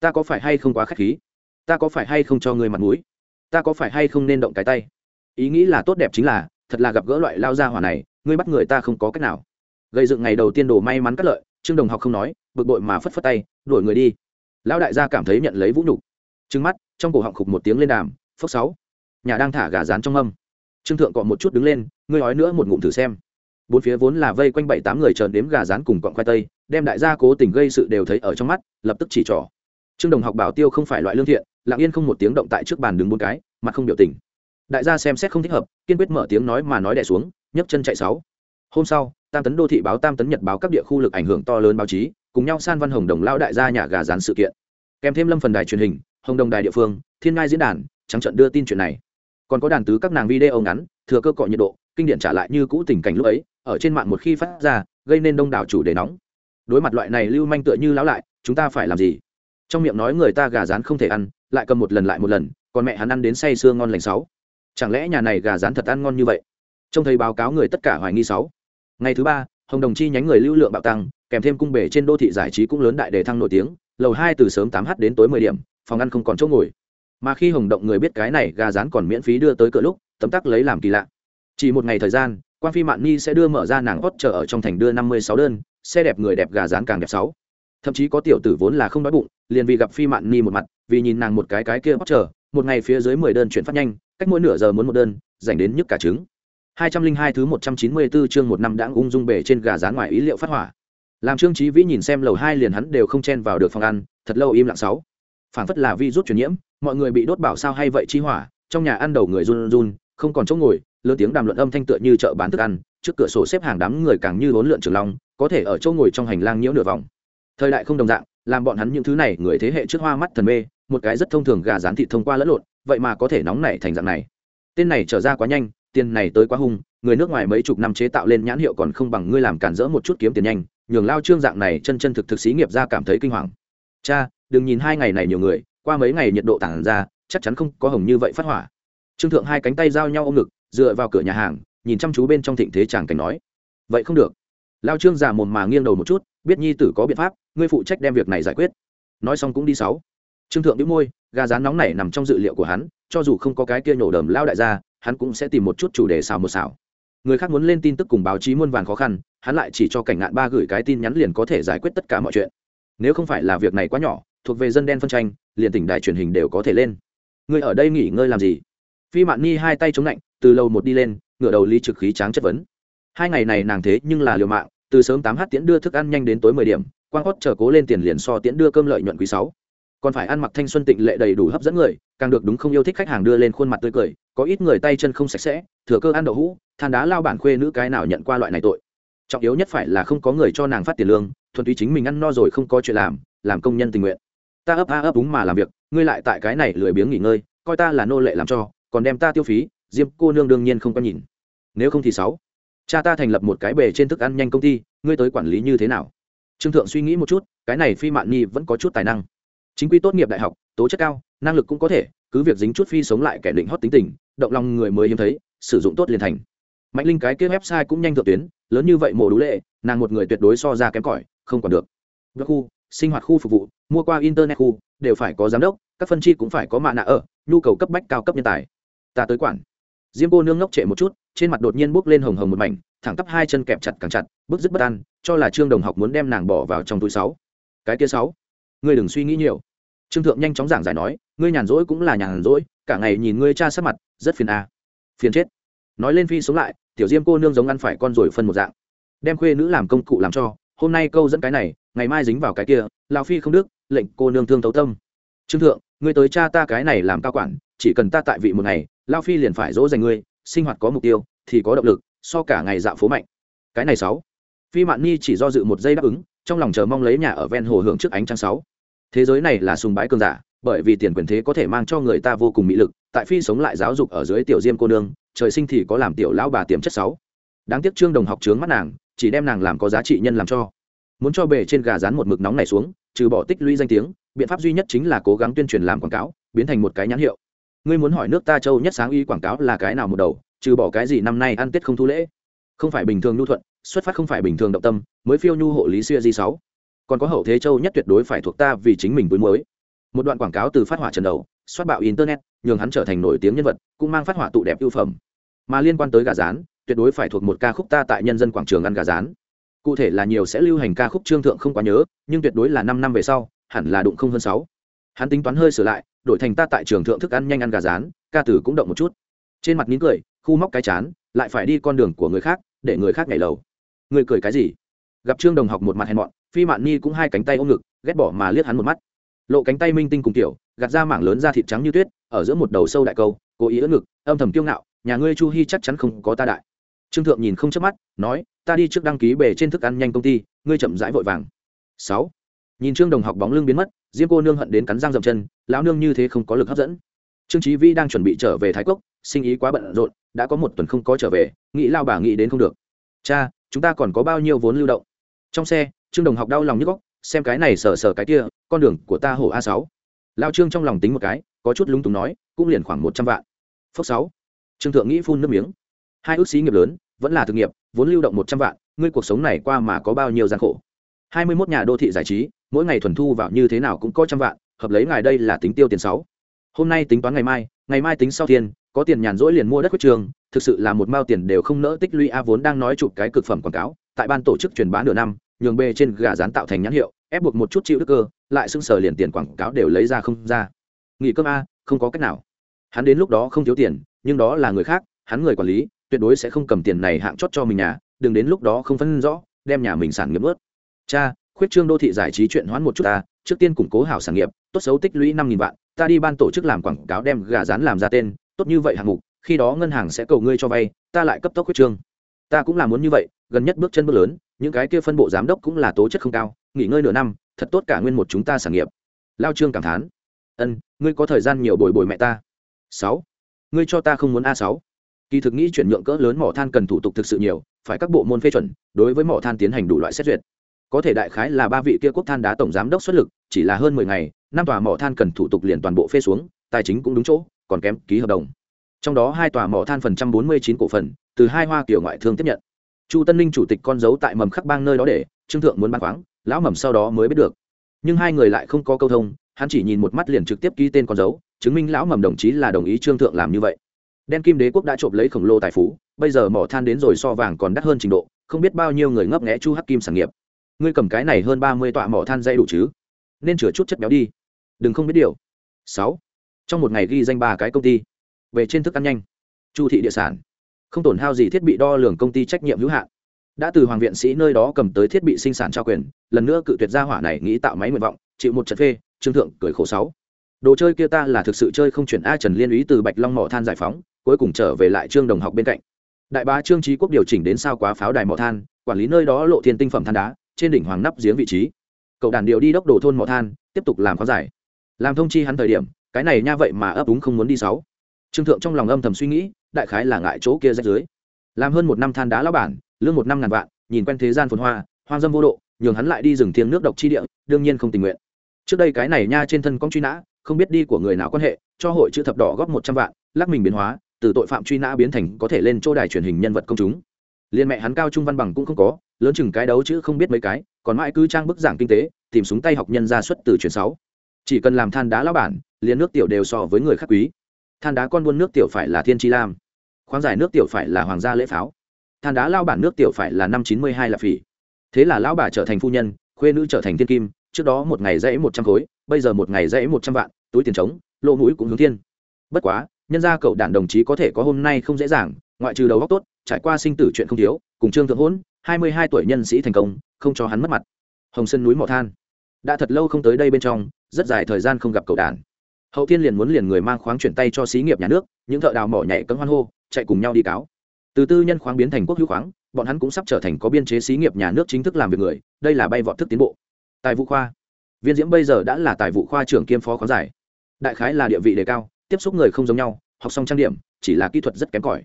Ta có phải hay không quá k h á c h khí? Ta có phải hay không cho ngươi mặt mũi? Ta có phải hay không nên động cái tay? Ý nghĩ là tốt đẹp chính là, thật là gặp gỡ loại lao gia hỏa này, ngươi bắt người ta không có cách nào. Gây dựng ngày đầu tiên đồ may mắn cắt lợi, trương đồng học không nói, bực bội mà phất phất tay, đuổi người đi. Lão đại gia cảm thấy nhận lấy vũ nhục. Trứng mắt, trong cổ họng khục một tiếng lên đàm, phốc sáu. Nhà đang thả gà rán trong âm trương thượng cọ một chút đứng lên, ngươi nói nữa một ngụm thử xem. Bốn phía vốn là vây quanh bảy tám người chờ đếm gà rán cùng quặng khoai tây, đem đại gia cố tình gây sự đều thấy ở trong mắt, lập tức chỉ trỏ. Trương đồng học bảo tiêu không phải loại lương thiện lặng yên không một tiếng động tại trước bàn đứng bốn cái, mặt không biểu tình. Đại gia xem xét không thích hợp, kiên quyết mở tiếng nói mà nói đẻ xuống, nhấc chân chạy sáu. Hôm sau, tam tấn đô thị báo tam tấn nhật báo các địa khu lực ảnh hưởng to lớn báo chí, cùng nhau san văn hồng đồng lao đại gia nhà gà rán sự kiện. Kèm thêm lâm phần đài truyền hình, hồng đồng đài địa phương, thiên ngai diễn đàn, trắng trận đưa tin chuyện này. Còn có đàn tứ các nàng video ngắn, thừa cơ cọ nhiệt độ, kinh điển trả lại như cũ tình cảnh lúc ấy, ở trên mạng một khi phát ra, gây nên đông đảo chủ đề nóng. Đối mặt loại này lưu manh tựa như lão lại, chúng ta phải làm gì? Trong miệng nói người ta gà rán không thể ăn lại cầm một lần lại một lần, còn mẹ hắn ăn đến say sưa ngon lành sáu. Chẳng lẽ nhà này gà rán thật ăn ngon như vậy? Trông thấy báo cáo người tất cả hoài nghi sáu. Ngày thứ ba, hồng đồng chi nhánh người lưu lượng bạo tăng, kèm thêm cung bể trên đô thị giải trí cũng lớn đại đề thăng nổi tiếng, lầu hai từ sớm tám h đến tối mười điểm, phòng ăn không còn chỗ ngồi. Mà khi hồng động người biết cái này gà rán còn miễn phí đưa tới cửa lúc, tấm tắc lấy làm kỳ lạ. Chỉ một ngày thời gian quan phi mạn ni sẽ đưa mở ra nàng hót chờ ở trong thành đưa năm mươi sáu đơn, xe đẹp người đẹp gà rán càng đẹp sáu thậm chí có tiểu tử vốn là không đói bụng, liền vì gặp phi mạn ni một mặt, vì nhìn nàng một cái cái kia hót chờ, một ngày phía dưới mười đơn chuyển phát nhanh, cách mỗi nửa giờ muốn một đơn, dành đến nhức cả trứng. Hai trăm linh hai thứ một trăm chín mươi 194 chương một năm đã ung dung bể trên gà rán ngoài ý liệu phát hỏa. Làm trương trí vĩ nhìn xem lầu hai liền hắn đều không chen vào được phòng ăn, thật lâu im lặng sáu. Phản phất là vi rút truyền nhiễm, mọi người bị đốt bảo sao hay vậy chi hỏa, trong nhà ăn đầu người run run, không còn chỗ ngồi, lớn tiếng đàm luận âm thanh tựa như chợ bán thức ăn, trước cửa sổ xếp hàng đám người càng như vốn lượn trường long, có thể ở chỗ ngồi trong hành lang nhiễu nửa vòng thời đại không đồng dạng, làm bọn hắn những thứ này người thế hệ trước hoa mắt thần mê, một cái rất thông thường gà rán thịt thông qua lẫn lộn, vậy mà có thể nóng nảy thành dạng này. Tên này trở ra quá nhanh, tiền này tới quá hung, người nước ngoài mấy chục năm chế tạo lên nhãn hiệu còn không bằng ngươi làm cản rỡ một chút kiếm tiền nhanh, nhường lao trương dạng này chân chân thực thực xí nghiệp ra cảm thấy kinh hoàng. Cha, đừng nhìn hai ngày này nhiều người, qua mấy ngày nhiệt độ tản ra, chắc chắn không có hồng như vậy phát hỏa. Trương thượng hai cánh tay giao nhau ôm ngực, dựa vào cửa nhà hàng, nhìn chăm chú bên trong thịnh thế chàng cảnh nói, vậy không được. Lao trương già mồm mà nghiêng đầu một chút, biết nhi tử có biện pháp ngươi phụ trách đem việc này giải quyết. Nói xong cũng đi sáu. Trương thượng đĩu môi, gà rán nóng này nằm trong dự liệu của hắn, cho dù không có cái kia nhổ đờm lao đại gia, hắn cũng sẽ tìm một chút chủ đề xào một xào. Người khác muốn lên tin tức cùng báo chí muôn vàn khó khăn, hắn lại chỉ cho cảnh ngạn ba gửi cái tin nhắn liền có thể giải quyết tất cả mọi chuyện. Nếu không phải là việc này quá nhỏ, thuộc về dân đen phân tranh, liền tỉnh đài truyền hình đều có thể lên. Người ở đây nghỉ ngơi làm gì? Phi mạn ni hai tay chống lạnh, từ lâu một đi lên, ngửa đầu ly trực khí tráng chất vấn. Hai ngày này nàng thế nhưng là liều mạng, từ sớm tám h tiễn đưa thức ăn nhanh đến tối mười điểm quang hót chờ cố lên tiền liền so tiễn đưa cơm lợi nhuận quý sáu. Còn phải ăn mặc thanh xuân tịnh lệ đầy đủ hấp dẫn người, càng được đúng không yêu thích khách hàng đưa lên khuôn mặt tươi cười, có ít người tay chân không sạch sẽ, thừa cơ ăn đậu hũ, than đá lao bản khuê nữ cái nào nhận qua loại này tội. Trọng yếu nhất phải là không có người cho nàng phát tiền lương, thuần túy chính mình ăn no rồi không có chuyện làm làm công nhân tình nguyện. Ta ấp a ấp đúng mà làm việc, ngươi lại tại cái này lười biếng nghỉ ngơi, coi ta là nô lệ làm cho, còn đem ta tiêu phí, diêm cô nương đương nhiên không có nhìn. Nếu không thì sáu. Cha ta thành lập một cái bề trên thức ăn nhanh công ty, ngươi tới quản lý như thế nào? Trương thượng suy nghĩ một chút, cái này phi mạn nhi vẫn có chút tài năng. Chính quy tốt nghiệp đại học, tố chất cao, năng lực cũng có thể, cứ việc dính chút phi sống lại kẻ định hót tính tình, động lòng người mới hiếm thấy, sử dụng tốt liền thành. Mạnh linh cái kia website cũng nhanh thượng tuyến, lớn như vậy mổ đủ lệ, nàng một người tuyệt đối so ra kém cỏi, không còn được. Các khu, sinh hoạt khu phục vụ, mua qua internet khu, đều phải có giám đốc, các phân chi cũng phải có mạ nạ ở, nhu cầu cấp bách cao cấp nhân tài. Ta tới quản. Diêm cô nương ngốc trệ một chút, trên mặt đột nhiên bốc lên hồng hồng một mảnh, thẳng tắp hai chân kẹp chặt càng chặt, bước dứt bất an cho là trương đồng học muốn đem nàng bỏ vào trong túi sáu. Cái kia sáu. Ngươi đừng suy nghĩ nhiều. Trương thượng nhanh chóng giảng giải nói, ngươi nhàn rỗi cũng là nhàn rỗi, cả ngày nhìn ngươi cha sắc mặt, rất phiền a. À. phiền chết. Nói lên phi sống lại, tiểu diêm cô nương giống ăn phải con rồi phân một dạng. Đem khuê nữ làm công cụ làm cho, hôm nay câu dẫn cái này, ngày mai dính vào cái kia lao phi không đức, lệnh cô nương thương tấu tâm. Trương thượng, ngươi tới cha ta cái này làm cao quản, chỉ cần ta tại vị một ngày lao phi liền phải dỗ dành ngươi, sinh hoạt có mục tiêu, thì có động lực, so cả ngày dạo phố mạnh. Cái này sáu phi mạn ni chỉ do dự một giây đáp ứng, trong lòng chờ mong lấy nhà ở ven hồ hưởng trước ánh trăng sáu. Thế giới này là sùng bái cường giả, bởi vì tiền quyền thế có thể mang cho người ta vô cùng mỹ lực, tại phi sống lại giáo dục ở dưới tiểu diêm cô nương, trời sinh thì có làm tiểu lão bà tiềm chất sáu. Đáng tiếc trương đồng học trướng mắt nàng, chỉ đem nàng làm có giá trị nhân làm cho. Muốn cho bề trên gà rán một mực nóng này xuống, trừ bỏ tích lũy danh tiếng, biện pháp duy nhất chính là cố gắng tuyên truyền làm quảng cáo, biến thành một cái nhãn hiệu. Ngươi muốn hỏi nước ta châu nhất sáng y quảng cáo là cái nào một đầu, trừ bỏ cái gì năm nay ăn tết không thu lễ? Không phải bình thường nhu thuận xuất phát không phải bình thường động tâm, mới phiêu nhu hộ lý xuya di sáu. Còn có hậu thế châu nhất tuyệt đối phải thuộc ta vì chính mình với mới một đoạn quảng cáo từ phát hỏa trần đầu xoát bạo internet, nhường hắn trở thành nổi tiếng nhân vật, cũng mang phát hỏa tụ đẹp ưu phẩm. Mà liên quan tới gà rán, tuyệt đối phải thuộc một ca khúc ta tại nhân dân quảng trường ăn gà rán. Cụ thể là nhiều sẽ lưu hành ca khúc trương thượng không quá nhớ, nhưng tuyệt đối là năm năm về sau, hẳn là đụng không hơn sáu. Hắn tính toán hơi sửa lại, đổi thành ta tại trường thượng thức ăn nhanh ăn gà rán, ca tử cũng động một chút. Trên mặt nín cười, khu móc cái chán, lại phải đi con đường của người khác, để người khác nhảy lầu ngươi cười cái gì? Gặp trương đồng học một mặt hèn mọn, phi mạn nhi cũng hai cánh tay ôm ngực, ghét bỏ mà liếc hắn một mắt. Lộ cánh tay minh tinh cùng tiểu, gạt ra mảng lớn da thịt trắng như tuyết, ở giữa một đầu sâu đại câu, cố ý ưỡn ngực, âm thầm kiêu ngạo, nhà ngươi chu hy chắc chắn không có ta đại. Trương thượng nhìn không chớp mắt, nói, ta đi trước đăng ký bề trên thức ăn nhanh công ty, ngươi chậm rãi vội vàng. Sáu. Nhìn trương đồng học bóng lưng biến mất, diêm cô nương hận đến cắn răng dậm chân, lão nương như thế không có lực hấp dẫn. Trương trí vĩ đang chuẩn bị trở về thái cốc, sinh ý quá bận rộn, đã có một tuần không có trở về, nghĩ lao bà nghĩ đến không được. Cha chúng ta còn có bao nhiêu vốn lưu động? Trong xe, trương đồng học đau lòng nhức góc xem cái này sờ sờ cái kia, con đường của ta hổ a sáu. Lao trương trong lòng tính một cái, có chút lúng túng nói, cũng liền khoảng một trăm vạn. Phước sáu. Trương thượng nghĩ phun nước miếng. Hai ước xí nghiệp lớn, vẫn là thực nghiệp, vốn lưu động một trăm vạn, ngươi cuộc sống này qua mà có bao nhiêu gian khổ? Hai mươi 21 nhà đô thị giải trí, mỗi ngày thuần thu vào như thế nào cũng có trăm vạn, hợp lấy ngài đây là tính tiêu tiền sáu. Hôm nay tính toán ngày mai ngày mai tính sau tiền, có tiền nhàn rỗi liền mua đất quyết trường thực sự là một mao tiền đều không nỡ tích lũy a vốn đang nói chụp cái cực phẩm quảng cáo, tại ban tổ chức truyền bá nửa năm, nhường bê trên gà rán tạo thành nhãn hiệu, ép buộc một chút chịu đức cơ, lại sưng sờ liền tiền quảng cáo đều lấy ra không ra. Nghỉ cơm a, không có cách nào. Hắn đến lúc đó không thiếu tiền, nhưng đó là người khác, hắn người quản lý, tuyệt đối sẽ không cầm tiền này hạng chót cho mình nhà, đừng đến lúc đó không phân rõ, đem nhà mình sản nghiệp ướt cha, khuyết trương đô thị giải trí chuyện hoãn một chút ta, trước tiên củng cố hảo sản nghiệp, tốt xấu tích lũy năm nghìn vạn, ta đi ban tổ chức làm quảng cáo đem gà rán làm ra tên tốt như vậy hạng mục, khi đó ngân hàng sẽ cầu ngươi cho vay, ta lại cấp tốc quyết trương ta cũng là muốn như vậy, gần nhất bước chân bước lớn, những cái kia phân bộ giám đốc cũng là tố chất không cao, nghỉ ngơi nửa năm, thật tốt cả nguyên một chúng ta sản nghiệp. Lao trương cảm thán. Ân, ngươi có thời gian nhiều bồi bồi mẹ ta. Sáu, ngươi cho ta không muốn a sáu. Kỳ thực nghĩ chuyển nhượng cỡ lớn mỏ than cần thủ tục thực sự nhiều, phải các bộ môn phê chuẩn, đối với mỏ than tiến hành đủ loại xét duyệt. Có thể đại khái là ba vị kia quốc than đá tổng giám đốc xuất lực, chỉ là hơn mười ngày, năm tòa mỏ than cần thủ tục liền toàn bộ phê xuống, tài chính cũng đúng chỗ còn kém ký hợp đồng. Trong đó hai tòa mỏ than phần trăm bốn mươi chín cổ phần, từ hai hoa kiểu ngoại thương tiếp nhận. Chu tân ninh chủ tịch con dấu tại mầm khắc bang nơi đó để, trương thượng muốn bán khoáng, lão mầm sau đó mới biết được. Nhưng hai người lại không có câu thông, hắn chỉ nhìn một mắt liền trực tiếp ký tên con dấu, chứng minh lão mầm đồng chí là đồng ý trương thượng làm như vậy. Đen kim đế quốc đã trộm lấy khổng lồ tài phú, bây giờ mỏ than đến rồi so vàng còn đắt hơn trình độ, không biết bao nhiêu người ngấp nghẽ chu hắc kim sản nghiệp. Ngươi cầm cái này hơn ba mươi tọa mỏ than dây đủ chứ? Nên chừa chút chất béo đi. Đừng không biết điều. Sáu trong một ngày ghi danh ba cái công ty. Về trên thức ăn nhanh. Chu thị địa sản. Không tổn hao gì thiết bị đo lường công ty trách nhiệm hữu hạn. Đã từ hoàng viện sĩ nơi đó cầm tới thiết bị sinh sản trao quyền, lần nữa cự tuyệt gia hỏa này nghĩ tạo máy nguyện vọng, chịu một trận phê, trương thượng cười khổ sáu. Đồ chơi kia ta là thực sự chơi không chuyển a trần liên ý từ bạch long mỏ than giải phóng, cuối cùng trở về lại trương đồng học bên cạnh. Đại bá trương trí quốc điều chỉnh đến sao quá pháo đài mỏ than, quản lý nơi đó lộ thiên tinh phẩm than đá, trên đỉnh hoàng nắp giếng vị trí. Cậu đàn điều đi đốc đồ thôn mỏ than, tiếp tục làm khó giải. Làm thông chi hắn thời điểm cái này nha vậy mà ấp úng không muốn đi sáu. Trương thượng trong lòng âm thầm suy nghĩ, đại khái là ngại chỗ kia rách dưới làm hơn một năm than đá lão bản, lương một năm ngàn vạn, nhìn quen thế gian phồn hoa, hoang dâm vô độ, nhường hắn lại đi rừng thiêng nước độc chi địa, đương nhiên không tình nguyện. Trước đây cái này nha trên thân cong truy nã, không biết đi của người nào quan hệ, cho hội chữ thập đỏ góp một trăm vạn, lắc mình biến hóa, từ tội phạm truy nã biến thành có thể lên chỗ đài truyền hình nhân vật công chúng. Liên mẹ hắn cao trung văn bằng cũng không có, lớn chừng cái đấu chứ không biết mấy cái, còn mãi cứ trang bức giảng kinh tế, tìm súng tay học nhân ra xuất từ truyền sáu chỉ cần làm than đá lão bản, liền nước tiểu đều so với người khác quý. Than đá con buôn nước tiểu phải là thiên chi lam. Khoáng giải nước tiểu phải là hoàng gia lễ pháo. Than đá lao bản nước tiểu phải là năm chín mươi hai là phỉ. Thế là lão bà trở thành phu nhân, khuê nữ trở thành thiên kim, trước đó một ngày dãy một trăm khối, bây giờ một ngày dãy một trăm vạn, túi tiền trống, lỗ mũi cũng hướng thiên. Bất quá, nhân gia cậu đản đồng chí có thể có hôm nay không dễ dàng, ngoại trừ đầu góc tốt, trải qua sinh tử chuyện không thiếu, cùng trương thượng hôn hai mươi hai tuổi nhân sĩ thành công, không cho hắn mất mặt. Hồng sơn núi mỏ than. Đã thật lâu không tới đây bên trong rất dài thời gian không gặp cậu đàn. Hậu thiên liền muốn liền người mang khoáng chuyển tay cho xí nghiệp nhà nước, những thợ đào mỏ nhảy cấm hoan hô, chạy cùng nhau đi cáo. Từ tư nhân khoáng biến thành quốc hữu khoáng, bọn hắn cũng sắp trở thành có biên chế xí nghiệp nhà nước chính thức làm việc người, đây là bay vọt thức tiến bộ. Tài vụ khoa. Viên diễm bây giờ đã là tài vụ khoa trưởng kiêm phó khoáng giải. Đại khái là địa vị đề cao, tiếp xúc người không giống nhau, học xong trang điểm, chỉ là kỹ thuật rất kém cỏi.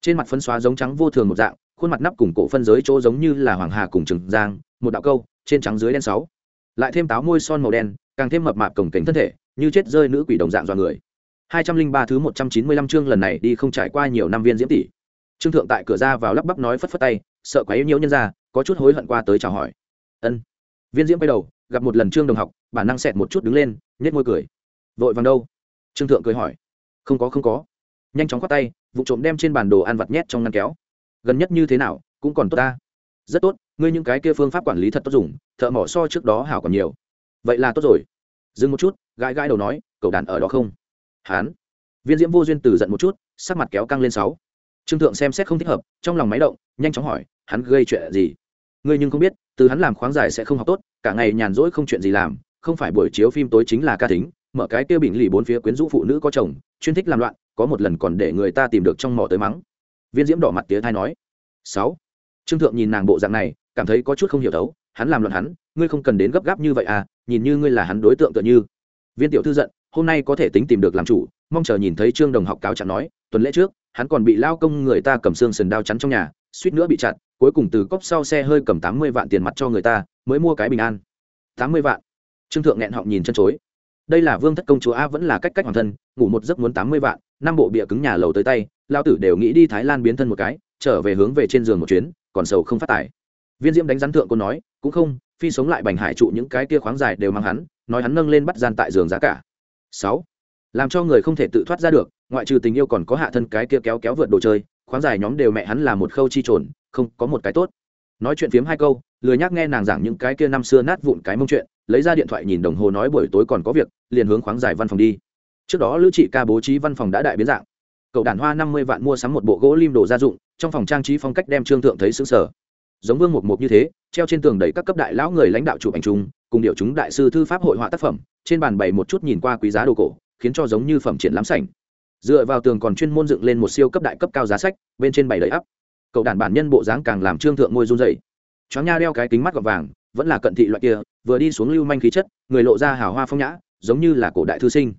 Trên mặt phân xóa giống trắng vô thường một dạng, khuôn mặt nắp cùng cổ phân giới chỗ giống như là hoàng hà cùng trừng giang, một đạo câu, trên trắng dưới đen sáu. Lại thêm táo môi son màu đen càng thêm mập mạp cổng kính thân thể, như chết rơi nữ quỷ đồng dạng dọa người. Hai trăm linh ba thứ một trăm chín mươi lăm chương lần này đi không trải qua nhiều năm viên diễm tỷ trương thượng tại cửa ra vào lắp bắp nói phất phất tay, sợ quá yếu nhiễu nhân ra, có chút hối hận qua tới chào hỏi. Ân. Viên diễm quay đầu, gặp một lần trương đồng học, bản năng xẹt một chút đứng lên nhét môi cười. Vội vàng đâu? Trương thượng cười hỏi. Không có không có. Nhanh chóng khoát tay, vụ trộm đem trên bản đồ ăn vặt nhét trong ngăn kéo. Gần nhất như thế nào, cũng còn tốt ta. Rất tốt, ngươi những cái kia phương pháp quản lý thật tốt dùng, thợ mỏ so trước đó hảo còn nhiều vậy là tốt rồi. Dừng một chút, gãi gãi đầu nói, cậu đàn ở đó không? Hán. Viên diễm vô duyên từ giận một chút, sắc mặt kéo căng lên sáu. Trương thượng xem xét không thích hợp, trong lòng máy động, nhanh chóng hỏi, hắn gây chuyện gì? Ngươi nhưng không biết, từ hắn làm khoáng giải sẽ không học tốt, cả ngày nhàn rỗi không chuyện gì làm, không phải buổi chiếu phim tối chính là ca tính, mở cái kia bình lì bốn phía quyến rũ phụ nữ có chồng, chuyên thích làm loạn, có một lần còn để người ta tìm được trong mỏ tới mắng. Viên diễm đỏ mặt tía thai nói. Sáu. Trương thượng nhìn nàng bộ dạng này, cảm thấy có chút không hiểu thấu, hắn làm loạn hắn, ngươi không cần đến gấp gáp như vậy à nhìn như ngươi là hắn đối tượng tựa như. Viên tiểu thư giận, hôm nay có thể tính tìm được làm chủ, mong chờ nhìn thấy trương đồng học cáo trạng nói, tuần lễ trước, hắn còn bị lao công người ta cầm xương sần đao chắn trong nhà, suýt nữa bị chặn cuối cùng từ cốc sau xe hơi cầm tám mươi vạn tiền mặt cho người ta, mới mua cái bình an. tám mươi vạn. Trương thượng nghẹn họng nhìn chân chối. Đây là vương thất công chúa a, vẫn là cách cách hoàng thân, ngủ một giấc muốn tám mươi vạn, năm bộ bịa cứng nhà lầu tới tay lao tử đều nghĩ đi thái lan biến thân một cái, trở về hướng về trên giường một chuyến, còn sầu không phát tài. Viên diễm đánh rắn thượng cô nói, cũng không phi sống lại bành hải trụ những cái kia khoáng dài đều mang hắn, nói hắn nâng lên bắt gian tại giường giá cả. Sáu, làm cho người không thể tự thoát ra được, ngoại trừ tình yêu còn có hạ thân cái kia kéo kéo vượt đồ chơi, khoáng dài nhóm đều mẹ hắn là một khâu chi trồn, không có một cái tốt. Nói chuyện phiếm hai câu, lười nhắc nghe nàng giảng những cái kia năm xưa nát vụn cái mông chuyện, lấy ra điện thoại nhìn đồng hồ nói buổi tối còn có việc, liền hướng khoáng dài văn phòng đi. Trước đó lữ trị ca bố trí văn phòng đã đại biến dạng. Cậu đàn hoa năm mươi vạn mua sắm một bộ gỗ lim đồ gia dụng, trong phòng trang trí phong cách đem trương thượng thấy xứng sở giống vương mục mục như thế, treo trên tường đầy các cấp đại lão người lãnh đạo chụp ảnh chung, cùng điệu chúng đại sư thư pháp hội họa tác phẩm, trên bàn bày một chút nhìn qua quý giá đồ cổ, khiến cho giống như phẩm triển lãm sảnh. Dựa vào tường còn chuyên môn dựng lên một siêu cấp đại cấp cao giá sách, bên trên bày đầy ắp. Cậu đàn bản nhân bộ dáng càng làm trương thượng ngôi run dày chó nha đeo cái kính mắt gọt vàng, vẫn là cận thị loại kia, vừa đi xuống lưu manh khí chất, người lộ ra hào hoa phong nhã, giống như là cổ đại thư sinh.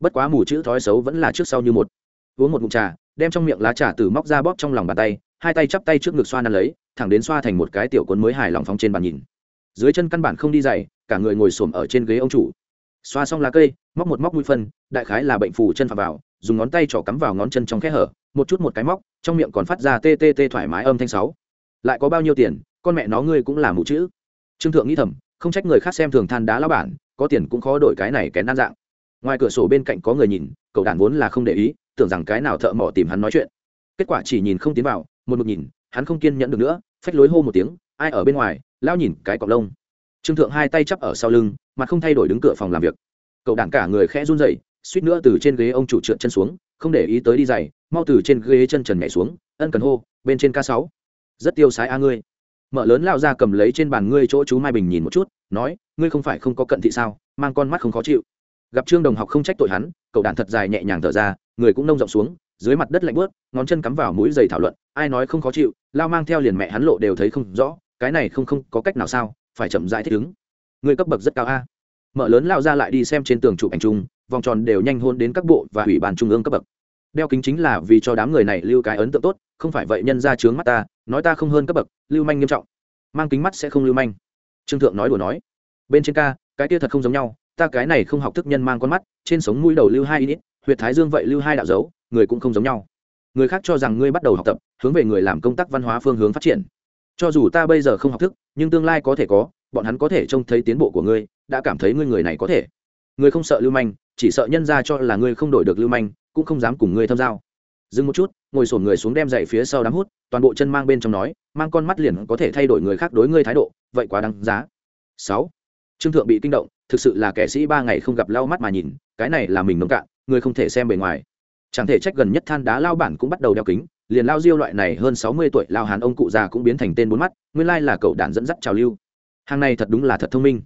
Bất quá mù chữ thói xấu vẫn là trước sau như một. Uống một ngụm trà, đem trong miệng lá trà từ móc ra bóp trong lòng bàn tay, hai tay chắp tay trước ngực xoa năn lấy thẳng đến xoa thành một cái tiểu cuốn mới hài lòng phóng trên bàn nhìn. Dưới chân căn bản không đi dày cả người ngồi xổm ở trên ghế ông chủ. Xoa xong lá cây, móc một móc mũi phân, đại khái là bệnh phù chân phạm vào, dùng ngón tay trỏ cắm vào ngón chân trong kẽ hở, một chút một cái móc, trong miệng còn phát ra tê tê tê thoải mái âm thanh sáu. Lại có bao nhiêu tiền, con mẹ nó ngươi cũng là mù chữ. Trương thượng nghĩ thầm, không trách người khác xem thường than đá lao bản, có tiền cũng khó đổi cái này kén nan dạng. Ngoài cửa sổ bên cạnh có người nhìn, cậu đàn vốn là không để ý, tưởng rằng cái nào thợ mỏ tìm hắn nói chuyện. Kết quả chỉ nhìn không tiến vào, một một nhìn hắn không kiên nhẫn được nữa, phách lối hô một tiếng, ai ở bên ngoài lao nhìn cái cọc lông. Trương thượng hai tay chắp ở sau lưng mà không thay đổi đứng cửa phòng làm việc. Cậu đàn cả người khẽ run dậy suýt nữa từ trên ghế ông chủ trượt chân xuống, không để ý tới đi giày, mau từ trên ghế chân trần nhảy xuống, ân cần hô, bên trên k sáu. Rất tiêu sái a ngươi. Mở lớn lao ra cầm lấy trên bàn ngươi chỗ chú mai bình nhìn một chút, nói, ngươi không phải không có cận thị sao, mang con mắt không khó chịu. Gặp trương đồng học không trách tội hắn, cậu đàn thật dài nhẹ nhàng thở ra, người cũng nông rộng xuống, dưới mặt đất lạnh bớt ngón chân cắm vào mũi giày thảo luận, ai nói không khó chịu lao mang theo liền mẹ hắn lộ đều thấy không rõ, cái này không không có cách nào sao, phải chậm rãi thích ứng. Người cấp bậc rất cao a. Mở lớn lao ra lại đi xem trên tường chụp ảnh chung, vòng tròn đều nhanh hôn đến các bộ và ủy ban trung ương cấp bậc. Đeo kính chính là vì cho đám người này lưu cái ấn tượng tốt, không phải vậy nhân ra trướng mắt ta, nói ta không hơn cấp bậc, lưu manh nghiêm trọng. Mang kính mắt sẽ không lưu manh. Trương thượng nói đùa nói. Bên trên ca, cái kia thật không giống nhau, ta cái này không học thức nhân mang con mắt, trên sống mũi đầu lưu hai ít, huyệt thái dương vậy lưu hai đạo dấu, người cũng không giống nhau người khác cho rằng ngươi bắt đầu học tập, hướng về người làm công tác văn hóa phương hướng phát triển. Cho dù ta bây giờ không học thức, nhưng tương lai có thể có, bọn hắn có thể trông thấy tiến bộ của ngươi, đã cảm thấy ngươi người này có thể. Ngươi không sợ lưu manh, chỉ sợ nhân ra cho là ngươi không đổi được lưu manh, cũng không dám cùng ngươi thâm giao. Dừng một chút, ngồi sổn người xuống đem dậy phía sau đám hút, toàn bộ chân mang bên trong nói, mang con mắt liền có thể thay đổi người khác đối ngươi thái độ, vậy quá đáng giá. Sáu, trương thượng bị kinh động, thực sự là kẻ sĩ ba ngày không gặp lau mắt mà nhìn, cái này là mình nông cạn, người không thể xem bề ngoài chẳng thể trách gần nhất than đá lao bản cũng bắt đầu đeo kính, liền lao diêu loại này hơn sáu mươi tuổi lao hàn ông cụ già cũng biến thành tên bốn mắt, nguyên lai là cậu đàn dẫn dắt trào lưu. Hàng này thật đúng là thật thông minh.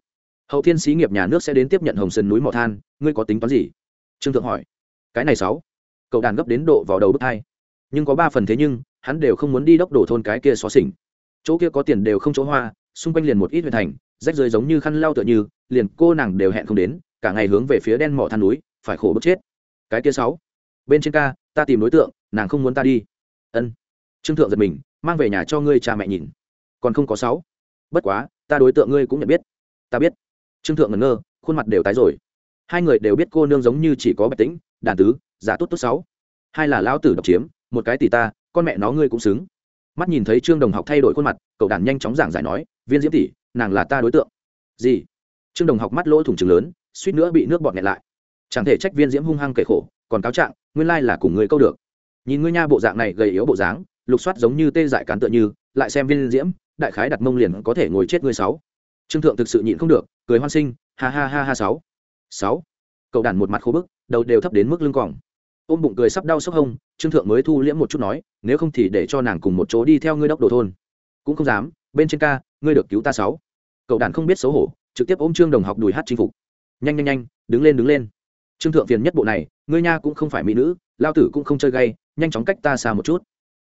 Hậu thiên xí nghiệp nhà nước sẽ đến tiếp nhận hồng sơn núi mỏ than, ngươi có tính toán gì? Trương thượng hỏi. Cái này sáu. Cậu đàn gấp đến độ vào đầu bức hai. Nhưng có ba phần thế nhưng, hắn đều không muốn đi đốc đổ thôn cái kia xó xỉnh. Chỗ kia có tiền đều không chỗ hoa, xung quanh liền một ít huyện thành, rách rơi giống như khăn lau tựa như, liền cô nàng đều hẹn không đến, cả ngày hướng về phía đen mỏ than núi, phải khổ bức chết. Cái kia sáu bên trên ca, ta tìm đối tượng, nàng không muốn ta đi. Ân. Trương thượng giật mình, mang về nhà cho ngươi cha mẹ nhìn. Còn không có sáu. Bất quá, ta đối tượng ngươi cũng nhận biết. Ta biết. Trương thượng ngẩn ngơ, khuôn mặt đều tái rồi. Hai người đều biết cô nương giống như chỉ có bạch tĩnh, đàn tứ, giả tốt tốt sáu. Hai là lão tử độc chiếm, một cái tỷ ta, con mẹ nó ngươi cũng xứng. Mắt nhìn thấy trương đồng học thay đổi khuôn mặt, cậu đàn nhanh chóng giảng giải nói, viên diễm tỷ, nàng là ta đối tượng. Gì? Trương đồng học mắt lỗ thủng trừng lớn, suýt nữa bị nước bọt nghẹn lại. Chẳng thể trách viên diễm hung hăng kể khổ còn cáo trạng, nguyên lai là cùng người câu được. Nhìn ngươi nha bộ dạng này gầy yếu bộ dáng, lục soát giống như tê dại cán tựa như, lại xem viên diễm, đại khái đặt mông liền có thể ngồi chết ngươi sáu. Trương thượng thực sự nhịn không được, cười hoan sinh, ha ha ha ha sáu. Sáu. Cậu đàn một mặt khô bức, đầu đều thấp đến mức lưng còng. Ôm bụng cười sắp đau sốc hông, trương thượng mới thu liễm một chút nói, nếu không thì để cho nàng cùng một chỗ đi theo ngươi đốc đồ thôn. Cũng không dám, bên trên ca, ngươi được cứu ta sáu. Cậu đàn không biết xấu hổ, trực tiếp ôm trương đồng học đùi hát chinh phục. Nhanh nhanh nhanh, đứng lên đứng lên trương thượng phiền nhất bộ này, ngươi nha cũng không phải mỹ nữ, lao tử cũng không chơi gay, nhanh chóng cách ta xa một chút.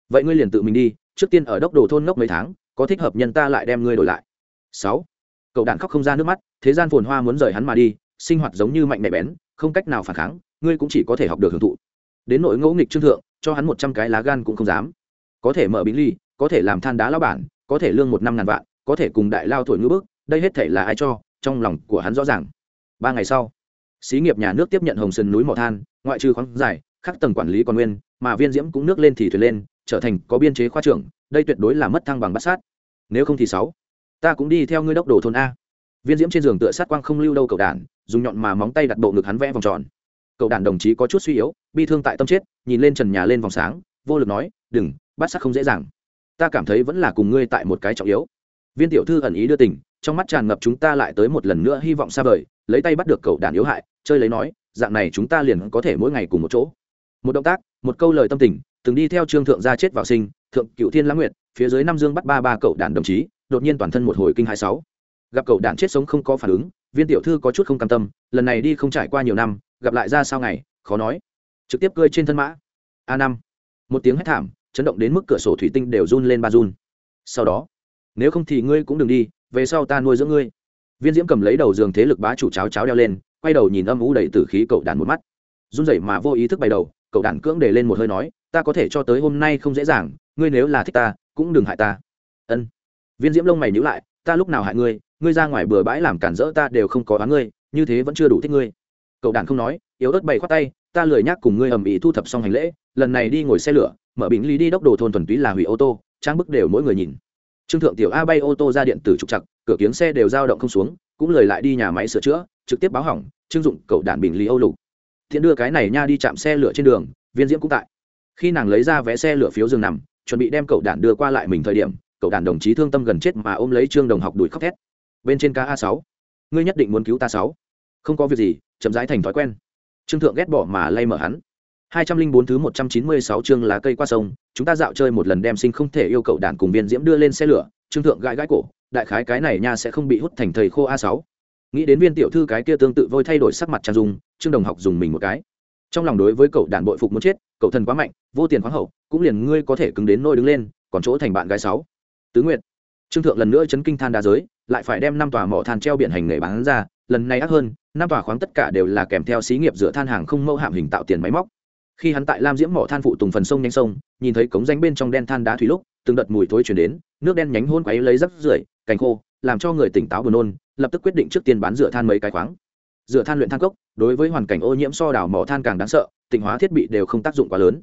Vậy ngươi liền tự mình đi, trước tiên ở đốc đồ thôn ngốc mấy tháng, có thích hợp nhân ta lại đem ngươi đổi lại. Sáu. Cậu đạn khóc không ra nước mắt, thế gian phồn hoa muốn rời hắn mà đi, sinh hoạt giống như mạnh mẽ bén, không cách nào phản kháng, ngươi cũng chỉ có thể học được hưởng thụ. Đến nội ngẫu nghịch trương thượng, cho hắn một trăm cái lá gan cũng không dám. Có thể mở bí ly, có thể làm than đá lao bản, có thể lương một năm ngàn vạn, có thể cùng đại lao thổi ngữ bước đây hết thể là ai cho, trong lòng của hắn rõ ràng. Ba ngày sau xí nghiệp nhà nước tiếp nhận hồng sơn núi mỏ than, ngoại trừ khoáng giải, khắc tầng quản lý còn nguyên, mà viên diễm cũng nước lên thì thuyền lên, trở thành có biên chế khoa trưởng, đây tuyệt đối là mất thăng bằng bát sát. Nếu không thì sáu, ta cũng đi theo ngươi đốc đồ thôn a. Viên diễm trên giường tựa sát quang không lưu đâu cậu đản dùng nhọn mà móng tay đặt bộ ngực hắn vẽ vòng tròn. Cậu đản đồng chí có chút suy yếu, bi thương tại tâm chết, nhìn lên trần nhà lên vòng sáng, vô lực nói, đừng bát sát không dễ dàng. Ta cảm thấy vẫn là cùng ngươi tại một cái trọng yếu. Viên tiểu thư ẩn ý đưa tình trong mắt tràn ngập chúng ta lại tới một lần nữa hy vọng xa vời, lấy tay bắt được cậu đàn yếu hại chơi lấy nói, dạng này chúng ta liền có thể mỗi ngày cùng một chỗ. Một động tác, một câu lời tâm tình, từng đi theo trương thượng gia chết vào sinh, thượng cựu thiên lãng nguyệt, phía dưới năm dương bắt ba ba cậu đàn đồng chí, đột nhiên toàn thân một hồi kinh hai sáu. Gặp cậu đàn chết sống không có phản ứng, viên tiểu thư có chút không cam tâm, lần này đi không trải qua nhiều năm, gặp lại ra sao ngày, khó nói. Trực tiếp cơi trên thân mã. A năm. Một tiếng hét thảm, chấn động đến mức cửa sổ thủy tinh đều run lên ba run. Sau đó, nếu không thì ngươi cũng đừng đi, về sau ta nuôi dưỡng ngươi. Viên diễm cầm lấy đầu giường thế lực bá chủ cháo cháo đeo lên quay đầu nhìn âm u đầy tử khí cậu đàn một mắt. Run rẩy mà vô ý thức bày đầu, cậu đàn cưỡng để lên một hơi nói, ta có thể cho tới hôm nay không dễ dàng, ngươi nếu là thích ta, cũng đừng hại ta. Ân. Viên diễm lông mày nhíu lại, ta lúc nào hại ngươi ngươi ra ngoài bừa bãi làm cản rỡ ta đều không có oán ngươi, như thế vẫn chưa đủ thích ngươi. Cậu đàn không nói, yếu ớt bày khoát tay, ta lười nhắc cùng ngươi ầm ĩ thu thập xong hành lễ, lần này đi ngồi xe lửa, mở bình ly đi đốc đồ thôn thuần túy là hủy ô tô, trang bức đều mỗi người nhìn. Trương thượng tiểu a bay ô tô ra điện tử trục chặt cửa kiếng xe đều dao động không xuống, cũng lời lại đi nhà máy sửa chữa, trực tiếp báo hỏng chưng dụng, cậu đạn bình lý âu lục. Thiện đưa cái này nha đi chạm xe lửa trên đường, viên diễm cũng tại. Khi nàng lấy ra vé xe lửa phiếu giường nằm, chuẩn bị đem cậu đạn đưa qua lại mình thời điểm, cậu đạn đồng chí thương tâm gần chết mà ôm lấy trương đồng học đuổi khóc thét. Bên trên ca a sáu, ngươi nhất định muốn cứu ta sáu. Không có việc gì, chậm rãi thành thói quen. Trương thượng ghét bỏ mà lay mở hắn. Hai trăm linh bốn thứ một trăm chín mươi sáu chương lá cây qua sông, chúng ta dạo chơi một lần đem sinh không thể yêu cậu đạn cùng viên diễm đưa lên xe lửa. Trương thượng gãi gãi cổ, đại khái cái này nha sẽ không bị hút thành thầy khô a sáu nghĩ đến viên tiểu thư cái kia tương tự vôi thay đổi sắc mặt trang dung, trương đồng học dùng mình một cái. Trong lòng đối với cậu đàn bội phục muốn chết, cậu thần quá mạnh, vô tiền khoáng hậu, cũng liền ngươi có thể cứng đến nôi đứng lên, còn chỗ thành bạn gái sáu. Tứ nguyện trương thượng lần nữa chấn kinh than đá giới, lại phải đem năm tòa mỏ than treo biển hành nghề bán ra, lần này ác hơn, năm tòa khoáng tất cả đều là kèm theo xí nghiệp dựa than hàng không mẫu hạm hình tạo tiền máy móc. Khi hắn tại lam diễm mỏ than phụ tùng phần sông nhanh sông, nhìn thấy cống danh bên trong đen than đá thủy lúc, từng đợt mùi thối chuyển đến, nước đen nhánh hôn quấy lấy rắp rưởi, cành khô làm cho người tỉnh táo buồn nôn, lập tức quyết định trước tiên bán rửa than mấy cái khoáng. Rửa than luyện than cốc, đối với hoàn cảnh ô nhiễm so đảo mỏ than càng đáng sợ, tịnh hóa thiết bị đều không tác dụng quá lớn.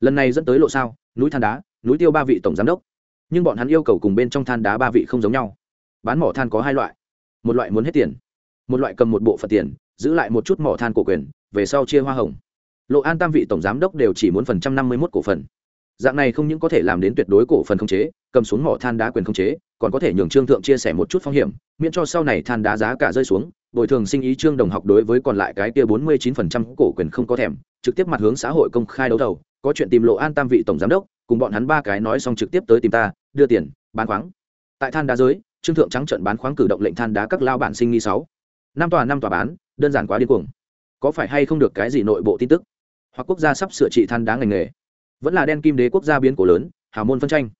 Lần này dẫn tới lộ sao, núi than đá, núi tiêu ba vị tổng giám đốc. Nhưng bọn hắn yêu cầu cùng bên trong than đá ba vị không giống nhau. Bán mỏ than có hai loại. Một loại muốn hết tiền, một loại cầm một bộ phận tiền, giữ lại một chút mỏ than cổ quyền, về sau chia hoa hồng. Lộ an tam vị tổng giám đốc đều chỉ muốn phần trăm năm mươi một cổ phần. Dạng này không những có thể làm đến tuyệt đối cổ phần khống chế, cầm xuống mỏ than đá quyền khống chế còn có thể nhường trương thượng chia sẻ một chút phong hiểm, miễn cho sau này than đá giá cả rơi xuống, bồi thường sinh ý trương đồng học đối với còn lại cái kia bốn mươi chín phần trăm cổ quyền không có thèm, trực tiếp mặt hướng xã hội công khai đấu thầu, có chuyện tìm lộ an tam vị tổng giám đốc, cùng bọn hắn ba cái nói xong trực tiếp tới tìm ta, đưa tiền, bán khoáng. Tại than đá giới, trương thượng trắng trận bán khoáng cử động lệnh than đá các lao bản sinh nghi sáu. Năm tòa năm tòa bán, đơn giản quá điên cuồng. Có phải hay không được cái gì nội bộ tin tức? Hoặc quốc gia sắp sửa trị than đá ngành nghề. Vẫn là đen kim đế quốc gia biến cổ lớn, hào môn phân tranh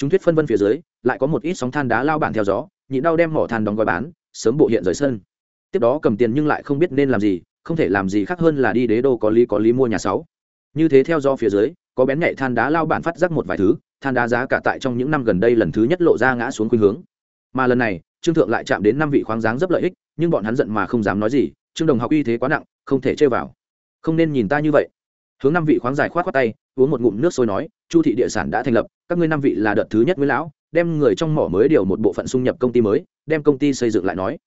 chúng thuyết phân vân phía dưới, lại có một ít sóng than đá lao bản theo gió nhịn đau đem mỏ than đóng gói bán, sớm bộ hiện rời sân. Tiếp đó cầm tiền nhưng lại không biết nên làm gì, không thể làm gì khác hơn là đi đế đô có lý có lý mua nhà sáu. Như thế theo do phía dưới, có bén nhạy than đá lao bản phát giác một vài thứ, than đá giá cả tại trong những năm gần đây lần thứ nhất lộ ra ngã xuống khuynh hướng. Mà lần này, trương thượng lại chạm đến năm vị khoáng dáng rất lợi ích, nhưng bọn hắn giận mà không dám nói gì, trương đồng học uy thế quá nặng, không thể chơi vào. Không nên nhìn ta như vậy hướng năm vị khoáng giải khoát khoát tay, uống một ngụm nước sôi nói, chu thị địa sản đã thành lập, các ngươi năm vị là đợt thứ nhất nguyễn lão, đem người trong mỏ mới điều một bộ phận xung nhập công ty mới, đem công ty xây dựng lại nói.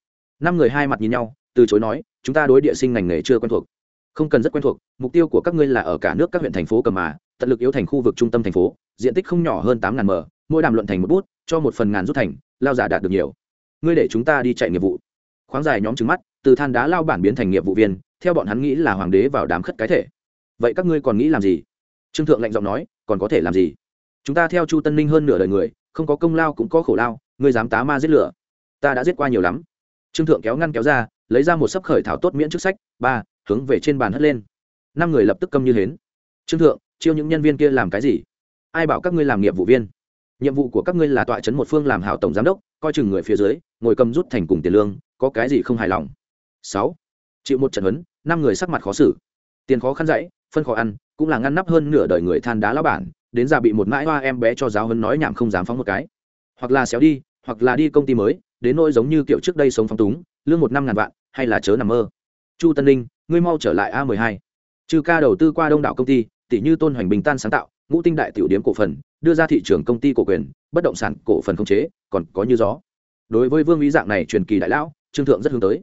Năm người hai mặt nhìn nhau, từ chối nói, chúng ta đối địa sinh ngành nghề chưa quen thuộc. Không cần rất quen thuộc, mục tiêu của các ngươi là ở cả nước các huyện thành phố cầm mà, tận lực yếu thành khu vực trung tâm thành phố, diện tích không nhỏ hơn tám ngàn m mỗi đàm luận thành một bút, cho một phần ngàn rút thành, lao giả đạt được nhiều. Ngươi để chúng ta đi chạy nghiệp vụ. Khoáng dài nhóm trứng mắt, từ than đá lao bản biến thành nghiệp vụ viên, theo bọn hắn nghĩ là hoàng đế vào đám khất cái thể vậy các ngươi còn nghĩ làm gì? Trương thượng lạnh giọng nói, còn có thể làm gì? Chúng ta theo chu tân ninh hơn nửa đời người, không có công lao cũng có khổ lao, ngươi dám tá ma giết lửa. Ta đã giết qua nhiều lắm. Trương thượng kéo ngăn kéo ra, lấy ra một sấp khởi thảo tốt miễn chức sách, ba, hướng về trên bàn hất lên. Năm người lập tức câm như hến. Trương thượng, chiêu những nhân viên kia làm cái gì? Ai bảo các ngươi làm nghiệp vụ viên? Nhiệm vụ của các ngươi là tọa chấn một phương làm hảo tổng giám đốc, coi chừng người phía dưới, ngồi cầm rút thành cùng tiền lương, có cái gì không hài lòng? Sáu, chịu một trận huấn, năm người sắc mặt khó xử. Tiền khó khăn dãy phân khó ăn, cũng là ngăn nắp hơn nửa đời người than đá lão bản, đến ra bị một mãi hoa em bé cho giáo hấn nói nhảm không dám phóng một cái. Hoặc là xéo đi, hoặc là đi công ty mới, đến nỗi giống như kiểu trước đây sống phóng túng, lương một năm ngàn vạn, hay là chớ nằm mơ. Chu tân linh ngươi mau trở lại a mười hai. Trừ ca đầu tư qua đông đảo công ty tỷ như tôn hoành bình tan sáng tạo, ngũ tinh đại tiểu điếm cổ phần, đưa ra thị trường công ty cổ quyền, bất động sản cổ phần không chế, còn có như gió. Đối với vương ý dạng này truyền kỳ đại lão, trương thượng rất hướng tới.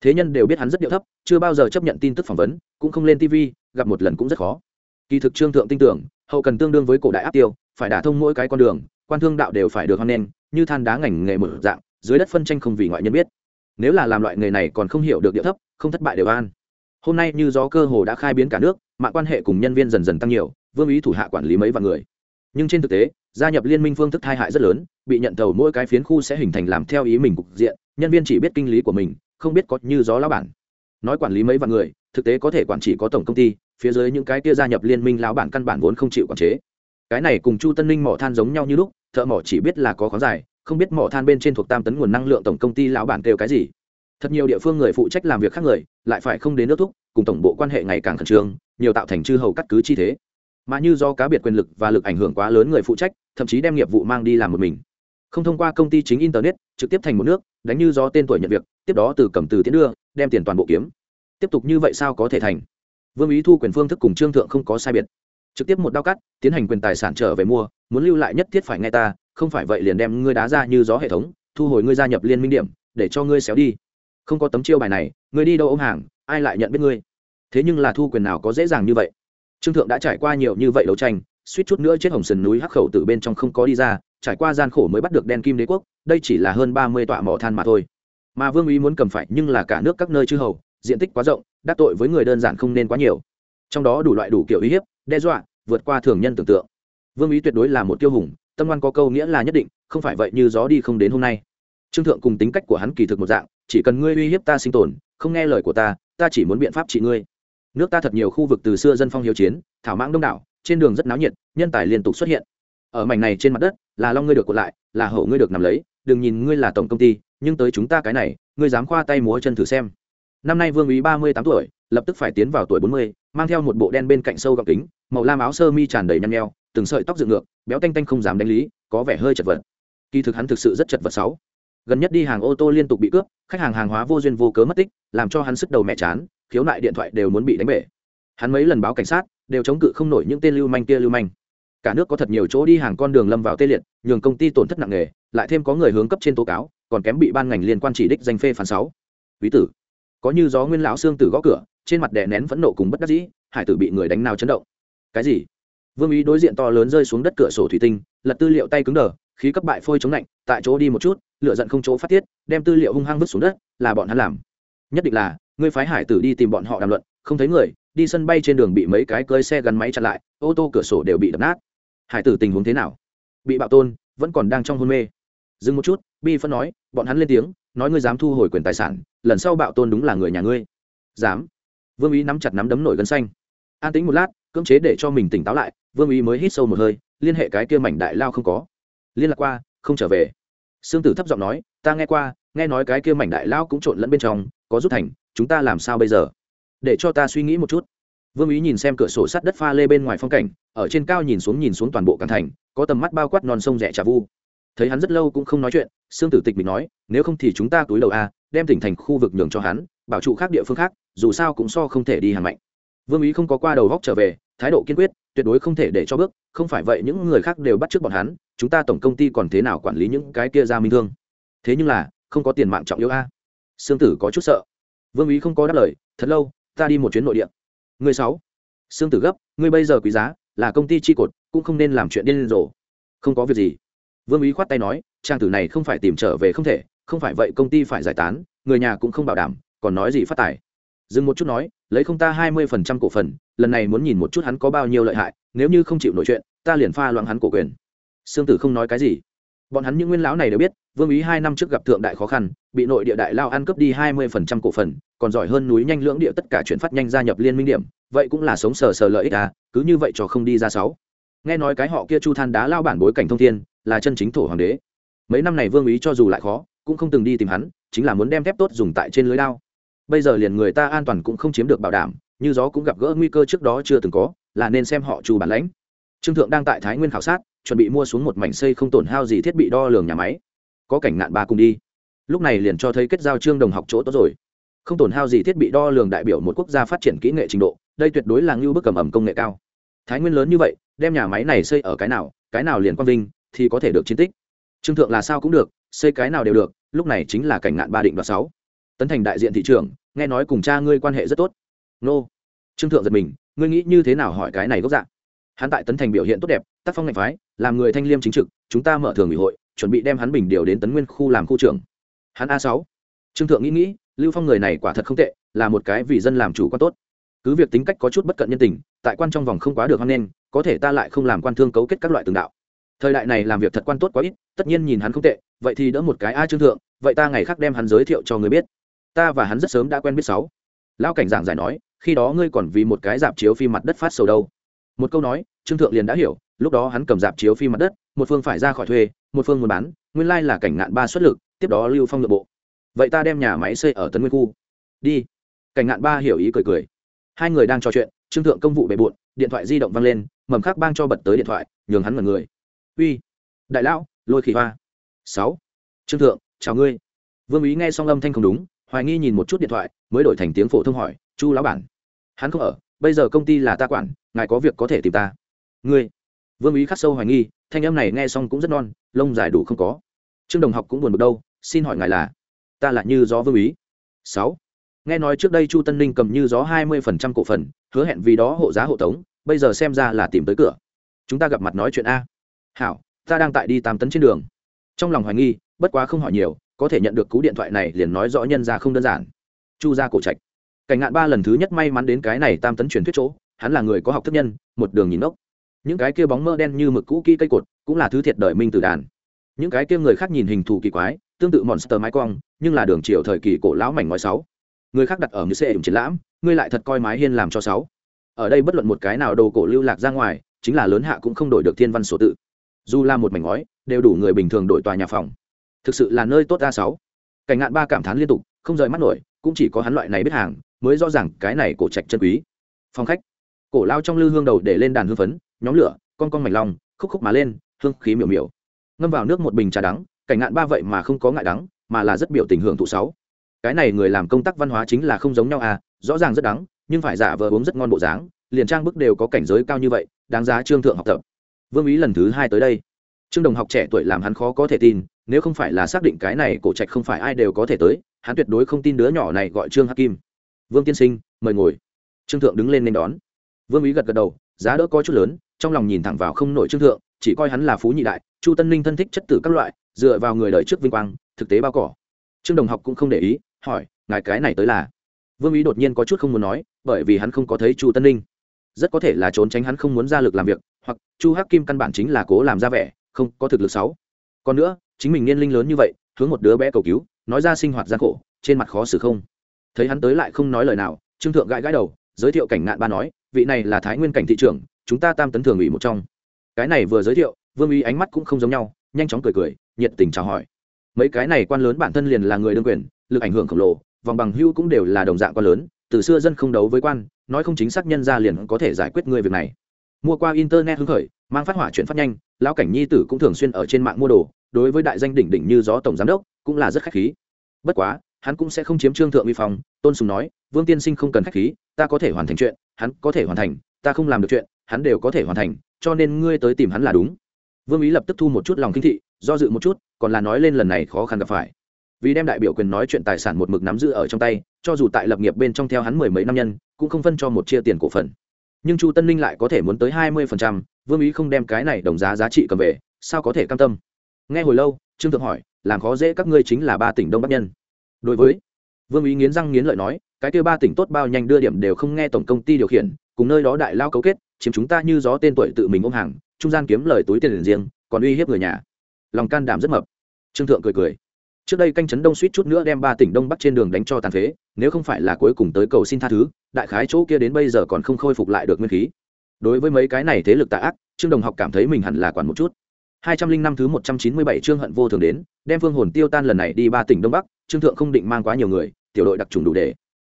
Thế nhân đều biết hắn rất điệu thấp, chưa bao giờ chấp nhận tin tức phỏng vấn, cũng không lên tv gặp một lần cũng rất khó. Kỳ thực trương thượng tin tưởng, hậu cần tương đương với cổ đại áp tiêu, phải đả thông mỗi cái con đường, quan thương đạo đều phải được hoan nghênh, như than đá ngành nghề mở dạng, dưới đất phân tranh không vì ngoại nhân biết. Nếu là làm loại nghề này còn không hiểu được địa thấp, không thất bại đều an. Hôm nay như gió cơ hồ đã khai biến cả nước, mạng quan hệ cùng nhân viên dần dần tăng nhiều, vương ý thủ hạ quản lý mấy vạn người. Nhưng trên thực tế, gia nhập liên minh phương thức thai hại rất lớn, bị nhận thầu mỗi cái phiến khu sẽ hình thành làm theo ý mình cục diện, nhân viên chỉ biết kinh lý của mình, không biết có như gió lao bản. Nói quản lý mấy vạn người, thực tế có thể quản trị có tổng công ty phía dưới những cái kia gia nhập liên minh lão bản căn bản vốn không chịu quản chế. Cái này cùng chu tân ninh mỏ than giống nhau như lúc, thợ mỏ chỉ biết là có khoáng dài, không biết mỏ than bên trên thuộc tam tấn nguồn năng lượng tổng công ty lão bản kêu cái gì. Thật nhiều địa phương người phụ trách làm việc khác người, lại phải không đến nước thúc, cùng tổng bộ quan hệ ngày càng khẩn trương, nhiều tạo thành chư hầu cắt cứ chi thế. Mà như do cá biệt quyền lực và lực ảnh hưởng quá lớn người phụ trách, thậm chí đem nghiệp vụ mang đi làm một mình. Không thông qua công ty chính internet, trực tiếp thành một nước, đánh như do tên tuổi nhận việc, tiếp đó từ cầm từ tiến đưa, đem tiền toàn bộ kiếm. Tiếp tục như vậy sao có thể thành? Vương ý thu quyền phương thức cùng trương thượng không có sai biệt. Trực tiếp một đao cắt, tiến hành quyền tài sản trở về mua, muốn lưu lại nhất thiết phải nghe ta, không phải vậy liền đem ngươi đá ra như gió hệ thống, thu hồi ngươi gia nhập liên minh điểm, để cho ngươi xéo đi. Không có tấm chiêu bài này, ngươi đi đâu ôm hàng, ai lại nhận biết ngươi? Thế nhưng là thu quyền nào có dễ dàng như vậy? Trương thượng đã trải qua nhiều như vậy đấu tranh, suýt chút nữa chết hồng sườn núi hắc khẩu từ bên trong không có đi ra, trải qua gian khổ mới bắt được đen kim đế quốc, đây chỉ là hơn ba mươi tọa mỏ than mà thôi. Mà vương ý muốn cầm phải nhưng là cả nước các nơi chư hầu, diện tích quá rộng đắc tội với người đơn giản không nên quá nhiều. Trong đó đủ loại đủ kiểu uy hiếp, đe dọa, vượt qua thường nhân tưởng tượng. Vương ý tuyệt đối là một tiêu hùng, tâm ngoan có câu nghĩa là nhất định, không phải vậy như gió đi không đến hôm nay. Trương thượng cùng tính cách của hắn kỳ thực một dạng, chỉ cần ngươi uy hiếp ta sinh tồn, không nghe lời của ta ta chỉ muốn biện pháp trị ngươi. Nước ta thật nhiều khu vực từ xưa dân phong hiếu chiến, thảo mãng đông đảo, trên đường rất náo nhiệt, nhân tài liên tục xuất hiện. Ở mảnh này trên mặt đất, là long ngươi được cột lại, là hậu ngươi được nằm lấy, đừng nhìn ngươi là tổng công ty, nhưng tới chúng ta cái này, ngươi dám khoa tay múa chân thử xem năm nay vương ý ba mươi tám tuổi, lập tức phải tiến vào tuổi bốn mươi, mang theo một bộ đen bên cạnh sâu gọng kính, màu lam áo sơ mi tràn đầy nhăn nheo, từng sợi tóc dựng ngược, béo tanh tanh không dám đánh lý, có vẻ hơi chật vật. Kỳ thực hắn thực sự rất chật vật sáu. Gần nhất đi hàng ô tô liên tục bị cướp, khách hàng hàng hóa vô duyên vô cớ mất tích, làm cho hắn sức đầu mẹ chán, khiếu nại điện thoại đều muốn bị đánh bể. Hắn mấy lần báo cảnh sát, đều chống cự không nổi những tên lưu manh kia lưu manh. Cả nước có thật nhiều chỗ đi hàng con đường lâm vào tê liệt, nhường công ty tổn thất nặng nề, lại thêm có người hướng cấp trên tố cáo, còn kém bị ban ngành liên quan chỉ đích danh phê phán sáu. Quý tử có như gió nguyên lão xương tử gõ cửa, trên mặt đè nén phẫn nộ cùng bất đắc dĩ, hải tử bị người đánh nào chấn động. Cái gì? Vương ý đối diện to lớn rơi xuống đất cửa sổ thủy tinh, lật tư liệu tay cứng đờ, khí cấp bại phôi chống lạnh, tại chỗ đi một chút lựa giận không chỗ phát tiết, đem tư liệu hung hăng vứt xuống đất, là bọn hắn làm. Nhất định là, ngươi phái hải tử đi tìm bọn họ đàm luận, không thấy người, đi sân bay trên đường bị mấy cái cơi xe gắn máy chặn lại, ô tô cửa sổ đều bị đập nát. Hải tử tình huống thế nào? Bị bạo tôn, vẫn còn đang trong hôn mê. Dừng một chút, bi phân nói, bọn hắn lên tiếng nói ngươi dám thu hồi quyền tài sản, lần sau bạo tôn đúng là người nhà ngươi. Dám. Vương ý nắm chặt nắm đấm nổi gân xanh. An tính một lát, cưỡng chế để cho mình tỉnh táo lại, vương ý mới hít sâu một hơi, liên hệ cái kia mảnh đại lao không có. Liên lạc qua, không trở về. Sương tử thấp giọng nói, ta nghe qua, nghe nói cái kia mảnh đại lao cũng trộn lẫn bên trong, có rút thành, chúng ta làm sao bây giờ? Để cho ta suy nghĩ một chút. Vương ý nhìn xem cửa sổ sắt đất pha lê bên ngoài phong cảnh, ở trên cao nhìn xuống nhìn xuống toàn bộ cảng thành, có tầm mắt bao quát non sông rẻ trà vu thấy hắn rất lâu cũng không nói chuyện, sương tử tịch mình nói, nếu không thì chúng ta túi đầu a, đem tỉnh thành khu vực nhường cho hắn, bảo trụ khác địa phương khác, dù sao cũng so không thể đi hàng mạnh. Vương ý không có qua đầu góc trở về, thái độ kiên quyết, tuyệt đối không thể để cho bước, không phải vậy những người khác đều bắt trước bọn hắn, chúng ta tổng công ty còn thế nào quản lý những cái kia ra minh thương? Thế nhưng là, không có tiền mạng trọng yếu a. Sương tử có chút sợ. Vương ý không có đáp lời, thật lâu, ta đi một chuyến nội địa. Người sáu? Sương tử gấp, ngươi bây giờ quý giá, là công ty chi cột, cũng không nên làm chuyện điên rồ. Không có việc gì vương ý khoát tay nói, trang tử này không phải tìm trở về không thể, không phải vậy công ty phải giải tán, người nhà cũng không bảo đảm, còn nói gì phát tài? Dừng một chút nói, lấy không ta hai mươi phần trăm cổ phần, lần này muốn nhìn một chút hắn có bao nhiêu lợi hại, nếu như không chịu nổi chuyện, ta liền pha loạn hắn cổ quyền. Sương tử không nói cái gì. Bọn hắn những nguyên lão này đều biết, vương ý hai năm trước gặp thượng đại khó khăn, bị nội địa đại lao ăn cướp đi hai mươi phần trăm cổ phần, còn giỏi hơn núi nhanh lưỡng địa tất cả chuyển phát nhanh gia nhập liên minh điểm, vậy cũng là sống sờ sờ lợi ích à cứ như vậy cho không đi ra sáu nghe nói cái họ kia chu than đá lao bản bối cảnh thông thiên, là chân chính thổ hoàng đế. Mấy năm này vương ý cho dù lại khó, cũng không từng đi tìm hắn, chính là muốn đem thép tốt dùng tại trên lưới lao bây giờ liền người ta an toàn cũng không chiếm được bảo đảm, như gió cũng gặp gỡ nguy cơ trước đó chưa từng có, là nên xem họ chu bản lãnh. Trương thượng đang tại thái nguyên khảo sát, chuẩn bị mua xuống một mảnh xây không tổn hao gì thiết bị đo lường nhà máy. Có cảnh nạn ba cùng đi. Lúc này liền cho thấy kết giao trương đồng học chỗ tốt rồi. Không tổn hao gì thiết bị đo lường đại biểu một quốc gia phát triển kỹ nghệ trình độ, đây tuyệt đối là ngưu bức cầm ẩm công nghệ cao thái nguyên lớn như vậy, đem nhà máy này xây ở cái nào cái nào liền quang vinh, thì có thể được chiến tích. Trương thượng là sao cũng được, xây cái nào đều được, lúc này chính là cảnh ngạn ba định đoạt sáu. Tấn thành đại diện thị trường nghe nói cùng cha ngươi quan hệ rất tốt. Nô. Trương thượng giật mình, ngươi nghĩ như thế nào hỏi cái này gốc dạng hắn tại tấn thành biểu hiện tốt đẹp, tác phong ngạch phái, làm người thanh liêm chính trực, chúng ta mở thường ủy hội, chuẩn bị đem hắn bình điều đến tấn nguyên khu làm khu trưởng. Hắn a sáu. Trương thượng nghĩ nghĩ, lưu phong người này quả thật không tệ, là một cái vì dân làm chủ quan tốt cứ việc tính cách có chút bất cận nhân tình, tại quan trong vòng không quá được hoan nghênh, có thể ta lại không làm quan thương cấu kết các loại tường đạo. Thời đại này làm việc thật quan tốt quá ít, tất nhiên nhìn hắn không tệ, vậy thì đỡ một cái a trương thượng, vậy ta ngày khác đem hắn giới thiệu cho người biết. Ta và hắn rất sớm đã quen biết sáu. Lão cảnh giảng giải nói, khi đó ngươi còn vì một cái dạp chiếu phim mặt đất phát sầu đâu. Một câu nói, trương thượng liền đã hiểu, lúc đó hắn cầm dạp chiếu phim mặt đất, một phương phải ra khỏi thuê, một phương muốn bán, nguyên lai là cảnh ngạn ba xuất lực, tiếp đó lưu phong nội bộ. Vậy ta đem nhà máy xây ở tấn nguyên khu. Đi. Cảnh ngạn ba hiểu ý cười cười hai người đang trò chuyện, trương thượng công vụ bề bộn, điện thoại di động văng lên, mầm khắc bang cho bật tới điện thoại, nhường hắn mật người. Uy, đại lão, lôi khỉ hoa. Sáu, trương thượng, chào ngươi. Vương ý nghe xong âm thanh không đúng, hoài nghi nhìn một chút điện thoại, mới đổi thành tiếng phổ thông hỏi, chu lão bản, hắn không ở, bây giờ công ty là ta quản, ngài có việc có thể tìm ta. Ngươi? Vương ý khắc sâu hoài nghi, thanh âm này nghe xong cũng rất non, lông dài đủ không có. Trương đồng học cũng buồn bực đâu, xin hỏi ngài là, ta là như gió vương ý. Sáu nghe nói trước đây chu tân ninh cầm như gió hai mươi phần trăm cổ phần, hứa hẹn vì đó hộ giá hộ tống, bây giờ xem ra là tìm tới cửa. Chúng ta gặp mặt nói chuyện a. Hảo, ta đang tại đi tam tấn trên đường. Trong lòng hoài nghi, bất quá không hỏi nhiều, có thể nhận được cú điện thoại này liền nói rõ nhân ra không đơn giản. Chu ra cổ trạch. Cảnh ngạn ba lần thứ nhất may mắn đến cái này tam tấn truyền thuyết chỗ, hắn là người có học thức nhân, một đường nhìn ốc những cái kia bóng mơ đen như mực cũ kỹ cây cột, cũng là thứ thiệt đời minh từ đàn. Những cái kia người khác nhìn hình thù kỳ quái, tương tự monster mái cong nhưng là đường chiều thời kỳ cổ lão mảnh ngói sáu người khác đặt ở như xe triển lãm, ngươi lại thật coi mái hiên làm cho sáu. Ở đây bất luận một cái nào đồ cổ lưu lạc ra ngoài, chính là lớn hạ cũng không đổi được thiên văn sổ tự. Dù là một mảnh ngói, đều đủ người bình thường đổi tòa nhà phòng. Thực sự là nơi tốt ra sáu. Cảnh ngạn ba cảm thán liên tục, không rời mắt nổi, cũng chỉ có hắn loại này biết hàng, mới rõ ràng cái này cổ trạch chân quý. Phong khách. Cổ lao trong lư hương đầu để lên đàn hương phấn, nhóm lửa, con con mạch lòng khúc khúc mà lên, hương khí miểu miểu. Ngâm vào nước một bình trà đắng, cảnh ngạn ba vậy mà không có ngại đắng, mà là rất biểu tình hưởng thụ sáu cái này người làm công tác văn hóa chính là không giống nhau à rõ ràng rất đắng, nhưng phải giả vờ uống rất ngon bộ dáng, liền trang bức đều có cảnh giới cao như vậy, đáng giá trương thượng học tập. Vương ý lần thứ hai tới đây. Trương đồng học trẻ tuổi làm hắn khó có thể tin, nếu không phải là xác định cái này cổ trạch không phải ai đều có thể tới, hắn tuyệt đối không tin đứa nhỏ này gọi trương hắc kim vương tiên sinh, mời ngồi. Trương thượng đứng lên nên đón. Vương ý gật gật đầu, giá đỡ có chút lớn, trong lòng nhìn thẳng vào không nổi trương thượng, chỉ coi hắn là phú nhị đại, chu tân ninh thân thích chất tử các loại, dựa vào người đời trước vinh quang, thực tế bao cỏ. Trương đồng học cũng không để ý hỏi, ngài cái này tới là? Vương ý đột nhiên có chút không muốn nói, bởi vì hắn không có thấy chu tân ninh. Rất có thể là trốn tránh hắn không muốn ra lực làm việc, hoặc chu hắc kim căn bản chính là cố làm ra vẻ, không có thực lực sáu. Còn nữa, chính mình niên linh lớn như vậy, hướng một đứa bé cầu cứu, nói ra sinh hoạt gian khổ, trên mặt khó xử không. Thấy hắn tới lại không nói lời nào, trương thượng gãi gãi đầu, giới thiệu cảnh ngạn ba nói, vị này là thái nguyên cảnh thị trưởng, chúng ta tam tấn thường ủy một trong. Cái này vừa giới thiệu, vương uy ánh mắt cũng không giống nhau, nhanh chóng cười cười, nhiệt tình chào hỏi mấy cái này quan lớn bản thân liền là người đương quyền, lực ảnh hưởng khổng lồ, vòng bằng hưu cũng đều là đồng dạng quan lớn, từ xưa dân không đấu với quan, nói không chính xác nhân ra liền có thể giải quyết người việc này. Mua qua internet hứng khởi, mang phát hỏa chuyển phát nhanh, lão cảnh nhi tử cũng thường xuyên ở trên mạng mua đồ, đối với đại danh đỉnh đỉnh như gió tổng giám đốc, cũng là rất khách khí. Bất quá, hắn cũng sẽ không chiếm trương thượng uy phong, tôn sùng nói, vương tiên sinh không cần khách khí, ta có thể hoàn thành chuyện, hắn có thể hoàn thành, ta không làm được chuyện, hắn đều có thể hoàn thành, cho nên ngươi tới tìm hắn là đúng. Vương ý lập tức thu một chút lòng kinh thị do dự một chút, còn là nói lên lần này khó khăn gặp phải. Vì đem đại biểu quyền nói chuyện tài sản một mực nắm giữ ở trong tay, cho dù tại lập nghiệp bên trong theo hắn mười mấy năm nhân, cũng không phân cho một chia tiền cổ phần. Nhưng chu tân ninh lại có thể muốn tới hai mươi phần trăm, vương ý không đem cái này đồng giá giá trị cầm về, sao có thể cam tâm? Nghe hồi lâu, trương thượng hỏi, làm khó dễ các ngươi chính là ba tỉnh đông bắc nhân. Đối với vương ý nghiến răng nghiến lợi nói, cái kêu ba tỉnh tốt bao nhanh đưa điểm đều không nghe tổng công ty điều khiển, cùng nơi đó đại lao cấu kết, chiếm chúng ta như gió tên tuổi tự mình ôm hàng, trung gian kiếm lời túi tiền riêng, còn uy hiếp người nhà lòng can đảm rất mập. Trương thượng cười cười. Trước đây canh chấn đông suýt chút nữa đem ba tỉnh đông bắc trên đường đánh cho tàn phế, nếu không phải là cuối cùng tới cầu xin tha thứ, đại khái chỗ kia đến bây giờ còn không khôi phục lại được nguyên khí. Đối với mấy cái này thế lực tạ ác, trương đồng học cảm thấy mình hẳn là quản một chút. Hai trăm linh năm thứ một trăm chín mươi bảy trương hận vô thường đến, đem phương hồn tiêu tan lần này đi ba tỉnh đông bắc, trương thượng không định mang quá nhiều người, tiểu đội đặc trùng đủ để.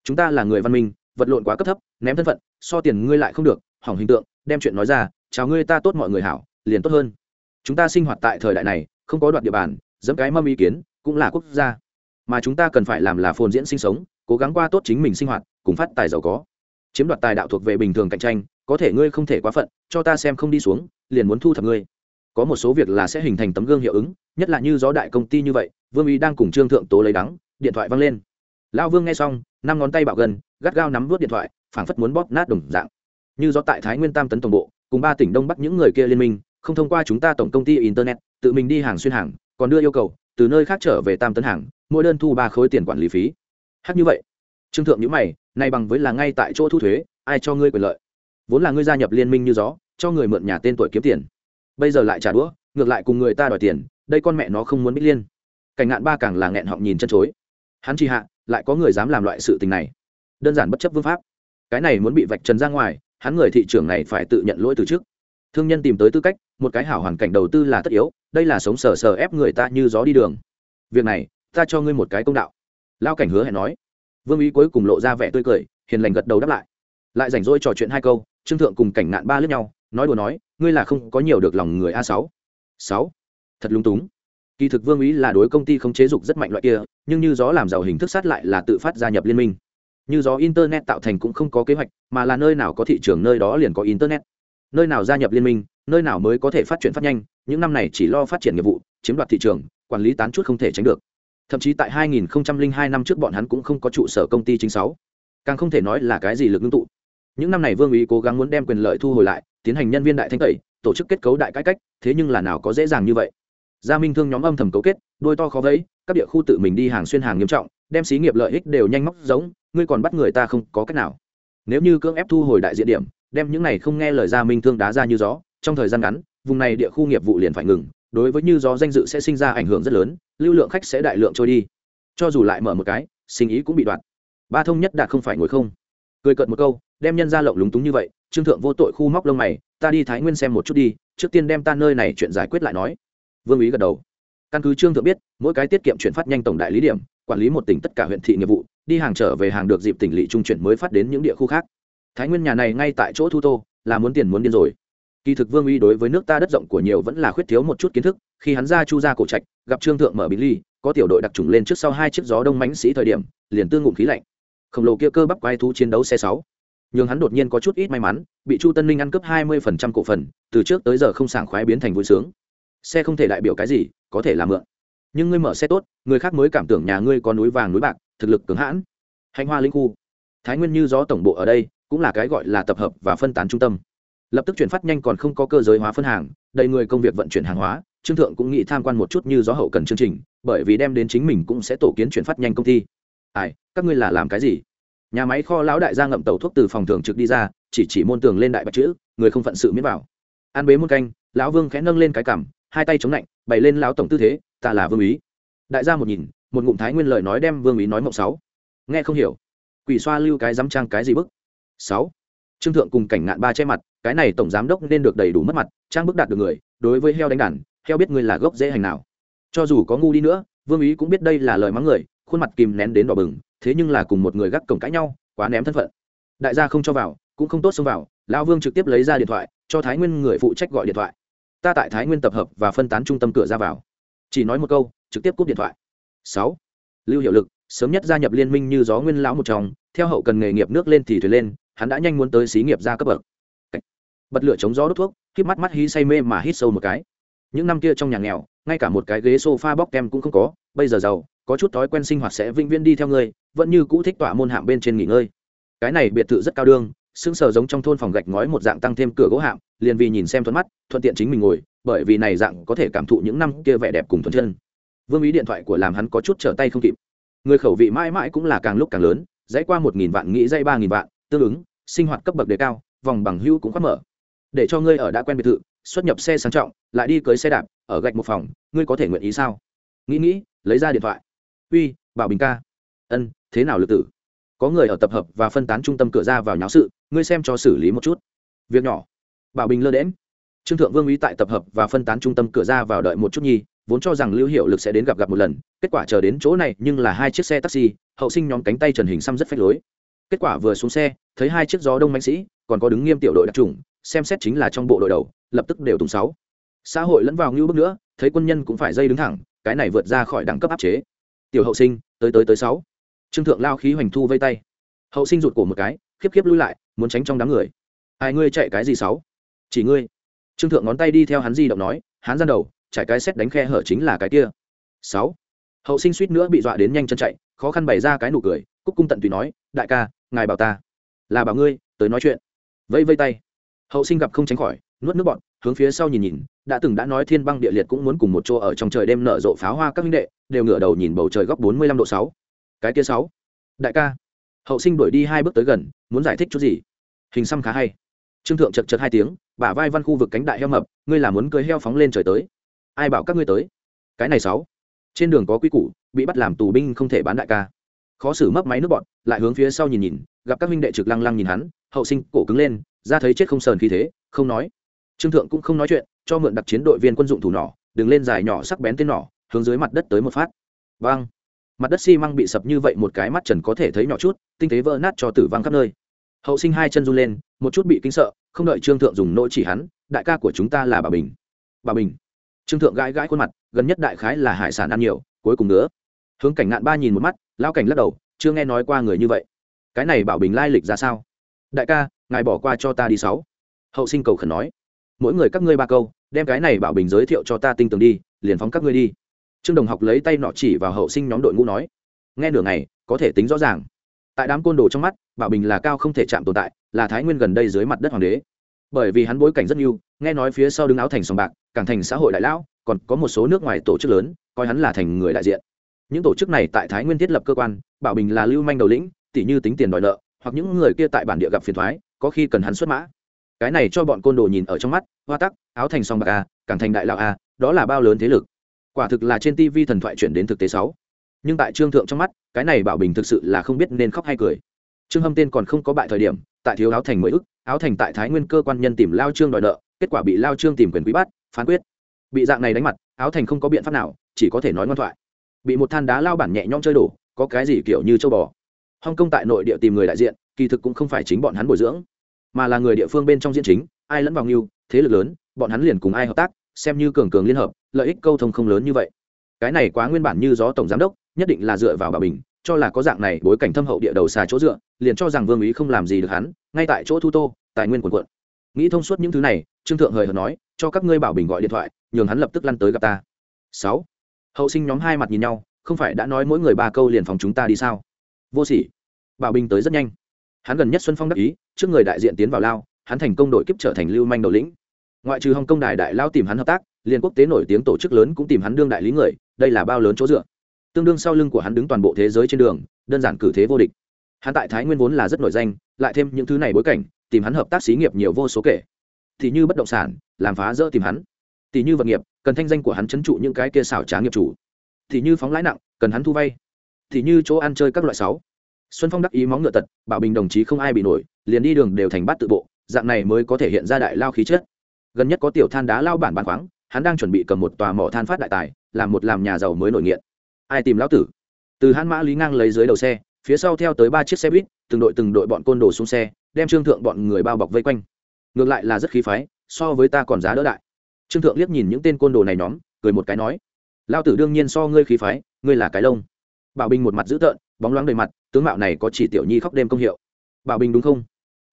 Chúng ta là người văn minh, vật lộn quá cấp thấp, ném thân phận, so tiền ngươi lại không được, hỏng hình tượng, đem chuyện nói ra, chào ngươi ta tốt mọi người hảo, liền tốt hơn chúng ta sinh hoạt tại thời đại này, không có đoạn địa bàn dẫm cái mâm ý kiến, cũng là quốc gia. Mà chúng ta cần phải làm là phồn diễn sinh sống, cố gắng qua tốt chính mình sinh hoạt, cùng phát tài giàu có. Chiếm đoạt tài đạo thuộc về bình thường cạnh tranh, có thể ngươi không thể quá phận, cho ta xem không đi xuống, liền muốn thu thập ngươi. Có một số việc là sẽ hình thành tấm gương hiệu ứng, nhất là như gió đại công ty như vậy, vương ý đang cùng trương thượng tố lấy đắng, điện thoại văng lên. Lao vương nghe xong, năm ngón tay bạo gần, gắt gao nắm vớt điện thoại, phảng phất muốn bóp nát đồng dạng. Như gió tại thái nguyên tam tấn tổng bộ, cùng ba tỉnh đông bắc những người kia liên minh không thông qua chúng ta tổng công ty internet, tự mình đi hàng xuyên hàng, còn đưa yêu cầu, từ nơi khác trở về tam tấn hàng, mỗi đơn thu ba khối tiền quản lý phí. Hát như vậy. Trương thượng nhữ mày, nay bằng với là ngay tại chỗ thu thuế, ai cho ngươi quyền lợi? Vốn là ngươi gia nhập liên minh như gió, cho người mượn nhà tên tuổi kiếm tiền. Bây giờ lại trả đũa, ngược lại cùng người ta đòi tiền, đây con mẹ nó không muốn bích liên. Cảnh ngạn ba càng là nghẹn họng nhìn chân chối. Hắn chỉ hạ, lại có người dám làm loại sự tình này. Đơn giản bất chấp vương pháp. Cái này muốn bị vạch trần ra ngoài, hắn người thị trường này phải tự nhận lỗi từ trước thương nhân tìm tới tư cách, một cái hảo hoàn cảnh đầu tư là tất yếu, đây là sống sờ sờ ép người ta như gió đi đường. Việc này, ta cho ngươi một cái công đạo. Lao cảnh hứa hẹn nói. Vương ý cuối cùng lộ ra vẻ tươi cười, hiền lành gật đầu đáp lại. Lại rảnh rỗi trò chuyện hai câu, trương thượng cùng cảnh nạn ba lướt nhau, nói đùa nói, ngươi là không có nhiều được lòng người a sáu. Sáu? Thật lung túng. Kỳ thực vương ý là đối công ty không chế dục rất mạnh loại kia, nhưng như gió làm giàu hình thức sát lại là tự phát gia nhập liên minh. Như gió internet tạo thành cũng không có kế hoạch, mà là nơi nào có thị trường nơi đó liền có internet nơi nào gia nhập liên minh, nơi nào mới có thể phát triển phát nhanh, những năm này chỉ lo phát triển nghiệp vụ, chiếm đoạt thị trường, quản lý tán chút không thể tránh được. Thậm chí tại 2002 năm trước bọn hắn cũng không có trụ sở công ty chính sáu. Càng không thể nói là cái gì lực ngưng tụ. Những năm này vương ý cố gắng muốn đem quyền lợi thu hồi lại, tiến hành nhân viên đại thanh tẩy, tổ chức kết cấu đại cải cách, thế nhưng là nào có dễ dàng như vậy. Gia minh thương nhóm âm thầm cấu kết, đôi to khó vẫy, các địa khu tự mình đi hàng xuyên hàng nghiêm trọng, đem xí nghiệp lợi ích đều nhanh móc giống, ngươi còn bắt người ta không có cách nào. Nếu như cưỡng ép thu hồi đại diện điểm đem những này không nghe lời gia minh thương đá ra như gió, trong thời gian ngắn, vùng này địa khu nghiệp vụ liền phải ngừng, đối với như gió danh dự sẽ sinh ra ảnh hưởng rất lớn, lưu lượng khách sẽ đại lượng trôi đi. Cho dù lại mở một cái, sinh ý cũng bị đoạn ba thông nhất đạt không phải ngồi không. Cười cợt một câu, đem nhân ra lộng lúng túng như vậy, trương thượng vô tội khu móc lông mày, ta đi thái nguyên xem một chút đi, trước tiên đem ta nơi này chuyện giải quyết lại nói. Vương ý gật đầu. Căn cứ trương thượng biết, mỗi cái tiết kiệm chuyển phát nhanh tổng đại lý điểm, quản lý một tỉnh tất cả huyện thị nghiệp vụ, đi hàng trở về hàng được dịp tỉnh lỵ trung chuyển mới phát đến những địa khu khác thái nguyên nhà này ngay tại chỗ thu tô, là muốn tiền muốn điên rồi. Kỳ thực vương uy đối với nước ta đất rộng của nhiều vẫn là khuyết thiếu một chút kiến thức, khi hắn ra chu ra cổ trạch, gặp trương thượng mở bí ly, có tiểu đội đặc trùng lên trước sau hai chiếc gió đông mãnh sĩ thời điểm, liền tương ngụm khí lạnh. Khổng lồ kia cơ bắp quay thú chiến đấu xe sáu. Nhưng hắn đột nhiên có chút ít may mắn, bị chu tân ninh ăn cướp hai mươi phần trăm cổ phần, từ trước tới giờ không sảng khoái biến thành vui sướng. Xe không thể đại biểu cái gì, có thể là mượn. Nhưng ngươi mở xe tốt, người khác mới cảm tưởng nhà ngươi có núi vàng núi bạc, thực lực cứng hãn. Hành hoa linh khu. Thái nguyên như gió tổng bộ ở đây cũng là cái gọi là tập hợp và phân tán trung tâm. Lập tức chuyển phát nhanh còn không có cơ giới hóa phân hàng, đầy người công việc vận chuyển hàng hóa, trương thượng cũng nghĩ tham quan một chút như gió hậu cần chương trình, bởi vì đem đến chính mình cũng sẽ tổ kiến chuyển phát nhanh công ty. Ai, các ngươi là làm cái gì? Nhà máy kho lão đại gia ngậm tàu thuốc từ phòng thường trực đi ra, chỉ chỉ môn tường lên đại bạch chữ, người không phận sự miễn vào. An bế môn canh, lão vương khẽ nâng lên cái cằm, hai tay chống lạnh, bày lên lão tổng tư thế, ta là vương ý. Đại gia một nhìn, một ngụm thái nguyên lời nói đem vương ý nói mộng sáu. Nghe không hiểu. Quỷ xoa lưu cái dám trang cái gì bức? Sáu. Trương thượng cùng cảnh ngạn ba che mặt, cái này tổng giám đốc nên được đầy đủ mất mặt, trang bức đạt được người, đối với heo đánh đàn, heo biết ngươi là gốc dễ hành nào. Cho dù có ngu đi nữa, vương ý cũng biết đây là lời mắng người, khuôn mặt kìm nén đến đỏ bừng, thế nhưng là cùng một người gác cổng cãi nhau, quá ném thân phận. Đại gia không cho vào, cũng không tốt xông vào, lão vương trực tiếp lấy ra điện thoại, cho thái nguyên người phụ trách gọi điện thoại. Ta tại thái nguyên tập hợp và phân tán trung tâm cửa ra vào. Chỉ nói một câu, trực tiếp cúp điện thoại. Sáu. Lưu hiệu lực, sớm nhất gia nhập liên minh như gió nguyên lão một chồng theo hậu cần nghề nghiệp nước lên thì thuyền lên hắn đã nhanh muốn tới xí nghiệp ra cấp bậc. Bật lửa chống gió đốt thuốc, híp mắt mắt hí say mê mà hít sâu một cái. Những năm kia trong nhà nghèo, ngay cả một cái ghế sofa bóc kem cũng không có, bây giờ giàu, có chút thói quen sinh hoạt sẽ vĩnh viễn đi theo ngươi vẫn như cũ thích tọa môn hạm bên trên nghỉ ngơi. Cái này biệt thự rất cao đương sững sờ giống trong thôn phòng gạch ngói một dạng tăng thêm cửa gỗ hạm, liền vì nhìn xem thuận mắt, thuận tiện chính mình ngồi, bởi vì này dạng có thể cảm thụ những năm kia vẻ đẹp cùng thuận chân. Vương ý điện thoại của làm hắn có chút trở tay không kịp. Người khẩu vị mãi mãi cũng là càng lúc càng lớn, dãy qua một nghìn vạn, nghĩ dãy ba nghìn vạn tương ứng, sinh hoạt cấp bậc đề cao, vòng bằng hưu cũng khoát mở. Để cho ngươi ở đã quen biệt thự, xuất nhập xe sang trọng, lại đi cưới xe đạp, ở gạch một phòng, ngươi có thể nguyện ý sao? Nghĩ nghĩ, lấy ra điện thoại. Uy, bảo bình ca. Ân, thế nào lực tử? Có người ở tập hợp và phân tán trung tâm cửa ra vào nháo sự, ngươi xem cho xử lý một chút. Việc nhỏ. Bảo bình lơ đễm trương thượng vương ý tại tập hợp và phân tán trung tâm cửa ra vào đợi một chút nhi, vốn cho rằng lưu hiệu lực sẽ đến gặp gặp một lần, kết quả chờ đến chỗ này nhưng là hai chiếc xe taxi, hậu sinh nhóm cánh tay trần hình xăm rất phách lối kết quả vừa xuống xe, thấy hai chiếc gió đông mạnh sĩ, còn có đứng nghiêm tiểu đội đặc trùng, xem xét chính là trong bộ đội đầu, lập tức đều tùng sáu. Xã hội lẫn vào ngưu bước nữa, thấy quân nhân cũng phải dây đứng thẳng, cái này vượt ra khỏi đẳng cấp áp chế. Tiểu hậu sinh, tới tới tới sáu. Trương thượng lao khí hoành thu vây tay. Hậu sinh rụt cổ một cái, khiếp khiếp lui lại, muốn tránh trong đám người. Ai ngươi chạy cái gì sáu? Chỉ ngươi. Trương thượng ngón tay đi theo hắn di động nói, hắn gian đầu trải cái xét đánh khe hở chính là cái kia. Sáu. Hậu sinh suýt nữa bị dọa đến nhanh chân chạy, khó khăn bày ra cái nụ cười cúc cung tận tùy nói, đại ca, ngài bảo ta là bảo ngươi, tới nói chuyện. Vây vây tay. Hậu sinh gặp không tránh khỏi, nuốt nước bọn hướng phía sau nhìn nhìn, đã từng đã nói thiên băng địa liệt cũng muốn cùng một chỗ ở trong trời đêm nở rộ pháo hoa các minh đệ, đều ngửa đầu nhìn bầu trời góc bốn mươi lăm độ sáu. Cái kia sáu. Đại ca. Hậu sinh đuổi đi hai bước tới gần, muốn giải thích chút gì? Hình xăm khá hay. Trương thượng chật chật hai tiếng, bả vai văn khu vực cánh đại heo mập, ngươi là muốn cưới heo phóng lên trời tới. Ai bảo các ngươi tới? Cái này sáu. Trên đường có quy củ, bị bắt làm tù binh không thể bán đại ca khó xử mấp máy nước bọn, lại hướng phía sau nhìn nhìn, gặp các minh đệ trực lăng lăng nhìn hắn, hậu sinh cổ cứng lên, ra thấy chết không sờn khí thế, không nói. Trương thượng cũng không nói chuyện, cho mượn đặc chiến đội viên quân dụng thủ nỏ đừng lên dài nhỏ sắc bén tên nỏ, hướng dưới mặt đất tới một phát. Vang. Mặt đất xi măng bị sập như vậy một cái mắt trần có thể thấy nhỏ chút, tinh tế vỡ nát cho tử vang khắp nơi. Hậu sinh hai chân run lên, một chút bị kinh sợ, không đợi trương thượng dùng nỗi chỉ hắn, đại ca của chúng ta là bà bình. Bà bình. Trương thượng gãi gãi khuôn mặt, gần nhất đại khái là hải sản ăn nhiều, cuối cùng nữa. Hướng cảnh ngạn ba nhìn một mắt lão cảnh lắc đầu, chưa nghe nói qua người như vậy. Cái này bảo bình lai lịch ra sao? Đại ca, ngài bỏ qua cho ta đi sáu. Hậu sinh cầu khẩn nói. Mỗi người các ngươi ba câu, đem cái này bảo bình giới thiệu cho ta tinh tường đi, liền phóng các ngươi đi. Trương đồng học lấy tay nọ chỉ vào hậu sinh nhóm đội ngũ nói. Nghe nửa ngày, có thể tính rõ ràng. Tại đám côn đồ trong mắt, bảo bình là cao không thể chạm tồn tại, là thái nguyên gần đây dưới mặt đất hoàng đế. Bởi vì hắn bối cảnh rất nhiều nghe nói phía sau đứng áo thành sòng bạc càng thành xã hội đại lão, còn có một số nước ngoài tổ chức lớn, coi hắn là thành người đại diện những tổ chức này tại thái nguyên thiết lập cơ quan, bảo bình là lưu manh đầu lĩnh tỷ như tính tiền đòi nợ, hoặc những người kia tại bản địa gặp phiền thoái, có khi cần hắn xuất mã. Cái này cho bọn côn đồ nhìn ở trong mắt, hoa tắc, áo thành song bạc a cảng thành đại lão a, đó là bao lớn thế lực. Quả thực là trên tv thần thoại chuyển đến thực tế sáu. Nhưng tại trương thượng trong mắt, cái này bảo bình thực sự là không biết nên khóc hay cười. Trương hâm tên còn không có bại thời điểm, tại thiếu áo thành mới ức, áo thành tại thái nguyên cơ quan nhân tìm lao trương đòi nợ, kết quả bị lao trương tìm quyền quý bắt, phán quyết. Bị dạng này đánh mặt, áo thành không có biện pháp nào, chỉ có thể nói ngoan thoại bị một than đá lao bản nhẹ nhõm chơi đổ, có cái gì kiểu như châu bò. Hong kông tại nội địa tìm người đại diện, kỳ thực cũng không phải chính bọn hắn bồi dưỡng, mà là người địa phương bên trong diễn chính, ai lẫn vào nghiêu thế lực lớn, bọn hắn liền cùng ai hợp tác, xem như cường cường liên hợp, lợi ích câu thông không lớn như vậy. Cái này quá nguyên bản như gió tổng giám đốc, nhất định là dựa vào bà bình, cho là có dạng này bối cảnh thâm hậu địa đầu xà chỗ dựa, liền cho rằng vương ý không làm gì được hắn, ngay tại chỗ thu tô, tài nguyên quần quận nghĩ thông suốt những thứ này, trương thượng hời hợt nói, cho các ngươi bảo bình gọi điện thoại, nhường hắn lập tức lăn tới gặp ta. Sáu hậu sinh nhóm hai mặt nhìn nhau, không phải đã nói mỗi người ba câu liền phòng chúng ta đi sao? Vô sỉ. Bảo bình tới rất nhanh. Hắn gần nhất xuân phong đắc ý, trước người đại diện tiến vào lao, hắn thành công đội kiếp trở thành lưu manh đầu lĩnh. Ngoại trừ hồng công đài đại lao tìm hắn hợp tác, liên quốc tế nổi tiếng tổ chức lớn cũng tìm hắn đương đại lý người, đây là bao lớn chỗ dựa. Tương đương sau lưng của hắn đứng toàn bộ thế giới trên đường, đơn giản cử thế vô địch. Hắn tại thái nguyên vốn là rất nổi danh, lại thêm những thứ này bối cảnh, tìm hắn hợp tác xí nghiệp nhiều vô số kể. Thì như bất động sản, làm phá rỡ tìm hắn thì như vật nghiệp, cần thanh danh của hắn chấn trụ những cái kia xảo trá nghiệp chủ. Thì như phóng lãi nặng, cần hắn thu vay. Thì như chỗ ăn chơi các loại sáu. Xuân phong đắc ý móng ngựa tật, bảo bình đồng chí không ai bị nổi, liền đi đường đều thành bát tự bộ, dạng này mới có thể hiện ra đại lao khí chất. Gần nhất có tiểu than đá lao bản bán khoáng, hắn đang chuẩn bị cầm một tòa mỏ than phát đại tài, làm một làm nhà giàu mới nổi nghiện. Ai tìm lão tử? Từ hắn mã lý ngang lấy dưới đầu xe, phía sau theo tới ba chiếc xe buýt, từng đội từng đội bọn côn đồ xuống xe, đem trương thượng bọn người bao bọc vây quanh. Ngược lại là rất khí phái, so với ta còn giá đỡ đại trương thượng liếc nhìn những tên côn đồ này nhóm, cười một cái nói lao tử đương nhiên so ngươi khí phái, ngươi là cái lông. Bảo bình một mặt dữ tợn, bóng loáng đầy mặt, tướng mạo này có chỉ tiểu nhi khóc đêm công hiệu. Bảo bình đúng không?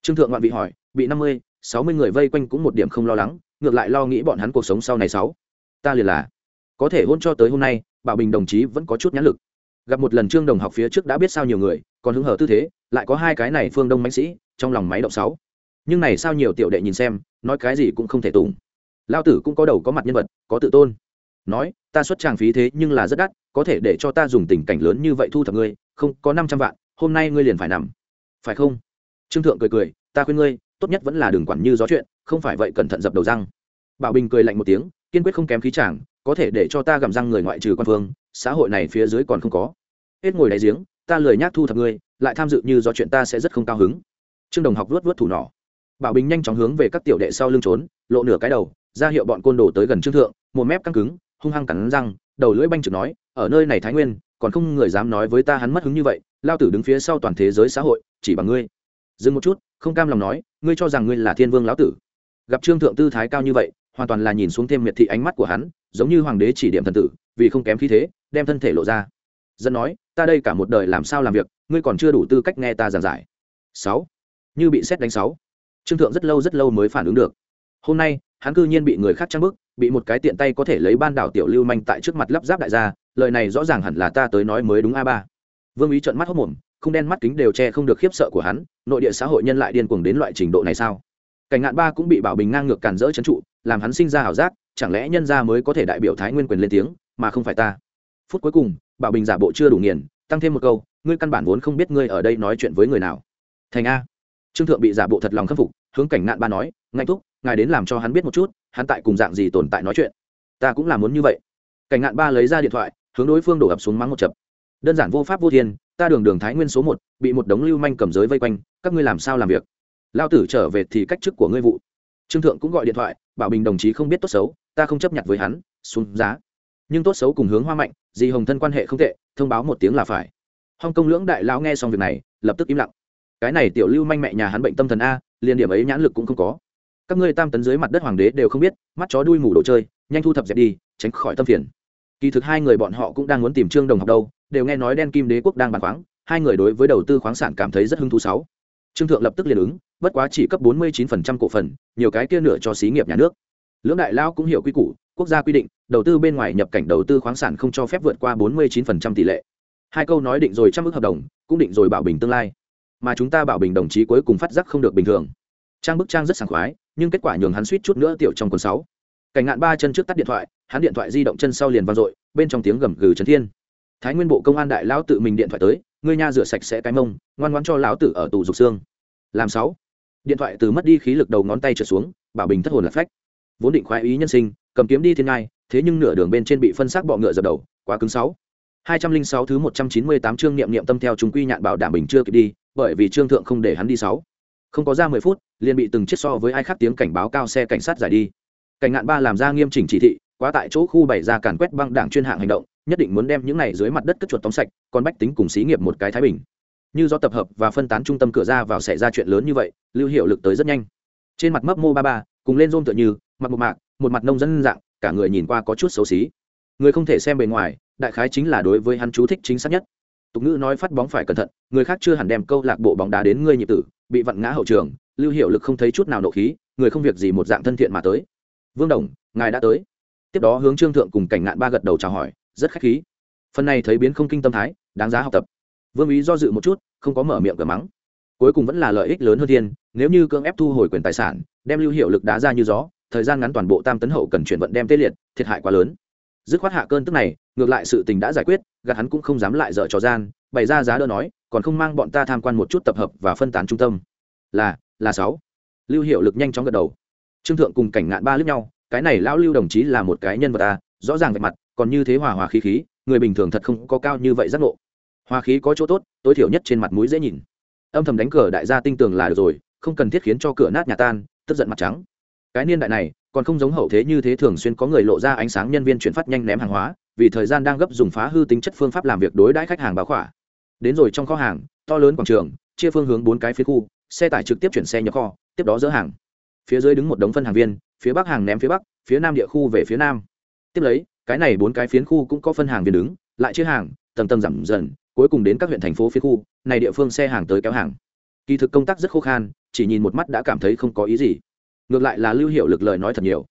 Trương thượng ngoạn vị hỏi, bị năm mươi, sáu mươi người vây quanh cũng một điểm không lo lắng, ngược lại lo nghĩ bọn hắn cuộc sống sau này sáu. Ta liền là. Có thể hôn cho tới hôm nay, bảo bình đồng chí vẫn có chút nhãn lực. Gặp một lần trương đồng học phía trước đã biết sao nhiều người, còn hứng hở tư thế, lại có hai cái này phương đông mãnh sĩ, trong lòng máy động sáu. Nhưng này sao nhiều tiểu đệ nhìn xem, nói cái gì cũng không thể tùng lao tử cũng có đầu có mặt nhân vật, có tự tôn. Nói, ta xuất tràng phí thế nhưng là rất đắt, có thể để cho ta dùng tình cảnh lớn như vậy thu thập ngươi, không, có năm trăm vạn, hôm nay ngươi liền phải nằm. Phải không? Trương thượng cười cười, ta khuyên ngươi, tốt nhất vẫn là đừng quản như gió chuyện, không phải vậy cẩn thận dập đầu răng. Bảo bình cười lạnh một tiếng, kiên quyết không kém khí chàng, có thể để cho ta gặm răng người ngoại trừ quan phương xã hội này phía dưới còn không có. Hết ngồi đáy giếng, ta lười nhác thu thập ngươi, lại tham dự như do chuyện ta sẽ rất không cao hứng. Trương đồng học luốt vớt thủ nỏ. Bảo bình nhanh chóng hướng về các tiểu đệ sau lưng trốn, lộ nửa cái đầu ra hiệu bọn côn đồ tới gần trương thượng, một mép căng cứng, hung hăng cắn răng, đầu lưỡi banh trực nói, ở nơi này thái nguyên, còn không người dám nói với ta hắn mất hứng như vậy, lao tử đứng phía sau toàn thế giới xã hội, chỉ bằng ngươi. Dừng một chút, không cam lòng nói, ngươi cho rằng ngươi là thiên vương lão tử? Gặp trương thượng tư thái cao như vậy, hoàn toàn là nhìn xuống thêm miệt thị ánh mắt của hắn, giống như hoàng đế chỉ điểm thần tử, vì không kém khí thế, đem thân thể lộ ra. Dân nói, ta đây cả một đời làm sao làm việc, ngươi còn chưa đủ tư cách nghe ta giảng giải. Sáu. Như bị xét đánh sáu. Trương thượng rất lâu rất lâu mới phản ứng được hôm nay, hắn cư nhiên bị người khác trang bức, bị một cái tiện tay có thể lấy ban đảo tiểu lưu manh tại trước mặt lắp ráp đại gia, lời này rõ ràng hẳn là ta tới nói mới đúng a ba. Vương ý trợn mắt hốc mồm, không đen mắt kính đều che không được khiếp sợ của hắn, nội địa xã hội nhân lại điên cuồng đến loại trình độ này sao? Cảnh ngạn ba cũng bị bảo bình ngang ngược cản rỡ trấn trụ, làm hắn sinh ra ảo giác, chẳng lẽ nhân gia mới có thể đại biểu thái nguyên quyền lên tiếng, mà không phải ta? Phút cuối cùng, bảo bình giả bộ chưa đủ nghiền, tăng thêm một câu, ngươi căn bản vốn không biết ngươi ở đây nói chuyện với người nào. Thành a. Trương thượng bị giả bộ thật lòng khâm phục, hướng cảnh ngạn ba nói, ngạnh thúc ngài đến làm cho hắn biết một chút, hắn tại cùng dạng gì tồn tại nói chuyện. Ta cũng là muốn như vậy. Cảnh ngạn ba lấy ra điện thoại, hướng đối phương đổ ập xuống mắng một chập. Đơn giản vô pháp vô thiên, ta đường đường thái nguyên số một, bị một đống lưu manh cầm giới vây quanh, các ngươi làm sao làm việc? Lao tử trở về thì cách chức của ngươi vụ. Trương thượng cũng gọi điện thoại, bảo bình đồng chí không biết tốt xấu, ta không chấp nhận với hắn, xuống giá. Nhưng tốt xấu cùng hướng hoa mạnh di hồng thân quan hệ không tệ, thông báo một tiếng là phải. Hong kông lưỡng đại lão nghe xong việc này, lập tức im lặng. Cái này tiểu lưu manh mẹ nhà hắn bệnh tâm thần a, liền điểm ấy nhãn lực cũng không có các ngươi tam tấn dưới mặt đất hoàng đế đều không biết, mắt chó đuôi mù đồ chơi, nhanh thu thập dẹp đi, tránh khỏi tâm phiền. Kỳ thực hai người bọn họ cũng đang muốn tìm trương đồng học đâu, đều nghe nói đen kim đế quốc đang bàn khoáng, hai người đối với đầu tư khoáng sản cảm thấy rất hứng thú sáu. Trương thượng lập tức liền ứng, bất quá chỉ cấp bốn mươi 49% cổ phần, nhiều cái kia nửa cho xí nghiệp nhà nước. Lưỡng đại lao cũng hiểu quy củ, quốc gia quy định, đầu tư bên ngoài nhập cảnh đầu tư khoáng sản không cho phép vượt qua bốn mươi 49% tỷ lệ. Hai câu nói định rồi trăm ước hợp đồng, cũng định rồi bảo bình tương lai. Mà chúng ta bảo bình đồng chí cuối cùng phát giác không được bình thường. Trang bức trang rất sảng khoái nhưng kết quả nhường hắn suýt chút nữa tiểu trong quần sáu. Cảnh ngạn ba chân trước tắt điện thoại, hắn điện thoại di động chân sau liền vang dội, bên trong tiếng gầm gừ trấn thiên. Thái nguyên bộ công an đại lão tự mình điện thoại tới, ngươi nha rửa sạch sẽ cái mông, ngoan ngoan cho lão tử ở tù dục xương. Làm sáu. Điện thoại từ mất đi khí lực đầu ngón tay trở xuống, bảo bình thất hồn lạc phách. Vốn định khoái ý nhân sinh, cầm kiếm đi thiên ngai, thế nhưng nửa đường bên trên bị phân xác bọ ngựa dập đầu, quá cứng sáu. Hai trăm linh sáu thứ một trăm chín mươi tám chương niệm niệm tâm theo chúng quy nhạn bảo đảm bình chưa kịp đi, bởi vì trương thượng không để hắn đi sáu không có ra mười phút, liền bị từng chiếc so với ai khác tiếng cảnh báo cao xe cảnh sát giải đi. Cảnh ngạn ba làm ra nghiêm chỉnh chỉ thị, quá tại chỗ khu bày ra càn quét băng đảng chuyên hạng hành động, nhất định muốn đem những này dưới mặt đất cất chuột tóm sạch, còn bách tính cùng xí nghiệp một cái thái bình. Như do tập hợp và phân tán trung tâm cửa ra vào xảy ra chuyện lớn như vậy, lưu hiệu lực tới rất nhanh. Trên mặt mấp mô ba ba, cùng lên rôm tựa như, mặt một mạc, một mặt nông dân dạng, cả người nhìn qua có chút xấu xí. Người không thể xem bề ngoài, đại khái chính là đối với hắn chú thích chính xác nhất. Tục ngữ nói phát bóng phải cẩn thận, người khác chưa hẳn đem câu lạc bộ bóng đá đến ngươi nhị tử bị vặn ngã hậu trường, lưu hiệu lực không thấy chút nào nộ khí, người không việc gì một dạng thân thiện mà tới. Vương đồng, ngài đã tới. Tiếp đó hướng trương thượng cùng cảnh ngạn ba gật đầu chào hỏi, rất khách khí. Phần này thấy biến không kinh tâm thái, đáng giá học tập. Vương ý do dự một chút, không có mở miệng cờ mắng. Cuối cùng vẫn là lợi ích lớn hơn thiên, nếu như cưỡng ép thu hồi quyền tài sản, đem lưu hiệu lực đá ra như gió, thời gian ngắn toàn bộ tam tấn hậu cần chuyển vận đem tê liệt, thiệt hại quá lớn. Dứt khoát hạ cơn tức này, ngược lại sự tình đã giải quyết, gạt hắn cũng không dám lại dở trò gian, bày ra giá đỡ nói còn không mang bọn ta tham quan một chút tập hợp và phân tán trung tâm. Là là sáu. Lưu hiệu lực nhanh chóng gật đầu. Trương thượng cùng cảnh ngạn ba lướt nhau, cái này lão lưu đồng chí là một cái nhân vật ta rõ ràng về mặt, còn như thế hòa hòa khí khí, người bình thường thật không có cao như vậy giác ngộ. Hòa khí có chỗ tốt, tối thiểu nhất trên mặt mũi dễ nhìn. Âm thầm đánh cờ đại gia tinh tường là được rồi, không cần thiết khiến cho cửa nát nhà tan, tức giận mặt trắng. Cái niên đại này, còn không giống hậu thế như thế thường xuyên có người lộ ra ánh sáng nhân viên chuyển phát nhanh ném hàng hóa, vì thời gian đang gấp dùng phá hư tính chất phương pháp làm việc đối đãi khách hàng báo khỏa đến rồi trong kho hàng, to lớn quảng trường, chia phương hướng bốn cái phía khu, xe tải trực tiếp chuyển xe nhập kho, tiếp đó dỡ hàng. Phía dưới đứng một đống phân hàng viên, phía bắc hàng ném phía bắc, phía nam địa khu về phía nam. Tiếp lấy, cái này bốn cái phiến khu cũng có phân hàng viên đứng, lại chia hàng, tầng tầng giảm dần, cuối cùng đến các huyện thành phố phía khu, này địa phương xe hàng tới kéo hàng. Kỳ thực công tác rất khô khan, chỉ nhìn một mắt đã cảm thấy không có ý gì. Ngược lại là lưu hiệu lực lời nói thật nhiều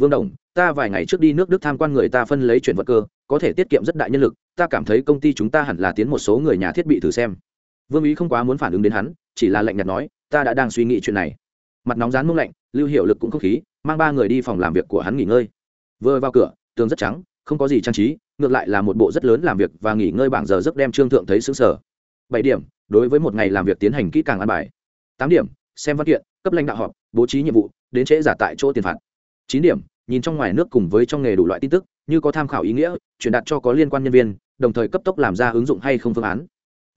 vương đồng, ta vài ngày trước đi nước đức tham quan người ta phân lấy chuyển vật cơ, có thể tiết kiệm rất đại nhân lực, ta cảm thấy công ty chúng ta hẳn là tiến một số người nhà thiết bị thử xem. Vương ý không quá muốn phản ứng đến hắn, chỉ là lạnh nhạt nói, ta đã đang suy nghĩ chuyện này. Mặt nóng rán mông lạnh, lưu hiệu lực cũng không khí, mang ba người đi phòng làm việc của hắn nghỉ ngơi. Vừa vào cửa, tường rất trắng, không có gì trang trí, ngược lại là một bộ rất lớn làm việc và nghỉ ngơi bảng giờ giấc đem trương thượng thấy xứng sở bảy điểm, đối với một ngày làm việc tiến hành kỹ càng an bài. Tám điểm, xem văn kiện, cấp lãnh đạo họp, bố trí nhiệm vụ, đến trễ giả tại chỗ tiền phạt. Chín điểm nhìn trong ngoài nước cùng với trong nghề đủ loại tin tức, như có tham khảo ý nghĩa, truyền đạt cho có liên quan nhân viên, đồng thời cấp tốc làm ra ứng dụng hay không phương án.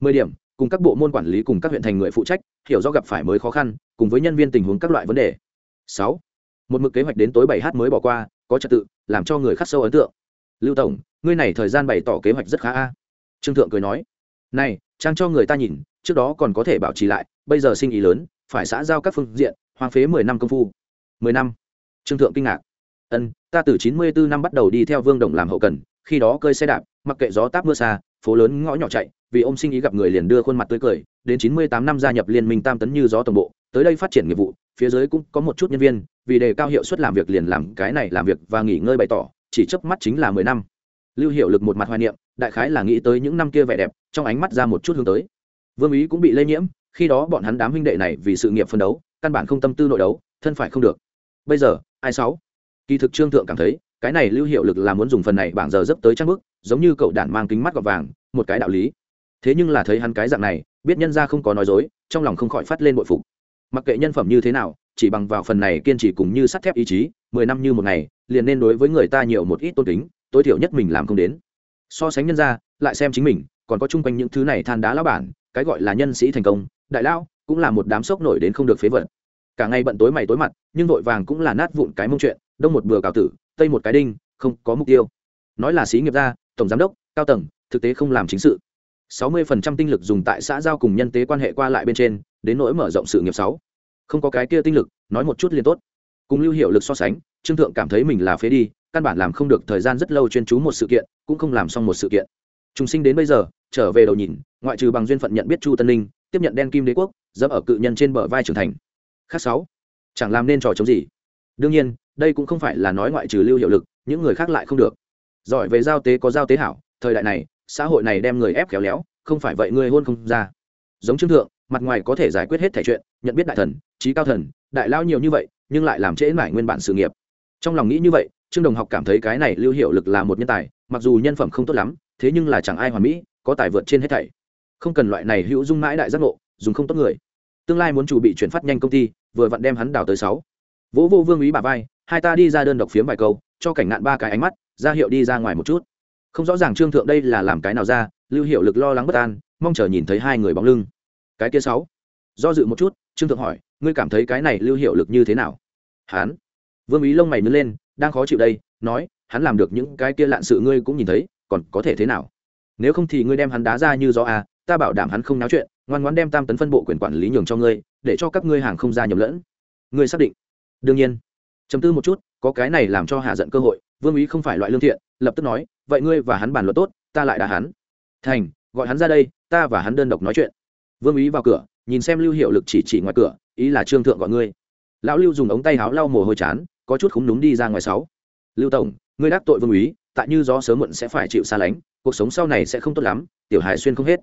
Mười điểm, cùng các bộ môn quản lý cùng các huyện thành người phụ trách, hiểu rõ gặp phải mới khó khăn, cùng với nhân viên tình huống các loại vấn đề. Sáu, một mực kế hoạch đến tối bảy h mới bỏ qua, có trật tự, làm cho người khắc sâu ấn tượng. Lưu tổng, ngươi này thời gian bày tỏ kế hoạch rất khá a. Trương thượng cười nói, này, trang cho người ta nhìn, trước đó còn có thể bảo trì lại, bây giờ sinh ý lớn, phải xã giao các phương diện, hoang phế mười năm công phu. Mười năm. Trương thượng kinh ngạc ân, ta từ chín mươi bốn năm bắt đầu đi theo vương đồng làm hậu cần, khi đó cơi xe đạp, mặc kệ gió táp mưa xa, phố lớn ngõ nhỏ chạy, vì ông sinh ý gặp người liền đưa khuôn mặt tươi cười, đến chín mươi tám năm gia nhập liên minh tam tấn như gió tổng bộ, tới đây phát triển nghiệp vụ, phía dưới cũng có một chút nhân viên, vì đề cao hiệu suất làm việc liền làm cái này làm việc và nghỉ ngơi bày tỏ, chỉ chớp mắt chính là mười năm. Lưu hiệu lực một mặt hoài niệm, đại khái là nghĩ tới những năm kia vẻ đẹp, trong ánh mắt ra một chút hướng tới. Vương ý cũng bị lây nhiễm, khi đó bọn hắn đám huynh đệ này vì sự nghiệp phân đấu, căn bản không tâm tư nội đấu, thân phải không được. Bây giờ, ai sáu? Kỳ thực trương thượng cảm thấy, cái này lưu hiệu lực là muốn dùng phần này bảng giờ dấp tới trang bức, giống như cậu đản mang kính mắt gọt vàng, một cái đạo lý. Thế nhưng là thấy hắn cái dạng này, biết nhân ra không có nói dối, trong lòng không khỏi phát lên bội phục. Mặc kệ nhân phẩm như thế nào, chỉ bằng vào phần này kiên trì cùng như sắt thép ý chí, mười năm như một ngày, liền nên đối với người ta nhiều một ít tôn kính, tối thiểu nhất mình làm không đến. So sánh nhân ra lại xem chính mình, còn có chung quanh những thứ này than đá lão bản, cái gọi là nhân sĩ thành công, đại lão, cũng là một đám sốc nổi đến không được phế vật. Cả ngày bận tối mày tối mặt, nhưng vội vàng cũng là nát vụn cái mông chuyện đông một bừa cào tử, tây một cái đinh, không có mục tiêu. Nói là sĩ nghiệp gia, tổng giám đốc, cao tầng, thực tế không làm chính sự. 60% tinh lực dùng tại xã giao cùng nhân tế quan hệ qua lại bên trên, đến nỗi mở rộng sự nghiệp sáu. Không có cái kia tinh lực, nói một chút liền tốt. Cùng lưu hiệu lực so sánh, trương thượng cảm thấy mình là phế đi, căn bản làm không được thời gian rất lâu chuyên chú một sự kiện, cũng không làm xong một sự kiện. Trùng sinh đến bây giờ, trở về đầu nhìn, ngoại trừ bằng duyên phận nhận biết chu tân ninh, tiếp nhận đen kim đế quốc, dẫm ở cự nhân trên bờ vai trưởng thành. Khác sáu. Chẳng làm nên trò chống gì. Đương nhiên đây cũng không phải là nói ngoại trừ lưu hiệu lực, những người khác lại không được. Giỏi về giao tế có giao tế hảo, thời đại này, xã hội này đem người ép khéo léo, không phải vậy ngươi hôn không ra. Giống trương thượng, mặt ngoài có thể giải quyết hết thể chuyện, nhận biết đại thần, trí cao thần, đại lao nhiều như vậy, nhưng lại làm trễ mải nguyên bản sự nghiệp. Trong lòng nghĩ như vậy, trương đồng học cảm thấy cái này lưu hiệu lực là một nhân tài, mặc dù nhân phẩm không tốt lắm, thế nhưng là chẳng ai hoàn mỹ, có tài vượt trên hết thảy. Không cần loại này hữu dung mãi đại giác ngộ, dùng không tốt người. Tương lai muốn chủ bị chuyển phát nhanh công ty, vừa vặn đem hắn đào tới sáu. Vỗ vô vương ý bà vai hai ta đi ra đơn độc phiếm vài câu, cho cảnh ngạn ba cái ánh mắt, ra hiệu đi ra ngoài một chút. Không rõ ràng trương thượng đây là làm cái nào ra, lưu hiệu lực lo lắng bất an, mong chờ nhìn thấy hai người bóng lưng. Cái kia sáu. Do dự một chút, trương thượng hỏi, ngươi cảm thấy cái này lưu hiệu lực như thế nào? Hắn. Vương ý lông mày nứt lên, đang khó chịu đây, nói, hắn làm được những cái kia lạn sự ngươi cũng nhìn thấy, còn có thể thế nào? Nếu không thì ngươi đem hắn đá ra như gió à ta bảo đảm hắn không náo chuyện, ngoan ngoãn đem tam tấn phân bộ quyền quản lý nhường cho ngươi, để cho các ngươi hàng không ra nhầm lẫn. Ngươi xác định. Đương nhiên chấm tư một chút, có cái này làm cho hạ giận cơ hội, vương ý không phải loại lương thiện, lập tức nói, vậy ngươi và hắn bàn luận tốt, ta lại đà hắn. Thành, gọi hắn ra đây, ta và hắn đơn độc nói chuyện. Vương ý vào cửa, nhìn xem lưu hiệu lực chỉ chỉ ngoài cửa, ý là trương thượng gọi ngươi. Lão lưu dùng ống tay háo lau mồ hôi chán, có chút khúng núm đi ra ngoài sáu. Lưu tổng, ngươi đắc tội vương ý, tại như gió sớm muộn sẽ phải chịu xa lánh, cuộc sống sau này sẽ không tốt lắm, tiểu hải xuyên không hết.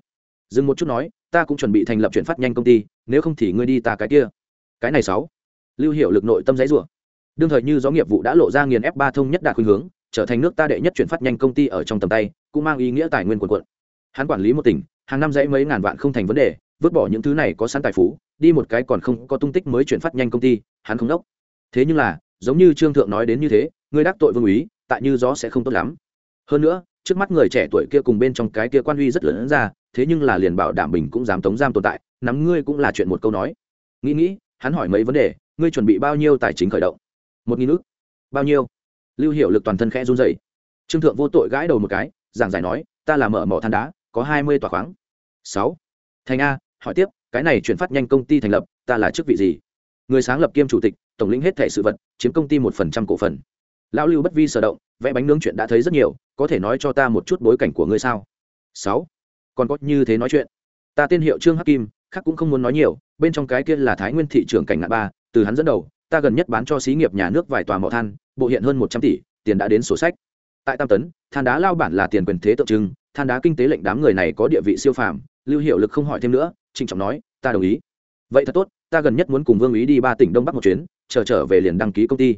Dừng một chút nói, ta cũng chuẩn bị thành lập chuyển phát nhanh công ty, nếu không thì ngươi đi ta cái kia. Cái này sáu. Lưu hiệu lực nội tâm giấy rủa đương thời như gió nghiệp vụ đã lộ ra nghiền f ba thông nhất đạt khuyên hướng, trở thành nước ta đệ nhất chuyển phát nhanh công ty ở trong tầm tay, cũng mang ý nghĩa tài nguyên quần quận hắn quản lý một tỉnh, hàng năm dãy mấy ngàn vạn không thành vấn đề, vứt bỏ những thứ này có sẵn tài phú, đi một cái còn không có tung tích mới chuyển phát nhanh công ty, hắn không đốc. Thế nhưng là, giống như trương thượng nói đến như thế, người đắc tội vương úy, tại như gió sẽ không tốt lắm. Hơn nữa, trước mắt người trẻ tuổi kia cùng bên trong cái kia quan uy rất lớn ra, thế nhưng là liền bảo đảm bình cũng dám tống giam tồn tại, nắm ngươi cũng là chuyện một câu nói. Nghĩ nghĩ, hắn hỏi mấy vấn đề, ngươi chuẩn bị bao nhiêu tài chính khởi động? Một nghìn ước bao nhiêu? Lưu hiệu lực toàn thân khẽ run dậy trương thượng vô tội gãi đầu một cái, giảng giải nói, ta là mở mỏ than đá, có hai mươi tòa khoáng. Sáu. Thành a, hỏi tiếp, cái này chuyển phát nhanh công ty thành lập, ta là chức vị gì? Người sáng lập kiêm chủ tịch, tổng lĩnh hết thẻ sự vật, chiếm công ty một phần trăm cổ phần. Lão lưu bất vi sở động, vẽ bánh nướng chuyện đã thấy rất nhiều, có thể nói cho ta một chút bối cảnh của ngươi sao? Sáu. Còn có như thế nói chuyện. Ta tên hiệu trương hắc kim, khác cũng không muốn nói nhiều, bên trong cái kia là thái nguyên thị trường cảnh Ngạn ba, từ hắn dẫn đầu ta gần nhất bán cho xí nghiệp nhà nước vài tòa mỏ than bộ hiện hơn một trăm tỷ tiền đã đến sổ sách. Tại tam tấn than đá lao bản là tiền quyền thế tượng trưng than đá kinh tế lệnh đám người này có địa vị siêu phàm lưu hiệu lực không hỏi thêm nữa trịnh trọng nói ta đồng ý. Vậy thật tốt ta gần nhất muốn cùng vương ý đi ba tỉnh đông bắc một chuyến chờ trở, trở về liền đăng ký công ty.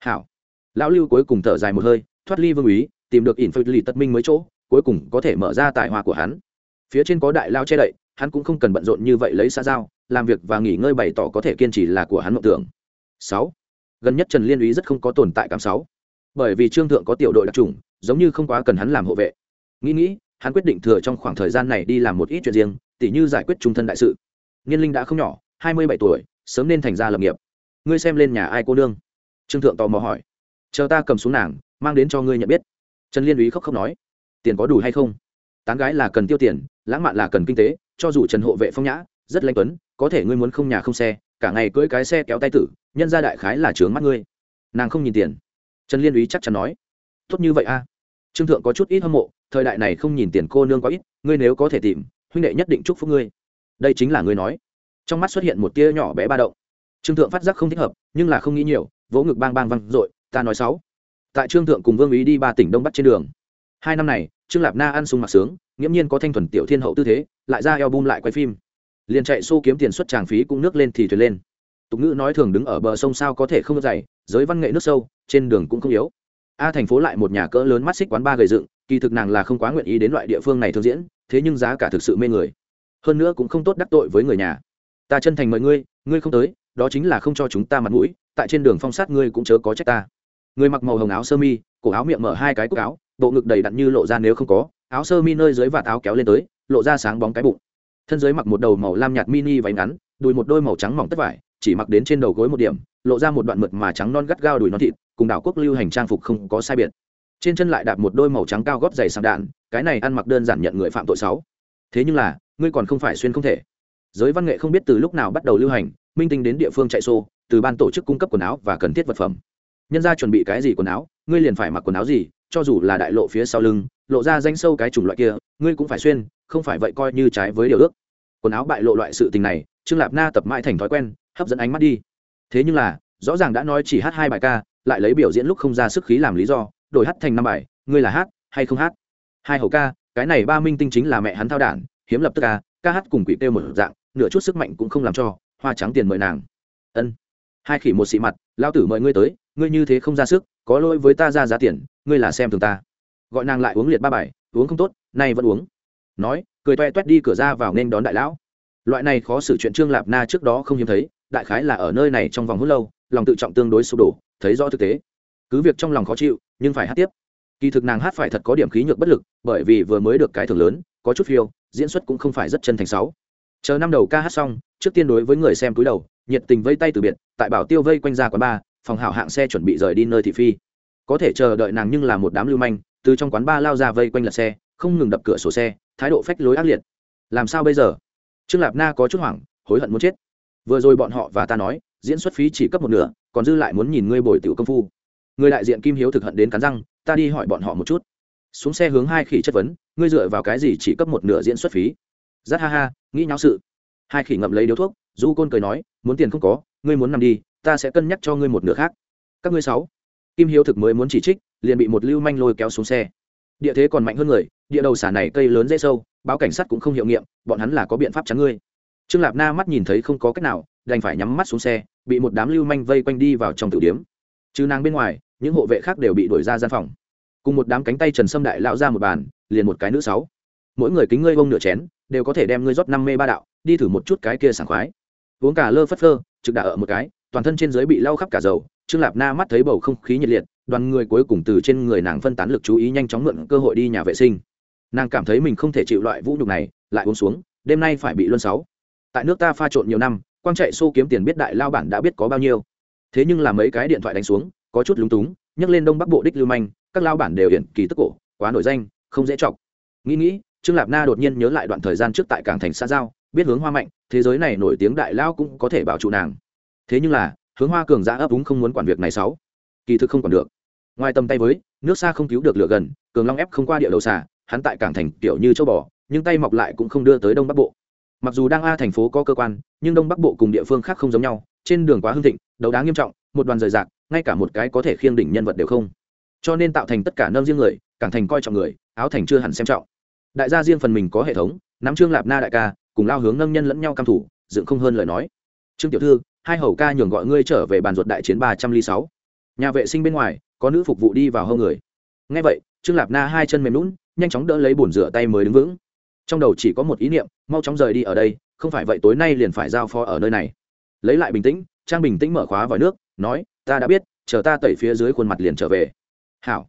Hảo. Lão lưu cuối cùng thở dài một hơi thoát ly vương ý tìm được ỉn phật lì tất minh mới chỗ cuối cùng có thể mở ra tài hoa của hắn. Phía trên có đại lao che đậy hắn cũng không cần bận rộn như vậy lấy xã giao làm việc và nghỉ ngơi bày tỏ có thể kiên trì là của hắn mộng tưởng sáu. Gần nhất trần liên úy rất không có tồn tại cảm sáu. Bởi vì trương thượng có tiểu đội đặc trùng giống như không quá cần hắn làm hộ vệ. Nghĩ nghĩ, hắn quyết định thừa trong khoảng thời gian này đi làm một ít chuyện riêng, tỉ như giải quyết trung thân đại sự. Niên linh đã không nhỏ, hai mươi bảy tuổi, sớm nên thành ra lập nghiệp. Ngươi xem lên nhà ai cô nương? Trương thượng tò mò hỏi. Chờ ta cầm xuống nàng, mang đến cho ngươi nhận biết. Trần liên úy khóc khóc nói. Tiền có đủ hay không? Tán gái là cần tiêu tiền, lãng mạn là cần kinh tế, cho dù trần hộ vệ phong nhã, rất lanh tuấn, có thể ngươi muốn không nhà không xe cả ngày cưỡi cái xe kéo tay tử, nhân ra đại khái là trướng mắt ngươi. Nàng không nhìn tiền. Trần liên úy chắc chắn nói. Tốt như vậy a. Trương thượng có chút ít hâm mộ, thời đại này không nhìn tiền cô nương có ít, ngươi nếu có thể tìm, huynh đệ nhất định chúc phúc ngươi. Đây chính là ngươi nói. Trong mắt xuất hiện một tia nhỏ bé ba động. Trương thượng phát giác không thích hợp, nhưng là không nghĩ nhiều, vỗ ngực bang bang văng r ộ i ta nói sáu. Tại trương thượng cùng vương ý đi ba tỉnh đông bắc trên đường. Hai năm này, trương lạp na ăn sung mặc sướng, nghiễm nhiên có thanh thuần tiểu thiên hậu tư thế, lại ra eo bum lại quay phim liền chạy xô kiếm tiền xuất tràng phí cũng nước lên thì thuyền lên. Tục ngữ nói thường đứng ở bờ sông sao có thể không dày giới văn nghệ nước sâu, trên đường cũng không yếu. A thành phố lại một nhà cỡ lớn mắt xích quán ba gầy dựng, kỳ thực nàng là không quá nguyện ý đến loại địa phương này thường diễn, thế nhưng giá cả thực sự mê người. Hơn nữa cũng không tốt đắc tội với người nhà. Ta chân thành mời ngươi ngươi không tới, đó chính là không cho chúng ta mặt mũi, tại trên đường phong sát ngươi cũng chớ có trách ta. Người mặc màu hồng áo sơ mi, cổ áo miệng mở hai cái cúc áo, bộ ngực đầy đặn như lộ ra nếu không có, áo sơ mi nơi dưới và áo kéo lên tới, lộ ra sáng bóng cái bụng thân dưới mặc một đầu màu lam nhạt mini váy ngắn, đùi một đôi màu trắng mỏng tất vải, chỉ mặc đến trên đầu gối một điểm, lộ ra một đoạn mượt mà trắng non gắt gao đùi non thịt, cùng đảo quốc lưu hành trang phục không có sai biệt. Trên chân lại đạp một đôi màu trắng cao gót dày sàng đạn, cái này ăn mặc đơn giản nhận người phạm tội sáu thế nhưng là, ngươi còn không phải xuyên không thể. Giới văn nghệ không biết từ lúc nào bắt đầu lưu hành, minh tinh đến địa phương chạy xô, từ ban tổ chức cung cấp quần áo và cần thiết vật phẩm. Nhân ra chuẩn bị cái gì quần áo, ngươi liền phải mặc quần áo gì, cho dù là đại lộ phía sau lưng, lộ ra danh sâu cái chủng loại kia, ngươi cũng phải xuyên không phải vậy coi như trái với điều ước. Quần áo bại lộ loại sự tình này, trương lạp na tập mãi thành thói quen, hấp dẫn ánh mắt đi. Thế nhưng là, rõ ràng đã nói chỉ hát hai bài ca, lại lấy biểu diễn lúc không ra sức khí làm lý do, đổi hát thành năm bài, ngươi là hát hay không hát? Hai hầu ca, cái này ba minh tinh chính là mẹ hắn thao đản, hiếm lập tức ca ca hát cùng quỷ têu một dạng, nửa chút sức mạnh cũng không làm cho, hoa trắng tiền mời nàng. Ân. Hai khỉ một xị mặt, lao tử mời ngươi tới, ngươi như thế không ra sức, có lỗi với ta ra giá tiền, ngươi là xem thường ta. Gọi nàng lại uống liệt ba bài, uống không tốt, nay vẫn uống nói cười toe toét đi cửa ra vào nên đón đại lão. Loại này khó xử chuyện trương lạp na trước đó không hiếm thấy đại khái là ở nơi này trong vòng hút lâu lòng tự trọng tương đối sụp đổ thấy rõ thực tế. Cứ việc trong lòng khó chịu nhưng phải hát tiếp. Kỳ thực nàng hát phải thật có điểm khí nhược bất lực bởi vì vừa mới được cái thưởng lớn có chút phiêu diễn xuất cũng không phải rất chân thành sáu. Chờ năm đầu ca hát xong trước tiên đối với người xem túi đầu nhiệt tình vây tay từ biệt tại bảo tiêu vây quanh ra quán bar, phòng hảo hạng xe chuẩn bị rời đi nơi thị phi. Có thể chờ đợi nàng nhưng là một đám lưu manh từ trong quán bar lao ra vây quanh lật xe không ngừng đập cửa sổ xe thái độ phách lối ác liệt. Làm sao bây giờ? Trương lạp na có chút hoảng, hối hận muốn chết. Vừa rồi bọn họ và ta nói, diễn xuất phí chỉ cấp một nửa, còn dư lại muốn nhìn ngươi bồi tiểu công phu. Người đại diện kim hiếu thực hận đến cắn răng, ta đi hỏi bọn họ một chút. Xuống xe hướng hai khỉ chất vấn, ngươi dựa vào cái gì chỉ cấp một nửa diễn xuất phí? Rất ha ha, nghĩ nháo sự. Hai khỉ ngậm lấy điếu thuốc, du côn cười nói, muốn tiền không có, ngươi muốn nằm đi, ta sẽ cân nhắc cho ngươi một nửa khác. Các ngươi sáu. Kim hiếu thực mới muốn chỉ trích, liền bị một lưu manh lôi kéo xuống xe địa thế còn mạnh hơn người, địa đầu xả này cây lớn dễ sâu, báo cảnh sát cũng không hiệu nghiệm, bọn hắn là có biện pháp chắn ngươi. Trương lạp na mắt nhìn thấy không có cách nào, đành phải nhắm mắt xuống xe, bị một đám lưu manh vây quanh đi vào trong tử điếm. Chứ nàng bên ngoài, những hộ vệ khác đều bị đuổi ra gian phòng. Cùng một đám cánh tay trần sâm đại lão ra một bàn, liền một cái nữ sáu. Mỗi người kính ngươi bông nửa chén, đều có thể đem ngươi rót năm mê ba đạo, đi thử một chút cái kia sảng khoái. Uống cả lơ phất phơ, trực đà ở một cái, toàn thân trên dưới bị lau khắp cả dầu, trương lạp na mắt thấy bầu không khí nhiệt liệt đoàn người cuối cùng từ trên người nàng phân tán lực chú ý nhanh chóng mượn cơ hội đi nhà vệ sinh. Nàng cảm thấy mình không thể chịu loại vũ nhục này, lại uống xuống, đêm nay phải bị luân sáu. Tại nước ta pha trộn nhiều năm, quang chạy xô kiếm tiền biết đại lao bản đã biết có bao nhiêu. Thế nhưng là mấy cái điện thoại đánh xuống, có chút lúng túng, nhấc lên đông bắc bộ đích lưu manh, các lao bản đều hiển kỳ tức cổ, quá nổi danh, không dễ chọc. Nghĩ nghĩ, trương lạp na đột nhiên nhớ lại đoạn thời gian trước tại cảng thành xã giao, biết hướng hoa mạnh, thế giới này nổi tiếng đại lao cũng có thể bảo trụ nàng. Thế nhưng là, hướng hoa cường giã ấp úng không muốn quản việc này sáu. Kỳ thực không còn được ngoài tầm tay với, nước xa không cứu được lửa gần, cường long ép không qua địa đầu xà, hắn tại cảng thành kiểu như châu bò, nhưng tay mọc lại cũng không đưa tới đông bắc bộ. Mặc dù đang a thành phố có cơ quan, nhưng đông bắc bộ cùng địa phương khác không giống nhau, trên đường quá hưng thịnh, đấu đá nghiêm trọng, một đoàn rời rạc, ngay cả một cái có thể khiêng đỉnh nhân vật đều không. Cho nên tạo thành tất cả nâng riêng người, cảng thành coi trọng người, áo thành chưa hẳn xem trọng. Đại gia riêng phần mình có hệ thống, nắm trương lạp na đại ca, cùng lao hướng nâng nhân lẫn nhau cam thủ, dựng không hơn lời nói. Trương tiểu thư, hai hầu ca nhường gọi ngươi trở về bàn ruột đại chiến ba trăm ly sáu. Nhà vệ sinh bên ngoài có nữ phục vụ đi vào hông người. Ngay vậy, trương lạp na hai chân mềm lún nhanh chóng đỡ lấy bồn rửa tay mới đứng vững. Trong đầu chỉ có một ý niệm, mau chóng rời đi ở đây, không phải vậy tối nay liền phải giao phó ở nơi này. Lấy lại bình tĩnh, trang bình tĩnh mở khóa vòi nước, nói, ta đã biết, chờ ta tẩy phía dưới khuôn mặt liền trở về. Hảo.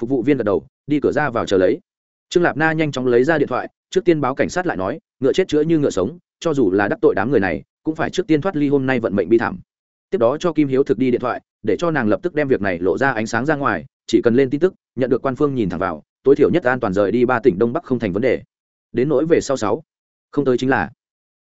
Phục vụ viên gật đầu, đi cửa ra vào chờ lấy. Trương lạp na nhanh chóng lấy ra điện thoại, trước tiên báo cảnh sát lại nói, ngựa chết chữa như ngựa sống, cho dù là đắc tội đám người này, cũng phải trước tiên thoát ly hôm nay vận mệnh bi thảm tiếp đó cho kim hiếu thực đi điện thoại, để cho nàng lập tức đem việc này lộ ra ánh sáng ra ngoài, chỉ cần lên tin tức, nhận được quan phương nhìn thẳng vào, tối thiểu nhất an toàn rời đi ba tỉnh đông bắc không thành vấn đề. Đến nỗi về sau sáu, không tới chính là